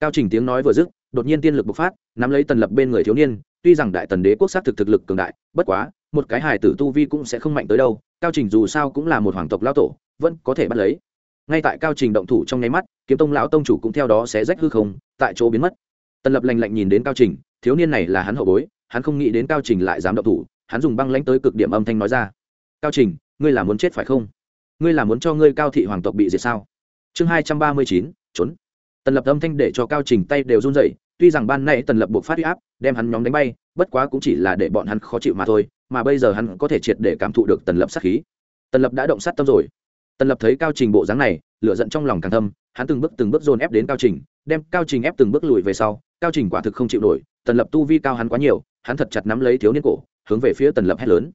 Cao trình tiếng nói vừa dứt, đột nhiên tiên lực bộc phát, nắm lấy tần lập bên người thiếu niên, tuy rằng đại tần đế quốc xác thực thực lực cường đại, bất quá một cái hài tử tu vi cũng sẽ không mạnh tới đâu, cao trình dù sao cũng là một hoàng tộc lao tổ, vẫn có thể bắt lấy. Ngay tại cao trình động thủ trong nháy mắt, kiếm tông lão tông chủ cũng theo đó sẽ rách hư không, tại chỗ biến mất. Tần lập lành lạnh nhìn đến cao trình, thiếu niên này là hắn hậu bối, hắn không nghĩ đến cao trình lại dám động thủ, hắn dùng băng lãnh tới cực điểm âm thanh nói ra. Cao trình, ngươi là muốn chết phải không? Ngươi là muốn cho ngươi cao thị hoàng tộc bị diệt sao? Chương hai trăm ba mươi chín, trốn. Tần lập âm thanh để cho cao trình tay đều run rẩy, tuy rằng ban nay tần lập buộc phát huy áp, đem hắn nhóm đánh bay, bất quá cũng chỉ là để bọn hắn khó chịu mà thôi mà bây giờ hắn có thể triệt để cảm thụ được tần lập sát khí. Tần lập đã động sát tâm rồi. Tần lập thấy cao trình bộ dáng này, lửa giận trong lòng càng thâm, hắn từng bước từng bước dồn ép đến cao trình, đem cao trình ép từng bước lùi về sau, cao trình quả thực không chịu nổi, tần lập tu vi cao hắn quá nhiều, hắn thật chặt nắm lấy thiếu niên cổ, hướng về phía tần lập hét lớn.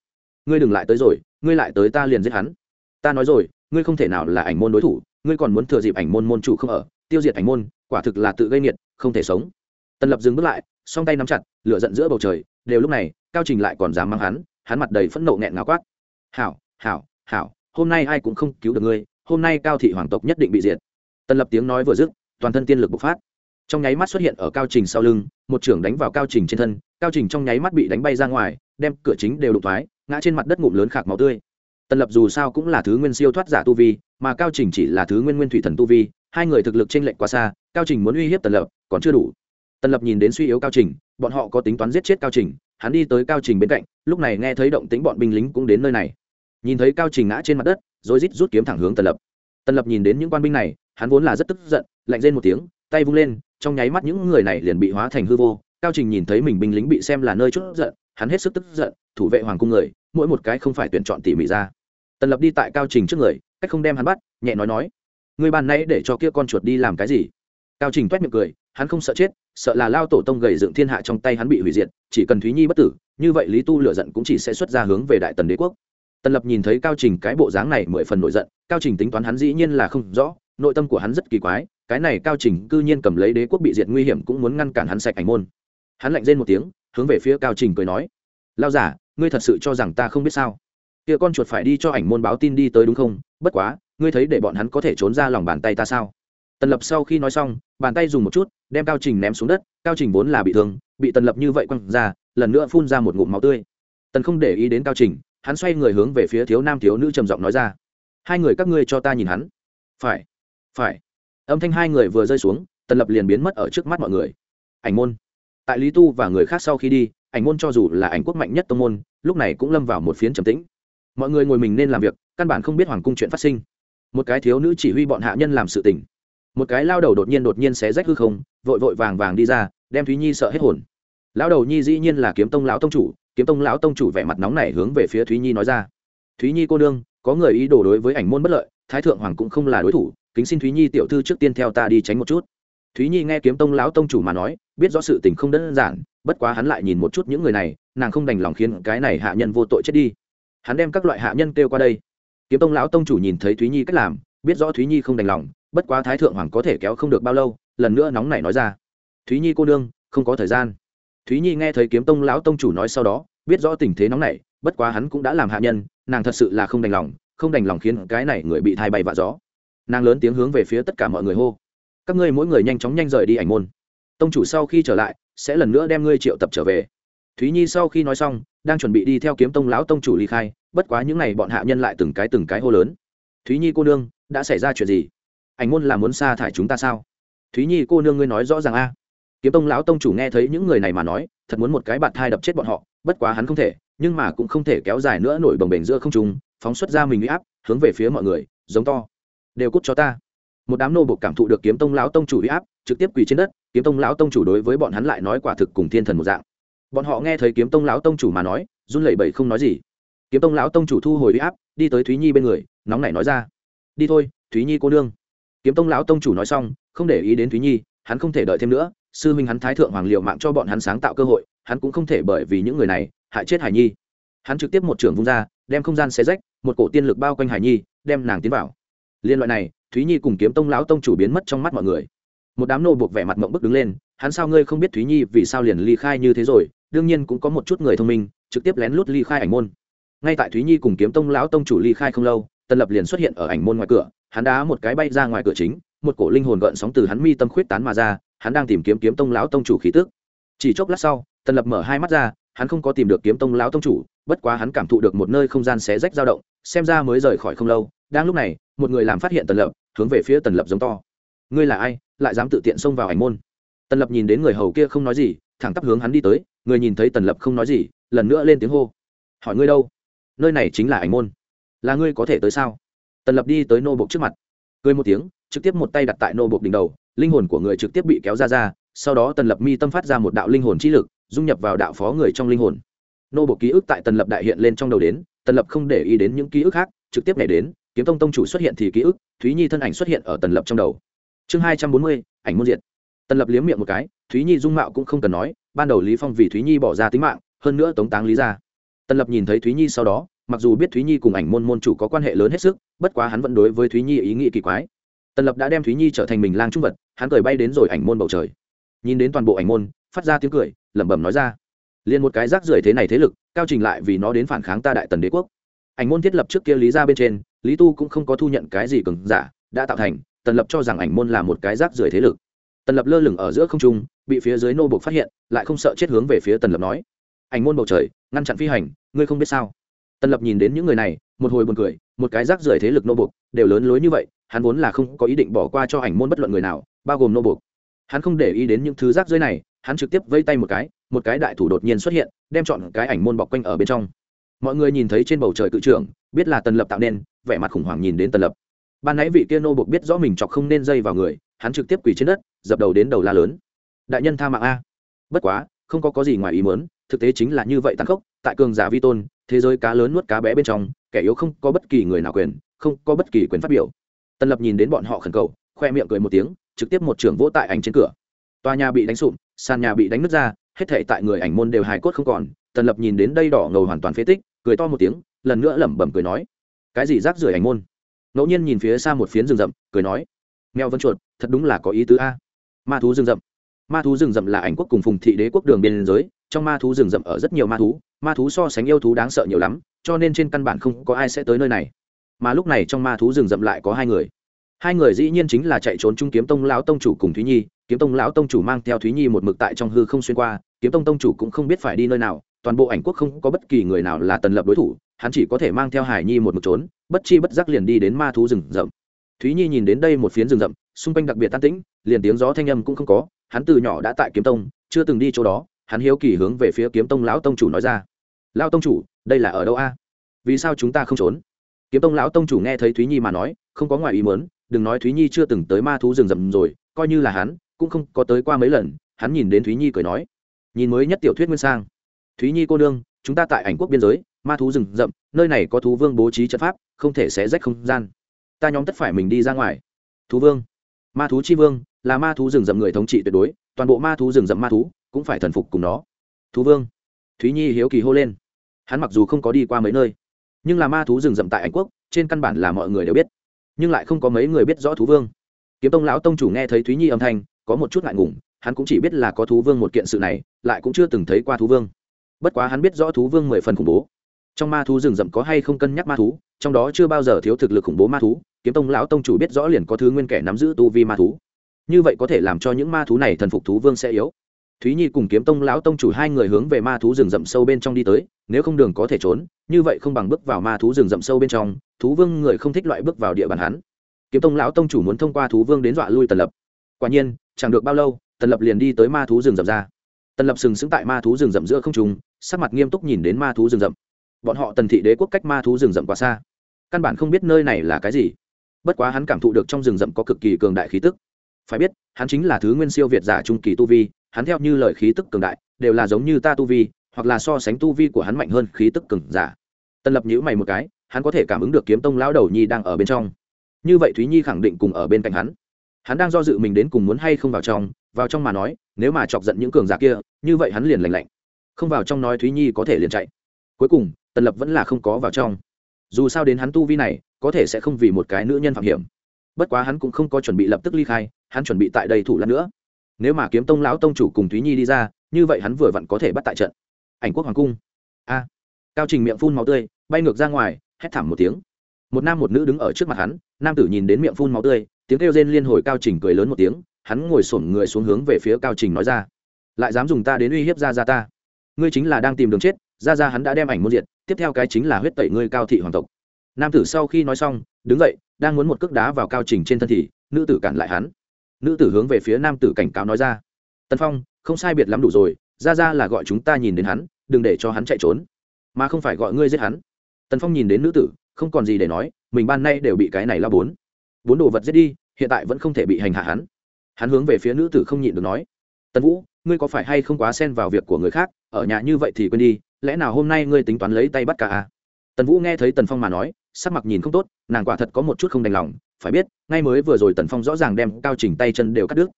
Ngươi đừng lại tới rồi, ngươi lại tới ta liền giết hắn. Ta nói rồi, ngươi không thể nào là ảnh môn đối thủ, ngươi còn muốn thừa dịp ảnh môn môn chủ không ở, tiêu diệt ảnh môn, quả thực là tự gây nghiệt, không thể sống. Tần lập dừng bước lại, song tay nắm chặt, lửa giận giữa bầu trời đều lúc này, cao trình lại còn dám mang hắn hắn mặt đầy phẫn nộ nghẹn ngào quát. Hảo hảo hảo, hôm nay ai cũng không cứu được ngươi, hôm nay cao thị hoàng tộc nhất định bị diệt. Tần lập tiếng nói vừa dứt, toàn thân tiên lực bộc phát. Trong nháy mắt xuất hiện ở cao trình sau lưng, một trưởng đánh vào cao trình trên thân, cao trình trong nháy mắt bị đánh bay ra ngoài, đem cửa chính đều đục thoái, ngã trên mặt đất ngụm lớn khạc máu tươi. Tần lập dù sao cũng là thứ nguyên siêu thoát giả tu vi, mà cao trình chỉ là thứ nguyên nguyên thủy thần tu vi, hai người thực lực t r ê n lệch quá xa, cao trình muốn uy hiếp tần lập, còn chưa đủ. Tần lập nhìn đến suy yếu cao trình bọn họ có tính toán giết chết cao trình, hắn đi tới cao trình bên cạnh, lúc này nghe thấy động tính bọn binh lính cũng đến nơi này. Nhìn thấy cao trình ngã trên mặt đất, rồi rít rút kiếm thẳng hướng tần lập. Tần lập nhìn đến những quan binh này, hắn vốn là rất tức giận, lạnh rên một tiếng, tay vung lên, trong nháy mắt những người này liền bị hóa thành hư vô. Cao trình nhìn thấy mình binh lính bị xem là nơi chút giận, hắn hết sức tức giận, thủ vệ hoàng cung người, mỗi một cái không phải tuyển chọn tỉ mỉ ra. Tần lập đi tại cao trình trước người, cách không đem hắn bắt, nhẹ nói nói người bàn nãy để cho kia con chuột đi làm cái gì? Cao trình toét miệng cười hắn không sợ chết, sợ là lao tổ tông gầy dựng thiên hạ trong tay hắn bị hủy diệt, chỉ cần thúy nhi bất tử, như vậy lý tu lựa giận cũng chỉ sẽ xuất ra hướng về đại tần đế quốc. Tần lập nhìn thấy cao trình cái bộ dáng này mười phần nổi giận, cao trình tính toán hắn dĩ nhiên là không rõ, nội tâm của hắn rất kỳ quái, cái này cao trình cư nhiên cầm lấy đế quốc bị diệt nguy hiểm cũng muốn ngăn cản hắn sạch ảnh môn. Hắn lạnh rên một tiếng, hướng về phía cao trình cười nói, lao giả, ngươi thật sự cho rằng ta không biết sao? Kia con chuột phải đi cho ảnh môn báo tin đi tới đúng không? Bất quá, ngươi thấy để bọn hắn có thể trốn ra lòng bàn tay ta sao? Tần lập sau khi nói xong, bàn tay dùng một chút, đem cao trình ném xuống đất, cao trình vốn là bị thương, bị tần lập như vậy quăng ra, lần nữa phun ra một ngụm máu tươi. Tần không để ý đến cao trình, hắn xoay người hướng về phía thiếu nam thiếu nữ trầm giọng nói ra. Hai người các ngươi cho ta nhìn hắn. Phải phải. Âm thanh hai người vừa rơi xuống, tần lập liền biến mất ở trước mắt mọi người. Ảnh môn. Tại lý tu và người khác sau khi đi, ảnh môn cho dù là ảnh quốc mạnh nhất tông môn, lúc này cũng lâm vào một phiến trầm tĩnh. Mọi người ngồi mình nên làm việc, căn bản không biết hoàng cung chuyện phát sinh. Một cái thiếu nữ chỉ huy bọn hạ nhân làm sự tình một cái lao đầu đột nhiên đột nhiên xé rách hư không, vội vội vàng vàng đi ra, đem thúy nhi sợ hết hồn. Lão đầu nhi dĩ nhiên là kiếm tông lão tông chủ, kiếm tông lão tông chủ vẻ mặt nóng này hướng về phía thúy nhi nói ra. Thúy nhi cô nương, có người ý đồ đối với ảnh môn bất lợi, thái thượng hoàng cũng không là đối thủ, kính xin thúy nhi tiểu thư trước tiên theo ta đi tránh một chút. Thúy nhi nghe kiếm tông lão tông chủ mà nói, biết rõ sự tình không đơn giản, bất quá hắn lại nhìn một chút những người này, nàng không đành lòng khiến cái này hạ nhân vô tội chết đi. Hắn đem các loại hạ nhân kêu qua đây. Kiếm tông lão tông chủ nhìn thấy thúy nhi cách làm, biết rõ thúy nhi không đành lòng bất quá thái thượng hoàng có thể kéo không được bao lâu, lần nữa nóng nảy nói ra. Thúy nhi cô đương không có thời gian. Thúy nhi nghe thấy kiếm tông lão tông chủ nói sau đó, biết rõ tình thế nóng nảy, bất quá hắn cũng đã làm hạ nhân, nàng thật sự là không đành lòng, không đành lòng khiến cái này người bị thai bay vạ gió. Nàng lớn tiếng hướng về phía tất cả mọi người hô, các ngươi mỗi người nhanh chóng nhanh rời đi ảnh môn. Tông chủ sau khi trở lại, sẽ lần nữa đem ngươi triệu tập trở về. Thúy nhi sau khi nói xong, đang chuẩn bị đi theo kiếm tông lão tông chủ ly khai, bất quá những n à y bọn hạ nhân lại từng cái từng cái hô lớn, thúy nhi cô nương, đã xảy ra chuyện gì? Ảnh môn là muốn sa thải chúng ta sao? Thúy nhi, cô nương ngươi nói rõ ràng a. Kiếm tông lão tông chủ nghe thấy những người này mà nói, thật muốn một cái bạt thai đập chết bọn họ, bất quá hắn không thể, nhưng mà cũng không thể kéo dài nữa nổi bồng bềnh giữa không trùng phóng xuất ra mình u y áp, hướng về phía mọi người, giống to. Đều cút cho ta. Một đám nô buộc cảm thụ được kiếm tông lão tông chủ u y áp, trực tiếp quỳ trên đất, kiếm tông lão tông chủ đối với bọn hắn lại nói quả thực cùng thiên thần một dạng. Bọn họ nghe thấy kiếm tông lão tông chủ mà nói, run lẩy bẩy không nói gì. Kiếm tông lão tông chủ thu hồi huy áp, đi tới thúy nhi bên người, nóng nảy nói ra. Đi thôi, thúy nhi cô nương kiếm tông lão tông chủ nói xong, không để ý đến thúy nhi, hắn không thể đợi thêm nữa, sư huynh hắn thái thượng hoàng liệu mạng cho bọn hắn sáng tạo cơ hội, hắn cũng không thể bởi vì những người này, hại chết hải nhi. Hắn trực tiếp một trường vung ra, đem không gian xé rách, một cổ tiên lực bao quanh hải nhi, đem nàng tiến vào. Liên loại này, thúy nhi cùng kiếm tông lão tông chủ biến mất trong mắt mọi người. Một đám nô buộc vẻ mặt mộng bức đứng lên, hắn sao ngươi không biết thúy nhi vì sao liền ly khai như thế rồi, đương nhiên cũng có một chút người thông minh, trực tiếp lén lút ly khai ảnh môn. Ngay tại thúy nhi cùng kiếm tông lão tông chủ ly khai không lâu, tần lập liền xuất hiện ở ảnh môn ngoài cửa hắn đá một cái bay ra ngoài cửa chính, một cổ linh hồn gợn sóng từ hắn mi tâm khuyết tán mà ra, hắn đang tìm kiếm kiếm tông lão tông chủ khí tức. Chỉ chốc lát sau, tần lập mở hai mắt ra, hắn không có tìm được kiếm tông lão tông chủ, bất quá hắn cảm thụ được một nơi không gian xé rách dao động, xem ra mới rời khỏi không lâu. Đang lúc này, một người làm phát hiện tần lập, hướng về phía tần lập giống to. Ngươi là ai? Lại dám tự tiện xông vào ảnh môn? Tần lập nhìn đến người hầu kia không nói gì, thẳng tắp hướng hắn đi tới, người nhìn thấy tần lập không nói gì, lần nữa lên tiếng hô. Hỏi ngươi đâu? Nơi này chính là ảnh môn. Là ngươi có thể tới sao? Tần lập đi tới nô bộc trước mặt. Cười một tiếng, trực tiếp một tay đặt tại nô bộc đỉnh đầu, linh hồn của người trực tiếp bị kéo ra ra, sau đó tần lập mi tâm phát ra một đạo linh hồn trí lực, dung nhập vào đạo phó người trong linh hồn. Nô bộc ký ức tại tần lập đại hiện lên trong đầu đến, tần lập không để ý đến những ký ức khác, trực tiếp nhảy đến, kiếm tông tông chủ xuất hiện thì ký ức, thúy nhi thân ảnh xuất hiện ở tần lập trong đầu. Chương hai trăm bốn mươi, ảnh môn diện tần lập liếm miệng một cái, thúy nhi dung mạo cũng không cần nói, ban đầu lý phong vì thúy nhi bỏ ra tính mạng, hơn nữa tống táng lý ra tần lập nhìn thấy thúy nhi sau đó, mặc dù biết thúy nhi cùng ảnh môn môn chủ có quan hệ lớn hết sức, bất quá hắn vẫn đối với thúy nhi ý nghĩ kỳ quái. Tần lập đã đem thúy nhi trở thành mình lang trung vật, hắn cười bay đến rồi ảnh môn bầu trời. Nhìn đến toàn bộ ảnh môn, phát ra tiếng cười, lẩm bẩm nói ra liền một cái rác rưởi thế này thế lực, cao trình lại vì nó đến phản kháng ta đại tần đế quốc. Ảnh môn thiết lập trước kia lý ra bên trên, lý tu cũng không có thu nhận cái gì cứng giả, đã tạo thành, tần lập cho rằng ảnh môn là một cái rác rưởi thế lực. Tần lập lơ lửng ở giữa không trung, bị phía dưới nô buộc phát hiện, lại không sợ chết hướng về phía tần lập nói ảnh môn bầu trời, ngăn chặn phi hành, ngươi không biết sao? Tần lập nhìn đến những người này, một hồi buồn cười, một cái rác rưởi thế lực nô buộc, đều lớn lối như vậy, hắn vốn là không có ý định bỏ qua cho ảnh môn bất luận người nào, bao gồm nô buộc. Hắn không để ý đến những thứ rác rưởi này, hắn trực tiếp vây tay một cái một cái đại thủ đột nhiên xuất hiện, đem chọn cái ảnh môn bọc quanh ở bên trong. Mọi người nhìn thấy trên bầu trời cự trưởng, biết là tần lập tạo nên, vẻ mặt khủng hoảng nhìn đến tần lập. Ban nãy vị kia nô buộc biết rõ mình chọc không nên dây vào người, hắn trực tiếp quỳ trên đất, dập đầu đến đầu la lớn. Đại nhân tha mạng a. Bất quá, không có có gì ngoài ý muốn thực tế chính là như vậy tăng khốc, tại cường giả vi tôn, thế giới cá lớn nuốt cá bé bên trong, kẻ yếu không có bất kỳ người nào quyền, không có bất kỳ quyền phát biểu. Tần lập nhìn đến bọn họ khẩn cầu, khoe miệng cười một tiếng, trực tiếp một trưởng vỗ tại ảnh trên cửa. Tòa nhà bị đánh sụp, sàn nhà bị đánh nứt ra, hết thể tại người ảnh môn đều hài cốt không còn. Tần lập nhìn đến đây đỏ ngầu hoàn toàn phế tích, cười to một tiếng, lần nữa lẩm bẩm cười nói, cái gì rác rưởi ảnh môn? Ngẫu nhiên nhìn phía xa một phiến rừng rậm, cười nói, mèo vân chuột, thật đúng là có ý tứ a. Ma thú rừng rậm. Ma thú rừng rậm là ảnh quốc cùng phùng thị đế quốc đường biên giới trong ma thú rừng rậm ở rất nhiều ma thú ma thú so sánh yêu thú đáng sợ nhiều lắm, cho nên trên căn bản không có ai sẽ tới nơi này. Mà lúc này trong ma thú rừng rậm lại có hai người. Hai người dĩ nhiên chính là chạy trốn trung kiếm tông lão tông chủ cùng thúy nhi, kiếm tông lão tông chủ mang theo thúy nhi một mực tại trong hư không xuyên qua, kiếm tông tông chủ cũng không biết phải đi nơi nào, toàn bộ ảnh quốc không có bất kỳ người nào là tần lập đối thủ, hắn chỉ có thể mang theo hải nhi một mực trốn, bất chi bất giác liền đi đến ma thú rừng rậm. Thúy nhi nhìn đến đây một phiến rừng rậm, xung quanh đặc biệt tan tĩnh, liền tiếng gió thanh âm cũng không có, hắn từ nhỏ đã tại kiếm tông, chưa từng đi chỗ đó hắn hiếu kỳ hướng về phía kiếm tông lão tông chủ nói ra. Lão tông chủ, đây là ở đâu a? Vì sao chúng ta không trốn? Kiếm tông lão tông chủ nghe thấy thúy nhi mà nói, không có ngoài ý muốn, đừng nói thúy nhi chưa từng tới ma thú rừng rậm rồi, coi như là hắn, cũng không có tới qua mấy lần, hắn nhìn đến thúy nhi cười nói. Nhìn mới nhất tiểu thuyết nguyên sang. Thúy nhi cô nương, chúng ta tại ảnh quốc biên giới, ma thú rừng rậm, nơi này có thú vương bố trí trận pháp, không thể xé rách không gian. Ta nhóm tất phải mình đi ra ngoài. Thú vương. Ma thú chi vương, là ma thú rừng rậm người thống trị tuyệt đối, toàn bộ ma thú rừng rậm ma thú cũng phải thần phục cùng nó. Thú vương. Thúy nhi hiếu kỳ hô lên. Hắn mặc dù không có đi qua mấy nơi, nhưng là ma thú rừng rậm tại anh quốc, trên căn bản là mọi người đều biết, nhưng lại không có mấy người biết rõ thú vương. Kiếm tông lão tông chủ nghe thấy thúy nhi âm thanh, có một chút ngại ngùng, hắn cũng chỉ biết là có thú vương một kiện sự này, lại cũng chưa từng thấy qua thú vương. Bất quá hắn biết rõ thú vương mười phần khủng bố. Trong ma thú rừng rậm có hay không cân nhắc ma thú, trong đó chưa bao giờ thiếu thực lực khủng bố ma thú, kiếm tông lão tông chủ biết rõ liền có thứ nguyên kẻ nắm giữ tu vi ma thú. Như vậy có thể làm cho những ma thú này thần phục thú vương sẽ yếu thúy nhi cùng kiếm tông lão tông chủ hai người hướng về ma thú rừng rậm sâu bên trong đi tới, nếu không đường có thể trốn, như vậy không bằng bước vào ma thú rừng rậm sâu bên trong, thú vương người không thích loại bước vào địa bàn hắn. Kiếm tông lão tông chủ muốn thông qua thú vương đến dọa lui tần lập. Quả nhiên, chẳng được bao lâu, tần lập liền đi tới ma thú rừng rậm ra. Tần lập sừng sững tại ma thú rừng rậm giữa không trùng sắc mặt nghiêm túc nhìn đến ma thú rừng rậm. Bọn họ tần thị đế quốc cách ma thú rừng rậm quá xa. Căn bản không biết nơi này là cái gì. Bất quá hắn cảm thụ được trong rừng rậm có cực kỳ cường đại khí tức. Phải biết, hắn chính là thứ nguyên siêu việt giả trung kỳ tu vi hắn theo như lời khí tức cường đại, đều là giống như ta tu vi, hoặc là so sánh tu vi của hắn mạnh hơn khí tức cường giả. Tân lập nhữ mày một cái, hắn có thể cảm ứng được kiếm tông lão đầu nhi đang ở bên trong. Như vậy thúy nhi khẳng định cùng ở bên cạnh hắn. Hắn đang do dự mình đến cùng muốn hay không vào trong vào trong mà nói, nếu mà chọc giận những cường giả kia, như vậy hắn liền lành lạnh. Không vào trong nói thúy nhi có thể liền chạy. Cuối cùng, tần lập vẫn là không có vào trong. Dù sao đến hắn tu vi này, có thể sẽ không vì một cái nữ nhân phạm hiểm. Bất quá hắn cũng không có chuẩn bị lập tức ly khai, hắn chuẩn bị tại đây thủ lát nữa nếu mà kiếm tông lão tông chủ cùng thúy nhi đi ra, như vậy hắn vừa vặn có thể bắt tại trận. Ảnh quốc hoàng cung. A. Cao trình miệng phun máu tươi, bay ngược ra ngoài, hét thảm một tiếng. Một nam một nữ đứng ở trước mặt hắn, nam tử nhìn đến miệng phun máu tươi, tiếng kêu rên liên hồi cao trình cười lớn một tiếng, hắn ngồi sổn người xuống hướng về phía cao trình nói ra, lại dám dùng ta đến uy hiếp ra ra ta? Ngươi chính là đang tìm đường chết ra ra hắn đã đem ảnh muôn diệt, tiếp theo cái chính là huyết tẩy ngươi cao thị hoàng tộc. Nam tử sau khi nói xong, đứng dậy, đang muốn một cước đá vào cao trình trên thân thì, nữ tử cản lại hắn nữ tử hướng về phía nam tử cảnh cáo nói ra. Tần phong, không sai biệt lắm đủ rồi, ra ra là gọi chúng ta nhìn đến hắn, đừng để cho hắn chạy trốn. Mà không phải gọi ngươi giết hắn. Tần phong nhìn đến nữ tử, không còn gì để nói, mình ban nay đều bị cái này la bốn. Bốn đồ vật giết đi, hiện tại vẫn không thể bị hành hạ hắn. Hắn hướng về phía nữ tử không nhịn được nói, tần vũ, ngươi có phải hay không quá xen vào việc của người khác, ở nhà như vậy thì quên đi, lẽ nào hôm nay ngươi tính toán lấy tay bắt cả à? tần vũ nghe thấy tần phong mà nói, sắc mặt nhìn không tốt, nàng quả thật có một chút không đành lòng phải biết, ngay mới vừa rồi tần phong rõ ràng đem cao trình tay chân đều cắt đứt.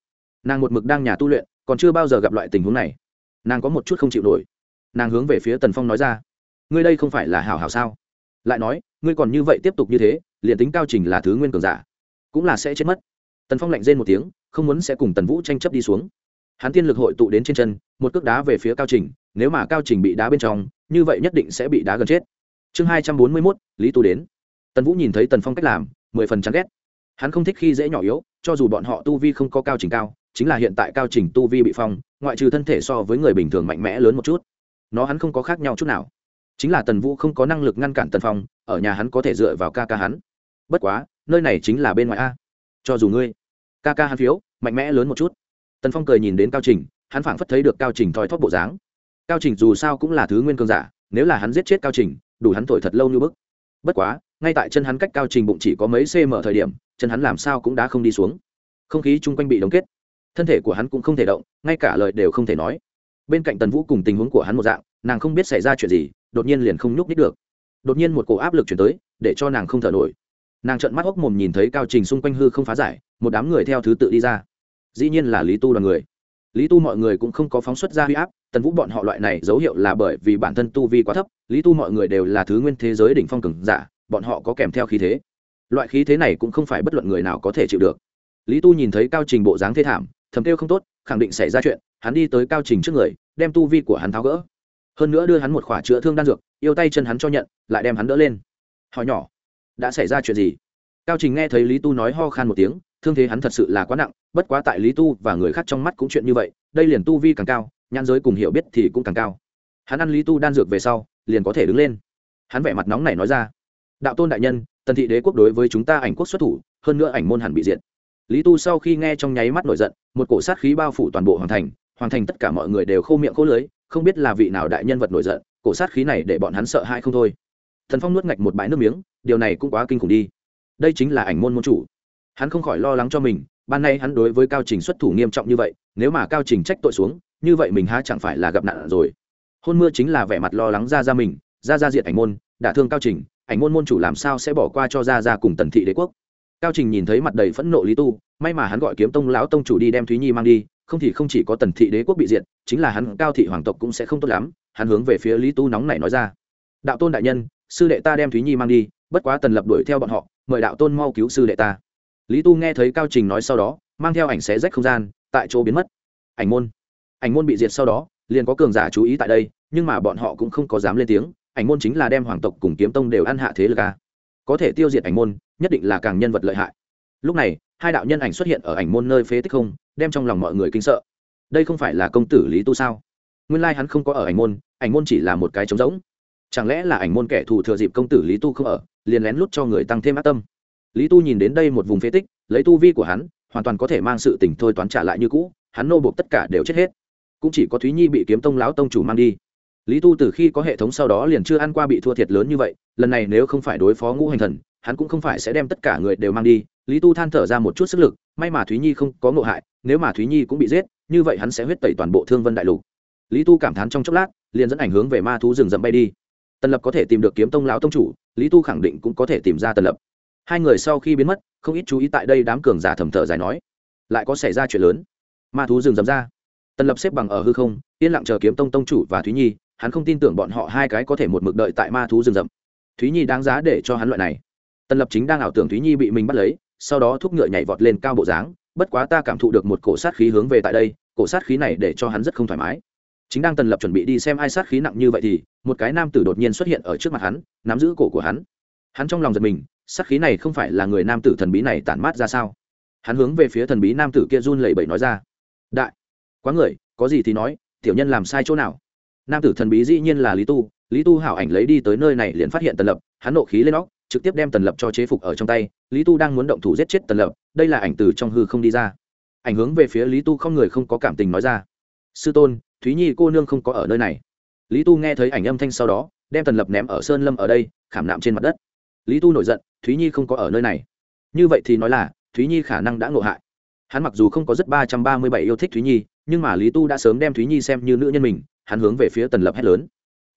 Nàng một mực đang nhà tu luyện, còn chưa bao giờ gặp loại tình huống này. Nàng có một chút không chịu nổi. Nàng hướng về phía tần phong nói ra, ngươi đây không phải là hảo hảo sao? Lại nói, ngươi còn như vậy tiếp tục như thế, liền tính cao trình là thứ nguyên cường giả, cũng là sẽ chết mất. Tần phong lạnh rên một tiếng, không muốn sẽ cùng tần vũ tranh chấp đi xuống. Hắn tiên lực hội tụ đến trên chân, một cước đá về phía cao trình, nếu mà cao trình bị đá bên trong, như vậy nhất định sẽ bị đá gần chết. Chương hai trăm bốn mươi mốt, lý tu đến. Tần vũ nhìn thấy tần phong cách làm mười phần chán ghét. Hắn không thích khi dễ nhỏ yếu, cho dù bọn họ tu vi không có cao trình cao, chính là hiện tại cao trình tu vi bị phong, ngoại trừ thân thể so với người bình thường mạnh mẽ lớn một chút, nó hắn không có khác nhau chút nào. Chính là tần vũ không có năng lực ngăn cản tần phong, ở nhà hắn có thể dựa vào ca ca hắn. Bất quá, nơi này chính là bên ngoài a. Cho dù ngươi, ca ca hắn phiếu, mạnh mẽ lớn một chút. Tần phong cười nhìn đến cao trình, hắn phảng phất thấy được cao trình thoi thóp bộ dáng. Cao trình dù sao cũng là thứ nguyên cơn giả, nếu là hắn giết chết cao trình, đủ hắn thổi thật lâu như bức. Bất quá ngay tại chân hắn cách cao trình bụng chỉ có mấy cm thời điểm, chân hắn làm sao cũng đã không đi xuống. Không khí chung quanh bị đóng kết. Thân thể của hắn cũng không thể động, ngay cả lời đều không thể nói. Bên cạnh tần vũ cùng tình huống của hắn một dạng, nàng không biết xảy ra chuyện gì, đột nhiên liền không nhúc nít được. Đột nhiên một cổ áp lực chuyển tới, để cho nàng không thở nổi. Nàng trợn mắt hốc mồm nhìn thấy cao trình xung quanh hư không phá giải, một đám người theo thứ tự đi ra. Dĩ nhiên là lý tu đoàn người. Lý tu mọi người cũng không có phóng xuất ra huy áp, tần vũ bọn họ loại này dấu hiệu là bởi vì bản thân tu vi quá thấp, lý tu mọi người đều là thứ nguyên thế giới đỉnh phong cường giả bọn họ có kèm theo khí thế. Loại khí thế này cũng không phải bất luận người nào có thể chịu được. Lý tu nhìn thấy cao trình bộ dáng thê thảm, thầm kêu không tốt, khẳng định xảy ra chuyện, hắn đi tới cao trình trước người, đem tu vi của hắn tháo gỡ. Hơn nữa đưa hắn một khỏa chữa thương đan dược, yêu tay chân hắn cho nhận, lại đem hắn đỡ lên. Hỏi nhỏ, đã xảy ra chuyện gì? Cao trình nghe thấy lý tu nói ho khan một tiếng, thương thế hắn thật sự là quá nặng, bất quá tại lý tu và người khác trong mắt cũng chuyện như vậy, đây liền tu vi càng cao, nhãn giới cùng hiểu biết thì cũng càng cao. Hắn ăn lý tu đan dược về sau, liền có thể đứng lên. Hắn vẻ mặt nóng này nói ra đạo tôn đại nhân, tần thị đế quốc đối với chúng ta ảnh quốc xuất thủ, hơn nữa ảnh môn hẳn bị diệt. Lý tu sau khi nghe trong nháy mắt nổi giận, một cổ sát khí bao phủ toàn bộ hoàng thành hoàng thành tất cả mọi người đều khô miệng khô lưới không biết là vị nào đại nhân vật nổi giận, cổ sát khí này để bọn hắn sợ hãi không thôi. Thần phong nuốt ngạch một bãi nước miếng, điều này cũng quá kinh khủng đi. Đây chính là ảnh môn môn chủ. Hắn không khỏi lo lắng cho mình, ban nay hắn đối với cao trình xuất thủ nghiêm trọng như vậy, nếu mà cao trình trách tội xuống, như vậy mình há chẳng phải là gặp nạn rồi. Hôn mưa chính là vẻ mặt lo lắng ra ra mình, ra ra diện ảnh môn, đả thương cao trình ảnh môn môn chủ làm sao sẽ bỏ qua cho ra ra cùng tần thị đế quốc? Cao trình nhìn thấy mặt đầy phẫn nộ lý tu, may mà hắn gọi kiếm tông lão tông chủ đi đem thúy nhi mang đi, không thì không chỉ có tần thị đế quốc bị diệt, chính là hắn cao thị hoàng tộc cũng sẽ không tốt lắm, hắn hướng về phía lý tu nóng này nói ra. Đạo tôn đại nhân, sư đệ ta đem thúy nhi mang đi, bất quá tần lập đuổi theo bọn họ, mời đạo tôn mau cứu sư đệ ta. Lý tu nghe thấy cao trình nói sau đó, mang theo ảnh xé rách không gian, tại chỗ biến mất. Ảnh môn. Ảnh môn bị diệt sau đó, liền có cường giả chú ý tại đây, nhưng mà bọn họ cũng không có dám lên tiếng ảnh môn chính là đem hoàng tộc cùng kiếm tông đều ăn hạ thế lực a. Có thể tiêu diệt ảnh môn, nhất định là càng nhân vật lợi hại. Lúc này, hai đạo nhân ảnh xuất hiện ở ảnh môn nơi phế tích không, đem trong lòng mọi người kinh sợ. Đây không phải là công tử lý tu sao? Nguyên lai hắn không có ở ảnh môn ảnh môn chỉ là một cái trống rỗng. Chẳng lẽ là ảnh môn kẻ thù thừa dịp công tử lý tu không ở, liền lén lút cho người tăng thêm ác tâm? Lý tu nhìn đến đây một vùng phế tích, lấy tu vi của hắn, hoàn toàn có thể mang sự tình thôi toán trả lại như cũ, hắn nô buộc tất cả đều chết hết. Cũng chỉ có thúy nhi bị kiếm tông lão tông chủ mang đi lý tu từ khi có hệ thống sau đó liền chưa ăn qua bị thua thiệt lớn như vậy, lần này nếu không phải đối phó ngũ hành thần, hắn cũng không phải sẽ đem tất cả người đều mang đi. Lý tu than thở ra một chút sức lực, may mà thúy nhi không có ngộ hại, nếu mà thúy nhi cũng bị giết, như vậy hắn sẽ huyết tẩy toàn bộ thương vân đại lục. Lý tu cảm thán trong chốc lát, liền dẫn ảnh hướng về ma thú rừng rậm bay đi. Tần lập có thể tìm được kiếm tông lão tông chủ, lý tu khẳng định cũng có thể tìm ra tần lập. Hai người sau khi biến mất, không ít chú ý tại đây đám cường giả thầm thở dài nói, lại có xảy ra chuyện lớn. Ma thú rừng rậm ra. Tần lập xếp bằng ở hư không, yên lặng chờ kiếm tông tông chủ và thúy nhi hắn không tin tưởng bọn họ hai cái có thể một mực đợi tại ma thú rừng rậm. Thúy nhi đáng giá để cho hắn loại này. Tần lập chính đang ảo tưởng thúy nhi bị mình bắt lấy, sau đó thúc ngựa nhảy vọt lên cao bộ dáng, bất quá ta cảm thụ được một cổ sát khí hướng về tại đây, cổ sát khí này để cho hắn rất không thoải mái. Chính đang tần lập chuẩn bị đi xem ai sát khí nặng như vậy thì, một cái nam tử đột nhiên xuất hiện ở trước mặt hắn, nắm giữ cổ của hắn. Hắn trong lòng giật mình, sát khí này không phải là người nam tử thần bí này tản mát ra sao? Hắn hướng về phía thần bí nam tử kia run lẩy bẩy nói ra. Đại, quá người, có gì thì nói, tiểu nhân làm sai chỗ nào? Nam tử thần bí dĩ nhiên là lý tu. Lý tu hảo ảnh lấy đi tới nơi này liền phát hiện tần lập, hắn nộ khí lên óc, trực tiếp đem tần lập cho chế phục ở trong tay. Lý tu đang muốn động thủ giết chết tần lập, đây là ảnh từ trong hư không đi ra. Ảnh hướng về phía lý tu không người không có cảm tình nói ra. Sư tôn, thúy nhi cô nương không có ở nơi này. Lý tu nghe thấy ảnh âm thanh sau đó, đem tần lập ném ở sơn lâm ở đây, khảm nạm trên mặt đất. Lý tu nổi giận, thúy nhi không có ở nơi này. Như vậy thì nói là, thúy nhi khả năng đã ngộ hại. Hắn mặc dù không có rất ba trăm ba mươi bảy yêu thích thúy nhi, nhưng mà lý tu đã sớm đem thúy nhi xem như nữ nhân mình hắn hướng về phía tần lập hét lớn.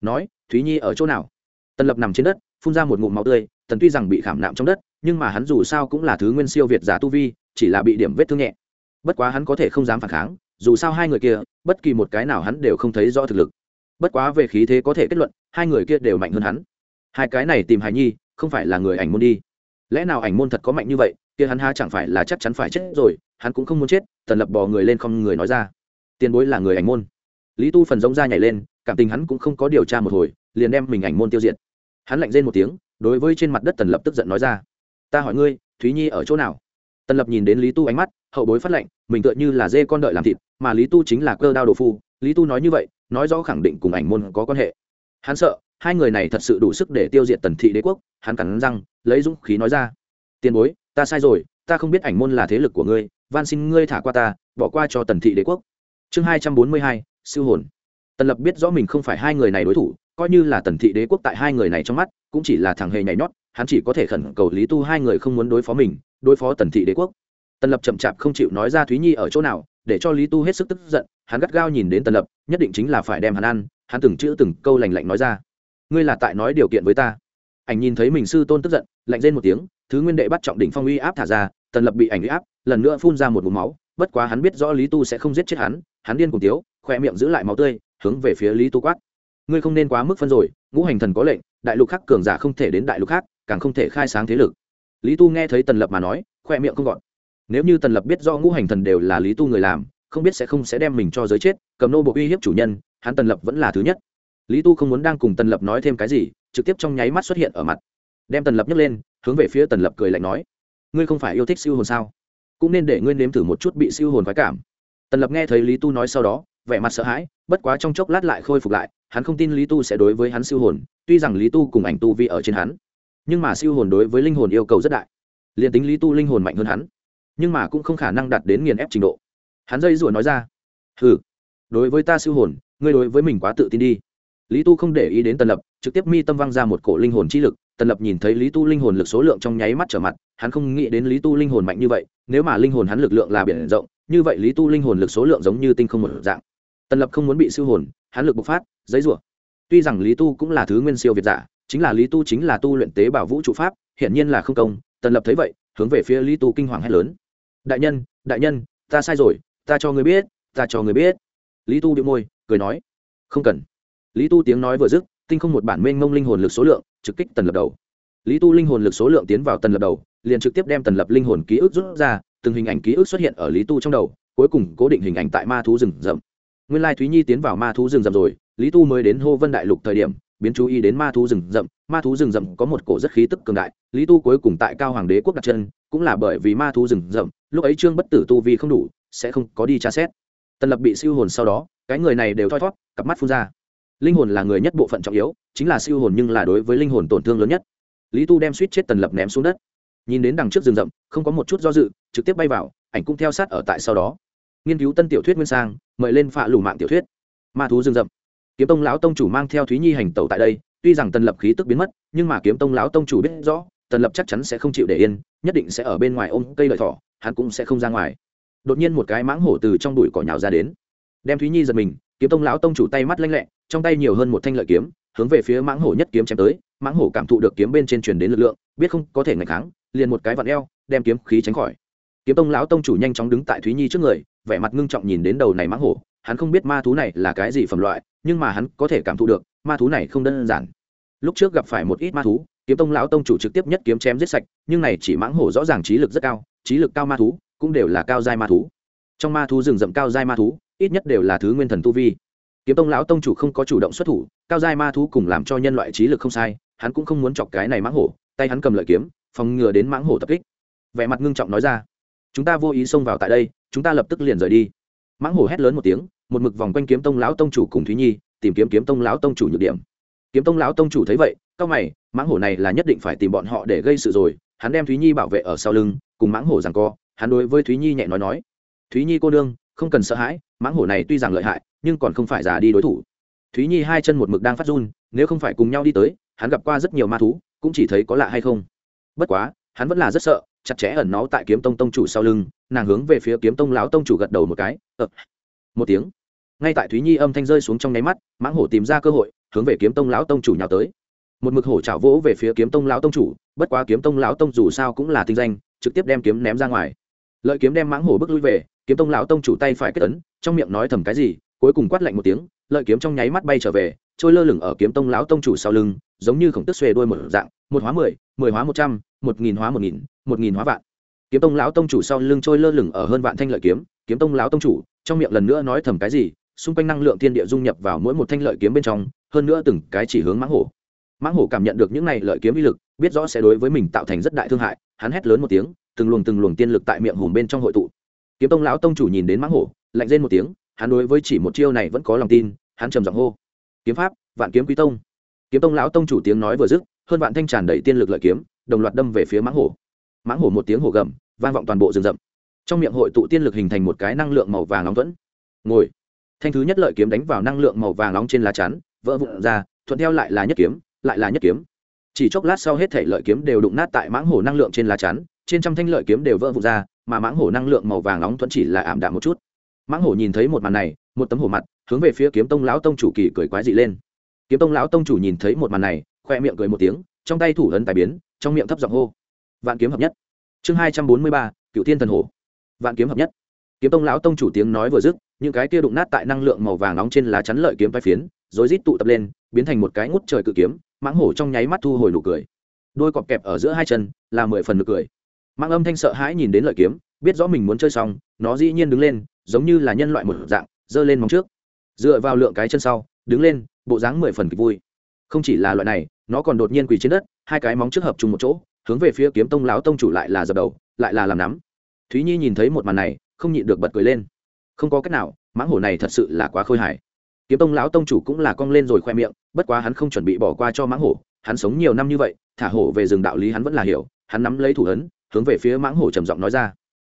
Nói, thúy nhi ở chỗ nào? Tần lập nằm trên đất, phun ra một ngụm máu tươi, tần tuy rằng bị khảm nạm trong đất, nhưng mà hắn dù sao cũng là thứ nguyên siêu việt giả tu vi, chỉ là bị điểm vết thương nhẹ. Bất quá hắn có thể không dám phản kháng, dù sao hai người kia, bất kỳ một cái nào hắn đều không thấy rõ thực lực. Bất quá về khí thế có thể kết luận, hai người kia đều mạnh hơn hắn. Hai cái này tìm hài nhi, không phải là người ảnh môn đi. Lẽ nào ảnh môn thật có mạnh như vậy, kia hắn ha chẳng phải là chắc chắn phải chết rồi, hắn cũng không muốn chết, tần lập bò người lên không người nói ra. Tiền bối là người ảnh môn lý tu phần giống ra nhảy lên, cảm tình hắn cũng không có điều tra một hồi, liền đem mình ảnh môn tiêu diệt. Hắn lạnh rên một tiếng, đối với trên mặt đất tần lập tức giận nói ra. Ta hỏi ngươi, thúy nhi ở chỗ nào? Tần lập nhìn đến lý tu ánh mắt, hậu bối phát lệnh, mình tựa như là dê con đợi làm thịt, mà lý tu chính là cơ đao đồ phu. Lý tu nói như vậy, nói rõ khẳng định cùng ảnh môn có quan hệ. Hắn sợ, hai người này thật sự đủ sức để tiêu diệt tần thị đế quốc, hắn cắn răng, lấy dũng khí nói ra. Tiền bối, ta sai rồi, ta không biết ảnh môn là thế lực của ngươi, van xin ngươi thả qua ta, bỏ qua cho tần thị đế quốc. Chương hai trăm bốn mươi hai siêu hồn. Tần lập biết rõ mình không phải hai người này đối thủ, coi như là tần thị đế quốc tại hai người này trong mắt, cũng chỉ là thằng hề nhảy nhót, hắn chỉ có thể khẩn cầu lý tu hai người không muốn đối phó mình, đối phó tần thị đế quốc. Tần lập chậm chạp không chịu nói ra thúy nhi ở chỗ nào, để cho lý tu hết sức tức giận, hắn gắt gao nhìn đến tần lập, nhất định chính là phải đem hắn ăn, hắn từng chữ từng câu lành lạnh nói ra. Ngươi là tại nói điều kiện với ta. Ảnh nhìn thấy mình sư tôn tức giận, lạnh rên một tiếng, thứ nguyên đệ bắt trọng đỉnh phong uy áp thả ra, tần lập bị ảnh uy áp, lần nữa phun ra một vùng máu, bất quá hắn biết rõ lý tu sẽ không giết chết hắn hắn điên cùng tiếu khoe miệng giữ lại máu tươi, hướng về phía lý tu quát. Ngươi không nên quá mức phân rồi, ngũ hành thần có lệnh, đại lục khác cường giả không thể đến đại lục khác, càng không thể khai sáng thế lực. Lý tu nghe thấy tần lập mà nói, khoe miệng không gọn. Nếu như tần lập biết do ngũ hành thần đều là lý tu người làm, không biết sẽ không sẽ đem mình cho giới chết, cầm nô bộ uy hiếp chủ nhân, hắn tần lập vẫn là thứ nhất. Lý tu không muốn đang cùng tần lập nói thêm cái gì, trực tiếp trong nháy mắt xuất hiện ở mặt. Đem tần lập nhấc lên, hướng về phía tần lập cười lạnh nói, ngươi không phải yêu thích siêu hồn sao? Cũng nên để ngươi nếm thử một chút bị siêu hồn khoái cảm. Tần lập nghe thấy lý tu nói sau đó vẻ mặt sợ hãi bất quá trong chốc lát lại khôi phục lại hắn không tin lý tu sẽ đối với hắn siêu hồn tuy rằng lý tu cùng ảnh tu vi ở trên hắn nhưng mà siêu hồn đối với linh hồn yêu cầu rất đại. Liền tính lý tu linh hồn mạnh hơn hắn nhưng mà cũng không khả năng đạt đến nghiền ép trình độ. Hắn dây rủa nói ra hừ, đối với ta siêu hồn ngươi đối với mình quá tự tin đi. Lý tu không để ý đến tần lập trực tiếp mi tâm văng ra một cổ linh hồn chi lực tần lập nhìn thấy lý tu linh hồn lực số lượng trong nháy mắt trở mặt hắn không nghĩ đến lý tu linh hồn mạnh như vậy nếu mà linh hồn hắn lực lượng là biển rộng như vậy lý tu linh hồn lực số lượng giống như tinh không một dạng tần lập không muốn bị siêu hồn hắn lực bộc phát, giấy rủa. Tuy rằng lý tu cũng là thứ nguyên siêu việt giả, chính là lý tu chính là tu luyện tế bảo vũ trụ pháp, hiển nhiên là không công, tần lập thấy vậy, hướng về phía lý tu kinh hoàng hét lớn. Đại nhân đại nhân, ta sai rồi, ta cho người biết, ta cho người biết. Lý tu bị môi, cười nói. Không cần. Lý tu tiếng nói vừa dứt, tinh không một bản mênh mông linh hồn lực số lượng trực kích tần lập đầu. Lý tu linh hồn lực số lượng tiến vào tần lập đầu, liền trực tiếp đem tần lập linh hồn ký ức rút ra, từng hình ảnh ký ức xuất hiện ở lý tu trong đầu, cuối cùng cố định hình ảnh tại ma thú rừng rậm nguyên lai thúy nhi tiến vào ma thú rừng rậm rồi, lý tu mới đến hô vân đại lục thời điểm, biến chú ý đến ma thú rừng rậm, ma thú rừng rậm có một cổ rất khí tức cường đại, lý tu cuối cùng tại cao hoàng đế quốc đặt chân, cũng là bởi vì ma thú rừng rậm, lúc ấy trương bất tử tu vi không đủ, sẽ không có đi tra xét. Tần lập bị siêu hồn sau đó, cái người này đều thoi thót cặp mắt phun ra. Linh hồn là người nhất bộ phận trọng yếu, chính là siêu hồn nhưng là đối với linh hồn tổn thương lớn nhất. Lý tu đem suýt chết tần lập ném xuống đất. Nhìn đến đằng trước rừng rậm, không có một chút do dự, trực tiếp bay vào, ảnh cũng theo sát ở tại sau đó nghiên cứu tân tiểu thuyết nguyên sang, mời lên phạ lù mạng tiểu thuyết. Ma thú rừng rậm. Kiếm tông lão tông chủ mang theo thúy nhi hành tẩu tại đây, tuy rằng tần lập khí tức biến mất, nhưng mà kiếm tông lão tông chủ biết rõ, tần lập chắc chắn sẽ không chịu để yên, nhất định sẽ ở bên ngoài ôm cây lợi thỏ, hắn cũng sẽ không ra ngoài. Đột nhiên một cái mãng hổ từ trong đùi cỏ nhào ra đến. Đem thúy nhi giật mình, kiếm tông lão tông chủ tay mắt lanh lẹ, trong tay nhiều hơn một thanh lợi kiếm, hướng về phía mãng hổ nhất kiếm chém tới, mãng hổ cảm thụ được kiếm bên trên truyền đến lực lượng, biết không có thể ngày kháng, liền một cái vặn eo, đem kiếm khí tránh khỏi kiếm tông lão tông chủ nhanh chóng đứng tại thúy nhi trước người, vẻ mặt ngưng trọng nhìn đến đầu này mãng hổ. Hắn không biết ma thú này là cái gì phẩm loại, nhưng mà hắn có thể cảm thụ được, ma thú này không đơn giản. Lúc trước gặp phải một ít ma thú, kiếm tông lão tông chủ trực tiếp nhất kiếm chém giết sạch, nhưng này chỉ mãng hổ rõ ràng trí lực rất cao, trí lực cao ma thú cũng đều là cao giai ma thú. Trong ma thú rừng rậm cao giai ma thú, ít nhất đều là thứ nguyên thần tu vi. Kiếm tông lão tông chủ không có chủ động xuất thủ, cao giai ma thú cùng làm cho nhân loại trí lực không sai, hắn cũng không muốn chọc cái này mãng hổ, tay hắn cầm lợi kiếm, phòng ngừa đến mãng hổ tập kích. Vẻ mặt ngưng trọng nói ra chúng ta vô ý xông vào tại đây, chúng ta lập tức liền rời đi. Mãng hổ hét lớn một tiếng, một mực vòng quanh kiếm tông lão tông chủ cùng thúy nhi, tìm kiếm kiếm tông lão tông chủ nhược điểm. Kiếm tông lão tông chủ thấy vậy cao mày, mãng hổ này là nhất định phải tìm bọn họ để gây sự rồi, hắn đem thúy nhi bảo vệ ở sau lưng, cùng mãng hổ rằng co, hắn đối với thúy nhi nhẹ nói nói. Thúy nhi cô nương, không cần sợ hãi, mãng hổ này tuy rằng lợi hại, nhưng còn không phải già đi đối thủ. Thúy nhi hai chân một mực đang phát run, nếu không phải cùng nhau đi tới, hắn gặp qua rất nhiều ma thú, cũng chỉ thấy có lạ hay không. Bất quá, hắn vẫn là rất sợ chặt chẽ ẩn nó tại kiếm tông tông chủ sau lưng, nàng hướng về phía kiếm tông lão tông chủ gật đầu một cái ờ. một tiếng ngay tại thúy nhi âm thanh rơi xuống trong nháy mắt, mãng hổ tìm ra cơ hội, hướng về kiếm tông lão tông chủ nhào tới một mực hổ chảo vỗ về phía kiếm tông lão tông chủ, bất quá kiếm tông lão tông dù sao cũng là tinh danh, trực tiếp đem kiếm ném ra ngoài lợi kiếm đem mãng hổ bước lui về, kiếm tông lão tông chủ tay phải kết ấn, trong miệng nói thầm cái gì, cuối cùng quát lạnh một tiếng, lợi kiếm trong nháy mắt bay trở về, trôi lơ lửng ở kiếm tông lão tông chủ sau lưng, giống như khổng tức xuề đuôi một dạng, một hóa mười mười hóa một trăm, một nghìn hóa một nghìn một nghìn hóa vạn. Kiếm tông lão tông chủ sau lưng trôi lơ lửng ở hơn vạn thanh lợi kiếm kiếm tông lão tông chủ, trong miệng lần nữa nói thầm cái gì, xung quanh năng lượng thiên địa dung nhập vào mỗi một thanh lợi kiếm bên trong, hơn nữa từng cái chỉ hướng mãng hổ. Mãng hổ cảm nhận được những này lợi kiếm uy lực, biết rõ sẽ đối với mình tạo thành rất đại thương hại, hắn hét lớn một tiếng, từng luồng từng luồng tiên lực tại miệng hùm bên trong hội tụ. Kiếm tông lão tông chủ nhìn đến mãng hổ, lạnh lên một tiếng, hắn đối với chỉ một chiêu này vẫn có lòng tin, hắn trầm giọng hô, kiếm pháp, vạn kiếm quý tông. Kiếm tông lão tông chủ tiếng nói vừa dứt, hơn vạn thanh tràn đầy tiên lực lợi kiếm, đồng loạt đâm về phía mãng hổ mãng hổ một tiếng hổ gầm, vang vọng toàn bộ rừng rậm. Trong miệng hội tụ tiên lực hình thành một cái năng lượng màu vàng nóng thuẫn. Ngồi. Thanh thứ nhất lợi kiếm đánh vào năng lượng màu vàng nóng trên lá chắn, vỡ vụn ra, thuận theo lại là nhất kiếm, lại là nhất kiếm. Chỉ chốc lát sau hết thể lợi kiếm đều đụng nát tại mãng hổ năng lượng trên lá chắn, trên trăm thanh lợi kiếm đều vỡ vụn ra, mà mãng hổ năng lượng màu vàng nóng thuẫn chỉ là ảm đạm một chút. Mãng hổ nhìn thấy một màn này, một tấm hổ mặt, hướng về phía kiếm tông lão tông chủ kỳ cười quái dị lên. Kiếm tông lão tông chủ nhìn thấy một màn này, khoe miệng cười một tiếng, trong tay thủ ấn tài biến, trong miệng thấp giọng hô vạn kiếm hợp nhất. Chương hai trăm bốn mươi ba cựu thiên thần hổ. Vạn kiếm hợp nhất. Kiếm tông lão tông chủ tiếng nói vừa dứt, những cái kia đụng nát tại năng lượng màu vàng nóng trên lá chắn lợi kiếm vai phiến, rồi rít tụ tập lên, biến thành một cái ngút trời cự kiếm, mãng hổ trong nháy mắt thu hồi nụ cười. Đôi cọp kẹp ở giữa hai chân, là mười phần nụ cười. Mãng âm thanh sợ hãi nhìn đến lợi kiếm, biết rõ mình muốn chơi xong, nó dĩ nhiên đứng lên, giống như là nhân loại một dạng, giơ lên móng trước. Dựa vào lượng cái chân sau, đứng lên, bộ dáng mười phần kịch vui. Không chỉ là loại này, nó còn đột nhiên quỳ trên đất, hai cái móng trước hợp chung một chỗ hướng về phía kiếm tông lão tông chủ lại là dập đầu, lại là làm nắm. Thúy nhi nhìn thấy một màn này, không nhịn được bật cười lên. Không có cách nào, mãng hổ này thật sự là quá khôi hài. Kiếm tông lão tông chủ cũng là cong lên rồi khoe miệng, bất quá hắn không chuẩn bị bỏ qua cho mãng hổ, hắn sống nhiều năm như vậy, thả hổ về rừng đạo lý hắn vẫn là hiểu, hắn nắm lấy thủ ấn, hướng về phía mãng hổ trầm giọng nói ra.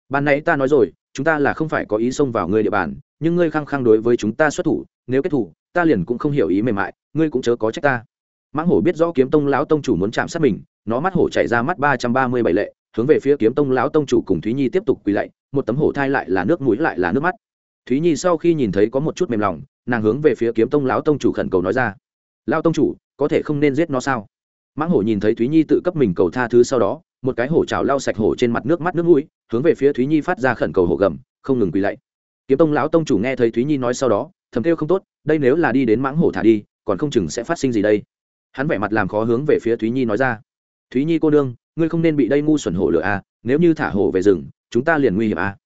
Ban nãy ta nói rồi, chúng ta là không phải có ý xông vào ngươi địa bàn, nhưng ngươi khăng khăng đối với chúng ta xuất thủ, nếu kết thủ, ta liền cũng không hiểu ý mềm mại, ngươi cũng chớ có trách ta. Mãng hổ biết rõ kiếm tông lão tông chủ muốn chạm sát mình nó mắt hổ chạy ra mắt ba trăm ba mươi bảy lệ, hướng về phía kiếm tông lão tông chủ cùng thúy nhi tiếp tục quỳ lạy, một tấm hổ thai lại là nước mũi lại là nước mắt. Thúy nhi sau khi nhìn thấy có một chút mềm lòng, nàng hướng về phía kiếm tông lão tông chủ khẩn cầu nói ra, lão tông chủ, có thể không nên giết nó sao? Mãng hổ nhìn thấy thúy nhi tự cấp mình cầu tha thứ sau đó, một cái hổ trào lau sạch hổ trên mặt nước mắt nước mũi, hướng về phía thúy nhi phát ra khẩn cầu hổ gầm, không ngừng quỳ lạy. Kiếm tông lão tông chủ nghe thấy thúy nhi nói sau đó, thầm kêu không tốt, đây nếu là đi đến mãng hổ thả đi, còn không chừng sẽ phát sinh gì đây? Hắn vẻ mặt làm khó hướng về phía thúy nhi nói ra thúy nhi cô đương ngươi không nên bị đây ngu xuẩn hổ lửa à nếu như thả hổ về rừng, chúng ta liền nguy hiểm à.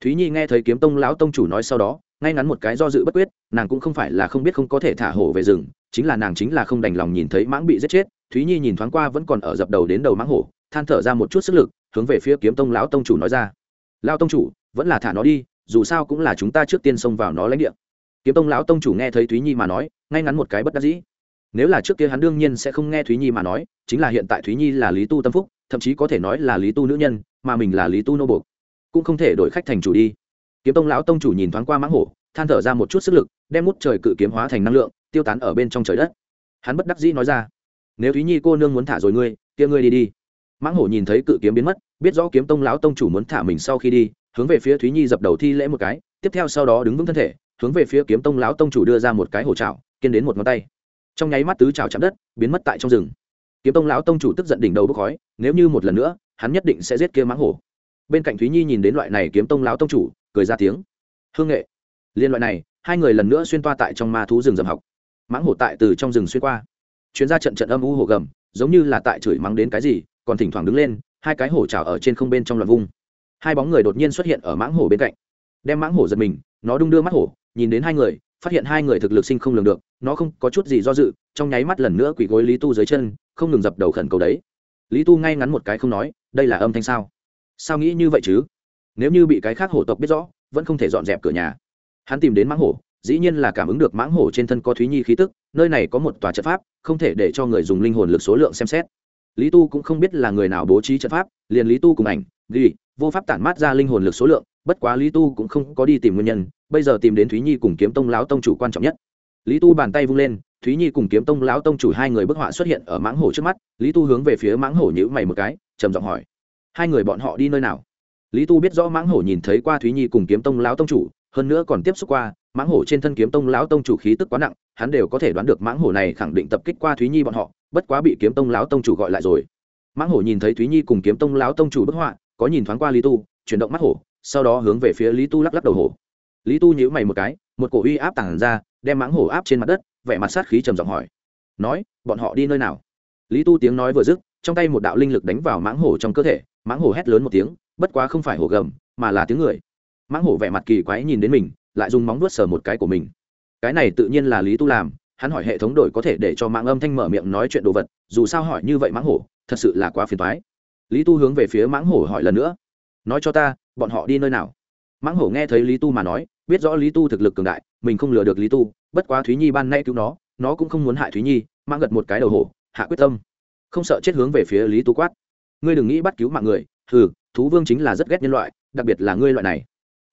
Thúy nhi nghe thấy kiếm tông lão tông chủ nói sau đó, ngay ngắn một cái do dự bất quyết, nàng cũng không phải là không biết không có thể thả hổ về rừng, chính là nàng chính là không đành lòng nhìn thấy mãng bị giết chết, thúy nhi nhìn thoáng qua vẫn còn ở dập đầu đến đầu mãng hổ, than thở ra một chút sức lực, hướng về phía kiếm tông lão tông chủ nói ra. Lao tông chủ, vẫn là thả nó đi, dù sao cũng là chúng ta trước tiên xông vào nó lãnh địa. Kiếm tông lão tông chủ nghe thấy thúy nhi mà nói, ngay ngắn một cái bất đắc dĩ nếu là trước kia hắn đương nhiên sẽ không nghe thúy nhi mà nói, chính là hiện tại thúy nhi là lý tu tâm phúc, thậm chí có thể nói là lý tu nữ nhân, mà mình là lý tu nô buộc. Cũng không thể đổi khách thành chủ đi. Kiếm tông lão tông chủ nhìn thoáng qua mãng hổ, than thở ra một chút sức lực, đem mút trời cự kiếm hóa thành năng lượng, tiêu tán ở bên trong trời đất. Hắn bất đắc dĩ nói ra, nếu thúy nhi cô nương muốn thả rồi ngươi, kia ngươi đi đi. Mãng hổ nhìn thấy cự kiếm biến mất, biết rõ kiếm tông lão tông chủ muốn thả mình sau khi đi, hướng về phía thúy nhi dập đầu thi lễ một cái, tiếp theo sau đó đứng vững thân thể, hướng về phía kiếm tông lão tông chủ đưa ra một cái hổ trào kiên đến một ngón tay trong nháy mắt tứ trào chạm đất, biến mất tại trong rừng. Kiếm tông lão tông chủ tức giận đỉnh đầu bốc khói, nếu như một lần nữa, hắn nhất định sẽ giết kia mãng hổ. Bên cạnh thúy nhi nhìn đến loại này kiếm tông lão tông chủ, cười ra tiếng. Hương nghệ. Liên loại này, hai người lần nữa xuyên toa tại trong ma thú rừng rầm học. Mãng hổ tại từ trong rừng xuyên qua. Chuyến ra trận trận âm u hổ gầm, giống như là tại chửi mắng đến cái gì, còn thỉnh thoảng đứng lên, hai cái hổ trào ở trên không bên trong loạn vung. Hai bóng người đột nhiên xuất hiện ở mãng hổ bên cạnh. Đem mãng hổ giật mình, nó đung đưa mắt hổ, nhìn đến hai người phát hiện hai người thực lực sinh không lường được, nó không có chút gì do dự, trong nháy mắt lần nữa quỳ gối lý tu dưới chân, không ngừng dập đầu khẩn cầu đấy. Lý tu ngay ngắn một cái không nói, đây là âm thanh sao? Sao nghĩ như vậy chứ? Nếu như bị cái khác hổ tộc biết rõ, vẫn không thể dọn dẹp cửa nhà. Hắn tìm đến mãng hổ, dĩ nhiên là cảm ứng được mãng hổ trên thân có thúy nhi khí tức, nơi này có một tòa trận pháp, không thể để cho người dùng linh hồn lực số lượng xem xét. Lý tu cũng không biết là người nào bố trí trận pháp, liền lý tu cùng ảnh, ghi, vô pháp tản mát ra linh hồn lực số lượng, bất quá lý tu cũng không có đi tìm nguyên nhân bây giờ tìm đến thúy nhi cùng kiếm tông lão tông chủ quan trọng nhất lý tu bàn tay vung lên thúy nhi cùng kiếm tông lão tông chủ hai người bức họa xuất hiện ở mãng hổ trước mắt lý tu hướng về phía mãng hổ nhữ mày một cái trầm giọng hỏi hai người bọn họ đi nơi nào lý tu biết rõ mãng hổ nhìn thấy qua thúy nhi cùng kiếm tông lão tông chủ hơn nữa còn tiếp xúc qua mãng hổ trên thân kiếm tông lão tông chủ khí tức quá nặng hắn đều có thể đoán được mãng hổ này khẳng định tập kích qua thúy nhi bọn họ bất quá bị kiếm tông lão tông chủ gọi lại rồi mãng hổ nhìn thấy thúy nhi cùng kiếm tông lão tông chủ bức họa có nhìn thoáng qua lý tu chuyển động mắt hổ sau đó hướng về phía lý tu lắc lắc đầu hổ lý tu nhíu mày một cái, một cổ uy áp tản ra, đem mãng hổ áp trên mặt đất, vẻ mặt sát khí trầm giọng hỏi. Nói, bọn họ đi nơi nào? Lý tu tiếng nói vừa dứt, trong tay một đạo linh lực đánh vào mãng hổ trong cơ thể, mãng hổ hét lớn một tiếng, bất quá không phải hổ gầm, mà là tiếng người. Mãng hổ vẻ mặt kỳ quái nhìn đến mình, lại dùng móng vuốt sờ một cái của mình. Cái này tự nhiên là lý tu làm, hắn hỏi hệ thống đổi có thể để cho mạng âm thanh mở miệng nói chuyện đồ vật, dù sao hỏi như vậy mãng hổ, thật sự là quá phiền toái. Lý tu hướng về phía mãng hổ hỏi lần nữa. Nói cho ta, bọn họ đi nơi nào? Mãng hổ nghe thấy lý tu mà nói, biết rõ lý tu thực lực cường đại, mình không lừa được lý tu, bất quá thúy nhi ban nay cứu nó nó cũng không muốn hại thúy nhi mang gật một cái đầu hổ, hạ quyết tâm. Không sợ chết hướng về phía lý tu quát. Ngươi đừng nghĩ bắt cứu mạng người, hừ, thú vương chính là rất ghét nhân loại, đặc biệt là ngươi loại này.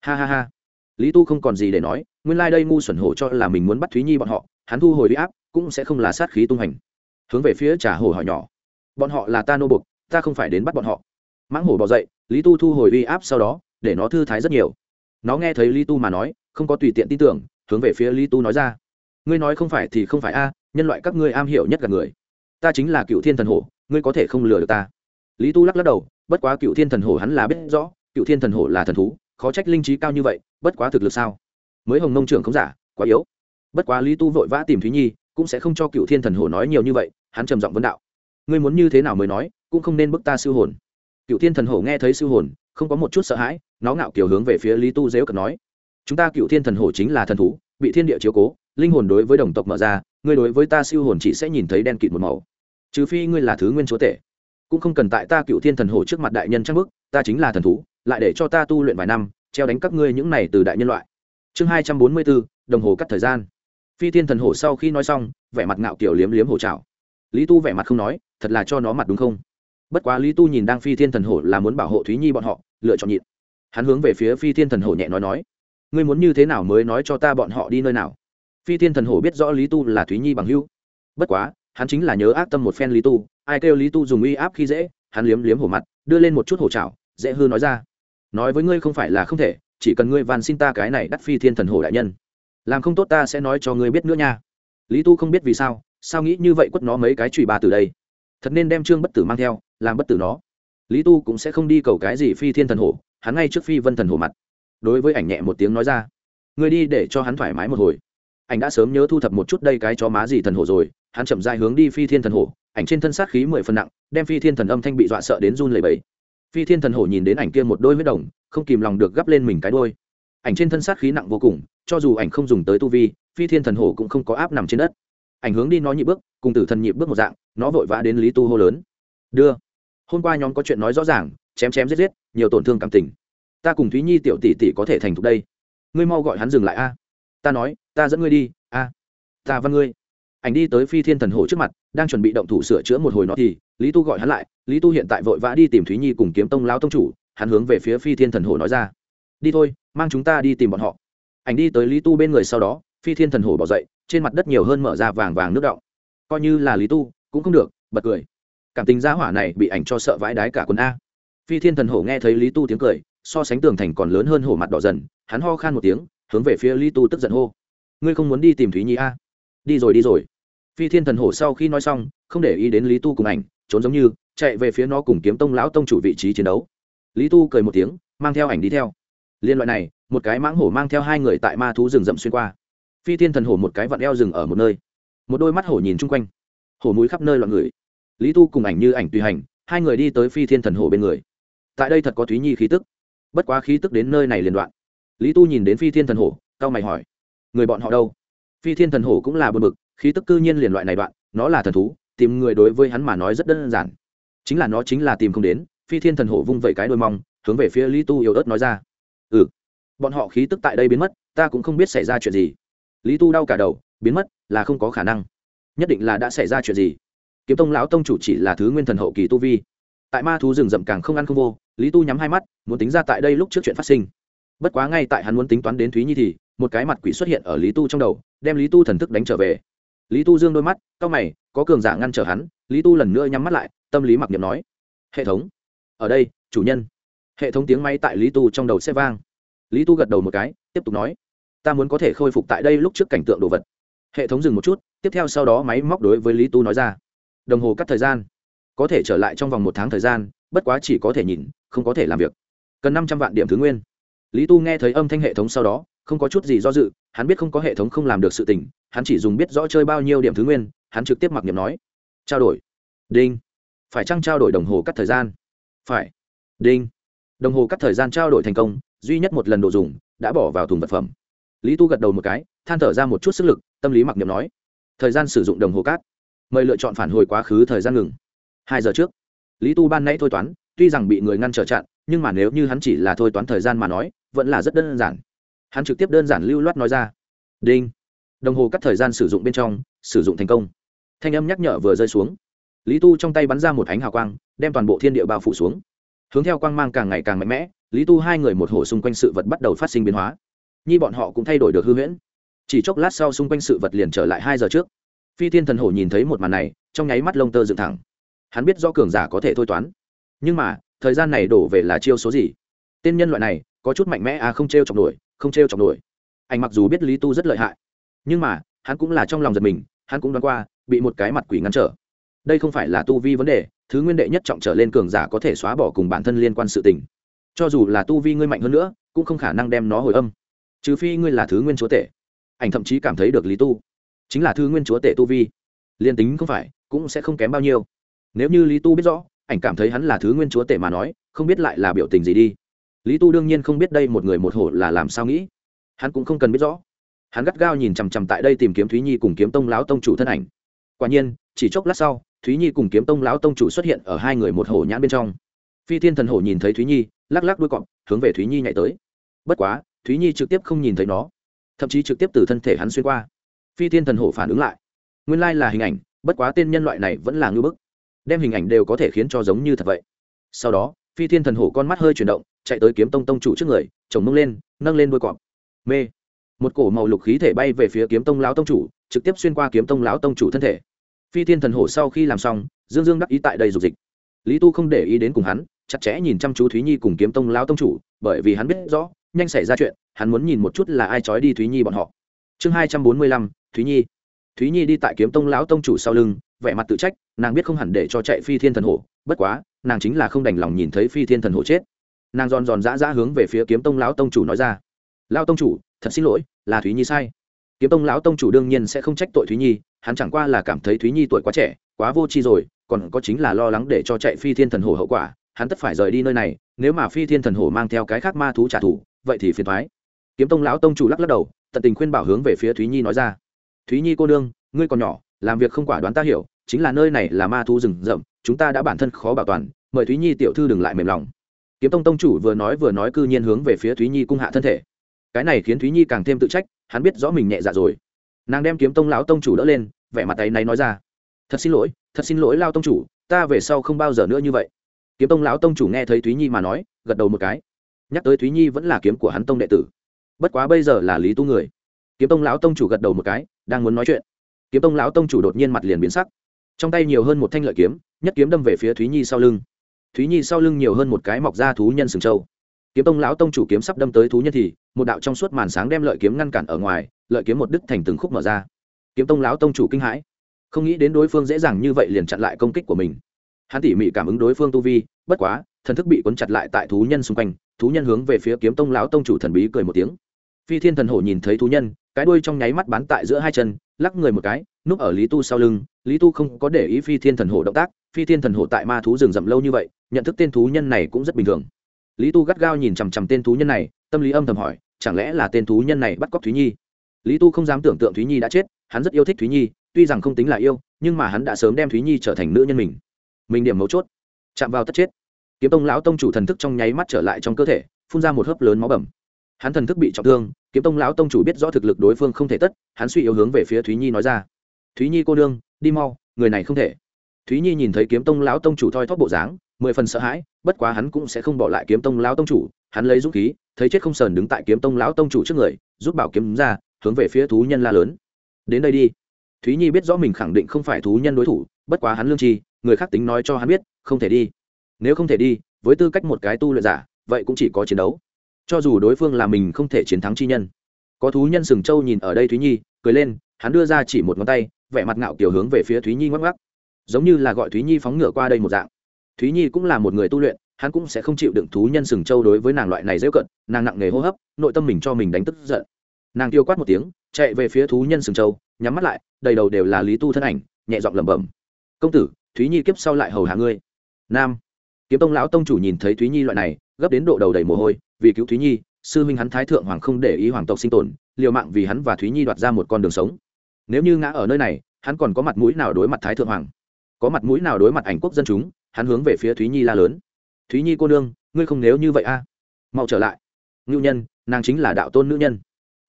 Ha ha ha. Lý tu không còn gì để nói, nguyên lai、like、đây ngu xuẩn hổ cho là mình muốn bắt thúy nhi bọn họ, hắn thu hồi huy áp, cũng sẽ không là sát khí tung hành. Hướng về phía trà hổ hỏi nhỏ. Bọn họ là ta nô bục ta không phải đến bắt bọn họ. Mãng hổ bỏ dậy, lý tu thu hồi uy áp sau đó để nó thư thái rất nhiều. Nó nghe thấy lý tu mà nói, không có tùy tiện tin tưởng, hướng về phía lý tu nói ra. Ngươi nói không phải thì không phải a, nhân loại các ngươi am hiểu nhất là người. Ta chính là cựu thiên thần hổ, ngươi có thể không lừa được ta. Lý tu lắc lắc đầu, bất quá cựu thiên thần hổ hắn là biết rõ, cựu thiên thần hổ là thần thú, khó trách linh trí cao như vậy, bất quá thực lực sao? Mới hồng nông trưởng không giả, quá yếu. Bất quá lý tu vội vã tìm thúy nhi, cũng sẽ không cho cựu thiên thần hổ nói nhiều như vậy, hắn trầm giọng vấn đạo. Ngươi muốn như thế nào mới nói, cũng không nên bức ta siêu hồn. Cựu thiên thần hổ nghe thấy siêu hồn không có một chút sợ hãi, nó ngạo kiểu hướng về phía lý tu dếu cật nói. Chúng ta cựu thiên thần hổ chính là thần thú, bị thiên địa chiếu cố, linh hồn đối với đồng tộc mở ra, ngươi đối với ta siêu hồn chỉ sẽ nhìn thấy đen kịt một màu. Trừ phi ngươi là thứ nguyên chúa tể. Cũng không cần tại ta cựu thiên thần hổ trước mặt đại nhân trang bức ta chính là thần thú, lại để cho ta tu luyện vài năm, treo đánh các ngươi những này từ đại nhân loại. Chương hai trăm bốn mươi bốn, đồng hồ cắt thời gian. Phi thiên thần hổ sau khi nói xong, vẻ mặt ngạo kiểu liếm liếm hổ trào lý tu vẻ mặt không nói, thật là cho nó mặt đúng không? Bất quá lý tu nhìn đang phi thiên thần hổ là muốn bảo hộ thúy nhi bọn họ, lựa chọn nhịn. Hắn hướng về phía phi thiên thần hổ nhẹ nói nói, ngươi muốn như thế nào mới nói cho ta bọn họ đi nơi nào? Phi thiên thần hổ biết rõ lý tu là thúy nhi bằng hưu bất quá, hắn chính là nhớ ác tâm một phen lý tu, ai kêu lý tu dùng uy áp khi dễ, hắn liếm liếm hổ mặt, đưa lên một chút hổ trào dễ hư nói ra, nói với ngươi không phải là không thể, chỉ cần ngươi van xin ta cái này đắt phi thiên thần hổ đại nhân. Làm không tốt ta sẽ nói cho ngươi biết nữa nha. Lý tu không biết vì sao sao nghĩ như vậy quất nó mấy cái chùy bà từ đây. Thật nên đem trương bất tử mang theo làm bất tử nó. Lý tu cũng sẽ không đi cầu cái gì phi thiên thần hổ, hắn ngay trước phi vân thần hổ mặt. Đối với ảnh nhẹ một tiếng nói ra người đi để cho hắn thoải mái một hồi. Ảnh đã sớm nhớ thu thập một chút đây cái cho má gì thần hổ rồi. Hắn chậm dài hướng đi phi thiên thần hổ, ảnh trên thân sát khí mười phần nặng, đem phi thiên thần âm thanh bị dọa sợ đến run lầy bẫy phi thiên thần hổ nhìn đến ảnh kia một đôi huyết đồng, không kìm lòng được gắp lên mình cái đôi ảnh trên thân sát khí nặng vô cùng, cho dù ảnh không dùng tới tu vi, phi thiên thần hổ cũng không có áp nằm trên đất. Ảnh hướng đi nó nhị bước, cùng tử thần nhị bước một dạng, nó vội vã đến lý tu hô lớn đưa. Hôm qua nhóm có chuyện nói rõ ràng, chém chém giết giết, nhiều tổn thương cảm tình. Ta cùng thúy nhi tiểu tỷ tỷ có thể thành thục đây. Ngươi mau gọi hắn dừng lại a. Ta nói, ta dẫn ngươi đi, a. Ta văn ngươi. Ảnh đi tới phi thiên thần hồ trước mặt, đang chuẩn bị động thủ sửa chữa một hồi nó thì, lý tu gọi hắn lại. Lý tu hiện tại vội vã đi tìm thúy nhi cùng kiếm tông lao tông chủ, hắn hướng về phía phi thiên thần hồ nói ra. Đi thôi, mang chúng ta đi tìm bọn họ. Ảnh đi tới lý tu bên người sau đó, phi thiên thần hồ bỏ dậy, trên mặt đất nhiều hơn mở ra vàng vàng nước động coi như là lý tu, cũng không được, bật cười cảm tình gia hỏa này bị ảnh cho sợ vãi đái cả quần a. Phi thiên thần hổ nghe thấy lý tu tiếng cười, so sánh tường thành còn lớn hơn hổ mặt đỏ dần, hắn ho khan một tiếng, hướng về phía lý tu tức giận hô. Ngươi không muốn đi tìm thúy nhi a? Đi rồi đi rồi. Phi thiên thần hổ sau khi nói xong, không để ý đến lý tu cùng ảnh, trốn giống như, chạy về phía nó cùng kiếm tông lão tông chủ vị trí chiến đấu. Lý tu cười một tiếng, mang theo ảnh đi theo. Liên loại này, một cái mãng hổ mang theo hai người tại ma thú rừng rậm xuyên qua. Phi thiên thần hổ một cái vặn eo rừng ở một nơi. Một đôi mắt hổ nhìn chung quanh. Hổ mũi khắp nơi loạn người lý tu cùng ảnh như ảnh tùy hành, hai người đi tới phi thiên thần hổ bên người. Tại đây thật có thúy nhi khí tức. Bất quá khí tức đến nơi này liền đoạn. Lý tu nhìn đến phi thiên thần hổ cao mày hỏi, người bọn họ đâu? Phi thiên thần hổ cũng là bờ bực, khí tức cư nhiên liền loại này đoạn, nó là thần thú, tìm người đối với hắn mà nói rất đơn giản. Chính là nó chính là tìm không đến, phi thiên thần hổ vung vẩy cái đôi mong, hướng về phía lý tu yếu ớt nói ra ừ bọn họ khí tức tại đây biến mất, ta cũng không biết xảy ra chuyện gì. Lý tu đau cả đầu, biến mất là không có khả năng. Nhất định là đã xảy ra chuyện gì kiếm tông lão tông chủ chỉ là thứ nguyên thần hậu kỳ tu vi. Tại ma thú rừng rậm càng không ăn không vô, lý tu nhắm hai mắt, muốn tính ra tại đây lúc trước chuyện phát sinh. Bất quá ngay tại hắn muốn tính toán đến thúy nhi thì, một cái mặt quỷ xuất hiện ở lý tu trong đầu, đem lý tu thần thức đánh trở về. Lý tu dương đôi mắt, cau mày, có cường giả ngăn trở hắn, lý tu lần nữa nhắm mắt lại, tâm lý mặc niệm nói, hệ thống, ở đây, chủ nhân. Hệ thống tiếng máy tại lý tu trong đầu sẽ vang. Lý tu gật đầu một cái, tiếp tục nói, ta muốn có thể khôi phục tại đây lúc trước cảnh tượng đồ vật. Hệ thống dừng một chút, tiếp theo sau đó máy móc đối với lý tu nói ra đồng hồ cắt thời gian. Có thể trở lại trong vòng một tháng thời gian, bất quá chỉ có thể nhìn, không có thể làm việc. Cần năm trăm vạn điểm thứ nguyên. Lý tu nghe thấy âm thanh hệ thống sau đó, không có chút gì do dự, hắn biết không có hệ thống không làm được sự tình, hắn chỉ dùng biết rõ chơi bao nhiêu điểm thứ nguyên, hắn trực tiếp mặc niệm nói. Trao đổi. Đinh. Phải chăng trao đổi đồng hồ cắt thời gian? Phải. Đinh. Đồng hồ cắt thời gian trao đổi thành công, duy nhất một lần đồ dùng, đã bỏ vào thùng vật phẩm. Lý tu gật đầu một cái, than thở ra một chút sức lực, tâm lý mặc niệm nói. Thời gian sử dụng đồng hồ cát mời lựa chọn phản hồi quá khứ thời gian ngừng. Hai giờ trước, lý tu ban nãy thôi toán, tuy rằng bị người ngăn trở chặn, nhưng mà nếu như hắn chỉ là thôi toán thời gian mà nói, vẫn là rất đơn giản. Hắn trực tiếp đơn giản lưu loát nói ra. Đinh. Đồng hồ cắt thời gian sử dụng bên trong, sử dụng thành công. Thanh âm nhắc nhở vừa rơi xuống. Lý tu trong tay bắn ra một ánh hào quang, đem toàn bộ thiên địa bao phủ xuống. Hướng theo quang mang càng ngày càng mạnh mẽ, lý tu hai người một hồ xung quanh sự vật bắt đầu phát sinh biến hóa. Nhi bọn họ cũng thay đổi được hư huyễn. Chỉ chốc lát sau xung quanh sự vật liền trở lại hai giờ trước phi thiên thần hổ nhìn thấy một màn này, trong nháy mắt lông tơ dựng thẳng. Hắn biết do cường giả có thể thôi toán. Nhưng mà, thời gian này đổ về là chiêu số gì? Tên nhân loại này, có chút mạnh mẽ à không t r e o chọc nổi, không t r e o chọc nổi. Anh mặc dù biết lý tu rất lợi hại, nhưng mà, hắn cũng là trong lòng giật mình, hắn cũng đoán qua, bị một cái mặt quỷ ngăn trở. Đây không phải là tu vi vấn đề, thứ nguyên đệ nhất trọng trở lên cường giả có thể xóa bỏ cùng bản thân liên quan sự tình. Cho dù là tu vi ngươi mạnh hơn nữa, cũng không khả năng đem nó hồi âm. Trừ phi ngươi là thứ nguyên chúa tể. Ảnh thậm chí cảm thấy được lý tu chính là thư nguyên chúa tể tu vi. Liên tính không phải, cũng sẽ không kém bao nhiêu. Nếu như lý tu biết rõ, ảnh cảm thấy hắn là thứ nguyên chúa tể mà nói, không biết lại là biểu tình gì đi. Lý tu đương nhiên không biết đây một người một hổ là làm sao nghĩ. Hắn cũng không cần biết rõ. Hắn gắt gao nhìn chằm chằm tại đây tìm kiếm thúy nhi cùng kiếm tông lão tông chủ thân ảnh. Quả nhiên, chỉ chốc lát sau, thúy nhi cùng kiếm tông lão tông chủ xuất hiện ở hai người một hổ nhãn bên trong. Phi thiên thần hổ nhìn thấy thúy nhi, lắc lắc đuôi cọp, hướng về thúy nhi nhảy tới. Bất quá, thúy nhi trực tiếp không nhìn thấy nó. Thậm chí trực tiếp từ thân thể hắn xuyên qua phi thiên thần hổ phản ứng lại. Nguyên lai là hình ảnh, bất quá tên nhân loại này vẫn là ngư bức. Đem hình ảnh đều có thể khiến cho giống như thật vậy. Sau đó, phi thiên thần hổ con mắt hơi chuyển động, chạy tới kiếm tông tông chủ trước người, chồng mông lên, nâng lên đôi cọp. Mê. Một cổ màu lục khí thể bay về phía kiếm tông lão tông chủ, trực tiếp xuyên qua kiếm tông lão tông chủ thân thể. Phi thiên thần hổ sau khi làm xong, dương dương đắc ý tại đây dục dịch. Lý tu không để ý đến cùng hắn, chặt chẽ nhìn chăm chú thúy nhi cùng kiếm tông lão tông chủ, bởi vì hắn biết rõ, nhanh xảy ra chuyện, hắn muốn nhìn một chút là ai trói đi thúy nhi bọn họ. Chương hai trăm bốn mươi lăm thúy nhi. Thúy nhi đi tại kiếm tông lão tông chủ sau lưng, vẻ mặt tự trách, nàng biết không hẳn để cho chạy phi thiên thần hổ, bất quá, nàng chính là không đành lòng nhìn thấy phi thiên thần hổ chết. Nàng giòn giòn dã dã hướng về phía kiếm tông lão tông chủ nói ra, lão tông chủ, thật xin lỗi, là thúy nhi sai. Kiếm tông lão tông chủ đương nhiên sẽ không trách tội thúy nhi, hắn chẳng qua là cảm thấy thúy nhi tuổi quá trẻ, quá vô tri rồi, còn có chính là lo lắng để cho chạy phi thiên thần hổ hậu quả, hắn tất phải rời đi nơi này, nếu mà phi thiên thần hổ mang theo cái khác ma thú trả thù, vậy thì phiền thoái. Kiếm tông lão tông chủ lắc lắc đầu, tận tình khuyên bảo hướng về phía thúy nhi nói ra thúy nhi cô nương, ngươi còn nhỏ, làm việc không quả đoán ta hiểu, chính là nơi này là ma thu rừng rậm, chúng ta đã bản thân khó bảo toàn, mời thúy nhi tiểu thư đừng lại mềm lòng. Kiếm tông tông chủ vừa nói vừa nói cư nhiên hướng về phía thúy nhi cung hạ thân thể. Cái này khiến thúy nhi càng thêm tự trách, hắn biết rõ mình nhẹ dạ rồi. Nàng đem kiếm tông lão tông chủ đỡ lên, vẻ mặt tay này nói ra, thật xin lỗi, thật xin lỗi lao tông chủ, ta về sau không bao giờ nữa như vậy. Kiếm tông lão tông chủ nghe thấy thúy nhi mà nói, gật đầu một cái. Nhắc tới thúy nhi vẫn là kiếm của hắn tông đệ tử. Bất quá bây giờ là lý tu người kiếm tông lão tông chủ gật đầu một cái, đang muốn nói chuyện. Kiếm tông lão tông chủ đột nhiên mặt liền biến sắc. Trong tay nhiều hơn một thanh lợi kiếm, nhất kiếm đâm về phía thúy nhi sau lưng. Thúy nhi sau lưng nhiều hơn một cái mọc ra thú nhân sừng trâu. Kiếm tông lão tông chủ kiếm sắp đâm tới thú nhân thì, một đạo trong suốt màn sáng đem lợi kiếm ngăn cản ở ngoài, lợi kiếm một đứt thành từng khúc mở ra. Kiếm tông lão tông chủ kinh hãi. Không nghĩ đến đối phương dễ dàng như vậy liền chặn lại công kích của mình. Hắn tỉ mỉ cảm ứng đối phương tu vi, bất quá, thần thức bị cuốn chặt lại tại thú nhân xung quanh, thú nhân hướng về phía kiếm tông lão tông chủ thần bí cười một tiếng. Phi thiên thần hổ nhìn thấy thú nhân cái đuôi trong nháy mắt bán tại giữa hai chân, lắc người một cái, núp ở lý tu sau lưng. Lý tu không có để ý phi thiên thần hổ động tác. Phi thiên thần hổ tại ma thú rừng rậm lâu như vậy, nhận thức tên thú nhân này cũng rất bình thường. Lý tu gắt gao nhìn chằm chằm tên thú nhân này, tâm lý âm thầm hỏi, chẳng lẽ là tên thú nhân này bắt cóc thúy nhi? Lý tu không dám tưởng tượng thúy nhi đã chết, hắn rất yêu thích thúy nhi, tuy rằng không tính là yêu, nhưng mà hắn đã sớm đem thúy nhi trở thành nữ nhân mình. Mình điểm mấu chốt, chạm vào tất chết. Kiếm tông lão tông chủ thần thức trong nháy mắt trở lại trong cơ thể, phun ra một hớp lớn máu bầm. Hắn thần thức bị trọng thương kiếm tông lão tông chủ biết rõ thực lực đối phương không thể tất, hắn suy yếu hướng về phía thúy nhi nói ra. Thúy nhi cô nương, đi mau, người này không thể. Thúy nhi nhìn thấy kiếm tông lão tông chủ thoi thóp bộ dáng, mười phần sợ hãi, bất quá hắn cũng sẽ không bỏ lại kiếm tông lão tông chủ, hắn lấy dũng khí, thấy chết không sờn đứng tại kiếm tông lão tông chủ trước người, rút bảo kiếm ra, hướng về phía thú nhân la lớn. Đến đây đi. Thúy nhi biết rõ mình khẳng định không phải thú nhân đối thủ, bất quá hắn lương chi, người khác tính nói cho hắn biết, không thể đi. Nếu không thể đi, với tư cách một cái tu luyện giả, vậy cũng chỉ có chiến đấu cho dù đối phương là mình không thể chiến thắng chi nhân. Có thú nhân sừng châu nhìn ở đây thúy nhi, cười lên, hắn đưa ra chỉ một ngón tay, vẻ mặt ngạo kiểu hướng về phía thúy nhi ngoắc ngoắc. Giống như là gọi thúy nhi phóng ngựa qua đây một dạng. Thúy nhi cũng là một người tu luyện, hắn cũng sẽ không chịu đựng thú nhân sừng châu đối với nàng loại này dễ cận, nàng nặng nghề hô hấp, nội tâm mình cho mình đánh tức giận. Nàng tiêu quát một tiếng, chạy về phía thú nhân sừng châu nhắm mắt lại, đầy đầu đều là lý tu thân ảnh, nhẹ giọng lẩm bẩm. Công tử, thúy nhi kiếp sau lại hầu hạ ngươi. Nam kiếm tông lão tông chủ nhìn thấy thúy nhi loại này, gấp đến độ đầu đầy mồ hôi, vì cứu thúy nhi, sư minh hắn thái thượng hoàng không để ý hoàng tộc sinh tồn, liều mạng vì hắn và thúy nhi đoạt ra một con đường sống. Nếu như ngã ở nơi này, hắn còn có mặt mũi nào đối mặt thái thượng hoàng? Có mặt mũi nào đối mặt ảnh quốc dân chúng? Hắn hướng về phía thúy nhi la lớn. Thúy nhi cô nương, ngươi không nếu như vậy a. À? Mau trở lại. Ngưu nhân, nàng chính là đạo tôn nữ nhân.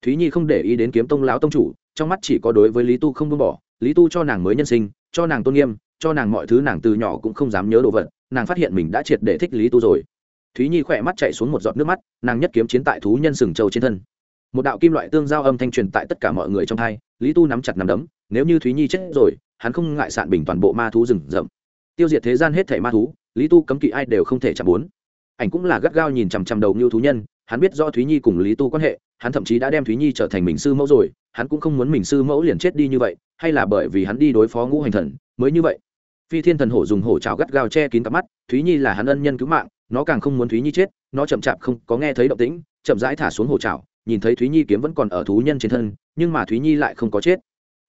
Thúy nhi không để ý đến kiếm tông lão tông chủ, trong mắt chỉ có đối với lý tu không buông bỏ. Lý tu cho nàng mới nhân sinh, cho nàng tôn nghiêm, cho nàng mọi thứ nàng từ nhỏ cũng không dám nhớ đồ vật nàng phát hiện mình đã triệt để thích lý tu rồi. Thúy nhi khỏe mắt chạy xuống một giọt nước mắt, nàng nhất kiếm chiến tại thú nhân sừng châu trên thân. Một đạo kim loại tương giao âm thanh truyền tại tất cả mọi người trong hai, lý tu nắm chặt nắm đấm, nếu như thúy nhi chết rồi, hắn không ngại sạn bình toàn bộ ma thú rừng rậm. Tiêu diệt thế gian hết thể ma thú, lý tu cấm kỵ ai đều không thể chạm bốn. Ảnh cũng là gắt gao nhìn chằm chằm đầu như thú nhân, hắn biết do thúy nhi cùng lý tu quan hệ, hắn thậm chí đã đem thúy nhi trở thành mình sư mẫu rồi, hắn cũng không muốn mình sư mẫu liền chết đi như vậy, hay là bởi vì hắn đi đối phó ngũ hành thần, mới như vậy phi thiên thần hổ dùng hổ trào gắt gao che kín cặp mắt thúy nhi là hắn ân nhân cứu mạng nó càng không muốn thúy nhi chết nó chậm chạp không có nghe thấy động tĩnh chậm rãi thả xuống hổ trào nhìn thấy thúy nhi kiếm vẫn còn ở thú nhân trên thân nhưng mà thúy nhi lại không có chết.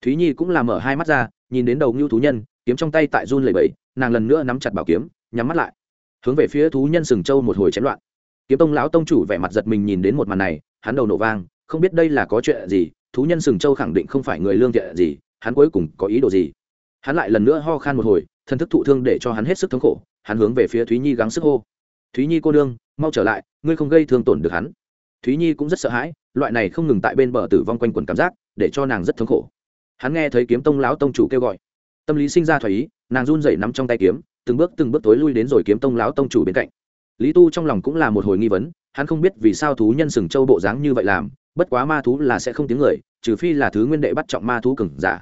Thúy nhi cũng làm mở hai mắt ra nhìn đến đầu ngưu thú nhân kiếm trong tay tại run lẩy bẩy, nàng lần nữa nắm chặt bảo kiếm nhắm mắt lại. Hướng về phía thú nhân sừng châu một hồi chém loạn. Kiếm tông lão tông chủ vẻ mặt giật mình nhìn đến một màn này hắn đầu nổ vang không biết đây là có chuyện gì thú nhân sừng châu khẳng định không phải người lương thiện gì hắn cuối cùng có ý đồ gì? Hắn lại lần nữa ho khan một hồi thân thức thụ thương để cho hắn hết sức thống khổ, hắn hướng về phía thúy nhi gắng sức hô. Thúy nhi cô đương mau trở lại, ngươi không gây thương tổn được hắn. Thúy nhi cũng rất sợ hãi, loại này không ngừng tại bên bờ tử vong quanh quần cảm giác, để cho nàng rất thống khổ. Hắn nghe thấy kiếm tông lão tông chủ kêu gọi. Tâm lý sinh ra thoải ý, nàng run dậy nắm trong tay kiếm, từng bước từng bước tối lui đến rồi kiếm tông lão tông chủ bên cạnh. Lý tu trong lòng cũng là một hồi nghi vấn, hắn không biết vì sao thú nhân sừng châu bộ dáng như vậy làm, bất quá ma thú là sẽ không tiếng người, trừ phi là thứ nguyên đệ bắt trọng ma thú cừng giả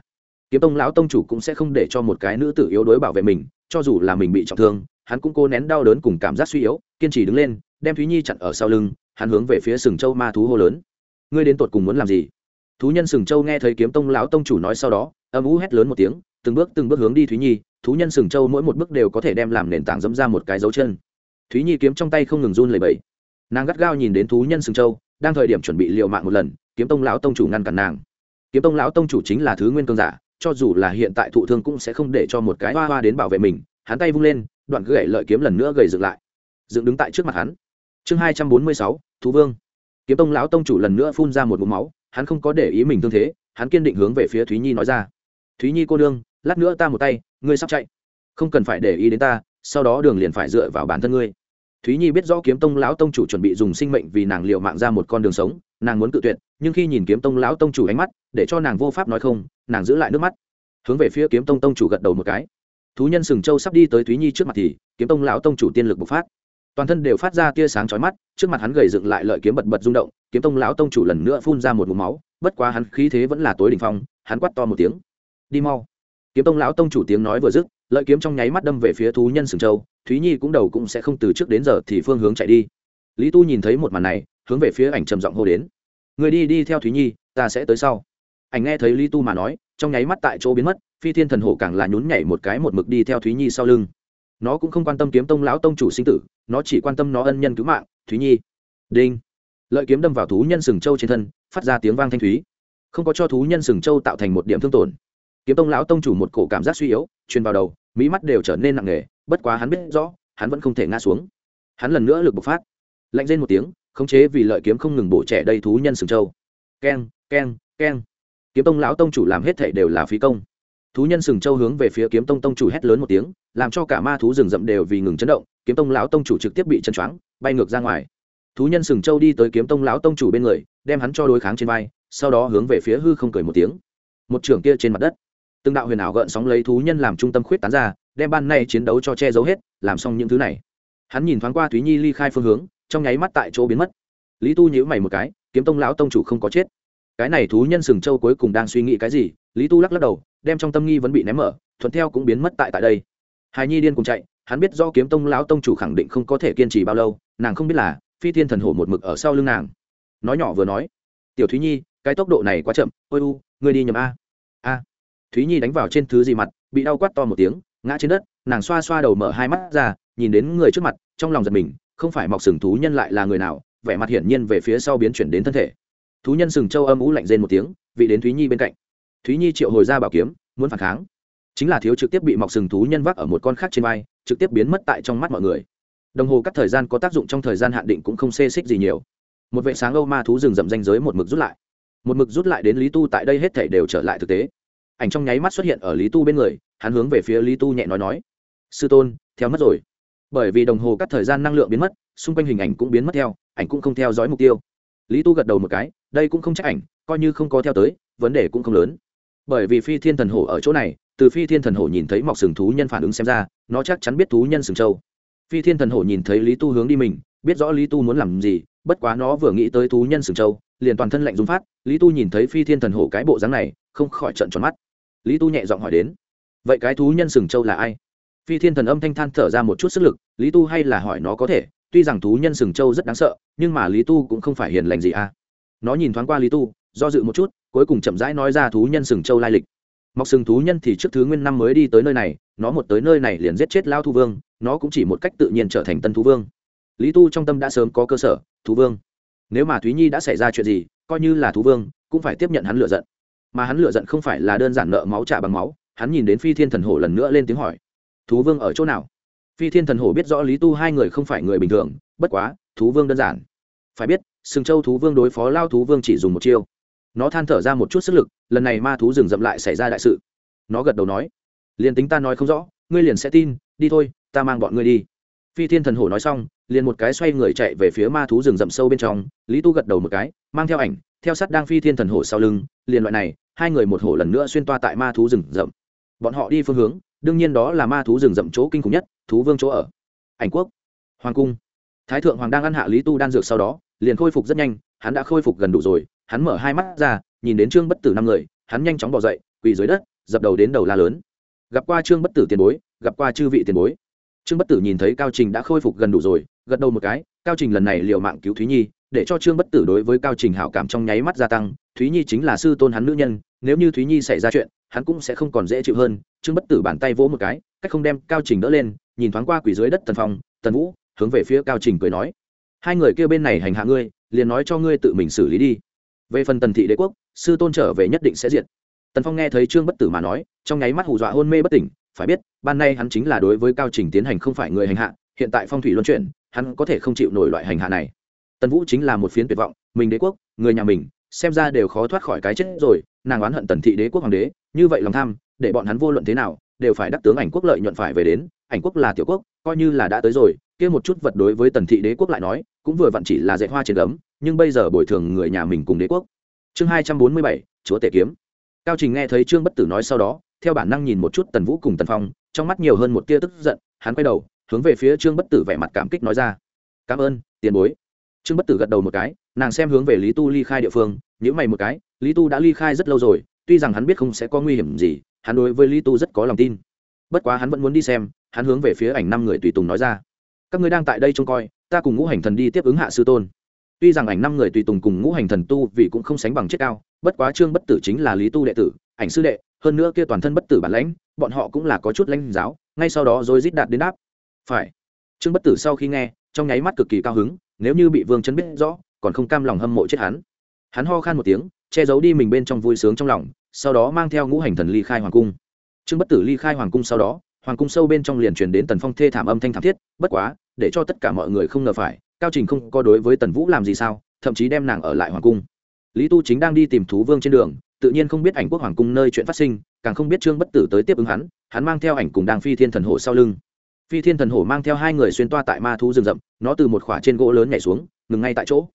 kiếm tông lão tông chủ cũng sẽ không để cho một cái nữ tử yếu đuối bảo vệ mình, cho dù là mình bị trọng thương, hắn cũng cố nén đau đớn cùng cảm giác suy yếu, kiên trì đứng lên, đem thúy nhi chặn ở sau lưng, hắn hướng về phía sừng châu ma thú hô lớn. Ngươi đến tột cùng muốn làm gì? Thú nhân sừng châu nghe thấy kiếm tông lão tông chủ nói sau đó, âm ú hét lớn một tiếng, từng bước từng bước hướng đi thúy nhi, thú nhân sừng châu mỗi một bước đều có thể đem làm nền tảng dẫm ra một cái dấu chân. Thúy nhi kiếm trong tay không ngừng run lẩy bẩy. Nàng gắt gao nhìn đến thú nhân sừng châu, đang thời điểm chuẩn bị liệu mạng một lần, kiếm tông lão tông chủ ngăn cản nàng. Kiếm tông lão tông chủ chính là thứ nguyên cương giả cho dù là hiện tại thụ thương cũng sẽ không để cho một cái hoa hoa đến bảo vệ mình. Hắn tay vung lên, đoạn gậy lợi kiếm lần nữa gầy dựng lại. Dựng đứng tại trước mặt hắn. Chương hai trăm bốn mươi sáu, thú vương. Kiếm tông lão tông chủ lần nữa phun ra một mũ máu, hắn không có để ý mình thương thế, hắn kiên định hướng về phía thúy nhi nói ra. Thúy nhi cô đương lát nữa ta một tay, ngươi sắp chạy. Không cần phải để ý đến ta, sau đó đường liền phải dựa vào bản thân ngươi thúy nhi biết rõ kiếm tông lão tông chủ chuẩn bị dùng sinh mệnh vì nàng liệu mạng ra một con đường sống, nàng muốn cự tuyệt, nhưng khi nhìn kiếm tông lão tông chủ ánh mắt, để cho nàng vô pháp nói không, nàng giữ lại nước mắt. Hướng về phía kiếm tông tông chủ gật đầu một cái. Thú nhân sừng châu sắp đi tới thúy nhi trước mặt thì, kiếm tông lão tông chủ tiên lực bộc phát. Toàn thân đều phát ra tia sáng chói mắt, trước mặt hắn gầy dựng lại lợi kiếm bật bật rung động, kiếm tông lão tông chủ lần nữa phun ra một mũ máu, bất quá hắn khí thế vẫn là tối đỉnh phong, hắn quát to một tiếng. Đi mau. Kiếm tông lão tông chủ tiếng nói vừa dứt, lợi kiếm trong nháy mắt đâm về phía thú nhân sừng châu thúy nhi cũng đầu cũng sẽ không từ trước đến giờ thì phương hướng chạy đi. Lý tu nhìn thấy một màn này, hướng về phía ảnh trầm giọng hô đến. Người đi đi theo thúy nhi, ta sẽ tới sau. Ảnh nghe thấy lý tu mà nói, trong nháy mắt tại chỗ biến mất, phi thiên thần hổ càng là nhún nhảy một cái một mực đi theo thúy nhi sau lưng. Nó cũng không quan tâm kiếm tông lão tông chủ sinh tử, nó chỉ quan tâm nó ân nhân cứu mạng, thúy nhi. Đinh. Lợi kiếm đâm vào thú nhân sừng châu trên thân, phát ra tiếng vang thanh thúy. Không có cho thú nhân sừng châu tạo thành một điểm thương tổn. Kiếm tông lão tông chủ một cổ cảm giác suy yếu, truyền vào đầu mỹ mắt đều trở nên nặng nề bất quá hắn biết rõ, hắn vẫn không thể ngã xuống. Hắn lần nữa lực bộc phát. Lạnh lên một tiếng, khống chế vì lợi kiếm không ngừng bổ trẻ đầy thú nhân sừng châu keng keng keng. Kiếm tông lão tông chủ làm hết thể đều là phí công. Thú nhân sừng châu hướng về phía kiếm tông tông chủ hét lớn một tiếng, làm cho cả ma thú rừng rậm đều vì ngừng chấn động, kiếm tông lão tông chủ trực tiếp bị chân choáng, bay ngược ra ngoài. Thú nhân sừng châu đi tới kiếm tông lão tông chủ bên người, đem hắn cho đối kháng trên vai, sau đó hướng về phía hư không cười một tiếng. Một trưởng kia trên mặt đất. Từng đạo huyền ảo gợn sóng lấy thú nhân làm trung tâm khuyết tán ra đem ban này chiến đấu cho che giấu hết, làm xong những thứ này. Hắn nhìn thoáng qua thúy nhi ly khai phương hướng, trong nháy mắt tại chỗ biến mất. Lý tu nhíu mày một cái, kiếm tông lão tông chủ không có chết. Cái này thú nhân sừng châu cuối cùng đang suy nghĩ cái gì, lý tu lắc lắc đầu, đem trong tâm nghi vẫn bị ném mở, thuận theo cũng biến mất tại tại đây. Hài nhi điên cùng chạy, hắn biết do kiếm tông lão tông chủ khẳng định không có thể kiên trì bao lâu, nàng không biết là, phi thiên thần hổ một mực ở sau lưng nàng. Nói nhỏ vừa nói, tiểu thúy nhi, cái tốc độ này quá chậm, ôi u, ngươi đi nhầm a. A. Thúy nhi đánh vào trên thứ gì mặt, bị đau quát to một tiếng ngã trên đất, nàng xoa xoa đầu mở hai mắt ra, nhìn đến người trước mặt, trong lòng giật mình, không phải mọc sừng thú nhân lại là người nào, vẻ mặt hiển nhiên về phía sau biến chuyển đến thân thể. Thú nhân sừng châu âm ú lạnh rên một tiếng, vị đến thúy nhi bên cạnh. Thúy nhi triệu hồi ra bảo kiếm, muốn phản kháng. Chính là thiếu trực tiếp bị mọc sừng thú nhân vác ở một con khác trên vai, trực tiếp biến mất tại trong mắt mọi người. Đồng hồ các thời gian có tác dụng trong thời gian hạn định cũng không xê xích gì nhiều. Một vệ sáng âu ma thú rừng rậm danh giới một mực rút lại. Một mực rút lại đến lý tu tại đây hết thể đều trở lại thực tế ảnh trong nháy mắt xuất hiện ở lý tu bên người, hắn hướng về phía lý tu nhẹ nói nói, sư tôn, theo mất rồi. Bởi vì đồng hồ cắt thời gian năng lượng biến mất, xung quanh hình ảnh cũng biến mất theo, ảnh cũng không theo dõi mục tiêu. Lý tu gật đầu một cái, đây cũng không trách ảnh, coi như không có theo tới, vấn đề cũng không lớn. Bởi vì phi thiên thần hổ ở chỗ này, từ phi thiên thần hổ nhìn thấy mọc sừng thú nhân phản ứng xem ra, nó chắc chắn biết thú nhân sừng châu phi thiên thần hổ nhìn thấy lý tu hướng đi mình, biết rõ lý tu muốn làm gì, bất quá nó vừa nghĩ tới thú nhân sừng châu liền toàn thân lạnh dung phát. Lý tu nhìn thấy phi thiên thần hổ cái bộ dáng này không khỏi trận tròn mắt. Lý tu nhẹ giọng hỏi đến, vậy cái thú nhân sừng châu là ai? Phi thiên thần âm thanh than thở ra một chút sức lực, lý tu hay là hỏi nó có thể, tuy rằng thú nhân sừng châu rất đáng sợ, nhưng mà lý tu cũng không phải hiền lành gì à. Nó nhìn thoáng qua lý tu, do dự một chút, cuối cùng chậm rãi nói ra thú nhân sừng châu lai lịch. Mọc sừng thú nhân thì trước thứ nguyên năm mới đi tới nơi này, nó một tới nơi này liền giết chết lao thu vương, nó cũng chỉ một cách tự nhiên trở thành tân thú vương. Lý tu trong tâm đã sớm có cơ sở, thú vương. Nếu mà thúy nhi đã xảy ra chuyện gì, coi như là thú vương, cũng phải tiếp nhận hắn lựa giận mà hắn lựa giận không phải là đơn giản nợ máu trả bằng máu, hắn nhìn đến phi thiên thần hổ lần nữa lên tiếng hỏi, thú vương ở chỗ nào? Phi thiên thần hổ biết rõ lý tu hai người không phải người bình thường, bất quá, thú vương đơn giản. Phải biết, sừng châu thú vương đối phó lao thú vương chỉ dùng một chiêu. Nó than thở ra một chút sức lực, lần này ma thú rừng rậm lại xảy ra đại sự. Nó gật đầu nói, liền tính ta nói không rõ, ngươi liền sẽ tin, đi thôi, ta mang bọn ngươi đi. Phi thiên thần hổ nói xong, liền một cái xoay người chạy về phía ma thú rừng rậm sâu bên trong. Lý tu gật đầu một cái, mang theo ảnh, theo sát đang phi thiên thần hổ sau lưng, liền loại này hai người một hổ lần nữa xuyên toa tại ma thú rừng rậm. Bọn họ đi phương hướng, đương nhiên đó là ma thú rừng rậm chỗ kinh khủng nhất, thú vương chỗ ở. Ảnh quốc, hoàng cung. Thái thượng hoàng đang ăn hạ lý tu đan dược sau đó, liền khôi phục rất nhanh, hắn đã khôi phục gần đủ rồi, hắn mở hai mắt ra, nhìn đến trương bất tử năm người, hắn nhanh chóng bỏ dậy, quỳ dưới đất, dập đầu đến đầu la lớn. Gặp qua trương bất tử tiền bối, gặp qua chư vị tiền bối. Trương bất tử nhìn thấy cao trình đã khôi phục gần đủ rồi, gật đầu một cái, cao trình lần này liều mạng cứu thúy nhi, để cho trương bất tử đối với cao trình hảo cảm trong nháy mắt gia tăng thúy nhi chính là sư tôn hắn nữ nhân, nếu như thúy nhi xảy ra chuyện, hắn cũng sẽ không còn dễ chịu hơn. Trương bất tử bàn tay vỗ một cái, cách không đem cao trình đỡ lên, nhìn thoáng qua quỷ dưới đất tần phong, tần vũ, hướng về phía cao trình cười nói, hai người kia bên này hành hạ ngươi, liền nói cho ngươi tự mình xử lý đi. Về phần tần thị đế quốc, sư tôn trở về nhất định sẽ diệt. Tần phong nghe thấy trương bất tử mà nói, trong nháy mắt hù dọa hôn mê bất tỉnh. Phải biết, ban nay hắn chính là đối với cao trình tiến hành không phải người hành hạ, hiện tại phong thủy luân chuyển, hắn có thể không chịu nổi loại hành hạ này. Tần vũ chính là một phiến tuyệt vọng, mình đế quốc, người nhà mình xem ra đều khó thoát khỏi cái chết rồi, nàng oán hận tần thị đế quốc hoàng đế, như vậy lòng tham, để bọn hắn vô luận thế nào, đều phải đắc tướng ảnh quốc lợi nhuận phải về đến, ảnh quốc là tiểu quốc, coi như là đã tới rồi, kia một chút vật đối với tần thị đế quốc lại nói, cũng vừa vặn chỉ là dạy hoa trên gấm, nhưng bây giờ bồi thường người nhà mình cùng đế quốc. Chương hai trăm bốn mươi bảy, chúa tể kiếm. Cao trình nghe thấy trương bất tử nói sau đó, theo bản năng nhìn một chút tần vũ cùng tần phong, trong mắt nhiều hơn một tia tức giận, hắn quay đầu, hướng về phía trương bất tử vẻ mặt cảm kích nói ra. Cảm ơn, tiền bối. Trương bất tử gật đầu một cái, nàng xem hướng về lý tu ly khai địa phương nếu mày một cái, lý tu đã ly khai rất lâu rồi, tuy rằng hắn biết không sẽ có nguy hiểm gì, hắn đối với lý tu rất có lòng tin. Bất quá hắn vẫn muốn đi xem, hắn hướng về phía ảnh năm người tùy tùng nói ra. Các ngươi đang tại đây trông coi, ta cùng ngũ hành thần đi tiếp ứng hạ sư tôn. Tuy rằng ảnh năm người tùy tùng cùng ngũ hành thần tu vì cũng không sánh bằng chết cao, bất quá trương bất tử chính là lý tu đệ tử, ảnh sư đệ, hơn nữa kia toàn thân bất tử bản lãnh, bọn họ cũng là có chút lãnh giáo, ngay sau đó rồi rít đạt đến đáp. Phải. Trương bất tử sau khi nghe, trong nháy mắt cực kỳ cao hứng, nếu như bị vương chấn biết rõ, còn không cam lòng hâm mộ chết hắn hắn ho khan một tiếng, che giấu đi mình bên trong vui sướng trong lòng, sau đó mang theo ngũ hành thần ly khai hoàng cung. Trương bất tử ly khai hoàng cung sau đó, hoàng cung sâu bên trong liền truyền đến tần phong thê thảm âm thanh thảm thiết, bất quá, để cho tất cả mọi người không ngờ phải, cao trình không có đối với tần vũ làm gì sao, thậm chí đem nàng ở lại hoàng cung. Lý tu chính đang đi tìm thú vương trên đường, tự nhiên không biết ảnh quốc hoàng cung nơi chuyện phát sinh, càng không biết trương bất tử tới tiếp ứng hắn hắn mang theo ảnh cùng đang phi thiên thần hổ sau lưng. Phi thiên thần hổ mang theo hai người xuyên toa tại ma thú rừng rậm, nó từ một khỏa trên gỗ lớn nhảy xuống, ngừng ngay tại chỗ.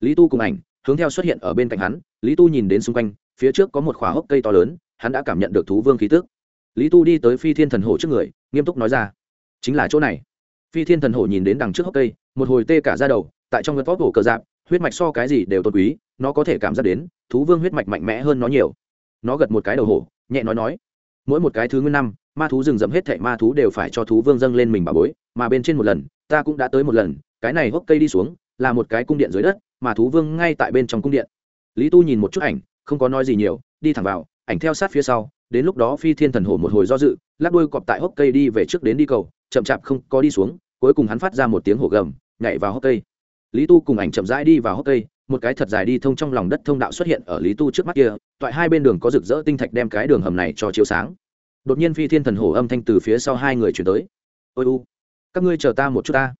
Lý tu cùng ảnh hướng theo xuất hiện ở bên cạnh hắn, lý tu nhìn đến xung quanh, phía trước có một khỏa hốc cây to lớn, hắn đã cảm nhận được thú vương khí tức. Lý tu đi tới phi thiên thần hổ trước người, nghiêm túc nói ra, chính là chỗ này. Phi thiên thần hổ nhìn đến đằng trước hốc cây, một hồi tê cả ra đầu, tại trong vật vóc hổ cờ dạp huyết mạch so cái gì đều tôn quý, nó có thể cảm giác đến, thú vương huyết mạch mạnh mẽ hơn nó nhiều. Nó gật một cái đầu hổ, nhẹ nói nói, mỗi một cái thứ nguyên năm, ma thú rừng rậm hết thảy ma thú đều phải cho thú vương dâng lên mình bà bối, mà bên trên một lần, ta cũng đã tới một lần, cái này hốc cây đi xuống, là một cái cung điện dưới đất mà thú vương ngay tại bên trong cung điện. Lý tu nhìn một chút ảnh, không có nói gì nhiều, đi thẳng vào, ảnh theo sát phía sau, đến lúc đó phi thiên thần hổ một hồi do dự, lắc đuôi cọp tại hốc cây đi về trước đến đi cầu, chậm chạp không có đi xuống, cuối cùng hắn phát ra một tiếng hổ gầm, nhảy vào hốc cây. Lý tu cùng ảnh chậm rãi đi vào hốc cây, một cái thật dài đi thông trong lòng đất thông đạo xuất hiện ở lý tu trước mắt kia, toại hai bên đường có rực rỡ tinh thạch đem cái đường hầm này cho chiếu sáng. Đột nhiên phi thiên thần hổ âm thanh từ phía sau hai người chuyển tới. Ôi u, các ngươi chờ ta một chút ta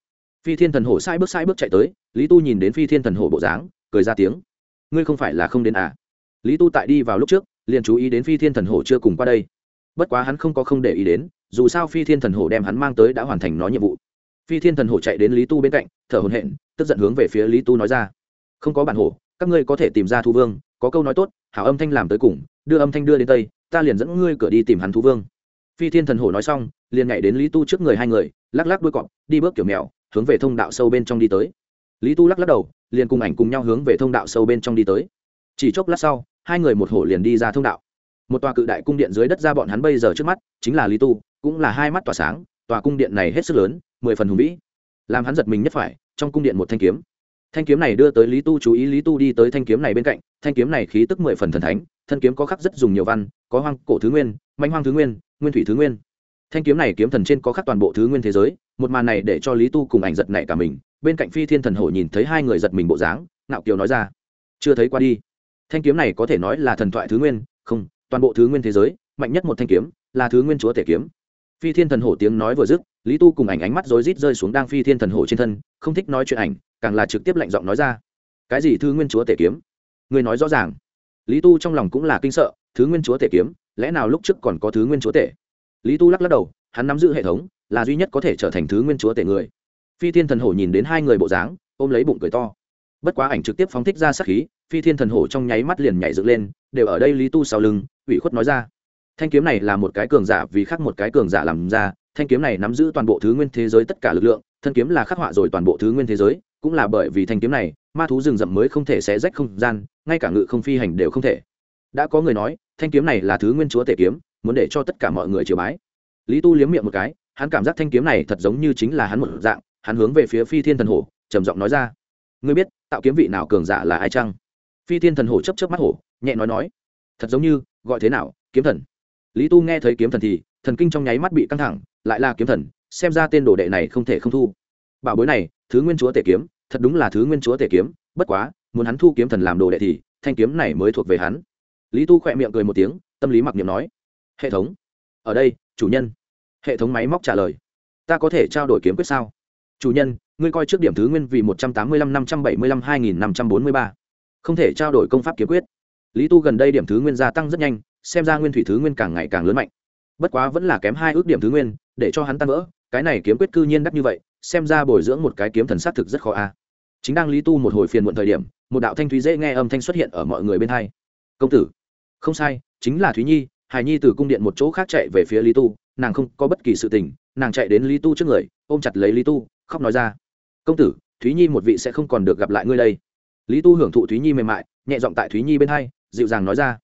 phi thiên thần hổ sai bước sai bước chạy tới, lý tu nhìn đến phi thiên thần hổ bộ dáng, cười ra tiếng. Ngươi không phải là không đến à? Lý tu tại đi vào lúc trước, liền chú ý đến phi thiên thần hổ chưa cùng qua đây. Bất quá hắn không có không để ý đến, dù sao phi thiên thần hổ đem hắn mang tới đã hoàn thành nó nhiệm vụ. Phi thiên thần hổ chạy đến lý tu bên cạnh, thở hồn hện tức giận hướng về phía lý tu nói ra. Không có bản hổ, các ngươi có thể tìm ra thu vương, có câu nói tốt, hảo âm thanh làm tới cùng, đưa âm thanh đưa đến tây, ta liền dẫn ngươi cửa đi tìm hắn thú vương. Phi thiên thần hổ nói xong, liền nhảy đến lý tu trước người hai người, lắc lắc đuôi cọp, đi bước kiểu mèo hướng về thông đạo sâu bên trong đi tới. Lý tu lắc lắc đầu, liền cùng ảnh cùng nhau hướng về thông đạo sâu bên trong đi tới. Chỉ chốc lát sau, hai người một hổ liền đi ra thông đạo. Một tòa cự đại cung điện dưới đất ra bọn hắn bây giờ trước mắt, chính là lý tu, cũng là hai mắt tỏa sáng, tòa cung điện này hết sức lớn, mười phần hùng vĩ. Làm hắn giật mình nhất phải, trong cung điện một thanh kiếm. Thanh kiếm này đưa tới lý tu chú ý, lý tu đi tới thanh kiếm này bên cạnh, thanh kiếm này khí tức mười phần thần thánh, thân kiếm có khắc rất dùng nhiều văn, có hoang cổ thứ nguyên, manh hoang thứ nguyên nguyên thủy thứ nguyên. Thanh kiếm này kiếm thần trên có khắc toàn bộ thứ nguyên thế giới một màn này để cho lý tu cùng ảnh giật nảy cả mình. Bên cạnh phi thiên thần hổ nhìn thấy hai người giật mình bộ dáng, Ngạo kiều nói ra, chưa thấy qua đi. Thanh kiếm này có thể nói là thần thoại thứ nguyên, không, toàn bộ thứ nguyên thế giới, mạnh nhất một thanh kiếm, là thứ nguyên chúa tể kiếm. Phi thiên thần hổ tiếng nói vừa dứt, lý tu cùng ảnh ánh mắt rối rít rơi xuống đang phi thiên thần hổ trên thân, không thích nói chuyện ảnh, càng là trực tiếp lạnh giọng nói ra, cái gì thứ nguyên chúa tể kiếm? Người nói rõ ràng. Lý tu trong lòng cũng là kinh sợ, thứ nguyên chúa tể kiếm, lẽ nào lúc trước còn có thứ nguyên chúa tể? Lý tu lắc lắc đầu, hắn nắm giữ hệ thống là duy nhất có thể trở thành thứ nguyên chúa tể người. Phi thiên thần hổ nhìn đến hai người bộ dáng, ôm lấy bụng cười to. Bất quá ảnh trực tiếp phóng thích ra sát khí, phi thiên thần hổ trong nháy mắt liền nhảy dựng lên, đều ở đây lý tu sau lưng, ủy khuất nói ra. Thanh kiếm này là một cái cường giả, vì khác một cái cường giả làm ra, thanh kiếm này nắm giữ toàn bộ thứ nguyên thế giới tất cả lực lượng, thân kiếm là khắc họa rồi toàn bộ thứ nguyên thế giới, cũng là bởi vì thanh kiếm này, ma thú rừng rậm mới không thể xé rách không gian, ngay cả ngự không phi hành đều không thể. Đã có người nói, thanh kiếm này là thứ nguyên chúa tể kiếm, muốn để cho tất cả mọi người chiều bái. Lý tu liếm miệng một cái hắn cảm giác thanh kiếm này thật giống như chính là hắn một dạng, hắn hướng về phía phi thiên thần hổ, trầm giọng nói ra. Ngươi biết, tạo kiếm vị nào cường giả là ai chăng? Phi thiên thần hổ chấp chấp mắt hổ, nhẹ nói nói. Thật giống như, gọi thế nào, kiếm thần. Lý tu nghe thấy kiếm thần thì, thần kinh trong nháy mắt bị căng thẳng, lại là kiếm thần, xem ra tên đồ đệ này không thể không thu. Bảo bối này, thứ nguyên chúa tể kiếm, thật đúng là thứ nguyên chúa tể kiếm, bất quá, muốn hắn thu kiếm thần làm đồ đệ thì, thanh kiếm này mới thuộc về hắn. Lý tu khỏe miệng cười một tiếng, tâm lý mặc niệm nói. Hệ thống. Ở đây, chủ nhân hệ thống máy móc trả lời. Ta có thể trao đổi kiếm quyết sao? Chủ nhân, ngươi coi trước điểm thứ nguyên vì một trăm tám mươi lăm năm trăm bảy mươi lăm hai nghìn năm trăm bốn mươi ba. Không thể trao đổi công pháp kiếm quyết. Lý tu gần đây điểm thứ nguyên gia tăng rất nhanh, xem ra nguyên thủy thứ nguyên càng ngày càng lớn mạnh. Bất quá vẫn là kém hai ước điểm thứ nguyên, để cho hắn tan vỡ, cái này kiếm quyết cư nhiên đắt như vậy, xem ra bồi dưỡng một cái kiếm thần s á t thực rất khó a. Chính đang lý tu một hồi phiền muộn thời điểm, một đạo thanh thúy dễ nghe âm thanh xuất hiện ở mọi người bên hai. Công tử. Không sai, chính là thúy nhi hài nhi từ cung điện một chỗ khác chạy về phía lý tu nàng không có bất kỳ sự tình, nàng chạy đến lý tu trước người, ôm chặt lấy lý tu, khóc nói ra, công tử, thúy nhi một vị sẽ không còn được gặp lại ngươi đây. Lý tu hưởng thụ thúy nhi mềm mại, nhẹ giọng tại thúy nhi bên hai, dịu dàng nói ra,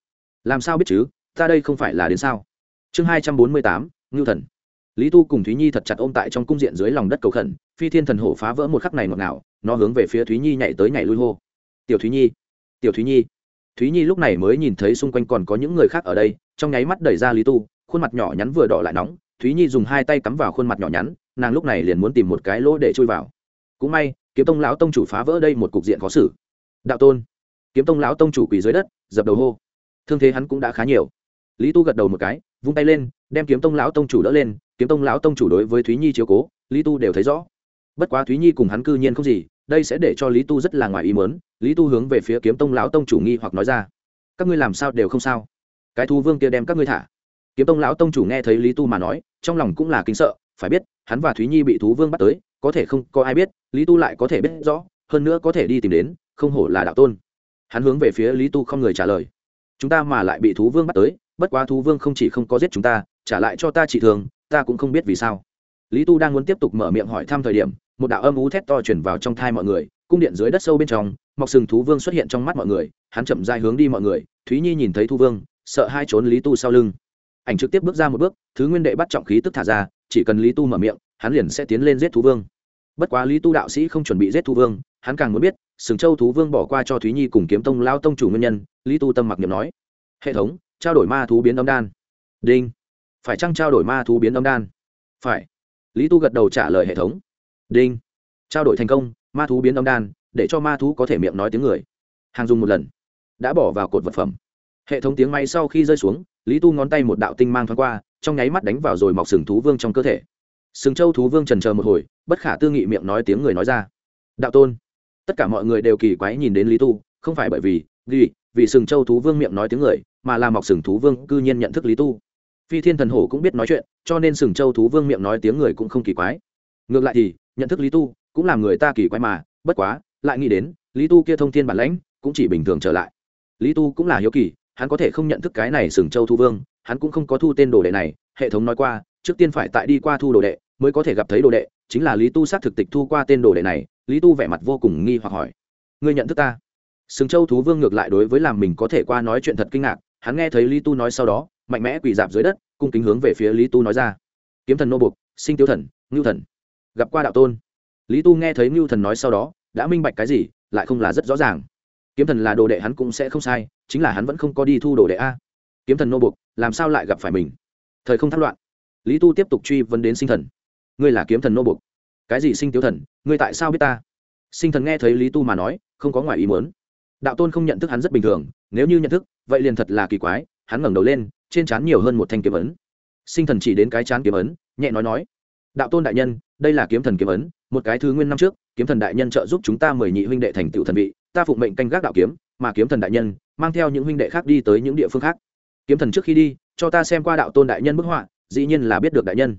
làm sao biết chứ, ta đây không phải là đến sao? Chương hai trăm bốn mươi tám, ngưu thần. Lý tu cùng thúy nhi thật chặt ôm tại trong cung diện dưới lòng đất cầu khẩn, phi thiên thần hổ phá vỡ một khắc này ngọt ngào, nó hướng về phía thúy nhi nhảy tới nhảy lui hô, tiểu thúy nhi, tiểu thúy nhi. Thúy nhi lúc này mới nhìn thấy xung quanh còn có những người khác ở đây, trong nháy mắt đẩy ra lý tu khuôn mặt nhỏ nhắn vừa đỏ lại nóng, thúy nhi dùng hai tay cắm vào khuôn mặt nhỏ nhắn, nàng lúc này liền muốn tìm một cái lỗ để chui vào. Cũng may, kiếm tông lão tông chủ phá vỡ đây một cục diện khó xử. Đạo tôn. Kiếm tông lão tông chủ quỳ dưới đất, dập đầu hô. Thương thế hắn cũng đã khá nhiều. Lý tu gật đầu một cái, vung tay lên, đem kiếm tông lão tông chủ đỡ lên. Kiếm tông lão tông chủ đối với thúy nhi chiếu cố, lý tu đều thấy rõ. Bất quá thúy nhi cùng hắn cư nhiên không gì, đây sẽ để cho lý tu rất là ngoài ý mớn lý tu hướng về phía kiếm tông lão tông chủ nghi hoặc nói ra. Các ngươi làm sao đều không sao. Cái thu vương kia đem các ngươi thả kiếm tông lão tông chủ nghe thấy lý tu mà nói, trong lòng cũng là kính sợ, phải biết, hắn và thúy nhi bị thú vương bắt tới, có thể không có ai biết, lý tu lại có thể biết rõ, hơn nữa có thể đi tìm đến, không hổ là đạo tôn. Hắn hướng về phía lý tu không người trả lời. Chúng ta mà lại bị thú vương bắt tới, bất quá thú vương không chỉ không có giết chúng ta, trả lại cho ta trị thường, ta cũng không biết vì sao. Lý tu đang muốn tiếp tục mở miệng hỏi thăm thời điểm, một đạo âm ú thét to chuyển vào trong thai mọi người, cung điện dưới đất sâu bên trong, mọc sừng thú vương xuất hiện trong mắt mọi người, hắn chậm dai hướng đi mọi người, thúy nhi nhìn thấy thu vương, sợ hai trốn lý tu sau lưng ảnh trực tiếp bước ra một bước, thứ nguyên đệ bắt trọng khí tức thả ra, chỉ cần lý tu mở miệng, hắn liền sẽ tiến lên giết thú vương. Bất quá lý tu đạo sĩ không chuẩn bị giết thú vương, hắn càng muốn biết, sừng châu thú vương bỏ qua cho thúy nhi cùng kiếm tông lao tông chủ nguyên nhân, lý tu tâm mặc niệm nói. Hệ thống, trao đổi ma thú biến âm đan. Đinh. Phải chăng trao đổi ma thú biến âm đan? Phải. Lý tu gật đầu trả lời hệ thống. Đinh. Trao đổi thành công, ma thú biến âm đan, để cho ma thú có thể miệng nói tiếng người. Hàng dùng một lần. Đã bỏ vào cột vật phẩm. Hệ thống tiếng máy sau khi rơi xuống lý tu ngón tay một đạo tinh mang thoáng qua, trong nháy mắt đánh vào rồi mọc sừng thú vương trong cơ thể. Sừng châu thú vương trần chờ một hồi, bất khả tư nghị miệng nói tiếng người nói ra. Đạo tôn, tất cả mọi người đều kỳ quái nhìn đến lý tu, không phải bởi vì vì vì sừng châu thú vương miệng nói tiếng người, mà là mọc sừng thú vương cư nhiên nhận thức lý tu. Phi thiên thần hổ cũng biết nói chuyện, cho nên sừng châu thú vương miệng nói tiếng người cũng không kỳ quái. Ngược lại thì, nhận thức lý tu, cũng làm người ta kỳ quái mà, bất quá, lại nghĩ đến, lý tu kia thông thiên bản lãnh, cũng chỉ bình thường trở lại. Lý tu cũng là hiếu kỳ hắn có thể không nhận thức cái này sừng châu thu vương, hắn cũng không có thu tên đồ đệ này, hệ thống nói qua, trước tiên phải tại đi qua thu đồ đệ, mới có thể gặp thấy đồ đệ, chính là lý tu xác thực tịch thu qua tên đồ đệ này, lý tu vẻ mặt vô cùng nghi hoặc hỏi. Ngươi nhận thức ta? Sừng châu thú vương ngược lại đối với làm mình có thể qua nói chuyện thật kinh ngạc, hắn nghe thấy lý tu nói sau đó, mạnh mẽ quỳ dạp dưới đất, cung kính hướng về phía lý tu nói ra. Kiếm thần nô bục sinh tiêu thần, ngưu thần. Gặp qua đạo tôn. Lý tu nghe thấy ngưu thần nói sau đó, đã minh bạch cái gì, lại không là rất rõ ràng kiếm thần là đồ đệ hắn cũng sẽ không sai, chính là hắn vẫn không có đi thu đồ đệ a. Kiếm thần nô bục làm sao lại gặp phải mình? Thời không thắt loạn. Lý tu tiếp tục truy vấn đến sinh thần. Ngươi là kiếm thần nô bục cái gì sinh tiếu thần? Ngươi tại sao biết ta? Sinh thần nghe thấy lý tu mà nói, không có ngoài ý muốn. Đạo tôn không nhận thức hắn rất bình thường, nếu như nhận thức, vậy liền thật là kỳ quái, hắn ngẩng đầu lên, trên trán nhiều hơn một thanh kiếm ấn. Sinh thần chỉ đến cái chán kiếm ấn, nhẹ nói nói. Đạo tôn đại nhân, đây là kiếm thần kiếm ấn, một cái thứ nguyên năm trước, kiếm thần đại nhân trợ giúp chúng ta mười nhị huynh đệ thành tựu thần vị ta phụng mệnh canh gác đạo kiếm, mà kiếm thần đại nhân, mang theo những huynh đệ khác đi tới những địa phương khác. Kiếm thần trước khi đi, cho ta xem qua đạo tôn đại nhân bức họa, dĩ nhiên là biết được đại nhân.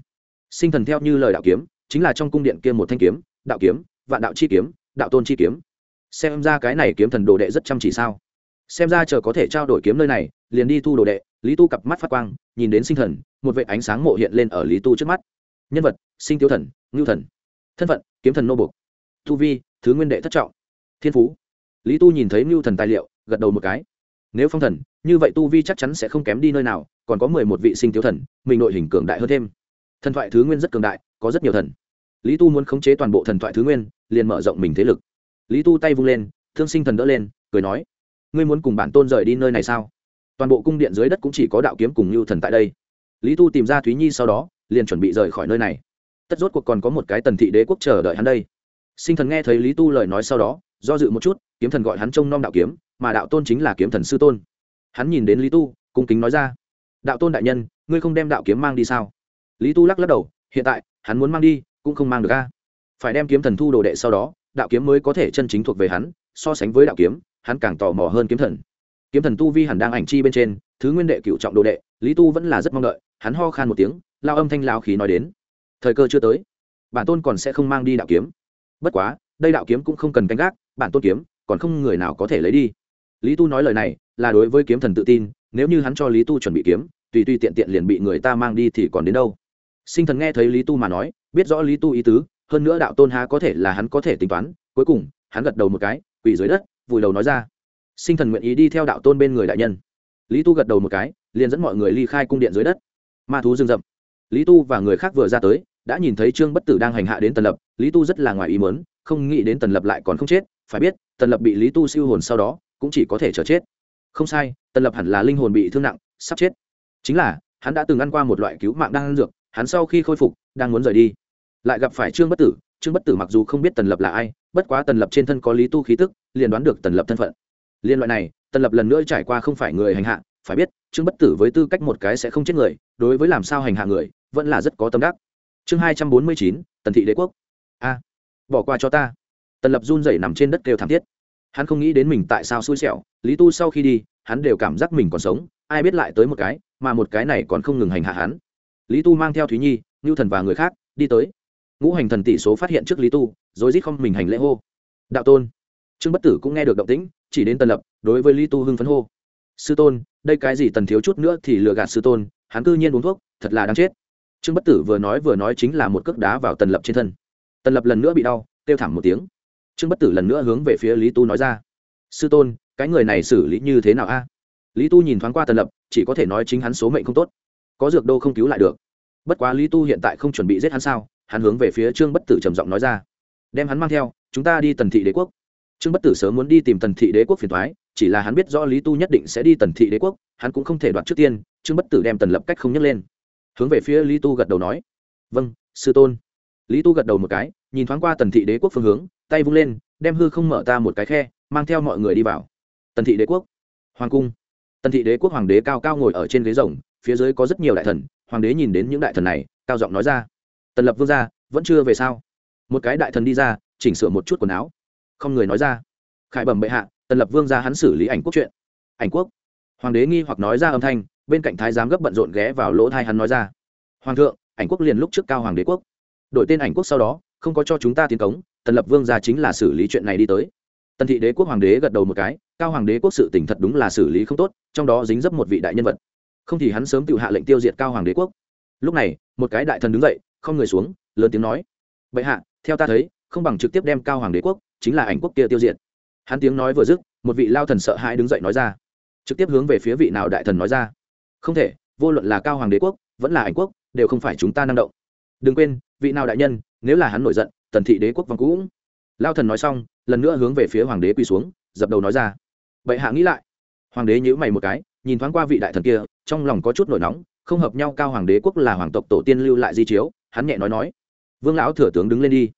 Sinh thần theo như lời đạo kiếm, chính là trong cung điện kia một thanh kiếm, đạo kiếm, vạn đạo chi kiếm, đạo tôn chi kiếm. Xem ra cái này kiếm thần đồ đệ rất chăm chỉ sao? Xem ra chờ có thể trao đổi kiếm nơi này, liền đi thu đồ đệ. Lý tu cặp mắt phát quang, nhìn đến sinh thần, một vệ ánh sáng mộ hiện lên ở lý tu trước mắt. Nhân vật, sinh tiêu thần, ngưu thần. Thân phận, kiếm thần nô bục thu vi, thứ nguyên đệ thất trọng. Thiên phú lý tu nhìn thấy mưu thần tài liệu, gật đầu một cái. Nếu phong thần, như vậy tu vi chắc chắn sẽ không kém đi nơi nào, còn có mười một vị sinh thiếu thần, mình nội hình cường đại hơn thêm. Thần thoại thứ nguyên rất cường đại, có rất nhiều thần. Lý tu muốn khống chế toàn bộ thần thoại thứ nguyên, liền mở rộng mình thế lực. Lý tu tay vung lên, thương sinh thần đỡ lên, cười nói, ngươi muốn cùng bản tôn rời đi nơi này sao? Toàn bộ cung điện dưới đất cũng chỉ có đạo kiếm cùng lưu thần tại đây. Lý tu tìm ra thúy nhi sau đó, liền chuẩn bị rời khỏi nơi này. Tất rốt cuộc còn có một cái tần thị đế quốc chờ đợi hắn đây. Sinh thần nghe thấy lý tu lời nói sau đó, do dự một chút kiếm thần gọi hắn trông nom đạo kiếm, mà đạo tôn chính là kiếm thần sư tôn. Hắn nhìn đến lý tu, cung kính nói ra, đạo tôn đại nhân, ngươi không đem đạo kiếm mang đi sao? Lý tu lắc lắc đầu, hiện tại, hắn muốn mang đi, cũng không mang được ra. phải đem kiếm thần thu đồ đệ sau đó, đạo kiếm mới có thể chân chính thuộc về hắn, so sánh với đạo kiếm, hắn càng tò mò hơn kiếm thần. Kiếm thần tu vi hẳn đang ảnh chi bên trên, thứ nguyên đệ cựu trọng đồ đệ, lý tu vẫn là rất mong đợi, hắn ho khan một tiếng, lao âm thanh lao khí nói đến, thời cơ chưa tới, bản tôn còn sẽ không mang đi đạo kiếm. Bất quá, đây đạo kiếm cũng không cần canh gác, bản tôn kiếm còn không người nào có thể lấy đi. Lý tu nói lời này là đối với kiếm thần tự tin, nếu như hắn cho lý tu chuẩn bị kiếm, tùy tùy tiện tiện liền bị người ta mang đi thì còn đến đâu? Sinh thần nghe thấy lý tu mà nói, biết rõ lý tu ý tứ, hơn nữa đạo tôn há có thể là hắn có thể tính toán, cuối cùng, hắn gật đầu một cái, quỳ dưới đất, vùi đầu nói ra. Sinh thần nguyện ý đi theo đạo tôn bên người đại nhân. Lý tu gật đầu một cái, liền dẫn mọi người ly khai cung điện dưới đất. Ma thú rừng rậm. Lý tu và người khác vừa ra tới, đã nhìn thấy trương bất tử đang hành hạ đến tần lập. Lý tu rất là ngoài ý mớn không nghĩ đến tần lập lại còn không chết, phải biết tần lập bị lý tu siêu hồn sau đó, cũng chỉ có thể chờ chết. Không sai, tần lập hẳn là linh hồn bị thương nặng, sắp chết. Chính là, hắn đã từng ăn qua một loại cứu mạng đang ăn dược, hắn sau khi khôi phục, đang muốn rời đi. Lại gặp phải trương bất tử, trương bất tử mặc dù không biết tần lập là ai, bất quá tần lập trên thân có lý tu khí tức, liền đoán được tần lập thân phận. Liên loại này, tần lập lần nữa trải qua không phải người hành hạ, phải biết, trương bất tử với tư cách một cái sẽ không chết người, đối với làm sao hành hạ người, vẫn là rất có tâm đắc. Chương hai trăm bốn mươi chín, tần thị đế quốc. A, bỏ qua cho ta. Tần lập run rẩy nằm trên đất kêu thảm thiết hắn không nghĩ đến mình tại sao xui xẻo, lý tu sau khi đi, hắn đều cảm giác mình còn sống, ai biết lại tới một cái, mà một cái này còn không ngừng hành hạ hắn. Lý tu mang theo thúy nhi ngưu thần và người khác, đi tới. Ngũ hành thần tỷ số phát hiện trước lý tu, rồi rít không mình hành lễ hô. Đạo tôn. Trương bất tử cũng nghe được động tĩnh, chỉ đến tần lập, đối với lý tu hưng phấn hô. Sư tôn, đây cái gì tần thiếu chút nữa thì lừa gạt sư tôn, hắn cư nhiên uống thuốc, thật là đáng chết. Trương bất tử vừa nói vừa nói chính là một cước đá vào tần lập trên thân. Tần lập lần nữa bị đau, kêu thảm một tiếng trương bất tử lần nữa hướng về phía lý tu nói ra. Sư tôn, cái người này xử lý như thế nào a? Lý tu nhìn thoáng qua tần lập, chỉ có thể nói chính hắn số mệnh không tốt. Có dược đô không cứu lại được. Bất quá lý tu hiện tại không chuẩn bị giết hắn sao? Hắn hướng về phía trương bất tử trầm giọng nói ra. Đem hắn mang theo, chúng ta đi tần thị đế quốc. Trương bất tử sớm muốn đi tìm tần thị đế quốc phiền thoái chỉ là hắn biết rõ lý tu nhất định sẽ đi tần thị đế quốc, hắn cũng không thể đoạt trước tiên, trương bất tử đem tần lập cách không nhấc lên. Hướng về phía lý tu gật đầu nói. Vâng sư tôn. Lý tu gật đầu một cái, nhìn thoáng qua tần thị đế quốc phương hướng tay vung lên, đem hư không mở ta một cái khe, mang theo mọi người đi vào. Tần thị đế quốc, hoàng cung. Tần thị đế quốc hoàng đế cao cao ngồi ở trên ghế rồng, phía dưới có rất nhiều đại thần, hoàng đế nhìn đến những đại thần này, cao giọng nói ra, tần lập vương gia, vẫn chưa về sao? Một cái đại thần đi ra, chỉnh sửa một chút quần áo. Không người nói ra, khải bẩm bệ hạ, tần lập vương gia hắn xử lý ảnh quốc chuyện. Ảnh quốc? Hoàng đế nghi hoặc nói ra âm thanh, bên cạnh thái giám gấp bận rộn ghé vào lỗ thai hắn nói ra, hoàng thượng, ảnh quốc liền lúc trước cao hoàng đế quốc. Đổi tên ảnh quốc sau đó, không có cho chúng ta tiến cống tần lập vương gia chính là xử lý chuyện này đi tới. Tần thị đế quốc hoàng đế gật đầu một cái, cao hoàng đế quốc sự tỉnh thật đúng là xử lý không tốt, trong đó dính dấp một vị đại nhân vật. Không thì hắn sớm tự hạ lệnh tiêu diệt cao hoàng đế quốc. Lúc này, một cái đại thần đứng dậy, không người xuống, lớn tiếng nói, bệ hạ, theo ta thấy, không bằng trực tiếp đem cao hoàng đế quốc, chính là ảnh quốc kia tiêu diệt. Hắn tiếng nói vừa dứt, một vị lao thần sợ hãi đứng dậy nói ra, trực tiếp hướng về phía vị nào đại thần nói ra, không thể, vô luận là cao hoàng đế quốc, vẫn là ảnh quốc, đều không phải chúng ta năng động. Đừng quên, vị nào đại nhân, nếu là hắn nổi giận tần thị đế quốc vong cũng. Lao thần nói xong, lần nữa hướng về phía hoàng đế quỳ xuống, dập đầu nói ra. Vậy hạ nghĩ lại. Hoàng đế nhữ mày một cái, nhìn thoáng qua vị đại thần kia, trong lòng có chút nổi nóng, không hợp nhau cao hoàng đế quốc là hoàng tộc tổ tiên lưu lại di chiếu, hắn nhẹ nói nói. Vương lão thừa tướng đứng lên đi.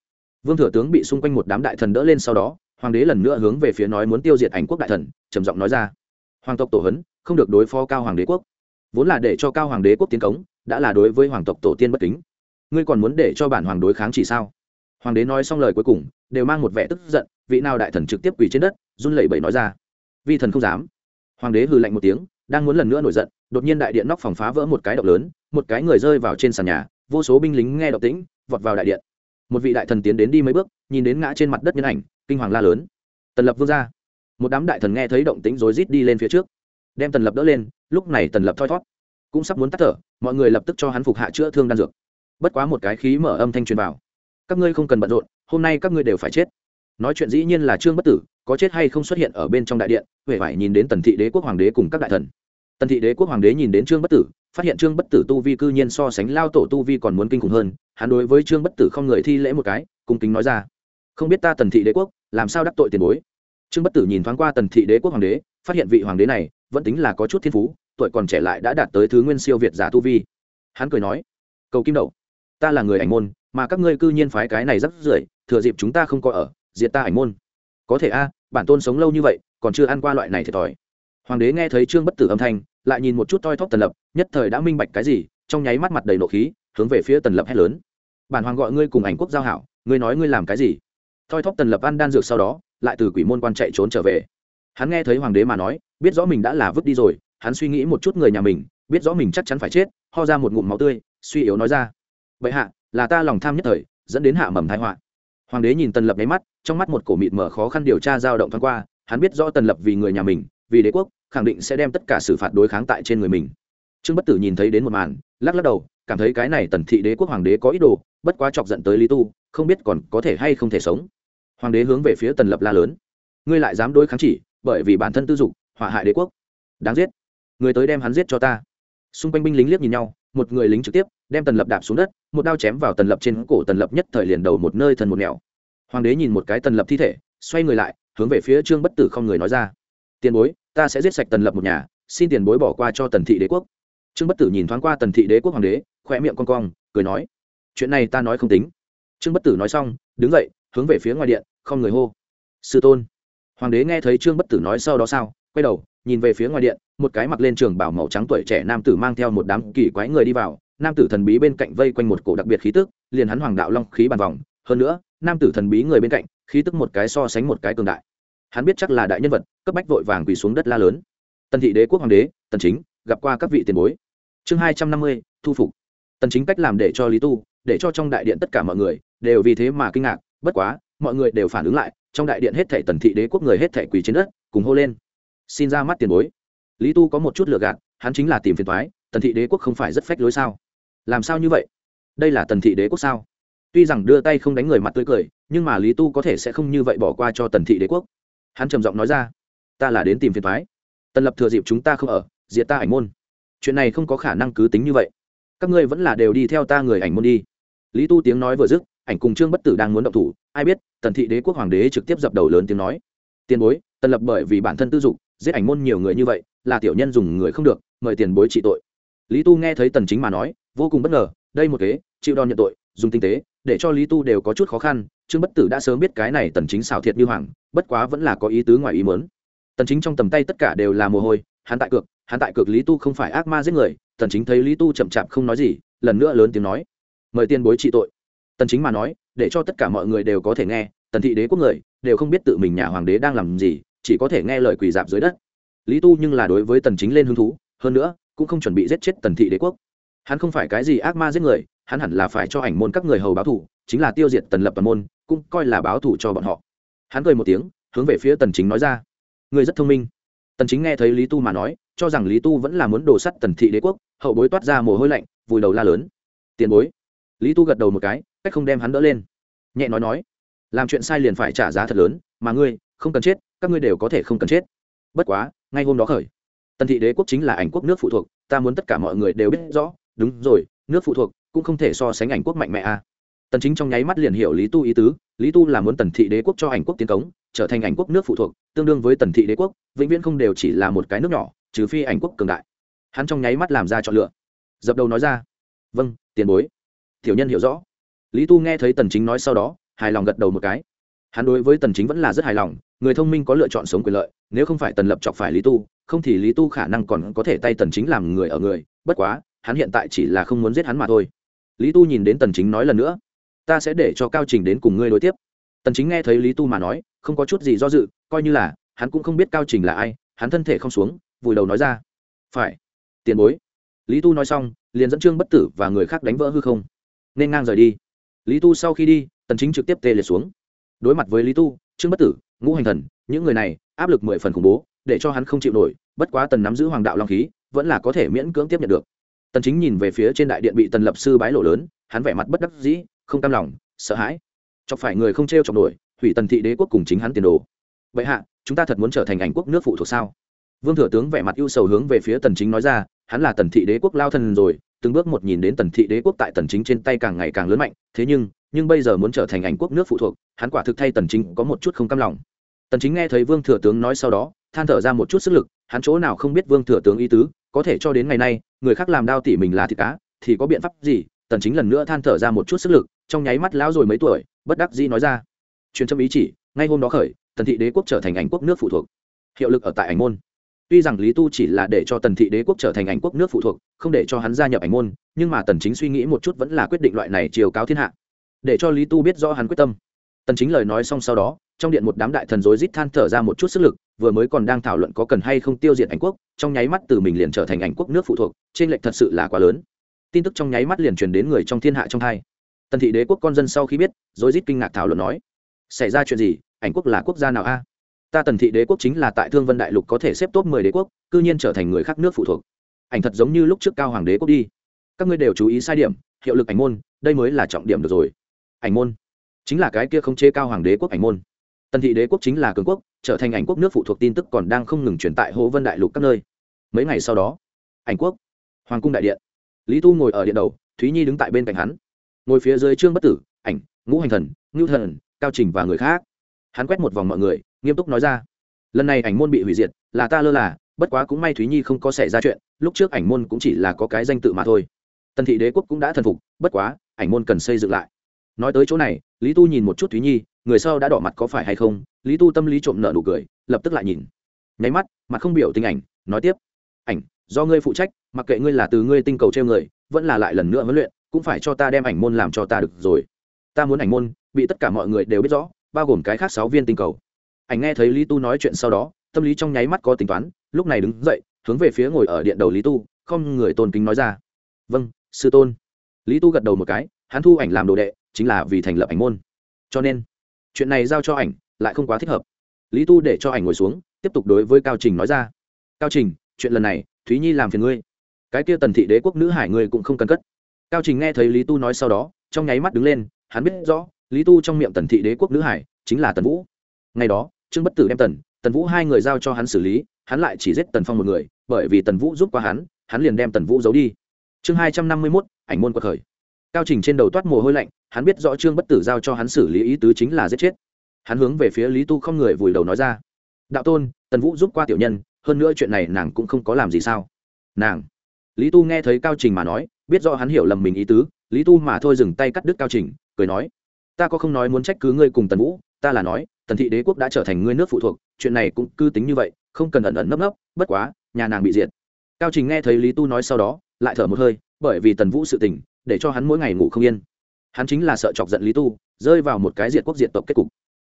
Vương thừa tướng bị xung quanh một đám đại thần đỡ lên sau đó, hoàng đế lần nữa hướng về phía nói muốn tiêu diệt ảnh quốc đại thần, trầm giọng nói ra. Hoàng tộc tổ hấn không được đối phó cao hoàng đế quốc. Vốn là để cho cao hoàng đế quốc tiến cống, đã là đối với hoàng tộc tổ tiên bất kính. Ngươi còn muốn để cho bản hoàng đối kháng chỉ sao? Hoàng đế nói xong lời cuối cùng, đều mang một vẻ tức giận, vị nào đại thần trực tiếp quỳ trên đất, run lẩy bẩy nói ra. Vi thần không dám. Hoàng đế hừ lạnh một tiếng, đang muốn lần nữa nổi giận, đột nhiên đại điện nóc phòng phá vỡ một cái động lớn, một cái người rơi vào trên sàn nhà, vô số binh lính nghe động tĩnh, vọt vào đại điện. Một vị đại thần tiến đến đi mấy bước, nhìn đến ngã trên mặt đất nhân ảnh, kinh hoàng la lớn. Tần lập vương ra. Một đám đại thần nghe thấy động tĩnh rối rít đi lên phía trước. Đem tần lập đỡ lên, lúc này tần lập thoi thót. Cũng sắp muốn tắt thở, mọi người lập tức cho hắn phục hạ chữa thương đan dược. Bất quá một cái khí mở âm thanh truyền vào các ngươi không cần bận rộn, hôm nay các ngươi đều phải chết. Nói chuyện dĩ nhiên là trương bất tử, có chết hay không xuất hiện ở bên trong đại điện, huệ phải nhìn đến tần thị đế quốc hoàng đế cùng các đại thần. Tần thị đế quốc hoàng đế nhìn đến trương bất tử, phát hiện trương bất tử tu vi cư nhiên so sánh lao tổ tu vi còn muốn kinh khủng hơn, hắn đối với trương bất tử không người thi lễ một cái, cung kính nói ra, không biết ta tần thị đế quốc, làm sao đắc tội tiền bối? Trương bất tử nhìn thoáng qua tần thị đế quốc hoàng đế, phát hiện vị hoàng đế này vẫn tính là có chút thiên phú, tuổi còn trẻ lại đã đạt tới thứ nguyên siêu việt giả tu vi. Hắn cười nói, cầu kim đậu ta là người ảnh môn mà các ngươi cư nhiên phái cái này rất rưởi, thừa dịp chúng ta không có ở, diệt ta ảnh môn. Có thể a, bản tôn sống lâu như vậy, còn chưa ăn qua loại này thiệt thòi hoàng đế nghe thấy trương bất tử âm thanh, lại nhìn một chút toi thóp tần lập, nhất thời đã minh bạch cái gì, trong nháy mắt mặt đầy nộ khí, hướng về phía tần lập hét lớn. Bản hoàng gọi ngươi cùng ảnh quốc giao hảo, ngươi nói ngươi làm cái gì? Toi thóp tần lập ăn đan dược sau đó, lại từ quỷ môn quan chạy trốn trở về. Hắn nghe thấy hoàng đế mà nói, biết rõ mình đã là vứt đi rồi, hắn suy nghĩ một chút người nhà mình, biết rõ mình chắc chắn phải chết, ho ra một ngụm máu tươi, suy yếu nói ra. Vậy hạ là ta lòng tham nhất thời, dẫn đến hạ mầm thái họa. Hoàng đế nhìn tần lập nháy mắt, trong mắt một cổ mịt mở khó khăn điều tra dao động thoáng qua, hắn biết rõ tần lập vì người nhà mình, vì đế quốc, khẳng định sẽ đem tất cả xử phạt đối kháng tại trên người mình. Trương bất tử nhìn thấy đến một màn, lắc lắc đầu, cảm thấy cái này tần thị đế quốc hoàng đế có ý đồ, bất quá chọc giận tới lý tu, không biết còn có thể hay không thể sống. Hoàng đế hướng về phía tần lập la lớn, ngươi lại dám đối kháng chỉ, bởi vì bản thân tư dục hỏa hại đế quốc. Đáng giết. Người tới đem hắn giết cho ta. Xung quanh binh lính liếc nhìn nhau một người lính trực tiếp, đem tần lập đạp xuống đất, một đao chém vào tần lập trên cổ, tần lập nhất thời liền đầu một nơi thần một nẻo hoàng đế nhìn một cái tần lập thi thể, xoay người lại, hướng về phía trương bất tử không người nói ra, tiền bối, ta sẽ giết sạch tần lập một nhà, xin tiền bối bỏ qua cho tần thị đế quốc. Trương bất tử nhìn thoáng qua tần thị đế quốc hoàng đế khỏe miệng con cong, cười nói, chuyện này ta nói không tính. Trương bất tử nói xong, đứng dậy, hướng về phía ngoài điện, không người hô, sư tôn. Hoàng đế nghe thấy trương bất tử nói sau đó sao, quay đầu nhìn về phía ngoài điện, một cái mặc lên trường bảo màu trắng tuổi trẻ nam tử mang theo một đám kỳ quái người đi vào. Nam tử thần bí bên cạnh vây quanh một cổ đặc biệt khí tức, liền hắn hoàng đạo long khí bàn vòng. Hơn nữa, nam tử thần bí người bên cạnh, khí tức một cái so sánh một cái cường đại. Hắn biết chắc là đại nhân vật, cấp bách vội vàng quỳ xuống đất la lớn. Tần thị đế quốc hoàng đế, tần chính, gặp qua các vị tiền bối. Chương hai trăm năm mươi, thu phục. Tần chính cách làm để cho lý tu, để cho trong đại điện tất cả mọi người, đều vì thế mà kinh ngạc. Bất quá, mọi người đều phản ứng lại, trong đại điện hết thảy tần thị đế quốc người hết thảy quỳ trên đất, cùng hô lên xin ra mắt tiền bối. Lý tu có một chút lừa gạt, hắn chính là tìm phiền thoái tần thị đế quốc không phải rất phách lối sao? Làm sao như vậy? Đây là tần thị đế quốc sao? Tuy rằng đưa tay không đánh người mặt tươi cười, nhưng mà lý tu có thể sẽ không như vậy bỏ qua cho tần thị đế quốc. Hắn trầm giọng nói ra, ta là đến tìm phiền thoái tần lập thừa dịp chúng ta không ở, diệt ta ảnh môn. Chuyện này không có khả năng cứ tính như vậy. Các ngươi vẫn là đều đi theo ta người ảnh môn đi. Lý tu tiếng nói vừa dứt, ảnh cùng trương bất tử đang muốn động thủ. Ai biết, tần thị đế quốc hoàng đế trực tiếp dập đầu lớn tiếng nói, tiền bối, tần lập bởi vì bản thân tư dục giết ảnh môn nhiều người như vậy, là tiểu nhân dùng người không được, mời tiền bối trị tội. Lý tu nghe thấy tần chính mà nói, vô cùng bất ngờ, đây một kế, chịu đòn nhận tội, dùng tinh tế, để cho lý tu đều có chút khó khăn, trương bất tử đã sớm biết cái này tần chính xảo thiệt như hoàng, bất quá vẫn là có ý tứ ngoài ý muốn. Tần chính trong tầm tay tất cả đều là mồ hôi, hắn tại cược, hắn tại cược lý tu không phải ác ma giết người, tần chính thấy lý tu chậm chạp không nói gì, lần nữa lớn tiếng nói, mời tiên bối trị tội. Tần chính mà nói, để cho tất cả mọi người đều có thể nghe, tần thị đế quốc người, đều không biết tự mình nhà hoàng đế đang làm gì chỉ có thể nghe lời quỳ dạp dưới đất. Lý tu nhưng là đối với tần chính lên hứng thú, hơn nữa, cũng không chuẩn bị giết chết tần thị đế quốc. Hắn không phải cái gì ác ma giết người, hắn hẳn là phải cho ảnh môn các người hầu báo thù chính là tiêu diệt tần lập toàn môn, cũng coi là báo thù cho bọn họ. Hắn cười một tiếng, hướng về phía tần chính nói ra người rất thông minh. Tần chính nghe thấy lý tu mà nói, cho rằng lý tu vẫn là muốn đổ sắt tần thị đế quốc, hậu bối toát ra mồ hôi lạnh, vùi đầu la lớn. Tiền bối. Lý tu gật đầu một cái, cách không đem hắn đỡ lên. Nhẹ nói nói, làm chuyện sai liền phải trả giá thật lớn, mà ngươi không cần chết các ngươi đều có thể không cần chết. Bất quá, ngay hôm đó khởi, tần thị đế quốc chính là ảnh quốc nước phụ thuộc, ta muốn tất cả mọi người đều biết rõ, đúng rồi, nước phụ thuộc cũng không thể so sánh ảnh quốc mạnh mẽ a à. tần chính trong nháy mắt liền hiểu lý tu ý tứ, lý tu là muốn tần thị đế quốc cho ảnh quốc tiến cống, trở thành ảnh quốc nước phụ thuộc, tương đương với tần thị đế quốc, vĩnh viễn không đều chỉ là một cái nước nhỏ, trừ phi ảnh quốc cường đại. Hắn trong nháy mắt làm ra chọn lựa. Dập đầu nói ra vâng tiền bối. Tiểu nhân hiểu rõ. Lý tu nghe thấy tần chính nói sau đó, hài lòng gật đầu một cái hắn đối với tần chính vẫn là rất hài lòng, người thông minh có lựa chọn sống quyền lợi, nếu không phải tần lập chọc phải lý tu, không thì lý tu khả năng còn có thể tay tần chính làm người ở người, bất quá, hắn hiện tại chỉ là không muốn giết hắn mà thôi. Lý tu nhìn đến tần chính nói lần nữa, ta sẽ để cho cao trình đến cùng ngươi đối tiếp. Tần chính nghe thấy lý tu mà nói, không có chút gì do dự, coi như là, hắn cũng không biết cao trình là ai, hắn thân thể không xuống, vùi đầu nói ra, phải, tiền bối. Lý tu nói xong, liền dẫn trương bất tử và người khác đánh vỡ hư không. Nên ngang rời đi. Lý tu sau khi đi, tần chính trực tiếp tê liệt xuống đối mặt với lý tu, trương bất tử, ngũ hành thần, những người này, áp lực mười phần khủng bố, để cho hắn không chịu nổi, bất quá tần nắm giữ hoàng đạo long khí, vẫn là có thể miễn cưỡng tiếp nhận được. Tần chính nhìn về phía trên đại điện bị tần lập sư bái lộ lớn, hắn vẻ mặt bất đắc dĩ, không cam lòng, sợ hãi. Chọc phải người không treo chọc nổi, hủy tần thị đế quốc cùng chính hắn tiền đồ. Vậy hạ, chúng ta thật muốn trở thành ảnh quốc nước phụ thuộc sao? Vương thừa tướng vẻ mặt ưu sầu hướng về phía tần chính nói ra, hắn là tần thị đế quốc lao thần rồi, từng bước một nhìn đến tần thị đế quốc tại tần chính trên tay càng ngày càng lớn mạnh, thế nhưng nhưng bây giờ muốn trở thành ảnh quốc nước phụ thuộc, hắn quả thực thay tần chính có một chút không cam lòng. Tần chính nghe thấy vương thừa tướng nói sau đó, than thở ra một chút sức lực, hắn chỗ nào không biết vương thừa tướng ý tứ, có thể cho đến ngày nay, người khác làm đao tỉ mình là thịt cá, thì có biện pháp gì? Tần chính lần nữa than thở ra một chút sức lực, trong nháy mắt lão rồi mấy tuổi, bất đắc dĩ nói ra. Truyền châm ý chỉ, ngay hôm đó khởi, tần thị đế quốc trở thành ảnh quốc nước phụ thuộc. Hiệu lực ở tại ảnh môn. Tuy rằng lý tu chỉ là để cho tần thị đế quốc trở thành ảnh quốc nước phụ thuộc, không để cho hắn gia nhập ảnh môn, nhưng mà tần chính suy nghĩ một chút vẫn là quyết định loại này chiều cáo thiên hạ để cho lý tu biết rõ hắn quyết tâm. Tần chính lời nói xong sau đó, trong điện một đám đại thần rối rít than thở ra một chút sức lực, vừa mới còn đang thảo luận có cần hay không tiêu diệt ảnh quốc, trong nháy mắt từ mình liền trở thành ảnh quốc nước phụ thuộc, trên lệnh thật sự là quá lớn. Tin tức trong nháy mắt liền truyền đến người trong thiên hạ trong hai. Tần thị đế quốc con dân sau khi biết, rối rít kinh ngạc thảo luận nói, xảy ra chuyện gì? Ảnh quốc là quốc gia nào a? Ta tần thị đế quốc chính là tại thương vân đại lục có thể xếp top mười đế quốc, cư nhiên trở thành người khác nước phụ thuộc. Ảnh thật giống như lúc trước cao hoàng đế quốc đi. Các ngươi đều chú ý sai điểm, hiệu lực ảnh môn, đây mới là trọng điểm được rồi ảnh môn. Chính là cái kia không chế cao hoàng đế quốc ảnh môn. Tần thị đế quốc chính là cường quốc, trở thành ảnh quốc nước phụ thuộc tin tức còn đang không ngừng truyền tại hồ vân đại lục các nơi. Mấy ngày sau đó, ảnh quốc, hoàng cung đại điện. Lý tu ngồi ở điện đầu, thúy nhi đứng tại bên cạnh hắn. Ngồi phía dưới trương bất tử, ảnh, ngũ hành thần, ngưu thần, cao trình và người khác. Hắn quét một vòng mọi người, nghiêm túc nói ra. Lần này ảnh môn bị hủy diệt, là ta lơ là, bất quá cũng may thúy nhi không có xảy ra chuyện, lúc trước ảnh môn cũng chỉ là có cái danh tự mà thôi. Tần thị đế quốc cũng đã thần phục, bất quá, ảnh môn cần xây dựng lại nói tới chỗ này, lý tu nhìn một chút thúy nhi, người sau đã đỏ mặt có phải hay không? Lý tu tâm lý trộm nợ nụ cười, lập tức lại nhìn. Nháy mắt, mặt không biểu tình ảnh, nói tiếp. Ảnh, do ngươi phụ trách, mặc kệ ngươi là từ ngươi tinh cầu treo người, vẫn là lại lần nữa huấn luyện, cũng phải cho ta đem ảnh môn làm cho ta được rồi. Ta muốn ảnh môn, bị tất cả mọi người đều biết rõ, bao gồm cái khác sáu viên tinh cầu. Ảnh nghe thấy lý tu nói chuyện sau đó, tâm lý trong nháy mắt có tính toán, lúc này đứng dậy, hướng về phía ngồi ở điện đầu lý tu, không người tôn kính nói ra. Vâng sư tôn. Lý tu gật đầu một cái, hắn thu ảnh làm đồ đệ chính là vì thành lập ảnh môn. Cho nên, chuyện này giao cho ảnh, lại không quá thích hợp. Lý tu để cho ảnh ngồi xuống, tiếp tục đối với cao trình nói ra. Cao trình, chuyện lần này, thúy nhi làm phiền ngươi. Cái kia tần thị đế quốc nữ hải ngươi cũng không cần cất. Cao trình nghe thấy lý tu nói sau đó, trong nháy mắt đứng lên, hắn biết rõ, lý tu trong miệng tần thị đế quốc nữ hải, chính là tần vũ. Ngày đó, trương bất tử đem tần tần vũ hai người giao cho hắn xử lý, hắn lại chỉ giết tần phong một người, bởi vì tần vũ giúp qua hắn hắn liền đem tần vũ giấu đi. Chương hai trăm năm mươi mốt, ảnh môn qua khởi. Cao trình trên đầu toát mồ hôi lạnh hắn biết rõ trương bất tử giao cho hắn xử lý ý tứ chính là giết chết. Hắn hướng về phía lý tu không người vùi đầu nói ra. Đạo tôn, tần vũ giúp qua tiểu nhân, hơn nữa chuyện này nàng cũng không có làm gì sao? Nàng. Lý tu nghe thấy cao trình mà nói, biết rõ hắn hiểu lầm mình ý tứ, lý tu mà thôi dừng tay cắt đứt cao trình, cười nói, ta có không nói muốn trách cứ ngươi cùng tần vũ, ta là nói, tần thị đế quốc đã trở thành ngươi nước phụ thuộc, chuyện này cũng cư tính như vậy, không cần ẩn ẩn nấp nấp, bất quá, nhà nàng bị diệt. Cao trình nghe thấy lý tu nói sau đó, lại thở một hơi, bởi vì tần vũ sự tình, để cho hắn mỗi ngày ngủ không yên hắn chính là sợ chọc giận lý tu, rơi vào một cái diệt quốc diệt tộc kết cục.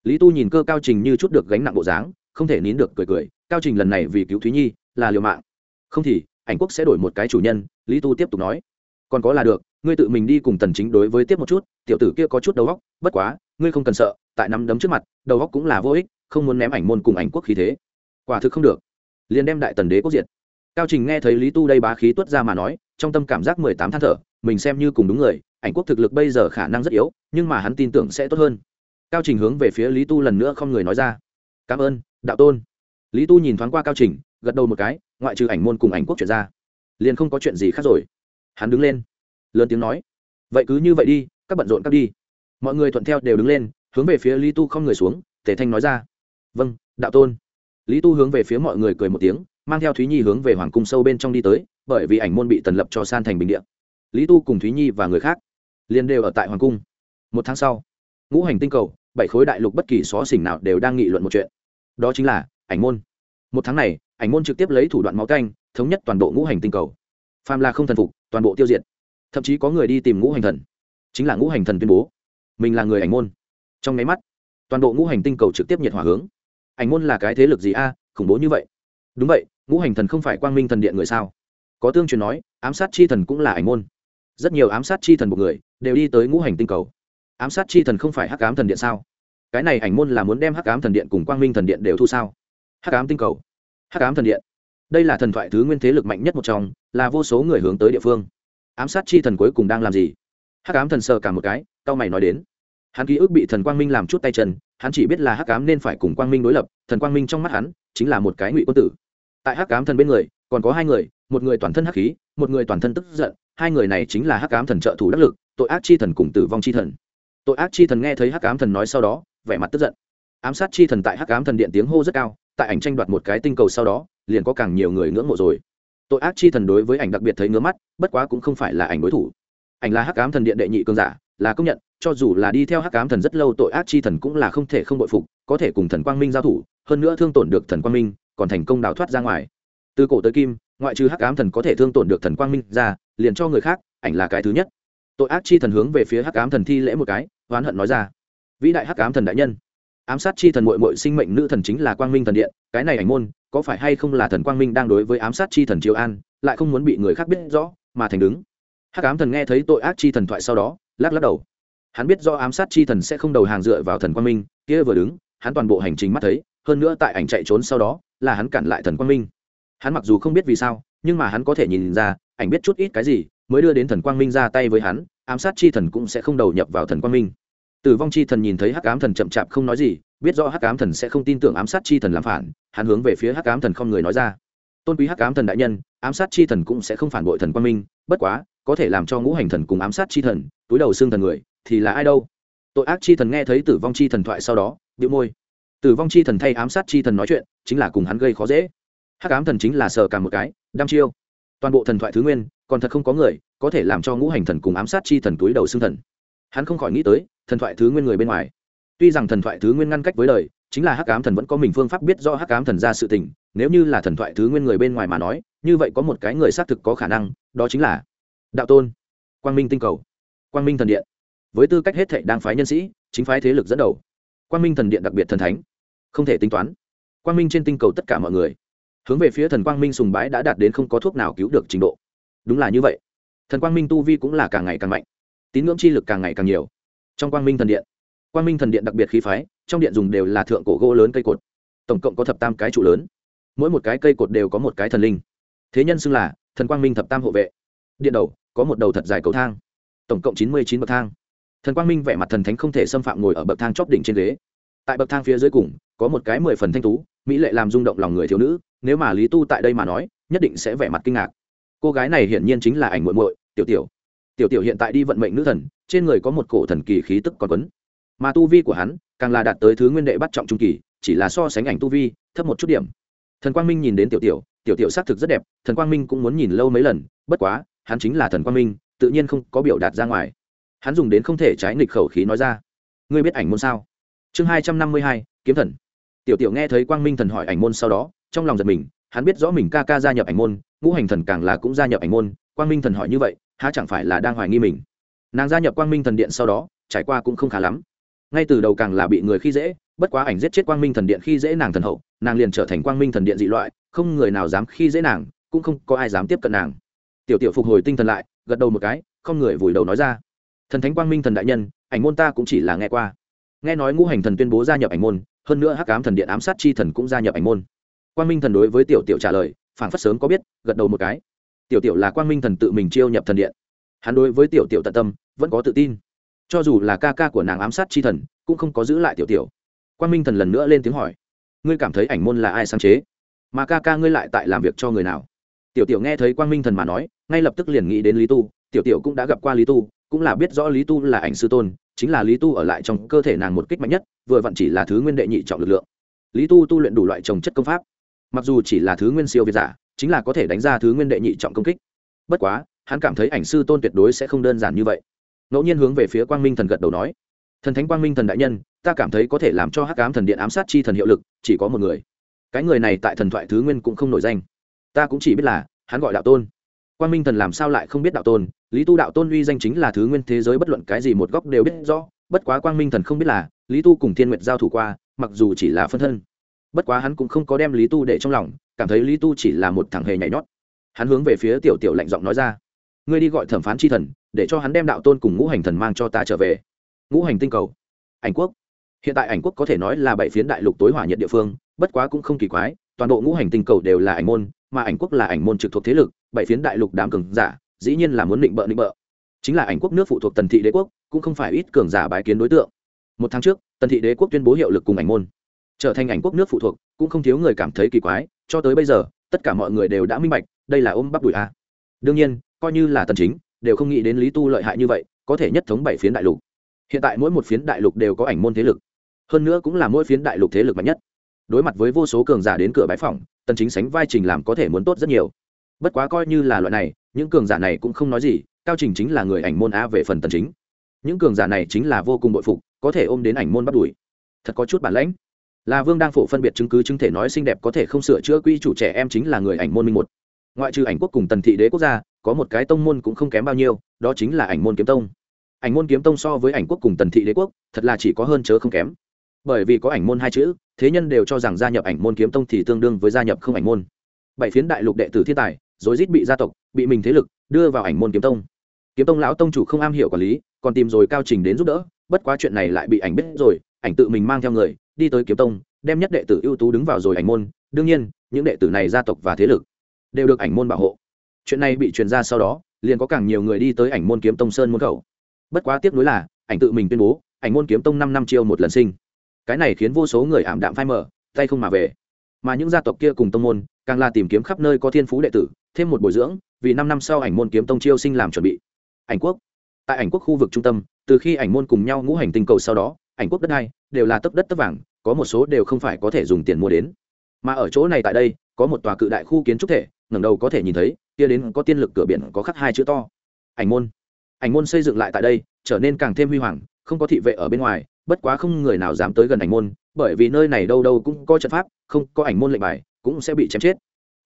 Lý tu nhìn cơ cao trình như chút được gánh nặng bộ dáng, không thể nín được cười cười, cao trình lần này vì cứu thúy nhi, là liều mạng. Không thì, ảnh quốc sẽ đổi một cái chủ nhân, lý tu tiếp tục nói. Còn có là được, ngươi tự mình đi cùng tần chính đối với tiếp một chút, tiểu tử kia có chút đầu óc, bất quá, ngươi không cần sợ, tại nắm đấm trước mặt, đầu óc cũng là vô ích, không muốn ném ảnh môn cùng ảnh quốc khí thế. Quả thực không được. Liền đem đại tần đế quốc diệt cao trình nghe thấy lý tu đây bá khí tuất ra mà nói, trong tâm cảm giác mười tám than thở, mình xem như cùng đúng người, ảnh quốc thực lực bây giờ khả năng rất yếu, nhưng mà hắn tin tưởng sẽ tốt hơn. Cao trình hướng về phía lý tu lần nữa không người nói ra. Cảm ơn, đạo tôn. Lý tu nhìn thoáng qua cao trình, gật đầu một cái, ngoại trừ ảnh môn cùng ảnh quốc chuyển ra, liền không có chuyện gì khác rồi. Hắn đứng lên, lớn tiếng nói, vậy cứ như vậy đi, các bận rộn các đi. Mọi người thuận theo đều đứng lên, hướng về phía lý tu không người xuống, tề thanh nói ra vâng đạo tôn. Lý tu hướng về phía mọi người cười một tiếng mang theo thúy nhi hướng về hoàng cung sâu bên trong đi tới, bởi vì ảnh môn bị tần lập cho san thành bình địa. lý tu cùng thúy nhi và người khác liền đều ở tại hoàng cung. Một tháng sau, ngũ hành tinh cầu, bảy khối đại lục bất kỳ xó xỉnh nào đều đang nghị luận một chuyện. Đó chính là ảnh môn. Một tháng này, ảnh môn trực tiếp lấy thủ đoạn máu canh, thống nhất toàn bộ ngũ hành tinh cầu. Phàm là không thần phục, toàn bộ tiêu diệt. Thậm chí có người đi tìm ngũ hành thần. Chính là ngũ hành thần tuyên bố, mình là người ảnh môn. Trong máy mắt, toàn bộ ngũ hành tinh cầu trực tiếp nhiệt hỏa hướng. Ảnh môn là cái thế lực gì a, khủng bố như vậy đúng vậy, ngũ hành thần không phải quang minh thần điện người sao? Có tương truyền nói, ám sát chi thần cũng là ảnh môn. Rất nhiều ám sát chi thần một người, đều đi tới ngũ hành tinh cầu. Ám sát chi thần không phải hắc ám thần điện sao? Cái này ảnh môn là muốn đem hắc ám thần điện cùng quang minh thần điện đều thu sao? Hắc ám tinh cầu. Hắc ám thần điện. Đây là thần thoại thứ nguyên thế lực mạnh nhất một trong, là vô số người hướng tới địa phương. Ám sát chi thần cuối cùng đang làm gì? Hắc ám thần sờ cả một cái cao mày nói đến. Hắn ký ức bị thần quang minh làm chút tay chân hắn chỉ biết là hắc ám nên phải cùng quang minh đối lập, thần quang minh trong mắt hắn chính là một cái ngụy quân tử. Tại hắc ám thần bên người, còn có hai người, một người toàn thân hắc khí, một người toàn thân tức giận, hai người này chính là hắc ám thần trợ thủ đắc lực, tội ác chi thần cùng tử vong chi thần. Tội ác chi thần nghe thấy hắc ám thần nói sau đó, vẻ mặt tức giận. Ám sát chi thần tại hắc ám thần điện tiếng hô rất cao, tại ảnh tranh đoạt một cái tinh cầu sau đó, liền có càng nhiều người ngưỡng mộ rồi. Tội ác chi thần đối với ảnh đặc biệt thấy ngứa mắt, bất quá cũng không phải là ảnh đối thủ. Ảnh là hắc ám thần điện đệ nhị cương giả, là công nhận cho dù là đi theo hắc ám thần rất lâu tội ác chi thần cũng là không thể không bội phục, có thể cùng thần quang minh giao thủ, hơn nữa thương tổn được thần quang minh, còn thành công đào thoát ra ngoài. Từ cổ tới kim, ngoại trừ hắc ám thần có thể thương tổn được thần quang minh ra, liền cho người khác, ảnh là cái thứ nhất. Tội ác chi thần hướng về phía hắc ám thần thi lễ một cái, oán hận nói ra. Vĩ đại hắc ám thần đại nhân, ám sát chi thần mội mội sinh mệnh nữ thần chính là quang minh thần điện, cái này ảnh môn, có phải hay không là thần quang minh đang đối với ám sát chi thần triều an, lại không muốn bị người khác biết rõ, mà thành đứng. Hắc ám thần nghe thấy tội ác chi thần thoại sau đó, lắc lắc đầu hắn biết do ám sát chi thần sẽ không đầu hàng dựa vào thần quang minh, kia vừa đứng, hắn toàn bộ hành trình mắt thấy, hơn nữa tại ảnh chạy trốn sau đó, là hắn cản lại thần quang minh. Hắn mặc dù không biết vì sao, nhưng mà hắn có thể nhìn ra, ảnh biết chút ít cái gì, mới đưa đến thần quang minh ra tay với hắn, ám sát chi thần cũng sẽ không đầu nhập vào thần quang minh. Tử vong chi thần nhìn thấy hắc ám thần chậm chạp không nói gì, biết rõ hắc ám thần sẽ không tin tưởng ám sát chi thần làm phản, hắn hướng về phía hắc ám thần không người nói ra. Tôn quý hắc ám thần đại nhân, ám sát chi thần cũng sẽ không phản bội thần quang minh, bất quá, có thể làm cho ngũ hành thần cùng ám sát chi thần, túi đầu xương thần người thì là ai đâu? Tội ác chi thần nghe thấy tử vong chi thần thoại sau đó bị môi. Tử vong chi thần thay ám sát chi thần nói chuyện, chính là cùng hắn gây khó dễ. Hắc ám thần chính là sờ cả một cái, đăm chiêu. Toàn bộ thần thoại thứ nguyên, còn thật không có người có thể làm cho ngũ hành thần cùng ám sát chi thần túi đầu xương thần. Hắn không khỏi nghĩ tới, thần thoại thứ nguyên người bên ngoài. Tuy rằng thần thoại thứ nguyên ngăn cách với đời, chính là hắc ám thần vẫn có mình phương pháp biết do hắc ám thần ra sự tình, nếu như là thần thoại thứ nguyên người bên ngoài mà nói, như vậy có một cái người xác thực có khả năng, đó chính là đạo tôn, quang minh tinh cầu, quang minh thần điện với tư cách hết thệ đang phái nhân sĩ, chính phái thế lực dẫn đầu. Quang minh thần điện đặc biệt thần thánh, không thể tính toán. Quang minh trên tinh cầu tất cả mọi người. Hướng về phía thần quang minh sùng bái đã đạt đến không có thuốc nào cứu được trình độ. Đúng là như vậy. Thần quang minh tu vi cũng là càng ngày càng mạnh. Tín ngưỡng chi lực càng ngày càng nhiều. Trong quang minh thần điện, quang minh thần điện đặc biệt khí phái, trong điện dùng đều là thượng cổ gỗ lớn cây cột. Tổng cộng có thập tam cái trụ lớn. Mỗi một cái cây cột đều có một cái thần linh. Thế nhân xưng là thần quang minh thập tam hộ vệ. Điện đầu, có một đầu thật dài cầu thang. Tổng cộng chín mươi chín bậc thang thần quang minh vẻ mặt thần thánh không thể xâm phạm ngồi ở bậc thang chóp đỉnh trên ghế. Tại bậc thang phía dưới cùng, có một cái mười phần thanh tú, mỹ lệ làm rung động lòng người thiếu nữ, nếu mà lý tu tại đây mà nói, nhất định sẽ vẻ mặt kinh ngạc. Cô gái này hiển nhiên chính là ảnh muội muội, tiểu tiểu. Tiểu tiểu hiện tại đi vận mệnh nữ thần, trên người có một cổ thần kỳ khí tức còn quấn. Mà tu vi của hắn, càng là đạt tới thứ nguyên đệ bắt trọng trung kỳ, chỉ là so sánh ảnh tu vi, thấp một chút điểm. Thần quang minh nhìn đến tiểu tiểu tiểu tiểu xác thực rất đẹp, thần quang minh cũng muốn nhìn lâu mấy lần, bất quá, hắn chính là thần quang minh, tự nhiên không có biểu đạt ra ngoài hắn dùng đến không thể trái nghịch khẩu khí nói ra. Ngươi biết ảnh môn sao? Chương hai trăm năm mươi hai, kiếm thần. Tiểu tiểu nghe thấy quang minh thần hỏi ảnh môn sau đó, trong lòng giật mình, hắn biết rõ mình ca ca gia nhập ảnh môn, ngũ hành thần càng là cũng gia nhập ảnh môn, quang minh thần hỏi như vậy, há chẳng phải là đang hoài nghi mình? Nàng gia nhập quang minh thần điện sau đó, trải qua cũng không khá lắm. Ngay từ đầu càng là bị người khi dễ, bất quá ảnh giết chết quang minh thần điện khi dễ nàng thần hậu, nàng liền trở thành quang minh thần điện dị loại, không người nào dám khi dễ nàng, cũng không có ai dám tiếp cận nàng. Tiểu tiểu phục hồi tinh thần lại, gật đầu một cái, không người vùi đầu nói ra thần thánh quang minh thần đại nhân, ảnh môn ta cũng chỉ là nghe qua. Nghe nói ngũ hành thần tuyên bố gia nhập ảnh môn, hơn nữa hắc ám thần điện ám sát chi thần cũng gia nhập ảnh môn. Quang minh thần đối với tiểu tiểu trả lời, phảng phất sớm có biết, gật đầu một cái. Tiểu tiểu là quang minh thần tự mình chiêu nhập thần điện. Hắn đối với tiểu tiểu tận tâm, vẫn có tự tin. Cho dù là ca ca của nàng ám sát chi thần, cũng không có giữ lại tiểu tiểu. Quang minh thần lần nữa lên tiếng hỏi, ngươi cảm thấy ảnh môn là ai sáng chế? Mà ca ca ngươi lại tại làm việc cho người nào? Tiểu tiểu nghe thấy quang minh thần mà nói, ngay lập tức liền nghĩ đến lý tu. Tiểu tiểu cũng đã gặp qua lý tu cũng là biết rõ lý tu là ảnh sư tôn, chính là lý tu ở lại trong cơ thể nàng một kích mạnh nhất, vừa vặn chỉ là thứ nguyên đệ nhị trọng lực lượng. Lý tu tu luyện đủ loại trồng chất công pháp. Mặc dù chỉ là thứ nguyên siêu việt giả, chính là có thể đánh ra thứ nguyên đệ nhị trọng công kích. Bất quá, hắn cảm thấy ảnh sư tôn tuyệt đối sẽ không đơn giản như vậy. Ngẫu nhiên hướng về phía quang minh thần gật đầu nói, thần thánh quang minh thần đại nhân, ta cảm thấy có thể làm cho hắc ám thần điện ám sát chi thần hiệu lực, chỉ có một người. Cái người này tại thần thoại thứ nguyên cũng không nổi danh. Ta cũng chỉ biết là hắn gọi đạo tôn quang minh thần làm sao lại không biết đạo tôn? Lý tu đạo tôn uy danh chính là thứ nguyên thế giới bất luận cái gì một góc đều biết rõ. Bất quá quang minh thần không biết là, lý tu cùng thiên nguyệt giao thủ qua, mặc dù chỉ là phân thân. Bất quá hắn cũng không có đem lý tu để trong lòng, cảm thấy lý tu chỉ là một thằng hề nhảy nhót. Hắn hướng về phía tiểu tiểu lạnh giọng nói ra, ngươi đi gọi thẩm phán chi thần, để cho hắn đem đạo tôn cùng ngũ hành thần mang cho ta trở về. Ngũ hành tinh cầu. Ảnh quốc. Hiện tại ảnh quốc có thể nói là bảy phiến đại lục tối hỏa nhiệt địa phương, bất quá cũng không kỳ quái, toàn bộ ngũ hành tinh cầu đều là ảnh môn, mà ảnh quốc là ảnh môn trực thuộc thế lực bảy phiến đại lục đám cường giả, dĩ nhiên là muốn định bợ định bợ. Chính là ảnh quốc nước phụ thuộc tần thị đế quốc, cũng không phải ít cường giả bái kiến đối tượng. Một tháng trước, tần thị đế quốc tuyên bố hiệu lực cùng ảnh môn. Trở thành ảnh quốc nước phụ thuộc, cũng không thiếu người cảm thấy kỳ quái, cho tới bây giờ, tất cả mọi người đều đã minh bạch, đây là ôm bắp đùi a. Đương nhiên, coi như là tần chính, đều không nghĩ đến lý tu lợi hại như vậy, có thể nhất thống bảy phiến đại lục. Hiện tại mỗi một phiến đại lục đều có ảnh môn thế lực. Hơn nữa cũng là mỗi phiến đại lục thế lực mạnh nhất. Đối mặt với vô số cường giả đến cửa bãi phòng tần chính sánh vai trình làm có thể muốn tốt rất nhiều bất quá coi như là loại này, những cường giả này cũng không nói gì, cao trình chính là người ảnh môn a về phần tần chính. Những cường giả này chính là vô cùng bội phục, có thể ôm đến ảnh môn bắt đuổi. Thật có chút bản lãnh. Là vương đang phổ phân biệt chứng cứ chứng thể nói xinh đẹp có thể không sửa chữa quy chủ trẻ em chính là người ảnh môn minh một. Ngoại trừ ảnh quốc cùng tần thị đế quốc gia, có một cái tông môn cũng không kém bao nhiêu, đó chính là ảnh môn kiếm tông. Ảnh môn kiếm tông so với ảnh quốc cùng tần thị đế quốc, thật là chỉ có hơn chớ không kém. Bởi vì có ảnh môn hai chữ, thế nhân đều cho rằng gia nhập ảnh môn kiếm tông thì tương đương với gia nhập không ảnh môn. Bảy phiến đại lục đệ tử thiên tài rối rít bị gia tộc, bị mình thế lực đưa vào ảnh môn kiếm tông. Kiếm tông lão tông chủ không am hiểu quản lý, còn tìm rồi cao trình đến giúp đỡ, bất quá chuyện này lại bị ảnh biết rồi, ảnh tự mình mang theo người, đi tới kiếm tông, đem nhất đệ tử ưu tú đứng vào rồi ảnh môn. Đương nhiên, những đệ tử này gia tộc và thế lực đều được ảnh môn bảo hộ. Chuyện này bị truyền ra sau đó, liền có càng nhiều người đi tới ảnh môn kiếm tông sơn môn khẩu. Bất quá tiếc nuối là, ảnh tự mình tuyên bố, ảnh môn kiếm tông năm năm chiêu một lần sinh. Cái này khiến vô số người ảm đạm phai mở tay không mà về mà những gia tộc kia cùng tông môn, càng là tìm kiếm khắp nơi có thiên phú đệ tử, thêm một bồi dưỡng, vì năm năm sau ảnh môn kiếm tông chiêu sinh làm chuẩn bị. Ảnh quốc. Tại ảnh quốc khu vực trung tâm, từ khi ảnh môn cùng nhau ngũ hành tinh cầu sau đó, ảnh quốc đất đai đều là tấp đất tấp vàng, có một số đều không phải có thể dùng tiền mua đến. Mà ở chỗ này tại đây, có một tòa cự đại khu kiến trúc thể, ngẩng đầu có thể nhìn thấy, kia đến có tiên lực cửa biển có khắc hai chữ to. Ảnh môn. Ảnh môn xây dựng lại tại đây, trở nên càng thêm huy hoàng, không có thị vệ ở bên ngoài, bất quá không người nào dám tới gần ảnh môn bởi vì nơi này đâu đâu cũng có trận pháp, không có ảnh môn lệnh bài, cũng sẽ bị chém chết.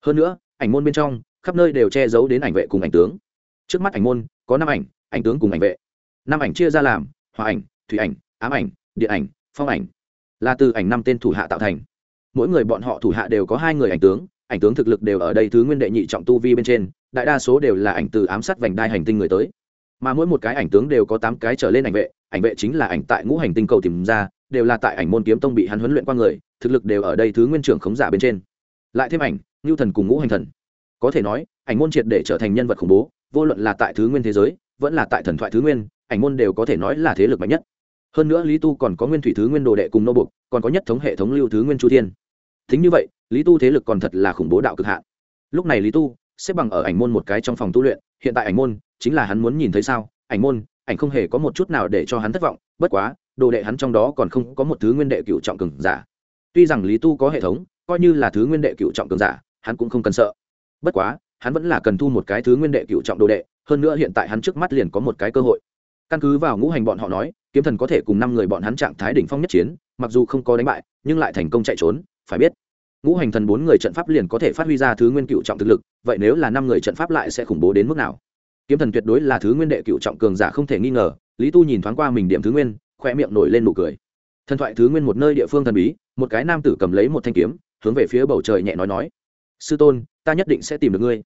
Hơn nữa, ảnh môn bên trong, khắp nơi đều che giấu đến ảnh vệ cùng ảnh tướng. Trước mắt ảnh môn, có năm ảnh ảnh tướng cùng ảnh vệ. Năm ảnh chia ra làm, hòa ảnh, thủy ảnh, ám ảnh, điện ảnh, phong ảnh. Là từ ảnh năm tên thủ hạ tạo thành. Mỗi người bọn họ thủ hạ đều có hai người ảnh tướng ảnh tướng thực lực đều ở đây thứ nguyên đệ nhị trọng tu vi bên trên, đại đa số đều là ảnh từ ám sát vành đai hành tinh người tới. Mà mỗi một cái ảnh tướng đều có tám cái trở lên ảnh vệ ảnh vệ chính là ảnh tại ngũ hành tinh cầu tìm ra đều là tại ảnh môn kiếm tông bị hắn huấn luyện qua người, thực lực đều ở đây thứ nguyên trưởng khống giả bên trên. Lại thêm ảnh, ngưu thần cùng ngũ hành thần. Có thể nói, ảnh môn triệt để trở thành nhân vật khủng bố, vô luận là tại thứ nguyên thế giới, vẫn là tại thần thoại thứ nguyên, ảnh môn đều có thể nói là thế lực mạnh nhất. Hơn nữa lý tu còn có nguyên thủy thứ nguyên đồ đệ cùng nô bục còn có nhất thống hệ thống lưu thứ nguyên chu thiên. Thính như vậy, lý tu thế lực còn thật là khủng bố đạo cực hạn. Lúc này lý tu, xếp bằng ở ảnh môn một cái trong phòng tu luyện, hiện tại ảnh môn, chính là hắn muốn nhìn thấy sao? Ảnh môn, ảnh không hề có một chút nào để cho hắn thất vọng, bất quá đồ đệ hắn trong đó còn không có một thứ nguyên đệ cựu trọng cường giả. Tuy rằng lý tu có hệ thống, coi như là thứ nguyên đệ cựu trọng cường giả, hắn cũng không cần sợ. Bất quá, hắn vẫn là cần thu một cái thứ nguyên đệ cựu trọng đồ đệ, hơn nữa hiện tại hắn trước mắt liền có một cái cơ hội. Căn cứ vào ngũ hành bọn họ nói, kiếm thần có thể cùng năm người bọn hắn trạng thái đỉnh phong nhất chiến, mặc dù không có đánh bại, nhưng lại thành công chạy trốn, phải biết. Ngũ hành thần bốn người trận pháp liền có thể phát huy ra thứ nguyên cựu trọng thực lực, vậy nếu là năm người trận pháp lại sẽ khủng bố đến mức nào? Kiếm thần tuyệt đối là thứ nguyên đệ cựu trọng cường giả không thể nghi ngờ, lý tu nhìn thoáng qua mình điểm thứ nguyên khoe miệng nổi lên nụ cười. Thần thoại thứ nguyên một nơi địa phương thần bí, một cái nam tử cầm lấy một thanh kiếm, hướng về phía bầu trời nhẹ nói nói. Sư tôn, ta nhất định sẽ tìm được ngươi.